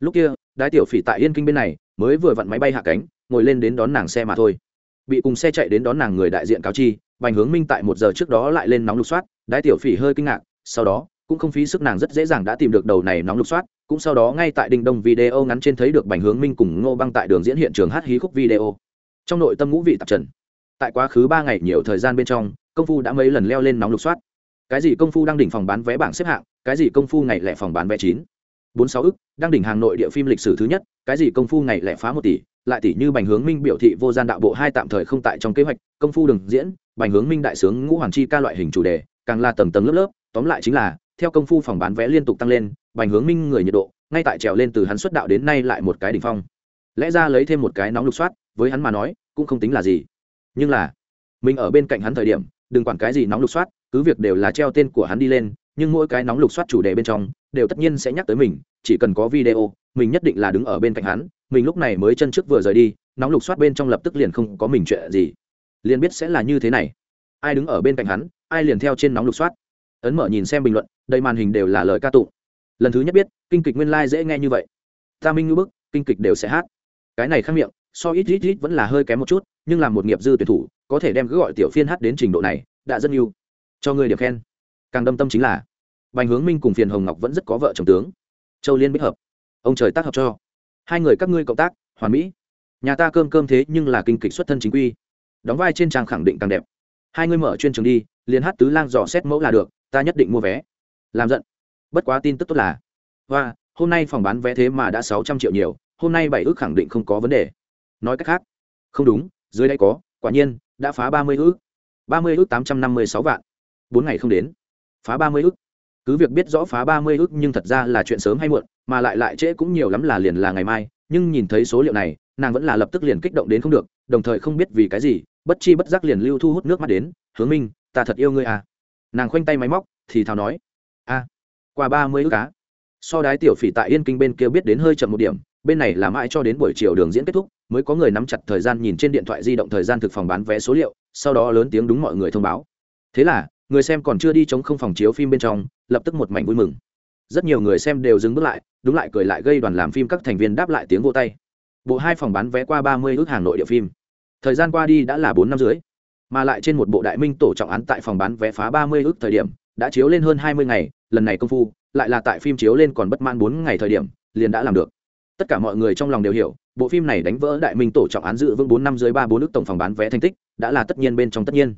Lúc kia, đái tiểu phỉ tại yên kinh bên này, mới vừa vặn máy bay hạ cánh, ngồi lên đến đón nàng xe mà thôi bị cùng xe chạy đến đón nàng người đại diện cáo chi, bành hướng minh tại một giờ trước đó lại lên nóng lục soát, đái tiểu phỉ hơi kinh ngạc, sau đó, cũng không phí sức nàng rất dễ dàng đã tìm được đầu này nóng lục soát, cũng sau đó ngay tại đình đông video ngắn trên thấy được bành hướng minh cùng ngô băng tại đường diễn hiện trường hát hí khúc video. Trong nội tâm ngũ vị tạp trần, tại quá khứ ba ngày nhiều thời gian bên trong, công phu đã mấy lần leo lên nóng lục soát. Cái gì công phu đang đỉnh phòng bán vé bảng xếp hạng, cái gì công phu ngày lẻ phòng bán vé chín. Bốn sáu ức, đang đỉnh hàng nội địa phim lịch sử thứ nhất, cái gì công phu ngày lẻ phá một tỷ lại tỷ như bành hướng minh biểu thị vô gian đạo bộ hai tạm thời không tại trong kế hoạch, công phu đường diễn, bành hướng minh đại sướng ngũ hoàng chi ca loại hình chủ đề, càng là tầng tầng lớp lớp, tóm lại chính là, theo công phu phòng bán vé liên tục tăng lên, bành hướng minh người nhiệt độ, ngay tại trèo lên từ hắn xuất đạo đến nay lại một cái đỉnh phong. Lẽ ra lấy thêm một cái nóng lục soát, với hắn mà nói, cũng không tính là gì. Nhưng là, mình ở bên cạnh hắn thời điểm, đừng quản cái gì nóng lục soát, cứ việc đều là treo tên của hắn đi lên, nhưng mỗi cái nóng lục soát chủ đề bên trong, đều tất nhiên sẽ nhắc tới mình, chỉ cần có video mình nhất định là đứng ở bên cạnh hắn, mình lúc này mới chân trước vừa rời đi, nóng lục soát bên trong lập tức liền không có mình chuyện gì. Liền biết sẽ là như thế này. Ai đứng ở bên cạnh hắn, ai liền theo trên nóng lục soát. Ấn mở nhìn xem bình luận đây màn hình đều là lời ca tụng. Lần thứ nhất biết, kinh kịch nguyên lai、like、dễ nghe như vậy. Ta minh ngữ bức, kinh kịch đều sẽ hát. Cái này khác miệng, so ít ít ít vẫn là hơi kém một chút, nhưng làm một nghiệp dư tuyển thủ, có thể đem cứ gọi tiểu phiên hát đến trình độ này, đã rất yêu cho người điểm khen. Càng đâm tâm chính là, bành hướng minh cùng phiền hồng ngọc vẫn rất có vợ chồng tướng. Châu liên bích hợp ông trời tác hợp cho. Hai người các ngươi cộng tác, hoàn mỹ. Nhà ta cơm cơm thế nhưng là kinh kịch xuất thân chính quy. Đóng vai trên trang khẳng định càng đẹp. Hai ngươi mở chuyên trường đi, liền hát tứ lang dò xét mẫu là được, ta nhất định mua vé. Làm giận. Bất quá tin tức tốt là và hôm nay phòng bán vé thế mà đã sáu trăm triệu nhiều, hôm nay bảy ước khẳng định không có vấn đề. Nói cách khác, không đúng, dưới đây có, quả nhiên, đã phá ba mươi ước. Ba mươi ước tám trăm năm mươi sáu vạn. Bốn ngày không đến. Phá ba mươi ước cứ việc biết rõ phá ba mươi ước nhưng thật ra là chuyện sớm hay muộn, mà lại lại trễ cũng nhiều lắm là liền là ngày mai, nhưng nhìn thấy số liệu này, nàng vẫn là lập tức liền kích động đến không được, đồng thời không biết vì cái gì, bất chi bất giác liền lưu thu hút nước mắt đến, hướng minh, ta thật yêu ngươi à. Nàng khoanh tay máy móc, thì thào nói, a, qua ba mươi ước cá so đái tiểu phỉ tại yên kinh bên kia biết đến hơi chậm một điểm, bên này là mãi cho đến buổi chiều đường diễn kết thúc, mới có người nắm chặt thời gian nhìn trên điện thoại di động thời gian thực phòng bán vé số liệu, sau đó lớn tiếng đúng mọi người thông báo. Thế là người xem còn chưa đi chống không phòng chiếu phim bên trong, lập tức một mảnh vui mừng. Rất nhiều người xem đều dừng bước lại, đúng lại cười lại gây đoàn làm phim các thành viên đáp lại tiếng vô tay. Bộ hai phòng bán vé qua ba mươi ước hàng nội địa phim. Thời gian qua đi đã là bốn năm dưới mà lại trên một bộ đại minh tổ trọng án tại phòng bán vé phá ba mươi ước thời điểm, đã chiếu lên hơn hai mươi ngày, lần này công phu, lại là tại phim chiếu lên còn bất mãn bốn ngày thời điểm, liền đã làm được. Tất cả mọi người trong lòng đều hiểu, bộ phim này đánh vỡ đại minh tổ trọng án dự vững bốn năm dưới ba bốn ước tổng phòng bán vé thành tích, đã là tất nhiên bên trong tất nhiên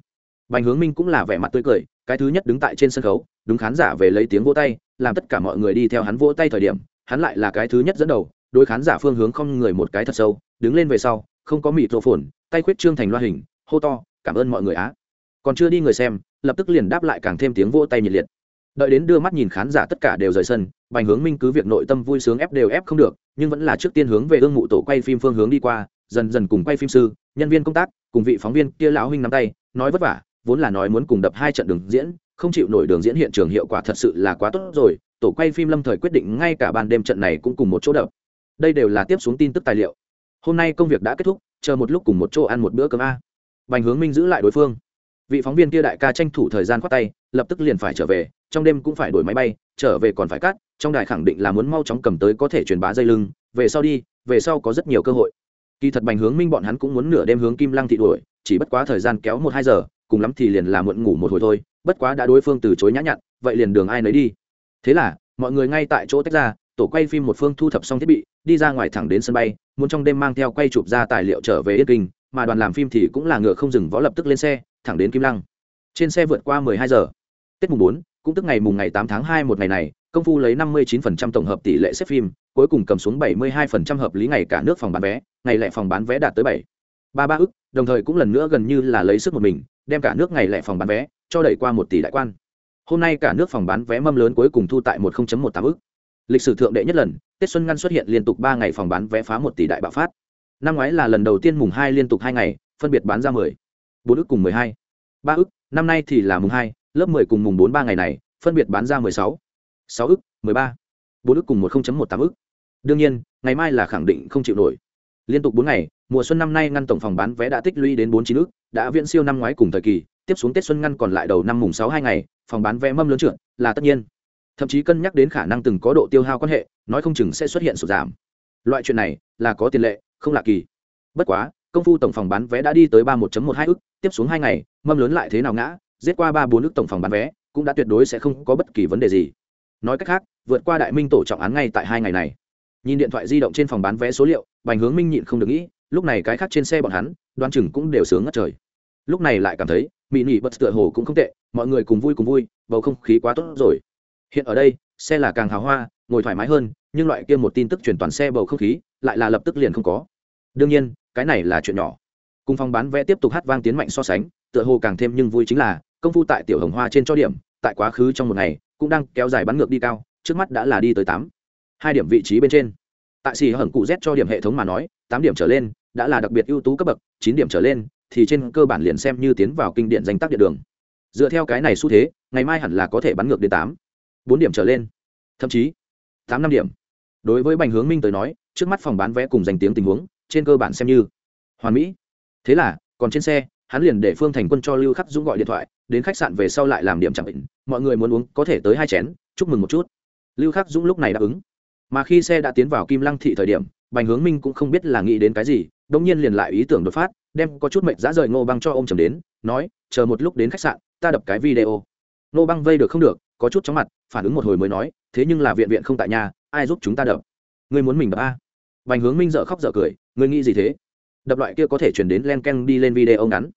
bành hướng minh cũng là vẻ mặt tươi cười, cái thứ nhất đứng tại trên sân khấu, đúng khán giả về lấy tiếng vỗ tay, làm tất cả mọi người đi theo hắn vỗ tay thời điểm, hắn lại là cái thứ nhất dẫn đầu, đối khán giả phương hướng không người một cái thật sâu, đứng lên về sau, không có mịt rộ phồn tay khuyết trương thành loa hình, hô to, cảm ơn mọi người á. Còn chưa đi người xem, lập tức liền đáp lại càng thêm tiếng vỗ tay nhiệt liệt. Đợi đến đưa mắt nhìn khán giả tất cả đều rời sân, bành hướng minh cứ việc nội tâm vui sướng ép đều ép không được, nhưng vẫn là trước tiên hướng về ương mụ tổ quay phim phương hướng đi qua, dần dần cùng quay phim sư, nhân viên công tác, cùng vị phóng viên kia lão huynh nắm tay, nói vất vả vốn là nói muốn cùng đập hai trận đường diễn, không chịu nổi đường diễn hiện trường hiệu quả thật sự là quá tốt rồi, tổ quay phim lâm thời quyết định ngay cả ban đêm trận này cũng cùng một chỗ đập. Đây đều là tiếp xuống tin tức tài liệu. Hôm nay công việc đã kết thúc, chờ một lúc cùng một chỗ ăn một bữa cơm a. Bành hướng minh giữ lại đối phương. Vị phóng viên kia đại ca tranh thủ thời gian khoát tay, lập tức liền phải trở về, trong đêm cũng phải đổi máy bay, trở về còn phải cắt, trong đài khẳng định là muốn mau chóng cầm tới có thể truyền bá dây lưng, về sau đi, về sau có rất nhiều cơ hội. Kỳ thật bành hướng minh bọn hắn cũng muốn nửa đêm hướng kim lăng thị đuổi, chỉ bất quá thời gian kéo một hai giờ cùng lắm thì liền là muộn ngủ một hồi thôi bất quá đã đối phương từ chối nhã nhặn vậy liền đường ai nấy đi. Thế là mọi người ngay tại chỗ tách ra tổ quay phim một phương thu thập xong thiết bị đi ra ngoài thẳng đến sân bay muốn trong đêm mang theo quay chụp ra tài liệu trở về yết kinh mà đoàn làm phim thì cũng là ngựa không dừng võ lập tức lên xe thẳng đến kim lăng. Trên xe vượt qua 12 giờ. Tết mùng 4, cũng tức ngày mùng ngày 8 tháng 2 một ngày này công phu lấy 59% tổng hợp tỷ lệ xếp phim cuối cùng cầm xuống 72% hợp lý ngày cả nước phòng bán vé ngày lẻ phòng bán vé đạt tới 7. ba ba ức đồng thời cũng lần nữa gần như là lấy sức một mình đem cả nước ngày lẻ phòng bán vé, cho đẩy qua một tỷ đại quan. Hôm nay cả nước phòng bán vé mâm lớn cuối cùng thu tại 10.18 ức. Lịch sử thượng đệ nhất lần, tết xuân ngăn xuất hiện liên tục ba ngày phòng bán vé phá một tỷ đại bạo phát. Năm ngoái là lần đầu tiên mùng hai liên tục hai ngày, phân biệt bán ra mười, bốn ức cùng mười hai, ba ức, năm nay thì là mùng hai, lớp mười cùng mùng bốn ba ngày này, phân biệt bán ra mười sáu sáu ức, mười ba, bốn ức cùng một một tám ức. Đương nhiên, ngày mai là khẳng định không chịu nổi liên tục bốn ngày, mùa xuân năm nay ngăn tổng phòng bán vé đã tích lũy đến bốn chín ức đã viễn siêu năm ngoái cùng thời kỳ, tiếp xuống tết xuân ngăn còn lại đầu năm mùng sáu hai ngày, phòng bán vé mâm lớn trượt, là tất nhiên. Thậm chí cân nhắc đến khả năng từng có độ tiêu hao quan hệ, nói không chừng sẽ xuất hiện sụt giảm. Loại chuyện này, là có tiền lệ, không lạ kỳ. Bất quá, công phu tổng phòng bán vé đã đi tới ba một một hai ức tiếp xuống hai ngày, mâm lớn lại thế nào ngã, giết qua ba bốn ức tổng phòng bán vé, cũng đã tuyệt đối sẽ không có bất kỳ vấn đề gì. Nói cách khác, vượt qua đại minh tổ trọng án ngay tại hai ngày này. Nhìn điện thoại di động trên phòng bán vé số liệu bành hướng minh nhịn không được nghĩ, lúc này cái khác trên xe bọn hắn đoan chừng cũng đều sướng ngất trời. Lúc này lại cảm thấy, mỹ nỉ bật tựa hồ cũng không tệ, mọi người cùng vui cùng vui, bầu không khí quá tốt rồi. Hiện ở đây, xe là càng hào hoa, ngồi thoải mái hơn, nhưng loại kia một tin tức chuyển toàn xe bầu không khí, lại là lập tức liền không có. Đương nhiên, cái này là chuyện nhỏ. Cùng phòng bán vé tiếp tục hát vang tiến mạnh so sánh, tựa hồ càng thêm nhưng vui chính là, công phu tại tiểu hồng hoa trên cho điểm, tại quá khứ trong một ngày, cũng đang kéo dài bắn ngược đi cao, trước mắt đã là đi tới tám, hai điểm vị trí bên trên tại xì hởng cụ z cho điểm hệ thống mà nói, tám điểm trở lên, đã là đặc biệt ưu tú cấp bậc, chín điểm trở lên, thì trên cơ bản liền xem như tiến vào kinh điện danh tác điện đường. Dựa theo cái này xu thế, ngày mai hẳn là có thể bắn ngược đến tám, bốn điểm trở lên. Thậm chí, tám năm điểm. Đối với bành hướng minh tới nói, trước mắt phòng bán vé cùng danh tiếng tình huống, trên cơ bản xem như hoàn mỹ. Thế là, còn trên xe, hắn liền để phương thành quân cho lưu khắc dũng gọi điện thoại, đến khách sạn về sau lại làm điểm chẳng định mọi người muốn uống, có thể tới hai chén, chúc mừng một chút. Lưu khắc dũng lúc này đáp ứng mà khi xe đã tiến vào kim lăng thị thời điểm, bành hướng minh cũng không biết là nghĩ đến cái gì đông nhiên liền lại ý tưởng đột phát, đem có chút mệnh dã rời ngô băng cho ô m chầm đến, nói, chờ một lúc đến khách sạn, ta đập cái video. Ngô băng vây được không được, có chút chóng mặt, phản ứng một hồi mới nói, thế nhưng là viện viện không tại nhà, ai giúp chúng ta đập? Ngươi muốn mình đập a? Bành hướng minh dợ khóc dợ cười, ngươi nghĩ gì thế? Đập loại kia có thể chuyển đến len ken đi lên video ngắn.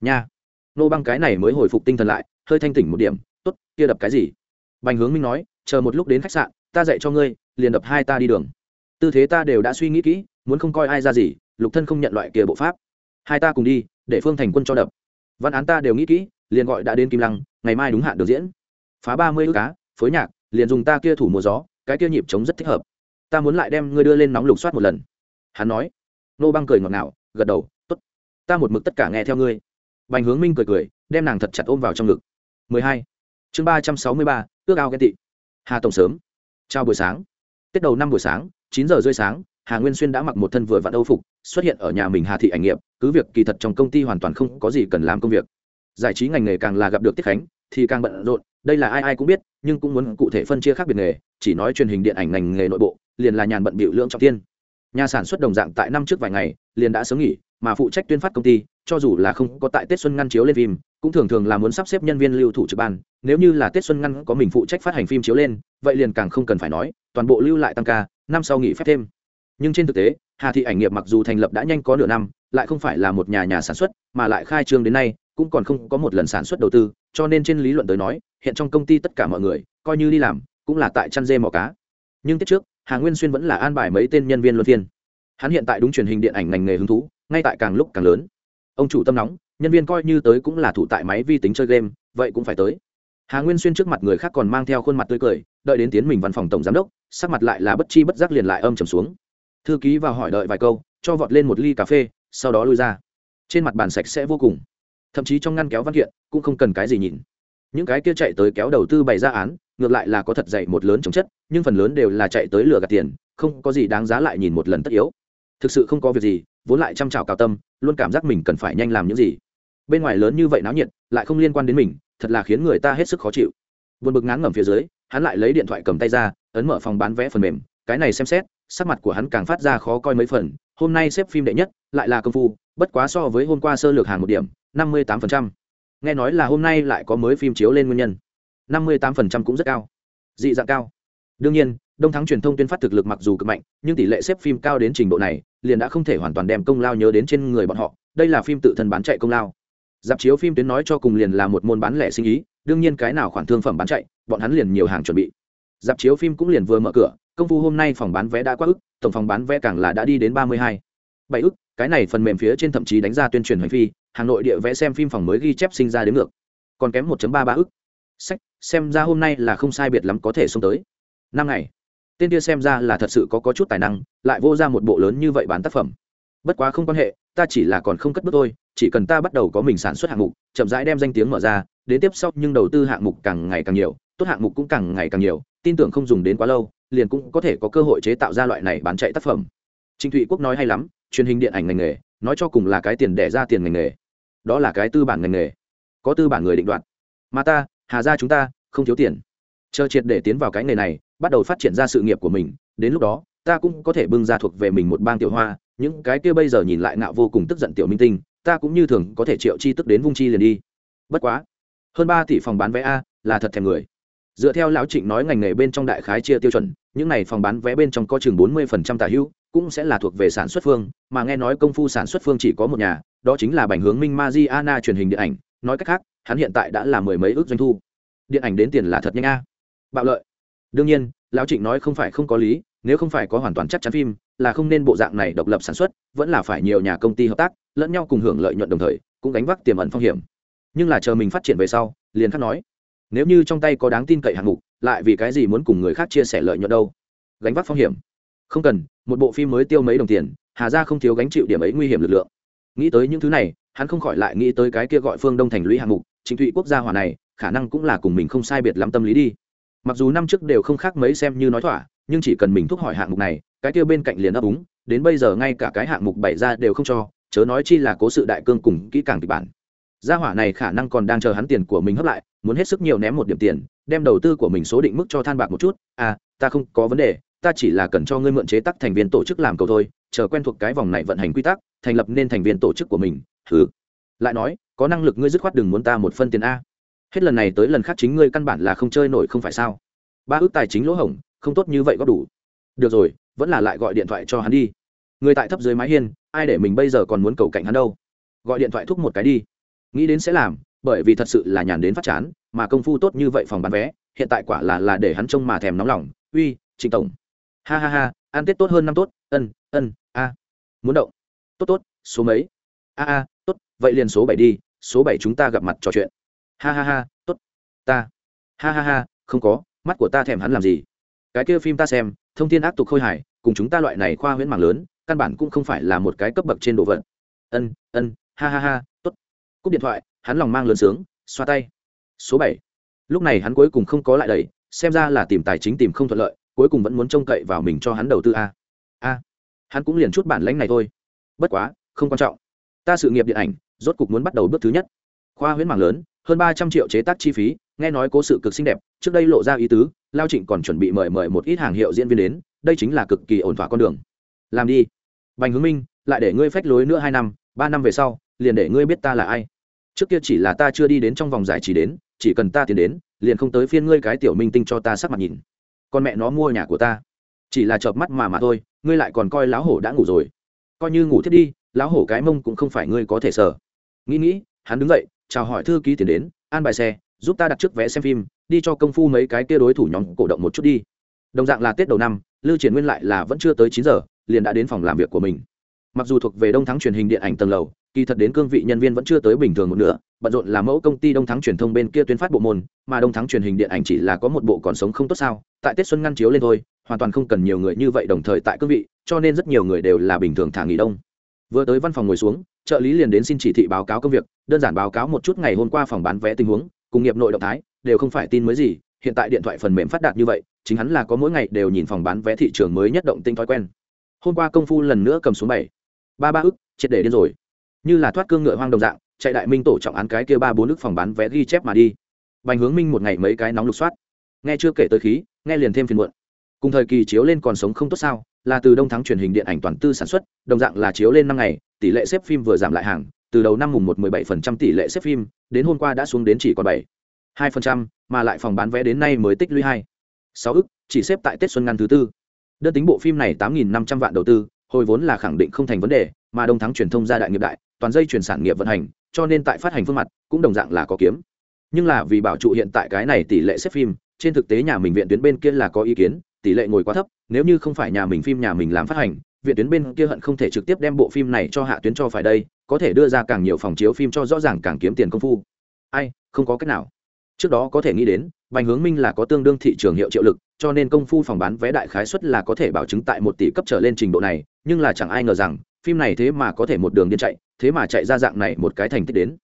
Nha. Nô băng cái này mới hồi phục tinh thần lại, hơi thanh tỉnh một điểm, tốt, kia đập cái gì? Bành hướng minh nói, chờ một lúc đến khách sạn, ta dạy cho ngươi liền đập hai ta đi đường. Tư thế ta đều đã suy nghĩ kỹ muốn không coi ai ra gì lục thân không nhận loại kia bộ pháp. Hai ta cùng đi để phương thành quân cho đập. Văn án ta đều nghĩ kỹ liền gọi đã đến kim lăng ngày mai đúng hạn được diễn. Phá ba mươi ước cá phối nhạc liền dùng ta kia thủ mùa gió cái kia nhịp trống rất thích hợp. Ta muốn lại đem ngươi đưa lên nóng lục soát một lần. Hắn nói. Nô băng cười ngọt ngào gật đầu t ố t ta một mực tất cả nghe theo ngươi. Bành hướng minh cười cười đem nàng thật chặt ôm vào trong ngực. 12. chương 363, ước ao ghen tị. Hà tổng sớm. Chào buổi sáng tết đầu năm buổi sáng, chín giờ rơi sáng, hà nguyên xuyên đã mặc một thân vừa vặn âu phục, xuất hiện ở nhà mình hà thị ảnh nghiệp, cứ việc kỳ thật trong công ty hoàn toàn không có gì cần làm công việc. Giải trí ngành nghề càng là gặp được tiết khánh, thì càng bận rộn, đây là ai ai cũng biết, nhưng cũng muốn cụ thể phân chia khác biệt nghề, chỉ nói truyền hình điện ảnh ngành nghề nội bộ, liền là nhàn bận bịu lưỡng trọng tiên. Nhà sản xuất đồng dạng tại năm trước vài ngày, liền đã sớm nghỉ, mà phụ trách tuyên phát công ty, cho dù là không có tại tết xuân ngăn chiếu lên phim cũng thường thường là muốn sắp xếp nhân viên lưu thủ trực ban, nếu như là tết xuân ngăn có mình phụ trách phát hành phim chiếu lên, vậy liền càng không cần phải nói, toàn bộ lưu lại tăng ca, năm sau nghỉ phép thêm. Nhưng trên thực tế, hà thị ảnh nghiệp mặc dù thành lập đã nhanh có nửa năm, lại không phải là một nhà nhà sản xuất, mà lại khai trương đến nay, cũng còn không có một lần sản xuất đầu tư, cho nên trên lý luận tới nói, hiện trong công ty tất cả mọi người, coi như đi làm, cũng là tại chăn dê mò cá. Nhưng tiết trước, hà nguyên xuyên vẫn là an bài mấy tên nhân viên luân phiên. Hắn hiện tại đúng truyền hình điện ảnh ngành nghề hứng thú, ngay tại càng lúc càng lớn ông chủ tâm nóng, nhân viên coi như tới cũng là thủ tại máy vi tính chơi game, vậy cũng phải tới. Hà nguyên xuyên trước mặt người khác còn mang theo khuôn mặt tươi cười, đợi đến tiến mình văn phòng tổng giám đốc, sắc mặt lại là bất chi bất giác liền lại âm trầm xuống. Thư ký vào hỏi đợi vài câu, cho vọt lên một ly cà phê, sau đó lui ra. Trên mặt bàn sạch sẽ vô cùng. Thậm chí trong ngăn kéo văn kiện, cũng không cần cái gì nhìn. Những cái kia chạy tới kéo đầu tư bày ra án, ngược lại là có thật dạy một lớn chống chất, nhưng phần lớn đều là chạy tới lừa gạt tiền, không có gì đáng giá lại nhìn một lần tất yếu. Thực sự không có việc gì vốn lại chăm chào cao tâm, luôn cảm giác mình cần phải nhanh làm những gì. Bên ngoài lớn như vậy náo nhiệt, lại không liên quan đến mình, thật là khiến người ta hết sức khó chịu. Vượt bực ngán ngẩm phía dưới, hắn lại lấy điện thoại cầm tay ra, ấn mở phòng bán vé phần mềm, cái này xem xét, sắc mặt của hắn càng phát ra khó coi mấy phần, hôm nay xếp phim đệ nhất, lại là công phu, bất quá so với hôm qua sơ lược hàng một điểm, năm mươi tám nghe nói là hôm nay lại có mới phim chiếu lên nguyên nhân. năm mươi tám cũng rất cao. Dị dạng cao. Đương nhiên đông thắng truyền thông tuyên phát thực lực mặc dù cực mạnh, nhưng tỷ lệ xếp phim cao đến trình độ này, liền đã không thể hoàn toàn đem công lao nhớ đến trên người bọn họ. Đây là phim tự thân bán chạy công lao. Dạp chiếu phim tuyến nói cho cùng liền là một môn bán lẻ sinh ý, đương nhiên cái nào khoản thương phẩm bán chạy, bọn hắn liền nhiều hàng chuẩn bị. Dạp chiếu phim cũng liền vừa mở cửa, công phu hôm nay phòng bán vé đã quá ức, tổng phòng bán vé càng là đã đi đến ba mươi hai. Bảy ức, cái này phần mềm phía trên thậm chí đánh ra tuyên truyền hành phi hà nội địa vẽ xem phim phòng mới ghi chép sinh ra đến ngược. Còn kém một ba ba ức. Sách, xem ra hôm nay là không sai biệt lắm có thể xông tới. Năm ngày tên kia xem ra là thật sự có có chút tài năng, lại vô ra một bộ lớn như vậy bán tác phẩm. Bất quá không quan hệ, ta chỉ là còn không cất bước thôi, chỉ cần ta bắt đầu có mình sản xuất hạng mục, chậm rãi đem danh tiếng mở ra, đến tiếp sau nhưng đầu tư hạng mục càng ngày càng nhiều, tốt hạng mục cũng càng ngày càng nhiều, tin tưởng không dùng đến quá lâu, liền cũng có thể có cơ hội chế tạo ra loại này bán chạy tác phẩm. Trịnh thụy quốc nói hay lắm, truyền hình điện ảnh ngành nghề, nói cho cùng là cái tiền đẻ ra tiền ngành nghề. Đó là cái tư bản ngành nghề. Có tư bản người định đoạt. Mà ta, hà ra chúng ta, không thiếu tiền chờ triệt để tiến vào cái nghề này, bắt đầu phát triển ra sự nghiệp của mình, đến lúc đó, ta cũng có thể bưng ra thuộc về mình một bang tiểu hoa, những cái kia bây giờ nhìn lại ngạo vô cùng tức giận tiểu minh tinh, ta cũng như thường có thể triệu chi tức đến vung chi liền đi. Bất quá, hơn ba tỷ phòng bán vé a, là thật thèm người. Dựa theo lão trịnh nói ngành nghề bên trong đại khái chia tiêu chuẩn, những này phòng bán vé bên trong có chừng bốn mươi phần trăm tả hữu, cũng sẽ là thuộc về sản xuất phương, mà nghe nói công phu sản xuất phương chỉ có một nhà, đó chính là bành hướng minh Mariana truyền hình điện ảnh, nói cách khác, hắn hiện tại đã là mười mấy ước doanh thu. Điện ảnh đến tiền là thật nhanh a bạo lợi. Đương nhiên, lão trịnh nói không phải không có lý, nếu không phải có hoàn toàn chắc chắn phim, là không nên bộ dạng này độc lập sản xuất, vẫn là phải nhiều nhà công ty hợp tác, lẫn nhau cùng hưởng lợi nhuận đồng thời, cũng gánh vác tiềm ẩn phong hiểm. Nhưng là chờ mình phát triển về sau, liền khắc nói. Nếu như trong tay có đáng tin cậy hạng mục, lại vì cái gì muốn cùng người khác chia sẻ lợi nhuận đâu? Gánh vác phong hiểm. Không cần, một bộ phim mới tiêu mấy đồng tiền, hà ra không thiếu gánh chịu điểm ấy nguy hiểm lực lượng. Nghĩ tới những thứ này, hắn không khỏi lại nghĩ tới cái kia gọi phương đông thành lũy hạng mục chính thụy quốc gia hòa này, khả năng cũng là cùng mình không sai biệt lắm tâm lý đi mặc dù năm trước đều không khác mấy xem như nói thỏa, nhưng chỉ cần mình thúc hỏi hạng mục này, cái kia bên cạnh liền ấp úng, đến bây giờ ngay cả cái hạng mục bày ra đều không cho, chớ nói chi là cố sự đại cương cùng kỹ càng kịch bản. Gia hỏa này khả năng còn đang chờ hắn tiền của mình hấp lại, muốn hết sức nhiều ném một điểm tiền, đem đầu tư của mình số định mức cho than bạc một chút à ta không có vấn đề, ta chỉ là cần cho ngươi mượn chế tắc thành viên tổ chức làm cầu thôi, chờ quen thuộc cái vòng này vận hành quy tắc, thành lập nên thành viên tổ chức của mình thứ lại nói, có năng lực ngươi dứt khoát đừng muốn ta một phân tiền a hết lần này tới lần khác chính ngươi căn bản là không chơi nổi không phải sao? Ba ước tài chính lỗ hổng, không tốt như vậy góp đủ. Được rồi, vẫn là lại gọi điện thoại cho hắn đi. Người tại thấp dưới mái hiên, ai để mình bây giờ còn muốn cầu cạnh hắn đâu? Gọi điện thoại thúc một cái đi. Nghĩ đến sẽ làm, bởi vì thật sự là nhàn đến phát chán, mà công phu tốt như vậy phòng bán vé, hiện tại quả là là để hắn trông mà thèm nóng lòng. Uy, trịnh tổng. Ha ha ha, ăn tết tốt hơn năm tốt. Ân ân, a. Muốn động. Tốt tốt, số mấy? A a, tốt, vậy liền số bảy đi, số bảy chúng ta gặp mặt trò chuyện ha ha ha, tốt. Ta. Ha ha ha, không có, mắt của ta thèm hắn làm gì? Cái kia phim ta xem, thông tin ác tục khôi hài, cùng chúng ta loại này khoa huyễn mạng lớn, căn bản cũng không phải là một cái cấp bậc trên đồ vật. Ân ân, ha ha ha, tốt. Cúp điện thoại, hắn lòng mang lớn sướng, xoa tay. Số bảy. Lúc này hắn cuối cùng không có lại đầy xem ra là tìm tài chính tìm không thuận lợi, cuối cùng vẫn muốn trông cậy vào mình cho hắn đầu tư a. A. Hắn cũng liền chút bản lãnh này thôi. Bất quá, không quan trọng. Ta sự nghiệp điện ảnh, rốt cục muốn bắt đầu bước thứ nhất. Khoa huyễn mạng lớn hơn ba trăm triệu chế tác chi phí, nghe nói cố sự cực xinh đẹp, trước đây lộ ra ý tứ, lao trịnh còn chuẩn bị mời mời một ít hàng hiệu diễn viên đến, đây chính là cực kỳ ổn thỏa con đường. Làm đi. Bành hướng minh, lại để ngươi phách lối nữa hai năm, ba năm về sau, liền để ngươi biết ta là ai. Trước kia chỉ là ta chưa đi đến trong vòng giải trí đến, chỉ cần ta tiến đến, liền không tới phiên ngươi cái tiểu minh tinh cho ta sắc mặt nhìn. Con mẹ nó mua nhà của ta. Chỉ là chợp mắt mà mà thôi, ngươi lại còn coi lão hổ đã ngủ rồi. Coi như ngủ thiết đi, lão hổ cái mông cũng không phải ngươi có thể sờ. Nghĩ nghĩ, hắn đứng dậy chào hỏi thư ký tiền đến, an bài xe, giúp ta đặt trước vé xem phim, đi cho công phu mấy cái kia đối thủ nhóm cổ động một chút đi. Đồng dạng là tết đầu năm, lưu triển nguyên lại là vẫn chưa tới chín giờ, liền đã đến phòng làm việc của mình. Mặc dù thuộc về đông thắng truyền hình điện ảnh tầng lầu, kỳ thật đến cương vị nhân viên vẫn chưa tới bình thường một nửa, bận rộn là mẫu công ty đông thắng truyền thông bên kia tuyên phát bộ môn, mà đông thắng truyền hình điện ảnh chỉ là có một bộ còn sống không tốt sao, tại tết xuân ngăn chiếu lên thôi, hoàn toàn không cần nhiều người như vậy đồng thời tại cương vị, cho nên rất nhiều người đều là bình thường thả nghỉ đông vừa tới văn phòng ngồi xuống, trợ lý liền đến xin chỉ thị báo cáo công việc, đơn giản báo cáo một chút ngày hôm qua phòng bán vé tình huống, cùng nghiệp nội động thái, đều không phải tin mới gì, hiện tại điện thoại phần mềm phát đạt như vậy, chính hắn là có mỗi ngày đều nhìn phòng bán vé thị trường mới nhất động tinh thói quen. Hôm qua công phu lần nữa cầm xuống bảy, ba ba ức, triệt để điên rồi. Như là thoát cương ngựa hoang đồng dạng, chạy đại minh tổ trọng án cái kia ba bốn ức phòng bán vé ghi chép mà đi. Bành hướng minh một ngày mấy cái nóng lục soát. Nghe chưa kể tới khí, nghe liền thêm phiền muộn cùng thời kỳ chiếu lên còn sống không tốt sao, là từ đông thắng truyền hình điện ảnh toàn tư sản xuất, đồng dạng là chiếu lên năm ngày, tỷ lệ xếp phim vừa giảm lại hàng, từ đầu năm mùng một mười bảy phần trăm tỷ lệ xếp phim, đến hôm qua đã xuống đến chỉ còn bảy hai phần trăm, mà lại phòng bán vé đến nay mới tích lũy hai sáu ức, chỉ xếp tại tết xuân ngăn thứ tư. Đơn tính bộ phim này tám nghìn năm trăm vạn đầu tư, hồi vốn là khẳng định không thành vấn đề, mà đông thắng truyền thông gia đại nghiệp đại, toàn dây chuyển sản nghiệp vận hành, cho nên tại phát hành phương mặt, cũng đồng dạng là có kiếm. Nhưng là vì bảo trụ hiện tại cái này tỷ lệ xếp phim, trên thực tế nhà mình viện tuyến bên kia là có ý kiến tỷ lệ ngồi quá thấp, nếu như không phải nhà mình phim nhà mình làm phát hành viện tuyến bên kia hận không thể trực tiếp đem bộ phim này cho hạ tuyến cho phải đây, có thể đưa ra càng nhiều phòng chiếu phim cho rõ ràng càng kiếm tiền công phu. Ai, không có cách nào. Trước đó có thể nghĩ đến, bành hướng minh là có tương đương thị trường hiệu triệu lực, cho nên công phu phòng bán vé đại khái suất là có thể bảo chứng tại một tỷ cấp trở lên trình độ này, nhưng là chẳng ai ngờ rằng, phim này thế mà có thể một đường điên chạy, thế mà chạy ra dạng này một cái thành tích đến.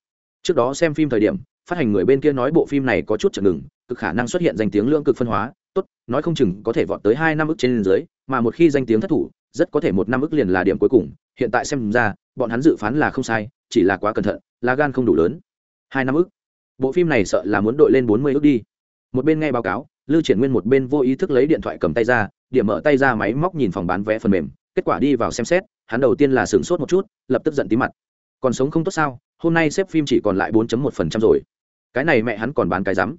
Trước đó xem phim thời điểm, phát hành người bên kia nói bộ phim này có chút chậm ngừng, cực khả năng xuất hiện danh tiếng lương cực phân hóa tốt, nói không chừng có thể vọt tới hai năm ức trên dưới, mà một khi danh tiếng thất thủ, rất có thể một năm ức liền là điểm cuối cùng. Hiện tại xem ra, bọn hắn dự phán là không sai, chỉ là quá cẩn thận là gan không đủ lớn. Hai năm ức? Bộ phim này sợ là muốn đội lên bốn mươi ức đi. Một bên nghe báo cáo, lưu triển nguyên một bên vô ý thức lấy điện thoại cầm tay ra, điểm mở tay ra máy móc nhìn phòng bán vé phần mềm, kết quả đi vào xem xét, hắn đầu tiên là sửng sốt một chút, lập tức giận tí mặt. Còn sống không tốt sao? Hôm nay xếp phim chỉ còn lại 4.1 phần trăm rồi. Cái này mẹ hắn còn bán cái rắm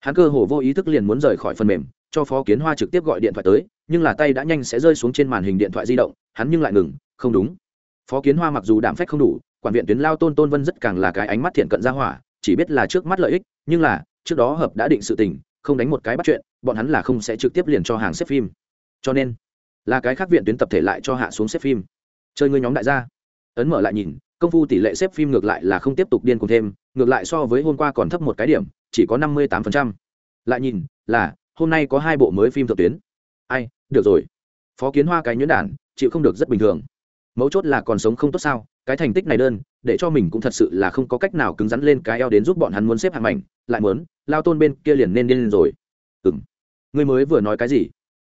hắn cơ hồ vô ý thức liền muốn rời khỏi phần mềm, cho phó kiến hoa trực tiếp gọi điện thoại tới, nhưng là tay đã nhanh sẽ rơi xuống trên màn hình điện thoại di động, hắn nhưng lại ngừng, không đúng. Phó kiến hoa mặc dù đảm phách không đủ, quản viện tuyến lao tôn tôn vân rất càng là cái ánh mắt thiện cận ra hỏa, chỉ biết là trước mắt lợi ích, nhưng là, trước đó hợp đã định sự tình, không đánh một cái bắt chuyện, bọn hắn là không sẽ trực tiếp liền cho hàng xếp phim. Cho nên, là cái khác viện tuyến tập thể lại cho hạ xuống xếp phim. Chơi ngươi nhóm đại gia. Ấn mở lại nhìn, công phu tỷ lệ xếp phim ngược lại là không tiếp tục điên cùng thêm, ngược lại so với hôm qua còn thấp một cái điểm chỉ có năm mươi tám lại nhìn, là, hôm nay có hai bộ mới phim thượng tuyến. Ai, được rồi. Phó kiến hoa cái nhuyễn đản, chịu không được rất bình thường. Mấu chốt là còn sống không tốt sao, cái thành tích này đơn, để cho mình cũng thật sự là không có cách nào cứng rắn lên cái eo đến giúp bọn hắn muốn xếp hạng mảnh, lại muốn, lao tôn bên kia liền nên điên lên rồi. Ừ m ngươi mới vừa nói cái gì?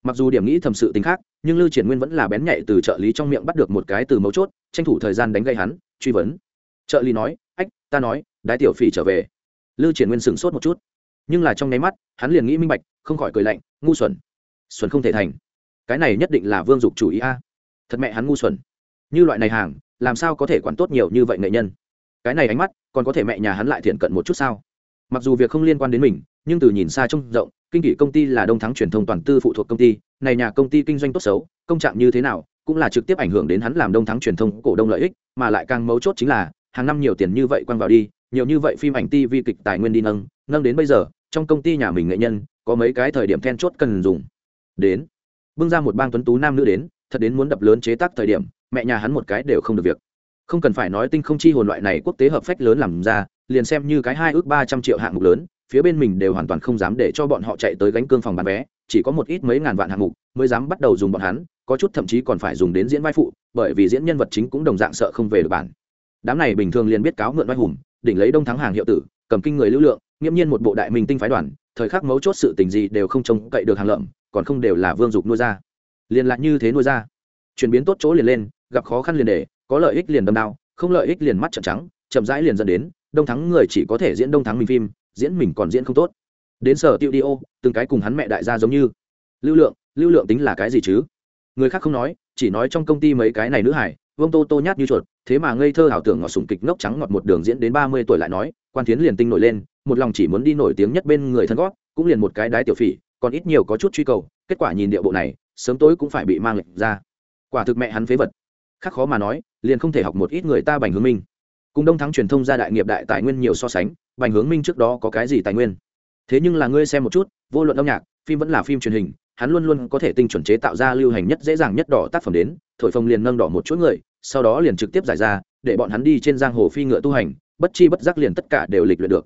Mặc dù điểm nghĩ thầm sự tính khác, nhưng lưu triển nguyên vẫn là bén nhạy từ trợ lý trong miệng bắt được một cái từ mấu chốt, tranh thủ thời gian đánh gây hắn, truy vấn. Trợ lý nói, ách, ta nói, đái tiểu phỉ trở về lưu triển nguyên sửng sốt một chút. Nhưng là trong nháy mắt, hắn liền nghĩ minh bạch, không khỏi cười lạnh, ngu xuẩn xuẩn không thể thành. Cái này nhất định là vương dục chủ ý a. Thật mẹ hắn ngu xuẩn. Như loại này hàng, làm sao có thể quản tốt nhiều như vậy nghệ nhân? Cái này ánh mắt, còn có thể mẹ nhà hắn lại thiện cận một chút sao? Mặc dù việc không liên quan đến mình, nhưng từ nhìn xa trông rộng, kinh kỷ công ty là đông thắng truyền thông toàn tư phụ thuộc công ty, này nhà công ty kinh doanh tốt xấu, công trạng như thế nào, cũng là trực tiếp ảnh hưởng đến hắn làm đông thắng truyền thông cổ đông lợi ích, mà lại càng mấu chốt chính là, hàng năm nhiều tiền như vậy quăng vào đi nhiều như vậy phim ảnh ti vi kịch tài nguyên đi nâng nâng đến bây giờ, trong công ty nhà mình nghệ nhân, có mấy cái thời điểm then chốt cần dùng. Đến, bưng ra một bang tuấn tú nam nữ đến, thật đến muốn đập lớn chế tác thời điểm, mẹ nhà hắn một cái đều không được việc. Không cần phải nói tinh không chi hồn loại này quốc tế hợp phách lớn làm ra, liền xem như cái hai ước ba trăm triệu hạng mục lớn, phía bên mình đều hoàn toàn không dám để cho bọn họ chạy tới gánh cương phòng bán vé, chỉ có một ít mấy ngàn vạn hạng mục mới dám bắt đầu dùng bọn hắn, có chút thậm chí còn phải dùng đến diễn vai phụ, bởi vì diễn nhân vật chính cũng đồng dạng sợ không về được bản. Đám này bình thường liền biết cáo mượn vai hùng đỉnh lấy đông thắng hàng hiệu tử, cầm kinh người lưu lượng, nghiễm nhiên một bộ đại minh tinh phái đoàn, thời khắc mấu chốt sự tình gì đều không trông cậy được hàng lợm, còn không đều là vương dục nuôi ra. Liền lại như thế nuôi ra, chuyển biến tốt chỗ liền lên, gặp khó khăn liền để, có lợi ích liền đâm đao, không lợi ích liền mắt trợn trắng, chậm rãi liền dẫn đến, đông thắng người chỉ có thể diễn đông thắng mình phim, diễn mình còn diễn không tốt. Đến sở tiêu đi ô, từng cái cùng hắn mẹ đại gia giống như. Lưu lượng lưu lượng tính là cái gì chứ? Người khác không nói, chỉ nói trong công ty mấy cái này nữ hải vương tô tô nhát như chuột, thế mà ngây thơ ảo tưởng ngọt sùng kịch ngốc trắng ngọt một đường diễn đến ba mươi tuổi lại nói, quan tiến liền tinh nổi lên, một lòng chỉ muốn đi nổi tiếng nhất bên người thân gót, cũng liền một cái đái tiểu phỉ, còn ít nhiều có chút truy cầu, kết quả nhìn địa bộ này, sớm tối cũng phải bị mang lệnh ra. Quả thực mẹ hắn phế vật. Khác khó mà nói, liền không thể học một ít người ta bành hướng minh. Cùng đông thắng truyền thông ra đại nghiệp đại tài nguyên nhiều so sánh, bành hướng minh trước đó có cái gì tài nguyên? Thế nhưng là ngươi xem một chút, vô luận âm nhạc, phim vẫn là phim truyền hình hắn luôn luôn có thể tinh chuẩn chế tạo ra lưu hành nhất dễ dàng nhất đỏ tác phẩm đến, thổi phồng liền nâng đỏ một chuỗi người, sau đó liền trực tiếp giải ra, để bọn hắn đi trên giang hồ phi ngựa tu hành, bất chi bất giác liền tất cả đều lịch luyện được.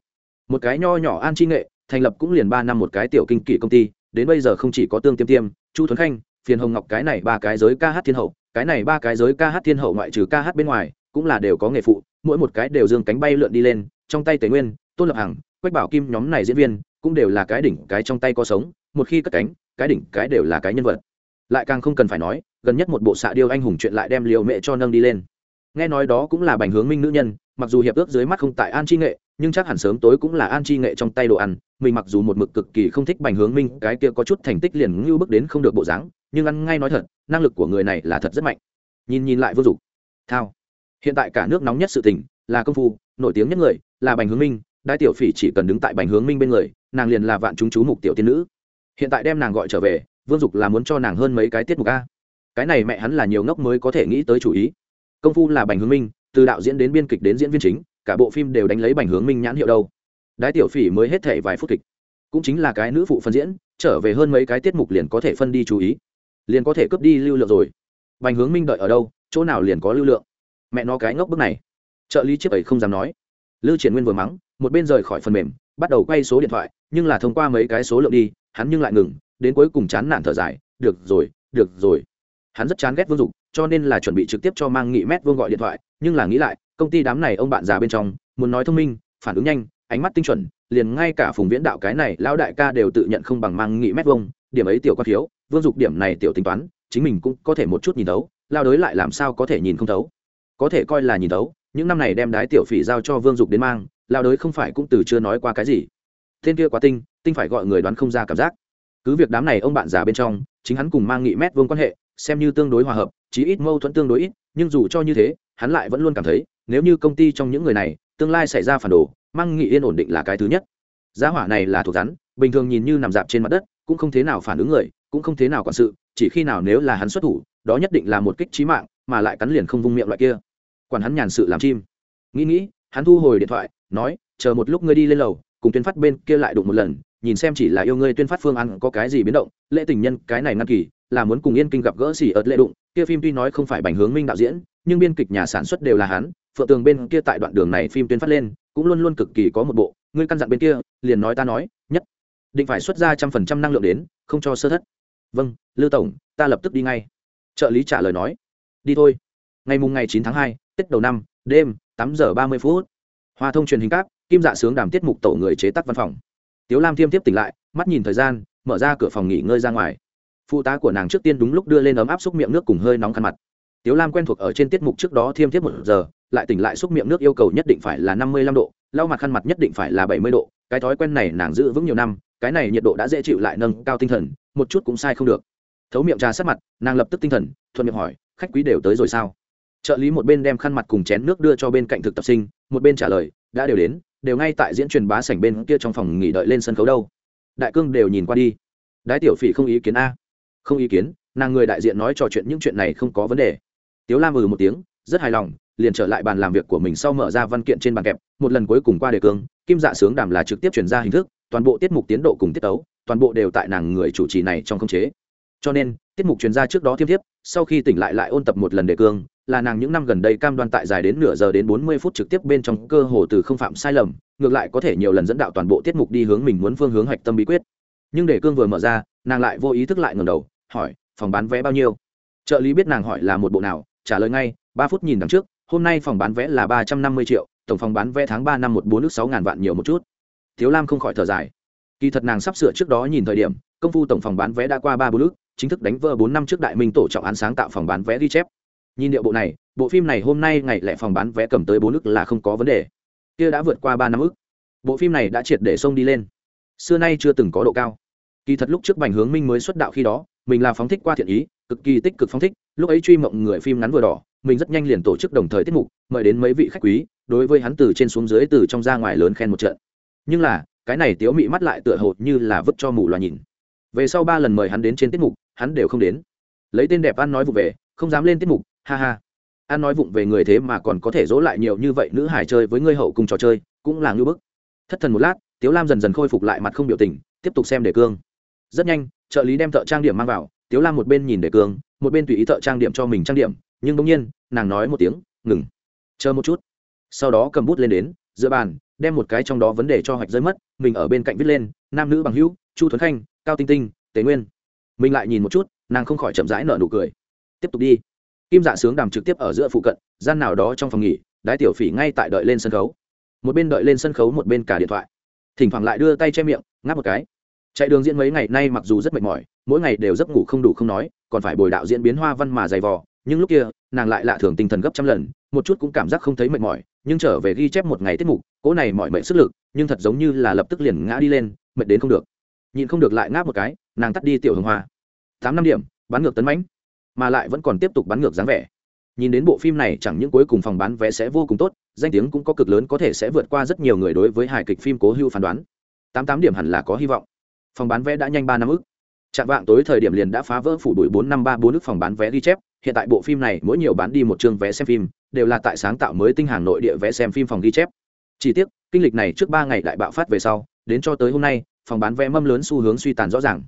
Một cái nho nhỏ an chi nghệ, thành lập cũng liền ba năm một cái tiểu kinh kỷ công ty, đến bây giờ không chỉ có tương tiêm tiêm, chu thuấn khanh, phiền hồng ngọc cái này ba cái giới ca hát thiên hậu, cái này ba cái giới ca hát thiên hậu ngoại trừ ca hát bên ngoài, cũng là đều có nghề phụ, mỗi một cái đều dương cánh bay lượn đi lên, trong tay tề nguyên, tôn lập hằng, quách bảo kim nhóm này diễn viên, cũng đều là cái đỉnh, cái trong tay có sống một khi cất cánh, cái đỉnh, cái đều là cái nhân vật. Lại càng không cần phải nói, gần nhất một bộ xạ điêu anh hùng chuyện lại đem liều mẹ cho nâng đi lên. Nghe nói đó cũng là bành hướng minh nữ nhân, mặc dù hiệp ước dưới mắt không tại an chi nghệ, nhưng chắc hẳn sớm tối cũng là an chi nghệ trong tay đồ ăn, mình mặc dù một mực cực kỳ không thích bành hướng minh, cái kia có chút thành tích liền ngưu bước đến không được bộ dáng, nhưng ăn ngay nói thật, năng lực của người này là thật rất mạnh. Nhìn nhìn lại vô dụng. Thao. Hiện tại cả nước nóng nhất sự tình là công phu, nổi tiếng nhất người là bành hướng minh, đại tiểu phỉ chỉ cần đứng tại bành hướng minh bên người, nàng liền là vạn chúng chú mục tiểu tiên nữ hiện tại đem nàng gọi trở về, vương dục là muốn cho nàng hơn mấy cái tiết mục a. Cái này mẹ hắn là nhiều ngốc mới có thể nghĩ tới chủ ý. Công phu là bành hướng minh, từ đạo diễn đến biên kịch đến diễn viên chính, cả bộ phim đều đánh lấy bành hướng minh nhãn hiệu đâu. Đái tiểu phỉ mới hết thể vài phút kịch. Cũng chính là cái nữ phụ phân diễn, trở về hơn mấy cái tiết mục liền có thể phân đi chú ý. Liền có thể cướp đi lưu lượng rồi. Bành hướng minh đợi ở đâu, chỗ nào liền có lưu lượng. Mẹ nó cái ngốc bức này. Trợ lý chiếc ấy không dám nói. Lưu triển nguyên vừa mắng, một bên rời khỏi phần mềm bắt đầu quay số điện thoại, nhưng là thông qua mấy cái số lượng đi, hắn nhưng lại ngừng, đến cuối cùng chán nản thở dài, được rồi được rồi. Hắn rất chán ghét vương dục, cho nên là chuẩn bị trực tiếp cho mang nghị mét vương gọi điện thoại, nhưng là nghĩ lại, công ty đám này ông bạn già bên trong, muốn nói thông minh, phản ứng nhanh, ánh mắt tinh chuẩn, liền ngay cả phùng viễn đạo cái này lão đại ca đều tự nhận không bằng mang nghị mét Vương, điểm ấy tiểu quan thiếu, vương dục điểm này tiểu tính toán, chính mình cũng có thể một chút nhìn thấu, lao đới lại làm sao có thể nhìn không thấu. Có thể coi là nhìn thấu, những năm này đem đái tiểu phỉ giao cho vương dục đến mang lao đới không phải cũng từ chưa nói qua cái gì. Tên kia quá tinh tinh phải gọi người đoán không ra cảm giác. Cứ việc đám này ông bạn già bên trong, chính hắn cùng mang nghị mét vương quan hệ, xem như tương đối hòa hợp, chí ít mâu thuẫn tương đối ít, nhưng dù cho như thế, hắn lại vẫn luôn cảm thấy, nếu như công ty trong những người này, tương lai xảy ra phản đồ, mang nghị yên ổn định là cái thứ nhất. Giá hỏa này là thuộc rắn, bình thường nhìn như nằm dạp trên mặt đất, cũng không thế nào phản ứng người, cũng không thế nào quản sự, chỉ khi nào nếu là hắn xuất thủ, đó nhất định là một kích trí mạng, mà lại cắn liền không vung miệng loại kia. Quản hắn nhàn sự làm chim. Nghĩ nghĩ, hắn thu hồi điện thoại nói, chờ một lúc ngươi đi lên lầu, cùng tuyên phát bên kia lại đụng một lần, nhìn xem chỉ là yêu ngươi tuyên phát phương ăn có cái gì biến động. Lễ tình nhân cái này ngăn kỳ, là muốn cùng yên kinh gặp gỡ xỉ ớt lễ đụng, kia phim tuy nói không phải bành hướng minh đạo diễn, nhưng biên kịch nhà sản xuất đều là hắn, phượng tường bên kia tại đoạn đường này phim tuyên phát lên, cũng luôn luôn cực kỳ có một bộ, ngươi căn dặn bên kia, liền nói ta nói, nhất định phải xuất ra trăm phần trăm năng lượng đến, không cho sơ thất. Vâng lưu tổng, ta lập tức đi ngay. Trợ lý trả lời nói. Đi thôi. Ngày mùng ngày chín tháng hai, tết đầu năm, đêm tám giờ ba mươi phút hoa thông truyền hình cáp kim dạ sướng đàm tiết mục tổ người chế tác văn phòng. Tiếu lam thiêm tiếp tỉnh lại, mắt nhìn thời gian, mở ra cửa phòng nghỉ ngơi ra ngoài. Phụ tá của nàng trước tiên đúng lúc đưa lên ấm áp xúc miệng nước cùng hơi nóng khăn mặt. Tiếu lam quen thuộc ở trên tiết mục trước đó thiêm tiếp một giờ, lại tỉnh lại xúc miệng nước yêu cầu nhất định phải là năm mươi lăm độ, lau mặt khăn mặt nhất định phải là bảy mươi độ, cái thói quen này nàng giữ vững nhiều năm, cái này nhiệt độ đã dễ chịu lại nâng cao tinh thần, một chút cũng sai không được. Thấu miệng trà sát mặt, nàng lập tức tinh thần, thuận miệng hỏi, khách quý đều tới rồi sao? Trợ lý một bên đem khăn mặt cùng chén nước đưa cho bên cạnh thực tập sinh một bên trả lời, đã đều đến, đều ngay tại diễn truyền bá sảnh bên kia trong phòng nghỉ đợi lên sân khấu đâu. Đại cương đều nhìn qua đi. Đái tiểu phỉ không ý kiến a. Không ý kiến, nàng người đại diện nói trò chuyện những chuyện này không có vấn đề. Tiếu lam ừ một tiếng, rất hài lòng, liền trở lại bàn làm việc của mình sau mở ra văn kiện trên bàn kẹp, một lần cuối cùng qua đề cương, kim dạ sướng đàm là trực tiếp chuyển ra hình thức, toàn bộ tiết mục tiến độ cùng tiết tấu, toàn bộ đều tại nàng người chủ trì này trong khống chế cho nên, tiết mục chuyên ra trước đó thiêm thiếp, sau khi tỉnh lại lại ôn tập một lần đề cương, là nàng những năm gần đây cam đoan tại dài đến nửa giờ đến bốn mươi phút trực tiếp bên trong cơ hồ từ không phạm sai lầm, ngược lại có thể nhiều lần dẫn đạo toàn bộ tiết mục đi hướng mình muốn phương hướng hạch tâm bí quyết. Nhưng đề cương vừa mở ra, nàng lại vô ý thức lại ngầm đầu, hỏi, phòng bán vé bao nhiêu? Trợ lý biết nàng hỏi là một bộ nào, trả lời ngay, ba phút nhìn đằng trước, hôm nay phòng bán vé là ba trăm năm mươi triệu, tổng phòng bán vé tháng ba năm một bốn nước sáu ngàn vạn nhiều một chút. Thiếu lam không khỏi thở dài. Kỳ thật nàng sắp sửa trước đó nhìn thời điểm, công phu tổng phòng bán vé đã qua ba bốn nước chính thức đánh vỡ bốn năm trước đại minh tổ trọng án sáng tạo phòng bán vé ghi chép. Nhìn điệu bộ này, bộ phim này hôm nay ngày lẻ phòng bán vé cầm tới bốn nước là không có vấn đề. Kia đã vượt qua ba năm ức. Bộ phim này đã triệt để xông đi lên. Xưa nay chưa từng có độ cao. Kỳ thật lúc trước bành hướng minh mới xuất đạo khi đó, mình là phóng thích qua thiện ý, cực kỳ tích cực phóng thích, lúc ấy truy mộng người phim ngắn vừa đỏ, mình rất nhanh liền tổ chức đồng thời tiết mục, mời đến mấy vị khách quý, đối với hắn từ trên xuống dưới từ trong ra ngoài lớn khen một trận. Nhưng là, cái này tiếu mị mắt lại tựa hồ như là vứt cho mù loà nhìn về sau ba lần mời hắn đến trên tiết mục, hắn đều không đến. Lấy tên đẹp ăn nói vụ về, không dám lên tiết mục, ha ha. Ăn nói vụng về người thế mà còn có thể dỗ lại nhiều như vậy nữ hải chơi với ngươi hậu cùng trò chơi, cũng là ngưỡng bức. Thất thần một lát, tiếu lam dần dần khôi phục lại mặt không biểu tình, tiếp tục xem đề cương. Rất nhanh, trợ lý đem thợ trang điểm mang vào, tiếu lam một bên nhìn đề cương, một bên tùy ý thợ trang điểm cho mình trang điểm, nhưng bỗng nhiên, nàng nói một tiếng, ngừng. Chờ một chút. Sau đó cầm bút lên đến, giữa bàn, đem một cái trong đó vấn đề cho hoạch rơi mất, mình ở bên cạnh viết lên, nam nữ bằng hữu, chu thuấn khanh cao tinh tinh tế nguyên. Mình lại nhìn một chút, nàng không khỏi chậm rãi nở nụ cười. Tiếp tục đi. Kim dạ sướng đàm trực tiếp ở giữa phụ cận, gian nào đó trong phòng nghỉ, đái tiểu phỉ ngay tại đợi lên sân khấu. Một bên đợi lên sân khấu, một bên cả điện thoại. Thỉnh thoảng lại đưa tay che miệng, ngáp một cái. Chạy đường diễn mấy ngày nay mặc dù rất mệt mỏi, mỗi ngày đều giấc ngủ không đủ không nói, còn phải bồi đạo diễn biến hoa văn mà dày vò, nhưng lúc kia, nàng lại lạ thường tinh thần gấp trăm lần, một chút cũng cảm giác không thấy mệt mỏi, nhưng trở về ghi chép một ngày tiết mục cỗ này mỏi mệt sức lực, nhưng thật giống như là lập tức liền ngã đi lên, mệt đến không được nhìn không được lại ngáp một cái, nàng tắt đi tiểu hồng hoa. Tám năm điểm bắn ngược tấn mãnh, mà lại vẫn còn tiếp tục bắn ngược dáng vẻ. Nhìn đến bộ phim này chẳng những cuối cùng phòng bán vé sẽ vô cùng tốt, danh tiếng cũng có cực lớn, có thể sẽ vượt qua rất nhiều người đối với hài kịch phim cố hữu phán đoán. Tám tám điểm hẳn là có hy vọng. Phòng bán vé đã nhanh ba năm ức. Chạm vạng tối thời điểm liền đã phá vỡ phủ đuổi bốn năm ba bốn ức phòng bán vé ghi chép, hiện tại bộ phim này mỗi nhiều bán đi một chương vé xem phim, đều là tại sáng tạo mới tinh hàng nội địa vé xem phim phòng ghi chép. Chỉ tiếc, kinh lịch này trước ba ngày đại bạo phát về sau, đến cho tới hôm nay phòng bán vé mâm lớn xu hướng suy tàn rõ ràng.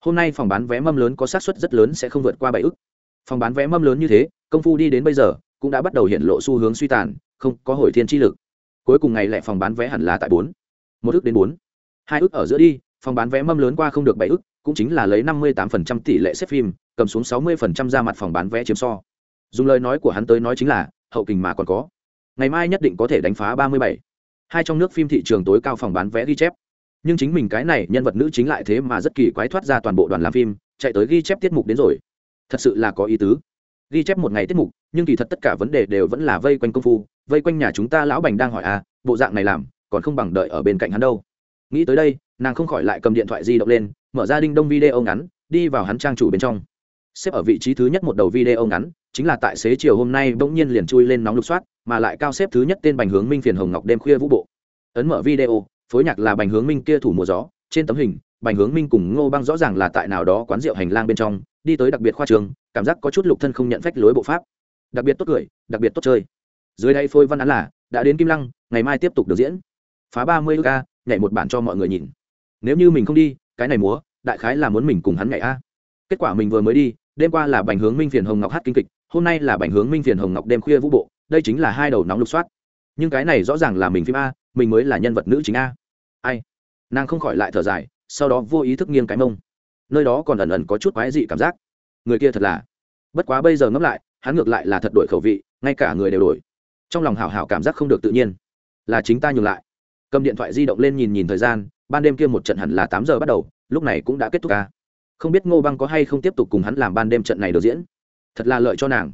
Hôm nay phòng bán vé mâm lớn có xác suất rất lớn sẽ không vượt qua bảy ức. Phòng bán vé mâm lớn như thế, công phu đi đến bây giờ cũng đã bắt đầu hiện lộ xu hướng suy tàn, không có hồi thiên chi lực. Cuối cùng ngày lẻ phòng bán vé hẳn là tại bốn. Một ức đến bốn. Hai ức ở giữa đi, phòng bán vé mâm lớn qua không được bảy ức, cũng chính là lấy năm mươi tám phần trăm tỷ lệ xếp phim, cầm xuống sáu mươi phần trăm ra mặt phòng bán vé chiếm so. Dùng lời nói của hắn tới nói chính là, hậu kình mà còn có. Ngày mai nhất định có thể đánh phá ba mươi bảy. Hai trong nước phim thị trường tối cao phòng bán vé ghi chép nhưng chính mình cái này nhân vật nữ chính lại thế mà rất kỳ quái thoát ra toàn bộ đoàn làm phim, chạy tới ghi chép tiết mục đến rồi. Thật sự là có ý tứ. Ghi chép một ngày tiết mục, nhưng kỳ thật tất cả vấn đề đều vẫn là vây quanh công phu, vây quanh nhà chúng ta lão bành đang hỏi à bộ dạng này làm, còn không bằng đợi ở bên cạnh hắn đâu. Nghĩ tới đây, nàng không khỏi lại cầm điện thoại di động lên, mở ra đinh đông video ngắn, đi vào hắn trang chủ bên trong. Xếp ở vị trí thứ nhất một đầu video ngắn, chính là tại xế chiều hôm nay bỗng nhiên liền chui lên nóng lục soát, mà lại cao xếp thứ nhất tên bành hướng minh phiền hồng ngọc đêm khuya vũ bộ. Ấn mở video phối nhạc là bành hướng minh kia thủ mùa gió, trên tấm hình, bành hướng minh cùng ngô băng rõ ràng là tại nào đó quán rượu hành lang bên trong, đi tới đặc biệt khoa trường, cảm giác có chút lục thân không nhận phách lối bộ pháp. Đặc biệt tốt cười, đặc biệt tốt chơi. Dưới đây phôi văn án là, đã đến kim lăng, ngày mai tiếp tục được diễn. Phá ba mươi ca, nhảy một bản cho mọi người nhìn. Nếu như mình không đi, cái này múa, đại khái là muốn mình cùng hắn nhảy a. Kết quả mình vừa mới đi, đêm qua là bành hướng minh phiền hồng ngọc hát kinh kịch, hôm nay là bành hướng minh phiền hồng ngọc đêm khuya vũ bộ, đây chính là hai đầu nóng lục soát. Nhưng cái này rõ ràng là mình phim a, mình mới là nhân vật nữ chính a ai? Nàng không khỏi lại thở dài, sau đó vô ý thức nghiêng cái mông. Nơi đó còn ẩn ẩn có chút quái dị cảm giác. Người kia thật là. Bất quá bây giờ ngẫm lại, hắn ngược lại là thật đổi khẩu vị, ngay cả người đều đổi. Trong lòng hảo hảo cảm giác không được tự nhiên. Là chính ta nhường lại. Cầm điện thoại di động lên nhìn nhìn thời gian, ban đêm kia một trận hẳn là tám giờ bắt đầu, lúc này cũng đã kết thúc ca. Không biết ngô băng có hay không tiếp tục cùng hắn làm ban đêm trận này được diễn. Thật là lợi cho nàng.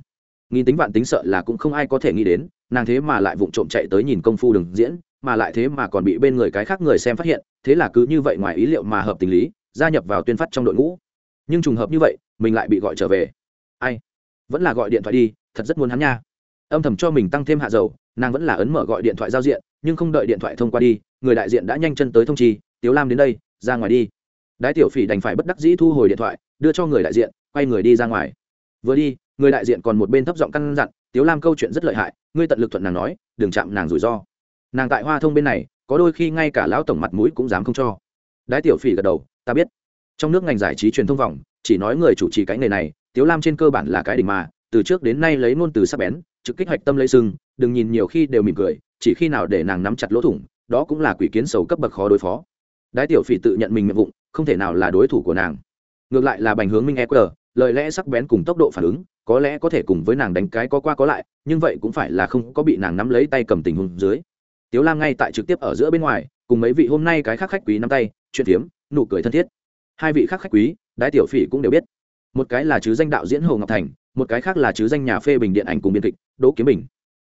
Nghìn tính vạn tính sợ là cũng không ai có thể nghĩ đến, nàng thế mà lại vụng trộm chạy tới nhìn công phu đường diễn mà lại thế mà còn bị bên người cái khác người xem phát hiện, thế là cứ như vậy ngoài ý liệu mà hợp tình lý, gia nhập vào tuyên phát trong đội ngũ. Nhưng trùng hợp như vậy, mình lại bị gọi trở về. Ai? Vẫn là gọi điện thoại đi, thật rất muốn hắn nha. Âm thầm cho mình tăng thêm hạ dầu, nàng vẫn là ấn mở gọi điện thoại giao diện, nhưng không đợi điện thoại thông qua đi, người đại diện đã nhanh chân tới thông chi, tiếu lam đến đây, ra ngoài đi. Đái tiểu phỉ đành phải bất đắc dĩ thu hồi điện thoại, đưa cho người đại diện, quay người đi ra ngoài. Vừa đi, người đại diện còn một bên thấp giọng căn dặn, tiếu lam câu chuyện rất lợi hại, ngươi tận lực thuận nàng nói, đừng chạm nàng rủi ro nàng tại hoa thông bên này, có đôi khi ngay cả lão tổng mặt mũi cũng dám không cho. Đái tiểu phỉ gật đầu, ta biết. Trong nước ngành giải trí truyền thông vòng, chỉ nói người chủ trì cái nghề này, tiếu lam trên cơ bản là cái đỉnh mà, từ trước đến nay lấy ngôn từ sắc bén, trực kích hạch tâm lấy sưng đừng nhìn nhiều khi đều mỉm cười, chỉ khi nào để nàng nắm chặt lỗ thủng, đó cũng là quỷ kiến sầu cấp bậc khó đối phó. Đái tiểu phỉ tự nhận mình miệng vụng, không thể nào là đối thủ của nàng. Ngược lại là bành hướng minh eq lời lẽ sắc bén cùng tốc độ phản ứng, có lẽ có thể cùng với nàng đánh cái có qua có lại, nhưng vậy cũng phải là không có bị nàng nắm lấy tay cầm tình huống dưới tiếu lam ngay tại trực tiếp ở giữa bên ngoài, cùng mấy vị hôm nay cái khác khách quý nắm tay, chuyện phiếm, nụ cười thân thiết. Hai vị khác khách quý, đái tiểu phỉ cũng đều biết. Một cái là chứ danh đạo diễn hồ ngọc thành, một cái khác là chứ danh nhà phê bình điện ảnh cùng biên kịch, đỗ kiếm bình.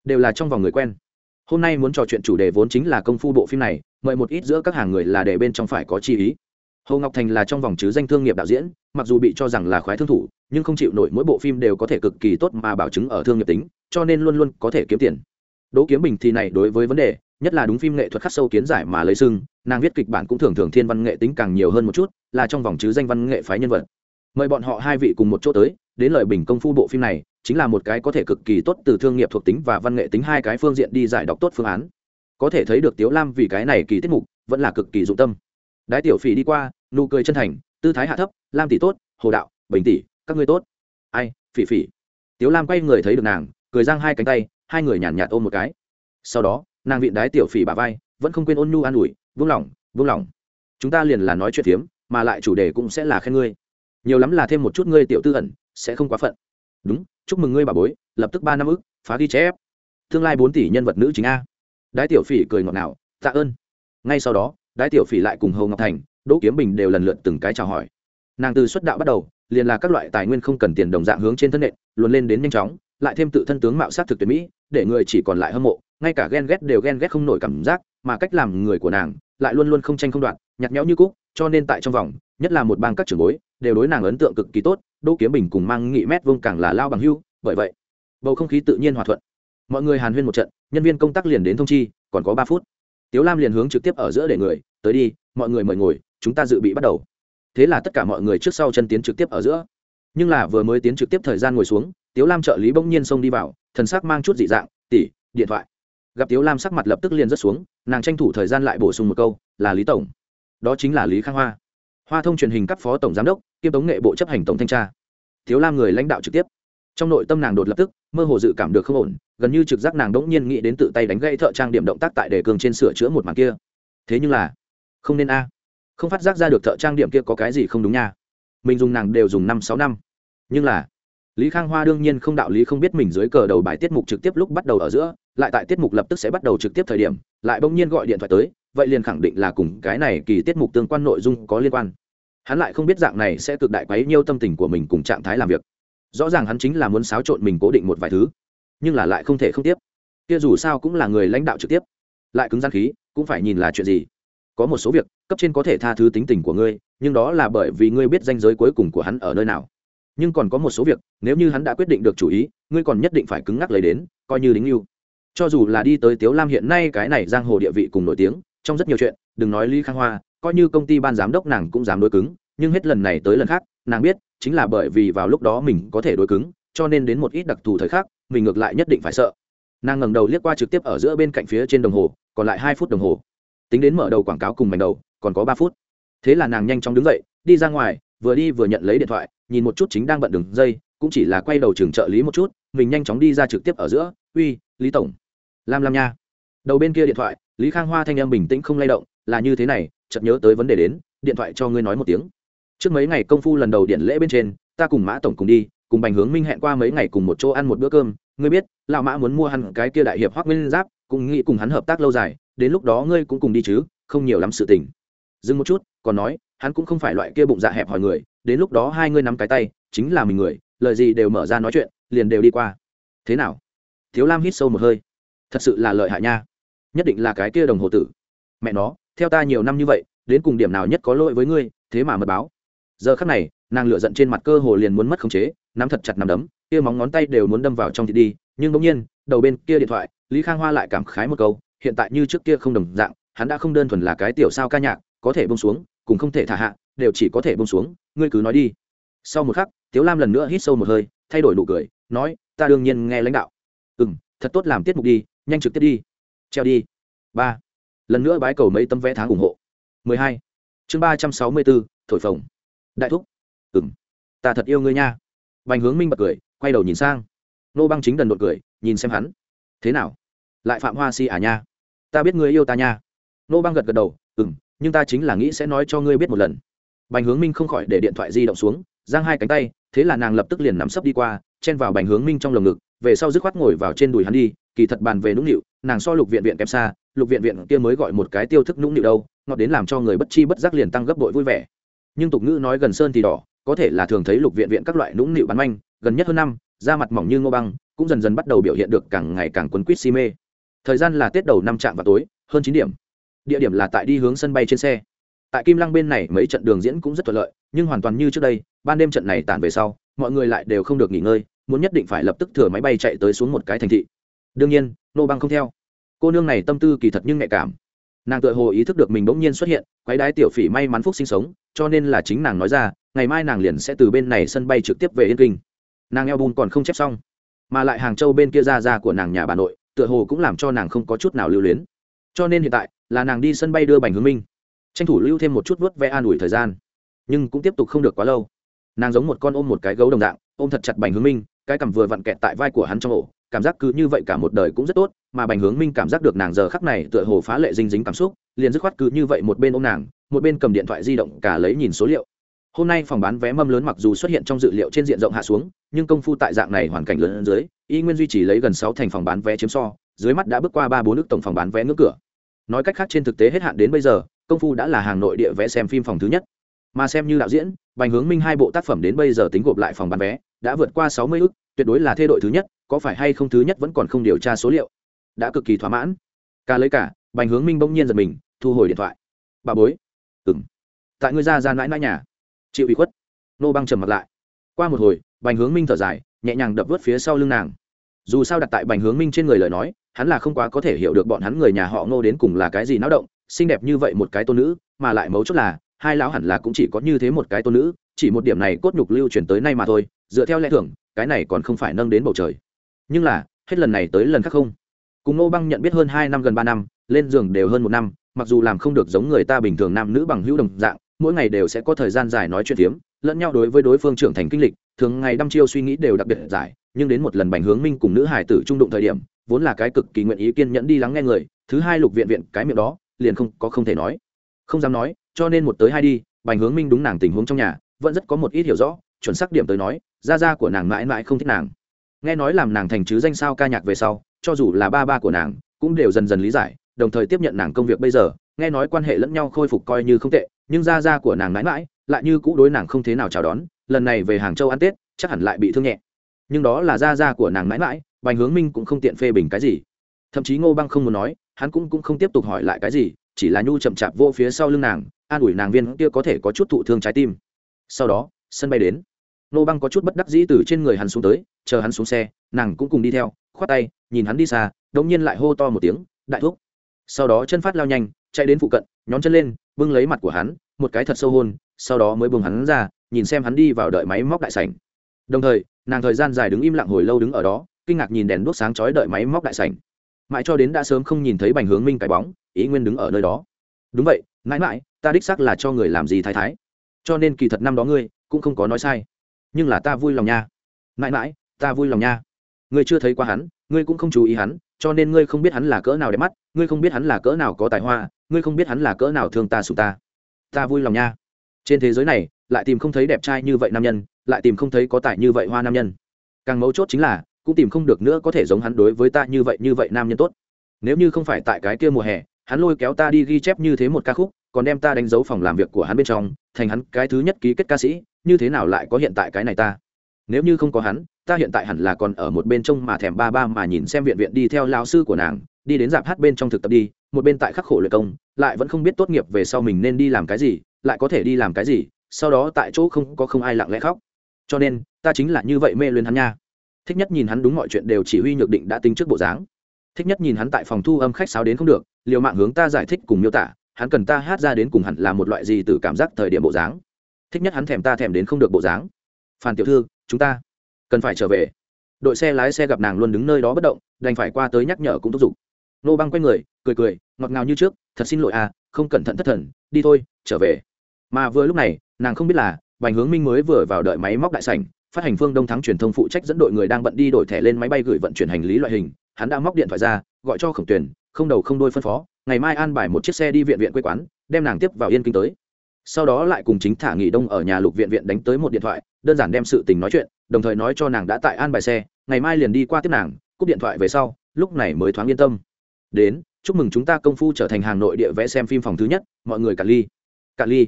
Đều là trong vòng người quen. Hôm nay muốn trò chuyện chủ đề vốn chính là công phu bộ phim này, mời một ít giữa các hàng người là để bên trong phải có chi ý. Hồ ngọc thành là trong vòng chứ danh thương nghiệp đạo diễn, mặc dù bị cho rằng là khoái thương thủ, nhưng không chịu nổi mỗi bộ phim đều có thể cực kỳ tốt mà bảo chứng ở thương nghiệp tính, cho nên luôn luôn có thể kiếm tiền. Đỗ kiếm bình thì này đối với vấn đề nhất là đúng phim nghệ thuật khắc sâu kiến giải mà lấy sưng nàng viết kịch bản cũng thường thường thiên văn nghệ tính càng nhiều hơn một chút là trong vòng chứ danh văn nghệ phái nhân vật. Mời bọn họ hai vị cùng một chỗ tới đến lời bình công phu bộ phim này chính là một cái có thể cực kỳ tốt từ thương nghiệp thuộc tính và văn nghệ tính hai cái phương diện đi giải đọc tốt phương án. Có thể thấy được tiếu lam vì cái này kỳ tiết mục vẫn là cực kỳ dụng tâm. Đái tiểu phỉ đi qua nụ cười chân thành tư thái hạ thấp lam tỷ tốt hồ đạo bình tỷ các ngươi tốt. Ai phỉ phỉ. Tiếu lam quay người thấy được nàng cười giang hai cánh tay hai người nhàn nhạt, ôm một cái. Sau đó nàng vịn đái tiểu phỉ bà vai, vẫn không quên ôn nhu an ủi, vương lòng vương lòng chúng ta liền là nói chuyện phiếm, mà lại chủ đề cũng sẽ là khen ngươi. Nhiều lắm là thêm một chút ngươi tiểu tư ẩn, sẽ không quá phận. Đúng, chúc mừng ngươi bà bối, lập tức ba năm ức, phá ghi chép. Tương lai bốn tỷ nhân vật nữ chính a. Đái tiểu phỉ cười ngọt ngào, tạ ơn. Ngay sau đó, đái tiểu phỉ lại cùng hầu ngọc thành, đỗ kiếm bình đều lần lượt từng cái chào hỏi. Nàng từ xuất đạo bắt đầu, liền là các loại tài nguyên không cần tiền đồng dạng hướng trên thân nện luôn lên đến nhanh chóng lại thêm tự thân tướng mạo sát thực tuyệt mỹ, để người chỉ còn lại hâm mộ, ngay cả ghen ghét đều ghen ghét không nổi cảm giác, mà cách làm người của nàng lại luôn luôn không tranh không đoạn nhặt nhẽo như cúc, cho nên tại trong vòng, nhất là một bang các trưởng bối, đều đối nàng ấn tượng cực kỳ tốt, đỗ kiếm bình cùng mang nghị mét vương càng là lao bằng hưu, bởi vậy, bầu không khí tự nhiên hòa thuận. Mọi người hàn huyên một trận, nhân viên công tác liền đến thông chi, còn có ba phút. Tiếu lam liền hướng trực tiếp ở giữa để người, tới đi, mọi người mời ngồi, chúng ta dự bị bắt đầu. Thế là tất cả mọi người trước sau chân tiến trực tiếp ở giữa. Nhưng là vừa mới tiến trực tiếp thời gian ngồi xuống tiếu lam trợ lý bỗng nhiên xông đi vào, thần sắc mang chút dị dạng tỉ điện thoại. Gặp tiếu lam sắc mặt lập tức liền rớt xuống, nàng tranh thủ thời gian lại bổ sung một câu, là lý tổng. Đó chính là lý khang hoa. Hoa thông truyền hình cấp phó tổng giám đốc, kiêm tống nghệ bộ chấp hành tổng thanh tra. Tiếu lam người lãnh đạo trực tiếp. Trong nội tâm nàng đột lập tức, mơ hồ dự cảm được không ổn, gần như trực giác nàng đỗng nhiên nghĩ đến tự tay đánh gãy thợ trang điểm động tác tại đề cường trên sửa chữa một màn kia. Thế nhưng là, không nên a. Không phát giác ra được thợ trang điểm kia có cái gì không đúng nha. Mình dùng nàng đều dùng năm sáu năm. Nhưng là lý khang hoa đương nhiên không đạo lý không biết mình dưới cờ đầu bài tiết mục trực tiếp lúc bắt đầu ở giữa, lại tại tiết mục lập tức sẽ bắt đầu trực tiếp thời điểm, lại bỗng nhiên gọi điện thoại tới, vậy liền khẳng định là cùng cái này kỳ tiết mục tương quan nội dung có liên quan. Hắn lại không biết dạng này sẽ cực đại quấy nhiêu tâm tình của mình cùng trạng thái làm việc. Rõ ràng hắn chính là muốn xáo trộn mình cố định một vài thứ, nhưng là lại không thể không tiếp. Kia dù sao cũng là người lãnh đạo trực tiếp. Lại cứng gian khí, cũng phải nhìn là chuyện gì. Có một số việc, cấp trên có thể tha thứ tính tình của ngươi, nhưng đó là bởi vì ngươi biết danh giới cuối cùng của hắn ở nơi nào nhưng còn có một số việc, nếu như hắn đã quyết định được chủ ý, ngươi còn nhất định phải cứng ngắc lấy đến, coi như đính yêu cho dù là đi tới tiếu lam hiện nay cái này giang hồ địa vị cùng nổi tiếng, trong rất nhiều chuyện, đừng nói lý khang hoa, coi như công ty ban giám đốc nàng cũng dám đối cứng, nhưng hết lần này tới lần khác, nàng biết, chính là bởi vì vào lúc đó mình có thể đối cứng, cho nên đến một ít đặc thù thời khắc, mình ngược lại nhất định phải sợ. Nàng ngẩng đầu liếc qua trực tiếp ở giữa bên cạnh phía trên đồng hồ, còn lại hai phút đồng hồ. Tính đến mở đầu quảng cáo cùng mảnh đầu, còn có ba phút. Thế là nàng nhanh chóng đứng dậy, đi ra ngoài vừa đi vừa nhận lấy điện thoại, nhìn một chút chính đang bận đường dây, cũng chỉ là quay đầu trường trợ lý một chút, mình nhanh chóng đi ra trực tiếp ở giữa, uy, lý tổng. Lam lam nha. Đầu bên kia điện thoại, lý khang hoa thanh em bình tĩnh không lay động, là như thế này, chợt nhớ tới vấn đề đến, điện thoại cho ngươi nói một tiếng. Trước mấy ngày công phu lần đầu điện lễ bên trên, ta cùng mã tổng cùng đi, cùng bành hướng minh hẹn qua mấy ngày cùng một chỗ ăn một bữa cơm, ngươi biết, lão mã muốn mua hẳn cái kia đại hiệp hoác nguyên giáp, cũng nghĩ cùng hắn hợp tác lâu dài, đến lúc đó ngươi cũng cùng đi chứ, không nhiều lắm sự tình dừng một chút, còn nói, hắn cũng không phải loại kia bụng dạ hẹp hỏi người, đến lúc đó hai ngươi nắm cái tay, chính là mình người, lời gì đều mở ra nói chuyện, liền đều đi qua. Thế nào? Thiếu lam hít sâu một hơi. Thật sự là lợi hại nha. Nhất định là cái kia đồng hồ tử. Mẹ nó, theo ta nhiều năm như vậy, đến cùng điểm nào nhất có lỗi với ngươi, thế mà mật báo. Giờ khắc này, nàng lựa giận trên mặt cơ hồ liền muốn mất khống chế, nắm thật chặt nắm đấm, kia móng ngón tay đều muốn đâm vào trong thịt đi, nhưng bỗng nhiên, đầu bên kia điện thoại, lý khang hoa lại cảm khái một câu, hiện tại như trước kia không đồng dạng, hắn đã không đơn thuần là cái tiểu sao ca nhạc có thể bông xuống, cùng không thể thả hạ, đều chỉ có thể bông xuống, ngươi cứ nói đi. Sau một khắc, tiếu lam lần nữa hít sâu một hơi, thay đổi nụ cười, nói, ta đương nhiên nghe lãnh đạo. Ừ m thật tốt làm tiết mục đi, nhanh trực tiếp đi. Treo đi. Ba. Lần nữa bái cầu mấy tấm vé tháng ủng hộ. Mười hai. Chương ba trăm sáu mươi bốn, thổi phồng. Đại thúc. Ừ m ta thật yêu ngươi nha. Vành hướng minh bật cười, quay đầu nhìn sang. Nô băng chính đần đột cười, nhìn xem hắn. Thế nào? Lại phạm hoa si à nha? Ta biết ngươi yêu ta nha. Nô băng gật gật đầu ừ m nhưng ta chính là nghĩ sẽ nói cho ngươi biết một lần. Bành hướng minh không khỏi để điện thoại di động xuống, giang hai cánh tay, thế là nàng lập tức liền nắm sấp đi qua, chen vào bành hướng minh trong lồng ngực, về sau dứt khoát ngồi vào trên đùi hắn đi, kỳ thật bàn về nũng nịu, nàng so lục viện viện kém xa, lục viện viện kia mới gọi một cái tiêu thức nũng nịu đâu, ngọt đến làm cho người bất chi bất giác liền tăng gấp đội vui vẻ. Nhưng tục ngữ nói gần sơn thì đỏ, có thể là thường thấy lục viện viện các loại nũng nịu bắn manh, gần nhất hơn năm, da mặt mỏng như ngô băng, cũng dần dần bắt đầu biểu hiện được càng ngày càng quấn quýt si mê. Thời gian là tết đầu năm trạm vào tối, hơn chín điểm địa điểm là tại đi hướng sân bay trên xe. Tại kim lăng bên này, mấy trận đường diễn cũng rất thuận lợi, nhưng hoàn toàn như trước đây, ban đêm trận này tản về sau, mọi người lại đều không được nghỉ ngơi, muốn nhất định phải lập tức thừa máy bay chạy tới xuống một cái thành thị. Đương nhiên, nô băng không theo. Cô nương này tâm tư kỳ thật nhưng nhạy cảm. Nàng tự hồ ý thức được mình bỗng nhiên xuất hiện, quái đái tiểu phỉ may mắn phúc sinh sống, cho nên là chính nàng nói ra, ngày mai nàng liền sẽ từ bên này sân bay trực tiếp về yên kinh. Nàng eo bùn còn không chép xong, mà lại hàng châu bên kia ra ra của nàng nhà bà nội, tựa hồ cũng làm cho nàng không có chút nào lưu luyến. Cho nên hiện tại là nàng đi sân bay đưa bành hướng minh. Tranh thủ lưu thêm một chút vớt vẽ an ủi thời gian. Nhưng cũng tiếp tục không được quá lâu. Nàng giống một con ôm một cái gấu đồng dạng, ôm thật chặt bành hướng minh, cái cằm vừa vặn kẹt tại vai của hắn trong ổ, cảm giác cứ như vậy cả một đời cũng rất tốt, mà bành hướng minh cảm giác được nàng giờ khắc này tựa hồ phá lệ dinh dính cảm xúc, liền dứt khoát cứ như vậy một bên ôm nàng, một bên cầm điện thoại di động cả lấy nhìn số liệu. Hôm nay phòng bán vé mâm lớn mặc dù xuất hiện trong dự liệu trên diện rộng hạ xuống, nhưng công phu tại dạng này hoàn cảnh lớn dưới, y nguyên duy trì lấy gần sáu thành phòng bán vé chiếm so, dưới mắt đã bước qua ba bốn nước tổng phòng bán vé ngưỡng cửa nói cách khác trên thực tế hết hạn đến bây giờ, công phu đã là hàng nội địa vẽ xem phim phòng thứ nhất. Mà xem như đạo diễn, bành hướng minh hai bộ tác phẩm đến bây giờ tính gộp lại phòng bán vé, đã vượt qua sáu mươi ước tuyệt đối là thê đội thứ nhất, có phải hay không thứ nhất vẫn còn không điều tra số liệu. Đã cực kỳ thỏa mãn. Ca lấy cả, bành hướng minh bỗng nhiên giật mình, thu hồi điện thoại. Bà bối. Ừng tại ngươi ra ra mãi mãi nhà. Chịu ủy khuất. Nô băng trầm mặt lại. Qua một hồi, bành hướng minh thở dài, nhẹ nhàng đập vớt phía sau lưng nàng. Dù sao đặt tại bành hướng minh trên người lời nói hắn là không quá có thể hiểu được bọn hắn người nhà họ ngô đến cùng là cái gì náo động, xinh đẹp như vậy một cái tôn nữ, mà lại mấu chốt là, hai lão hẳn là cũng chỉ có như thế một cái tôn nữ, chỉ một điểm này cốt nhục lưu truyền tới nay mà thôi, dựa theo lẽ thường, cái này còn không phải nâng đến bầu trời. Nhưng là, hết lần này tới lần khác không. Cùng ngô băng nhận biết hơn hai năm gần ba năm, lên giường đều hơn một năm, mặc dù làm không được giống người ta bình thường nam nữ bằng hữu đồng dạng, mỗi ngày đều sẽ có thời gian dài nói chuyện phiếm, lẫn nhau đối với đối phương trưởng thành kinh lịch, thường ngày đăm chiêu suy nghĩ đều đặc biệt giải, nhưng đến một lần bành hướng minh cùng nữ hải tử trung đụng thời điểm vốn là cái cực kỳ nguyện ý kiên nhẫn đi lắng nghe người, thứ hai lục viện viện cái miệng đó, liền không có không thể nói. Không dám nói, cho nên một tới hai đi, bành hướng minh đúng nàng tình huống trong nhà, vẫn rất có một ít hiểu rõ, chuẩn xác điểm tới nói, gia gia của nàng mãi mãi không thích nàng. Nghe nói làm nàng thành chứ danh sao ca nhạc về sau, cho dù là ba ba của nàng, cũng đều dần dần lý giải, đồng thời tiếp nhận nàng công việc bây giờ, nghe nói quan hệ lẫn nhau khôi phục coi như không tệ, nhưng gia gia của nàng mãi mãi, lại như cũ đối nàng không thế nào chào đón, lần này về hàng châu ăn tết, chắc hẳn lại bị thương nhẹ. Nhưng đó là gia gia của nàng mãi mãi bành hướng minh cũng không tiện phê bình cái gì. Thậm chí ngô băng không muốn nói, hắn cũng cũng không tiếp tục hỏi lại cái gì, chỉ là nhu chậm chạp vô phía sau lưng nàng, an ủi nàng viên kia có thể có chút thụ thương trái tim. Sau đó, sân bay đến. Nô băng có chút bất đắc dĩ từ trên người hắn xuống tới, chờ hắn xuống xe, nàng cũng cùng đi theo, khoát tay, nhìn hắn đi xa, đống nhiên lại hô to một tiếng, đại thuốc sau đó chân phát lao nhanh, chạy đến phụ cận, nhón chân lên, bưng lấy mặt của hắn, một cái thật sâu hôn, sau đó mới buông hắn ra, nhìn xem hắn đi vào đợi máy móc đại sảnh. Đồng thời, nàng thời gian dài đứng im lặng hồi lâu đứng ở đó kinh ngạc nhìn đèn đuốc sáng chói đợi máy móc đại sảnh. Mãi cho đến đã sớm không nhìn thấy bành hướng minh cái bóng, ý nguyên đứng ở nơi đó. Đúng vậy, mãi mãi, ta đích xác là cho người làm gì thái thái. Cho nên kỳ thật năm đó ngươi cũng không có nói sai. Nhưng là ta vui lòng nha. Mãi mãi, ta vui lòng nha. Ngươi chưa thấy qua hắn, ngươi cũng không chú ý hắn, cho nên ngươi không biết hắn là cỡ nào đẹp mắt, ngươi không biết hắn là cỡ nào có tài hoa, ngươi không biết hắn là cỡ nào thương ta sụt ta. Ta vui lòng nha. Trên thế giới này, lại tìm không thấy đẹp trai như vậy nam nhân, lại tìm không thấy có tài như vậy hoa nam nhân. Càng mấu chốt chính là cũng tìm không được nữa có thể giống hắn đối với ta như vậy như vậy nam nhân tốt. Nếu như không phải tại cái kia mùa hè, hắn lôi kéo ta đi ghi chép như thế một ca khúc, còn đem ta đánh dấu phòng làm việc của hắn bên trong, thành hắn cái thứ nhất ký kết ca sĩ, như thế nào lại có hiện tại cái này ta? Nếu như không có hắn, ta hiện tại hẳn là còn ở một bên trông mà thèm ba ba mà nhìn xem viện viện đi theo lao sư của nàng, đi đến dạp hát bên trong thực tập đi, một bên tại khắc khổ luyện công, lại vẫn không biết tốt nghiệp về sau mình nên đi làm cái gì, lại có thể đi làm cái gì, sau đó tại chỗ không có không ai lặng lẽ khóc. Cho nên, ta chính là như vậy mê luyến hắn nha thích nhất nhìn hắn đúng mọi chuyện đều chỉ huy nhược định đã tính trước bộ dáng. Thích nhất nhìn hắn tại phòng thu âm khách sáo đến không được, liều mạng hướng ta giải thích cùng miêu tả, hắn cần ta hát ra đến cùng hẳn là một loại gì từ cảm giác thời điểm bộ dáng. Thích nhất hắn thèm ta thèm đến không được bộ dáng. Phan tiểu thư, chúng ta cần phải trở về. Đội xe lái xe gặp nàng luôn đứng nơi đó bất động, đành phải qua tới nhắc nhở cũng thúc giục. Nô băng quay người, cười cười, ngọt ngào như trước, thật xin lỗi à không cẩn thận thất thần, đi thôi, trở về. Mà vừa lúc này, nàng không biết là, bành hướng minh mới vừa vào đợi máy móc đại sảnh phát hành phương đông thắng truyền thông phụ trách dẫn đội người đang bận đi đổi thẻ lên máy bay gửi vận chuyển hành lý loại hình, hắn đã móc điện thoại ra, gọi cho khổng tuyển không đầu không đôi phân phó, ngày mai an bài một chiếc xe đi viện viện quê quán, đem nàng tiếp vào yên kinh tới. Sau đó lại cùng chính thả nghỉ đông ở nhà lục viện viện đánh tới một điện thoại, đơn giản đem sự tình nói chuyện, đồng thời nói cho nàng đã tại an bài xe, ngày mai liền đi qua tiếp nàng, cúp điện thoại về sau, lúc này mới thoáng yên tâm. Đến, chúc mừng chúng ta công phu trở thành hàng nội địa vẽ xem phim phòng thứ nhất, mọi người cả ly. Cả ly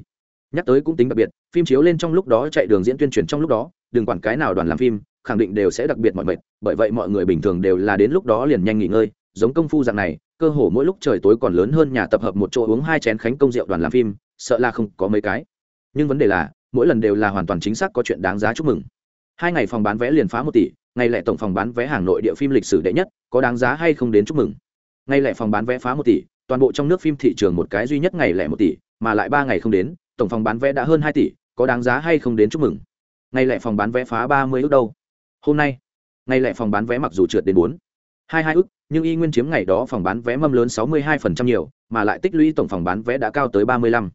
nhắc tới cũng tính đặc biệt, phim chiếu lên trong lúc đó chạy đường diễn tuyên truyền trong lúc đó, đừng quản cái nào đoàn làm phim, khẳng định đều sẽ đặc biệt mọi mệt, bởi vậy mọi người bình thường đều là đến lúc đó liền nhanh nghỉ ngơi, giống công phu dạng này, cơ hồ mỗi lúc trời tối còn lớn hơn nhà tập hợp một chỗ uống hai chén khánh công rượu đoàn làm phim, sợ là không có mấy cái. Nhưng vấn đề là, mỗi lần đều là hoàn toàn chính xác có chuyện đáng giá chúc mừng. Hai ngày phòng bán vé liền phá một tỷ, ngày lẻ tổng phòng bán vé hàng nội địa phim lịch sử đệ nhất, có đáng giá hay không đến chúc mừng? Ngày lẻ phòng bán vé phá một tỷ, toàn bộ trong nước phim thị trường một cái duy nhất ngày lẻ một tỷ, mà lại ba ngày không đến tổng phòng bán vé đã hơn hai tỷ, có đáng giá hay không đến chúc mừng? Ngày lẻ phòng bán vé phá ba mươi ước đâu? Hôm nay, ngày lẻ phòng bán vé mặc dù trượt đến bốn, hai hai ước, nhưng y nguyên chiếm ngày đó phòng bán vé mâm lớn sáu mươi hai phần trăm nhiều, mà lại tích lũy tổng phòng bán vé đã cao tới ba mươi lăm,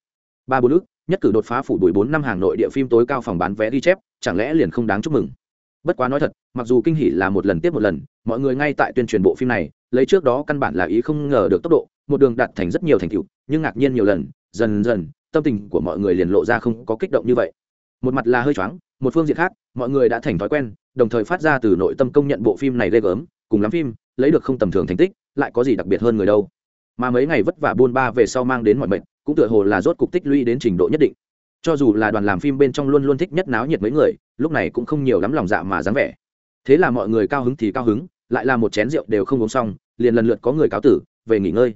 ba bốn ước. Nhất cử đột phá phủ đuổi bốn năm hàng nội địa phim tối cao phòng bán vé ghi chép, chẳng lẽ liền không đáng chúc mừng? Bất quá nói thật, mặc dù kinh hỉ là một lần tiếp một lần, mọi người ngay tại tuyên truyền bộ phim này, lấy trước đó căn bản là ý không ngờ được tốc độ, một đường đạt thành rất nhiều thành tựu, nhưng ngạc nhiên nhiều lần, dần dần tâm tình của mọi người liền lộ ra không có kích động như vậy. Một mặt là hơi choáng, một phương diện khác, mọi người đã thành thói quen, đồng thời phát ra từ nội tâm công nhận bộ phim này ghê gớm, cùng lắm phim, lấy được không tầm thường thành tích, lại có gì đặc biệt hơn người đâu. Mà mấy ngày vất vả buôn ba về sau mang đến mọi mệnh cũng tựa hồ là rốt cục tích lũy đến trình độ nhất định. Cho dù là đoàn làm phim bên trong luôn luôn thích nhất náo nhiệt mấy người, lúc này cũng không nhiều lắm lòng dạ mà dáng vẻ. Thế là mọi người cao hứng thì cao hứng, lại là một chén rượu đều không uống xong, liền lần lượt có người cáo tử, về nghỉ ngơi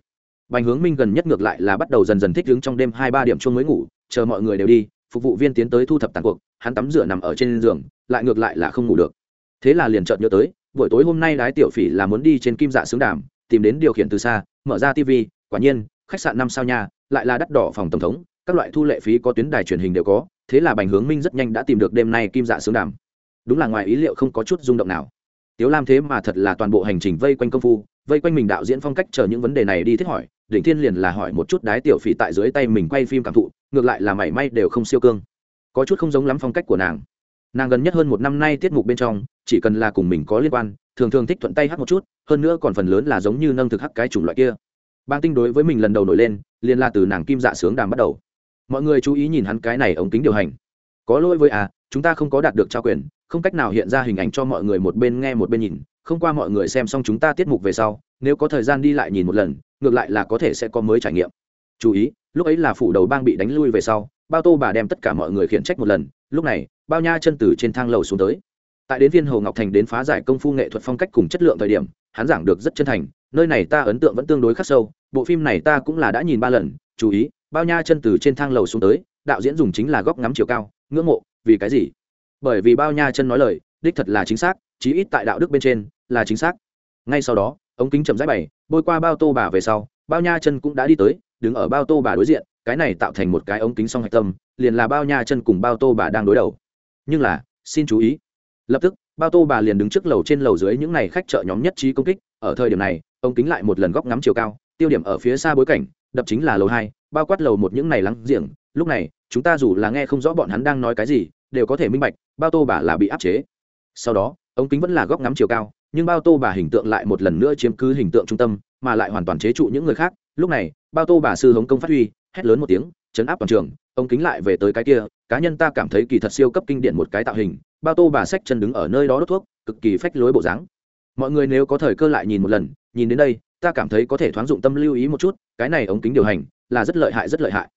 bành hướng minh gần nhất ngược lại là bắt đầu dần dần thích đứng trong đêm hai ba điểm chuông mới ngủ, chờ mọi người đều đi, phục vụ viên tiến tới thu thập tàn cuộc, hắn tắm rửa nằm ở trên giường, lại ngược lại là không ngủ được. Thế là liền chợt nhớ tới, buổi tối hôm nay đái tiểu phỉ là muốn đi trên kim dạ Sướng đàm, tìm đến điều khiển từ xa, mở ra tv quả nhiên, khách sạn năm sao nhà lại là đắt đỏ phòng tổng thống, các loại thu lệ phí có tuyến đài truyền hình đều có, thế là bành hướng minh rất nhanh đã tìm được đêm nay kim dạ Sướng đàm. Đúng là ngoài ý liệu không có chút rung động nào. Tiếu lam thế mà thật là toàn bộ hành trình vây quanh công phu, vây quanh mình đạo diễn phong cách chờ những vấn đề này đi thiết hỏi đỉnh thiên liền là hỏi một chút đái tiểu phỉ tại dưới tay mình quay phim cảm thụ, ngược lại là mảy may đều không siêu cương. Có chút không giống lắm phong cách của nàng. Nàng gần nhất hơn một năm nay tiết mục bên trong, chỉ cần là cùng mình có liên quan, thường thường thích thuận tay hát một chút, hơn nữa còn phần lớn là giống như nâng thực hắc cái chủng loại kia. Bang tinh đối với mình lần đầu nổi lên, liền là từ nàng kim dạ sướng đàm bắt đầu. Mọi người chú ý nhìn hắn cái này ống kính điều hành. Có lỗi với à chúng ta không có đạt được trao quyền, không cách nào hiện ra hình ảnh cho mọi người một bên nghe một bên nhìn, không qua mọi người xem xong chúng ta tiết mục về sau, nếu có thời gian đi lại nhìn một lần ngược lại là có thể sẽ có mới trải nghiệm. Chú ý, lúc ấy là phủ đầu bang bị đánh lui về sau, bao tô bà đem tất cả mọi người khiển trách một lần, lúc này, bao nha chân từ trên thang lầu xuống tới. Tại đến viên hồ ngọc thành đến phá giải công phu nghệ thuật phong cách cùng chất lượng thời điểm, hắn giảng được rất chân thành, nơi này ta ấn tượng vẫn tương đối khắc sâu, bộ phim này ta cũng là đã nhìn ba lần, chú ý, bao nha chân từ trên thang lầu xuống tới, đạo diễn dùng chính là góc ngắm chiều cao, ngưỡng mộ, vì cái gì? Bởi vì bao nha chân nói lời, đích thật là chính xác, chí ít tại đạo đức bên trên, là chính xác. Ngay sau đó ống kính chậm rãi bày, bôi qua bao tô bà về sau, bao nha chân cũng đã đi tới, đứng ở bao tô bà đối diện, cái này tạo thành một cái ống kính song hạch tâm, liền là bao nha chân cùng bao tô bà đang đối đầu. Nhưng là, xin chú ý. Lập tức, bao tô bà liền đứng trước lầu trên lầu dưới những này khách chợ nhóm nhất trí công kích, ở thời điểm này, ống kính lại một lần góc ngắm chiều cao, tiêu điểm ở phía xa bối cảnh, đập chính là lầu hai, bao quát lầu một những này lắng giềng. Lúc này, chúng ta dù là nghe không rõ bọn hắn đang nói cái gì, đều có thể minh bạch, bao tô bà là bị áp chế. Sau đó, ống kính vẫn là góc ngắm chiều cao nhưng bao tô bà hình tượng lại một lần nữa chiếm cứ hình tượng trung tâm, mà lại hoàn toàn chế trụ những người khác. Lúc này, bao tô bà sư hống công phát huy, hét lớn một tiếng, chấn áp toàn trường ống kính lại về tới cái kia, cá nhân ta cảm thấy kỳ thật siêu cấp kinh điển một cái tạo hình, bao tô bà sách chân đứng ở nơi đó đốt thuốc, cực kỳ phách lối bộ dáng. Mọi người nếu có thời cơ lại nhìn một lần, nhìn đến đây, ta cảm thấy có thể thoáng dụng tâm lưu ý một chút, cái này ống kính điều hành, là rất lợi hại, rất lợi hại.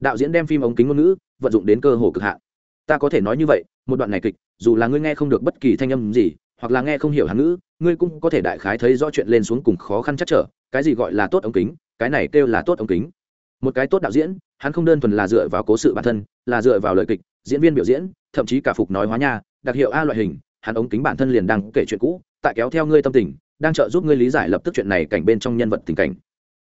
Đạo diễn đem phim ống kính ngôn ngữ, vận dụng đến cơ hồ cực hạn. Ta có thể nói như vậy, một đoạn này kịch, dù là ngươi nghe không được bất kỳ thanh âm gì hoặc là nghe không hiểu hán ngữ, ngươi cũng có thể đại khái thấy rõ chuyện lên xuống cùng khó khăn chắc trở, cái gì gọi là tốt ống kính, cái này kêu là tốt ống kính. Một cái tốt đạo diễn, hắn không đơn thuần là dựa vào cố sự bản thân, là dựa vào lời kịch, diễn viên biểu diễn, thậm chí cả phục nói hóa nha, đặc hiệu a loại hình, hắn ống kính bản thân liền đang kể chuyện cũ, tại kéo theo ngươi tâm tình, đang trợ giúp ngươi lý giải lập tức chuyện này cảnh bên trong nhân vật tình cảnh.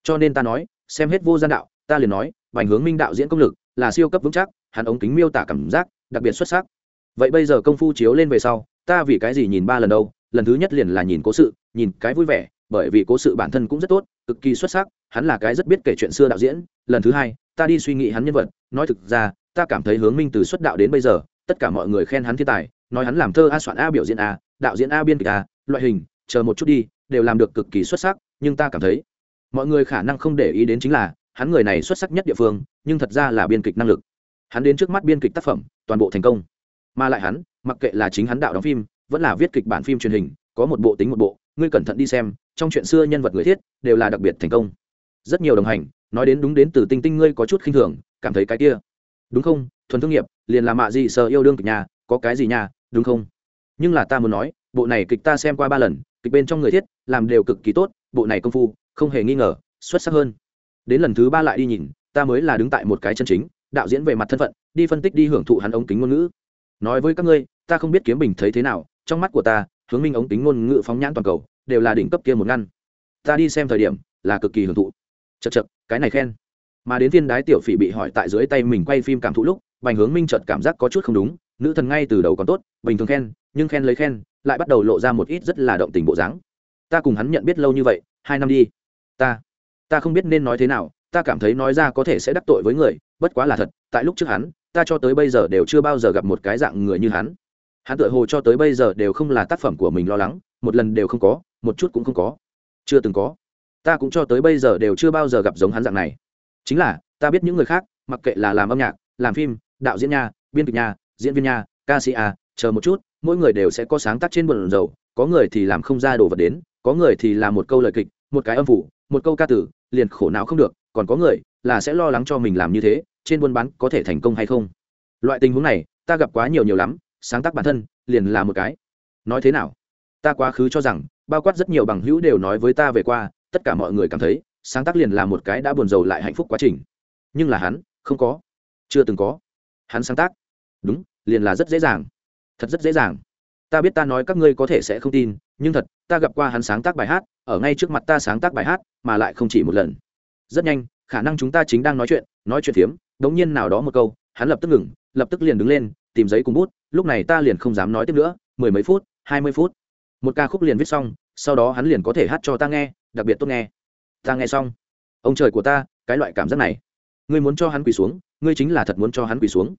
Cho nên ta nói, xem hết vô gian đạo, ta liền nói, vành hướng minh đạo diễn công lực là siêu cấp vững chắc, hắn ống kính miêu tả cảm giác đặc biệt xuất sắc. Vậy bây giờ công phu chiếu lên về sau ta vì cái gì nhìn ba lần đâu, lần thứ nhất liền là nhìn cố sự, nhìn cái vui vẻ, bởi vì cố sự bản thân cũng rất tốt, cực kỳ xuất sắc, hắn là cái rất biết kể chuyện xưa đạo diễn, lần thứ hai, ta đi suy nghĩ hắn nhân vật, nói thực ra, ta cảm thấy hướng minh từ xuất đạo đến bây giờ, tất cả mọi người khen hắn thiên tài, nói hắn làm thơ a soạn a biểu diễn a, đạo diễn a biên kịch a, loại hình, chờ một chút đi, đều làm được cực kỳ xuất sắc, nhưng ta cảm thấy, mọi người khả năng không để ý đến chính là, hắn người này xuất sắc nhất địa phương, nhưng thật ra là biên kịch năng lực. Hắn đến trước mắt biên kịch tác phẩm, toàn bộ thành công mà lại hắn, mặc kệ là chính hắn đạo đóng phim, vẫn là viết kịch bản phim truyền hình, có một bộ tính một bộ, ngươi cẩn thận đi xem, trong chuyện xưa nhân vật người thiết đều là đặc biệt thành công. Rất nhiều đồng hành, nói đến đúng đến từ tinh tinh ngươi có chút khinh thường, cảm thấy cái kia. Đúng không, thuần thương nghiệp, liền là mạ gì sợ yêu đương kịch nhà, có cái gì nhà, đúng không? Nhưng là ta muốn nói, bộ này kịch ta xem qua ba lần, kịch bên trong người thiết, làm đều cực kỳ tốt, bộ này công phu, không hề nghi ngờ, xuất sắc hơn. Đến lần thứ ba lại đi nhìn, ta mới là đứng tại một cái chân chính, đạo diễn về mặt thân phận, đi phân tích đi hưởng thụ hắn ống kính ngôn ngữ nói với các ngươi, ta không biết kiếm bình thấy thế nào, trong mắt của ta, hướng minh ống tính ngôn ngữ phóng nhãn toàn cầu, đều là đỉnh cấp kia một ngăn. Ta đi xem thời điểm, là cực kỳ hưởng thụ. Chật chật cái này khen. Mà đến viên đái tiểu phỉ bị hỏi tại dưới tay mình quay phim cảm thụ lúc, bành hướng minh chợt cảm giác có chút không đúng, nữ thần ngay từ đầu còn tốt, bình thường khen, nhưng khen lấy khen, lại bắt đầu lộ ra một ít rất là động tình bộ dáng. Ta cùng hắn nhận biết lâu như vậy, hai năm đi. Ta ta không biết nên nói thế nào ta cảm thấy nói ra có thể sẽ đắc tội với người, bất quá là thật, tại lúc trước hắn, ta cho tới bây giờ đều chưa bao giờ gặp một cái dạng người như hắn. Hắn tự hồ cho tới bây giờ đều không là tác phẩm của mình lo lắng, một lần đều không có, một chút cũng không có. Chưa từng có. Ta cũng cho tới bây giờ đều chưa bao giờ gặp giống hắn dạng này. Chính là, ta biết những người khác, mặc kệ là làm âm nhạc, làm phim, đạo diễn nha, biên kịch nha, diễn viên nha, ca sĩ à chờ một chút, mỗi người đều sẽ có sáng tác trên buồn dầu có người thì làm không ra đồ vật đến, có người thì làm một câu lời kịch, một cái âm phủ một câu ca tử, liền khổ não không được, còn có người là sẽ lo lắng cho mình làm như thế, trên buôn bán có thể thành công hay không? Loại tình huống này, ta gặp quá nhiều nhiều lắm, sáng tác bản thân liền là một cái. Nói thế nào? Ta quá khứ cho rằng, bao quát rất nhiều bằng hữu đều nói với ta về qua, tất cả mọi người cảm thấy, sáng tác liền là một cái đã buồn rầu lại hạnh phúc quá trình. Nhưng là hắn, không có. Chưa từng có. Hắn sáng tác. Đúng, liền là rất dễ dàng. Thật rất dễ dàng ta biết ta nói các ngươi có thể sẽ không tin, nhưng thật, ta gặp qua hắn sáng tác bài hát, ở ngay trước mặt ta sáng tác bài hát, mà lại không chỉ một lần. Rất nhanh, khả năng chúng ta chính đang nói chuyện nói chuyện phiếm, đống nhiên nào đó một câu, hắn lập tức ngừng, lập tức liền đứng lên, tìm giấy cùng bút, lúc này ta liền không dám nói tiếp nữa, mười mấy phút, hai mươi phút. Một ca khúc liền viết xong, sau đó hắn liền có thể hát cho ta nghe, đặc biệt tốt nghe. Ta nghe xong. Ông trời của ta, cái loại cảm giác này. Ngươi muốn cho hắn quỳ xuống, ngươi chính là thật muốn cho hắn quỳ xuống.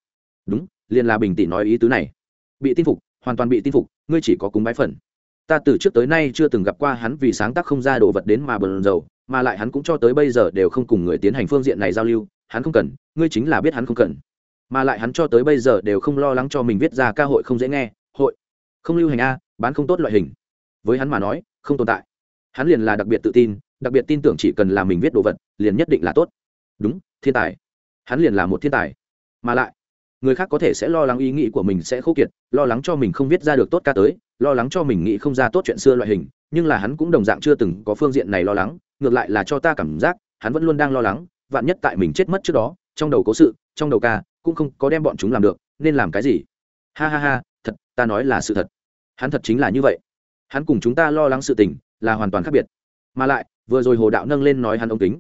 Đúng, liền là bình Tỉ nói ý tứ này. Bị tin phục hoàn toàn bị tin phục, ngươi chỉ có cúng bái phần. Ta từ trước tới nay chưa từng gặp qua hắn vì sáng tác không ra đồ vật đến mà bờn dầu mà lại hắn cũng cho tới bây giờ đều không cùng người tiến hành phương diện này giao lưu, hắn không cần, ngươi chính là biết hắn không cần. Mà lại hắn cho tới bây giờ đều không lo lắng cho mình viết ra ca hội không dễ nghe, hội không lưu hành a, bán không tốt loại hình. Với hắn mà nói, không tồn tại. Hắn liền là đặc biệt tự tin, đặc biệt tin tưởng chỉ cần là mình viết đồ vật, liền nhất định là tốt. Đúng, thiên tài. Hắn liền là một thiên tài. Mà lại người khác có thể sẽ lo lắng ý nghĩ của mình sẽ khô kiệt, lo lắng cho mình không viết ra được tốt ca tới, lo lắng cho mình nghĩ không ra tốt chuyện xưa loại hình, nhưng là hắn cũng đồng dạng chưa từng có phương diện này lo lắng, ngược lại là cho ta cảm giác, hắn vẫn luôn đang lo lắng, vạn nhất tại mình chết mất trước đó, trong đầu cố sự, trong đầu ca, cũng không có đem bọn chúng làm được, nên làm cái gì? Ha ha ha, thật, ta nói là sự thật. Hắn thật chính là như vậy. Hắn cùng chúng ta lo lắng sự tình, là hoàn toàn khác biệt. Mà lại, vừa rồi hồ đạo nâng lên nói hắn ống kính.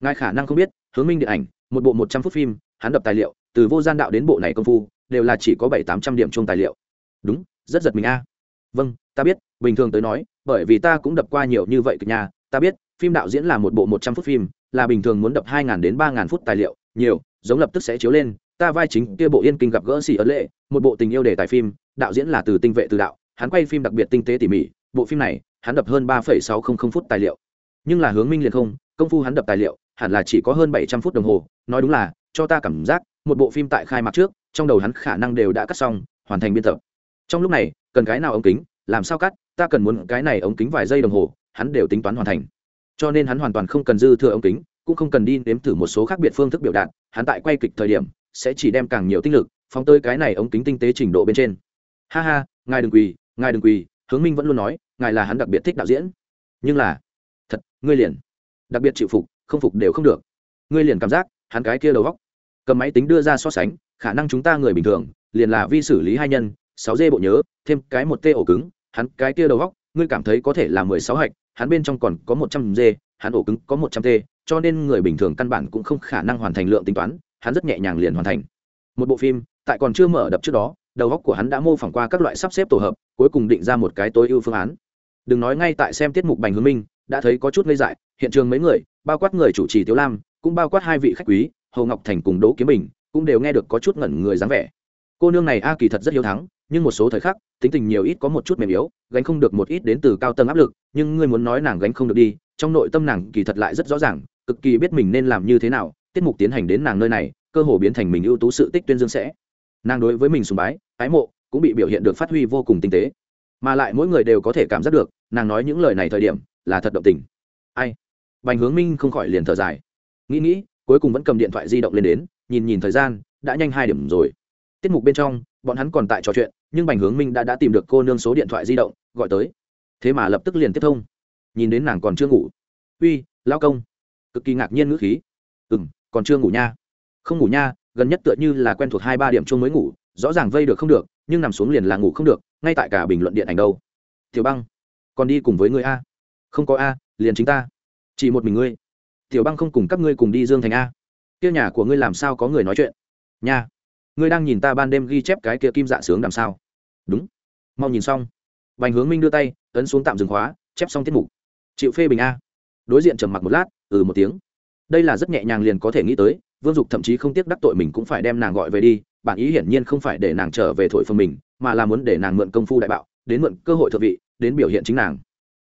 Ngài khả năng không biết, hướng minh điện ảnh, một bộ một trăm phút phim, hắn đập tài liệu từ vô gian đạo đến bộ này công phu, đều là chỉ có bảy tám trăm điểm chung tài liệu. Đúng, rất giật mình a. Vâng ta biết, bình thường tới nói, bởi vì ta cũng đập qua nhiều như vậy kịch nhà ta biết, phim đạo diễn là một bộ một trăm phút phim, là bình thường muốn đập hai ngàn đến ba ngàn phút tài liệu, nhiều, giống lập tức sẽ chiếu lên, ta vai chính kia bộ yên kinh gặp gỡ xì ấn lệ, một bộ tình yêu đề tài phim, đạo diễn là từ tinh vệ từ đạo, hắn quay phim đặc biệt tinh tế tỉ mỉ, bộ phim này, hắn đập hơn ba phẩy sáu không không phút tài liệu. Nhưng là hướng minh liền không, công phu hắn đập tài liệu, hẳn là chỉ có hơn bảy trăm phút đồng hồ, nói đúng là, cho ta cảm giác một bộ phim tại khai mạc trước, trong đầu hắn khả năng đều đã cắt xong, hoàn thành biên tập. Trong lúc này, cần cái nào ống kính, làm sao cắt, ta cần muốn cái này ống kính vài giây đồng hồ, hắn đều tính toán hoàn thành. Cho nên hắn hoàn toàn không cần dư thừa ống kính, cũng không cần đi nếm thử một số khác biệt phương thức biểu đạt, hắn tại quay kịch thời điểm, sẽ chỉ đem càng nhiều tinh lực, phóng tới cái này ống kính tinh tế trình độ bên trên. Ha ha, ngài đừng quỳ, ngài đừng quỳ, hướng minh vẫn luôn nói, ngài là hắn đặc biệt thích đạo diễn. Nhưng là, thật, ngươi liền, đặc biệt chịu phục, không phục đều không được. Ngươi liền cảm giác, hắn cái kia đầu góc cầm máy tính đưa ra so sánh, khả năng chúng ta người bình thường, liền là vi xử lý hai nhân, sáu d bộ nhớ, thêm cái một t ổ cứng, hắn cái kia đầu góc, ngươi cảm thấy có thể là mười sáu hạch, hắn bên trong còn có một trăm g hắn ổ cứng có một trăm t, cho nên người bình thường căn bản cũng không khả năng hoàn thành lượng tính toán, hắn rất nhẹ nhàng liền hoàn thành. Một bộ phim, tại còn chưa mở đập trước đó, đầu góc của hắn đã mô phỏng qua các loại sắp xếp tổ hợp, cuối cùng định ra một cái tối ưu phương án. Đừng nói ngay tại xem tiết mục bành hướng minh, đã thấy có chút ngây dại, hiện trường mấy người, bao quát người chủ trì tiếu lam, cũng bao quát hai vị khách quý hồ ngọc thành cùng đỗ kiếm bình cũng đều nghe được có chút ngẩn người dáng vẻ. Cô nương này a kỳ thật rất hiếu thắng, nhưng một số thời khắc, tính tình nhiều ít có một chút mềm yếu, gánh không được một ít đến từ cao tầng áp lực, nhưng ngươi muốn nói nàng gánh không được đi, trong nội tâm nàng kỳ thật lại rất rõ ràng, cực kỳ biết mình nên làm như thế nào, tiết mục tiến hành đến nàng nơi này, cơ hồ biến thành mình ưu tú sự tích tuyên dương sẽ. Nàng đối với mình sùng bái, ái mộ, cũng bị biểu hiện được phát huy vô cùng tinh tế. Mà lại mỗi người đều có thể cảm giác được, nàng nói những lời này thời điểm, là thật động tình. Ai? Bành hướng minh không khỏi liền thở dài. Nghĩ nghĩ cuối cùng vẫn cầm điện thoại di động lên đến, nhìn nhìn thời gian, đã nhanh hai điểm rồi. Tiết mục bên trong, bọn hắn còn tại trò chuyện, nhưng bành hướng minh đã đã tìm được cô nương số điện thoại di động, gọi tới. Thế mà lập tức liền tiếp thông. Nhìn đến nàng còn chưa ngủ. Uy lao công. Cực kỳ ngạc nhiên ngữ khí. Ừ m còn chưa ngủ nha. Không ngủ nha, gần nhất tựa như là quen thuộc hai ba điểm chung mới ngủ, rõ ràng vây được không được, nhưng nằm xuống liền là ngủ không được, ngay tại cả bình luận điện ảnh đâu. Tiểu băng, còn đi cùng với người a? Không có a, liền chính ta. Chỉ một mình ngươi tiểu băng không cùng các ngươi cùng đi dương thành a. Kia nhà của ngươi làm sao có người nói chuyện? Nha, ngươi đang nhìn ta ban đêm ghi chép cái kia kim dạ sướng làm sao đúng. Mau nhìn xong. Bành hướng minh đưa tay, ấn xuống tạm dừng khóa, chép xong tiết mục. Chịu phê bình a. Đối diện trầm mặc một lát ừ một tiếng. Đây là rất nhẹ nhàng liền có thể nghĩ tới, vương dục thậm chí không tiếc đắc tội mình cũng phải đem nàng gọi về đi bản ý hiển nhiên không phải để nàng trở về thổi phần mình, mà là muốn để nàng mượn công phu đại bạo, đến mượn cơ hội thượng vị, đến biểu hiện chính nàng.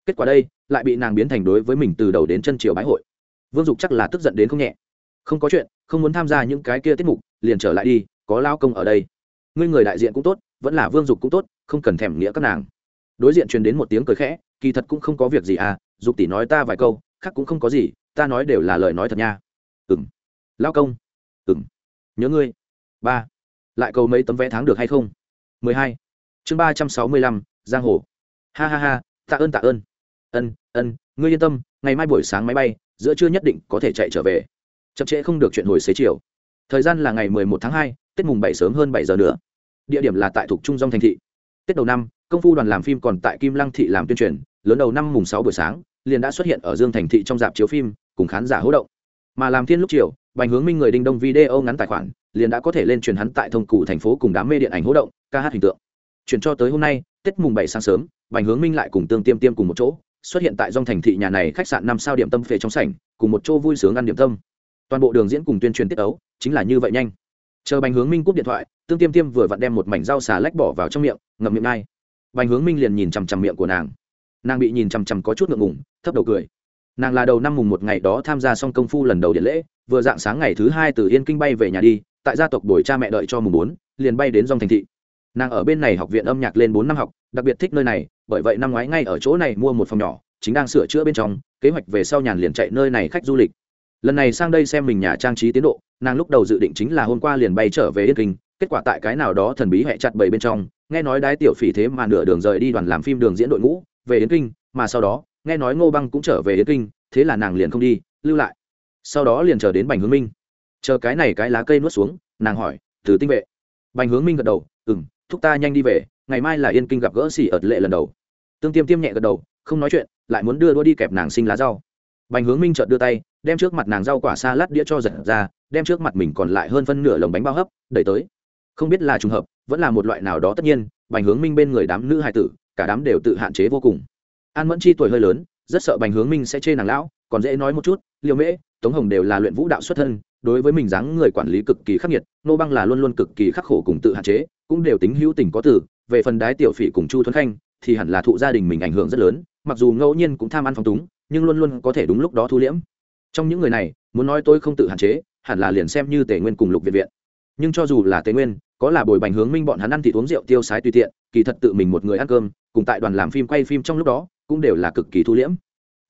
Kết quả đây, lại bị nàng biến thành đối với mình từ đầu đến chân chiều bái hội vương dục chắc là tức giận đến không nhẹ. Không có chuyện, không muốn tham gia những cái kia tiết mục, liền trở lại đi, có lao công ở đây. Ngươi người đại diện cũng tốt, vẫn là vương dục cũng tốt, không cần thèm nghĩa các nàng. Đối diện truyền đến một tiếng cười khẽ, kỳ thật cũng không có việc gì à dục tỷ nói ta vài câu, khác cũng không có gì, ta nói đều là lời nói thật nha. Ừng lao công. Ừng nhớ ngươi. Ba. Lại cầu mấy tấm vé tháng được hay không? Mười hai. Chương ba trăm sáu mươi lăm, giang hồ. Ha ha ha, tạ ơn tạ ơn. Ân ân ngươi yên tâm, ngày mai buổi sáng máy bay, giữa trưa nhất định có thể chạy trở về. Chậm trễ không được chuyện hồi xế chiều. Thời gian là ngày mười một tháng hai, tết mùng bảy sớm hơn bảy giờ nữa. Địa điểm là tại thuộc trung dông thành thị. Tết đầu năm, công phu đoàn làm phim còn tại kim lăng thị làm tuyên truyền, lớn đầu năm mùng sáu buổi sáng, liền đã xuất hiện ở dương thành thị trong dạp chiếu phim, cùng khán giả hỗ động. Mà làm thiên lúc chiều, bành hướng minh người đinh đông video ngắn tài khoản, liền đã có thể lên truyền hắn tại thông cụ thành phố cùng đám mê điện ảnh hỗ động, ca hát hình tượng. Chuyển cho tới hôm nay, tết mùng bảy sáng sớm, bành hướng minh lại cùng tương tiêm tiêm cùng một chỗ xuất hiện tại dòng thành thị nhà này khách sạn năm sao điểm tâm phê trong sảnh, cùng một chỗ vui sướng ăn điểm tâm. Toàn bộ đường diễn cùng tuyên truyền tiết ấu, chính là như vậy nhanh. Chờ bành hướng minh cúp điện thoại, tương tiêm tiêm vừa vặn đem một mảnh rau xà lách bỏ vào trong miệng, ngậm miệng ngay. Bành hướng minh liền nhìn chằm chằm miệng của nàng. Nàng bị nhìn chằm chằm có chút ngượng ngùng, thấp đầu cười. Nàng là đầu năm mùng một ngày đó tham gia xong công phu lần đầu điện lễ, vừa dạng sáng ngày thứ hai từ yên kinh bay về nhà đi, tại gia tộc đổi cha mẹ đợi cho mùng bốn, liền bay đến dòng thành thị nàng ở bên này học viện âm nhạc lên bốn năm học, đặc biệt thích nơi này, bởi vậy năm ngoái ngay ở chỗ này mua một phòng nhỏ, chính đang sửa chữa bên trong, kế hoạch về sau nhàn liền chạy nơi này khách du lịch. Lần này sang đây xem mình nhà trang trí tiến độ, nàng lúc đầu dự định chính là hôm qua liền bay trở về yên kinh, kết quả tại cái nào đó thần bí hẹ chặt bầy bên trong, nghe nói đái tiểu phỉ thế mà nửa đường rời đi đoàn làm phim đường diễn đội ngũ, về yên kinh, mà sau đó, nghe nói ngô băng cũng trở về yên kinh, thế là nàng liền không đi, lưu lại. Sau đó liền chờ đến bành hướng minh. Chờ cái này cái lá cây nuốt xuống, nàng hỏi, từ tinh vệ. Bành hướng minh gật đầu ừ m thúc ta nhanh đi về, ngày mai là yên kinh gặp gỡ xỉ ợt lệ lần đầu. Tương tiêm tiêm nhẹ gật đầu, không nói chuyện, lại muốn đưa đua đi kẹp nàng sinh lá rau. Bành hướng minh chợt đưa tay, đem trước mặt nàng rau quả xa lát đĩa cho giật ra, đem trước mặt mình còn lại hơn phân nửa lồng bánh bao hấp, đẩy tới. Không biết là trùng hợp, vẫn là một loại nào đó tất nhiên, bành hướng minh bên người đám nữ hài tử, cả đám đều tự hạn chế vô cùng. An mẫn chi tuổi hơi lớn, rất sợ bành hướng minh sẽ chê nàng lão, còn dễ nói một chút liều mễ, tống hồng đều là luyện vũ đạo xuất thân, đối với mình dáng người quản lý cực kỳ khắc nghiệt, nô băng là luôn luôn cực kỳ khắc khổ cùng tự hạn chế cũng đều tính hữu tình có tử, về phần đái tiểu phỉ cùng chu thuấn khanh, thì hẳn là thụ gia đình mình ảnh hưởng rất lớn, mặc dù ngẫu nhiên cũng tham ăn phong túng, nhưng luôn luôn có thể đúng lúc đó thu liễm. Trong những người này, muốn nói tôi không tự hạn chế, hẳn là liền xem như tề nguyên cùng lục viện viện. Nhưng cho dù là tề nguyên, có là bồi bành hướng minh bọn hắn ăn thịt uống rượu tiêu sái tùy tiện, kỳ thật tự mình một người ăn cơm, cùng tại đoàn làm phim quay phim trong lúc đó, cũng đều là cực kỳ thu liễm.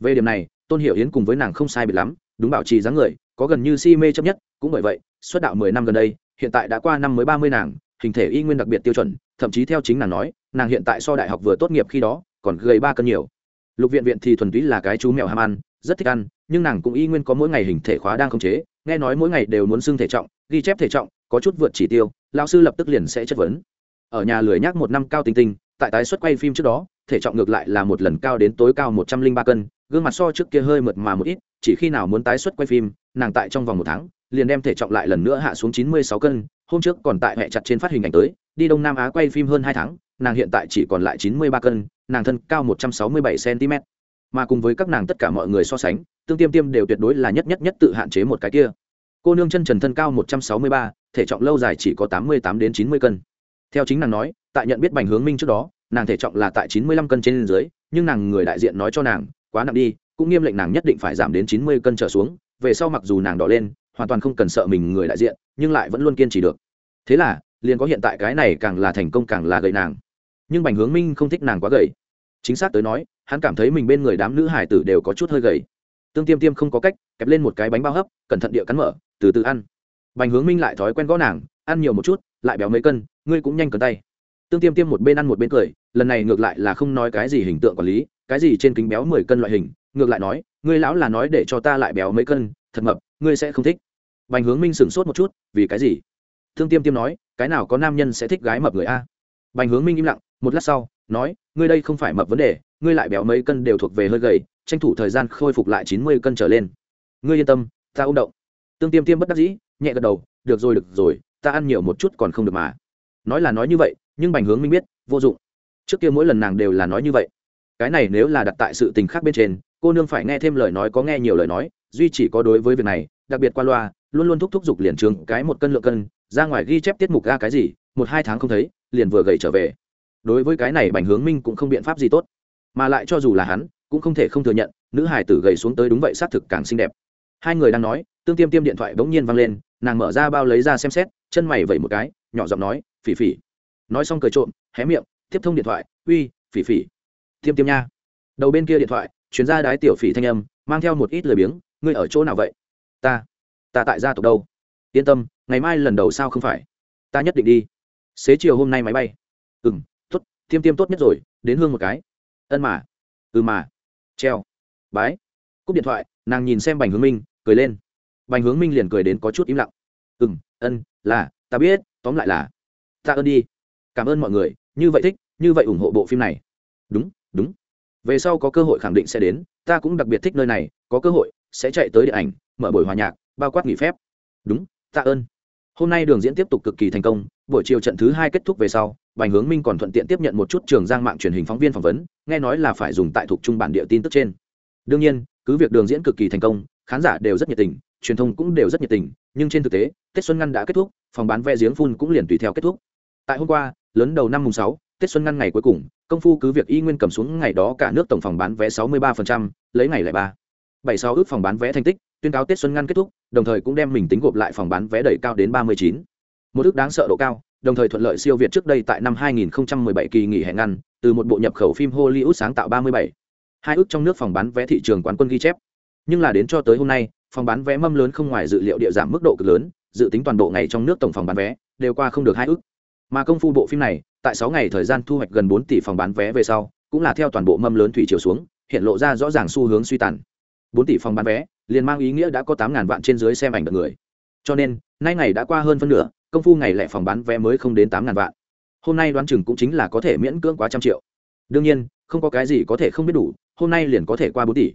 Về điểm này, tôn hiểu hiến cùng với nàng không sai biệt lắm, đúng bảo trì dáng người, có gần như si mê chấp nhất, cũng bởi vậy xuất đạo mười năm gần đây, hiện tại đã qua năm mới ba mươi nàng hình thể y nguyên đặc biệt tiêu chuẩn, thậm chí theo chính nàng nói, nàng hiện tại so đại học vừa tốt nghiệp khi đó, còn gầy ba cân nhiều. Lục viện viện thì thuần túy là cái chú mèo ham ăn, rất thích ăn, nhưng nàng cũng y nguyên có mỗi ngày hình thể khóa đang khống chế, nghe nói mỗi ngày đều muốn xưng thể trọng, ghi chép thể trọng, có chút vượt chỉ tiêu lao sư lập tức liền sẽ chất vấn. Ở nhà lười nhác một năm cao tinh tinh, tại tái xuất quay phim trước đó, thể trọng ngược lại là một lần cao đến tối cao một trăm linh ba cân, gương mặt so trước kia hơi mượt mà một ít, chỉ khi nào muốn tái xuất quay phim, nàng tại trong vòng một tháng, liền đem thể trọng lại lần nữa hạ xuống chín mươi sáu cân hôm trước còn tại hệ chặt trên phát hình ảnh tới, đi đông nam á quay phim hơn hai tháng, nàng hiện tại chỉ còn lại chín mươi ba cân, nàng thân cao một trăm sáu mươi bảy cm mà cùng với các nàng tất cả mọi người so sánh, tương tiêm tiêm đều tuyệt đối là nhất nhất nhất tự hạn chế một cái kia. Cô nương chân trần thân cao một trăm sáu mươi ba, thể trọng lâu dài chỉ có tám mươi tám đến chín mươi cân. Theo chính nàng nói, tại nhận biết bành hướng minh trước đó, nàng thể trọng là tại chín mươi lăm cân trên dưới, nhưng nàng người đại diện nói cho nàng, quá nặng đi, cũng nghiêm lệnh nàng nhất định phải giảm đến chín mươi cân trở xuống, về sau mặc dù nàng đỏ lên hoàn toàn không cần sợ mình người đại diện, nhưng lại vẫn luôn kiên trì được. Thế là, liền có hiện tại cái này càng là thành công càng là gầy nàng. Nhưng bành hướng minh không thích nàng quá gầy. Chính xác tới nói, hắn cảm thấy mình bên người đám nữ hải tử đều có chút hơi gầy. Tương tiêm tiêm không có cách, kẹp lên một cái bánh bao hấp, cẩn thận địa cắn mở, từ từ ăn. Bành hướng minh lại thói quen gõ nàng, ăn nhiều một chút, lại béo mấy cân, ngươi cũng nhanh cẩn tay. Tương tiêm tiêm một bên ăn một bên cười, lần này ngược lại là không nói cái gì hình tượng quản lý, cái gì trên kính béo mười cân loại hình, ngược lại nói, ngươi lão là nói để cho ta lại béo mấy cân, thật mập ngươi sẽ không thích. Bành hướng minh sửng sốt một chút, vì cái gì? Thương tiêm tiêm nói, cái nào có nam nhân sẽ thích gái mập người a? Bành hướng minh im lặng, một lát sau, nói, ngươi đây không phải mập vấn đề, ngươi lại béo mấy cân đều thuộc về hơi gầy, tranh thủ thời gian khôi phục lại chín mươi cân trở lên. Ngươi yên tâm, ta ôm động tương tiêm tiêm bất đắc dĩ, nhẹ gật đầu, được rồi được rồi, ta ăn nhiều một chút còn không được mà. Nói là nói như vậy, nhưng bành hướng minh biết, vô dụng. Trước kia mỗi lần nàng đều là nói như vậy. Cái này nếu là đặt tại sự tình khác bên trên, cô nương phải nghe thêm lời nói có nghe nhiều lời nói duy chỉ có đối với việc này, đặc biệt qua loa, luôn luôn thúc thúc giục liền trường cái một cân lượng cân, ra ngoài ghi chép tiết mục ga cái gì, một hai tháng không thấy, liền vừa gầy trở về. Đối với cái này bành hướng minh cũng không biện pháp gì tốt. Mà lại cho dù là hắn, cũng không thể không thừa nhận, nữ hải tử gầy xuống tới đúng vậy xác thực càng xinh đẹp. Hai người đang nói, tương tiêm tiêm điện thoại bỗng nhiên văng lên, nàng mở ra bao lấy ra xem xét, chân mày vẩy một cái, nhỏ giọng nói, phỉ phỉ. Nói xong cười trộm, hé miệng, tiếp thông điện thoại, uy, phỉ phỉ. Tiêm tiêm nha. Đầu bên kia điện thoại chuyến ra đái tiểu phỉ thanh âm, mang theo một ít lời biếng ngươi ở chỗ nào vậy? Ta ta tại gia tộc đâu? Yên tâm, ngày mai lần đầu sao không phải? Ta nhất định đi. Xế chiều hôm nay máy bay. Ừ m t ố t tiêm tiêm tốt nhất rồi, đến hương một cái. Ân mà. Ừ mà. Treo. Bái. Cúp điện thoại, nàng nhìn xem bành hướng minh, cười lên. Bành hướng minh liền cười đến có chút im lặng. Ừ m ân, là, ta biết, tóm lại là, ta ơn đi. Cảm ơn mọi người, như vậy thích, như vậy ủng hộ bộ phim này. Đúng đúng. Về sau có cơ hội khẳng định sẽ đến, ta cũng đặc biệt thích nơi này, có cơ hội sẽ chạy tới điện ảnh mở buổi hòa nhạc bao quát nghỉ phép. Đúng tạ ơn. Hôm nay đường diễn tiếp tục cực kỳ thành công buổi chiều trận thứ hai kết thúc về sau bành hướng minh còn thuận tiện tiếp nhận một chút trường giang mạng truyền hình phóng viên phỏng vấn nghe nói là phải dùng tại thuộc trung bản địa tin tức trên. Đương nhiên cứ việc đường diễn cực kỳ thành công khán giả đều rất nhiệt tình truyền thông cũng đều rất nhiệt tình nhưng trên thực tế tết xuân ngăn đã kết thúc phòng bán vé giếng phun cũng liền tùy theo kết thúc. Tại hôm qua lớn đầu năm mùng sáu tết xuân ngăn ngày cuối cùng công phu cứ việc y nguyên cầm xuống ngày đó cả nước tổng phòng bán vé sáu mươi 63%, lấy ngày lại ba bảy sáu ước phòng bán vé thành tích, tuyên cáo tết xuân ngăn kết thúc, đồng thời cũng đem mình tính gộp lại phòng bán vé đẩy cao đến ba mươi chín. Một ước đáng sợ độ cao, đồng thời thuận lợi siêu việt trước đây tại năm 2017 kỳ nghỉ hè ngăn, từ một bộ nhập khẩu phim hollywood sáng tạo 37. hai ước trong nước phòng bán vé thị trường quán quân ghi chép. Nhưng là đến cho tới hôm nay, phòng bán vé mâm lớn không ngoài dự liệu địa giảm mức độ cực lớn, dự tính toàn bộ ngày trong nước tổng phòng bán vé đều qua không được hai ước. Mà công phu bộ phim này, tại sáu ngày thời gian thu hoạch gần bốn tỷ phòng bán vé về sau, cũng là theo toàn bộ mâm lớn thủy chiều xuống, hiện lộ ra rõ ràng xu hướng suy tàn bốn tỷ phòng bán vé, liền mang ý nghĩa đã có tám ngàn vạn trên dưới xem ảnh được người. Cho nên, nay ngày đã qua hơn phân nửa, công phu ngày lẻ phòng bán vé mới không đến tám ngàn vạn. Hôm nay đoán chừng cũng chính là có thể miễn cưỡng quá trăm triệu. Đương nhiên, không có cái gì có thể không biết đủ, hôm nay liền có thể qua bốn tỷ.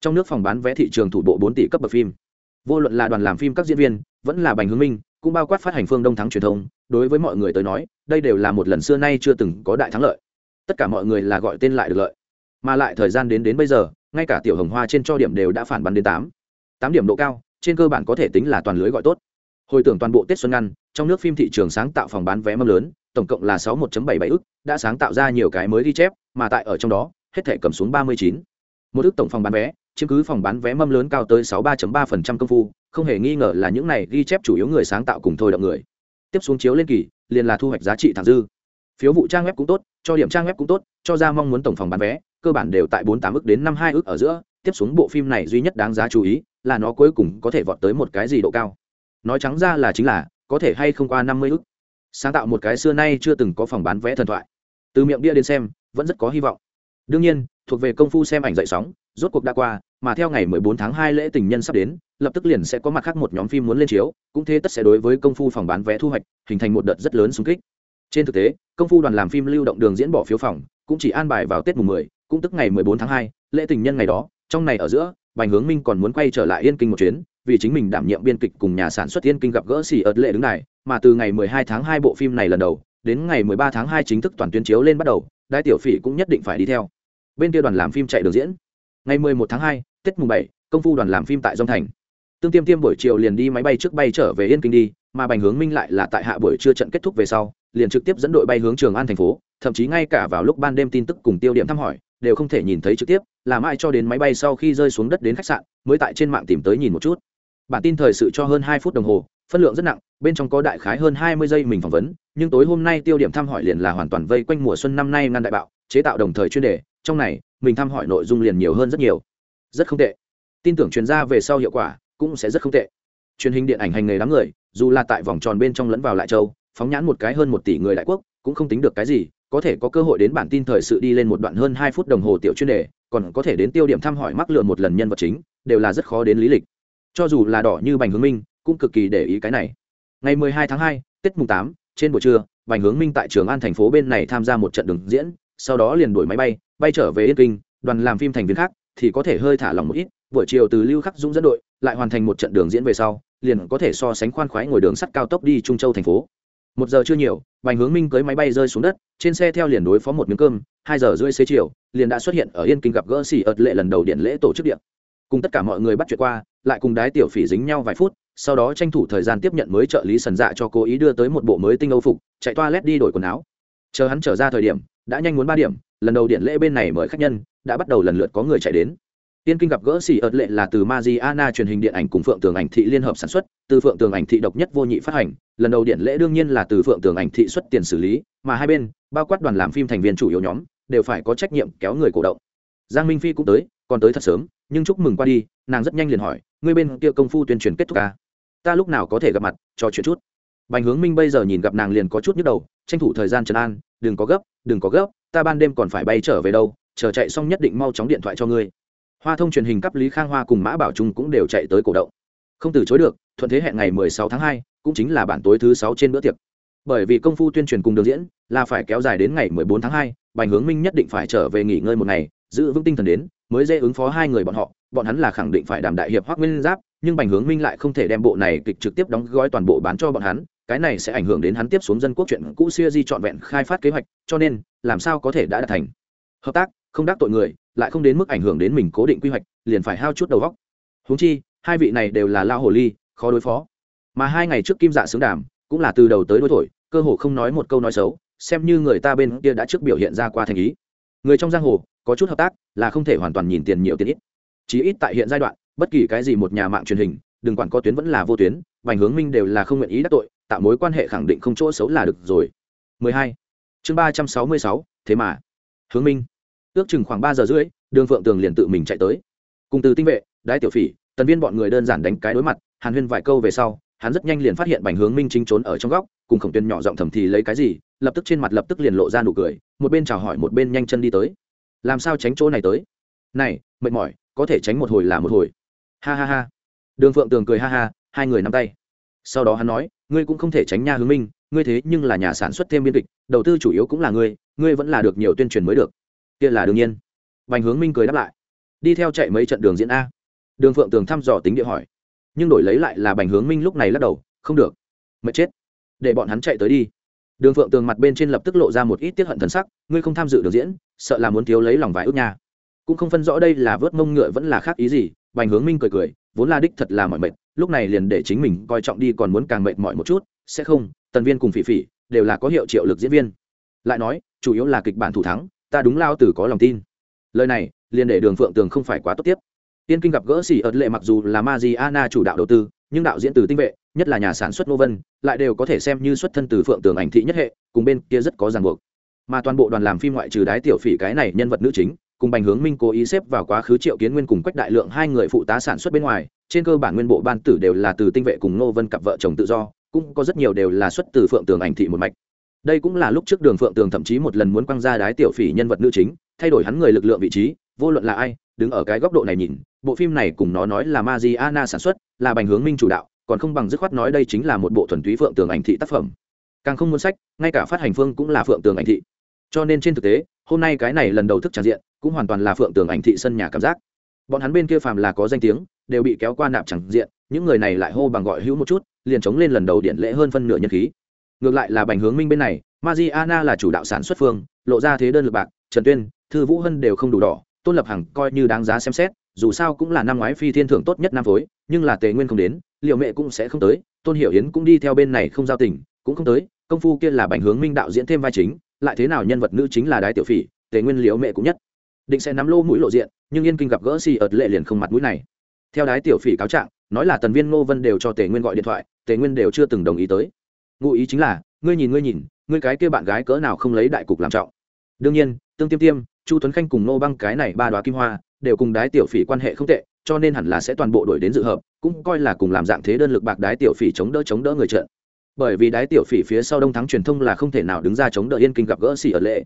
Trong nước phòng bán vé thị trường thủ bộ bốn tỷ cấp bậc phim. Vô luận là đoàn làm phim các diễn viên, vẫn là bành hướng minh, cũng bao quát phát hành phương đông thắng truyền thông, đối với mọi người tới nói, đây đều là một lần xưa nay chưa từng có đại thắng lợi. Tất cả mọi người là gọi tên lại được lợi. Mà lại thời gian đến đến bây giờ ngay cả tiểu hồng hoa trên cho điểm đều đã phản bắn đến tám. Tám điểm độ cao, trên cơ bản có thể tính là toàn lưới gọi tốt. Hồi tưởng toàn bộ tết xuân ngăn, trong nước phim thị trường sáng tạo phòng bán vé mâm lớn, tổng cộng là sáu một bảy bảy ức, đã sáng tạo ra nhiều cái mới ghi chép, mà tại ở trong đó, hết thể cầm xuống ba mươi chín. Một ức tổng phòng bán vé, chiếm cứ phòng bán vé mâm lớn cao tới sáu ba ba phần trăm công phu, không hề nghi ngờ là những này ghi chép chủ yếu người sáng tạo cùng thôi động người. Tiếp xuống chiếu lên kỳ, liền là thu hoạch giá trị thẳng dư. Phiếu vụ trang web cũng tốt, cho điểm trang web cũng tốt, cho ra mong muốn tổng phòng bán vé cơ bản đều tại bốn tám ức đến năm hai ức ở giữa tiếp xuống bộ phim này duy nhất đáng giá chú ý là nó cuối cùng có thể vọt tới một cái gì độ cao. Nói trắng ra là chính là có thể hay không qua năm mươi ức sáng tạo một cái xưa nay chưa từng có phòng bán vé thần thoại. Từ miệng bia đến xem vẫn rất có hy vọng. Đương nhiên thuộc về công phu xem ảnh dậy sóng rốt cuộc đã qua mà theo ngày 14 tháng 2 lễ tình nhân sắp đến lập tức liền sẽ có mặt khác một nhóm phim muốn lên chiếu cũng thế tất sẽ đối với công phu phòng bán vé thu hoạch hình thành một đợt rất lớn xung kích. Trên thực tế công phu đoàn làm phim lưu động đường diễn bỏ phiếu phòng cũng chỉ an bài vào tết mùng 10, cũng tức ngày 14 tháng 2, lễ tình nhân ngày đó trong này ở giữa bành hướng minh còn muốn quay trở lại yên kinh một chuyến vì chính mình đảm nhiệm biên kịch cùng nhà sản xuất yên kinh gặp gỡ xỉ ợt lệ đứng này mà từ ngày 12 tháng 2 bộ phim này lần đầu đến ngày 13 tháng 2 chính thức toàn tuyên chiếu lên bắt đầu đại tiểu phỉ cũng nhất định phải đi theo. Bên kia đoàn làm phim chạy đường diễn. Ngày 11 tháng 2, tết mùng 7, công phu đoàn làm phim tại Dung thành. Tương tiêm tiêm buổi chiều liền đi máy bay trước bay trở về yên kinh đi mà bành hướng minh lại là tại hạ buổi trưa trận kết thúc về sau liền trực tiếp dẫn đội bay hướng trường an thành phố, thậm chí ngay cả vào lúc ban đêm tin tức cùng tiêu điểm thăm hỏi, đều không thể nhìn thấy trực tiếp làm ai cho đến máy bay sau khi rơi xuống đất đến khách sạn, mới tại trên mạng tìm tới nhìn một chút. Bản tin thời sự cho hơn hai phút đồng hồ, phân lượng rất nặng, bên trong có đại khái hơn hai mươi giây mình phỏng vấn, nhưng tối hôm nay tiêu điểm thăm hỏi liền là hoàn toàn vây quanh mùa xuân năm nay ngăn đại bạo, chế tạo đồng thời chuyên đề, trong này, mình thăm hỏi nội dung liền nhiều hơn rất nhiều. Rất không tệ. Tin tưởng chuyên gia về sau hiệu quả cũng sẽ rất không tệ. Truyền hình điện ảnh hành nghề đám người, dù là tại vòng tròn bên trong lẫn vào lại châu phóng nhãn một cái hơn một tỷ người đại quốc cũng không tính được cái gì có thể có cơ hội đến bản tin thời sự đi lên một đoạn hơn hai phút đồng hồ tiểu chuyên đề còn có thể đến tiêu điểm thăm hỏi mắc lựa một lần nhân vật chính đều là rất khó đến lý lịch. Cho dù là đỏ như bành hướng minh cũng cực kỳ để ý cái này. Ngày 12 tháng 2, tết mùng 8, trên buổi trưa bành hướng minh tại trường an thành phố bên này tham gia một trận đường diễn sau đó liền đuổi máy bay bay trở về yên kinh đoàn làm phim thành viên khác thì có thể hơi thả lòng một ít buổi chiều từ lưu khắc dũng dẫn đội lại hoàn thành một trận đường diễn về sau liền có thể so sánh khoan khoái ngồi đường sắt cao tốc đi trung châu thành phố một giờ chưa nhiều, bành hướng minh cưới máy bay rơi xuống đất, trên xe theo liền đối phó một miếng cơm, hai giờ rưỡi xế chiều, liền đã xuất hiện ở yên kinh gặp gỡ xỉ ợt lệ lần đầu điện lễ tổ chức điện. Cùng tất cả mọi người bắt chuyện qua, lại cùng đái tiểu phỉ dính nhau vài phút, sau đó tranh thủ thời gian tiếp nhận mới trợ lý sần dạ cho cố ý đưa tới một bộ mới tinh âu phục, chạy toa lét đi đổi quần áo. Chờ hắn trở ra thời điểm, đã nhanh muốn ba điểm, lần đầu điện lễ bên này mời khách nhân, đã bắt đầu lần lượt có người chạy đến. Tiên kinh gặp gỡ xỉ ợt lệ là từ Mariana truyền hình điện ảnh cùng Phượng Tường ảnh thị liên hợp sản xuất, từ Phượng Tường ảnh thị độc nhất vô nhị phát hành, lần đầu điện lễ đương nhiên là từ Phượng Tường ảnh thị xuất tiền xử lý, mà hai bên, bao quát đoàn làm phim thành viên chủ yếu nhóm, đều phải có trách nhiệm kéo người cổ động. Giang Minh Phi cũng tới, còn tới thật sớm, nhưng chúc mừng qua đi, nàng rất nhanh liền hỏi, ngươi bên kia công phu tuyên truyền kết thúc à? Ta lúc nào có thể gặp mặt, trò chuyện chút. Bành Hướng Minh bây giờ nhìn gặp nàng liền có chút nhức đầu, tranh thủ thời gian trấn an, đừng có gấp, đừng có gấp, ta ban đêm còn phải bay trở về đâu, chờ chạy xong nhất định mau chóng điện thoại cho ngươi hoa thông truyền hình cấp lý khang hoa cùng mã bảo trung cũng đều chạy tới cổ động. Không từ chối được thuận thế hẹn ngày 16 tháng 2, cũng chính là bản tối thứ sáu trên bữa tiệc. Bởi vì công phu tuyên truyền cùng đường diễn là phải kéo dài đến ngày 14 tháng 2, bành hướng minh nhất định phải trở về nghỉ ngơi một ngày giữ vững tinh thần đến mới dễ ứng phó hai người bọn họ bọn hắn là khẳng định phải đảm đại hiệp hoác nguyên giáp nhưng bành hướng minh lại không thể đem bộ này kịch trực tiếp đóng gói toàn bộ bán cho bọn hắn cái này sẽ ảnh hưởng đến hắn tiếp xuống dân quốc chuyện cũ xưa di trọn vẹn khai phát kế hoạch cho nên làm sao có thể đã đạt thành. Hợp tác không đắc tội người lại không đến mức ảnh hưởng đến mình cố định quy hoạch liền phải hao chút đầu góc húng chi hai vị này đều là lao hồ ly khó đối phó. Mà hai ngày trước kim dạ xứng đàm cũng là từ đầu tới đôi thổi cơ hồ không nói một câu nói xấu xem như người ta bên kia đã trước biểu hiện ra qua thành ý. Người trong giang hồ có chút hợp tác là không thể hoàn toàn nhìn tiền nhiều tiền ít. Chí ít tại hiện giai đoạn bất kỳ cái gì một nhà mạng truyền hình đừng quản có tuyến vẫn là vô tuyến vành hướng minh đều là không nguyện ý đắc tội tạo mối quan hệ khẳng định không chỗ xấu là được rồi. 12. chương 366, thế mà. Hướng minh ước chừng khoảng ba giờ rưỡi, đường phượng tường liền tự mình chạy tới. Cùng từ tinh vệ, đái tiểu phỉ, tần viên bọn người đơn giản đánh cái đối mặt, hàn huyên vài câu về sau, hắn rất nhanh liền phát hiện bành hướng minh chính trốn ở trong góc, cùng khổng tuyên nhỏ giọng thầm thì lấy cái gì, lập tức trên mặt lập tức liền lộ ra nụ cười, một bên chào hỏi một bên nhanh chân đi tới. Làm sao tránh chỗ này tới? Này, mệt mỏi, có thể tránh một hồi là một hồi. Ha ha ha. Đường phượng tường cười ha ha, hai người nắm tay. Sau đó hắn nói, ngươi cũng không thể tránh nha hướng minh, ngươi thế nhưng là nhà sản xuất thêm biên kịch, đầu tư chủ yếu cũng là ngươi ngươi vẫn là được nhiều tuyên truyền mới được kia là đương nhiên. Bành hướng minh cười đáp lại. Đi theo chạy mấy trận đường diễn a. Đường phượng tường thăm dò tính địa hỏi. Nhưng đổi lấy lại là bành hướng minh lúc này lắc đầu, không được. Mệt chết. Để bọn hắn chạy tới đi. Đường phượng tường mặt bên trên lập tức lộ ra một ít tiết hận thần sắc, ngươi không tham dự đường diễn, sợ là muốn thiếu lấy lòng vài ước nha. Cũng không phân rõ đây là vớt mông ngựa vẫn là khác ý gì, bành hướng minh cười cười, vốn là đích thật là mọi mệt, lúc này liền để chính mình coi trọng đi còn muốn càng mệt mỏi một chút, sẽ không, tần viên cùng phỉ phỉ đều là có hiệu triệu lực diễn viên. Lại nói, chủ yếu là kịch bản thủ thắng ta đúng lao tử có lòng tin. Lời này, liền để đường phượng tường không phải quá tốt tiếp. Tiên kinh gặp gỡ xỉ ợt lệ mặc dù là Mariana chủ đạo đầu tư, nhưng đạo diễn từ tinh vệ, nhất là nhà sản xuất nô vân, lại đều có thể xem như xuất thân từ phượng tường ảnh thị nhất hệ, cùng bên kia rất có ràng buộc. Mà toàn bộ đoàn làm phim ngoại trừ đái tiểu phỉ cái này nhân vật nữ chính, cùng bành hướng minh cố ý xếp vào quá khứ triệu kiến nguyên cùng quách đại lượng hai người phụ tá sản xuất bên ngoài, trên cơ bản nguyên bộ ban tử đều là từ tinh vệ cùng nô vân cặp vợ chồng tự do, cũng có rất nhiều đều là xuất từ phượng tường ảnh thị một mạch đây cũng là lúc trước đường phượng tường thậm chí một lần muốn quăng ra đái tiểu phỉ nhân vật nữ chính, thay đổi hắn người lực lượng vị trí, vô luận là ai, đứng ở cái góc độ này nhìn, bộ phim này cùng nó nói là Mariana sản xuất, là bành hướng minh chủ đạo, còn không bằng dứt khoát nói đây chính là một bộ thuần túy phượng tường ảnh thị tác phẩm. Càng không muốn sách, ngay cả phát hành phương cũng là phượng tường ảnh thị. Cho nên trên thực tế, hôm nay cái này lần đầu thức tràn diện, cũng hoàn toàn là phượng tường ảnh thị sân nhà cảm giác. Bọn hắn bên kia phàm là có danh tiếng, đều bị kéo qua nạp chẳng diện, những người này lại hô bằng gọi hữu một chút, liền chống lên lần đầu điện lễ hơn phân nửa nhân khí ngược lại là bành hướng minh bên này, mariana là chủ đạo sản xuất phương, lộ ra thế đơn lực bạc, trần tuyên, thư vũ hân đều không đủ đỏ, tôn lập hằng coi như đáng giá xem xét, dù sao cũng là năm ngoái phi thiên thưởng tốt nhất năm phối, nhưng là tề nguyên không đến liệu mẹ cũng sẽ không tới, tôn hiểu yến cũng đi theo bên này không giao tình, cũng không tới, công phu kia là bành hướng minh đạo diễn thêm vai chính, lại thế nào nhân vật nữ chính là đái tiểu phỉ, tề nguyên liệu mẹ cũng nhất. Định sẽ nắm lô mũi lộ diện, nhưng yên kinh gặp gỡ xì ợt lệ liền không mặt mũi này. Theo đái tiểu phỉ cáo trạng, nói là tần viên ngô vân đều cho tề nguyên gọi điện thoại, tề nguyên đều chưa từng đồng ý tới ngụ ý chính là, ngươi nhìn ngươi nhìn, ngươi cái kia bạn gái cỡ nào không lấy đại cục làm trọng. Đương nhiên, tương tiêm tiêm, chu tuấn khanh cùng nô băng cái này ba đoá kim hoa, đều cùng đái tiểu phỉ quan hệ không tệ, cho nên hẳn là sẽ toàn bộ đổi đến dự hợp, cũng coi là cùng làm dạng thế đơn lực bạc đái tiểu phỉ chống đỡ chống đỡ người trận. Bởi vì đái tiểu phỉ phía sau đông thắng truyền thông là không thể nào đứng ra chống đỡ yên kinh gặp gỡ xỉ ở lệ.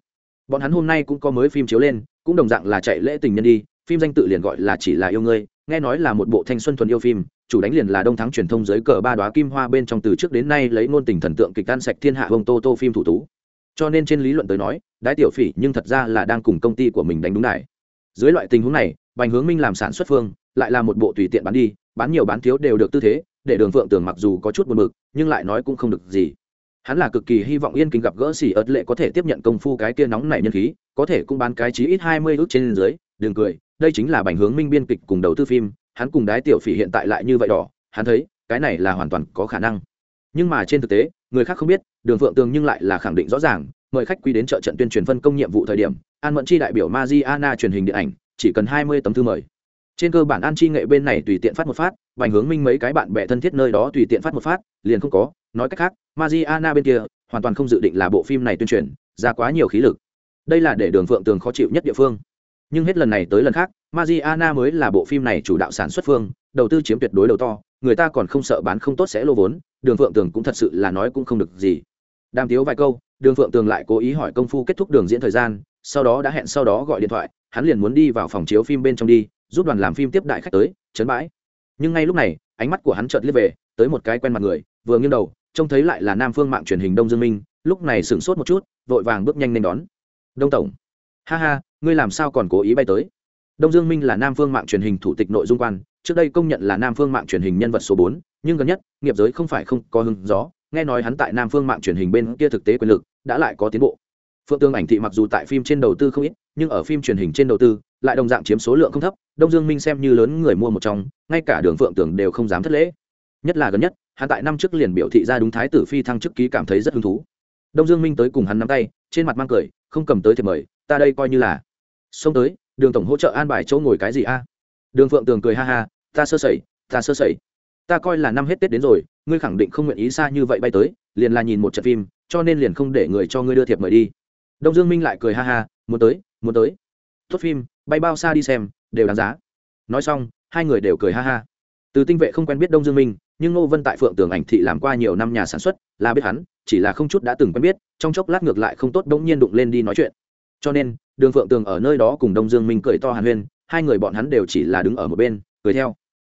Bọn hắn hôm nay cũng có mới phim chiếu lên, cũng đồng dạng là chạy lễ tình nhân đi, phim danh tự liền gọi là chỉ là yêu ngươi, nghe nói là một bộ thanh xuân thuần yêu phim chủ đánh liền là đông thắng truyền thông dưới cờ ba đoá kim hoa bên trong từ trước đến nay lấy ngôn tình thần tượng kịch tan sạch thiên hạ bông tô tô phim thủ tú. Cho nên trên lý luận tới nói, đái tiểu phỉ nhưng thật ra là đang cùng công ty của mình đánh đúng đài. Dưới loại tình huống này, bành hướng minh làm sản xuất phương, lại là một bộ tùy tiện bán đi, bán nhiều bán thiếu đều được tư thế, để đường phượng tưởng mặc dù có chút buồn bực, nhưng lại nói cũng không được gì. Hắn là cực kỳ hy vọng yên kinh gặp gỡ xỉ ớt lệ có thể tiếp nhận công phu cái kia nóng nảy nhân khí, có thể cũng bán cái chí ít hai mươi ước trên dưới đường cười, đây chính là bành hướng minh biên kịch cùng đầu tư phim hắn cùng đái tiểu phỉ hiện tại lại như vậy đỏ, hắn thấy, cái này là hoàn toàn có khả năng. Nhưng mà trên thực tế, người khác không biết, đường phượng tường nhưng lại là khẳng định rõ ràng, mời khách quý đến chợ trận tuyên truyền phân công nhiệm vụ thời điểm, an mẫn chi đại biểu Mariana truyền hình điện ảnh, chỉ cần hai mươi tấm thư mời. Trên cơ bản an chi nghệ bên này tùy tiện phát một phát vành hướng minh mấy cái bạn bè thân thiết nơi đó tùy tiện phát một phát, liền không có. Nói cách khác, Mariana bên kia, hoàn toàn không dự định là bộ phim này tuyên truyền, ra quá nhiều khí lực. Đây là để đường phượng tường khó chịu nhất địa phương. Nhưng hết lần này tới lần khác Mariana mới là bộ phim này chủ đạo sản xuất phương, đầu tư chiếm tuyệt đối đầu to, người ta còn không sợ bán không tốt sẽ lô vốn, đường phượng tường cũng thật sự là nói cũng không được gì. Đàm thiếu vài câu, đường phượng tường lại cố ý hỏi công phu kết thúc đường diễn thời gian, sau đó đã hẹn sau đó gọi điện thoại, hắn liền muốn đi vào phòng chiếu phim bên trong đi, giúp đoàn làm phim tiếp đại khách tới, chấn bãi. Nhưng ngay lúc này, ánh mắt của hắn chợt liếc về, tới một cái quen mặt người, vừa nghiêng đầu, trông thấy lại là nam phương mạng truyền hình đông dương minh, lúc này sửng sốt một chút, vội vàng bước nhanh lên đón. Đông tổng. Ha ha, ngươi làm sao còn cố ý bay tới? Đông dương minh là nam phương mạng truyền hình thủ tịch nội dung quan, trước đây công nhận là nam phương mạng truyền hình nhân vật số bốn, nhưng gần nhất, nghiệp giới không phải không có hứng gió, nghe nói hắn tại nam phương mạng truyền hình bên kia thực tế quyền lực, đã lại có tiến bộ. Phượng tương ảnh thị mặc dù tại phim trên đầu tư không ít, nhưng ở phim truyền hình trên đầu tư, lại đồng dạng chiếm số lượng không thấp, đông dương minh xem như lớn người mua một trong, ngay cả đường phượng tưởng đều không dám thất lễ. Nhất là gần nhất, hắn tại năm trước liền biểu thị ra đúng thái tử phi thăng chức ký cảm thấy rất hứng thú. Đông dương minh tới cùng hắn nắm tay, trên mặt mang cười, không cầm tới thì mời, ta đây coi như là. Xông tới đường tổng hỗ trợ an bài chỗ ngồi cái gì a? Đường phượng tường cười ha ha, ta sơ sẩy, ta sơ sẩy. Ta coi là năm hết tết đến rồi, ngươi khẳng định không nguyện ý xa như vậy bay tới, liền là nhìn một trận phim, cho nên liền không để người cho ngươi đưa thiệp mời đi. Đông dương minh lại cười ha ha, muốn tới muốn tới. Tốt phim, bay bao xa đi xem, đều đáng giá. Nói xong, hai người đều cười ha ha. Từ tinh vệ không quen biết đông dương minh, nhưng ngô vân tại phượng tường ảnh thị làm qua nhiều năm nhà sản xuất, là biết hắn, chỉ là không chút đã từng quen biết, trong chốc lát ngược lại không tốt đống nhiên đụng lên đi nói chuyện cho nên, đường phượng tường ở nơi đó cùng đông dương minh cười to hàn huyên, hai người bọn hắn đều chỉ là đứng ở một bên, cười theo.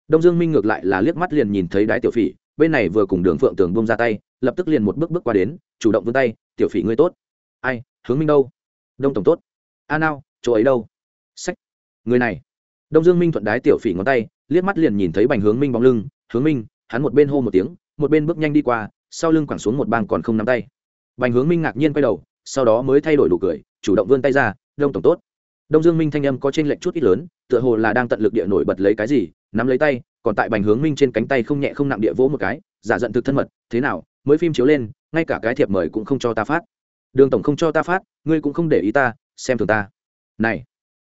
Đông dương minh ngược lại là liếc mắt liền nhìn thấy đái tiểu phỉ, bên này vừa cùng đường phượng tường bông ra tay, lập tức liền một bước bước qua đến, chủ động vươn tay, tiểu phỉ ngươi tốt. Ai, hướng minh đâu? Đông tổng tốt. A nào chỗ ấy đâu? Sách, người này. Đông dương minh thuận đái tiểu phỉ ngón tay, liếc mắt liền nhìn thấy bành hướng minh bóng lưng, hướng minh, hắn một bên hô một tiếng, một bên bước nhanh đi qua, sau lưng quẳng xuống một bang còn không nắm tay. Bành hướng minh ngạc nhiên quay đầu, sau đó mới thay đổi đủ cười chủ động vươn tay ra, đông tổng tốt. Đông dương minh thanh âm có trên lệnh chút ít lớn, tựa hồ là đang tận lực địa nổi bật lấy cái gì, nắm lấy tay, còn tại bành hướng minh trên cánh tay không nhẹ không nặng địa vỗ một cái, giả giận thực thân mật, thế nào, mới phim chiếu lên, ngay cả cái thiệp mời cũng không cho ta phát. Đường tổng không cho ta phát, ngươi cũng không để ý ta, xem thường ta. Này,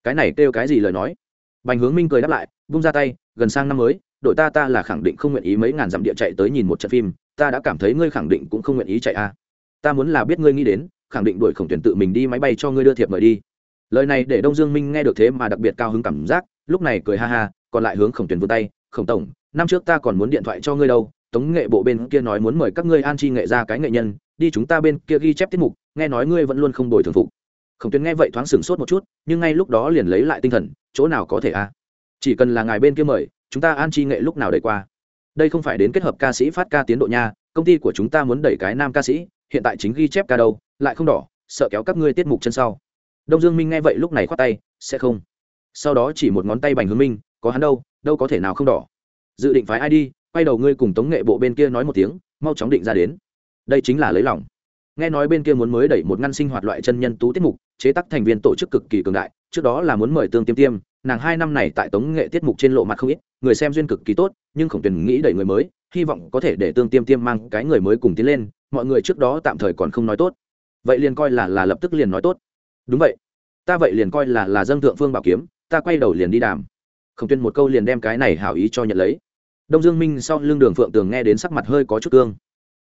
cái này kêu cái gì lời nói? Bành hướng minh cười đáp lại, vung ra tay, gần sang năm mới, đội ta ta là khẳng định không nguyện ý mấy ngàn dặm địa chạy tới nhìn một trận phim, ta đã cảm thấy ngươi khẳng định cũng không nguyện ý chạy a à. ta muốn là biết ngươi nghĩ đến khẳng định đuổi khổng tuyển tự mình đi máy bay cho ngươi đưa thiệp mời đi. Lời này để đông dương minh nghe được thế mà đặc biệt cao hứng cảm giác, lúc này cười ha ha, còn lại hướng khổng tuyển vươn tay, khổng tổng, năm trước ta còn muốn điện thoại cho ngươi đâu, tống nghệ bộ bên kia nói muốn mời các ngươi an chi nghệ ra cái nghệ nhân, đi chúng ta bên kia ghi chép tiết mục, nghe nói ngươi vẫn luôn không đổi thường phục. Khổng tuyển nghe vậy thoáng sửng sốt một chút, nhưng ngay lúc đó liền lấy lại tinh thần, chỗ nào có thể a? Chỉ cần là ngài bên kia mời, chúng ta an chi nghệ lúc nào đẩy qua? Đây không phải đến kết hợp ca sĩ phát ca tiến độ nha, công ty của chúng ta muốn đẩy cái nam ca sĩ hiện tại chính ghi chép ca đâu, lại không đỏ, sợ kéo các ngươi tiết mục chân sau. Đông dương minh nghe vậy lúc này khoát tay, sẽ không. Sau đó chỉ một ngón tay bành hướng minh, có hắn đâu đâu có thể nào không đỏ. Dự định phái ai đi, quay đầu ngươi cùng tống nghệ bộ bên kia nói một tiếng, mau chóng định ra đến. Đây chính là lấy lòng. Nghe nói bên kia muốn mới đẩy một ngăn sinh hoạt loại chân nhân tú tiết mục, chế tác thành viên tổ chức cực kỳ cường đại, trước đó là muốn mời tương tiêm tiêm, nàng hai năm này tại tống nghệ tiết mục trên lộ mặt không ít, người xem duyên cực kỳ tốt, nhưng khổng tuyền nghĩ đẩy người mới, hy vọng có thể để tương tiêm tiêm mang cái người mới cùng tiến lên mọi người trước đó tạm thời còn không nói tốt. Vậy liền coi là là lập tức liền nói tốt. Đúng vậy. Ta vậy liền coi là là dân thượng phương bảo kiếm, ta quay đầu liền đi đàm. Khổng tuyên một câu liền đem cái này hảo ý cho nhận lấy. Đông dương minh sau lưng đường phượng tường nghe đến sắc mặt hơi có chút cương.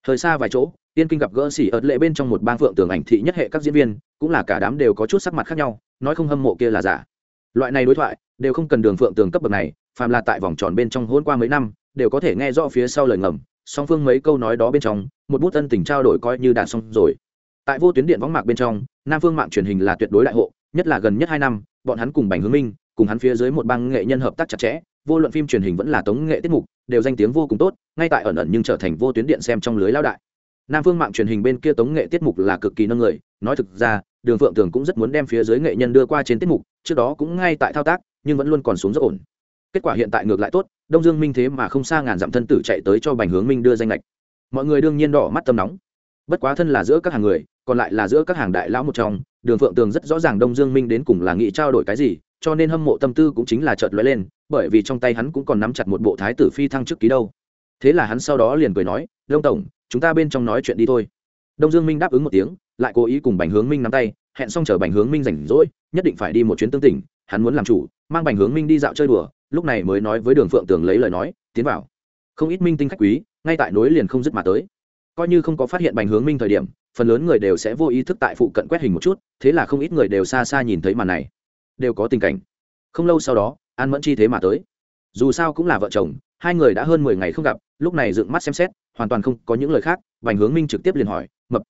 Thời xa vài chỗ tiên kinh gặp gỡ xỉ ợt lệ bên trong một bang phượng tường ảnh thị nhất hệ các diễn viên, cũng là cả đám đều có chút sắc mặt khác nhau, nói không hâm mộ kia là giả. Loại này đối thoại, đều không cần đường phượng tường cấp bậc này, phàm là tại vòng tròn bên trong hôn qua mấy năm, đều có thể nghe rõ phía sau lời ngầm song phương mấy câu nói đó bên trong, một bút tân tình trao đổi coi như đạt xong rồi. Tại vô tuyến điện võng mạc bên trong, nam phương mạng truyền hình là tuyệt đối đại hộ, nhất là gần nhất hai năm, bọn hắn cùng bành hướng minh, cùng hắn phía dưới một bang nghệ nhân hợp tác chặt chẽ, vô luận phim truyền hình vẫn là tống nghệ tiết mục, đều danh tiếng vô cùng tốt, ngay tại ẩn ẩn nhưng trở thành vô tuyến điện xem trong lưới lao đại. Nam phương mạng truyền hình bên kia tống nghệ tiết mục là cực kỳ nâng người, nói thực ra, đường phượng tường cũng rất muốn đem phía dưới nghệ nhân đưa qua trên tiết mục, trước đó cũng ngay tại thao tác, nhưng vẫn luôn còn xuống rất ổn kết quả hiện tại ngược lại tốt, đông dương minh thế mà không xa ngàn dặm thân tử chạy tới cho bành hướng minh đưa danh lệch mọi người đương nhiên đỏ mắt tâm nóng. Bất quá thân là giữa các hàng người, còn lại là giữa các hàng đại lão một trong, đường phượng tường rất rõ ràng đông dương minh đến cùng là nghĩ trao đổi cái gì, cho nên hâm mộ tâm tư cũng chính là chợt lóe lên, bởi vì trong tay hắn cũng còn nắm chặt một bộ thái tử phi thăng chức ký đâu. Thế là hắn sau đó liền cười nói, đông tổng, chúng ta bên trong nói chuyện đi thôi. Đông dương minh đáp ứng một tiếng, lại cố ý cùng bành hướng minh nắm tay, hẹn xong chờ bành hướng minh rảnh rỗi, nhất định phải đi một chuyến tương tỉnh, hắn muốn làm chủ, mang bành hướng minh đi dạo chơi đùa lúc này mới nói với đường phượng tường lấy lời nói, tiến vào. Không ít minh tinh khách quý, ngay tại nối liền không dứt mà tới. Coi như không có phát hiện bành hướng minh thời điểm, phần lớn người đều sẽ vô ý thức tại phụ cận quét hình một chút, thế là không ít người đều xa xa nhìn thấy màn này. Đều có tình cảnh. Không lâu sau đó, an mẫn chi thế mà tới. Dù sao cũng là vợ chồng, hai người đã hơn mười ngày không gặp, lúc này dựng mắt xem xét, hoàn toàn không có những lời khác, bành hướng minh trực tiếp liền hỏi, mập,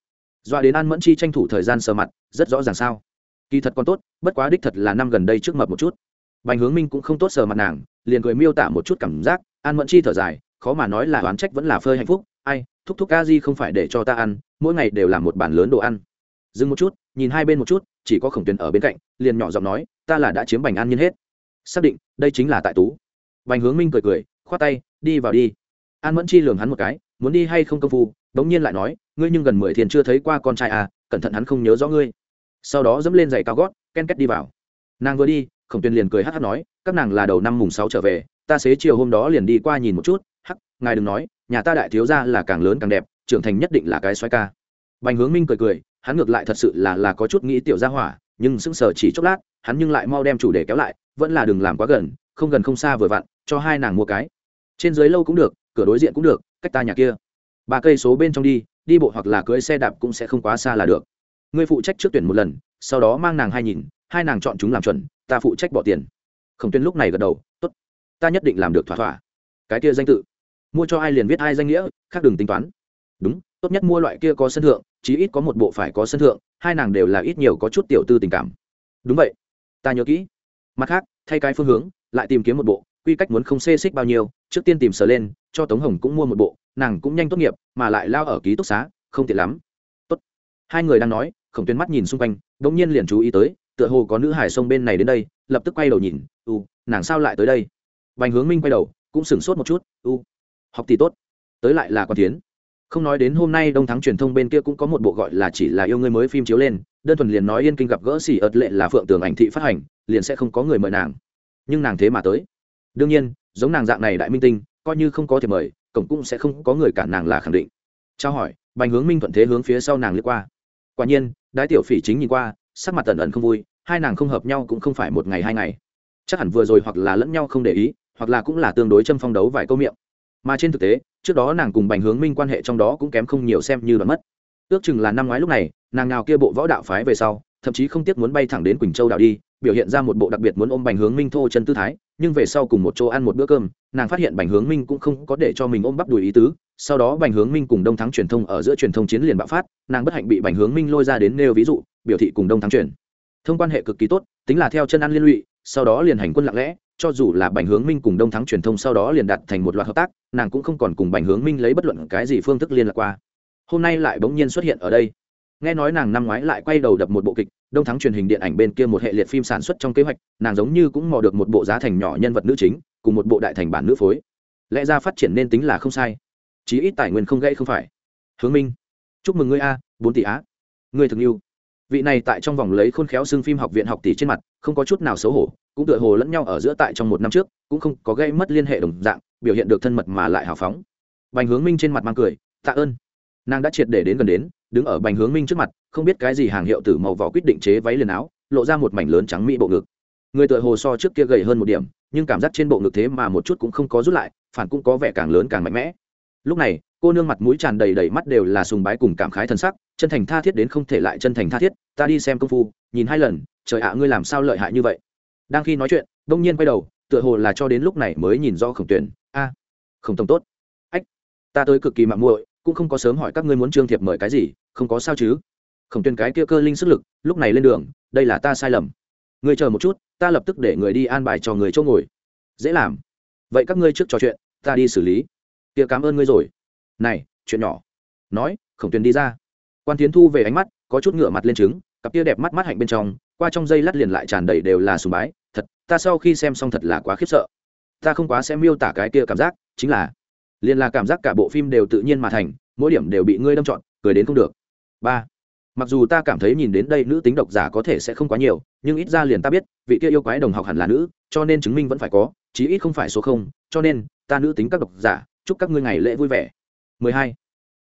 dọa đến an mẫn chi tranh thủ thời gian sờ mặt, rất rõ ràng sao? Kỳ thật còn tốt, bất quá đích thật là năm gần đây trước mập một chút bành hướng minh cũng không tốt sờ mặt nàng, liền cười miêu tả một chút cảm giác, an mẫn chi thở dài, khó mà nói là oán trách vẫn là phơi hạnh phúc, ai, thúc thúc ca di không phải để cho ta ăn, mỗi ngày đều làm một bản lớn đồ ăn. Dừng một chút, nhìn hai bên một chút, chỉ có khổng tuyền ở bên cạnh, liền nhỏ giọng nói, ta là đã chiếm bành an nhiên hết. Xác định, đây chính là tại tú. Bành hướng minh cười cười, khoát tay, đi vào đi. An mẫn chi lường hắn một cái, muốn đi hay không công phu? Bỗng nhiên lại nói, ngươi nhưng gần mười thiền chưa thấy qua con trai à cẩn thận hắn không nhớ rõ ngươi. Sau đó dẫm lên giày cao gót, ken két đi vào. Nàng vừa đi khổng tuyền liền cười hắc hắc nói, các nàng là đầu năm mùng sáu trở về, ta xế chiều hôm đó liền đi qua nhìn một chút, hắc, ngài đừng nói, nhà ta đại thiếu gia là càng lớn càng đẹp, trưởng thành nhất định là cái xoay ca. Bành hướng minh cười cười, hắn ngược lại thật sự là là có chút nghĩ tiểu gia hỏa, nhưng sững sờ chỉ chốc lát, hắn nhưng lại mau đem chủ đề kéo lại, vẫn là đừng làm quá gần, không gần không xa vừa vặn, cho hai nàng mua cái. Trên dưới lâu cũng được, cửa đối diện cũng được, cách ta nhà kia. Ba cây số bên trong đi đi bộ hoặc là cưỡi xe đạp cũng sẽ không quá xa là được. Ngươi phụ trách trước tuyển một lần, sau đó mang nàng hai nhìn, hai nàng chọn chúng làm chuẩn ta phụ trách bỏ tiền. Khổng tuyên lúc này gật đầu, tốt, ta nhất định làm được thỏa thỏa. Cái kia danh tự, mua cho ai liền viết ai danh nghĩa, khác đừng tính toán. Đúng, tốt nhất mua loại kia có sân thượng, chí ít có một bộ phải có sân thượng, hai nàng đều là ít nhiều có chút tiểu tư tình cảm. Đúng vậy, ta nhớ kỹ. Mặt khác, thay cái phương hướng, lại tìm kiếm một bộ, quy cách muốn không xê xích bao nhiêu, trước tiên tìm sờ lên, cho tống hồng cũng mua một bộ, nàng cũng nhanh tốt nghiệp, mà lại lao ở ký túc xá, không tiện lắm. Tốt. Hai người đang nói, khổng tuyến mắt nhìn xung quanh đ ỗ n g nhiên liền chú ý tới tựa hồ có nữ hải sông bên này đến đây, lập tức quay đầu nhìn, u, nàng sao lại tới đây? Vành hướng minh quay đầu, cũng sửng sốt một chút, u, học thì tốt, tới lại là con tiến không nói đến hôm nay đông thắng truyền thông bên kia cũng có một bộ gọi là chỉ là yêu ngươi mới phim chiếu lên, đơn thuần liền nói yên kinh gặp gỡ xỉ ợt lệ là phượng tường ảnh thị phát hành, liền sẽ không có người mời nàng. Nhưng nàng thế mà tới. Đương nhiên, giống nàng dạng này đại minh tinh, coi như không có thể mời, cổng cũng sẽ không có người cản nàng là khẳng định. Trao hỏi bành hướng minh thuận thế hướng phía sau nàng lướt qua. Quả nhiên, đái tiểu phỉ chính nhìn qua sắc mặt tần ẩn không vui, hai nàng không hợp nhau cũng không phải một ngày hai ngày. Chắc hẳn vừa rồi hoặc là lẫn nhau không để ý, hoặc là cũng là tương đối châm phong đấu vài câu miệng. Mà trên thực tế, trước đó nàng cùng bành hướng minh quan hệ trong đó cũng kém không nhiều xem như đoạn mất. Ước chừng là năm ngoái lúc này, nàng nào kia bộ võ đạo phái về sau, thậm chí không tiếc muốn bay thẳng đến quỳnh châu đảo đi, biểu hiện ra một bộ đặc biệt muốn ôm bành hướng minh thô chân tư thái, nhưng về sau cùng một chỗ ăn một bữa cơm, nàng phát hiện bành hướng minh cũng không có để cho mình ôm bắp đùi ý tứ sau đó bành hướng minh cùng đông thắng truyền thông ở giữa truyền thông chiến liền bạo phát, nàng bất hạnh bị bành hướng minh lôi ra đến nêu ví dụ, biểu thị cùng đông thắng truyền. Thông quan hệ cực kỳ tốt, tính là theo chân ăn liên lụy, sau đó liền hành quân lặng lẽ, cho dù là bành hướng minh cùng đông thắng truyền thông sau đó liền đặt thành một loạt hợp tác, nàng cũng không còn cùng bành hướng minh lấy bất luận cái gì phương thức liên lạc qua. Hôm nay lại bỗng nhiên xuất hiện ở đây. Nghe nói nàng năm ngoái lại quay đầu đập một bộ kịch, đông thắng truyền hình điện ảnh bên kia một hệ liệt phim sản xuất trong kế hoạch, nàng giống như cũng mò được một bộ giá thành nhỏ nhân vật nữ chính, cùng một bộ đại thành bản nữ phối. Lẽ ra phát triển nên tính là không sai chí ít tài nguyên không gãy không phải. Hướng minh, chúc mừng ngươi a, bốn tỷ á. Ngươi thực yêu. Vị này tại trong vòng lấy khôn khéo xương phim học viện học tỷ trên mặt, không có chút nào xấu hổ, cũng tựa hồ lẫn nhau ở giữa tại trong một năm trước, cũng không có gây mất liên hệ đồng dạng, biểu hiện được thân mật mà lại hào phóng. Bành hướng minh trên mặt mang cười, tạ ơn. Nàng đã triệt để đến gần đến, đứng ở bành hướng minh trước mặt, không biết cái gì hàng hiệu tử màu vỏ quyết định chế váy liền áo, lộ ra một mảnh lớn trắng mỹ bộ ngực. Người tựa hồ so trước kia gầy hơn một điểm, nhưng cảm giác trên bộ ngực thế mà một chút cũng không có rút lại, phản cũng có vẻ càng lớn càng mạnh mẽ lúc này, cô nương mặt mũi tràn đầy đầy mắt đều là sùng bái cùng cảm khái thân sắc, chân thành tha thiết đến không thể lại chân thành tha thiết, ta đi xem công phu, nhìn hai lần, trời ạ, ngươi làm sao lợi hại như vậy? Đang khi nói chuyện, đông nhiên quay đầu, tựa hồ là cho đến lúc này mới nhìn do khổng tuyển a, khổng tổng tốt. Ách, ta tới cực kỳ mạng muội, cũng không có sớm hỏi các ngươi muốn trương thiệp mời cái gì, không có sao chứ? Khổng tuyển cái kia cơ linh sức lực, lúc này lên đường, đây là ta sai lầm. Ngươi chờ một chút, ta lập tức để người đi an bài cho người chỗ ngồi. Dễ làm. Vậy các ngươi trước trò chuyện, ta đi xử lý kia cảm ơn ngươi rồi. Này, chuyện nhỏ. Nói, khổng tuyền đi ra. Quan tiến thu về ánh mắt, có chút ngựa mặt lên trứng, cặp kia đẹp mắt mắt hạnh bên trong, qua trong dây lát liền lại tràn đầy đều là sùng bái. Thật, ta sau khi xem xong thật là quá khiếp sợ. Ta không quá xem miêu tả cái kia cảm giác, chính là, liền là cảm giác cả bộ phim đều tự nhiên mà thành, mỗi điểm đều bị ngươi đâm trọn, cười đến không được. Ba, mặc dù ta cảm thấy nhìn đến đây nữ tính độc giả có thể sẽ không quá nhiều, nhưng ít ra liền ta biết, vị kia yêu quái đồng học hẳn là nữ, cho nên chứng minh vẫn phải có, chí ít không phải số không, cho nên, ta nữ tính các độc giả chúc các ngươi ngày lễ vui vẻ 12.